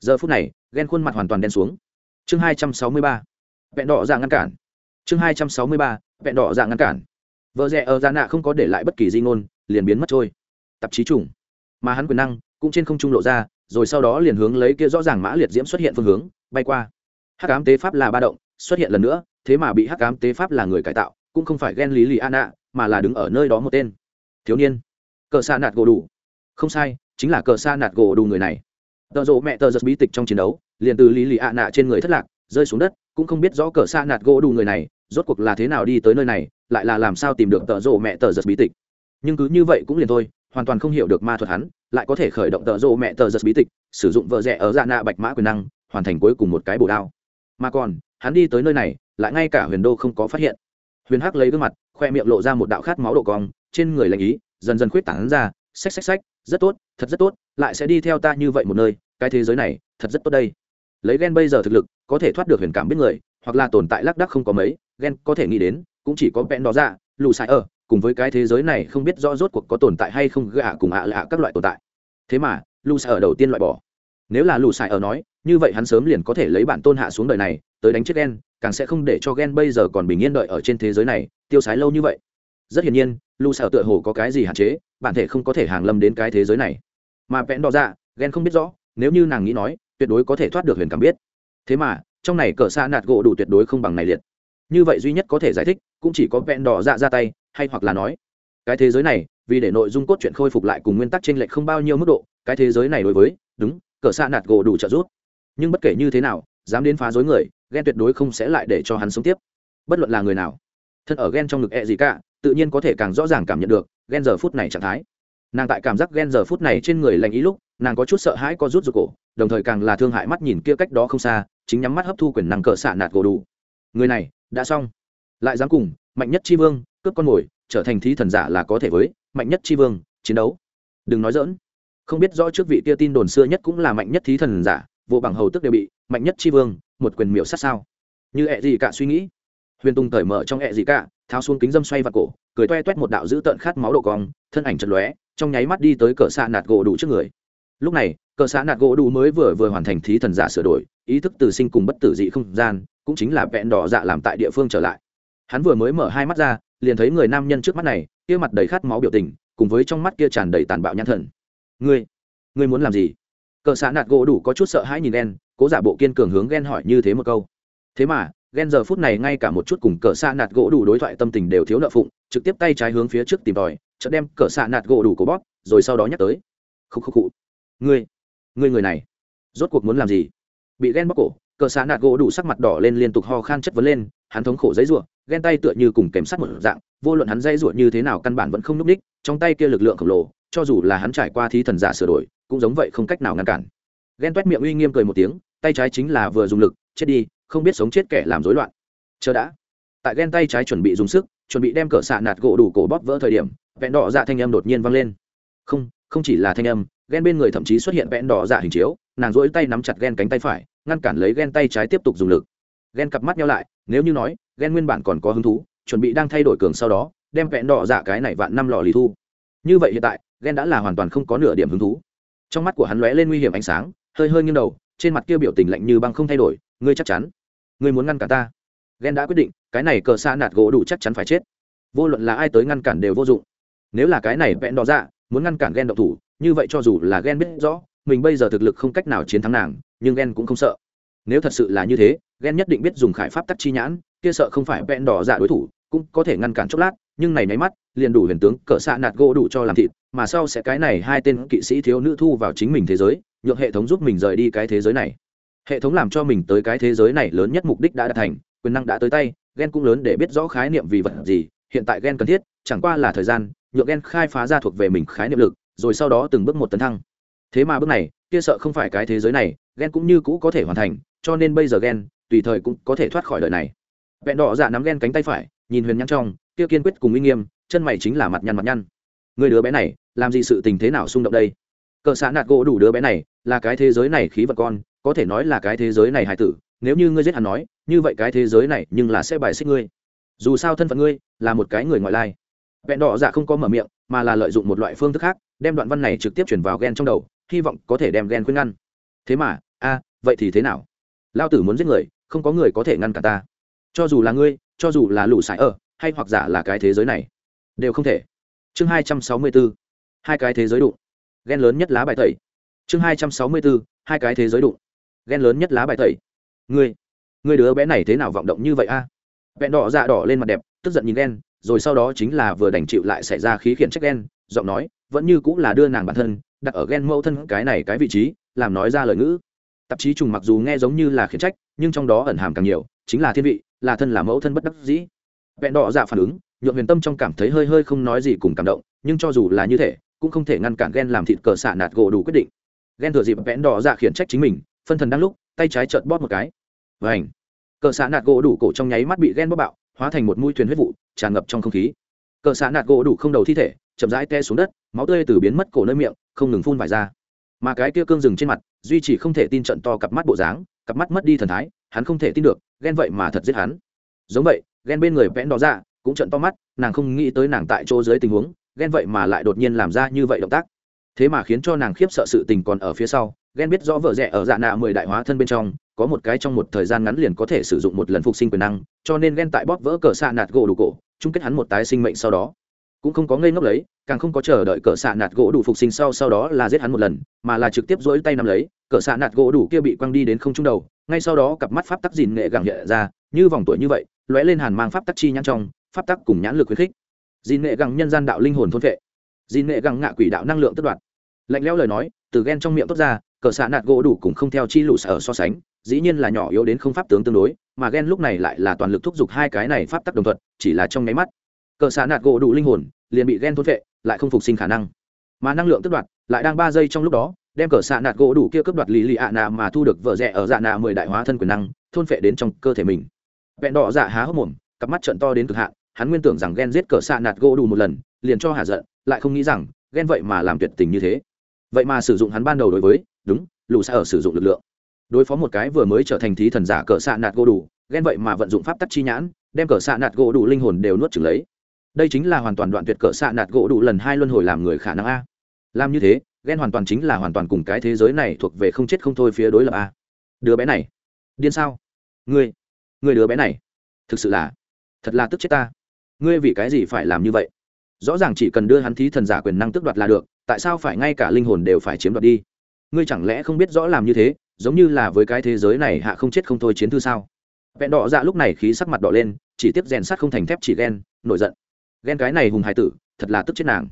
Speaker 1: Giờ phút này ghen khuôn mặt hoàn toàn đen xuống. Chương hai trăm sáu mươi ba, vẹn đỏ dạng ngăn cản. Chương hai trăm sáu mươi ba, vẹn đỏ dạng ngăn cản. Vợ rẽ ở dạ nạ không có để lại bất kỳ di ngôn, liền biến mất trôi. Tạp chí chủng mà hắn quyền năng cũng trên không trung lộ ra, rồi sau đó liền hướng lấy kia rõ ràng mã liệt diễm xuất hiện phương hướng, bay qua. Hắc ám tế pháp là ba động, xuất hiện lần nữa, thế mà bị hắc ám tế pháp là người cải tạo, cũng không phải ghen lý lì an ạ mà là đứng ở nơi đó một tên. Thiếu niên. Cờ xa nạt gỗ đủ. Không sai, chính là cờ xa nạt gỗ đủ người này. Tợ rộ mẹ tờ giật bí tịch trong chiến đấu, liền từ lý lì ạ nạ trên người thất lạc, rơi xuống đất, cũng không biết rõ cờ xa nạt gỗ đủ người này, rốt cuộc là thế nào đi tới nơi này, lại là làm sao tìm được tợ rộ mẹ tờ giật bí tịch. Nhưng cứ như vậy cũng liền thôi, hoàn toàn không hiểu được ma thuật hắn lại có thể khởi động tợ rộ mẹ tờ giật bí tịch, sử dụng vợ rẻ ở dạ nạ bạch mã quyền năng, hoàn thành cuối cùng một cái bổ đao. Mà còn, hắn đi tới nơi này, lại ngay cả huyền đô không có phát hiện. Huyền hắc lấy gương mặt, khoe miệng lộ ra một đạo khát máu độ cong, trên người lành ý, dần dần khuyết tảng ra, xách xách xách, rất tốt, thật rất tốt, lại sẽ đi theo ta như vậy một nơi, cái thế giới này, thật rất tốt đây. Lấy ghen bây giờ thực lực, có thể thoát được huyền cảm biết người, hoặc là tồn tại lác đắc không có mấy ghen có thể nghĩ đến, cũng chỉ có vẹn đó ra lù sai ở cùng với cái thế giới này không biết rõ rốt cuộc có tồn tại hay không gạ cùng ạ à lạ các loại tồn tại. Thế mà lù sai ở đầu tiên loại bỏ. Nếu là lù sai ở nói, như vậy hắn sớm liền có thể lấy bản tôn hạ xuống đời này, tới đánh chết ghen càng sẽ không để cho ghen bây giờ còn bình yên đợi ở trên thế giới này, tiêu sái lâu như vậy. Rất hiển nhiên lù sai ở tựa hồ có cái gì hạn chế, bản thể không có thể hàng lâm đến cái thế giới này. Mà vẽn đỏ dạ, ra ghen không biết rõ, nếu như nàng nghĩ nói, tuyệt đối có thể thoát được huyền cảm biết. Thế mà, trong này cờ xa nạt gỗ đủ tuyệt đối không bằng này liệt. Như vậy duy nhất có thể giải thích, cũng chỉ có vẹn đỏ dạ ra tay hay hoặc là nói, cái thế giới này, vì để nội dung cốt truyện khôi phục lại cùng nguyên tắc t r ê n lệch không bao nhiêu mức độ, cái thế giới này đối với, đúng, cỡ xa nạt gỗ đủ trợ giúp. Nhưng bất kể như thế nào, dám đến phá dối người, ghen tuyệt đối không sẽ lại để cho hắn sống tiếp. Bất luận là người nào, thân ở ghen trong ngực ẹ、e、gì cả, tự nhiên có thể càng rõ ràng cảm nhận được, ghen giờ phút này trạng thái. Nàng tại cảm giác ghen giờ phút này trên người lành ý lúc, nàng có chút sợ hãi có rút ruột cổ, đồng thời càng là thương hại mắt nhìn kia cách đó không xa, chính nhắm mắt hấp thu quyền năng cờ xạ nạt gỗ đủ. Người này, đã xong. Lại dám cùng, mạnh nhất tri vương cướp con mồi, trở thành thí thần giả là có thể với mạnh nhất tri vương, chiến đấu. Đừng nói dỡn không biết rõ trước vị kia tin đồn xưa nhất cũng là mạnh nhất thí thần giả, vô bằng hầu tức đều bị mạnh nhất tri vương, một quyền miểu sát sao? Như ẹ gì cả suy nghĩ. Huyền tùng cởi mở trong ẹ gì cả, tháo xuống kính dâm xoay vào cổ, cười toe toét một đạo dữ tợn khát máu độ cong, thân ảnh chật lóe, trong nháy mắt đi tới cờ xạ nạt gỗ đủ trước người. Lúc này, cờ xạ nạt gỗ đủ mới vừa vừa hoàn thành thí thần giả sửa đổi, ý thức từ sinh cùng bất tử dị không gian, cũng chính là vẹn đỏ dạ làm tại địa phương trở lại. Hắn vừa mới mở hai mắt ra liền thấy người nam nhân trước mắt này, kia mặt đầy khát máu biểu tình, cùng với trong mắt kia tràn đầy tàn bạo nhãn thần. Ngươi ngươi muốn làm gì? Cờ xã nạt gỗ đủ có chút sợ hãi nhìn ghen cố giả bộ kiên cường hướng ghen hỏi như thế một câu. Thế mà ghen giờ phút này ngay cả một chút cùng cờ xã nạt gỗ đủ đối thoại tâm tình đều thiếu nợ phụng, trực tiếp tay trái hướng phía trước tìm tòi, chợt đem cờ xã nạt gỗ đủ cổ bóp, rồi sau đó nhắc tới. Khúc khúc khụ, ngươi ngươi người này, rốt cuộc muốn làm gì? Bị ghen bóc cổ, cờ xã nạt gỗ đủ sắc mặt đỏ lên liên tục ho khan chất vấn lên hắn thống khổ dãy rủa, ghen tay tựa như cùng kèm sắt một dạng vô luận hắn dây rủa như thế nào căn bản vẫn không núp đích trong tay kia lực lượng khổng lồ cho dù là hắn trải qua thí thần giả sửa đổi cũng giống vậy không cách nào ngăn cản. Ghen toét miệng uy nghiêm cười một tiếng tay trái chính là vừa dùng lực chết đi không biết sống chết kẻ làm rối loạn. Chờ đã. Tại ghen tay trái chuẩn bị dùng sức chuẩn bị đem cỡ xạ nạt gỗ đủ cổ bóp vỡ thời điểm vẹn đỏ dạ thanh âm đột nhiên vang lên. Không không chỉ là thanh âm ghen bên người thậm chí xuất hiện vẹn đỏ dạ hình chiếu nàng duỗi tay nắm chặt ghen cánh tay phải ngăn cản lấy ghen tay trái tiếp tục dùng lực ghen cặp mắt nhau lại, nếu như nói ghen nguyên bản còn có hứng thú, chuẩn bị đang thay đổi cường sau đó, đem vẹn đỏ dạ cái này vạn năm lò lì thu. Như vậy hiện tại ghen đã là hoàn toàn không có nửa điểm hứng thú. Trong mắt của hắn lóe lên nguy hiểm ánh sáng, hơi hơi nghiêng đầu, trên mặt kia biểu tình lạnh như băng không thay đổi, ngươi chắc chắn, ngươi muốn ngăn cản ta. Ghen đã quyết định, cái này cờ xa nạt gỗ đủ chắc chắn phải chết. Vô luận là ai tới ngăn cản đều vô dụng. Nếu là cái này vẹn đỏ dạ muốn ngăn cản ghen độc thủ, như vậy cho dù là ghen biết rõ, mình bây giờ thực lực không cách nào chiến thắng nàng, nhưng ghen cũng không sợ. Nếu thật sự là như thế ghen nhất định biết dùng khải pháp tắc chi nhãn, kia sợ không phải vẹn đỏ dạ đối thủ, cũng có thể ngăn cản chốc lát, nhưng này nháy mắt, liền đủ huyền tướng cỡ xạ nạt gỗ đủ cho làm thịt, mà sau sẽ cái này hai tên kỵ sĩ thiếu nữ thu vào chính mình thế giới, nhượng hệ thống giúp mình rời đi cái thế giới này. Hệ thống làm cho mình tới cái thế giới này lớn nhất mục đích đã đạt thành, quyền năng đã tới tay ghen cũng lớn để biết rõ khái niệm vì vật gì, hiện tại ghen cần thiết, chẳng qua là thời gian, nhượng ghen khai phá ra thuộc về mình khái niệm lực, rồi sau đó từng bước một tấn thăng. Thế mà bước này, kia sợ không phải cái thế giới này ghen cũng như cũ có thể hoàn thành, cho nên bây giờ ghen tùy thời cũng có thể thoát khỏi đời này. Vẹn đỏ dạ nắm ghen cánh tay phải, nhìn huyền nhăn trong, kia kiên quyết cùng uy nghiêm, chân mày chính là mặt nhăn mặt nhăn. Người đứa bé này, làm gì sự tình thế nào xung động đây? Cờ xã nạt gỗ đủ đứa bé này, là cái thế giới này khí vật con, có thể nói là cái thế giới này hài tử, nếu như ngươi giết hắn nói, như vậy cái thế giới này nhưng là sẽ bài xích ngươi. Dù sao thân phận ngươi, là một cái người ngoại lai. Vẹn đỏ dạ không có mở miệng, mà là lợi dụng một loại phương thức khác, đem đoạn văn này trực tiếp chuyển vào ghen trong đầu, hy vọng có thể đem ghen khuyên ngăn. Thế mà, a, vậy thì thế nào? Lao tử muốn giết người không có người có thể ngăn cả ta. Cho dù là ngươi, cho dù là lũ sải ở, hay hoặc giả là cái thế giới này, đều không thể. Chương hai trăm sáu mươi bốn hai cái thế giới đụng. Ghen lớn nhất lá bài tẩy. Chương hai trăm sáu mươi bốn hai cái thế giới đụng. Ghen lớn nhất lá bài tẩy. Ngươi ngươi đứa bé này thế nào vọng động như vậy a? À? vẹn đỏ dạ đỏ lên mặt đẹp, tức giận nhìn ghen rồi sau đó chính là vừa đành chịu lại xảy ra khí khiển trách ghen giọng nói vẫn như cũng là đưa nàng bản thân, đặt ở ghen mẫu thân cái này cái vị trí, làm nói ra lời ngữ tạp chí trùng mặc dù nghe giống như là khiển trách, nhưng trong đó ẩn hàm càng nhiều, chính là thiên vị, là thân là mẫu thân bất đắc dĩ. Vẹn đỏ dạ phản ứng nhuộm huyền tâm trong cảm thấy hơi hơi không nói gì cùng cảm động, nhưng cho dù là như thế, cũng không thể ngăn cản ghen làm thịt cờ xạ nạt gỗ đủ quyết định. Ghen thừa dịp vẽn đỏ dạ khiển trách chính mình, phân thần đang lúc, tay trái trợn bóp một cái. Và ảnh cờ xạ nạt gỗ đủ cổ trong nháy mắt bị ghen bóp bạo, hóa thành một mũi thuyền huyết vụ, tràn ngập trong không khí. Cờ xạ nạt gỗ đủ không đầu thi thể, chậm rãi te xuống đất, máu tươi từ biến mất cổ nơi miệng, không ngừng phun vải ra. Mà cái kia cương rừng trên mặt duy chỉ không thể tin trận to cặp mắt bộ dáng, cặp mắt mất đi thần thái, hắn không thể tin được, ghen vậy mà thật giết hắn. Giống vậy, ghen bên người vẽn đó ra dạ, cũng trận to mắt, nàng không nghĩ tới nàng tại chỗ dưới tình huống, ghen vậy mà lại đột nhiên làm ra như vậy động tác. Thế mà khiến cho nàng khiếp sợ sự tình còn ở phía sau, ghen biết rõ vợ rẻ ở dạ nạ mười đại hóa thân bên trong, có một cái trong một thời gian ngắn liền có thể sử dụng một lần phục sinh quyền năng, cho nên ghen tại bóp vỡ cờ xạ nạt gỗ đủ cổ, chung kết hắn một tái sinh mệnh sau đó cũng không có ngây ngốc lấy, càng không có chờ đợi cờ xạ nạt gỗ đủ phục sinh sau sau đó là giết hắn một lần, mà là trực tiếp dỗi tay nắm lấy cờ xạ nạt gỗ đủ kia bị quăng đi đến không trung đầu, ngay sau đó cặp mắt pháp tắc dìn nghệ gẳng nhẹ ra, như vòng tuổi như vậy, lóe lên hàn mang pháp tắc chi nhãn trong, pháp tắc cùng nhãn lực khuyến khích. Dìn nghệ gẳng nhân gian đạo linh hồn thôn vệ. Dìn nghệ gẳng ngạ quỷ đạo năng lượng tất đoạt. Lạnh lẽo lời nói, từ ghen trong miệng tốt ra cờ xạ nạt gỗ đủ cùng không theo chi lụ sở so sánh, dĩ nhiên là nhỏ yếu đến không pháp tướng tương đối, mà ghen lúc này lại là toàn lực thúc giục hai cái này pháp tắc đồng thuận, chỉ là trong nháy mắt cờ xạ nạt gỗ đủ linh hồn, liền bị ghen thôn vệ lại không phục sinh khả năng. Mà năng lượng tức đoạt, lại đang ba giây trong lúc đó, đem cờ xạ nạt gỗ đủ kia cướp đoạt lì lì ạ nạ mà thu được vợ rẻ ở dạ nạ mười đại hóa thân quyền năng, thôn phệ đến trong cơ thể mình. Vẹn đỏ dạ há hốc mồm, cặp mắt trận to đến cực hạn, hắn nguyên tưởng rằng ghen giết cờ xạ nạt gỗ đủ một lần, liền cho hạ giận, lại không nghĩ rằng ghen vậy mà làm tuyệt tình như thế. Vậy mà sử dụng hắn ban đầu đối với, đúng lù xa ở sử dụng lực lượng. Đối phó một cái vừa mới trở thành thí thần giả cờ xạ nạt gỗ đủ ghen vậy mà vận dụng pháp tắc chi nhãn, đem cờ xạ nạt gỗ đủ linh hồn đều nuốt chừng lấy đây chính là hoàn toàn đoạn tuyệt cỡ xạ nạt gỗ đủ lần hai luân hồi làm người khả năng a. Làm như thế, ghen hoàn toàn chính là hoàn toàn cùng cái thế giới này thuộc về không chết không thôi phía đối lập a. Đứa bé này, điên sao? Ngươi ngươi đứa bé này, thực sự là, thật là tức chết ta. Ngươi vì cái gì phải làm như vậy? Rõ ràng chỉ cần đưa hắn thí thần giả quyền năng tước đoạt là được, tại sao phải ngay cả linh hồn đều phải chiếm đoạt đi? Ngươi chẳng lẽ không biết rõ làm như thế, giống như là với cái thế giới này hạ không chết không thôi chiến thư sao? Vẹn đỏ dạ lúc này khí sắc mặt đỏ lên, chỉ tiếp rèn sắt không thành thép chỉ ghen, nổi giận ghen cái này hùng hải tử, thật là tức chết nàng.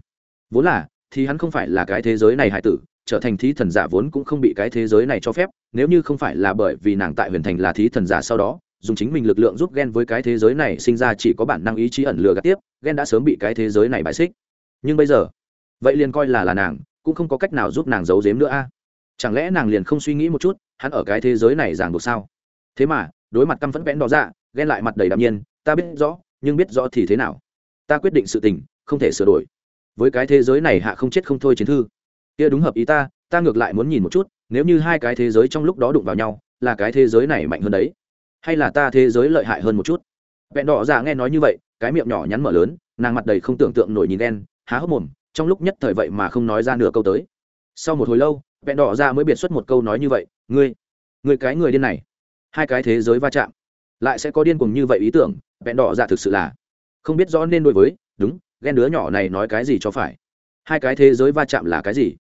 Speaker 1: Vốn là, thì hắn không phải là cái thế giới này hải tử, trở thành thí thần giả vốn cũng không bị cái thế giới này cho phép, nếu như không phải là bởi vì nàng tại huyền thành là thí thần giả sau đó, dùng chính mình lực lượng giúp ghen với cái thế giới này sinh ra chỉ có bản năng ý chí ẩn lừa gạt tiếp, ghen đã sớm bị cái thế giới này bãi xích. Nhưng bây giờ, vậy liền coi là là nàng, cũng không có cách nào giúp nàng giấu giếm nữa a. Chẳng lẽ nàng liền không suy nghĩ một chút, hắn ở cái thế giới này ràng buộc sao? Thế mà, đối mặt căm phẫn vẽn đỏ ra ghen lại mặt đầy đạm nhiên, ta biết rõ, nhưng biết rõ thì thế nào? Ta quyết định sự tình, không thể sửa đổi. Với cái thế giới này hạ không chết không thôi chiến thư. Kia đúng hợp ý ta ta ngược lại muốn nhìn một chút, nếu như hai cái thế giới trong lúc đó đụng vào nhau, là cái thế giới này mạnh hơn đấy. Hay là ta thế giới lợi hại hơn một chút? Vẹn đỏ già nghe nói như vậy, cái miệng nhỏ nhắn mở lớn, nàng mặt đầy không tưởng tượng nổi nhìn đen há hốc mồm, trong lúc nhất thời vậy mà không nói ra nửa câu tới. Sau một hồi lâu, vẹn đỏ già mới biệt xuất một câu nói như vậy, ngươi ngươi cái người điên này, hai cái thế giới va chạm, lại sẽ có điên cùng như vậy ý tưởng. Vẹn đỏ già thực sự là không biết rõ nên đối với, đúng, ghen đứa nhỏ này nói cái gì cho phải. Hai cái thế giới va chạm là cái gì?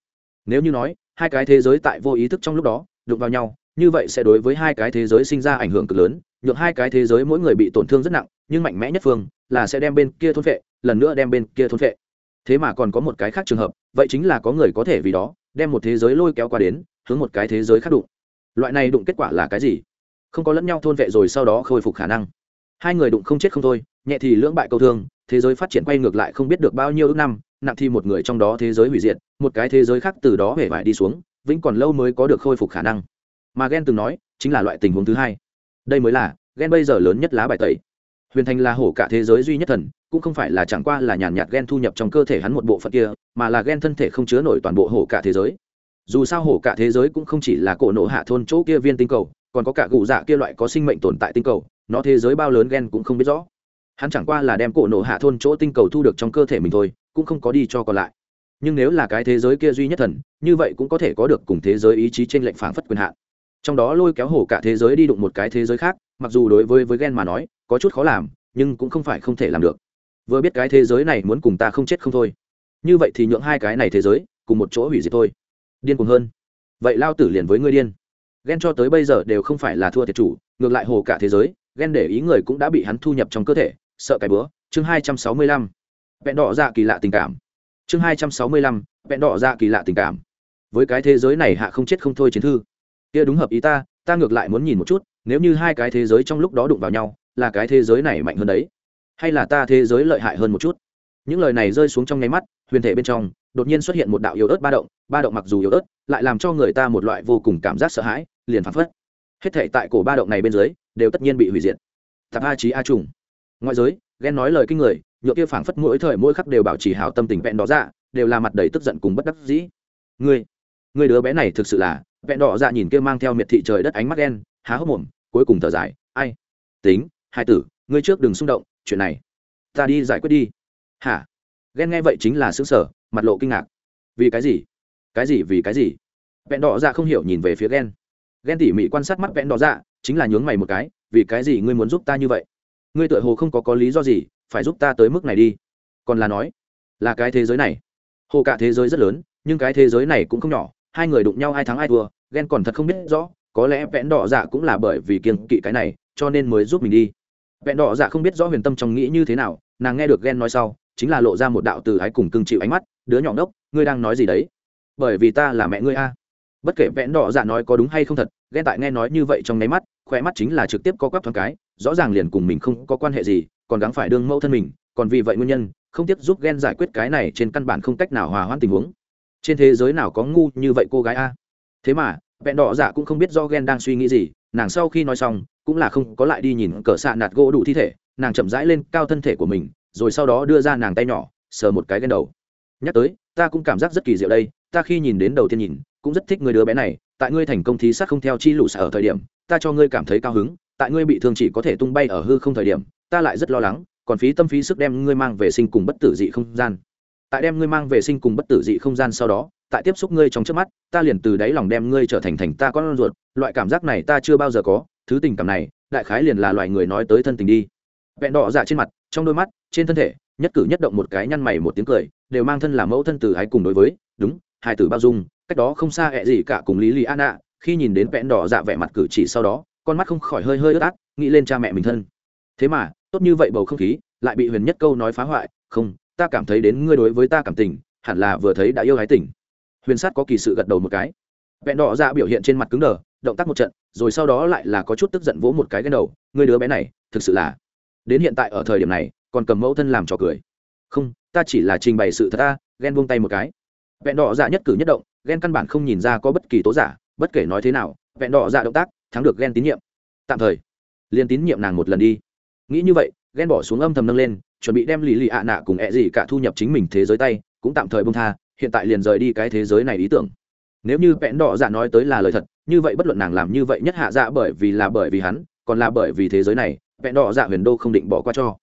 Speaker 1: Nếu như nói, hai cái thế giới tại vô ý thức trong lúc đó, đụng vào nhau, như vậy sẽ đối với hai cái thế giới sinh ra ảnh hưởng cực lớn, nhượng hai cái thế giới mỗi người bị tổn thương rất nặng, nhưng mạnh mẽ nhất phương là sẽ đem bên kia thôn vệ lần nữa đem bên kia thôn vệ. thế mà còn có một cái khác trường hợp, vậy chính là có người có thể vì đó, đem một thế giới lôi kéo qua đến, hướng một cái thế giới khác đụng. Loại này đụng kết quả là cái gì? Không có lẫn nhau thôn vệ rồi sau đó khôi phục khả năng hai người đụng không chết không thôi, nhẹ thì lưỡng bại câu thương, thế giới phát triển quay ngược lại không biết được bao nhiêu ước năm, nặng thì một người trong đó thế giới hủy diệt, một cái thế giới khác từ đó hể vải đi xuống, vĩnh còn lâu mới có được khôi phục khả năng. Mà ghen từng nói, chính là loại tình huống thứ hai. Đây mới là ghen bây giờ lớn nhất lá bài tẩy. Huyền thành là hổ cả thế giới duy nhất thần, cũng không phải là chẳng qua là nhàn nhạt ghen thu nhập trong cơ thể hắn một bộ phận kia, mà là ghen thân thể không chứa nổi toàn bộ hổ cả thế giới. Dù sao hổ cả thế giới cũng không chỉ là cổ nổ hạ thôn chỗ kia viên tinh cầu, còn có cả gù dạ kia loại có sinh mệnh tồn tại tinh cầu nó thế giới bao lớn ghen cũng không biết rõ. Hắn chẳng qua là đem cổ nộ hạ thôn chỗ tinh cầu thu được trong cơ thể mình thôi, cũng không có đi cho còn lại. Nhưng nếu là cái thế giới kia duy nhất thần, như vậy cũng có thể có được cùng thế giới ý chí trên lệnh phản phất quyền hạn. Trong đó lôi kéo hổ cả thế giới đi đụng một cái thế giới khác, mặc dù đối với với ghen mà nói, có chút khó làm, nhưng cũng không phải không thể làm được. Vừa biết cái thế giới này muốn cùng ta không chết không thôi. Như vậy thì nhượng hai cái này thế giới, cùng một chỗ hủy diệt thôi. Điên cuồng hơn. Vậy lao tử liền với ngươi điên. Ghen cho tới bây giờ đều không phải là thua thiệt chủ, ngược lại hồ cả thế giới ghen để ý người cũng đã bị hắn thu nhập trong cơ thể, sợ cái bữa. Chương hai trăm sáu mươi lăm. Vẹn đỏ dạ kỳ lạ tình cảm. Chương hai trăm sáu mươi lăm. Vẹn đỏ dạ kỳ lạ tình cảm. Với cái thế giới này hạ không chết không thôi chiến thư. Kia đúng hợp ý ta ta ngược lại muốn nhìn một chút, nếu như hai cái thế giới trong lúc đó đụng vào nhau, là cái thế giới này mạnh hơn đấy. Hay là ta thế giới lợi hại hơn một chút? Những lời này rơi xuống trong nháy mắt, huyền thể bên trong, đột nhiên xuất hiện một đạo yếu ớt ba động ba động mặc dù yếu ớt, lại làm cho người ta một loại vô cùng cảm giác sợ hãi, liền phản phất. Hết thể tại cổ ba động này bên dưới đều tất nhiên bị hủy diệt. Tạp a trí a trùng. Ngoại giới, ghen nói lời kinh người, nhựa kia phảng phất mỗi thời mỗi khắc đều bảo trì hảo tâm tình vẹn đỏ dạ đều là mặt đầy tức giận cùng bất đắc dĩ. Ngươi người đứa bé này thực sự là, vẹn đỏ dạ nhìn kia mang theo miệt thị trời đất ánh mắt đen há hốc mồm, cuối cùng thở dài, ai? Tính, hai tử, ngươi trước đừng xung động, chuyện này, ta đi giải quyết đi. Hả? Ghen nghe vậy chính là xứng sở mặt lộ kinh ngạc. Vì cái gì? Cái gì vì cái gì? Vẹn đỏ dạ không hiểu nhìn về phía ghen. Ghen tỉ mỉ quan sát mắt vẹn đỏ dạ chính là nhướng mày một cái, vì cái gì ngươi muốn giúp ta như vậy? Ngươi tựa hồ không có có lý do gì, phải giúp ta tới mức này đi. Còn là nói, là cái thế giới này. Hồ cả thế giới rất lớn, nhưng cái thế giới này cũng không nhỏ, hai người đụng nhau ai thắng ai thua, ghen còn thật không biết rõ, có lẽ vẽn đỏ dạ cũng là bởi vì kiêng kỵ cái này, cho nên mới giúp mình đi. Vẹn đỏ dạ không biết rõ huyền tâm trong nghĩ như thế nào, nàng nghe được ghen nói sau, chính là lộ ra một đạo từ ái cùng cưng chịu ánh mắt, đứa nhỏ ngốc, ngươi đang nói gì đấy? Bởi vì ta là mẹ ngươi a. Bất kể vẽn đỏ dạ nói có đúng hay không thật, ghen tại nghe nói như vậy trong nháy mắt khỏe mắt chính là trực tiếp có quắp thoáng cái, rõ ràng liền cùng mình không có quan hệ gì, còn gắng phải đương mẫu thân mình, còn vì vậy nguyên nhân, không tiếp giúp ghen giải quyết cái này trên căn bản không cách nào hòa hoãn tình huống. Trên thế giới nào có ngu như vậy cô gái a? Thế mà, vẹn đỏ dạ cũng không biết do ghen đang suy nghĩ gì, nàng sau khi nói xong, cũng là không có lại đi nhìn cỡ xạ nạt gỗ đủ thi thể, nàng chậm rãi lên cao thân thể của mình, rồi sau đó đưa ra nàng tay nhỏ, sờ một cái ghen đầu. Nhắc tới, ta cũng cảm giác rất kỳ diệu đây, ta khi nhìn đến đầu tiên nhìn, cũng rất thích người đứa bé này tại ngươi thành công thí sát không theo chi lũ sở ở thời điểm, ta cho ngươi cảm thấy cao hứng, tại ngươi bị thương chỉ có thể tung bay ở hư không thời điểm, ta lại rất lo lắng, còn phí tâm phí sức đem ngươi mang về sinh cùng bất tử dị không gian. Tại đem ngươi mang về sinh cùng bất tử dị không gian sau đó, tại tiếp xúc ngươi trong trước mắt, ta liền từ đáy lòng đem ngươi trở thành thành ta con ruột, loại cảm giác này ta chưa bao giờ có, thứ tình cảm này, đại khái liền là loại người nói tới thân tình đi. Vẹn đỏ dạ trên mặt, trong đôi mắt, trên thân thể, nhất cử nhất động một cái nhăn mày một tiếng cười, đều mang thân là mẫu thân từ ái cùng đối với, đúng, hai tử bao dung cách đó không xa hẹ gì cả cùng lý lý an ạ, khi nhìn đến vẹn đỏ dạ vẻ mặt cử chỉ sau đó, con mắt không khỏi hơi hơi ướt át, nghĩ lên cha mẹ mình thân. Thế mà, tốt như vậy bầu không khí, lại bị huyền nhất câu nói phá hoại, không, ta cảm thấy đến ngươi đối với ta cảm tình, hẳn là vừa thấy đã yêu hái tình. Huyền sát có kỳ sự gật đầu một cái. Vẹn đỏ dạ biểu hiện trên mặt cứng đờ, động tác một trận, rồi sau đó lại là có chút tức giận vỗ một cái cái đầu, ngươi đứa bé này, thực sự là đến hiện tại ở thời điểm này, còn cầm mẫu thân làm trò cười. Không, ta chỉ là trình bày sự thật ta, ghen buông tay một cái. Vẹn đỏ dạ nhất cử nhất động ghen căn bản không nhìn ra có bất kỳ tố giả, bất kể nói thế nào, vẹn đỏ dạ động tác, thắng được ghen tín nhiệm. Tạm thời, liền tín nhiệm nàng một lần đi. Nghĩ như vậy ghen bỏ xuống âm thầm nâng lên, chuẩn bị đem lì lì ạ nạ cùng ẹ gì cả thu nhập chính mình thế giới tay, cũng tạm thời bông tha, hiện tại liền rời đi cái thế giới này ý tưởng. Nếu như vẹn đỏ dạ nói tới là lời thật, như vậy bất luận nàng làm như vậy nhất hạ dạ bởi vì là bởi vì hắn, còn là bởi vì thế giới này, vẹn đỏ dạ huyền đô không định bỏ qua cho.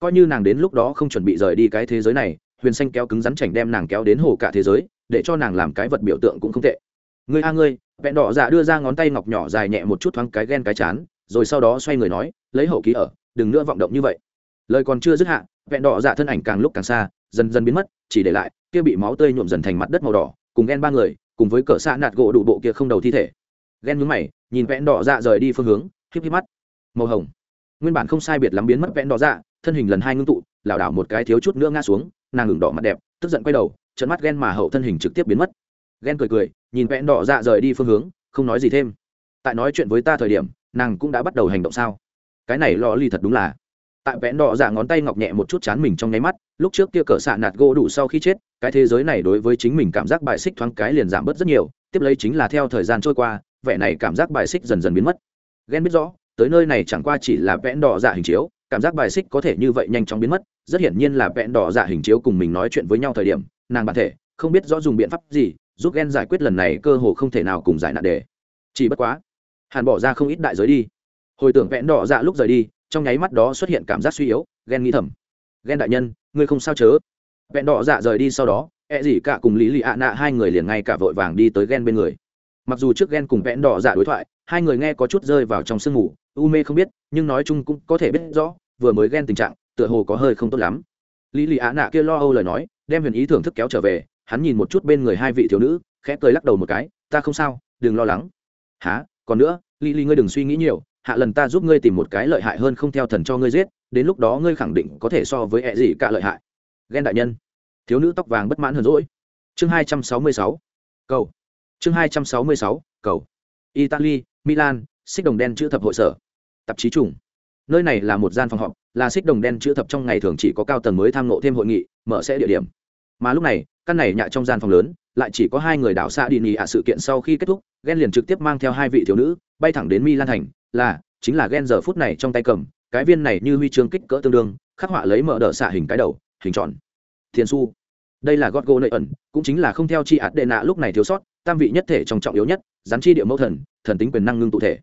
Speaker 1: Coi như nàng đến lúc đó không chuẩn bị rời đi cái thế giới này, huyền xanh kéo cứng rắn chảnh đem nàng kéo đến hồ cả thế giới để cho nàng làm cái vật biểu tượng cũng không tệ. Ngươi a ngươi, vẹn đỏ dạ đưa ra ngón tay ngọc nhỏ dài nhẹ một chút thoáng cái ghen cái chán, rồi sau đó xoay người nói, lấy hậu ký ở, đừng nữa vọng động như vậy. Lời còn chưa dứt hạ, vẹn đỏ dạ thân ảnh càng lúc càng xa, dần dần biến mất, chỉ để lại, kia bị máu tươi nhuộm dần thành mặt đất màu đỏ, cùng ghen ba người, cùng với cỡ xạ nạt gỗ đủ bộ kia không đầu thi thể. Ghen nhướng mày, nhìn vẹn đỏ dạ rời đi phương hướng híp híp mắt. Màu hồng. Nguyên bản không sai biệt lắm biến mất vẹn đỏ dạ thân hình lần hai ngưng tụ, lảo đảo một cái thiếu chút nữa ngã xuống, nàng ngừng đỏ mặt đẹp, tức giận quay đầu trận mắt ghen mà hậu thân hình trực tiếp biến mất. Ghen cười cười, nhìn vẹn đỏ dạ rời đi phương hướng, không nói gì thêm. Tại nói chuyện với ta thời điểm, nàng cũng đã bắt đầu hành động sao? Cái này lò ly thật đúng là. Tại vẽ đỏ dạ ngón tay ngọc nhẹ một chút chán mình trong nháy mắt, lúc trước kia cỡ xạ nạt gỗ đủ sau khi chết, cái thế giới này đối với chính mình cảm giác bài xích thoáng cái liền giảm bớt rất nhiều, tiếp lấy chính là theo thời gian trôi qua, vẻ này cảm giác bài xích dần dần biến mất. Ghen biết rõ, tới nơi này chẳng qua chỉ là vẽn đỏ dạ hình chiếu, cảm giác bài xích có thể như vậy nhanh chóng biến mất, rất hiển nhiên là vẽn đỏ dạ hình chiếu cùng mình nói chuyện với nhau thời điểm nàng bản thể, không biết rõ dùng biện pháp gì, giúp ghen giải quyết lần này cơ hồ không thể nào cùng giải nạn đề. Chỉ bất quá, hàn bỏ ra không ít đại giới đi. Hồi tưởng vẽn đỏ dạ lúc rời đi, trong nháy mắt đó xuất hiện cảm giác suy yếu ghen nghĩ thầm. Ghen đại nhân, ngươi không sao chớ. Vẹn đỏ dạ rời đi sau đó e gì cả cùng lý lì ạ nạ hai người liền ngay cả vội vàng đi tới ghen bên người. Mặc dù trước ghen cùng vẽn đỏ dạ đối thoại, hai người nghe có chút rơi vào trong sương mù, u mê không biết, nhưng nói chung cũng có thể biết rõ, vừa mới ghen tình trạng, tựa hồ có hơi không tốt lắm. Lý lì ạ nạ kia lo âu lời nói đem huyền ý thưởng thức kéo trở về, hắn nhìn một chút bên người hai vị thiếu nữ, khẽ cười lắc đầu một cái, ta không sao, đừng lo lắng. Há còn nữa lý Ly ngươi đừng suy nghĩ nhiều, hạ lần ta giúp ngươi tìm một cái lợi hại hơn không theo thần cho ngươi giết, đến lúc đó ngươi khẳng định có thể so với ẹ gì cả lợi hại. Ghen đại nhân. Thiếu nữ tóc vàng bất mãn hơn rỗi chương hai trăm sáu mươi sáu. Cầu. Chương hai trăm sáu mươi sáu. Cầu. Italy, milan, xích đồng đen chữ thập hội sở. Tạp chí trùng. Nơi này là một gian phòng họp, là xích đồng đen chữ thập trong ngày thường chỉ có cao tầng mới tham nộ thêm hội nghị, mở sẽ địa điểm mà lúc này, căn này nhạ trong gian phòng lớn, lại chỉ có hai người đảo xa đi nhì ạ sự kiện sau khi kết thúc ghen liền trực tiếp mang theo hai vị thiếu nữ, bay thẳng đến milan thành, là, chính là ghen giờ phút này trong tay cầm, cái viên này như huy chương kích cỡ tương đương, khắc họa lấy mở đỡ xạ hình cái đầu, hình tròn. Thiên su. Đây là gót gỗ nơi ẩn, cũng chính là không theo chi ạt đệ nạ lúc này thiếu sót, tam vị nhất thể trong trọng yếu nhất gián chi địa mẫu thần thần tính quyền năng ngưng tụ thể.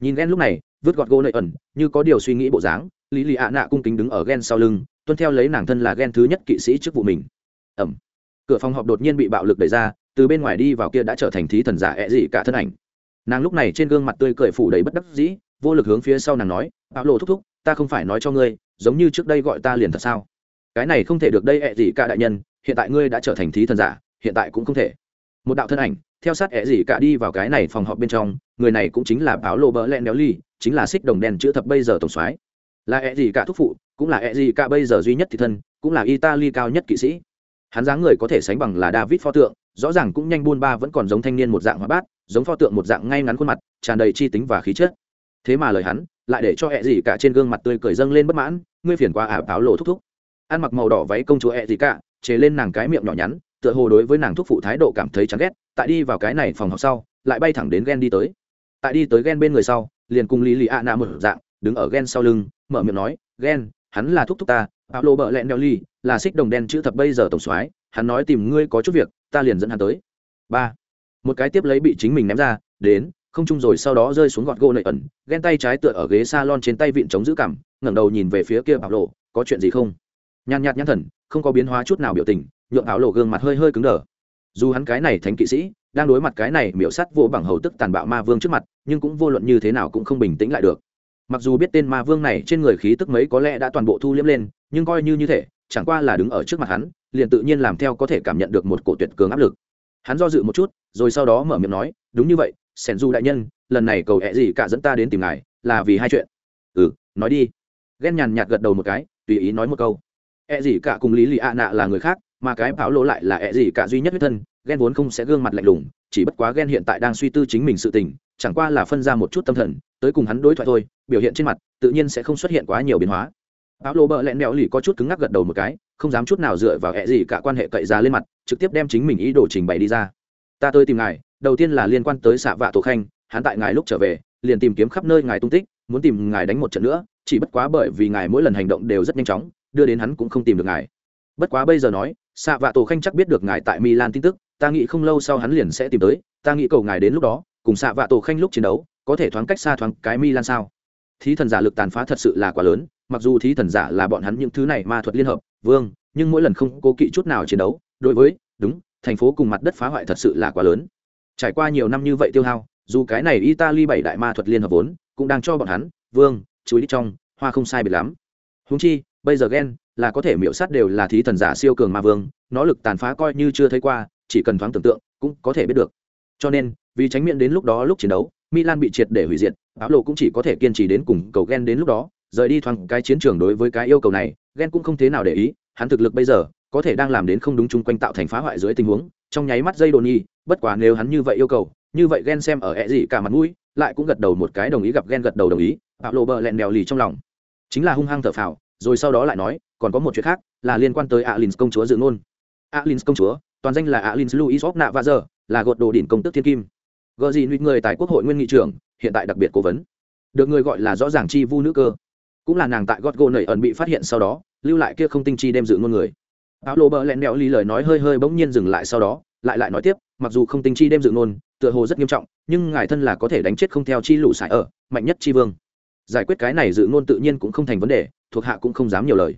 Speaker 1: Nhìn ghen lúc này, vứt gọt gỗ nơi ẩn, như có điều suy nghĩ bộ dáng, lý lì ạ nạ cung kính đứng ở ghen sau lưng, tuân theo lấy nàng thân là ghen thứ nhất kỵ sĩ trước vụ mình ẩm. Cửa phòng họp đột nhiên bị bạo lực đẩy ra, từ bên ngoài đi vào kia đã trở thành thí thần giả ẹ dị cả thân ảnh. Nàng lúc này trên gương mặt tươi cười phủ đầy bất đắc dĩ, vô lực hướng phía sau nàng nói, bạo lộ thúc thúc, ta không phải nói cho ngươi, giống như trước đây gọi ta liền thật sao? Cái này không thể được đây ẹ dị cả đại nhân, hiện tại ngươi đã trở thành thí thần giả, hiện tại cũng không thể. Một đạo thân ảnh, theo sát ẹ dị cả đi vào cái này phòng họp bên trong, người này cũng chính là báo lộ bỡ len đéo ly, chính là xích đồng đen chữ thập bây giờ tổng soái. Là ẹ dị cả thúc phụ, cũng là ẹ dị cả bây giờ duy nhất thị thân, cũng là italy cao nhất kỵ sĩ hắn dáng người có thể sánh bằng là david pho tượng, rõ ràng cũng nhanh buôn ba vẫn còn giống thanh niên một dạng hóa bát, giống pho tượng một dạng ngay ngắn khuôn mặt, tràn đầy chi tính và khí chất. Thế mà lời hắn, lại để cho hẹ gì cả trên gương mặt tươi cười dâng lên bất mãn, ngươi phiền qua ả à, áo lộ thúc thúc. Ăn mặc màu đỏ váy công chúa hẹ gì cả chế lên nàng cái miệng nhỏ nhắn, tựa hồ đối với nàng thúc phụ thái độ cảm thấy chán ghét, tại đi vào cái này phòng học sau, lại bay thẳng đến ghen đi tới. Tại đi tới ghen bên người sau, liền cùng lý lì ạ nạ một dạng, đứng ở ghen sau lưng, mở miệng nói ghen hắn là thúc thúc ta Áo lộ bợ lẹn đeo ly, là xích đồng đen chữ thập bây giờ tổng soái, hắn nói tìm ngươi có chút việc, ta liền dẫn hắn tới. Ba. Một cái tiếp lấy bị chính mình ném ra, đến, không chung rồi sau đó rơi xuống gọt gỗ nợi ẩn, ghen tay trái tựa ở ghế s a lon trên tay vịn chống giữ cảm ngẩng đầu nhìn về phía kia áo lộ có chuyện gì không? Nhàn nhạt nhãn thần, không có biến hóa chút nào biểu tình, nhượng áo lộ gương mặt hơi hơi cứng đờ. Dù hắn cái này thánh kỵ sĩ, đang đối mặt cái này miểu sắt vô bằng hầu tức tàn bạo ma vương trước mặt, nhưng cũng vô luận như thế nào cũng không bình tĩnh lại được mặc dù biết tên ma vương này trên người khí tức mấy có lẽ đã toàn bộ thu liếm lên, nhưng coi như như thế chẳng qua là đứng ở trước mặt hắn, liền tự nhiên làm theo có thể cảm nhận được một cổ tuyệt cường áp lực. Hắn do dự một chút, rồi sau đó mở miệng nói, đúng như vậy, sẻn du đại nhân, lần này cầu hẹ gì cả dẫn ta đến tìm ngài, là vì hai chuyện. Ừ nói đi. Ghen nhàn nhạt gật đầu một cái, tùy ý nói một câu. Hẹ gì cả cùng lý lì ạ nạ là người khác, mà cái bảo lỗ lại là hẹ gì cả duy nhất huyết thân ghen vốn không sẽ gương mặt lạnh lùng, chỉ bất quá ghen hiện tại đang suy tư chính mình sự tình, chẳng qua là phân ra một chút tâm thần, tới cùng hắn đối thoại thôi, biểu hiện trên mặt, tự nhiên sẽ không xuất hiện quá nhiều biến hóa. Áo lô bợ lẹn đẽo lì có chút cứng ngắc gật đầu một cái, không dám chút nào dựa vào hẹ gì cả quan hệ cậy ra lên mặt, trực tiếp đem chính mình ý đồ trình bày đi ra. Ta tới tìm ngài, đầu tiên là liên quan tới xạ vạ tổ khanh, hắn tại ngài lúc trở về, liền tìm kiếm khắp nơi ngài tung tích, muốn tìm ngài đánh một trận nữa, chỉ bất quá bởi vì ngài mỗi lần hành động đều rất nhanh chóng, đưa đến hắn cũng không tìm được ngài. Bất quá bây giờ nói, xạ vạ tổ khanh chắc biết được ngài tại milan tin tức ta nghĩ không lâu sau hắn liền sẽ tìm tới, ta nghĩ cầu ngài đến lúc đó, cùng xạ vạ tổ khanh lúc chiến đấu, có thể thoáng cách xa thoáng cái mi lan sao? Thí thần giả lực tàn phá thật sự là quá lớn, mặc dù thí thần giả là bọn hắn những thứ này ma thuật liên hợp, vương, nhưng mỗi lần không cố kỵ chút nào chiến đấu, đối với, đúng, thành phố cùng mặt đất phá hoại thật sự là quá lớn. Trải qua nhiều năm như vậy tiêu hao, dù cái này italy bảy đại ma thuật liên hợp vốn, cũng đang cho bọn hắn, vương, chú ý trong, hoa không sai biệt lắm. Húng chi, bây giờ ghen là có thể miễu sát đều là thí thần giả siêu cường ma vương, nó lực tàn phá coi như chưa thấy qua chỉ cần thoáng tưởng tượng, cũng có thể biết được. Cho nên, vì tránh miệng đến lúc đó lúc chiến đấu, milan bị triệt để hủy diệt áo lộ cũng chỉ có thể kiên trì đến cùng cầu ghen đến lúc đó, rời đi thoáng cái chiến trường đối với cái yêu cầu này ghen cũng không thế nào để ý, hắn thực lực bây giờ, có thể đang làm đến không đúng chung quanh tạo thành phá hoại dưới tình huống, trong nháy mắt dây đồn nhi, bất quá nếu hắn như vậy yêu cầu, như vậy ghen xem ở ẹ gì cả mặt mũi, lại cũng gật đầu một cái đồng ý gặp ghen gật đầu đồng ý bạo lộ bờ lẹn mèo lì trong lòng. Chính là hung hăng thở phào, rồi sau đó lại nói, còn có một chuyện khác, là liên quan tới alin công chúa dự ngôn. Alin công chúa toàn danh là alin louis óc nạ và giờ là gột đồ đỉnh công tức thiên kim. Gợ gì nụy người tại quốc hội nguyên nghị trưởng hiện tại đặc biệt cố vấn. Được người gọi là rõ ràng chi vu nữ cơ. Cũng là nàng tại gót gỗ nảy ẩn bị phát hiện sau đó, lưu lại kia không tinh chi đem dự ngôn người. Áo lô bờ lẹn đẽo ly lời nói hơi hơi bỗng nhiên dừng lại sau đó, lại lại nói tiếp, mặc dù không tinh chi đem dự ngôn, tựa hồ rất nghiêm trọng, nhưng ngài thân là có thể đánh chết không theo chi lũ sải ở, mạnh nhất chi vương. Giải quyết cái này dự ngôn tự nhiên cũng không thành vấn đề, thuộc hạ cũng không dám nhiều lời.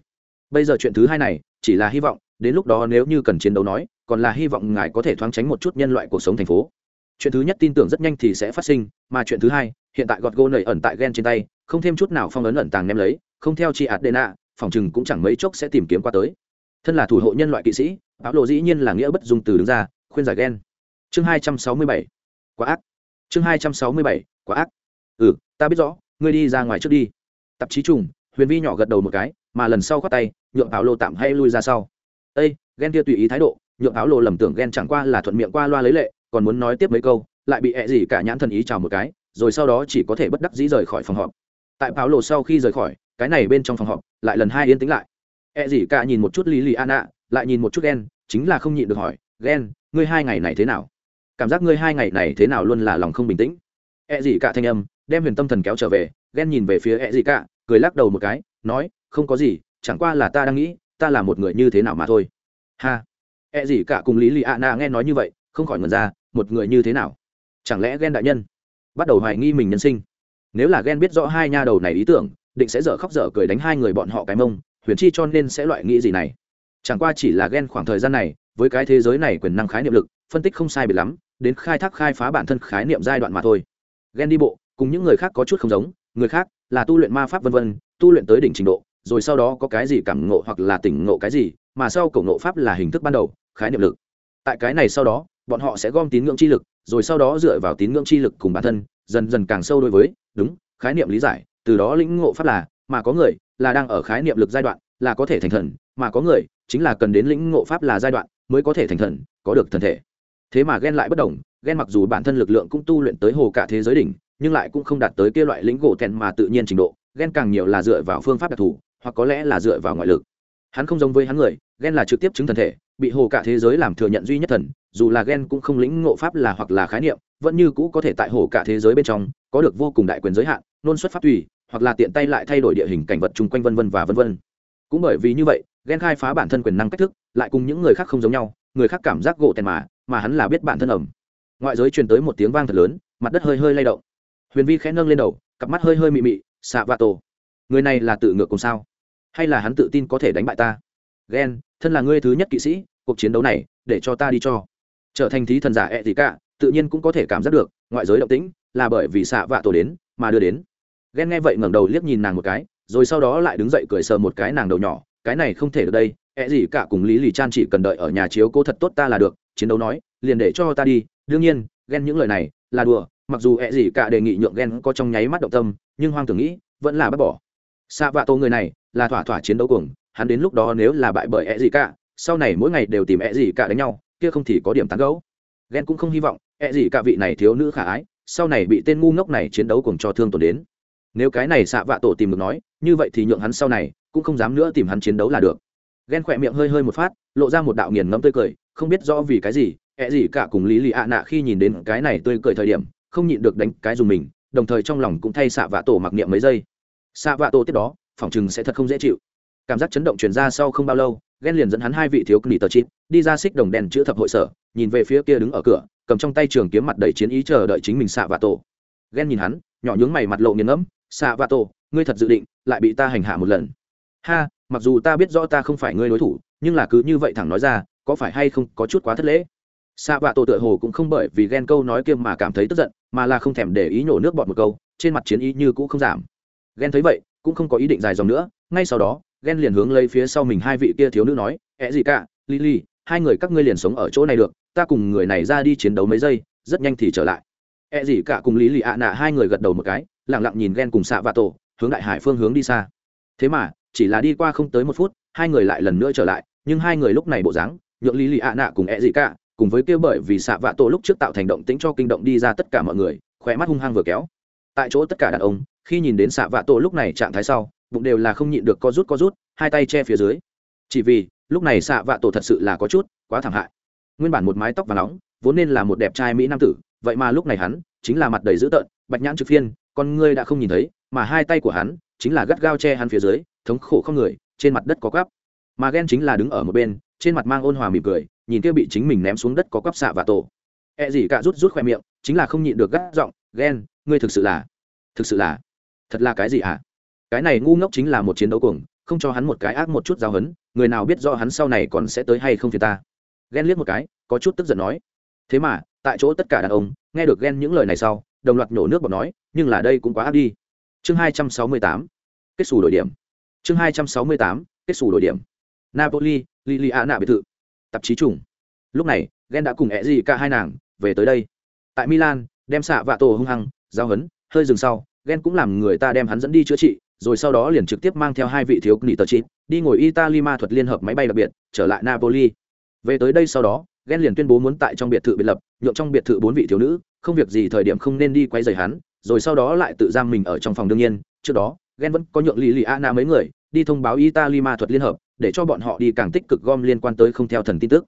Speaker 1: Bây giờ chuyện thứ hai này, chỉ là hy vọng đến lúc đó nếu như cần chiến đấu nói, còn là hy vọng ngài có thể thoáng tránh một chút nhân loại cuộc sống thành phố. Chuyện thứ nhất tin tưởng rất nhanh thì sẽ phát sinh, mà chuyện thứ hai, hiện tại gọt gô nảy ẩn tại ghen trên tay, không thêm chút nào phong ấn ẩn tàng ném lấy, không theo chi ạt đê nạ, phòng chừng cũng chẳng mấy chốc sẽ tìm kiếm qua tới. Thân là thủ hộ nhân loại kỵ sĩ áo lộ dĩ nhiên là nghĩa bất dung từ đứng ra, khuyên giải ghen chương hai trăm sáu mươi bảy quá ác. Chương hai trăm sáu mươi bảy quá ác. Ừ ta biết rõ, ngươi đi ra ngoài trước đi. Tạp chí trùng, huyền vi nhỏ gật đầu một cái, mà lần sau khoát tay, nhượng áo lộ tạm hay lui ra sau ây ghen kia tùy ý thái độ, nhượng áo lộ lầm tưởng ghen chẳng qua là thuận miệng qua loa lấy lệ, còn muốn nói tiếp mấy câu, lại bị ẹ gì cả nhãn thần ý chào một cái, rồi sau đó chỉ có thể bất đắc dĩ rời khỏi phòng họp. Tại áo lộ sau khi rời khỏi, cái này bên trong phòng họp, lại lần hai yên tĩnh lại. Ẹ gì cả nhìn một chút lý lì an ạ lại nhìn một chút ghen, chính là không nhịn được hỏi, ghen, ngươi hai ngày này thế nào? Cảm giác ngươi hai ngày này thế nào luôn là lòng không bình tĩnh. Ẹ gì cả thanh âm, đem huyền tâm thần kéo trở về, ghen nhìn về phía ẹ gì cả, cười lắc đầu một cái, nói, không có gì, chẳng qua là ta đang nghĩ ta là một người như thế nào mà thôi? Ha. E gì cả cùng lý lì ạ na nghe nói như vậy, không khỏi ngần ra, một người như thế nào? Chẳng lẽ ghen đại nhân? Bắt đầu hoài nghi mình nhân sinh. Nếu là ghen biết rõ hai nha đầu này ý tưởng, định sẽ dở khóc dở cười đánh hai người bọn họ cái mông, huyền chi cho nên sẽ loại nghĩ gì này? Chẳng qua chỉ là ghen khoảng thời gian này, với cái thế giới này quyền năng khái niệm lực, phân tích không sai biệt lắm, đến khai thác khai phá bản thân khái niệm giai đoạn mà thôi. Ghen đi bộ, cùng những người khác có chút không giống, người khác là tu luyện ma pháp vân vân, tu luyện tới đỉnh trình độ rồi sau đó có cái gì cảm ngộ hoặc là tỉnh ngộ cái gì, mà sau cổ ngộ pháp là hình thức ban đầu, khái niệm lực. Tại cái này sau đó, bọn họ sẽ gom tín ngưỡng chi lực, rồi sau đó dựa vào tín ngưỡng chi lực cùng bản thân, dần dần càng sâu đối với, đúng, khái niệm lý giải. Từ đó lĩnh ngộ pháp là, mà có người là đang ở khái niệm lực giai đoạn, là có thể thành thần, mà có người chính là cần đến lĩnh ngộ pháp là giai đoạn mới có thể thành thần, có được thần thể. Thế mà ghen lại bất đồng ghen mặc dù bản thân lực lượng cũng tu luyện tới hồ cả thế giới đỉnh, nhưng lại cũng không đạt tới kia loại lĩnh gỗ thẹn mà tự nhiên trình độ ghen càng nhiều là dựa vào phương pháp đặc thù hoặc có lẽ là dựa vào ngoại lực. Hắn không giống với hắn người ghen là trực tiếp chứng thần thể, bị hồ cả thế giới làm thừa nhận duy nhất thần, dù là ghen cũng không lĩnh ngộ pháp là hoặc là khái niệm, vẫn như cũ có thể tại hồ cả thế giới bên trong, có được vô cùng đại quyền giới hạn, nôn xuất pháp tùy, hoặc là tiện tay lại thay đổi địa hình cảnh vật chung quanh vân vân và vân vân. Cũng bởi vì như vậy ghen khai phá bản thân quyền năng cách thức, lại cùng những người khác không giống nhau, người khác cảm giác gỗ tèn mà mà hắn là biết bản thân ẩm. Ngoại giới truyền tới một tiếng vang thật lớn, mặt đất hơi hơi lay động. Huyền vi khẽ nâng lên đầu, cặp mắt hơi hơi mị mị xạ vạ tổ, người này là tự ngược cùng sao? Hay là hắn tự tin có thể đánh bại ta? Ghen thân là ngươi thứ nhất kỵ sĩ, cuộc chiến đấu này, để cho ta đi cho. Trở thành thí thần giả ẹ gì cả, tự nhiên cũng có thể cảm giác được, ngoại giới động tĩnh là bởi vì xạ vạ tổ đến, mà đưa đến. Ghen nghe vậy ngẩng đầu liếc nhìn nàng một cái, rồi sau đó lại đứng dậy cười sờ một cái nàng đầu nhỏ, cái này không thể được đây, ẹ gì cả cùng lý lì chan chỉ cần đợi ở nhà chiếu cố thật tốt ta là được, chiến đấu nói, liền để cho ta đi. Đương nhiên ghen những lời này là đùa, mặc dù ẹ gì cả đề nghị nhượng ghen có trong nháy mắt động tâm, nhưng hoang tưởng nghĩ, vẫn là bác bỏ. Xạ vạ tổ người này là thỏa thỏa chiến đấu cùng hắn đến lúc đó nếu là bại bởi ẹ gì cả sau này mỗi ngày đều tìm ẹ gì cả đánh nhau, kia không thì có điểm tán gấu ghen cũng không hy vọng ẹ gì cả vị này thiếu nữ khả ái, sau này bị tên ngu ngốc này chiến đấu cùng cho thương tổn đến. Nếu cái này xạ vạ tổ tìm được nói, như vậy thì nhượng hắn sau này cũng không dám nữa tìm hắn chiến đấu là được. Ghen khỏe miệng hơi hơi một phát, lộ ra một đạo nghiền ngẫm tươi cười, không biết rõ vì cái gì ẹ gì cả cùng lý lì ạ nạ khi nhìn đến cái này tươi cười thời điểm, không nhịn được đánh cái dùng mình, đồng thời trong lòng cũng thay xạ vạ tổ mặc niệm mấy giây. Xạ vạ tổ tiếp đó phỏng chừng sẽ thật không dễ chịu. Cảm giác chấn động truyền ra sau không bao lâu ghen liền dẫn hắn hai vị thiếu cni tờ chít đi ra xích đồng đèn chữ thập hội sở, nhìn về phía kia đứng ở cửa, cầm trong tay trường kiếm mặt đầy chiến ý chờ đợi chính mình xạ và tổ. Ghen nhìn hắn, nhỏ nhướng mày mặt lộ nghiền ngẫm xạ và tổ, ngươi thật dự định lại bị ta hành hạ một lần? Ha, mặc dù ta biết rõ ta không phải ngươi đối thủ, nhưng là cứ như vậy thẳng nói ra, có phải hay không có chút quá thất lễ? Xạ vạ tổ tựa hồ cũng không bởi vì ghen câu nói kia mà cảm thấy tức giận, mà là không thèm để ý nhổ nước bọt một câu, trên mặt chiến ý như cũ không giảm. Ghen thấy vậy cũng không có ý định dài dòng nữa. Ngay sau đó ghen liền hướng lấy phía sau mình hai vị kia thiếu nữ nói, ẹ gì cả, lily, hai người các ngươi liền sống ở chỗ này được, ta cùng người này ra đi chiến đấu mấy giây, rất nhanh thì trở lại. Ẹ gì cả cùng lý lì ạ nạ hai người gật đầu một cái lẳng lặng nhìn ghen cùng xạ và tổ, hướng đại hải phương hướng đi xa. Thế mà, chỉ là đi qua không tới một phút, hai người lại lần nữa trở lại, nhưng hai người lúc này bộ dáng, nhượng lý lì ạ nạ cùng ẹ gì cả, cùng với kêu bởi vì xạ vạ tổ lúc trước tạo thành động tĩnh cho kinh động đi ra tất cả mọi người khỏe mắt hung hăng vừa kéo. Tại chỗ tất cả đàn ông khi nhìn đến xạ vạ tổ lúc này trạng thái sau, bụng đều là không nhịn được co rút co rút, hai tay che phía dưới. Chỉ vì, lúc này xạ vạ tổ thật sự là có chút quá thảm hại. Nguyên bản một mái tóc và nóng, vốn nên là một đẹp trai mỹ nam tử, vậy mà lúc này hắn chính là mặt đầy dữ tợn, bạch nhãn trực phiên, con ngươi đã không nhìn thấy, mà hai tay của hắn chính là gắt gao che hắn phía dưới, thống khổ không người, trên mặt đất có cắp mà ghen chính là đứng ở một bên, trên mặt mang ôn hòa mỉm cười, nhìn kia bị chính mình ném xuống đất có cắp xạ và tổ. E gì cả rút rút khoe miệng, chính là không nhịn được gắt giọng ghen ngươi thực sự là, thực sự là thật là cái gì à? cái này ngu ngốc chính là một chiến đấu cuồng, không cho hắn một cái ác một chút giao hấn người nào biết do hắn sau này còn sẽ tới hay không phía ta. Ghen liếc một cái, có chút tức giận nói. Thế mà, tại chỗ tất cả đàn ông, nghe được ghen những lời này sau, đồng loạt nhổ nước bọt nói, nhưng là đây cũng quá ác đi. Chương hai trăm sáu mươi tám, kết xù đổi điểm. Chương hai trăm sáu mươi tám, kết xù đổi điểm. Napoli, liliana biệt thự. Tạp chí trùng. Lúc này, ghen đã cùng ẹ gì cả hai nàng về tới đây. Tại milan, đem xạ vạ tổ hung hăng, giao hấn hơi dừng sau ghen cũng làm người ta đem hắn dẫn đi chữa trị, rồi sau đó liền trực tiếp mang theo hai vị thiếu nỉ tờ chít đi ngồi italy ma thuật liên hợp máy bay đặc biệt, trở lại napoli. Về tới đây sau đó ghen liền tuyên bố muốn tại trong biệt thự biệt lập, nhượng trong biệt thự bốn vị thiếu nữ, không việc gì thời điểm không nên đi quay dày hắn, rồi sau đó lại tự giam mình ở trong phòng đương nhiên. Trước đó ghen vẫn có nhượng lì lì a na mấy người, đi thông báo italy ma thuật liên hợp, để cho bọn họ đi càng tích cực gom liên quan tới không theo thần tin tức.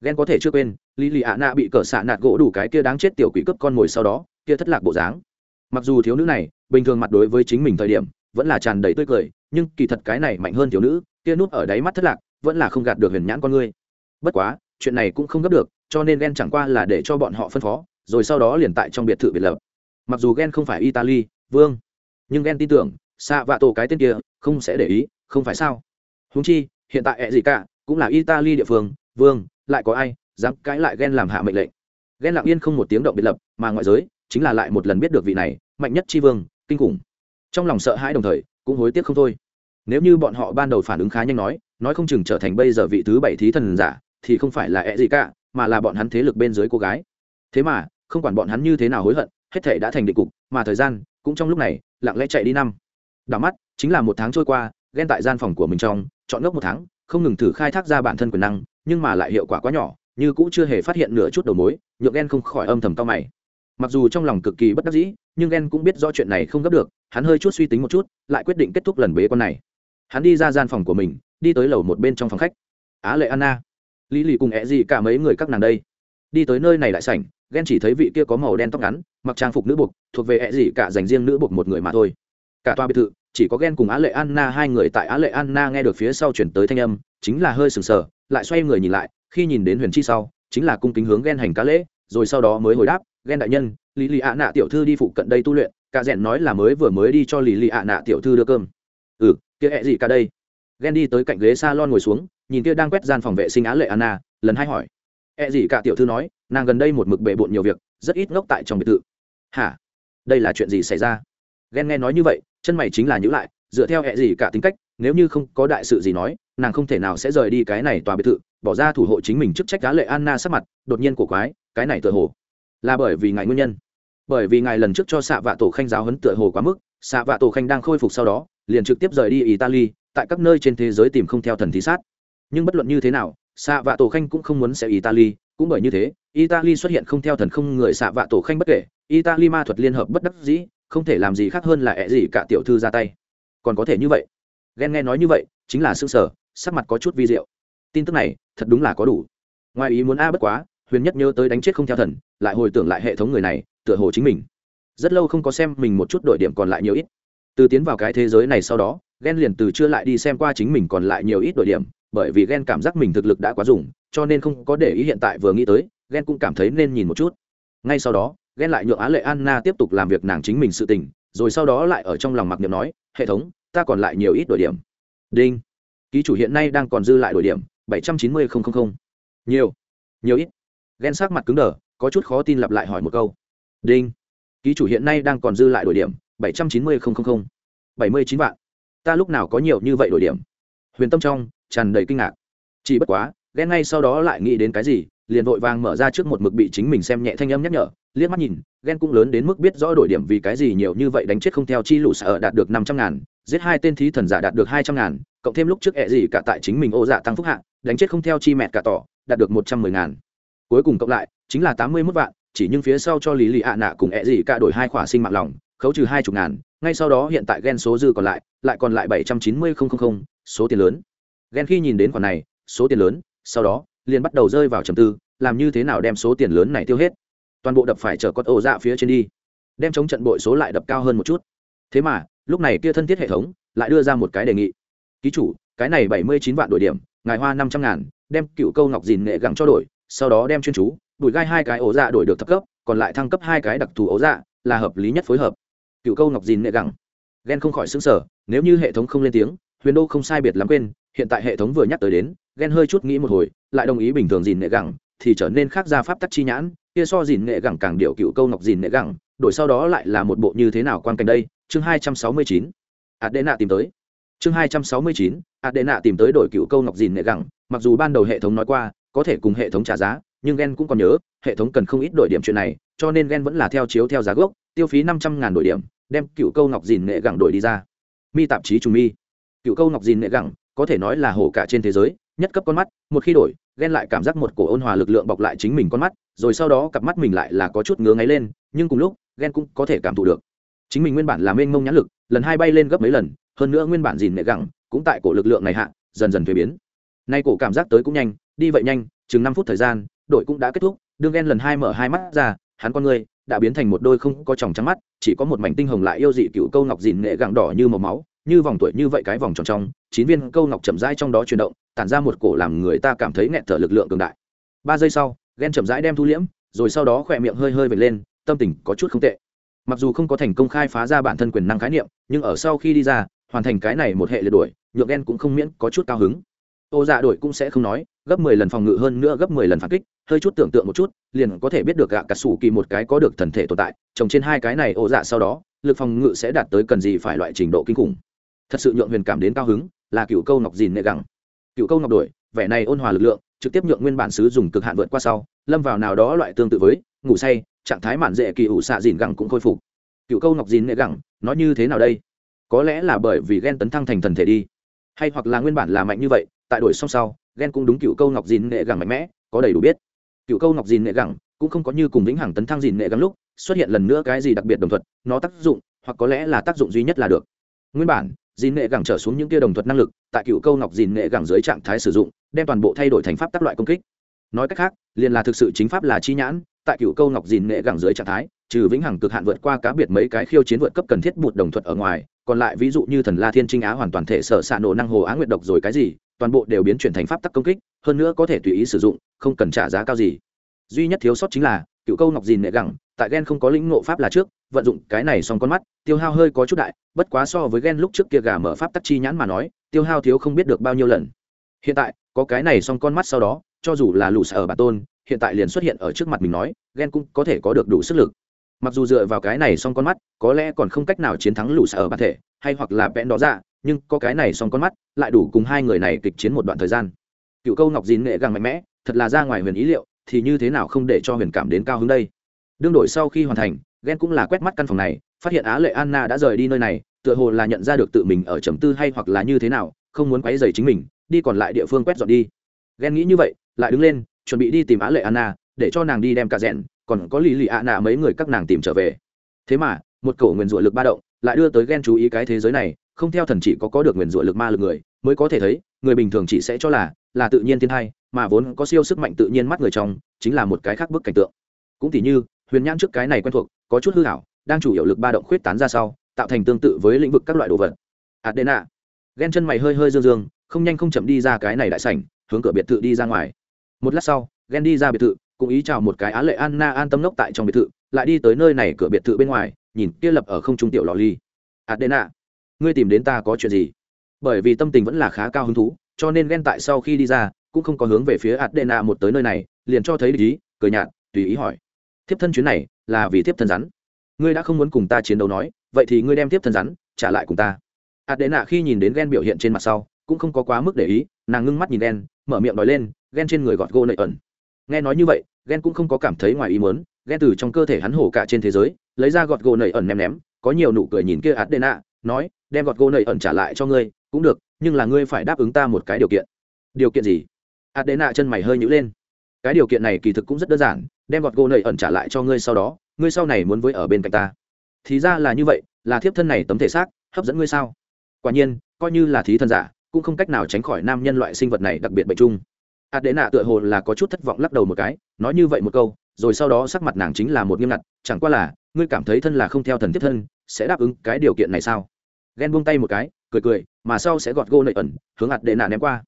Speaker 1: Ghen có thể chưa quên, lì lì a na bị cờ xạ nạt gỗ đủ cái kia đáng chết tiểu quỷ cướp con mồi sau đó, kia thất lạc bộ dáng mặc dù thiếu nữ này, bình thường mặt đối với chính mình thời điểm, vẫn là tràn đầy tươi cười, nhưng kỳ thật cái này mạnh hơn thiếu nữ, kia nút ở đáy mắt thất lạc, vẫn là không gạt được huyền nhãn con ngươi bất quá, chuyện này cũng không gấp được, cho nên ghen chẳng qua là để cho bọn họ phân phó, rồi sau đó liền tại trong biệt thự biệt lập. Mặc dù ghen không phải italy, vương, nhưng ghen tin tưởng xạ vạ tổ cái tên kia, không sẽ để ý, không phải sao? Húng chi, hiện tại ẹ gì cả cũng là italy địa phương, vương, lại có ai dám cãi lại ghen làm hạ mệnh lệnh? Ghen lặng yên không một tiếng động biệt lập, mà ngoại giới chính là lại một lần biết được vị này, mạnh nhất tri vương, kinh khủng. Trong lòng sợ hãi đồng thời, cũng hối tiếc không thôi. Nếu như bọn họ ban đầu phản ứng khá nhanh nói nói không chừng trở thành bây giờ vị thứ bảy thí thần giả, thì không phải là ẹ gì cả, mà là bọn hắn thế lực bên dưới cô gái. Thế mà, không quản bọn hắn như thế nào hối hận, hết thể đã thành định cục, mà thời gian, cũng trong lúc này, lặng lẽ chạy đi năm. Đảo mắt, chính là một tháng trôi qua, ghen tại gian phòng của mình trong, chọn ngốc một tháng, không ngừng thử khai thác ra bản thân quyền năng, nhưng mà lại hiệu quả quá nhỏ, như cũng chưa hề phát hiện nửa chút đầu mối, nhượng ghen không khỏi âm thầm cao mày mặc dù trong lòng cực kỳ bất đắc dĩ, nhưng ghen cũng biết do chuyện này không gấp được, hắn hơi chút suy tính một chút, lại quyết định kết thúc lần bế con này. Hắn đi ra gian phòng của mình, đi tới lầu một bên trong phòng khách. Á lệ anna. Lý lì cùng ẹ gì cả mấy người các nàng đây. Đi tới nơi này lại sảnh ghen chỉ thấy vị kia có màu đen tóc ngắn, mặc trang phục nữ buộc, thuộc về ẹ gì cả dành riêng nữ buộc một người mà thôi. Cả toa biệt thự, chỉ có ghen cùng á lệ anna hai người tại á lệ anna nghe được phía sau chuyển tới thanh âm, chính là hơi sừng sờ, lại xoay người nhìn lại, khi nhìn đến huyền chi sau, chính là cung kính hướng ghen hành cá lễ, rồi sau đó mới hồi đáp ghen đại nhân, lý lì ạ nạ tiểu thư đi phụ cận đây tu luyện, cả rẽn nói là mới vừa mới đi cho lý lì ạ nạ tiểu thư đưa cơm. Ừ kia hẹ gì cả đây? Ghen đi tới cạnh ghế s a lon ngồi xuống, nhìn kia đang quét gian phòng vệ sinh á lệ anna, lần hai hỏi. Hẹ gì cả tiểu thư nói, nàng gần đây một mực bề bộn nhiều việc, rất ít ngốc tại trong biệt thự. Hả? Đây là chuyện gì xảy ra? Ghen nghe nói như vậy, chân mày chính là nhữ lại, dựa theo hẹ gì cả tính cách, nếu như không có đại sự gì nói, nàng không thể nào sẽ rời đi cái này tòa biệt thự, bỏ ra thủ hộ chính mình chức trách cá lệ anna sắc mặt, đột nhiên cổ quái, cái này tựa hồ là bởi vì ngài nguyên nhân. Bởi vì ngài lần trước cho xạ vạ tổ khanh giáo huấn tựa hồ quá mức xạ vạ tổ khanh đang khôi phục sau đó, liền trực tiếp rời đi italy, tại các nơi trên thế giới tìm không theo thần thí sát. Nhưng bất luận như thế nào xạ vạ tổ khanh cũng không muốn sẽ italy, cũng bởi như thế, italy xuất hiện không theo thần không người xạ vạ tổ khanh bất kể, italy ma thuật liên hợp bất đắc dĩ, không thể làm gì khác hơn là ẹ gì cả tiểu thư ra tay. Còn có thể như vậy. Ghen nghe nói như vậy, chính là xương sở sắc mặt có chút vi diệu. Tin tức này, thật đúng là có đủ. Ngoài ý muốn a bất quá huyền nhất nhớ tới đánh chết không theo thần, lại hồi tưởng lại hệ thống người này, tựa hồ chính mình. Rất lâu không có xem mình một chút đội điểm còn lại nhiều ít. Từ tiến vào cái thế giới này sau đó ghen liền từ chưa lại đi xem qua chính mình còn lại nhiều ít đội điểm, bởi vì ghen cảm giác mình thực lực đã quá dùng, cho nên không có để ý hiện tại vừa nghĩ tới ghen cũng cảm thấy nên nhìn một chút. Ngay sau đó ghen lại nhượng á lệ anna tiếp tục làm việc nàng chính mình sự tình, rồi sau đó lại ở trong lòng mặc niệm nói, hệ thống, ta còn lại nhiều ít đội điểm. Đinh. Ký chủ hiện nay đang còn dư lại đội điểm, bảy trăm chín mươi nhiều. Nhiều ít ghen sắc mặt cứng đờ, có chút khó tin lặp lại hỏi một câu. Đinh. Ký chủ hiện nay đang còn dư lại đổi điểm, bảy trăm chín mươi bảy mươi chín vạn. Ta lúc nào có nhiều như vậy đổi điểm? Huyền tâm trong, tràn đầy kinh ngạc. Chỉ bất quá, ghen ngay sau đó lại nghĩ đến cái gì, liền vội vàng mở ra trước một mực bị chính mình xem nhẹ thanh âm nhắc nhở, liếc mắt nhìn, ghen cũng lớn đến mức biết rõ đổi điểm vì cái gì nhiều như vậy đánh chết không theo chi lũ sợ đạt được năm trăm ngàn, giết hai tên thí thần giả đạt được hai trăm ngàn, cộng thêm lúc trước ẹ gì cả tại chính mình ô dạ tăng phúc hạ, đánh chết không theo chi mẹt cả tỏ, đạt được một trăm mười ngàn cuối cùng cộng lại, chính là tám mươi mốt vạn, chỉ nhưng phía sau cho lý lì ạ nạ cùng ẹ gì cả đổi hai khỏa sinh mạng lòng, khấu trừ hai chục ngàn, ngay sau đó hiện tại ghen số dư còn lại lại còn lại bảy trăm chín mươi không số tiền lớn. Ghen khi nhìn đến khoản này, số tiền lớn, sau đó, liền bắt đầu rơi vào trầm tư, làm như thế nào đem số tiền lớn này tiêu hết. Toàn bộ đập phải chở con ổ dạ phía trên đi, đem chống trận bội số lại đập cao hơn một chút. Thế mà, lúc này kia thân thiết hệ thống lại đưa ra một cái đề nghị. Ký chủ, cái này bảy mươi chín vạn đổi điểm, ngài hoa năm trăm ngàn, đem cựu câu ngọc dìn nghệ gắng cho đổi sau đó đem chuyên chú đuổi gai hai cái ổ dạ đổi được thấp cấp, còn lại thăng cấp hai cái đặc thù ổ dạ là hợp lý nhất phối hợp. Cựu câu ngọc dìn nghệ gẳng. Ghen không khỏi xứng sở nếu như hệ thống không lên tiếng, huyền đô không sai biệt lắm quên, hiện tại hệ thống vừa nhắc tới đến ghen hơi chút nghĩ một hồi, lại đồng ý bình thường dìn nghệ gẳng, thì trở nên khác ra pháp tắc chi nhãn, kia so dìn nghệ gẳng càng điệu cựu câu ngọc dìn nghệ gẳng, đổi sau đó lại là một bộ như thế nào quan cảnh đây? Chương hai trăm sáu mươi chín. Ạt đệ nạ tìm tới. Chương hai trăm sáu mươi chín ạt đệ nạ tìm tới đổi cựu câu ngọc dìn nghệ gẳng, mặc dù ban đầu hệ thống nói qua có thể cùng hệ thống trả giá, nhưng gen cũng còn nhớ, hệ thống cần không ít đổi điểm chuyện này, cho nên gen vẫn là theo chiếu theo giá gốc, tiêu phí năm trăm ngàn đổi điểm, đem cựu câu ngọc dìn nghệ gẳng đổi đi ra. Mi tạp chí trùng mi. Cựu câu ngọc dìn nghệ gẳng, có thể nói là hổ cả trên thế giới, nhất cấp con mắt, một khi đổi ghen lại cảm giác một cổ ôn hòa lực lượng bọc lại chính mình con mắt, rồi sau đó cặp mắt mình lại là có chút ngứa ngáy lên, nhưng cùng lúc ghen cũng có thể cảm thụ được. Chính mình nguyên bản là mênh mông nhãn lực, lần hai bay lên gấp mấy lần, hơn nữa nguyên bản dìn nệ gẳng cũng tại cổ lực lượng này hạ, dần dần thuế biến. Nay cổ cảm giác tới cũng nhanh đi vậy nhanh, chừng năm phút thời gian, đội cũng đã kết thúc, đương ghen lần hai mở hai mắt ra, hắn con người đã biến thành một đôi không có tròng trắng mắt, chỉ có một mảnh tinh hồng lại yêu dị cựu câu ngọc dìn nghệ gạng đỏ như màu máu, như vòng tuổi như vậy cái vòng tròn trong, chín viên câu ngọc chậm rãi trong đó chuyển động, tản ra một cổ làm người ta cảm thấy nghẹt thở lực lượng cường đại. Ba giây sau ghen chậm rãi đem thu liễm, rồi sau đó khỏe miệng hơi hơi vệt lên, tâm tình có chút không tệ. Mặc dù không có thành công khai phá ra bản thân quyền năng khái niệm, nhưng ở sau khi đi ra, hoàn thành cái này một hệ liệt đuổi, nhượng ghen cũng không miễn có chút cao hứng. Ô dạ đổi cũng sẽ không nói gấp mười lần phòng ngự hơn nữa gấp mười lần phản kích, hơi chút tưởng tượng một chút, liền có thể biết được gạ cát sủ kỳ một cái có được thần thể tồn tại, trồng trên hai cái này ổ dạ sau đó, lực phòng ngự sẽ đạt tới cần gì phải loại trình độ kinh khủng. Thật sự nhượng huyền cảm đến cao hứng, là cựu câu ngọc dìn nệ gẳng. Cựu câu ngọc đổi, vẻ này ôn hòa lực lượng, trực tiếp nhượng nguyên bản sứ dùng cực hạn vượt qua sau, lâm vào nào đó loại tương tự với, ngủ say, trạng thái mạn dễ kỳ ủ xạ dìn gẳng cũng khôi phục. Cựu câu ngọc dìn nệ gẳng, nói như thế nào đây? Có lẽ là bởi vì ghen tấn thăng thành thần thể đi hay hoặc là nguyên bản là mạnh như vậy, tại đổi song sau ghen cũng đúng cựu câu ngọc dìn nghệ gẳng mạnh mẽ, có đầy đủ biết. Cựu câu ngọc dìn nghệ gẳng cũng không có như cùng vĩnh hằng tấn thăng dìn nghệ gẳng lúc, xuất hiện lần nữa cái gì đặc biệt đồng thuận nó tác dụng, hoặc có lẽ là tác dụng duy nhất là được. Nguyên bản, dìn nghệ gẳng trở xuống những kia đồng thuật năng lực, tại cựu câu ngọc dìn nghệ gẳng dưới trạng thái sử dụng, đem toàn bộ thay đổi thành pháp tác loại công kích. Nói cách khác, liền là thực sự chính pháp là chi nhãn, tại cựu câu ngọc dìn nghệ gẳng dưới trạng thái, trừ vĩnh hằng cực hạn vượt qua cá biệt mấy cái khiêu chiến vượt cấp cần thiết bụt đồng thuật ở ngoài còn lại ví dụ như thần la thiên trinh á hoàn toàn thể sở xạ nổ năng hồ á nguyệt độc rồi cái gì, toàn bộ đều biến chuyển thành pháp tắc công kích, hơn nữa có thể tùy ý sử dụng, không cần trả giá cao gì. Duy nhất thiếu sót chính là, cựu câu ngọc dìn nệ gẳng, tại ghen không có lĩnh ngộ pháp là trước, vận dụng cái này xong con mắt, tiêu hao hơi có chút đại, bất quá so với ghen lúc trước kia gà mở pháp tắc chi nhãn mà nói, tiêu hao thiếu không biết được bao nhiêu lần. Hiện tại, có cái này xong con mắt sau đó, cho dù là lù sở ở bản tôn, hiện tại liền xuất hiện ở trước mặt mình nói ghen cũng có thể có được đủ sức lực mặc dù dựa vào cái này xong con mắt, có lẽ còn không cách nào chiến thắng lũ sở ở bản thể, hay hoặc là vẽn đó ra dạ, nhưng có cái này xong con mắt, lại đủ cùng hai người này kịch chiến một đoạn thời gian. Cựu câu ngọc dín nghệ càng mạnh mẽ, thật là ra ngoài huyền ý liệu, thì như thế nào không để cho huyền cảm đến cao hứng đây? Đương đổi sau khi hoàn thành ghen cũng là quét mắt căn phòng này, phát hiện á lệ anna đã rời đi nơi này, tựa hồ là nhận ra được tự mình ở trầm tư hay hoặc là như thế nào, không muốn quấy dày chính mình, đi còn lại địa phương quét dọn đi. Ghen nghĩ như vậy, lại đứng lên, chuẩn bị đi tìm á lệ anna để cho nàng đi đem cả rẽn còn có lì lì ạ nạ mấy người các nàng tìm trở về. Thế mà, một cổ nguyền rủa lực ba động lại đưa tới ghen chú ý cái thế giới này, không theo thần chỉ có có được nguyền rủa lực ma lực người, mới có thể thấy, người bình thường chỉ sẽ cho là là tự nhiên thiên thai, mà vốn có siêu sức mạnh tự nhiên mắt người trong, chính là một cái khác bức cảnh tượng. Cũng tỉ như, huyền nhãn trước cái này quen thuộc, có chút hư hảo, đang chủ yếu lực ba động khuyết tán ra sau, tạo thành tương tự với lĩnh vực các loại đồ vật. Adena. Ghen chân mày hơi hơi dương dương, không nhanh không chậm đi ra cái này đại sảnh, hướng cửa biệt thự đi ra ngoài. Một lát sau, ghen đi ra biệt thự cũng ý chào một cái á lệ anna an tâm nốc tại trong biệt thự, lại đi tới nơi này cửa biệt thự bên ngoài, nhìn kia lập ở không trung tiểu lò ly. Adena, ngươi tìm đến ta có chuyện gì? Bởi vì tâm tình vẫn là khá cao hứng thú, cho nên ghen tại sau khi đi ra, cũng không có hướng về phía adena một tới nơi này, liền cho thấy lý cười nhạt, tùy ý hỏi. Thiếp thân chuyến này là vì thiếp thân rắn. Ngươi đã không muốn cùng ta chiến đấu nói, vậy thì ngươi đem thiếp thân rắn trả lại cùng ta. Adena khi nhìn đến ghen biểu hiện trên mặt sau, cũng không có quá mức để ý, nàng ngưng mắt nhìn đen mở miệng nói lên, ghen trên người gọt gô nội ẩn nghe nói như vậy ghen cũng không có cảm thấy ngoài ý muốn ghen từ trong cơ thể hắn hổ cả trên thế giới, lấy ra gọt gỗ nảy ẩn ném ném, có nhiều nụ cười nhìn kia adena, nói, đem gọt gỗ nầy ẩn trả lại cho ngươi, cũng được, nhưng là ngươi phải đáp ứng ta một cái điều kiện. Điều kiện gì? Adena chân mày hơi nhữ lên. Cái điều kiện này kỳ thực cũng rất đơn giản, đem gọt gỗ nầy ẩn trả lại cho ngươi sau đó, ngươi sau này muốn với ở bên cạnh ta. Thì ra là như vậy, là thiếp thân này tấm thể xác, hấp dẫn ngươi sao? Quả nhiên, coi như là thí thân giả, cũng không cách nào tránh khỏi nam nhân loại sinh vật này đặc biệt bệnh chung adena tựa hồ là có chút thất vọng lắc đầu một cái, nói như vậy một câu, rồi sau đó sắc mặt nàng chính là một nghiêm ngặt, chẳng qua là, ngươi cảm thấy thân là không theo thần tiếp thân, sẽ đáp ứng cái điều kiện này sao? Ghen buông tay một cái, cười cười, mà sau sẽ gọt gô nợ ẩn, hướng ạt đệ nạ ném qua.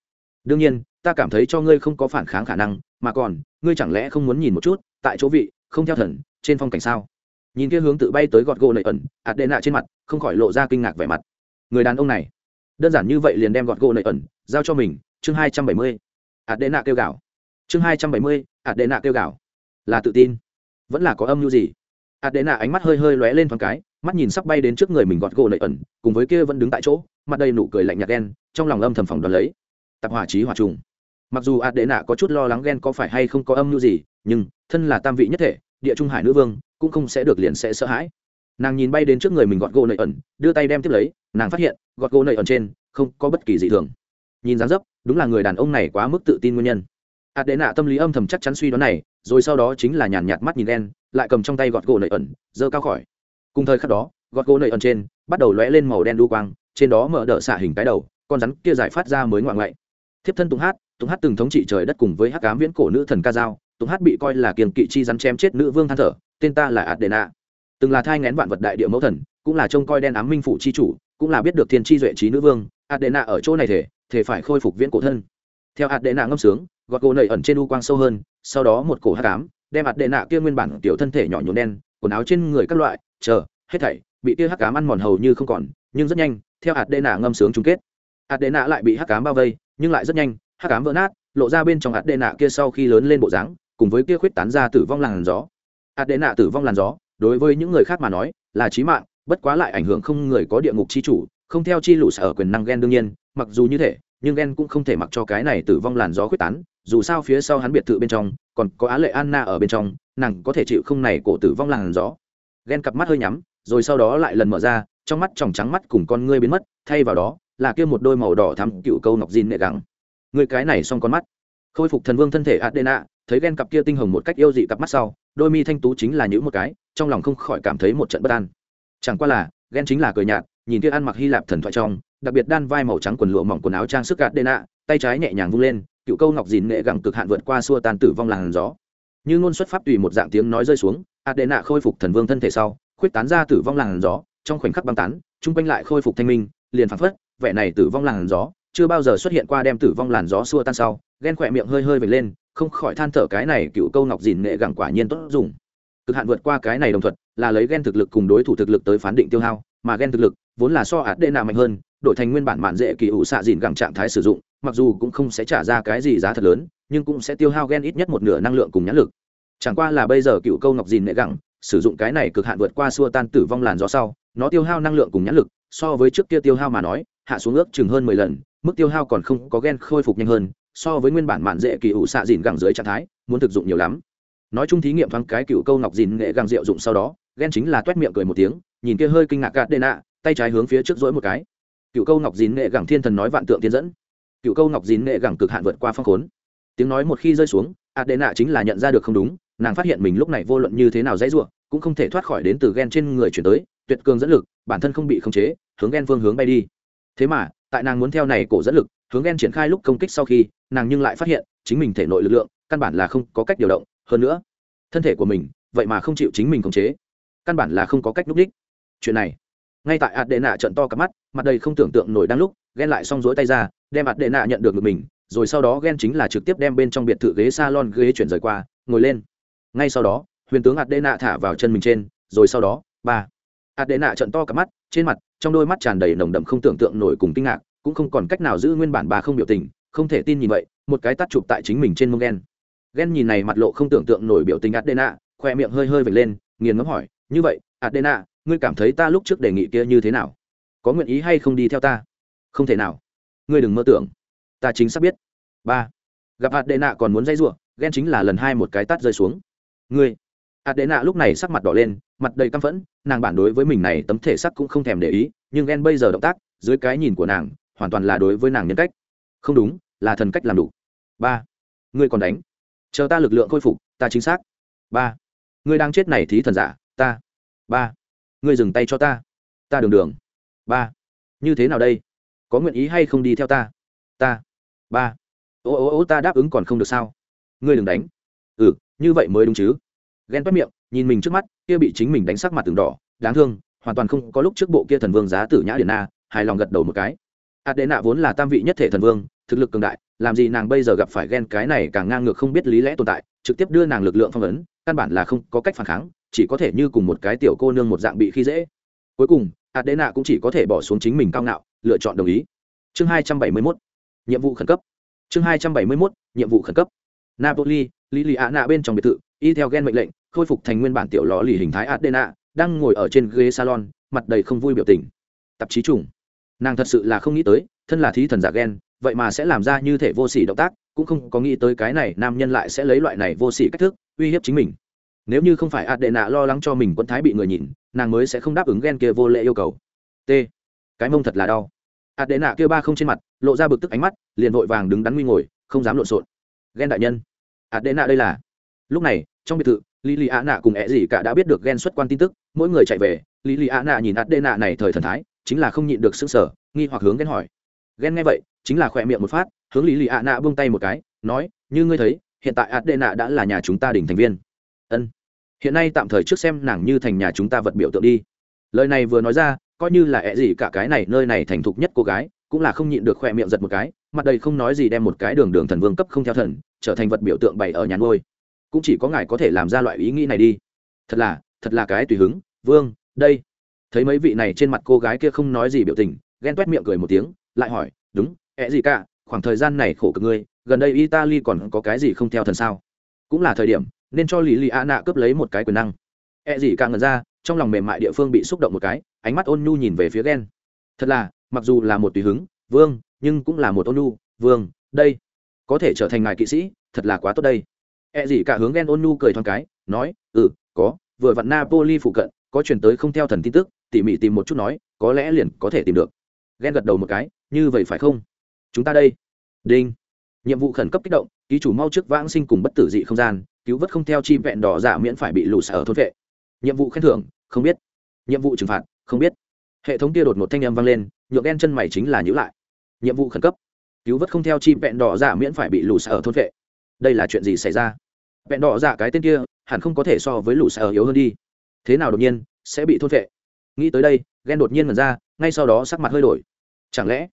Speaker 1: Đương nhiên, ta cảm thấy cho ngươi không có phản kháng khả năng, mà còn, ngươi chẳng lẽ không muốn nhìn một chút, tại chỗ vị, không theo thần, trên phong cảnh sao? Nhìn kia hướng tự bay tới gọt gô nợ ẩn ạt đệ nạ trên mặt, không khỏi lộ ra kinh ngạc vẻ mặt. Người đàn ông này, đơn giản như vậy liền đem gọt gô nợ ẩn giao cho mình, chương hai trăm bảy mươi ạt đệ nạ kêu gạo chương hai trăm bảy mươi ạt đệ nạ kêu gạo là tự tin. Vẫn là có âm mưu gì? Ạt đệ nạ ánh mắt hơi hơi lóe lên thoáng cái, mắt nhìn sắp bay đến trước người mình gọt gỗ lợi ẩn, cùng với kia vẫn đứng tại chỗ, mặt đầy nụ cười lạnh nhạt đen trong lòng âm thầm phòng đoán lấy. Tạp hỏa trí hỏa trùng. Mặc dù ạt đệ nạ có chút lo lắng ghen có phải hay không có âm mưu gì, nhưng thân là tam vị nhất thể, địa trung hải nữ vương, cũng không sẽ được liền sẽ sợ hãi. Nàng nhìn bay đến trước người mình gọt gỗ lợi ẩn, đưa tay đem tiếp lấy, nàng phát hiện, gọt gỗ lợi ẩn trên không có bất kỳ gì thường nhìn dáng dấp, đúng là người đàn ông này quá mức tự tin nguyên nhân. Hạt đệ nạ tâm lý âm thầm chắc chắn suy đoán này, rồi sau đó chính là nhàn nhạt mắt nhìn đen lại cầm trong tay gọt gỗ nợ ẩn, giơ cao khỏi. Cùng thời khắc đó, gọt gỗ nợ ẩn trên bắt đầu lóe lên màu đen đu quang, trên đó mở đỡ xạ hình cái đầu, con rắn kia giải phát ra mới ngoạn ngoại. Thiếp thân tùng hát tùng hát từng thống trị trời đất cùng với hắc cám viễn cổ nữ thần ca dao, tùng hát bị coi là kiềng kỵ chi rắn chém chết nữ vương than thở, tên ta là adena. Từng là thai ngén vạn vật đại địa mẫu thần, cũng là trông coi đen ám minh phụ chi chủ, cũng là biết được thiên chi duệ trí nữ vương, adena ở chỗ này thể thể phải khôi phục viễn cổ thân. Theo hạt đệ nạ ngâm sướng, gọt gỗ nầy ẩn trên u quang sâu hơn, sau đó một cổ hắc ám, đem hạt đệ nạ kia nguyên bản tiểu thân thể nhỏ nhũn đen, quần áo trên người các loại, chờ, hết thảy, bị kia hắc ám ăn mòn hầu như không còn, nhưng rất nhanh, theo hạt đệ nạ ngâm sướng chung kết, hạt đệ nạ lại bị hắc ám bao vây, nhưng lại rất nhanh, hắc ám vỡ nát, lộ ra bên trong hạt đệ nạ kia sau khi lớn lên bộ dáng, cùng với kia khuyết tán ra tử vong làn gió. Hạt đệ nạ tử vong làn gió, đối với những người khác mà nói, là chí mạng, bất quá lại ảnh hưởng không người có địa ngục chi chủ không theo chi lũ sở quyền năng gen đương nhiên, mặc dù như thế, nhưng gen cũng không thể mặc cho cái này tử vong làn gió khuyết tán, dù sao phía sau hắn biệt thự bên trong, còn có á lệ anna ở bên trong, nàng có thể chịu không này cổ tử vong làn gió. Ghen cặp mắt hơi nhắm, rồi sau đó lại lần mở ra, trong mắt tròng trắng mắt cùng con ngươi biến mất, thay vào đó, là kia một đôi màu đỏ thắm cựu câu ngọc dìn nệ gắng người cái này xong con mắt. Khôi phục thần vương thân thể adena, thấy ghen cặp kia tinh hồng một cách yêu dị cặp mắt sau, đôi mi thanh tú chính là những một cái, trong lòng không khỏi cảm thấy một trận bất an. Chẳng qua là ghen chính là cười nhạt nhìn kia ăn mặc hy lạp thần thoại trong, đặc biệt đan vai màu trắng quần lụa mỏng quần áo trang sức gạt đê nạ, tay trái nhẹ nhàng vung lên, cựu câu ngọc dìn nghệ gẳng cực hạn vượt qua xua tan tử vong làn gió. Như ngôn xuất pháp tùy một dạng tiếng nói rơi xuống adena khôi phục thần vương thân thể sau, khuyết tán ra tử vong làn gió, trong khoảnh khắc băng tán, chung quanh lại khôi phục thanh minh, liền phăng phất, vẻ này tử vong làn gió chưa bao giờ xuất hiện qua đem tử vong làn gió xua tan sau, ghen khỏe miệng hơi hơi vệt lên, không khỏi than thở cái này cựu câu ngọc dìn nghệ gẳng quả nhiên tốt dùng. Cực hạn vượt qua cái này đồng thuận, là lấy ghen thực lực cùng đối thủ thực lực tới phán định tiêu hao mà ghen thực lực vốn là so ạt đê nạ mạnh hơn, đổi thành nguyên bản mạn dễ kỳ ủ xạ dìn gẳng trạng thái sử dụng, mặc dù cũng không sẽ trả ra cái gì giá thật lớn, nhưng cũng sẽ tiêu hao ghen ít nhất một nửa năng lượng cùng nhãn lực. Chẳng qua là bây giờ cựu câu ngọc dìn nệ gẳng, sử dụng cái này cực hạn vượt qua xua tan tử vong làn gió sau, nó tiêu hao năng lượng cùng nhãn lực, so với trước kia tiêu hao mà nói, hạ xuống ước chừng hơn mười lần, mức tiêu hao còn không có gen khôi phục nhanh hơn, so với nguyên bản mạn dễ kỳ ủ xạ dìn gẳng dưới trạng thái, muốn thực dụng nhiều lắm. Nói chung thí nghiệm thoáng cái cựu câu ngọc dìn nghệ gàng diệu dụng sau đó ghen chính là t miệng cười một tiếng, nhìn kia hơi kinh ngạc gạt đê nạ tay trái hướng phía trước dỗi một cái. Cựu câu ngọc dín nghệ gẳng thiên thần nói vạn tượng tiến dẫn. Cựu câu ngọc dín nghệ gẳng cực hạn vượt qua phong khốn. Tiếng nói một khi rơi xuống ạt đây nạ chính là nhận ra được không đúng, nàng phát hiện mình lúc này vô luận như thế nào dãy ruộng cũng không thể thoát khỏi đến từ ghen trên người chuyển tới, tuyệt cường dẫn lực, bản thân không bị khống chế, hướng ghen phương hướng bay đi. Thế mà, tại nàng muốn theo này cổ dẫn lực, hướng ghen triển khai lúc công kích sau khi, nàng nhưng lại phát hiện, chính mình thể nội lực lượng, căn bản là không có cách điều động. Hơn nữa, thân thể của mình, vậy mà không chịu chính mình khống chế căn bản là không có cách núp đích. Chuyện này, ngay tại ạt đệ nạ trận to cặp mắt, mặt đầy không tưởng tượng nổi đang lúc, ghen lại xong rối tay ra, đem ạt đệ nạ nhận được ngực mình, rồi sau đó ghen chính là trực tiếp đem bên trong biệt thự ghế salon ghế chuyển rời qua, ngồi lên. Ngay sau đó, huyền tướng adena thả vào chân mình trên, rồi sau đó, ba. Adena trận to cả mắt, trên mặt, trong đôi mắt tràn đầy nồng đậm không tưởng tượng nổi cùng kinh ngạc, cũng không còn cách nào giữ nguyên bản bà không biểu tình, không thể tin nhìn vậy, một cái tắt chụp tại chính mình trên mông ghen. Ghen nhìn này mặt lộ không tưởng tượng nổi biểu tình adena, khoe miệng hơi hơi vệt lên, nghiền ngấm hỏi như vậy, adena, ngươi cảm thấy ta lúc trước đề nghị kia như thế nào? Có nguyện ý hay không đi theo ta? Không thể nào. Ngươi đừng mơ tưởng. Ta chính xác biết. Ba. Gặp Adena còn muốn dây giụa ghen chính là lần hai một cái tát rơi xuống. Ngươi. Adena lúc này sắc mặt đỏ lên, mặt đầy căm phẫn, nàng bản đối với mình này tấm thể sắc cũng không thèm để ý, nhưng ghen bây giờ động tác, dưới cái nhìn của nàng, hoàn toàn là đối với nàng nhân cách. Không đúng, là thần cách làm đủ. Ba. Ngươi còn đánh. Chờ ta lực lượng khôi phục, ta chính xác. Ba. Ngươi đang chết này thí thần giả ta. Ba. Ngươi dừng tay cho ta. Ta đường đường. Ba. Như thế nào đây? Có nguyện ý hay không đi theo ta? Ta. Ba. Ô ô ô, ta đáp ứng còn không được sao? Ngươi đừng đánh. Ừ như vậy mới đúng chứ. Ghen toét miệng, nhìn mình trước mắt, kia bị chính mình đánh sắc mặt từng đỏ, đáng thương, hoàn toàn không có lúc trước bộ kia thần vương giá tử nhã điển na, hài lòng gật đầu một cái. Ạt đệ nạ vốn là tam vị nhất thể thần vương, thực lực cường đại, làm gì nàng bây giờ gặp phải ghen cái này càng ngang ngược không biết lý lẽ tồn tại, trực tiếp đưa nàng lực lượng phong ấn, căn bản là không có cách phản kháng chỉ có thể như cùng một cái tiểu cô nương một dạng bị khi dễ. Cuối cùng ạt đệ nạ cũng chỉ có thể bỏ xuống chính mình cao ngạo, lựa chọn đồng ý. Chương hai trăm bảy mươi mốt, nhiệm vụ khẩn cấp. Chương hai trăm bảy mươi mốt, nhiệm vụ khẩn cấp. Napoli lý lì ạ nạ bên trong biệt thự, y theo ghen mệnh lệnh, khôi phục thành nguyên bản tiểu lò lì hình thái adena, đang ngồi ở trên ghế salon, mặt đầy không vui biểu tình. Tạp chí trùng. Nàng thật sự là không nghĩ tới, thân là thí thần giả ghen vậy mà sẽ làm ra như thể vô sỉ động tác, cũng không có nghĩ tới cái này nam nhân lại sẽ lấy loại này vô sỉ cách thức, uy hiếp chính mình nếu như không phải adena lo lắng cho mình quân thái bị người nhìn, nàng mới sẽ không đáp ứng ghen kia vô lệ yêu cầu. T. Cái mông thật là đau. Adena kia ba không trên mặt, lộ ra bực tức ánh mắt, liền vội vàng đứng đắn nguy ngồi, không dám lộn xộn. Ghen đại nhân. Adena đây là. Lúc này, trong biệt thự, lý lì ạ nạ cùng ẹ gì cả đã biết được ghen xuất quan tin tức, mỗi người chạy về, lý lì ạ nạ nhìn ạt đệ nạ này thời thần thái, chính là không nhịn được sức sở nghi hoặc hướng ghen hỏi. Ghen nghe vậy, chính là khỏe miệng một phát, hướng lý lì ạ nạ buông tay một cái, nói, như ngươi thấy, hiện tại ạt đệ nạ đã là nhà chúng ta đỉnh thành viên. Ân hiện nay tạm thời trước xem nàng như thành nhà chúng ta vật biểu tượng đi. Lời này vừa nói ra, coi như là ẹ gì cả cái này, nơi này thành thục nhất cô gái, cũng là không nhịn được khoe miệng giật một cái, mặt đầy không nói gì đem một cái đường đường thần vương cấp không theo thần, trở thành vật biểu tượng bày ở nhà ngôi cũng chỉ có ngài có thể làm ra loại ý nghĩ này đi. Thật là thật là cái tùy hứng, vương, đây. Thấy mấy vị này trên mặt cô gái kia không nói gì biểu tình, ghen t miệng cười một tiếng, lại hỏi, đúng ẹ gì cả, khoảng thời gian này khổ cực ngươi, gần đây italy còn có cái gì không theo thần sao? Cũng là thời điểm nên cho lì lì a nạ cướp lấy một cái quyền năng e gì càng ngần ra trong lòng mềm mại địa phương bị xúc động một cái ánh mắt ôn nhu nhìn về phía ghen thật là mặc dù là một tùy hứng vương nhưng cũng là một ôn nhu vương đây có thể trở thành ngài kỵ sĩ thật là quá tốt đây E gì cả hướng ghen ôn nhu cười thoáng cái, nói, "Ừ, có, vừa vặn Napoli phụ cận, có truyền tới không theo thần tin tức, tỉ mỉ tìm một chút nói, có lẽ liền có thể tìm được." Ghen gật đầu một cái, "Như vậy phải không? Chúng ta đây." Đinh. Nhiệm vụ khẩn cấp kích động, ký chủ mau trước vãng sinh cùng bất tử dị không gian, cứu vớt không theo chi vẹn đỏ giả miễn phải bị lũ sở thôn vệ. Nhiệm vụ khen thưởng, không biết. Nhiệm vụ trừng phạt, không biết. Hệ thống kia đột một thanh âm vang lên, nhượng đen chân mày chính là nhíu lại. Nhiệm vụ khẩn cấp, cứu vớt không theo chi vẹn đỏ giả miễn phải bị lũ sở thôn vệ đây là chuyện gì xảy ra vẹn đỏ giả cái tên kia hẳn không có thể so với lũ sở yếu hơn đi thế nào đột nhiên sẽ bị thôn vệ nghĩ tới đây ghen đột nhiên mật ra ngay sau đó sắc mặt hơi đổi chẳng lẽ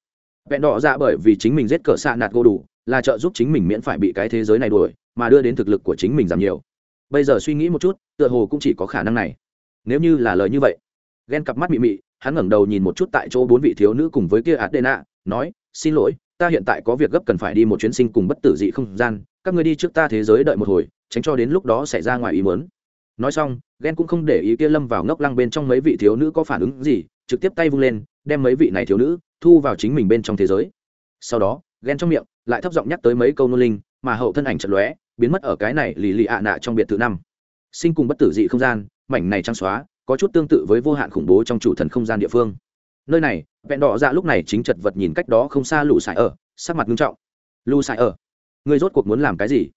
Speaker 1: vẹn đỏ dạ bởi vì chính mình giết cỡ xạ nạt gô đủ là trợ giúp chính mình miễn phải bị cái thế giới này đuổi mà đưa đến thực lực của chính mình giảm nhiều. Bây giờ suy nghĩ một chút, tựa hồ cũng chỉ có khả năng này. Nếu như là lời như vậy ghen cặp mắt mị mị, hắn ngẩng đầu nhìn một chút tại chỗ bốn vị thiếu nữ cùng với kia adena, nói, xin lỗi, ta hiện tại có việc gấp cần phải đi một chuyến sinh cùng bất tử dị không gian, các ngươi đi trước ta thế giới đợi một hồi, tránh cho đến lúc đó xảy ra ngoài ý mớn nói xong ghen cũng không để ý kia lâm vào ngốc lăng bên trong mấy vị thiếu nữ có phản ứng gì, trực tiếp tay vung lên, đem mấy vị này thiếu nữ thu vào chính mình bên trong thế giới. Sau đó ghen trong miệng lại thấp giọng nhắc tới mấy câu nô linh, mà hậu thân ảnh chật lóe biến mất ở cái này lì lì ạ nạ trong biệt thự năm. Sinh cùng bất tử dị không gian, mảnh này trắng xóa, có chút tương tự với vô hạn khủng bố trong chủ thần không gian địa phương. Nơi này, vẹn đỏ dạ lúc này chính chật vật nhìn cách đó không xa lũ sải ở, sắc mặt nghiêm trọng. Lũ sải ở, ngươi rốt cuộc muốn làm cái gì?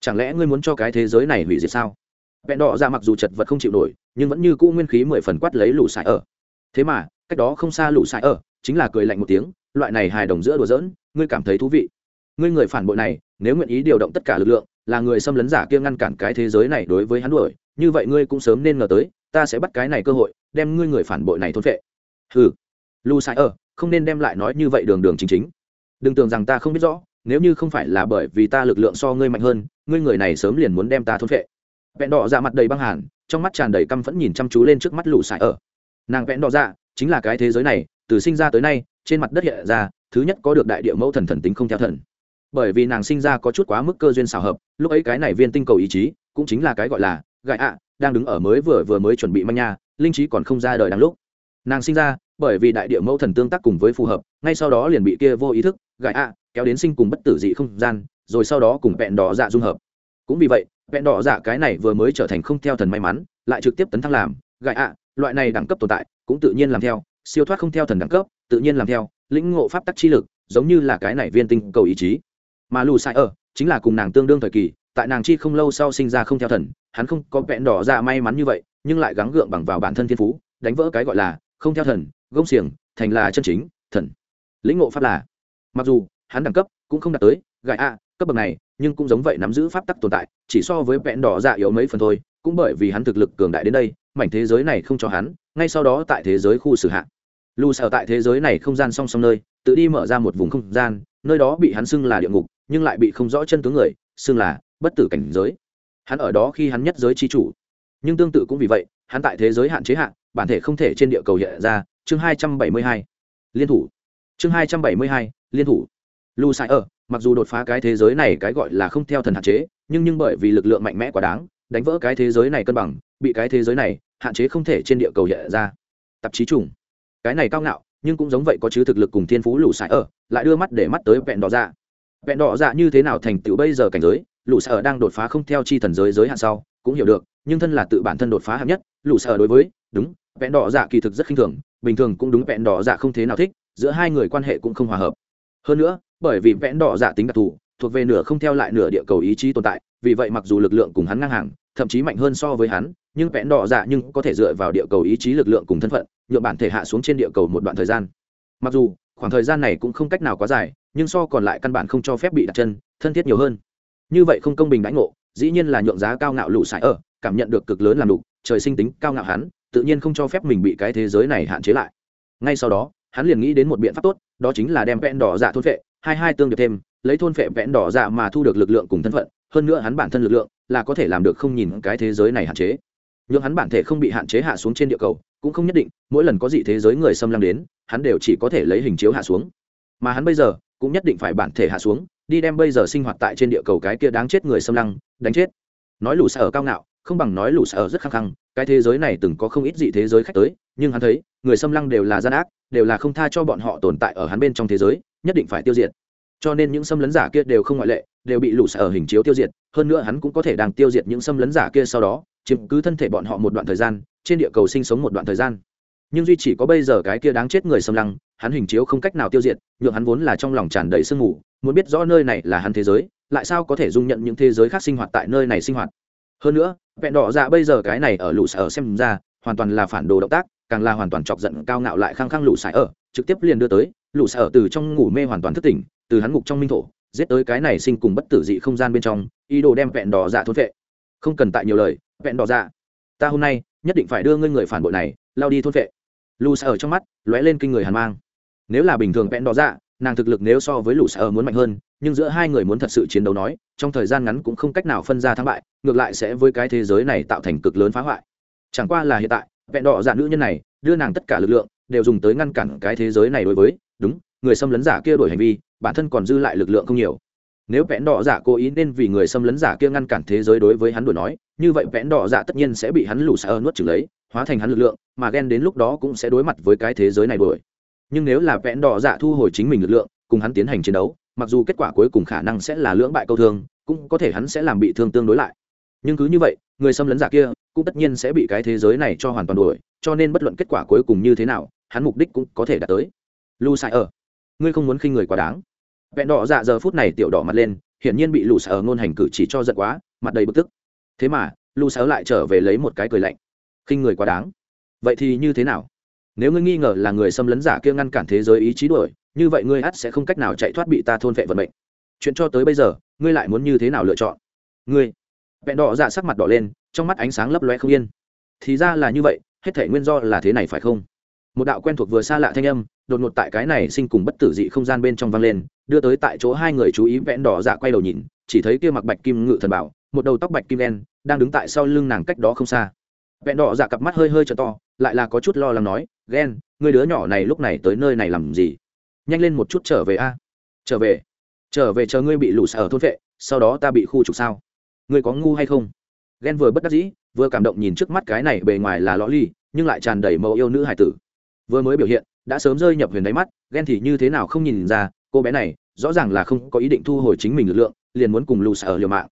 Speaker 1: Chẳng lẽ ngươi muốn cho cái thế giới này hủy diệt sao? Vẹn đỏ dạ mặc dù chật vật không chịu nổi, nhưng vẫn như cũ nguyên khí mười phần quát lấy lũ sải ở. Thế mà, cách đó không xa lũ sải ở, chính là cười lạnh một tiếng, loại này hài đồng giữa đùa giỡn, ngươi cảm thấy thú vị. Ngươi người phản bội này nếu nguyện ý điều động tất cả lực lượng, là người xâm lấn giả kia ngăn cản cái thế giới này đối với hắn đuổi, như vậy ngươi cũng sớm nên ngờ tới, ta sẽ bắt cái này cơ hội, đem ngươi người phản bội này thôn vệ ừ lu sai ở không nên đem lại nói như vậy đường đường chính chính. Đừng tưởng rằng ta không biết rõ, nếu như không phải là bởi vì ta lực lượng so ngươi mạnh hơn, ngươi người này sớm liền muốn đem ta thôn phệ. Vẹn đỏ dạ mặt đầy băng hàn, trong mắt tràn đầy căm phẫn nhìn chăm chú lên trước mắt lũ sải ở nàng vẹn đỏ dạ chính là cái thế giới này, từ sinh ra tới nay, trên mặt đất hiện ra, thứ nhất có được đại địa mẫu thần thần tính không theo thần bởi vì nàng sinh ra có chút quá mức cơ duyên xào hợp, lúc ấy cái này viên tinh cầu ý chí cũng chính là cái gọi là gại ạ, đang đứng ở mới vừa vừa mới chuẩn bị manh nha, linh trí còn không ra đời đáng lúc. Nàng sinh ra bởi vì đại địa mẫu thần tương tác cùng với phù hợp, ngay sau đó liền bị kia vô ý thức gại ạ, kéo đến sinh cùng bất tử dị không gian, rồi sau đó cùng vẹn đỏ dạ dung hợp. Cũng vì vậy, vẹn đỏ dạ cái này vừa mới trở thành không theo thần may mắn, lại trực tiếp tấn thăng làm gại ạ, loại này đẳng cấp tồn tại cũng tự nhiên làm theo, siêu thoát không theo thần đẳng cấp, tự nhiên làm theo, lĩnh ngộ pháp tắc chi lực, giống như là cái này viên tinh cầu ý chí mà lù sai ở, chính là cùng nàng tương đương thời kỳ, tại nàng chi không lâu sau sinh ra không theo thần, hắn không có vẹn đỏ ra may mắn như vậy, nhưng lại gắng gượng bằng vào bản thân thiên phú, đánh vỡ cái gọi là không theo thần, gông xiềng, thành là chân chính, thần. Lĩnh ngộ pháp là, mặc dù hắn đẳng cấp cũng không đạt tới gại a, cấp bậc này, nhưng cũng giống vậy nắm giữ pháp tắc tồn tại, chỉ so với vẹn đỏ dạ yếu mấy phần thôi, cũng bởi vì hắn thực lực cường đại đến đây, mảnh thế giới này không cho hắn, ngay sau đó tại thế giới khu xử hạ lù sở tại thế giới này không gian song song nơi, tự đi mở ra một vùng không gian, nơi đó bị hắn xưng là địa ngục nhưng lại bị không rõ chân tướng người, xưng là bất tử cảnh giới. Hắn ở đó khi hắn nhất giới chi chủ. Nhưng tương tự cũng vì vậy, hắn tại thế giới hạn chế hạn bản thể không thể trên địa cầu hiện ra, chương hai trăm bảy mươi hai, liên thủ. Chương hai trăm bảy mươi hai, liên thủ. Lu sai ở, mặc dù đột phá cái thế giới này cái gọi là không theo thần hạn chế, nhưng nhưng bởi vì lực lượng mạnh mẽ quá đáng, đánh vỡ cái thế giới này cân bằng, bị cái thế giới này hạn chế không thể trên địa cầu hiện ra. Tạp chí trùng. Cái này cao ngạo, nhưng cũng giống vậy có chứ thực lực cùng thiên phú lù sai ở, lại đưa mắt để mắt tới vẹn đỏ dạ vẹn đỏ dạ như thế nào thành tựu bây giờ cảnh giới, lũ sở đang đột phá không theo chi thần giới giới hạn sau, cũng hiểu được, nhưng thân là tự bản thân đột phá hạng nhất, lũ sở đối với, đúng, vẹn đỏ dạ kỳ thực rất khinh thường, bình thường cũng đúng vẹn đỏ dạ không thế nào thích, giữa hai người quan hệ cũng không hòa hợp. Hơn nữa, bởi vì vẹn đỏ dạ tính đặc thù, thuộc về nửa không theo lại nửa địa cầu ý chí tồn tại, vì vậy mặc dù lực lượng cùng hắn ngang hàng, thậm chí mạnh hơn so với hắn, nhưng vẹn đỏ dạ nhưng có thể dựa vào địa cầu ý chí lực lượng cùng thân phận nhựa bản thể hạ xuống trên địa cầu một đoạn thời gian. Mặc dù khoảng thời gian này cũng không cách nào quá dài, nhưng so còn lại căn bản không cho phép bị đặt chân, thân thiết nhiều hơn như vậy không công bình đãi ngộ, dĩ nhiên là nhượng giá cao ngạo lụ sải ở, cảm nhận được cực lớn làm đủ. trời sinh tính cao ngạo hắn, tự nhiên không cho phép mình bị cái thế giới này hạn chế lại ngay sau đó, hắn liền nghĩ đến một biện pháp tốt, đó chính là đem vẽn đỏ dạ thôn vệ hai hai tương được thêm, lấy thôn phệ vẽn đỏ dạ mà thu được lực lượng cùng thân phận, hơn nữa hắn bản thân lực lượng là có thể làm được không nhìn cái thế giới này hạn chế nhưng hắn bản thể không bị hạn chế hạ xuống trên địa cầu, cũng không nhất định, mỗi lần có dị thế giới người xâm lăng đến hắn đều chỉ có thể lấy hình chiếu hạ xuống. Mà hắn bây giờ cũng nhất định phải bản thể hạ xuống, đi đem bây giờ sinh hoạt tại trên địa cầu cái kia đáng chết người xâm lăng, đánh chết. Nói lù xa ở cao ngạo, không bằng nói lù xa ở rất khăng khăng, cái thế giới này từng có không ít dị thế giới khách tới, nhưng hắn thấy, người xâm lăng đều là gian ác, đều là không tha cho bọn họ tồn tại ở hắn bên trong thế giới, nhất định phải tiêu diệt. Cho nên những xâm lấn giả kia đều không ngoại lệ, đều bị lũ xả ở hình chiếu tiêu diệt, hơn nữa hắn cũng có thể đang tiêu diệt những xâm lấn giả kia sau đó, chiếm cứ thân thể bọn họ một đoạn thời gian, trên địa cầu sinh sống một đoạn thời gian nhưng duy chỉ có bây giờ cái kia đáng chết người xâm lăng, hắn hình chiếu không cách nào tiêu diệt, nhượng hắn vốn là trong lòng tràn đầy sương mù, muốn biết rõ nơi này là hắn thế giới, lại sao có thể dung nhận những thế giới khác sinh hoạt tại nơi này sinh hoạt. Hơn nữa, vẹn đỏ dạ bây giờ cái này ở lũ sở ở xem ra, hoàn toàn là phản đồ động tác, càng là hoàn toàn chọc giận cao ngạo lại khăng khăng lũ sải ở, trực tiếp liền đưa tới, lũ xả ở từ trong ngủ mê hoàn toàn thức tỉnh, từ hắn ngục trong minh thổ, giết tới cái này sinh cùng bất tử dị không gian bên trong, ý đồ đem vẹn đỏ dạ thốt vệ không cần tại nhiều lời, vẹn đỏ dạ ta hôm nay nhất định phải đưa ngươi người phản bội này, lao đi thôn vệ lù xa ở trong mắt lóe lên kinh người hàn mang. Nếu là bình thường vẹn đỏ dạ nàng thực lực nếu so với lù xa ở muốn mạnh hơn, nhưng giữa hai người muốn thật sự chiến đấu nói, trong thời gian ngắn cũng không cách nào phân ra thắng bại, ngược lại sẽ với cái thế giới này tạo thành cực lớn phá hoại. Chẳng qua là hiện tại, vẹn đỏ dạ nữ nhân này đưa nàng tất cả lực lượng đều dùng tới ngăn cản cái thế giới này đối với, đúng, người xâm lấn giả kia đổi hành vi, bản thân còn dư lại lực lượng không nhiều. Nếu vẽn đỏ giả cố ý nên vì người xâm lấn giả kia ngăn cản thế giới đối với hắn đổi nói, như vậy vẽn đỏ giả tất nhiên sẽ bị hắn lù xa nuốt trừng lấy hóa thành hắn lực lượng, mà ghen đến lúc đó cũng sẽ đối mặt với cái thế giới này đuổi. Nhưng nếu là vẽn đỏ giả thu hồi chính mình lực lượng, cùng hắn tiến hành chiến đấu, mặc dù kết quả cuối cùng khả năng sẽ là lưỡng bại câu thương, cũng có thể hắn sẽ làm bị thương tương đối lại. Nhưng cứ như vậy, người xâm lấn giả kia cũng tất nhiên sẽ bị cái thế giới này cho hoàn toàn đuổi. cho nên bất luận kết quả cuối cùng như thế nào, hắn mục đích cũng có thể đạt tới. Lu sai ở, ngươi không muốn khinh người quá đáng. Vẹn đỏ dạ giờ phút này tiểu đỏ mặt lên, hiển nhiên bị lù ở ngôn hành cử chỉ cho giận quá, mặt đầy bực tức. Thế mà, lù ở lại trở về lấy một cái cười lạnh khinh người quá đáng. Vậy thì như thế nào? Nếu ngươi nghi ngờ là người xâm lấn giả kia ngăn cản thế giới ý chí đuổi, như vậy ngươi ắt sẽ không cách nào chạy thoát bị ta thôn vệ vận mệnh. Chuyện cho tới bây giờ, ngươi lại muốn như thế nào lựa chọn? Ngươi. Vẹn đỏ dạ sắc mặt đỏ lên, trong mắt ánh sáng lấp loe không yên. Thì ra là như vậy, hết thể nguyên do là thế này phải không? Một đạo quen thuộc vừa xa lạ thanh âm, đột ngột tại cái này sinh cùng bất tử dị không gian bên trong vang lên, đưa tới tại chỗ hai người chú ý vẽn đỏ dạ quay đầu nhìn, chỉ thấy kia mặc bạch kim ngự thần bảo, một đầu tóc bạch kim đen, đang đứng tại sau lưng nàng cách đó không xa vẹn đỏ dạ cặp mắt hơi hơi t to, lại là có chút lo lắng nói ghen người đứa nhỏ này lúc này tới nơi này làm gì? Nhanh lên một chút trở về a. Trở về? Trở về chờ ngươi bị lũ sở ở thôn vệ, sau đó ta bị khu trục sao? Ngươi có ngu hay không? Ghen vừa bất đắc dĩ, vừa cảm động nhìn trước mắt cái này bề ngoài là lõ ly, nhưng lại tràn đầy mẫu yêu nữ hải tử. Vừa mới biểu hiện, đã sớm rơi nhập huyền đáy mắt ghen thì như thế nào không nhìn ra, cô bé này, rõ ràng là không có ý định thu hồi chính mình lực lượng, liền muốn cùng lù ở liều mạng.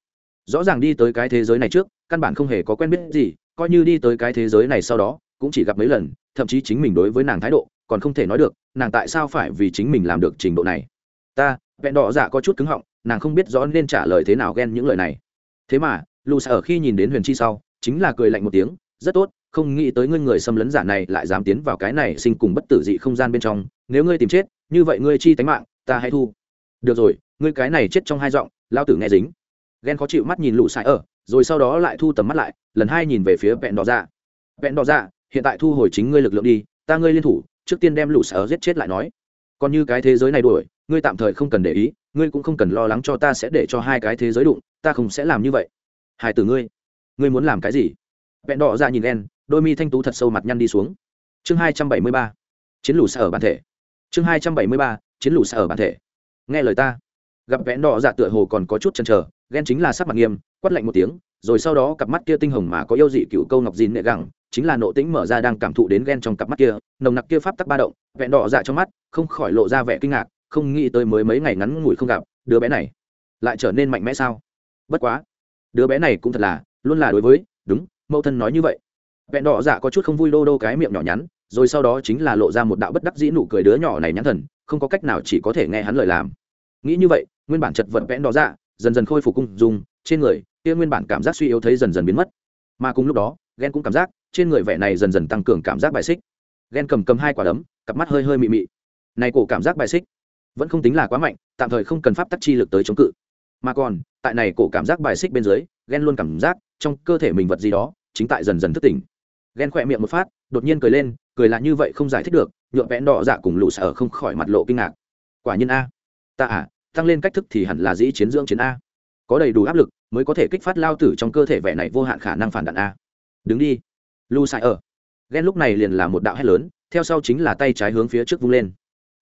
Speaker 1: Rõ ràng đi tới cái thế giới này trước, căn bản không hề có quen biết gì coi như đi tới cái thế giới này sau đó, cũng chỉ gặp mấy lần, thậm chí chính mình đối với nàng thái độ, còn không thể nói được, nàng tại sao phải vì chính mình làm được trình độ này. Ta, vẹn đỏ dạ có chút cứng họng, nàng không biết rõ nên trả lời thế nào ghen những lời này. Thế mà, lù ở khi nhìn đến huyền chi sau, chính là cười lạnh một tiếng, rất tốt, không nghĩ tới ngươi người xâm lấn giả này lại dám tiến vào cái này sinh cùng bất tử dị không gian bên trong, nếu ngươi tìm chết, như vậy ngươi chi tánh mạng, ta hãy thu. Được rồi, ngươi cái này chết trong hai giọng lao tử nghe dính. Ghen khó chịu mắt nhìn lũ sai ở rồi sau đó lại thu tầm mắt lại, lần hai nhìn về phía vẹn đỏ dạ. Vẹn đỏ dạ hiện tại thu hồi chính ngươi lực lượng đi, ta ngươi liên thủ, trước tiên đem lũ sở giết chết lại nói. Còn như cái thế giới này đuổi, ngươi tạm thời không cần để ý, ngươi cũng không cần lo lắng cho ta sẽ để cho hai cái thế giới đụng, ta không sẽ làm như vậy. Hai từ ngươi ngươi muốn làm cái gì? Vẹn đỏ dạ nhìn đen đôi mi thanh tú thật sâu mặt nhăn đi xuống. Chương hai trăm bảy mươi ba, chiến lũ sở bản thể. Chương hai trăm bảy mươi ba, chiến lũ sở bản thể. Nghe lời ta. Gặp vẹn đỏ dạ tựa hồ còn có chút chần trở ghen chính là sắc mặt nghiêm, quát lạnh một tiếng, rồi sau đó cặp mắt kia tinh hồng mà có yêu dị cựu câu ngọc dìn nệ gẳng, chính là nộ tĩnh mở ra đang cảm thụ đến ghen trong cặp mắt kia, nồng nặc kia pháp tắc ba động, vẹn đỏ dạ trong mắt, không khỏi lộ ra vẻ kinh ngạc, không nghĩ tới mới mấy ngày ngắn ngủi không gặp, đứa bé này lại trở nên mạnh mẽ sao? Bất quá, đứa bé này cũng thật là, luôn là đối với, đúng, mẫu thân nói như vậy. Vẹn đỏ dạ có chút không vui đô đô cái miệng nhỏ nhắn, rồi sau đó chính là lộ ra một đạo bất đắc dĩ nụ cười đứa nhỏ này nhắn thần, không có cách nào chỉ có thể nghe hắn lời làm. Nghĩ như vậy, nguyên bản chật vật vẽn đỏ dạ dần dần khôi phục cung dùng trên người, kia nguyên bản cảm giác suy yếu thấy dần dần biến mất. Mà cùng lúc đó ghen cũng cảm giác, trên người vẻ này dần dần tăng cường cảm giác bài xích. Ghen cầm cầm hai quả đấm, cặp mắt hơi hơi mị mị. Này cổ cảm giác bài xích vẫn không tính là quá mạnh, tạm thời không cần pháp tắc chi lực tới chống cự. Mà còn, tại này cổ cảm giác bài xích bên dưới ghen luôn cảm giác, trong cơ thể mình vật gì đó, chính tại dần dần thức tỉnh. Ghen khỏe miệng một phát, đột nhiên cười lên, cười là như vậy không giải thích được nhựa vẽn đỏ dạ cùng lũ sở không khỏi mặt lộ kinh ngạc. Quả nhiên a. Ta à tăng lên cách thức thì hẳn là dĩ chiến dưỡng chiến a. Có đầy đủ áp lực mới có thể kích phát lao tử trong cơ thể vẻ này vô hạn khả năng phản đạn a. Đứng đi. Lu sai ở. Ghen lúc này liền là một đạo hét lớn, theo sau chính là tay trái hướng phía trước vung lên.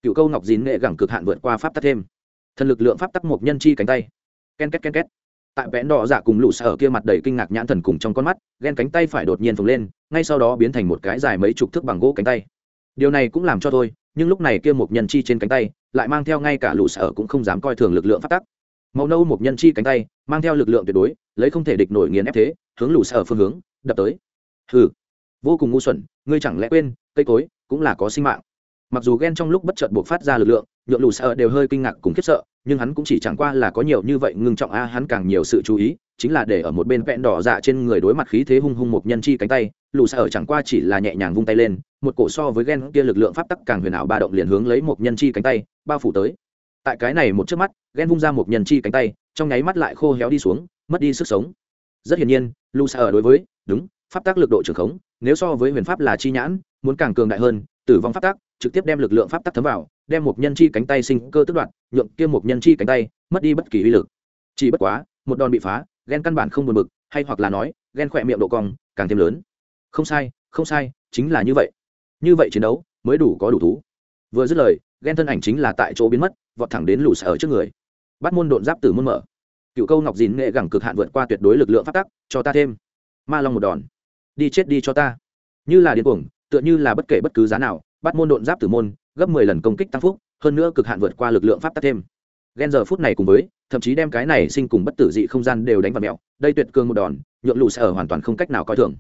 Speaker 1: Cựu câu ngọc dín nghệ gẳng cực hạn vượt qua pháp tắc thêm. Thần lực lượng pháp tắc một nhân chi cánh tay. Ken két ken két. Tại vẽn đỏ giả cùng lũ xa ở kia mặt đầy kinh ngạc nhãn thần cùng trong con mắt, ghen cánh tay phải đột nhiên phồng lên, ngay sau đó biến thành một cái dài mấy chục thước bằng gỗ cánh tay. Điều này cũng làm cho tôi nhưng lúc này kia một nhân chi trên cánh tay lại mang theo ngay cả lũ sở cũng không dám coi thường lực lượng phát tắc. Màu nâu một nhân chi cánh tay, mang theo lực lượng tuyệt đối, lấy không thể địch nổi nghiền ép thế, hướng lũ sở phương hướng, đập tới. Hừ, vô cùng ngu xuẩn, ngươi chẳng lẽ quên, cây cối cũng là có sinh mạng. Mặc dù ghen trong lúc bất chợt buộc phát ra lực lượng, nhượng lũ sở đều hơi kinh ngạc cùng khiếp sợ nhưng hắn cũng chỉ chẳng qua là có nhiều như vậy ngưng trọng a, hắn càng nhiều sự chú ý, chính là để ở một bên vẹn đỏ dạ trên người đối mặt khí thế hung hung một nhân chi cánh tay lù xa ở chẳng qua chỉ là nhẹ nhàng vung tay lên, một cổ so với ghen kia lực lượng pháp tắc càng huyền ảo ba động liền hướng lấy một nhân chi cánh tay, bao phủ tới. Tại cái này một chớp mắt ghen vung ra một nhân chi cánh tay, trong nháy mắt lại khô héo đi xuống, mất đi sức sống. Rất hiển nhiên lù sa ở đối với, đúng, pháp tắc lực độ trường khống, nếu so với huyền pháp là chi nhãn, muốn càng cường đại hơn, tử vong pháp tắc trực tiếp đem lực lượng pháp tắc thấm vào, đem một nhân chi cánh tay sinh cơ tức đoạt, nhượng kia một nhân chi cánh tay mất đi bất kỳ uy lực. Chỉ bất quá, một đòn bị phá ghen căn bản không buồn bực, hay hoặc là nói ghen khỏe miệng độ cong càng thêm lớn. Không sai không sai, chính là như vậy. Như vậy chiến đấu mới đủ có đủ thú. Vừa dứt lời ghen thân ảnh chính là tại chỗ biến mất, vọt thẳng đến lù sở trước người. Bắt môn độn giáp từ môn mở. Cựu câu ngọc dìn nghệ gẳng cực hạn vượt qua tuyệt đối lực lượng phát tắc, cho ta thêm. Ma long một đòn. Đi chết đi cho ta. Như là điên cuồng, tựa như là bất kể bất cứ giá nào bắt môn độn giáp tử môn, gấp mười lần công kích tăng phúc, hơn nữa cực hạn vượt qua lực lượng pháp tắc thêm. Ghen giờ phút này cùng với, thậm chí đem cái này sinh cùng bất tử dị không gian đều đánh vào mẹo, đây tuyệt cương một đòn nhuộm lù sở hoàn toàn không cách nào coi thường.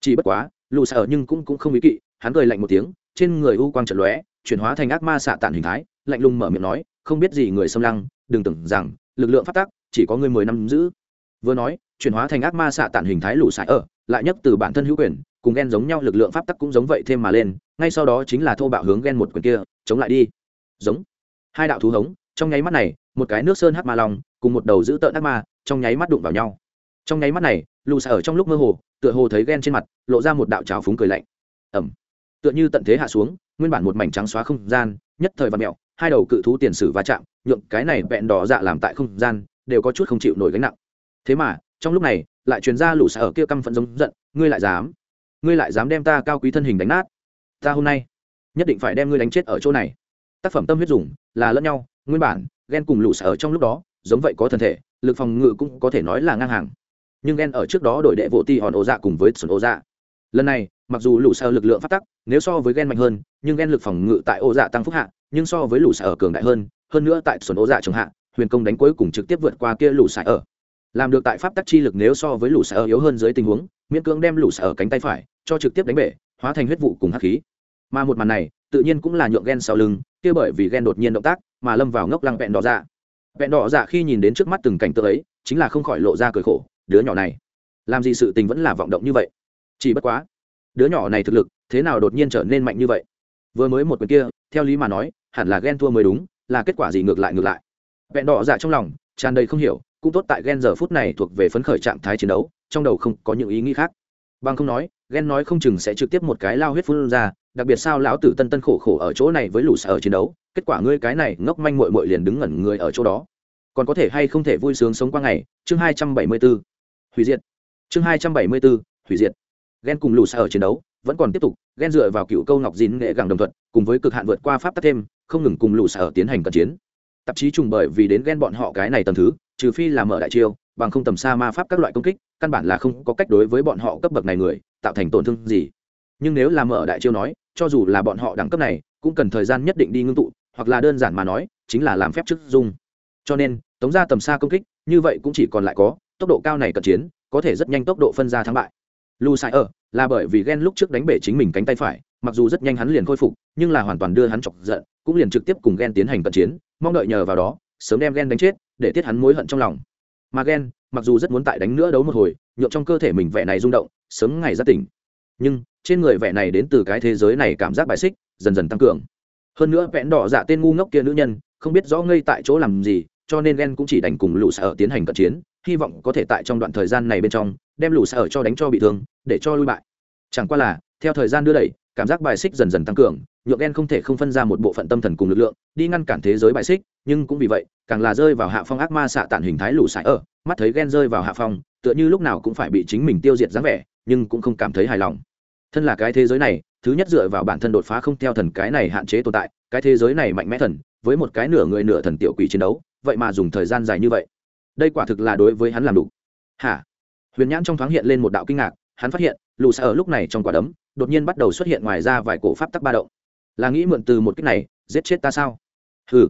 Speaker 1: Chỉ bất quá lù sở nhưng cũng cũng không ý kỵ, hắn cười lạnh một tiếng, trên người u quang trận lóe, chuyển hóa thành ác ma xạ tản hình thái, lạnh lùng mở miệng nói, không biết gì người xâm lăng, đừng tưởng rằng, lực lượng phát tắc, chỉ có người mười năm giữ. Vừa nói, chuyển hóa thành ác ma xạ tản hình thái lũ sải ở ờ, lại nhất từ bản thân hữu quyền cùng ghen giống nhau, lực lượng pháp tắc cũng giống vậy thêm mà lên, ngay sau đó chính là thô bạo hướng ghen một quyền kia, chống lại đi. Giống. Hai đạo thú hống, trong nháy mắt này, một cái nước sơn hắc ma long, cùng một đầu giữ tợn ác ma, trong nháy mắt đụng vào nhau. Trong nháy mắt này, lù xa ở trong lúc mơ hồ, tựa hồ thấy ghen trên mặt, lộ ra một đạo trào phúng cười lạnh. Ẩm tựa như tận thế hạ xuống, nguyên bản một mảnh trắng xóa không gian, nhất thời và mẹo hai đầu cự thú tiền sử va chạm, nhượng cái này vẹn đỏ dạ làm tại không gian, đều có chút không chịu nổi gánh nặng. Thế mà, trong lúc này, lại truyền ra lũ xa ở kia căm phẫn giống giận, ngươi lại dám? Ngươi lại dám đem ta cao quý thân hình đánh nát. Ta hôm nay nhất định phải đem ngươi đánh chết ở chỗ này. Tác phẩm tâm huyết dùng là lẫn nhau, nguyên bản ghen cùng lũ sở ở trong lúc đó, giống vậy có thân thể, lực phòng ngự cũng có thể nói là ngang hàng. Nhưng ghen ở trước đó đổi đệ vô ti hòn ô dạ cùng với sườn ô dạ. Lần này, mặc dù lũ sở lực lượng phát tắc, nếu so với ghen mạnh hơn, nhưng ghen lực phòng ngự tại ô dạ tăng phúc hạ, nhưng so với lũ sở ở cường đại hơn hơn nữa tại sườn ô dạ trường hạ, huyền công đánh cuối cùng trực tiếp vượt qua kia lũ sở ở. Làm được tại pháp tắc chi lực nếu so với lũ sở ở yếu hơn dưới tình huống, miễn cưỡng đem lũ sở ở cánh tay phải cho trực tiếp đánh bể, hóa thành huyết vụ cùng hắc khí. Mà một màn này, tự nhiên cũng là nhượng ghen sau lưng, kia bởi vì ghen đột nhiên động tác, mà lâm vào ngốc lăng vẹn đỏ dạ. Vẹn đỏ dạ khi nhìn đến trước mắt từng cảnh tượng ấy, chính là không khỏi lộ ra cười khổ, đứa nhỏ này, làm gì sự tình vẫn là vọng động như vậy? Chỉ bất quá, đứa nhỏ này thực lực, thế nào đột nhiên trở nên mạnh như vậy? Vừa mới một quyền kia, theo lý mà nói, hẳn là ghen thua mới đúng, là kết quả gì ngược lại ngược lại? Vẹn đỏ dạ trong lòng, tràn đầy không hiểu, cũng tốt tại ghen giờ phút này thuộc về phấn khởi trạng thái chiến đấu, trong đầu không có những ý nghĩ khác. Bằng không nói ghen nói không chừng sẽ trực tiếp một cái lao huyết phun ra, đặc biệt sao lão tử tân tân khổ khổ ở chỗ này với lũ sở chiến đấu, kết quả ngươi cái này ngốc manh mội mội liền đứng ngẩn người ở chỗ đó. Còn có thể hay không thể vui sướng sống qua ngày? Chương hai trăm bảy mươi b ố hủy diệt. Chương hai trăm bảy mươi b ố hủy diệt. Ghen cùng lũ sở chiến đấu vẫn còn tiếp tục, ghen dựa vào cựu câu ngọc dín nghệ gẳng đồng thuận, cùng với cực hạn vượt qua pháp tắc thêm, không ngừng cùng lũ sở tiến hành cận chiến. Tạp chí trùng bởi vì đến ghen bọn họ cái này tầm thứ, trừ phi là mở đại chiêu, bằng không tầm xa ma pháp các loại công kích, căn bản là không có cách đối với bọn họ cấp bậc này người tạo thành tổn thương gì. Nhưng nếu là mở đại chiêu nói, cho dù là bọn họ đẳng cấp này, cũng cần thời gian nhất định đi ngưng tụ, hoặc là đơn giản mà nói, chính là làm phép chức dung. Cho nên, tống ra tầm xa công kích, như vậy cũng chỉ còn lại có, tốc độ cao này cận chiến, có thể rất nhanh tốc độ phân ra thắng bại. Lu sai ở, là bởi vì ghen lúc trước đánh bể chính mình cánh tay phải, mặc dù rất nhanh hắn liền khôi phục, nhưng là hoàn toàn đưa hắn chọc giận, cũng liền trực tiếp cùng ghen tiến hành cận chiến, mong đợi nhờ vào đó, sớm đem ghen đánh chết, để tiết hắn mối hận trong lòng. Mà ghen, mặc dù rất muốn tại đánh nữa đấu một hồi nhộn trong cơ thể mình vẻ này rung động sớm ngày ra tỉnh. Nhưng, trên người vẻ này đến từ cái thế giới này cảm giác bài xích dần dần tăng cường. Hơn nữa vẽn đỏ dạ tên ngu ngốc kia nữ nhân, không biết rõ ngây tại chỗ làm gì, cho nên ghen cũng chỉ đành cùng lũ sở tiến hành cận chiến, hy vọng có thể tại trong đoạn thời gian này bên trong, đem lũ sở cho đánh cho bị thương, để cho lui bại. Chẳng qua là, theo thời gian đưa đẩy, cảm giác bài xích dần dần tăng cường, nhượng ghen không thể không phân ra một bộ phận tâm thần cùng lực lượng, đi ngăn cản thế giới bài xích, nhưng cũng vì vậy, càng là rơi vào hạ phong ác ma xạ tản hình thái lũ sải ở ờ, mắt thấy ghen rơi vào hạ phong, tựa như lúc nào cũng phải bị chính mình tiêu diệt dáng vẻ nhưng cũng không cảm thấy hài lòng. Thân là cái thế giới này, thứ nhất dựa vào bản thân đột phá không theo thần cái này hạn chế tồn tại, cái thế giới này mạnh mẽ thần, với một cái nửa người nửa thần tiểu quỷ chiến đấu, vậy mà dùng thời gian dài như vậy. Đây quả thực là đối với hắn làm đủ. Hả? Huyền nhãn trong thoáng hiện lên một đạo kinh ngạc, hắn phát hiện, lù xa ở lúc này trong quả đấm, đột nhiên bắt đầu xuất hiện ngoài ra vài cổ pháp tắc ba động. Là nghĩ mượn từ một cách này, giết chết ta sao? Ừ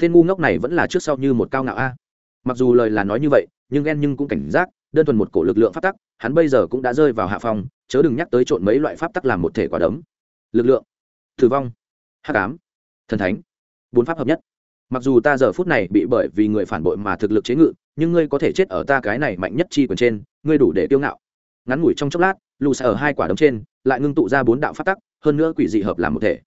Speaker 1: tên ngu ngốc này vẫn là trước sau như một cao ngạo a. Mặc dù lời là nói như vậy, nhưng ghen nhưng cũng cảnh giác, đơn thuần một cổ lực lượng pháp tắc hắn bây giờ cũng đã rơi vào hạ phòng chớ đừng nhắc tới trộn mấy loại pháp tắc làm một thể quả đấm. Lực lượng thử vong hát cám thần thánh, bốn pháp hợp nhất. Mặc dù ta giờ phút này bị bởi vì người phản bội mà thực lực chế ngự, nhưng ngươi có thể chết ở ta cái này mạnh nhất chi quyền trên, ngươi đủ để kiêu ngạo. Ngắn ngủi trong chốc lát, lù xa ở hai quả đấm trên, lại ngưng tụ ra bốn đạo pháp tắc, hơn nữa quỷ dị hợp làm một thể.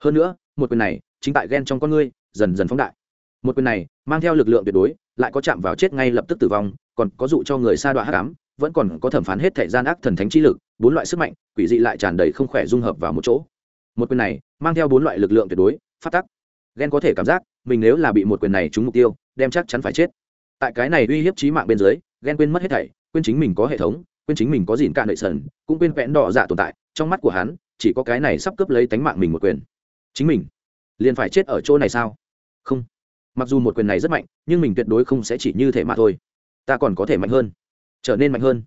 Speaker 1: Hơn nữa, một quyền này, chính tại ghen trong con ngươi, dần dần phóng đại một quyền này mang theo lực lượng tuyệt đối, lại có chạm vào chết ngay lập tức tử vong, còn có dụ cho người sa đoạn hắc ám, vẫn còn có thẩm phán hết thể gian ác thần thánh trí lực, bốn loại sức mạnh, quỷ dị lại tràn đầy không khỏe dung hợp vào một chỗ. Một quyền này mang theo bốn loại lực lượng tuyệt đối, phát tắc. Ghen có thể cảm giác, mình nếu là bị một quyền này trúng mục tiêu, đem chắc chắn phải chết. Tại cái này uy hiếp trí mạng bên dưới ghen quên mất hết thảy, quên chính mình có hệ thống, quên chính mình có dìn cạn đợi sần, cũng quên vẽn đỏ dạ tồn tại, trong mắt của hắn, chỉ có cái này sắp cướp lấy tánh mạng mình một quyền. Chính mình liền phải chết ở chỗ này sao? Không mặc dù một quyền này rất mạnh, nhưng mình tuyệt đối không sẽ chỉ như thế mà thôi. Ta còn có thể mạnh hơn, trở nên mạnh hơn.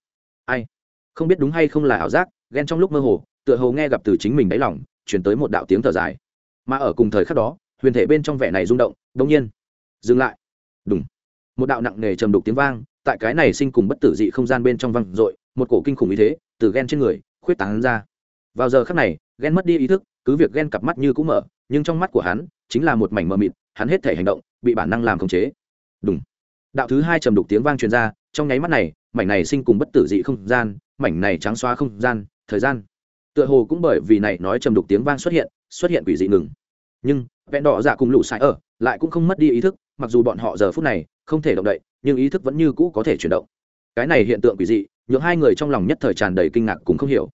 Speaker 1: Ai? Không biết đúng hay không là ảo giác, ghen trong lúc mơ hồ, tựa hồ nghe gặp từ chính mình đáy lòng, chuyển tới một đạo tiếng thở dài. Mà ở cùng thời khắc đó, huyền thể bên trong vẻ này rung động đông nhiên, dừng lại. Đúng một đạo nặng nề trầm đục tiếng vang, tại cái này sinh cùng bất tử dị không gian bên trong văng r một cổ kinh khủng ý thế, từ ghen trên người, khuyết tán ra. Vào giờ khắc này, ghen mất đi ý thức cứ việc ghen cặp mắt như cũng mở, nhưng trong mắt của hắn chính là một mảnh mờ mịt, hắn hết thể hành động bị bản năng làm khống chế. Đúng đạo thứ hai trầm đục tiếng vang truyền ra, trong nháy mắt này, mảnh này sinh cùng bất tử dị không gian, mảnh này trắng xóa không gian, thời gian. Tựa hồ cũng bởi vì này nói trầm đục tiếng vang xuất hiện xuất hiện quỷ dị ngừng. Nhưng, vẹn đỏ dạ cùng lũ sải ở, lại cũng không mất đi ý thức, mặc dù bọn họ giờ phút này không thể động đậy, nhưng ý thức vẫn như cũ có thể chuyển động. Cái này hiện tượng quỷ dị, nhượng hai người trong lòng nhất thời tràn đầy kinh ngạc cũng không hiểu.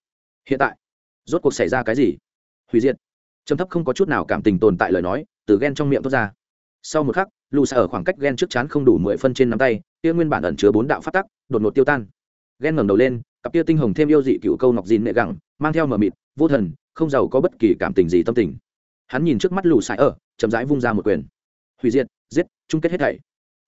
Speaker 1: Hiện tại, rốt cuộc xảy ra cái gì? Hủy diệt. Trầm thấp không có chút nào cảm tình tồn tại lời nói, từ ghen trong miệng thoát ra. Sau một khắc lù xa ở khoảng cách ghen trước chán không đủ mười phân trên nắm tay, kia nguyên bản ẩn chứa bốn đạo phát tắc, đột ngột tiêu tan. Ghen ngẩng đầu lên, cặp kia tinh hồng thêm yêu dị cựu câu ngọc dìn nệ gẳng, mang theo mờ mịt, vô thần, không giàu có bất kỳ cảm tình gì tâm tình. Hắn nhìn trước mắt lù xài ở, chậm rãi vung ra một quyền. Hủy diệt, giết, chung kết hết thảy.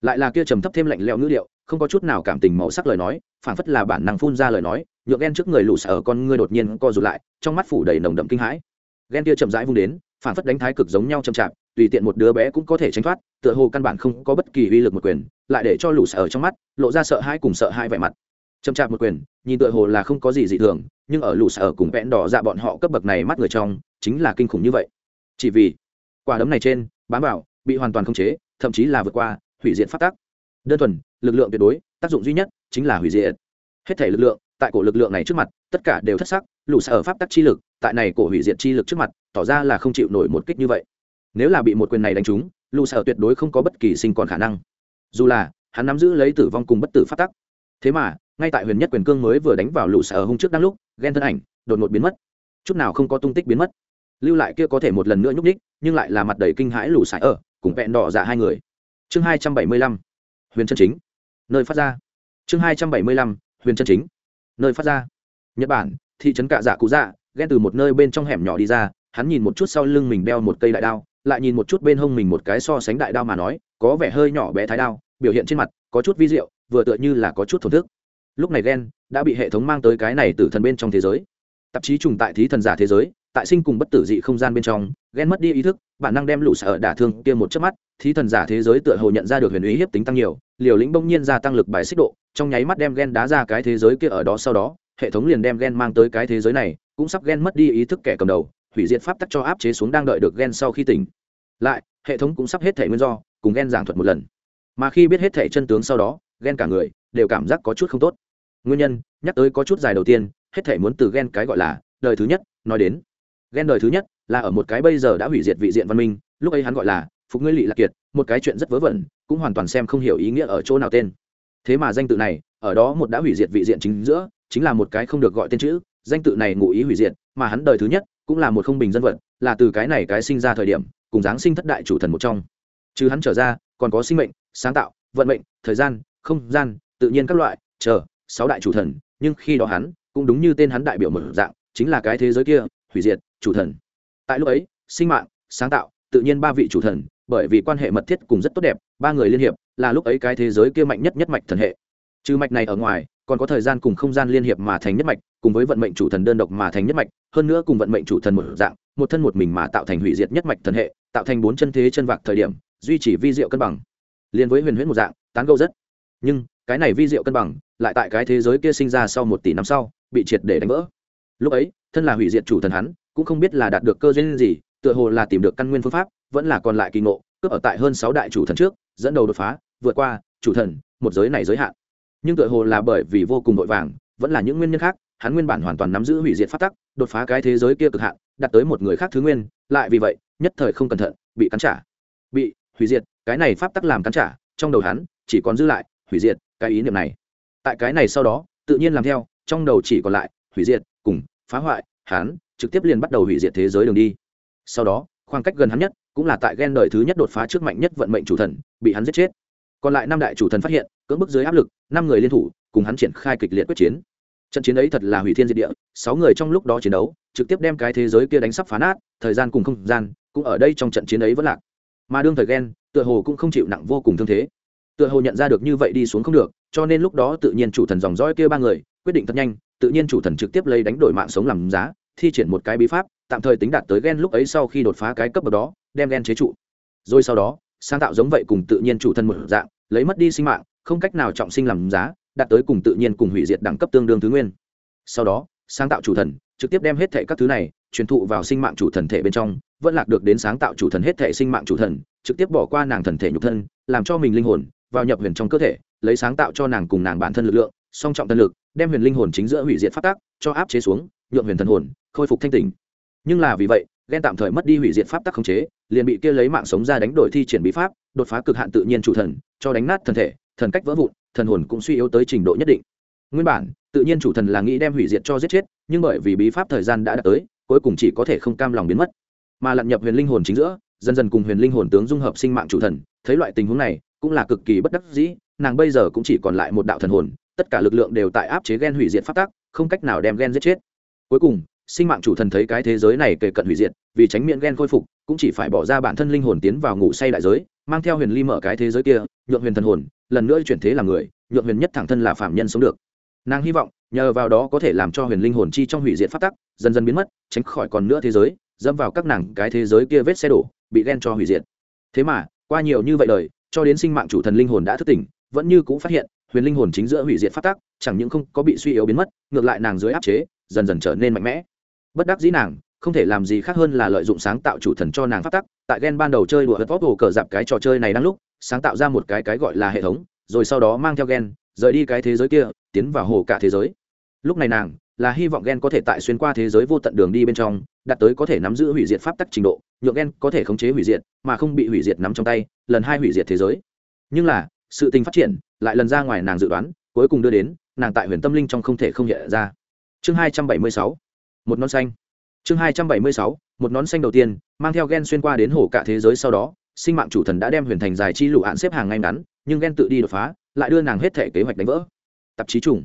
Speaker 1: Lại là kia trầm thấp thêm lạnh lẽo ngữ điệu, không có chút nào cảm tình màu sắc lời nói phản phất là bản năng phun ra lời nói, nhượng ghen trước người lù xài ở con ngươi đột nhiên co rụt lại, trong mắt phủ đầy nồng đậm kinh hãi ghen kia chậm rãi vung đến, phản phất đánh thái cực giống nhau chậm chạp, tùy tiện một đứa bé cũng có thể tránh thoát, tựa hồ căn bản không có bất kỳ uy lực một quyền, lại để cho lũ sợ ở trong mắt, lộ ra sợ hãi cùng sợ hãi vẻ mặt. Chậm chạp một quyền, nhìn tựa hồ là không có gì dị thường, nhưng ở lũ sở cùng vẽn đỏ dạ bọn họ cấp bậc này mắt người trong, chính là kinh khủng như vậy. Chỉ vì quả đấm này trên, bám vào, bị hoàn toàn khống chế, thậm chí là vượt qua, hủy diệt phát tác đơn thuần, lực lượng tuyệt đối, tác dụng duy nhất chính là hủy diệt. Hết thể lực lượng, tại cổ lực lượng này trước mặt, tất cả đều thất sắc, lũ sở pháp tắc chi lực tại này cổ hủy diệt chi lực trước mặt, tỏ ra là không chịu nổi một kích như vậy. Nếu là bị một quyền này đánh trúng, lũ sở tuyệt đối không có bất kỳ sinh còn khả năng. Dù là, hắn nắm giữ lấy tử vong cùng bất tử phát tắc. Thế mà, ngay tại huyền nhất quyền cương mới vừa đánh vào lũ sở hung trước đang lúc ghen thân ảnh đột ngột biến mất. Chút nào không có tung tích biến mất. Lưu lại kia có thể một lần nữa nhúc ních nhưng lại là mặt đầy kinh hãi lũ sải ở ờ, cùng vẹn đỏ dạ hai người. Chương hai trăm bảy mươi lăm, huyền chân chính. Nơi phát ra. Chương hai trăm bảy mươi lăm, huyền chân chính. Nơi phát ra. Nhật bản, thị trấn cạ dạ cụ dạ ghen từ một nơi bên trong hẻm nhỏ đi ra, hắn nhìn một chút sau lưng mình đeo một cây đại đao, lại nhìn một chút bên hông mình một cái so sánh đại đao mà nói, có vẻ hơi nhỏ bé thái đao, biểu hiện trên mặt có chút vi diệu, vừa tựa như là có chút thổn thức. Lúc này ghen đã bị hệ thống mang tới cái này từ thần bên trong thế giới. Tạp chí trùng tại thí thần giả thế giới, tại sinh cùng bất tử dị không gian bên trong, ghen mất đi ý thức, bản năng đem lũ sở đả thương kia một chớp mắt, thí thần giả thế giới tựa hồ nhận ra được huyền ý hiếp tính tăng nhiều, liều lĩnh bỗng nhiên gia tăng lực bài xích độ, trong nháy mắt đem ghen đá ra cái thế giới kia ở đó sau đó, hệ thống liền đem ghen mang tới cái thế giới này cũng sắp ghen mất đi ý thức kẻ cầm đầu, hủy diệt pháp tắc cho áp chế xuống đang đợi được ghen sau khi tỉnh. Lại, hệ thống cũng sắp hết thể nguyên do, cùng ghen giảng thuật một lần. Mà khi biết hết thể chân tướng sau đó ghen cả người đều cảm giác có chút không tốt. Nguyên nhân, nhắc tới có chút dài đầu tiên, hết thể muốn từ ghen cái gọi là đời thứ nhất, nói đến. Ghen đời thứ nhất là ở một cái bây giờ đã hủy diệt vị diện văn minh, lúc ấy hắn gọi là phục ngươi lị lạc kiệt, một cái chuyện rất vớ vẩn, cũng hoàn toàn xem không hiểu ý nghĩa ở chỗ nào tên. Thế mà danh tự này, ở đó một đã hủy diệt vị diện chính giữa, chính là một cái không được gọi tên chữ danh tự này ngụ ý hủy diệt, mà hắn đời thứ nhất cũng là một không bình dân vật, là từ cái này cái sinh ra thời điểm, cùng giáng sinh thất đại chủ thần một trong. Chứ hắn trở ra, còn có sinh mệnh, sáng tạo, vận mệnh, thời gian, không gian, tự nhiên các loại, chờ, sáu đại chủ thần, nhưng khi đó hắn cũng đúng như tên hắn đại biểu một dạng, chính là cái thế giới kia, hủy diệt, chủ thần. Tại lúc ấy, sinh mạng, sáng tạo, tự nhiên ba vị chủ thần, bởi vì quan hệ mật thiết cùng rất tốt đẹp, ba người liên hiệp, là lúc ấy cái thế giới kia mạnh nhất nhất mạch thần hệ. Trừ mạch này ở ngoài còn có thời gian cùng không gian liên hiệp mà thành nhất mạch, cùng với vận mệnh chủ thần đơn độc mà thành nhất mạch, hơn nữa cùng vận mệnh chủ thần một dạng, một thân một mình mà tạo thành hủy diệt nhất mạch thần hệ, tạo thành bốn chân thế chân vạc thời điểm, duy trì vi diệu cân bằng. Liên với huyền huyễn một dạng, tán gẫu rất. Nhưng, cái này vi diệu cân bằng, lại tại cái thế giới kia sinh ra sau một tỷ năm sau, bị triệt để đánh vỡ. Lúc ấy, thân là hủy diệt chủ thần hắn, cũng không biết là đạt được cơ duyên gì, tựa hồ là tìm được căn nguyên phương pháp, vẫn là còn lại kỳ ngộ, cướp ở tại hơn sáu đại chủ thần trước, dẫn đầu đột phá, vượt qua chủ thần, một giới này giới hạn nhưng tựa hồ là bởi vì vô cùng vội vàng, vẫn là những nguyên nhân khác, hắn nguyên bản hoàn toàn nắm giữ hủy diệt phát tắc, đột phá cái thế giới kia cực hạn, đặt tới một người khác thứ nguyên, lại vì vậy, nhất thời không cẩn thận, bị cắn trả. Bị, hủy diệt, cái này pháp tắc làm cắn trả, trong đầu hắn, chỉ còn giữ lại, hủy diệt, cái ý niệm này. Tại cái này sau đó, tự nhiên làm theo, trong đầu chỉ còn lại, hủy diệt, cùng, phá hoại, hắn, trực tiếp liền bắt đầu hủy diệt thế giới đường đi. Sau đó, khoảng cách gần hắn nhất, cũng là tại ghen đời thứ nhất đột phá trước mạnh nhất vận mệnh chủ thần, bị hắn giết chết còn lại năm đại chủ thần phát hiện, cưỡng bức dưới áp lực, năm người liên thủ, cùng hắn triển khai kịch liệt quyết chiến. Trận chiến ấy thật là hủy thiên diệt địa, sáu người trong lúc đó chiến đấu, trực tiếp đem cái thế giới kia đánh sắp phá nát, thời gian cùng không gian, cũng ở đây trong trận chiến ấy vẫn lạc. Mà đương thời ghen, tựa hồ cũng không chịu nặng vô cùng thương thế. Tựa hồ nhận ra được như vậy đi xuống không được, cho nên lúc đó tự nhiên chủ thần dòng dõi kia ba người, quyết định thật nhanh, tự nhiên chủ thần trực tiếp lấy đánh đổi mạng sống làm giá, thi triển một cái bí pháp, tạm thời tính đạt tới ghen lúc ấy sau khi đột phá cái cấp bậc đó, đem ghen chế trụ. Rồi sau đó, sáng tạo giống vậy cùng tự nhiên chủ thần một dạng lấy mất đi sinh mạng, không cách nào trọng sinh làm giá, đạt tới cùng tự nhiên cùng hủy diệt đẳng cấp tương đương thứ nguyên. Sau đó, sáng tạo chủ thần, trực tiếp đem hết thể các thứ này truyền thụ vào sinh mạng chủ thần thể bên trong, vẫn lạc được đến sáng tạo chủ thần hết thể sinh mạng chủ thần, trực tiếp bỏ qua nàng thần thể nhục thân, làm cho mình linh hồn vào nhập huyền trong cơ thể, lấy sáng tạo cho nàng cùng nàng bản thân lực lượng, song trọng thân lực, đem huyền linh hồn chính giữa hủy diệt phát tác, cho áp chế xuống, nhượng huyền thần hồn khôi phục thanh tình nhưng là vì vậy ghen tạm thời mất đi hủy diệt pháp tắc khống chế, liền bị kia lấy mạng sống ra đánh đổi thi triển bí pháp, đột phá cực hạn tự nhiên chủ thần, cho đánh nát thần thể, thần cách vỡ vụn, thần hồn cũng suy yếu tới trình độ nhất định. Nguyên bản, tự nhiên chủ thần là nghĩ đem hủy diệt cho giết chết, nhưng bởi vì bí pháp thời gian đã đạt tới, cuối cùng chỉ có thể không cam lòng biến mất. Mà lặn nhập huyền linh hồn chính giữa, dần dần cùng huyền linh hồn tướng dung hợp sinh mạng chủ thần, thấy loại tình huống này, cũng là cực kỳ bất đắc dĩ, nàng bây giờ cũng chỉ còn lại một đạo thần hồn, tất cả lực lượng đều tại áp chế ghen hủy diệt pháp tắc, không cách nào đem ghen giết chết. Cuối cùng sinh mạng chủ thần thấy cái thế giới này kề cận hủy diệt, vì tránh miệng ghen khôi phục, cũng chỉ phải bỏ ra bản thân linh hồn tiến vào ngủ say đại giới, mang theo huyền ly mở cái thế giới kia, nhượng huyền thần hồn, lần nữa chuyển thế làm người, nhượng huyền nhất thẳng thân là phạm nhân sống được. Nàng hy vọng, nhờ vào đó có thể làm cho huyền linh hồn chi trong hủy diệt phát tắc, dần dần biến mất, tránh khỏi còn nữa thế giới, dẫm vào các nàng cái thế giới kia vết xe đổ, bị ghen cho hủy diệt. Thế mà, qua nhiều như vậy đời, cho đến sinh mạng chủ thần linh hồn đã thức tỉnh, vẫn như cũng phát hiện, huyền linh hồn chính giữa hủy diệt phát tác chẳng những không có bị suy yếu biến mất, ngược lại nàng dưới áp chế, dần dần trở nên mạnh mẽ bất đắc dĩ nàng, không thể làm gì khác hơn là lợi dụng sáng tạo chủ thần cho nàng phát tắc, tại gen ban đầu chơi đùa hớt vóc hồ cờ dạp cái trò chơi này đang lúc, sáng tạo ra một cái cái gọi là hệ thống, rồi sau đó mang theo gen, rời đi cái thế giới kia, tiến vào hồ cả thế giới. Lúc này nàng, là hy vọng gen có thể tại xuyên qua thế giới vô tận đường đi bên trong, đạt tới có thể nắm giữ hủy diệt pháp tắc trình độ, nhượng gen có thể khống chế hủy diệt, mà không bị hủy diệt nắm trong tay, lần hai hủy diệt thế giới. Nhưng là, sự tình phát triển, lại lần ra ngoài nàng dự đoán, cuối cùng đưa đến, nàng tại huyền tâm linh trong không thể không hiện ra. Chương hai trăm bảy mươi sáu một nón xanh. Chương hai trăm bảy mươi sáu, một nón xanh đầu tiên, mang theo gen xuyên qua đến hồ cả thế giới sau đó, sinh mạng chủ thần đã đem huyền thành dài chi lụ hạn xếp hàng ngay ngắn, nhưng gen tự đi đột phá, lại đưa nàng hết thể kế hoạch đánh vỡ. Tạp chí trùng.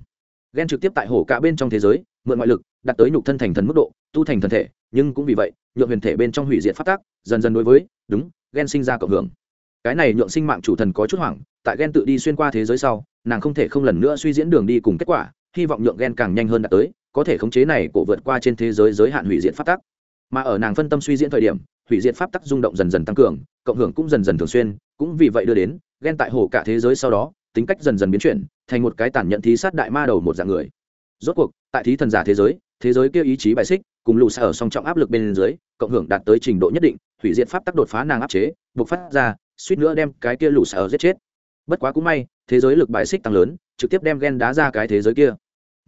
Speaker 1: Gen trực tiếp tại hồ cả bên trong thế giới, mượn ngoại lực đặt tới nhục thân thành thần mức độ, tu thành thần thể, nhưng cũng vì vậy, nhượng huyền thể bên trong hủy diệt phát tác, dần dần đối với, đúng, gen sinh ra cộng hưởng. Cái này nhượng sinh mạng chủ thần có chút hoảng, tại gen tự đi xuyên qua thế giới sau, nàng không thể không lần nữa suy diễn đường đi cùng kết quả, hy vọng nhượng gen càng nhanh hơn đạt tới có thể khống chế này cổ vượt qua trên thế giới giới hạn hủy diệt pháp tắc. Mà ở nàng phân tâm suy diễn thời điểm, hủy diệt pháp tắc rung động dần dần tăng cường, cộng hưởng cũng dần dần thường xuyên, cũng vì vậy đưa đến gen tại hồ cả thế giới sau đó, tính cách dần dần biến chuyển, thành một cái tàn nhận thí sát đại ma đầu một dạng người. Rốt cuộc, tại thí thần giả thế giới thế giới kia ý chí bài xích, cùng lù xa ở song trọng áp lực bên dưới, cộng hưởng đạt tới trình độ nhất định, hủy diệt pháp tắc đột phá nàng áp chế buộc phát ra, suýt nữa đem cái kia lù xa ở giết chết. Bất quá cũng may, thế giới lực bài xích tăng lớn, trực tiếp đem gen đá ra cái thế giới kia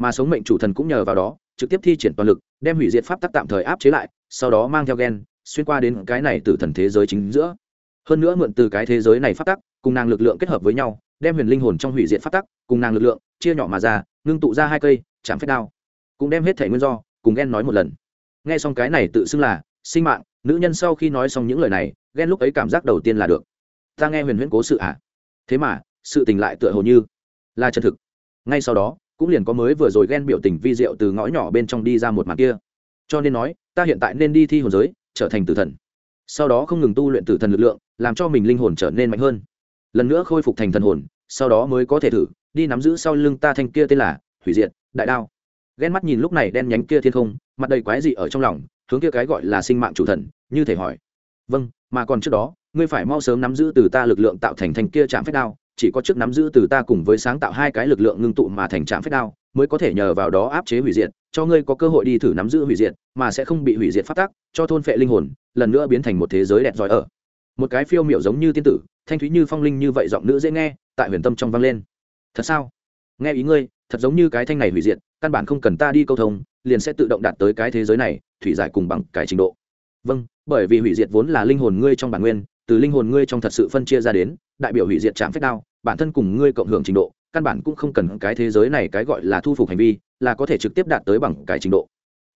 Speaker 1: mà sống mệnh chủ thần cũng nhờ vào đó, trực tiếp thi triển toàn lực, đem hủy diệt pháp tắc tạm thời áp chế lại, sau đó mang theo gen, xuyên qua đến cái này từ thần thế giới chính giữa. Hơn nữa mượn từ cái thế giới này pháp tắc, cùng nàng lực lượng kết hợp với nhau, đem huyền linh hồn trong hủy diệt pháp tắc, cùng nàng lực lượng, chia nhỏ mà ra, ngưng tụ ra hai cây, chạm phép đao. Cũng đem hết thể nguyên do, cùng ghen nói một lần. Nghe xong cái này tự xưng là, sinh mạng, nữ nhân sau khi nói xong những lời này ghen lúc ấy cảm giác đầu tiên là được. Ta nghe huyền huyễn cố sự ạ à? thế mà, sự tình lại tựa hồ như là chân thực. Ngay sau đó cũng liền có mới vừa rồi ghen biểu tình vi diệu từ ngõ nhỏ bên trong đi ra một màn kia. Cho nên nói, ta hiện tại nên đi thi hồn giới, trở thành tử thần. Sau đó không ngừng tu luyện tử thần lực lượng, làm cho mình linh hồn trở nên mạnh hơn. Lần nữa khôi phục thành thần hồn, sau đó mới có thể thử, đi nắm giữ sau lưng ta thanh kia tên là hủy diệt, đại đao. Ghen mắt nhìn lúc này đen nhánh kia thiên không, mặt đầy quái dị ở trong lòng, hướng kia cái gọi là sinh mạng chủ thần, như thể hỏi. Vâng mà còn trước đó, ngươi phải mau sớm nắm giữ từ ta lực lượng tạo thành thanh kia chạm phép đao chỉ có trước nắm giữ từ ta cùng với sáng tạo hai cái lực lượng ngưng tụ mà thành trạm phép đao, mới có thể nhờ vào đó áp chế hủy diệt, cho ngươi có cơ hội đi thử nắm giữ hủy diệt, mà sẽ không bị hủy diệt phát tác cho thôn phệ linh hồn, lần nữa biến thành một thế giới đẹp giỏi ở. Một cái phiêu miểu giống như tiên tử, thanh thúy như phong linh như vậy giọng nữ dễ nghe, tại huyền tâm trong vang lên. Thật sao? Nghe ý ngươi, thật giống như cái thanh này hủy diệt, căn bản không cần ta đi câu thông, liền sẽ tự động đạt tới cái thế giới này, thủy giải cùng bằng cái trình độ. Vâng bởi vì hủy diệt vốn là linh hồn ngươi trong bản nguyên, từ linh hồn ngươi trong thật sự phân chia ra đến đại biểu hủy diệt chạm phép đao, bản thân cùng ngươi cộng hưởng trình độ, căn bản cũng không cần cái thế giới này cái gọi là thu phục hành vi, là có thể trực tiếp đạt tới bằng cái trình độ.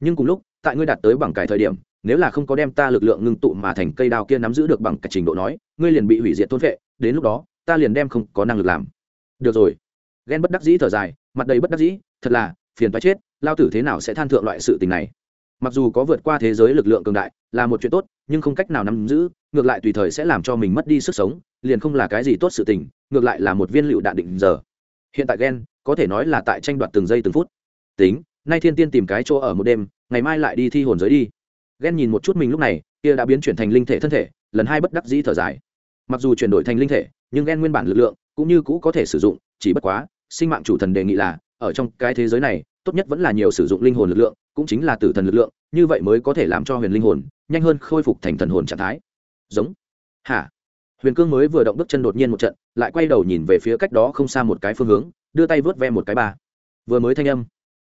Speaker 1: Nhưng cùng lúc, tại ngươi đạt tới bằng cái thời điểm, nếu là không có đem ta lực lượng ngưng tụ mà thành cây đao kia nắm giữ được bằng cái trình độ nói, ngươi liền bị hủy diệt thôn vệ đến lúc đó, ta liền đem không có năng lực làm. Được rồi. Ghen bất đắc dĩ thở dài, mặt đầy bất đắc dĩ, thật là, phiền phải chết, lao tử thế nào sẽ than thượng loại sự tình này? Mặc dù có vượt qua thế giới lực lượng cường đại, là một chuyện tốt, nhưng không cách nào nắm giữ ngược lại tùy thời sẽ làm cho mình mất đi sức sống, liền không là cái gì tốt sự tình, ngược lại là một viên lựu đạn định giờ. Hiện tại ghen có thể nói là tại tranh đoạt từng giây từng phút. Tính, nay thiên tiên tìm cái chỗ ở một đêm, ngày mai lại đi thi hồn giới đi. Ghen nhìn một chút mình lúc này, kia đã biến chuyển thành linh thể thân thể, lần hai bất đắc dĩ thở dài. Mặc dù chuyển đổi thành linh thể, nhưng ghen nguyên bản lực lượng cũng như cũ có thể sử dụng, chỉ bất quá, sinh mạng chủ thần đề nghị là, ở trong cái thế giới này, tốt nhất vẫn là nhiều sử dụng linh hồn lực lượng, cũng chính là tử thần lực lượng, như vậy mới có thể làm cho huyền linh hồn nhanh hơn khôi phục thành thần hồn trạng thái giống. Hả? Huyền cương mới vừa động bước chân đột nhiên một trận, lại quay đầu nhìn về phía cách đó không xa một cái phương hướng, đưa tay vớt ve một cái ba. Vừa mới thanh âm.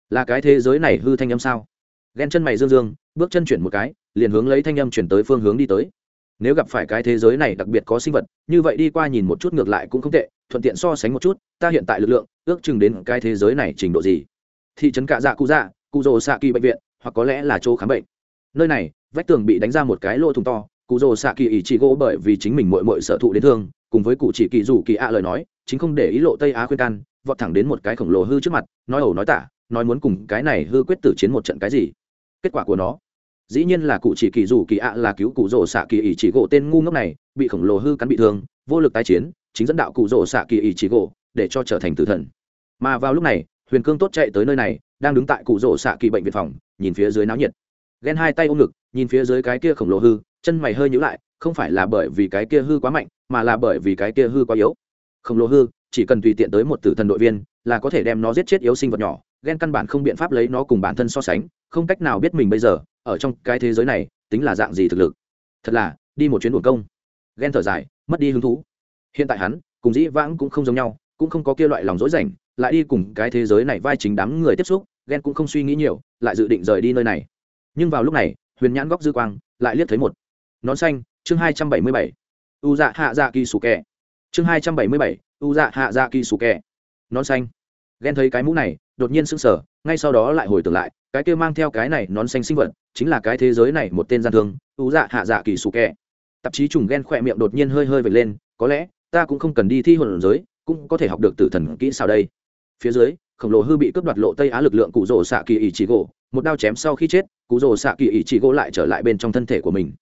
Speaker 1: Là cái thế giới này hư thanh âm sao? Ghen chân mày dương dương, bước chân chuyển một cái, liền hướng lấy thanh âm chuyển tới phương hướng đi tới. Nếu gặp phải cái thế giới này đặc biệt có sinh vật, như vậy đi qua nhìn một chút ngược lại cũng không tệ, thuận tiện so sánh một chút, ta hiện tại lực lượng, ước chừng đến cái thế giới này trình độ gì? Thị trấn cạ dạ cụ dạ cụ rồ xạ kỳ bệnh viện, hoặc có lẽ là chỗ khám bệnh. Nơi này, vách tường bị đánh ra một cái lỗ thùng to cụ rồ xạ kỳ ý chỉ gỗ bởi vì chính mình mội mội sở thụ đến thương, cùng với cụ chỉ kỳ dù kỳ ạ lời nói, chính không để ý lộ tây á khuyên can, vọt thẳng đến một cái khổng lồ hư trước mặt, nói ẩu nói tả, nói muốn cùng cái này hư quyết tử chiến một trận cái gì. Kết quả của nó, dĩ nhiên là cụ chỉ kỳ dù kỳ ạ là cứu cụ rồ xạ kỳ ý chỉ gỗ tên ngu ngốc này, bị khổng lồ hư cắn bị thương, vô lực tái chiến, chính dẫn đạo cụ rồ xạ kỳ ý chỉ gỗ để cho trở thành tử thần. Mà vào lúc này, huyền cương tốt chạy tới nơi này, đang đứng tại cụ rồ xạ kỳ bệnh viện phòng, nhìn phía dưới náo nhiệt. Ghen hai tay ôm ngực, nhìn phía dưới cái kia khổng lồ hư chân mày hơi nhữ lại, không phải là bởi vì cái kia hư quá mạnh, mà là bởi vì cái kia hư quá yếu. Khổng lồ hư, chỉ cần tùy tiện tới một tử thần đội viên, là có thể đem nó giết chết yếu sinh vật nhỏ ghen căn bản không biện pháp lấy nó cùng bản thân so sánh, không cách nào biết mình bây giờ, ở trong cái thế giới này, tính là dạng gì thực lực. Thật là, đi một chuyến buồn công. Ghen thở dài, mất đi hứng thú. Hiện tại hắn, cùng dĩ vãng cũng không giống nhau, cũng không có kia loại lòng dối rảnh, lại đi cùng cái thế giới này vai chính đám người tiếp xúc ghen cũng không suy nghĩ nhiều, lại dự định rời đi nơi này. Nhưng vào lúc này, huyền nhãn góc dư quang, lại liếc thấy một nón xanh, chương hai trăm bảy mươi bảy. U dạ hạ dạ kỳ sủ kẹ. Chương hai trăm bảy mươi bảy, u dạ hạ dạ kỳ sủ kẹ. Nón xanh. Ghen thấy cái mũ này, đột nhiên sững sờ, ngay sau đó lại hồi tưởng lại, cái kia mang theo cái này nón xanh sinh vật, chính là cái thế giới này một tên gian thương, u dạ hạ dạ kỳ sủ kẹ. Tạp chí trùng ghen khỏe miệng đột nhiên hơi hơi vệt lên, có lẽ, ta cũng không cần đi thi hồn giới, cũng có thể học được tử thần kỹ sao đây. Phía dưới, khổng lồ hư bị cướp đoạt lộ tây á lực lượng cụ rồ xạ kỳ ỷ chỉ gỗ, một đao chém sau khi chết, cụ rồ xạ kỳ ỷ chỉ gỗ lại trở lại bên trong thân thể của mình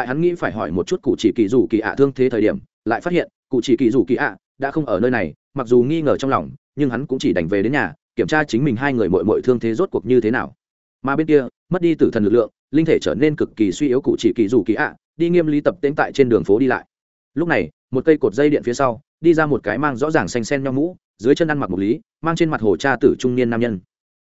Speaker 1: tại hắn nghĩ phải hỏi một chút cụ chỉ kỳ dù kỳ ạ thương thế thời điểm, lại phát hiện, cụ chỉ kỳ dù kỳ ạ đã không ở nơi này, mặc dù nghi ngờ trong lòng, nhưng hắn cũng chỉ đành về đến nhà, kiểm tra chính mình hai người mội mội thương thế rốt cuộc như thế nào. Mà bên kia, mất đi tử thần lực lượng, linh thể trở nên cực kỳ suy yếu cụ chỉ kỳ dù kỳ ạ, đi nghiêm lý tập tễnh tại trên đường phố đi lại. Lúc này, một cây cột dây điện phía sau, đi ra một cái mang rõ ràng xanh sen nhau mũ, dưới chân ăn mặc một lý, mang trên mặt hồ cha tử trung niên nam nhân.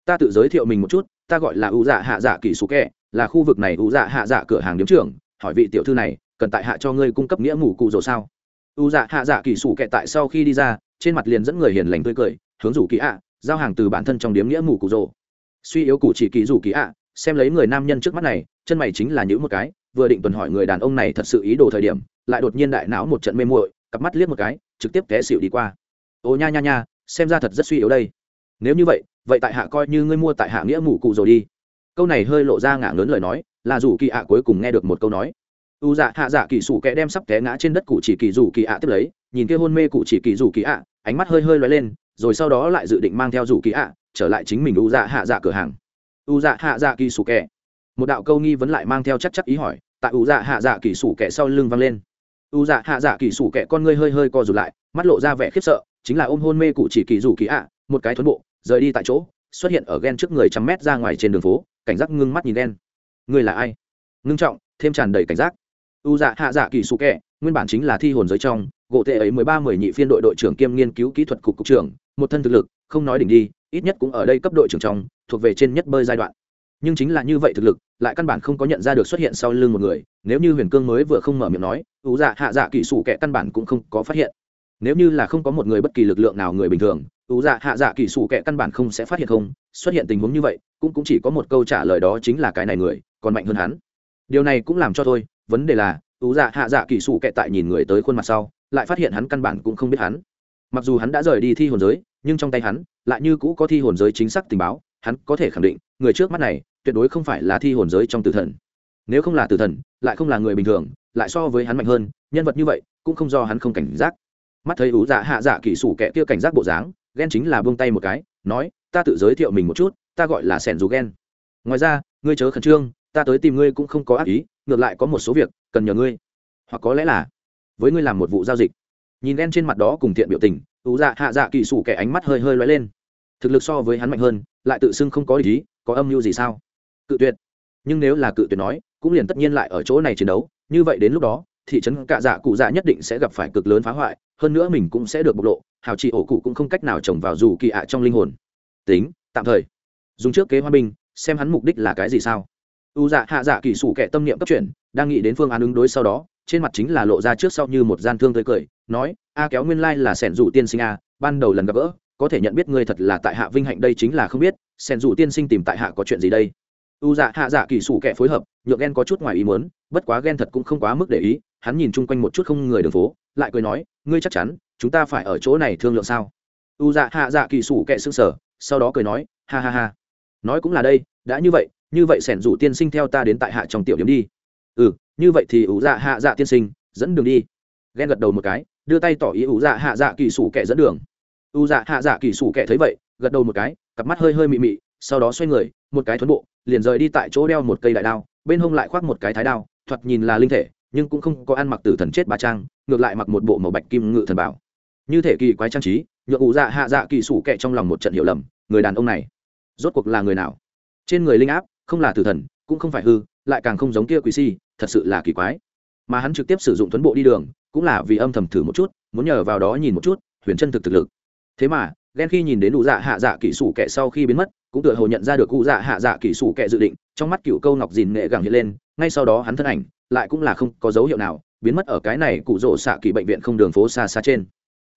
Speaker 1: Ta tự giới thiệu mình một chút, ta gọi là ưu dạ hạ dạ kỳ số kẹ là khu vực này ưu dạ hạ dạ cửa hàng điếm trưởng hỏi vị tiểu thư này, cần tại hạ cho ngươi cung cấp nghĩa mù cụ rồi sao? Ưu dạ hạ dạ kỳ sủ kệ tại sau khi đi ra, trên mặt liền dẫn người hiền lành tươi cười, hướng rủ kỳ ạ, giao hàng từ bản thân trong điếm nghĩa mù cụ rồ. Suy yếu cụ chỉ kỳ rủ kỳ ạ, xem lấy người nam nhân trước mắt này, chân mày chính là những một cái, vừa định tuần hỏi người đàn ông này thật sự ý đồ thời điểm, lại đột nhiên đại não một trận mê muội, cặp mắt liếc một cái, trực tiếp té xịu đi qua. Ô nha nha nha, xem ra thật rất suy yếu đây. Nếu như vậy vậy tại hạ coi như ngươi mua tại hạ nghĩa mù cụ rồi đi. Câu này hơi lộ ra ngả lớn lời nói là dù kỳ ạ cuối cùng nghe được một câu nói. U dạ hạ dạ kỳ sủ kẻ đem sắp té ngã trên đất cụ chỉ kỳ dù kỳ ạ tiếp lấy, nhìn kia hôn mê cụ chỉ kỳ dù kỳ ạ, ánh mắt hơi hơi loay lên, rồi sau đó lại dự định mang theo dù kỳ ạ, trở lại chính mình u dạ hạ dạ cửa hàng. U dạ hạ dạ kỳ sủ kẻ. Một đạo câu nghi vấn lại mang theo chắc chắc ý hỏi, tại u dạ hạ dạ kỳ sủ kẻ sau lưng văng lên. U dạ hạ dạ kỳ sủ kẻ con ngươi hơi hơi co rụt lại, mắt lộ ra vẻ khiếp sợ, chính là ôm hôn mê cụ chỉ kỳ dù kỳ ạ, một cái thuấn bộ, rời đi tại chỗ, xuất hiện ở ghen trước người trăm mét ra ngoài trên đường phố, cảnh giác ngưng mắt nhìn đen ngươi là ai? Ngưng trọng, thêm tràn đầy cảnh giác. U dạ hạ dạ kỳ sủ kẹ, nguyên bản chính là thi hồn giới trong, gỗ tệ ấy mười ba, mười nhị phiên đội đội trưởng kiêm nghiên cứu kỹ thuật cục cục trưởng, một thân thực lực, không nói đỉnh đi, ít nhất cũng ở đây cấp đội trưởng trong, thuộc về trên nhất bơi giai đoạn. Nhưng chính là như vậy thực lực, lại căn bản không có nhận ra được xuất hiện sau lưng một người, nếu như huyền cương mới vừa không mở miệng nói, u dạ hạ dạ kỳ sủ kẹ căn bản cũng không có phát hiện. Nếu như là không có một người bất kỳ lực lượng nào người bình thường, u dạ hạ dạ kỳ sủ kẹ căn bản không sẽ phát hiện không, xuất hiện tình huống như vậy cũng cũng chỉ có một câu trả lời đó chính là cái này người, còn mạnh hơn hắn. Điều này cũng làm cho thôi, vấn đề là ú dạ hạ dạ kỳ sủ kệ tại nhìn người tới khuôn mặt sau, lại phát hiện hắn căn bản cũng không biết hắn. Mặc dù hắn đã rời đi thi hồn giới, nhưng trong tay hắn, lại như cũ có thi hồn giới chính xác tình báo, hắn có thể khẳng định, người trước mắt này, tuyệt đối không phải là thi hồn giới trong tử thần. Nếu không là tử thần, lại không là người bình thường, lại so với hắn mạnh hơn, nhân vật như vậy, cũng không do hắn không cảnh giác. Mắt thấy ú dạ hạ dạ kỳ sủ kệ kia cảnh giác bộ dáng, ghen chính là buông tay một cái, nói, ta tự giới thiệu mình một chút ta gọi là sẻn dù ghen ngoài ra, ngươi chớ khẩn trương, ta tới tìm ngươi cũng không có ác ý, ngược lại có một số việc cần nhờ ngươi. Hoặc có lẽ là với ngươi làm một vụ giao dịch. Nhìn ghen trên mặt đó cùng thiện biểu tình ú dạ hạ dạ kỳ sủ kẻ ánh mắt hơi hơi lóe lên. Thực lực so với hắn mạnh hơn, lại tự xưng không có ý, có âm mưu gì sao? Cự tuyệt. Nhưng nếu là cự tuyệt nói, cũng liền tất nhiên lại ở chỗ này chiến đấu. Như vậy đến lúc đó, thị trấn cạ dạ cụ dạ nhất định sẽ gặp phải cực lớn phá hoại, hơn nữa mình cũng sẽ được bộc lộ, hào trị ổ cụ cũng không cách nào trồng vào dù kỳ ạ trong linh hồn. Tính, tạm thời dùng trước kế hoa binh, xem hắn mục đích là cái gì sao. U dạ hạ dạ kỳ sủ kẻ tâm niệm cấp chuyển, đang nghĩ đến phương án ứng đối sau đó, trên mặt chính là lộ ra trước sau như một gian thương tươi cười, nói, a kéo nguyên lai là sẻn rủ tiên sinh a, ban đầu lần gặp gỡ, có thể nhận biết ngươi thật là tại hạ vinh hạnh đây chính là không biết, sẻn rủ tiên sinh tìm tại hạ có chuyện gì đây? U dạ hạ dạ kỳ sủ kẻ phối hợp, nhượng ghen có chút ngoài ý muốn, bất quá ghen thật cũng không quá mức để ý, hắn nhìn chung quanh một chút không người đường phố, lại cười nói, ngươi chắc chắn, chúng ta phải ở chỗ này thương lượng sao? U dạ hạ dạ kỳ sủ kẻ xương sở sau đó cười nói, ha ha ha nói cũng là đây, đã như vậy như vậy sẻn rủ tiên sinh theo ta đến tại hạ trong tiểu điểm đi. Ừ như vậy thì ủ dạ hạ dạ tiên sinh, dẫn đường đi. Ghen gật đầu một cái, đưa tay tỏ ý ủ dạ hạ dạ kỳ sủ kẻ dẫn đường. Ủ dạ hạ dạ kỳ sủ kẻ thấy vậy, gật đầu một cái, cặp mắt hơi hơi mị mị, sau đó xoay người, một cái thuấn bộ, liền rời đi tại chỗ đeo một cây đại đao, bên hông lại khoác một cái thái đao, thoạt nhìn là linh thể, nhưng cũng không có ăn mặc tử thần chết ba trang, ngược lại mặc một bộ màu bạch kim ngự thần bảo. Như thể kỳ quái trang trí nhựa ủ dạ hạ dạ kỳ sủ kẻ trong lòng một trận hiểu lầm, người đàn ông này rốt cuộc là người nào? Trên người linh áp, không là tử thần, cũng không phải hư, lại càng không giống kia quỷ si, thật sự là kỳ quái. Mà hắn trực tiếp sử dụng tuấn bộ đi đường, cũng là vì âm thầm thử một chút, muốn nhờ vào đó nhìn một chút, huyền chân thực thực lực. Thế mà ghen khi nhìn đến đủ dạ hạ dạ kỹ sủ kẻ sau khi biến mất, cũng tựa hồ nhận ra được cụ dạ hạ dạ kỹ sủ kẻ dự định, trong mắt cựu câu ngọc dìn nghệ gẳng hiện lên, ngay sau đó hắn thân ảnh, lại cũng là không có dấu hiệu nào, biến mất ở cái này cụ rỗ xạ kỳ bệnh viện không đường phố xa xa trên.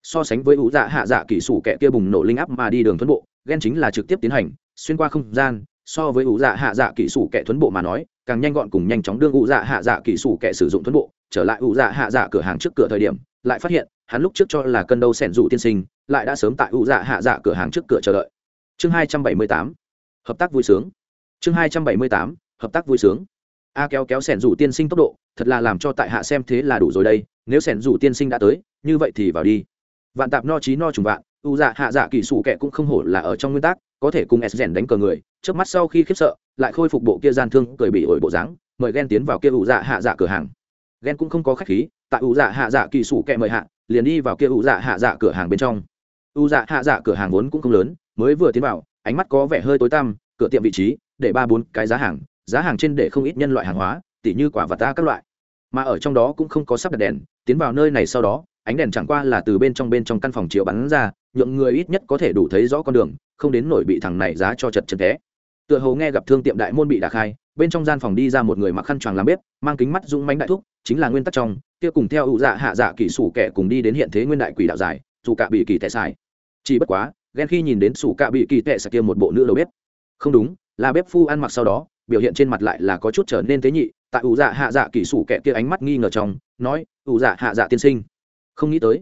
Speaker 1: So sánh với ủ dạ hạ dạ kỹ sủ kẻ kia bùng nổ linh áp mà đi đường tuấn bộ ghen chính là trực tiếp tiến hành xuyên qua không gian, so với ủ dạ hạ dạ kỹ sủ kẻ thuấn bộ mà nói, càng nhanh gọn cùng nhanh chóng đương ủ dạ hạ dạ kỹ sủ kẻ sử dụng thuấn bộ. Trở lại ủ dạ hạ dạ cửa hàng trước cửa thời điểm, lại phát hiện, hắn lúc trước cho là cân đâu sẻn dụ tiên sinh, lại đã sớm tại ủ dạ hạ dạ cửa hàng trước cửa chờ đợi. Chương hai trăm bảy mươi tám, hợp tác vui sướng. Chương hai trăm bảy mươi tám, hợp tác vui sướng. A kéo kéo sẻn dụ tiên sinh tốc độ, thật là làm cho tại hạ xem thế là đủ rồi đây, nếu sẻn dụ tiên sinh đã tới, như vậy thì vào đi. Vạn tạp no trí no trùng vạn u dạ hạ dạ kỳ sủ kệ cũng không hổ là ở trong nguyên tắc, có thể cùng s rèn đánh cờ người, trước mắt sau khi khiếp sợ, lại khôi phục bộ kia gian thương, cười bị ổi bộ dáng, mời ghen tiến vào kia u dạ hạ dạ cửa hàng. Ghen cũng không có khách khí, tại u dạ hạ dạ kỳ sủ kệ mời hạ, liền đi vào kia u dạ hạ dạ cửa hàng bên trong. U dạ hạ dạ cửa hàng vốn cũng không lớn, mới vừa tiến vào, ánh mắt có vẻ hơi tối tăm, cửa tiệm vị trí, để ba bốn cái giá hàng giá hàng trên để không ít nhân loại hàng hóa, tỉ như quả vật ta các loại. Mà ở trong đó cũng không có sắp đặt đèn, tiến vào nơi này sau đó ánh đèn chẳng qua là từ bên trong bên trong căn phòng chiếu bắn ra, nhượng người ít nhất có thể đủ thấy rõ con đường, không đến nổi bị thằng này giá cho chật chật té. Tựa hồ nghe gặp thương tiệm đại môn bị đà khai, bên trong gian phòng đi ra một người mặc khăn choàng làm bếp, mang kính mắt dũng mánh đại thúc, chính là nguyên tắc trong, kia cùng theo hữu dạ hạ dạ kỷ sủ kẻ cùng đi đến hiện thế nguyên đại quỷ đạo giải, dù cả bị kỳ tệ xài. Chỉ bất quá, ghen khi nhìn đến sủ cả bị kỳ tệ xài kia một bộ nữ đầu bếp. Không đúng, là bếp phu ăn mặc sau đó, biểu hiện trên mặt lại là có chút trở nên thế nhị, tại ủ dạ hạ dạ kỷ sủ kẻ kia ánh mắt nghi ngờ trong, nói, ủ dạ hạ dạ tiên sinh không nghĩ tới.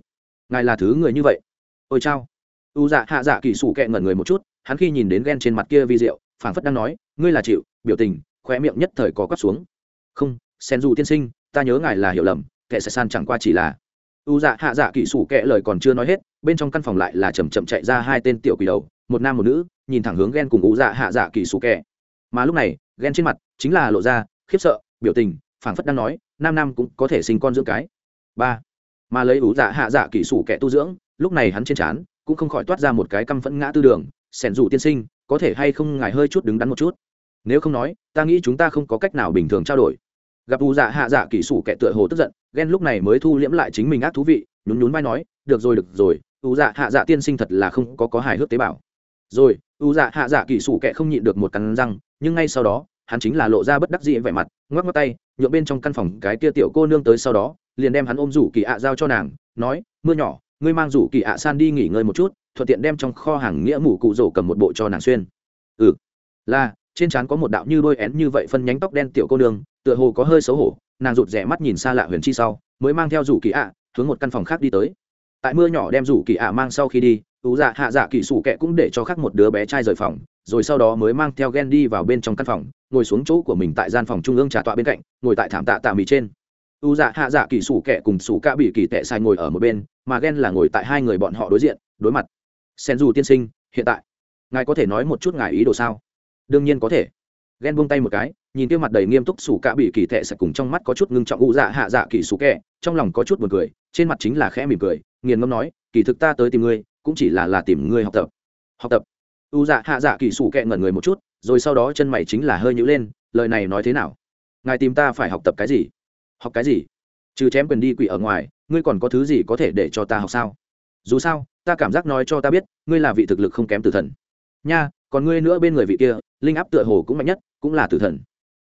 Speaker 1: Ngài là thứ người như vậy. Ôi chao. U dạ hạ dạ kỹ sủ kẹ ngẩn người một chút, hắn khi nhìn đến ghen trên mặt kia vi diệu, phảng phất đang nói, ngươi là chịu, biểu tình khoe miệng nhất thời có quắp xuống. Không, sen dù tiên sinh, ta nhớ ngài là hiểu lầm kệ sẽ san chẳng qua chỉ là u dạ hạ dạ kỹ sủ kẹ lời còn chưa nói hết, bên trong căn phòng lại là chầm chậm chạy ra hai tên tiểu quỷ đầu, một nam một nữ, nhìn thẳng hướng ghen cùng u dạ hạ dạ kỹ sủ kẹ. Mà lúc này, ghen trên mặt chính là lộ ra khiếp sợ, biểu tình, phảng phất đang nói, nam nam cũng có thể sinh con dưỡng cái. Ba mà lấy ủ dạ hạ dạ kỹ sủ kẻ tu dưỡng, lúc này hắn trên trán cũng không khỏi toát ra một cái căm phẫn ngã tư đường, sẻn dù tiên sinh, có thể hay không ngài hơi chút đứng đắn một chút? Nếu không nói, ta nghĩ chúng ta không có cách nào bình thường trao đổi. Gặp ủ dạ hạ dạ kỹ sủ kẻ tựa hồ tức giận, ghen lúc này mới thu liễm lại chính mình ác thú vị, nhún nhún vai nói, được rồi được rồi, ủ dạ hạ dạ tiên sinh thật là không có có hài hước tế bào. Rồi, ủ dạ hạ dạ kỹ sủ kẻ không nhịn được một cắn răng, nhưng ngay sau đó, hắn chính là lộ ra bất đắc dĩ vẻ mặt, ngoắc ngoắc tay nhựa bên trong căn phòng cái kia tiểu cô nương tới sau đó liền đem hắn ôm rủ kỳ ạ giao cho nàng, nói, mưa nhỏ, ngươi mang rủ kỳ ạ san đi nghỉ ngơi một chút, thuận tiện đem trong kho hàng nghĩa mủ cụ rổ cầm một bộ cho nàng xuyên. Ừ. Là, trên trán có một đạo như đôi én như vậy phân nhánh tóc đen tiểu cô nương, tựa hồ có hơi xấu hổ. Nàng rụt rẽ mắt nhìn xa lạ huyền chi sau, mới mang theo rủ kỳ ạ, hướng một căn phòng khác đi tới. Tại mưa nhỏ đem rủ kỳ ạ mang sau khi đi tú dạ hạ dạ kỳ sủ kệ cũng để cho khác một đứa bé trai rời phòng, rồi sau đó mới mang theo ghen đi vào bên trong căn phòng, ngồi xuống chỗ của mình tại gian phòng trung ương trà tọa bên cạnh, ngồi tại thảm tạ tạ mì trên u dạ hạ dạ kỳ sủ kẻ cùng sủ ca bị kỳ tệ sai ngồi ở một bên, mà ghen là ngồi tại hai người bọn họ đối diện, đối mặt. Sen dù tiên sinh, hiện tại, ngài có thể nói một chút ngài ý đồ sao? Đương nhiên có thể. Ghen buông tay một cái, nhìn kia mặt đầy nghiêm túc sủ ca bị kỳ tệ sạch cùng trong mắt có chút ngưng trọng u dạ hạ dạ kỳ sủ kẻ, trong lòng có chút buồn cười, trên mặt chính là khẽ mỉm cười, nghiền ngâm nói, kỳ thực ta tới tìm ngươi, cũng chỉ là là tìm ngươi học tập. Học tập? U dạ hạ dạ kỳ sủ kẹ ngẩn người một chút, rồi sau đó chân mày chính là hơi nhữ lên, lời này nói thế nào? Ngài tìm ta phải học tập cái gì? Học cái gì? Trừ chém quyền đi quỷ ở ngoài, ngươi còn có thứ gì có thể để cho ta học sao? Dù sao, ta cảm giác nói cho ta biết, ngươi là vị thực lực không kém tử thần. Nha, còn ngươi nữa bên người vị kia, linh áp tựa hồ cũng mạnh nhất, cũng là tử thần.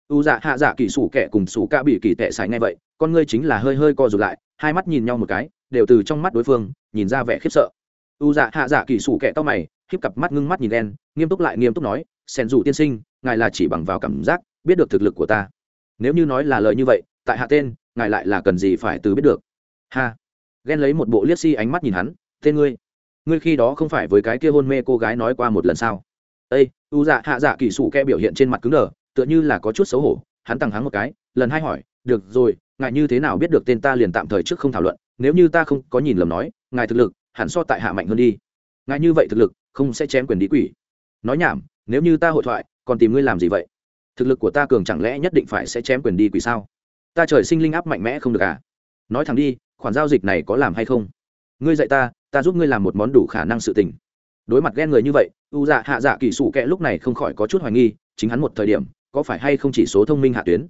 Speaker 1: U dạ hạ dạ kỳ sủ kẻ cùng sủ ca bị kỳ tệ xài ngay vậy, con ngươi chính là hơi hơi co rụt lại, hai mắt nhìn nhau một cái, đều từ trong mắt đối phương, nhìn ra vẻ khiếp sợ. U dạ hạ dạ kỳ sủ kẻ to mày khiếp cặp mắt ngưng mắt nhìn đen, nghiêm túc lại nghiêm túc nói, sen dù tiên sinh, ngài là chỉ bằng vào cảm giác, biết được thực lực của ta. Nếu như nói là lời như vậy tại hạ tên, ngài lại là cần gì phải từ biết được? Ha. Ghen lấy một bộ liếc si ánh mắt nhìn hắn, tên ngươi. Ngươi khi đó không phải với cái kia hôn mê cô gái nói qua một lần sao? Ây u dạ hạ dạ kỳ sủ kẽ biểu hiện trên mặt cứng đờ, tựa như là có chút xấu hổ, hắn tặng hắng một cái, lần hai hỏi, được rồi, ngài như thế nào biết được tên ta liền tạm thời trước không thảo luận, nếu như ta không có nhìn lầm nói, ngài thực lực hẳn so tại hạ mạnh hơn đi. Ngài như vậy thực lực, không sẽ chém quyền đi quỷ. Nói nhảm, nếu như ta hội thoại, còn tìm ngươi làm gì vậy? Thực lực của ta cường chẳng lẽ nhất định phải sẽ chém quyền đi quỷ sao? Ta trời sinh linh áp mạnh mẽ không được à? Nói thẳng đi, khoản giao dịch này có làm hay không? Ngươi dạy ta ta giúp ngươi làm một món đủ khả năng sự tình. Đối mặt ghen người như vậy, u dạ hạ dạ kỳ sụ kệ lúc này không khỏi có chút hoài nghi, chính hắn một thời điểm, có phải hay không chỉ số thông minh hạ tuyến?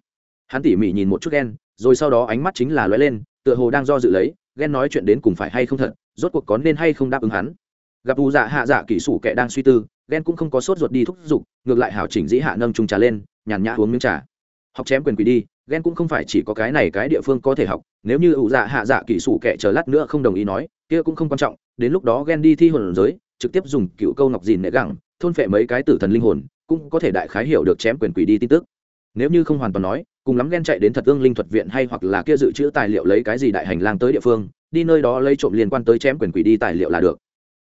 Speaker 1: Hắn tỉ mỉ nhìn một chút ghen, rồi sau đó ánh mắt chính là lóe lên, tựa hồ đang do dự lấy, ghen nói chuyện đến cùng phải hay không thật, rốt cuộc có nên hay không đáp ứng hắn. Gặp u dạ hạ dạ kỳ sủ Kệ đang suy tư, ghen cũng không có sốt ruột đi thúc giục, ngược lại hảo chỉnh dĩ hạ nâng trung trà lên, nhàn nhã uống miếng trà học chém quyền quỷ đi, ghen cũng không phải chỉ có cái này cái địa phương có thể học, nếu như ủ dạ hạ dạ kỹ sủ kẻ chờ lát nữa không đồng ý nói, kia cũng không quan trọng, đến lúc đó ghen đi thi hồn giới, trực tiếp dùng cựu câu ngọc dìn nệ gẳng, thôn phệ mấy cái tử thần linh hồn, cũng có thể đại khái hiểu được chém quyền quỷ đi tin tức. Nếu như không hoàn toàn nói, cùng lắm ghen chạy đến thật ương linh thuật viện hay hoặc là kia dự trữ tài liệu lấy cái gì đại hành lang tới địa phương, đi nơi đó lấy trộm liên quan tới chém quyền quỷ đi tài liệu là được.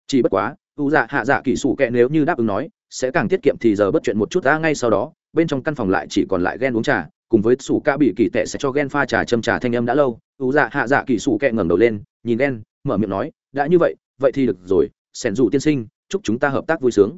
Speaker 1: Chỉ bất quá u dạ hạ dạ kỹ sủ kệ nếu như đáp ứng nói, sẽ càng tiết kiệm thì giờ bất chuyện một chút ra ngay sau đó bên trong căn phòng lại chỉ còn lại ghen uống trà, cùng với sủ ca bị kỳ tệ sẽ cho ghen pha trà châm trà thanh âm đã lâu. U dạ hạ dạ kỳ sủ kệ ngẩng đầu lên, nhìn ghen mở miệng nói, đã như vậy vậy thì được rồi sẻn dù tiên sinh, chúc chúng ta hợp tác vui sướng.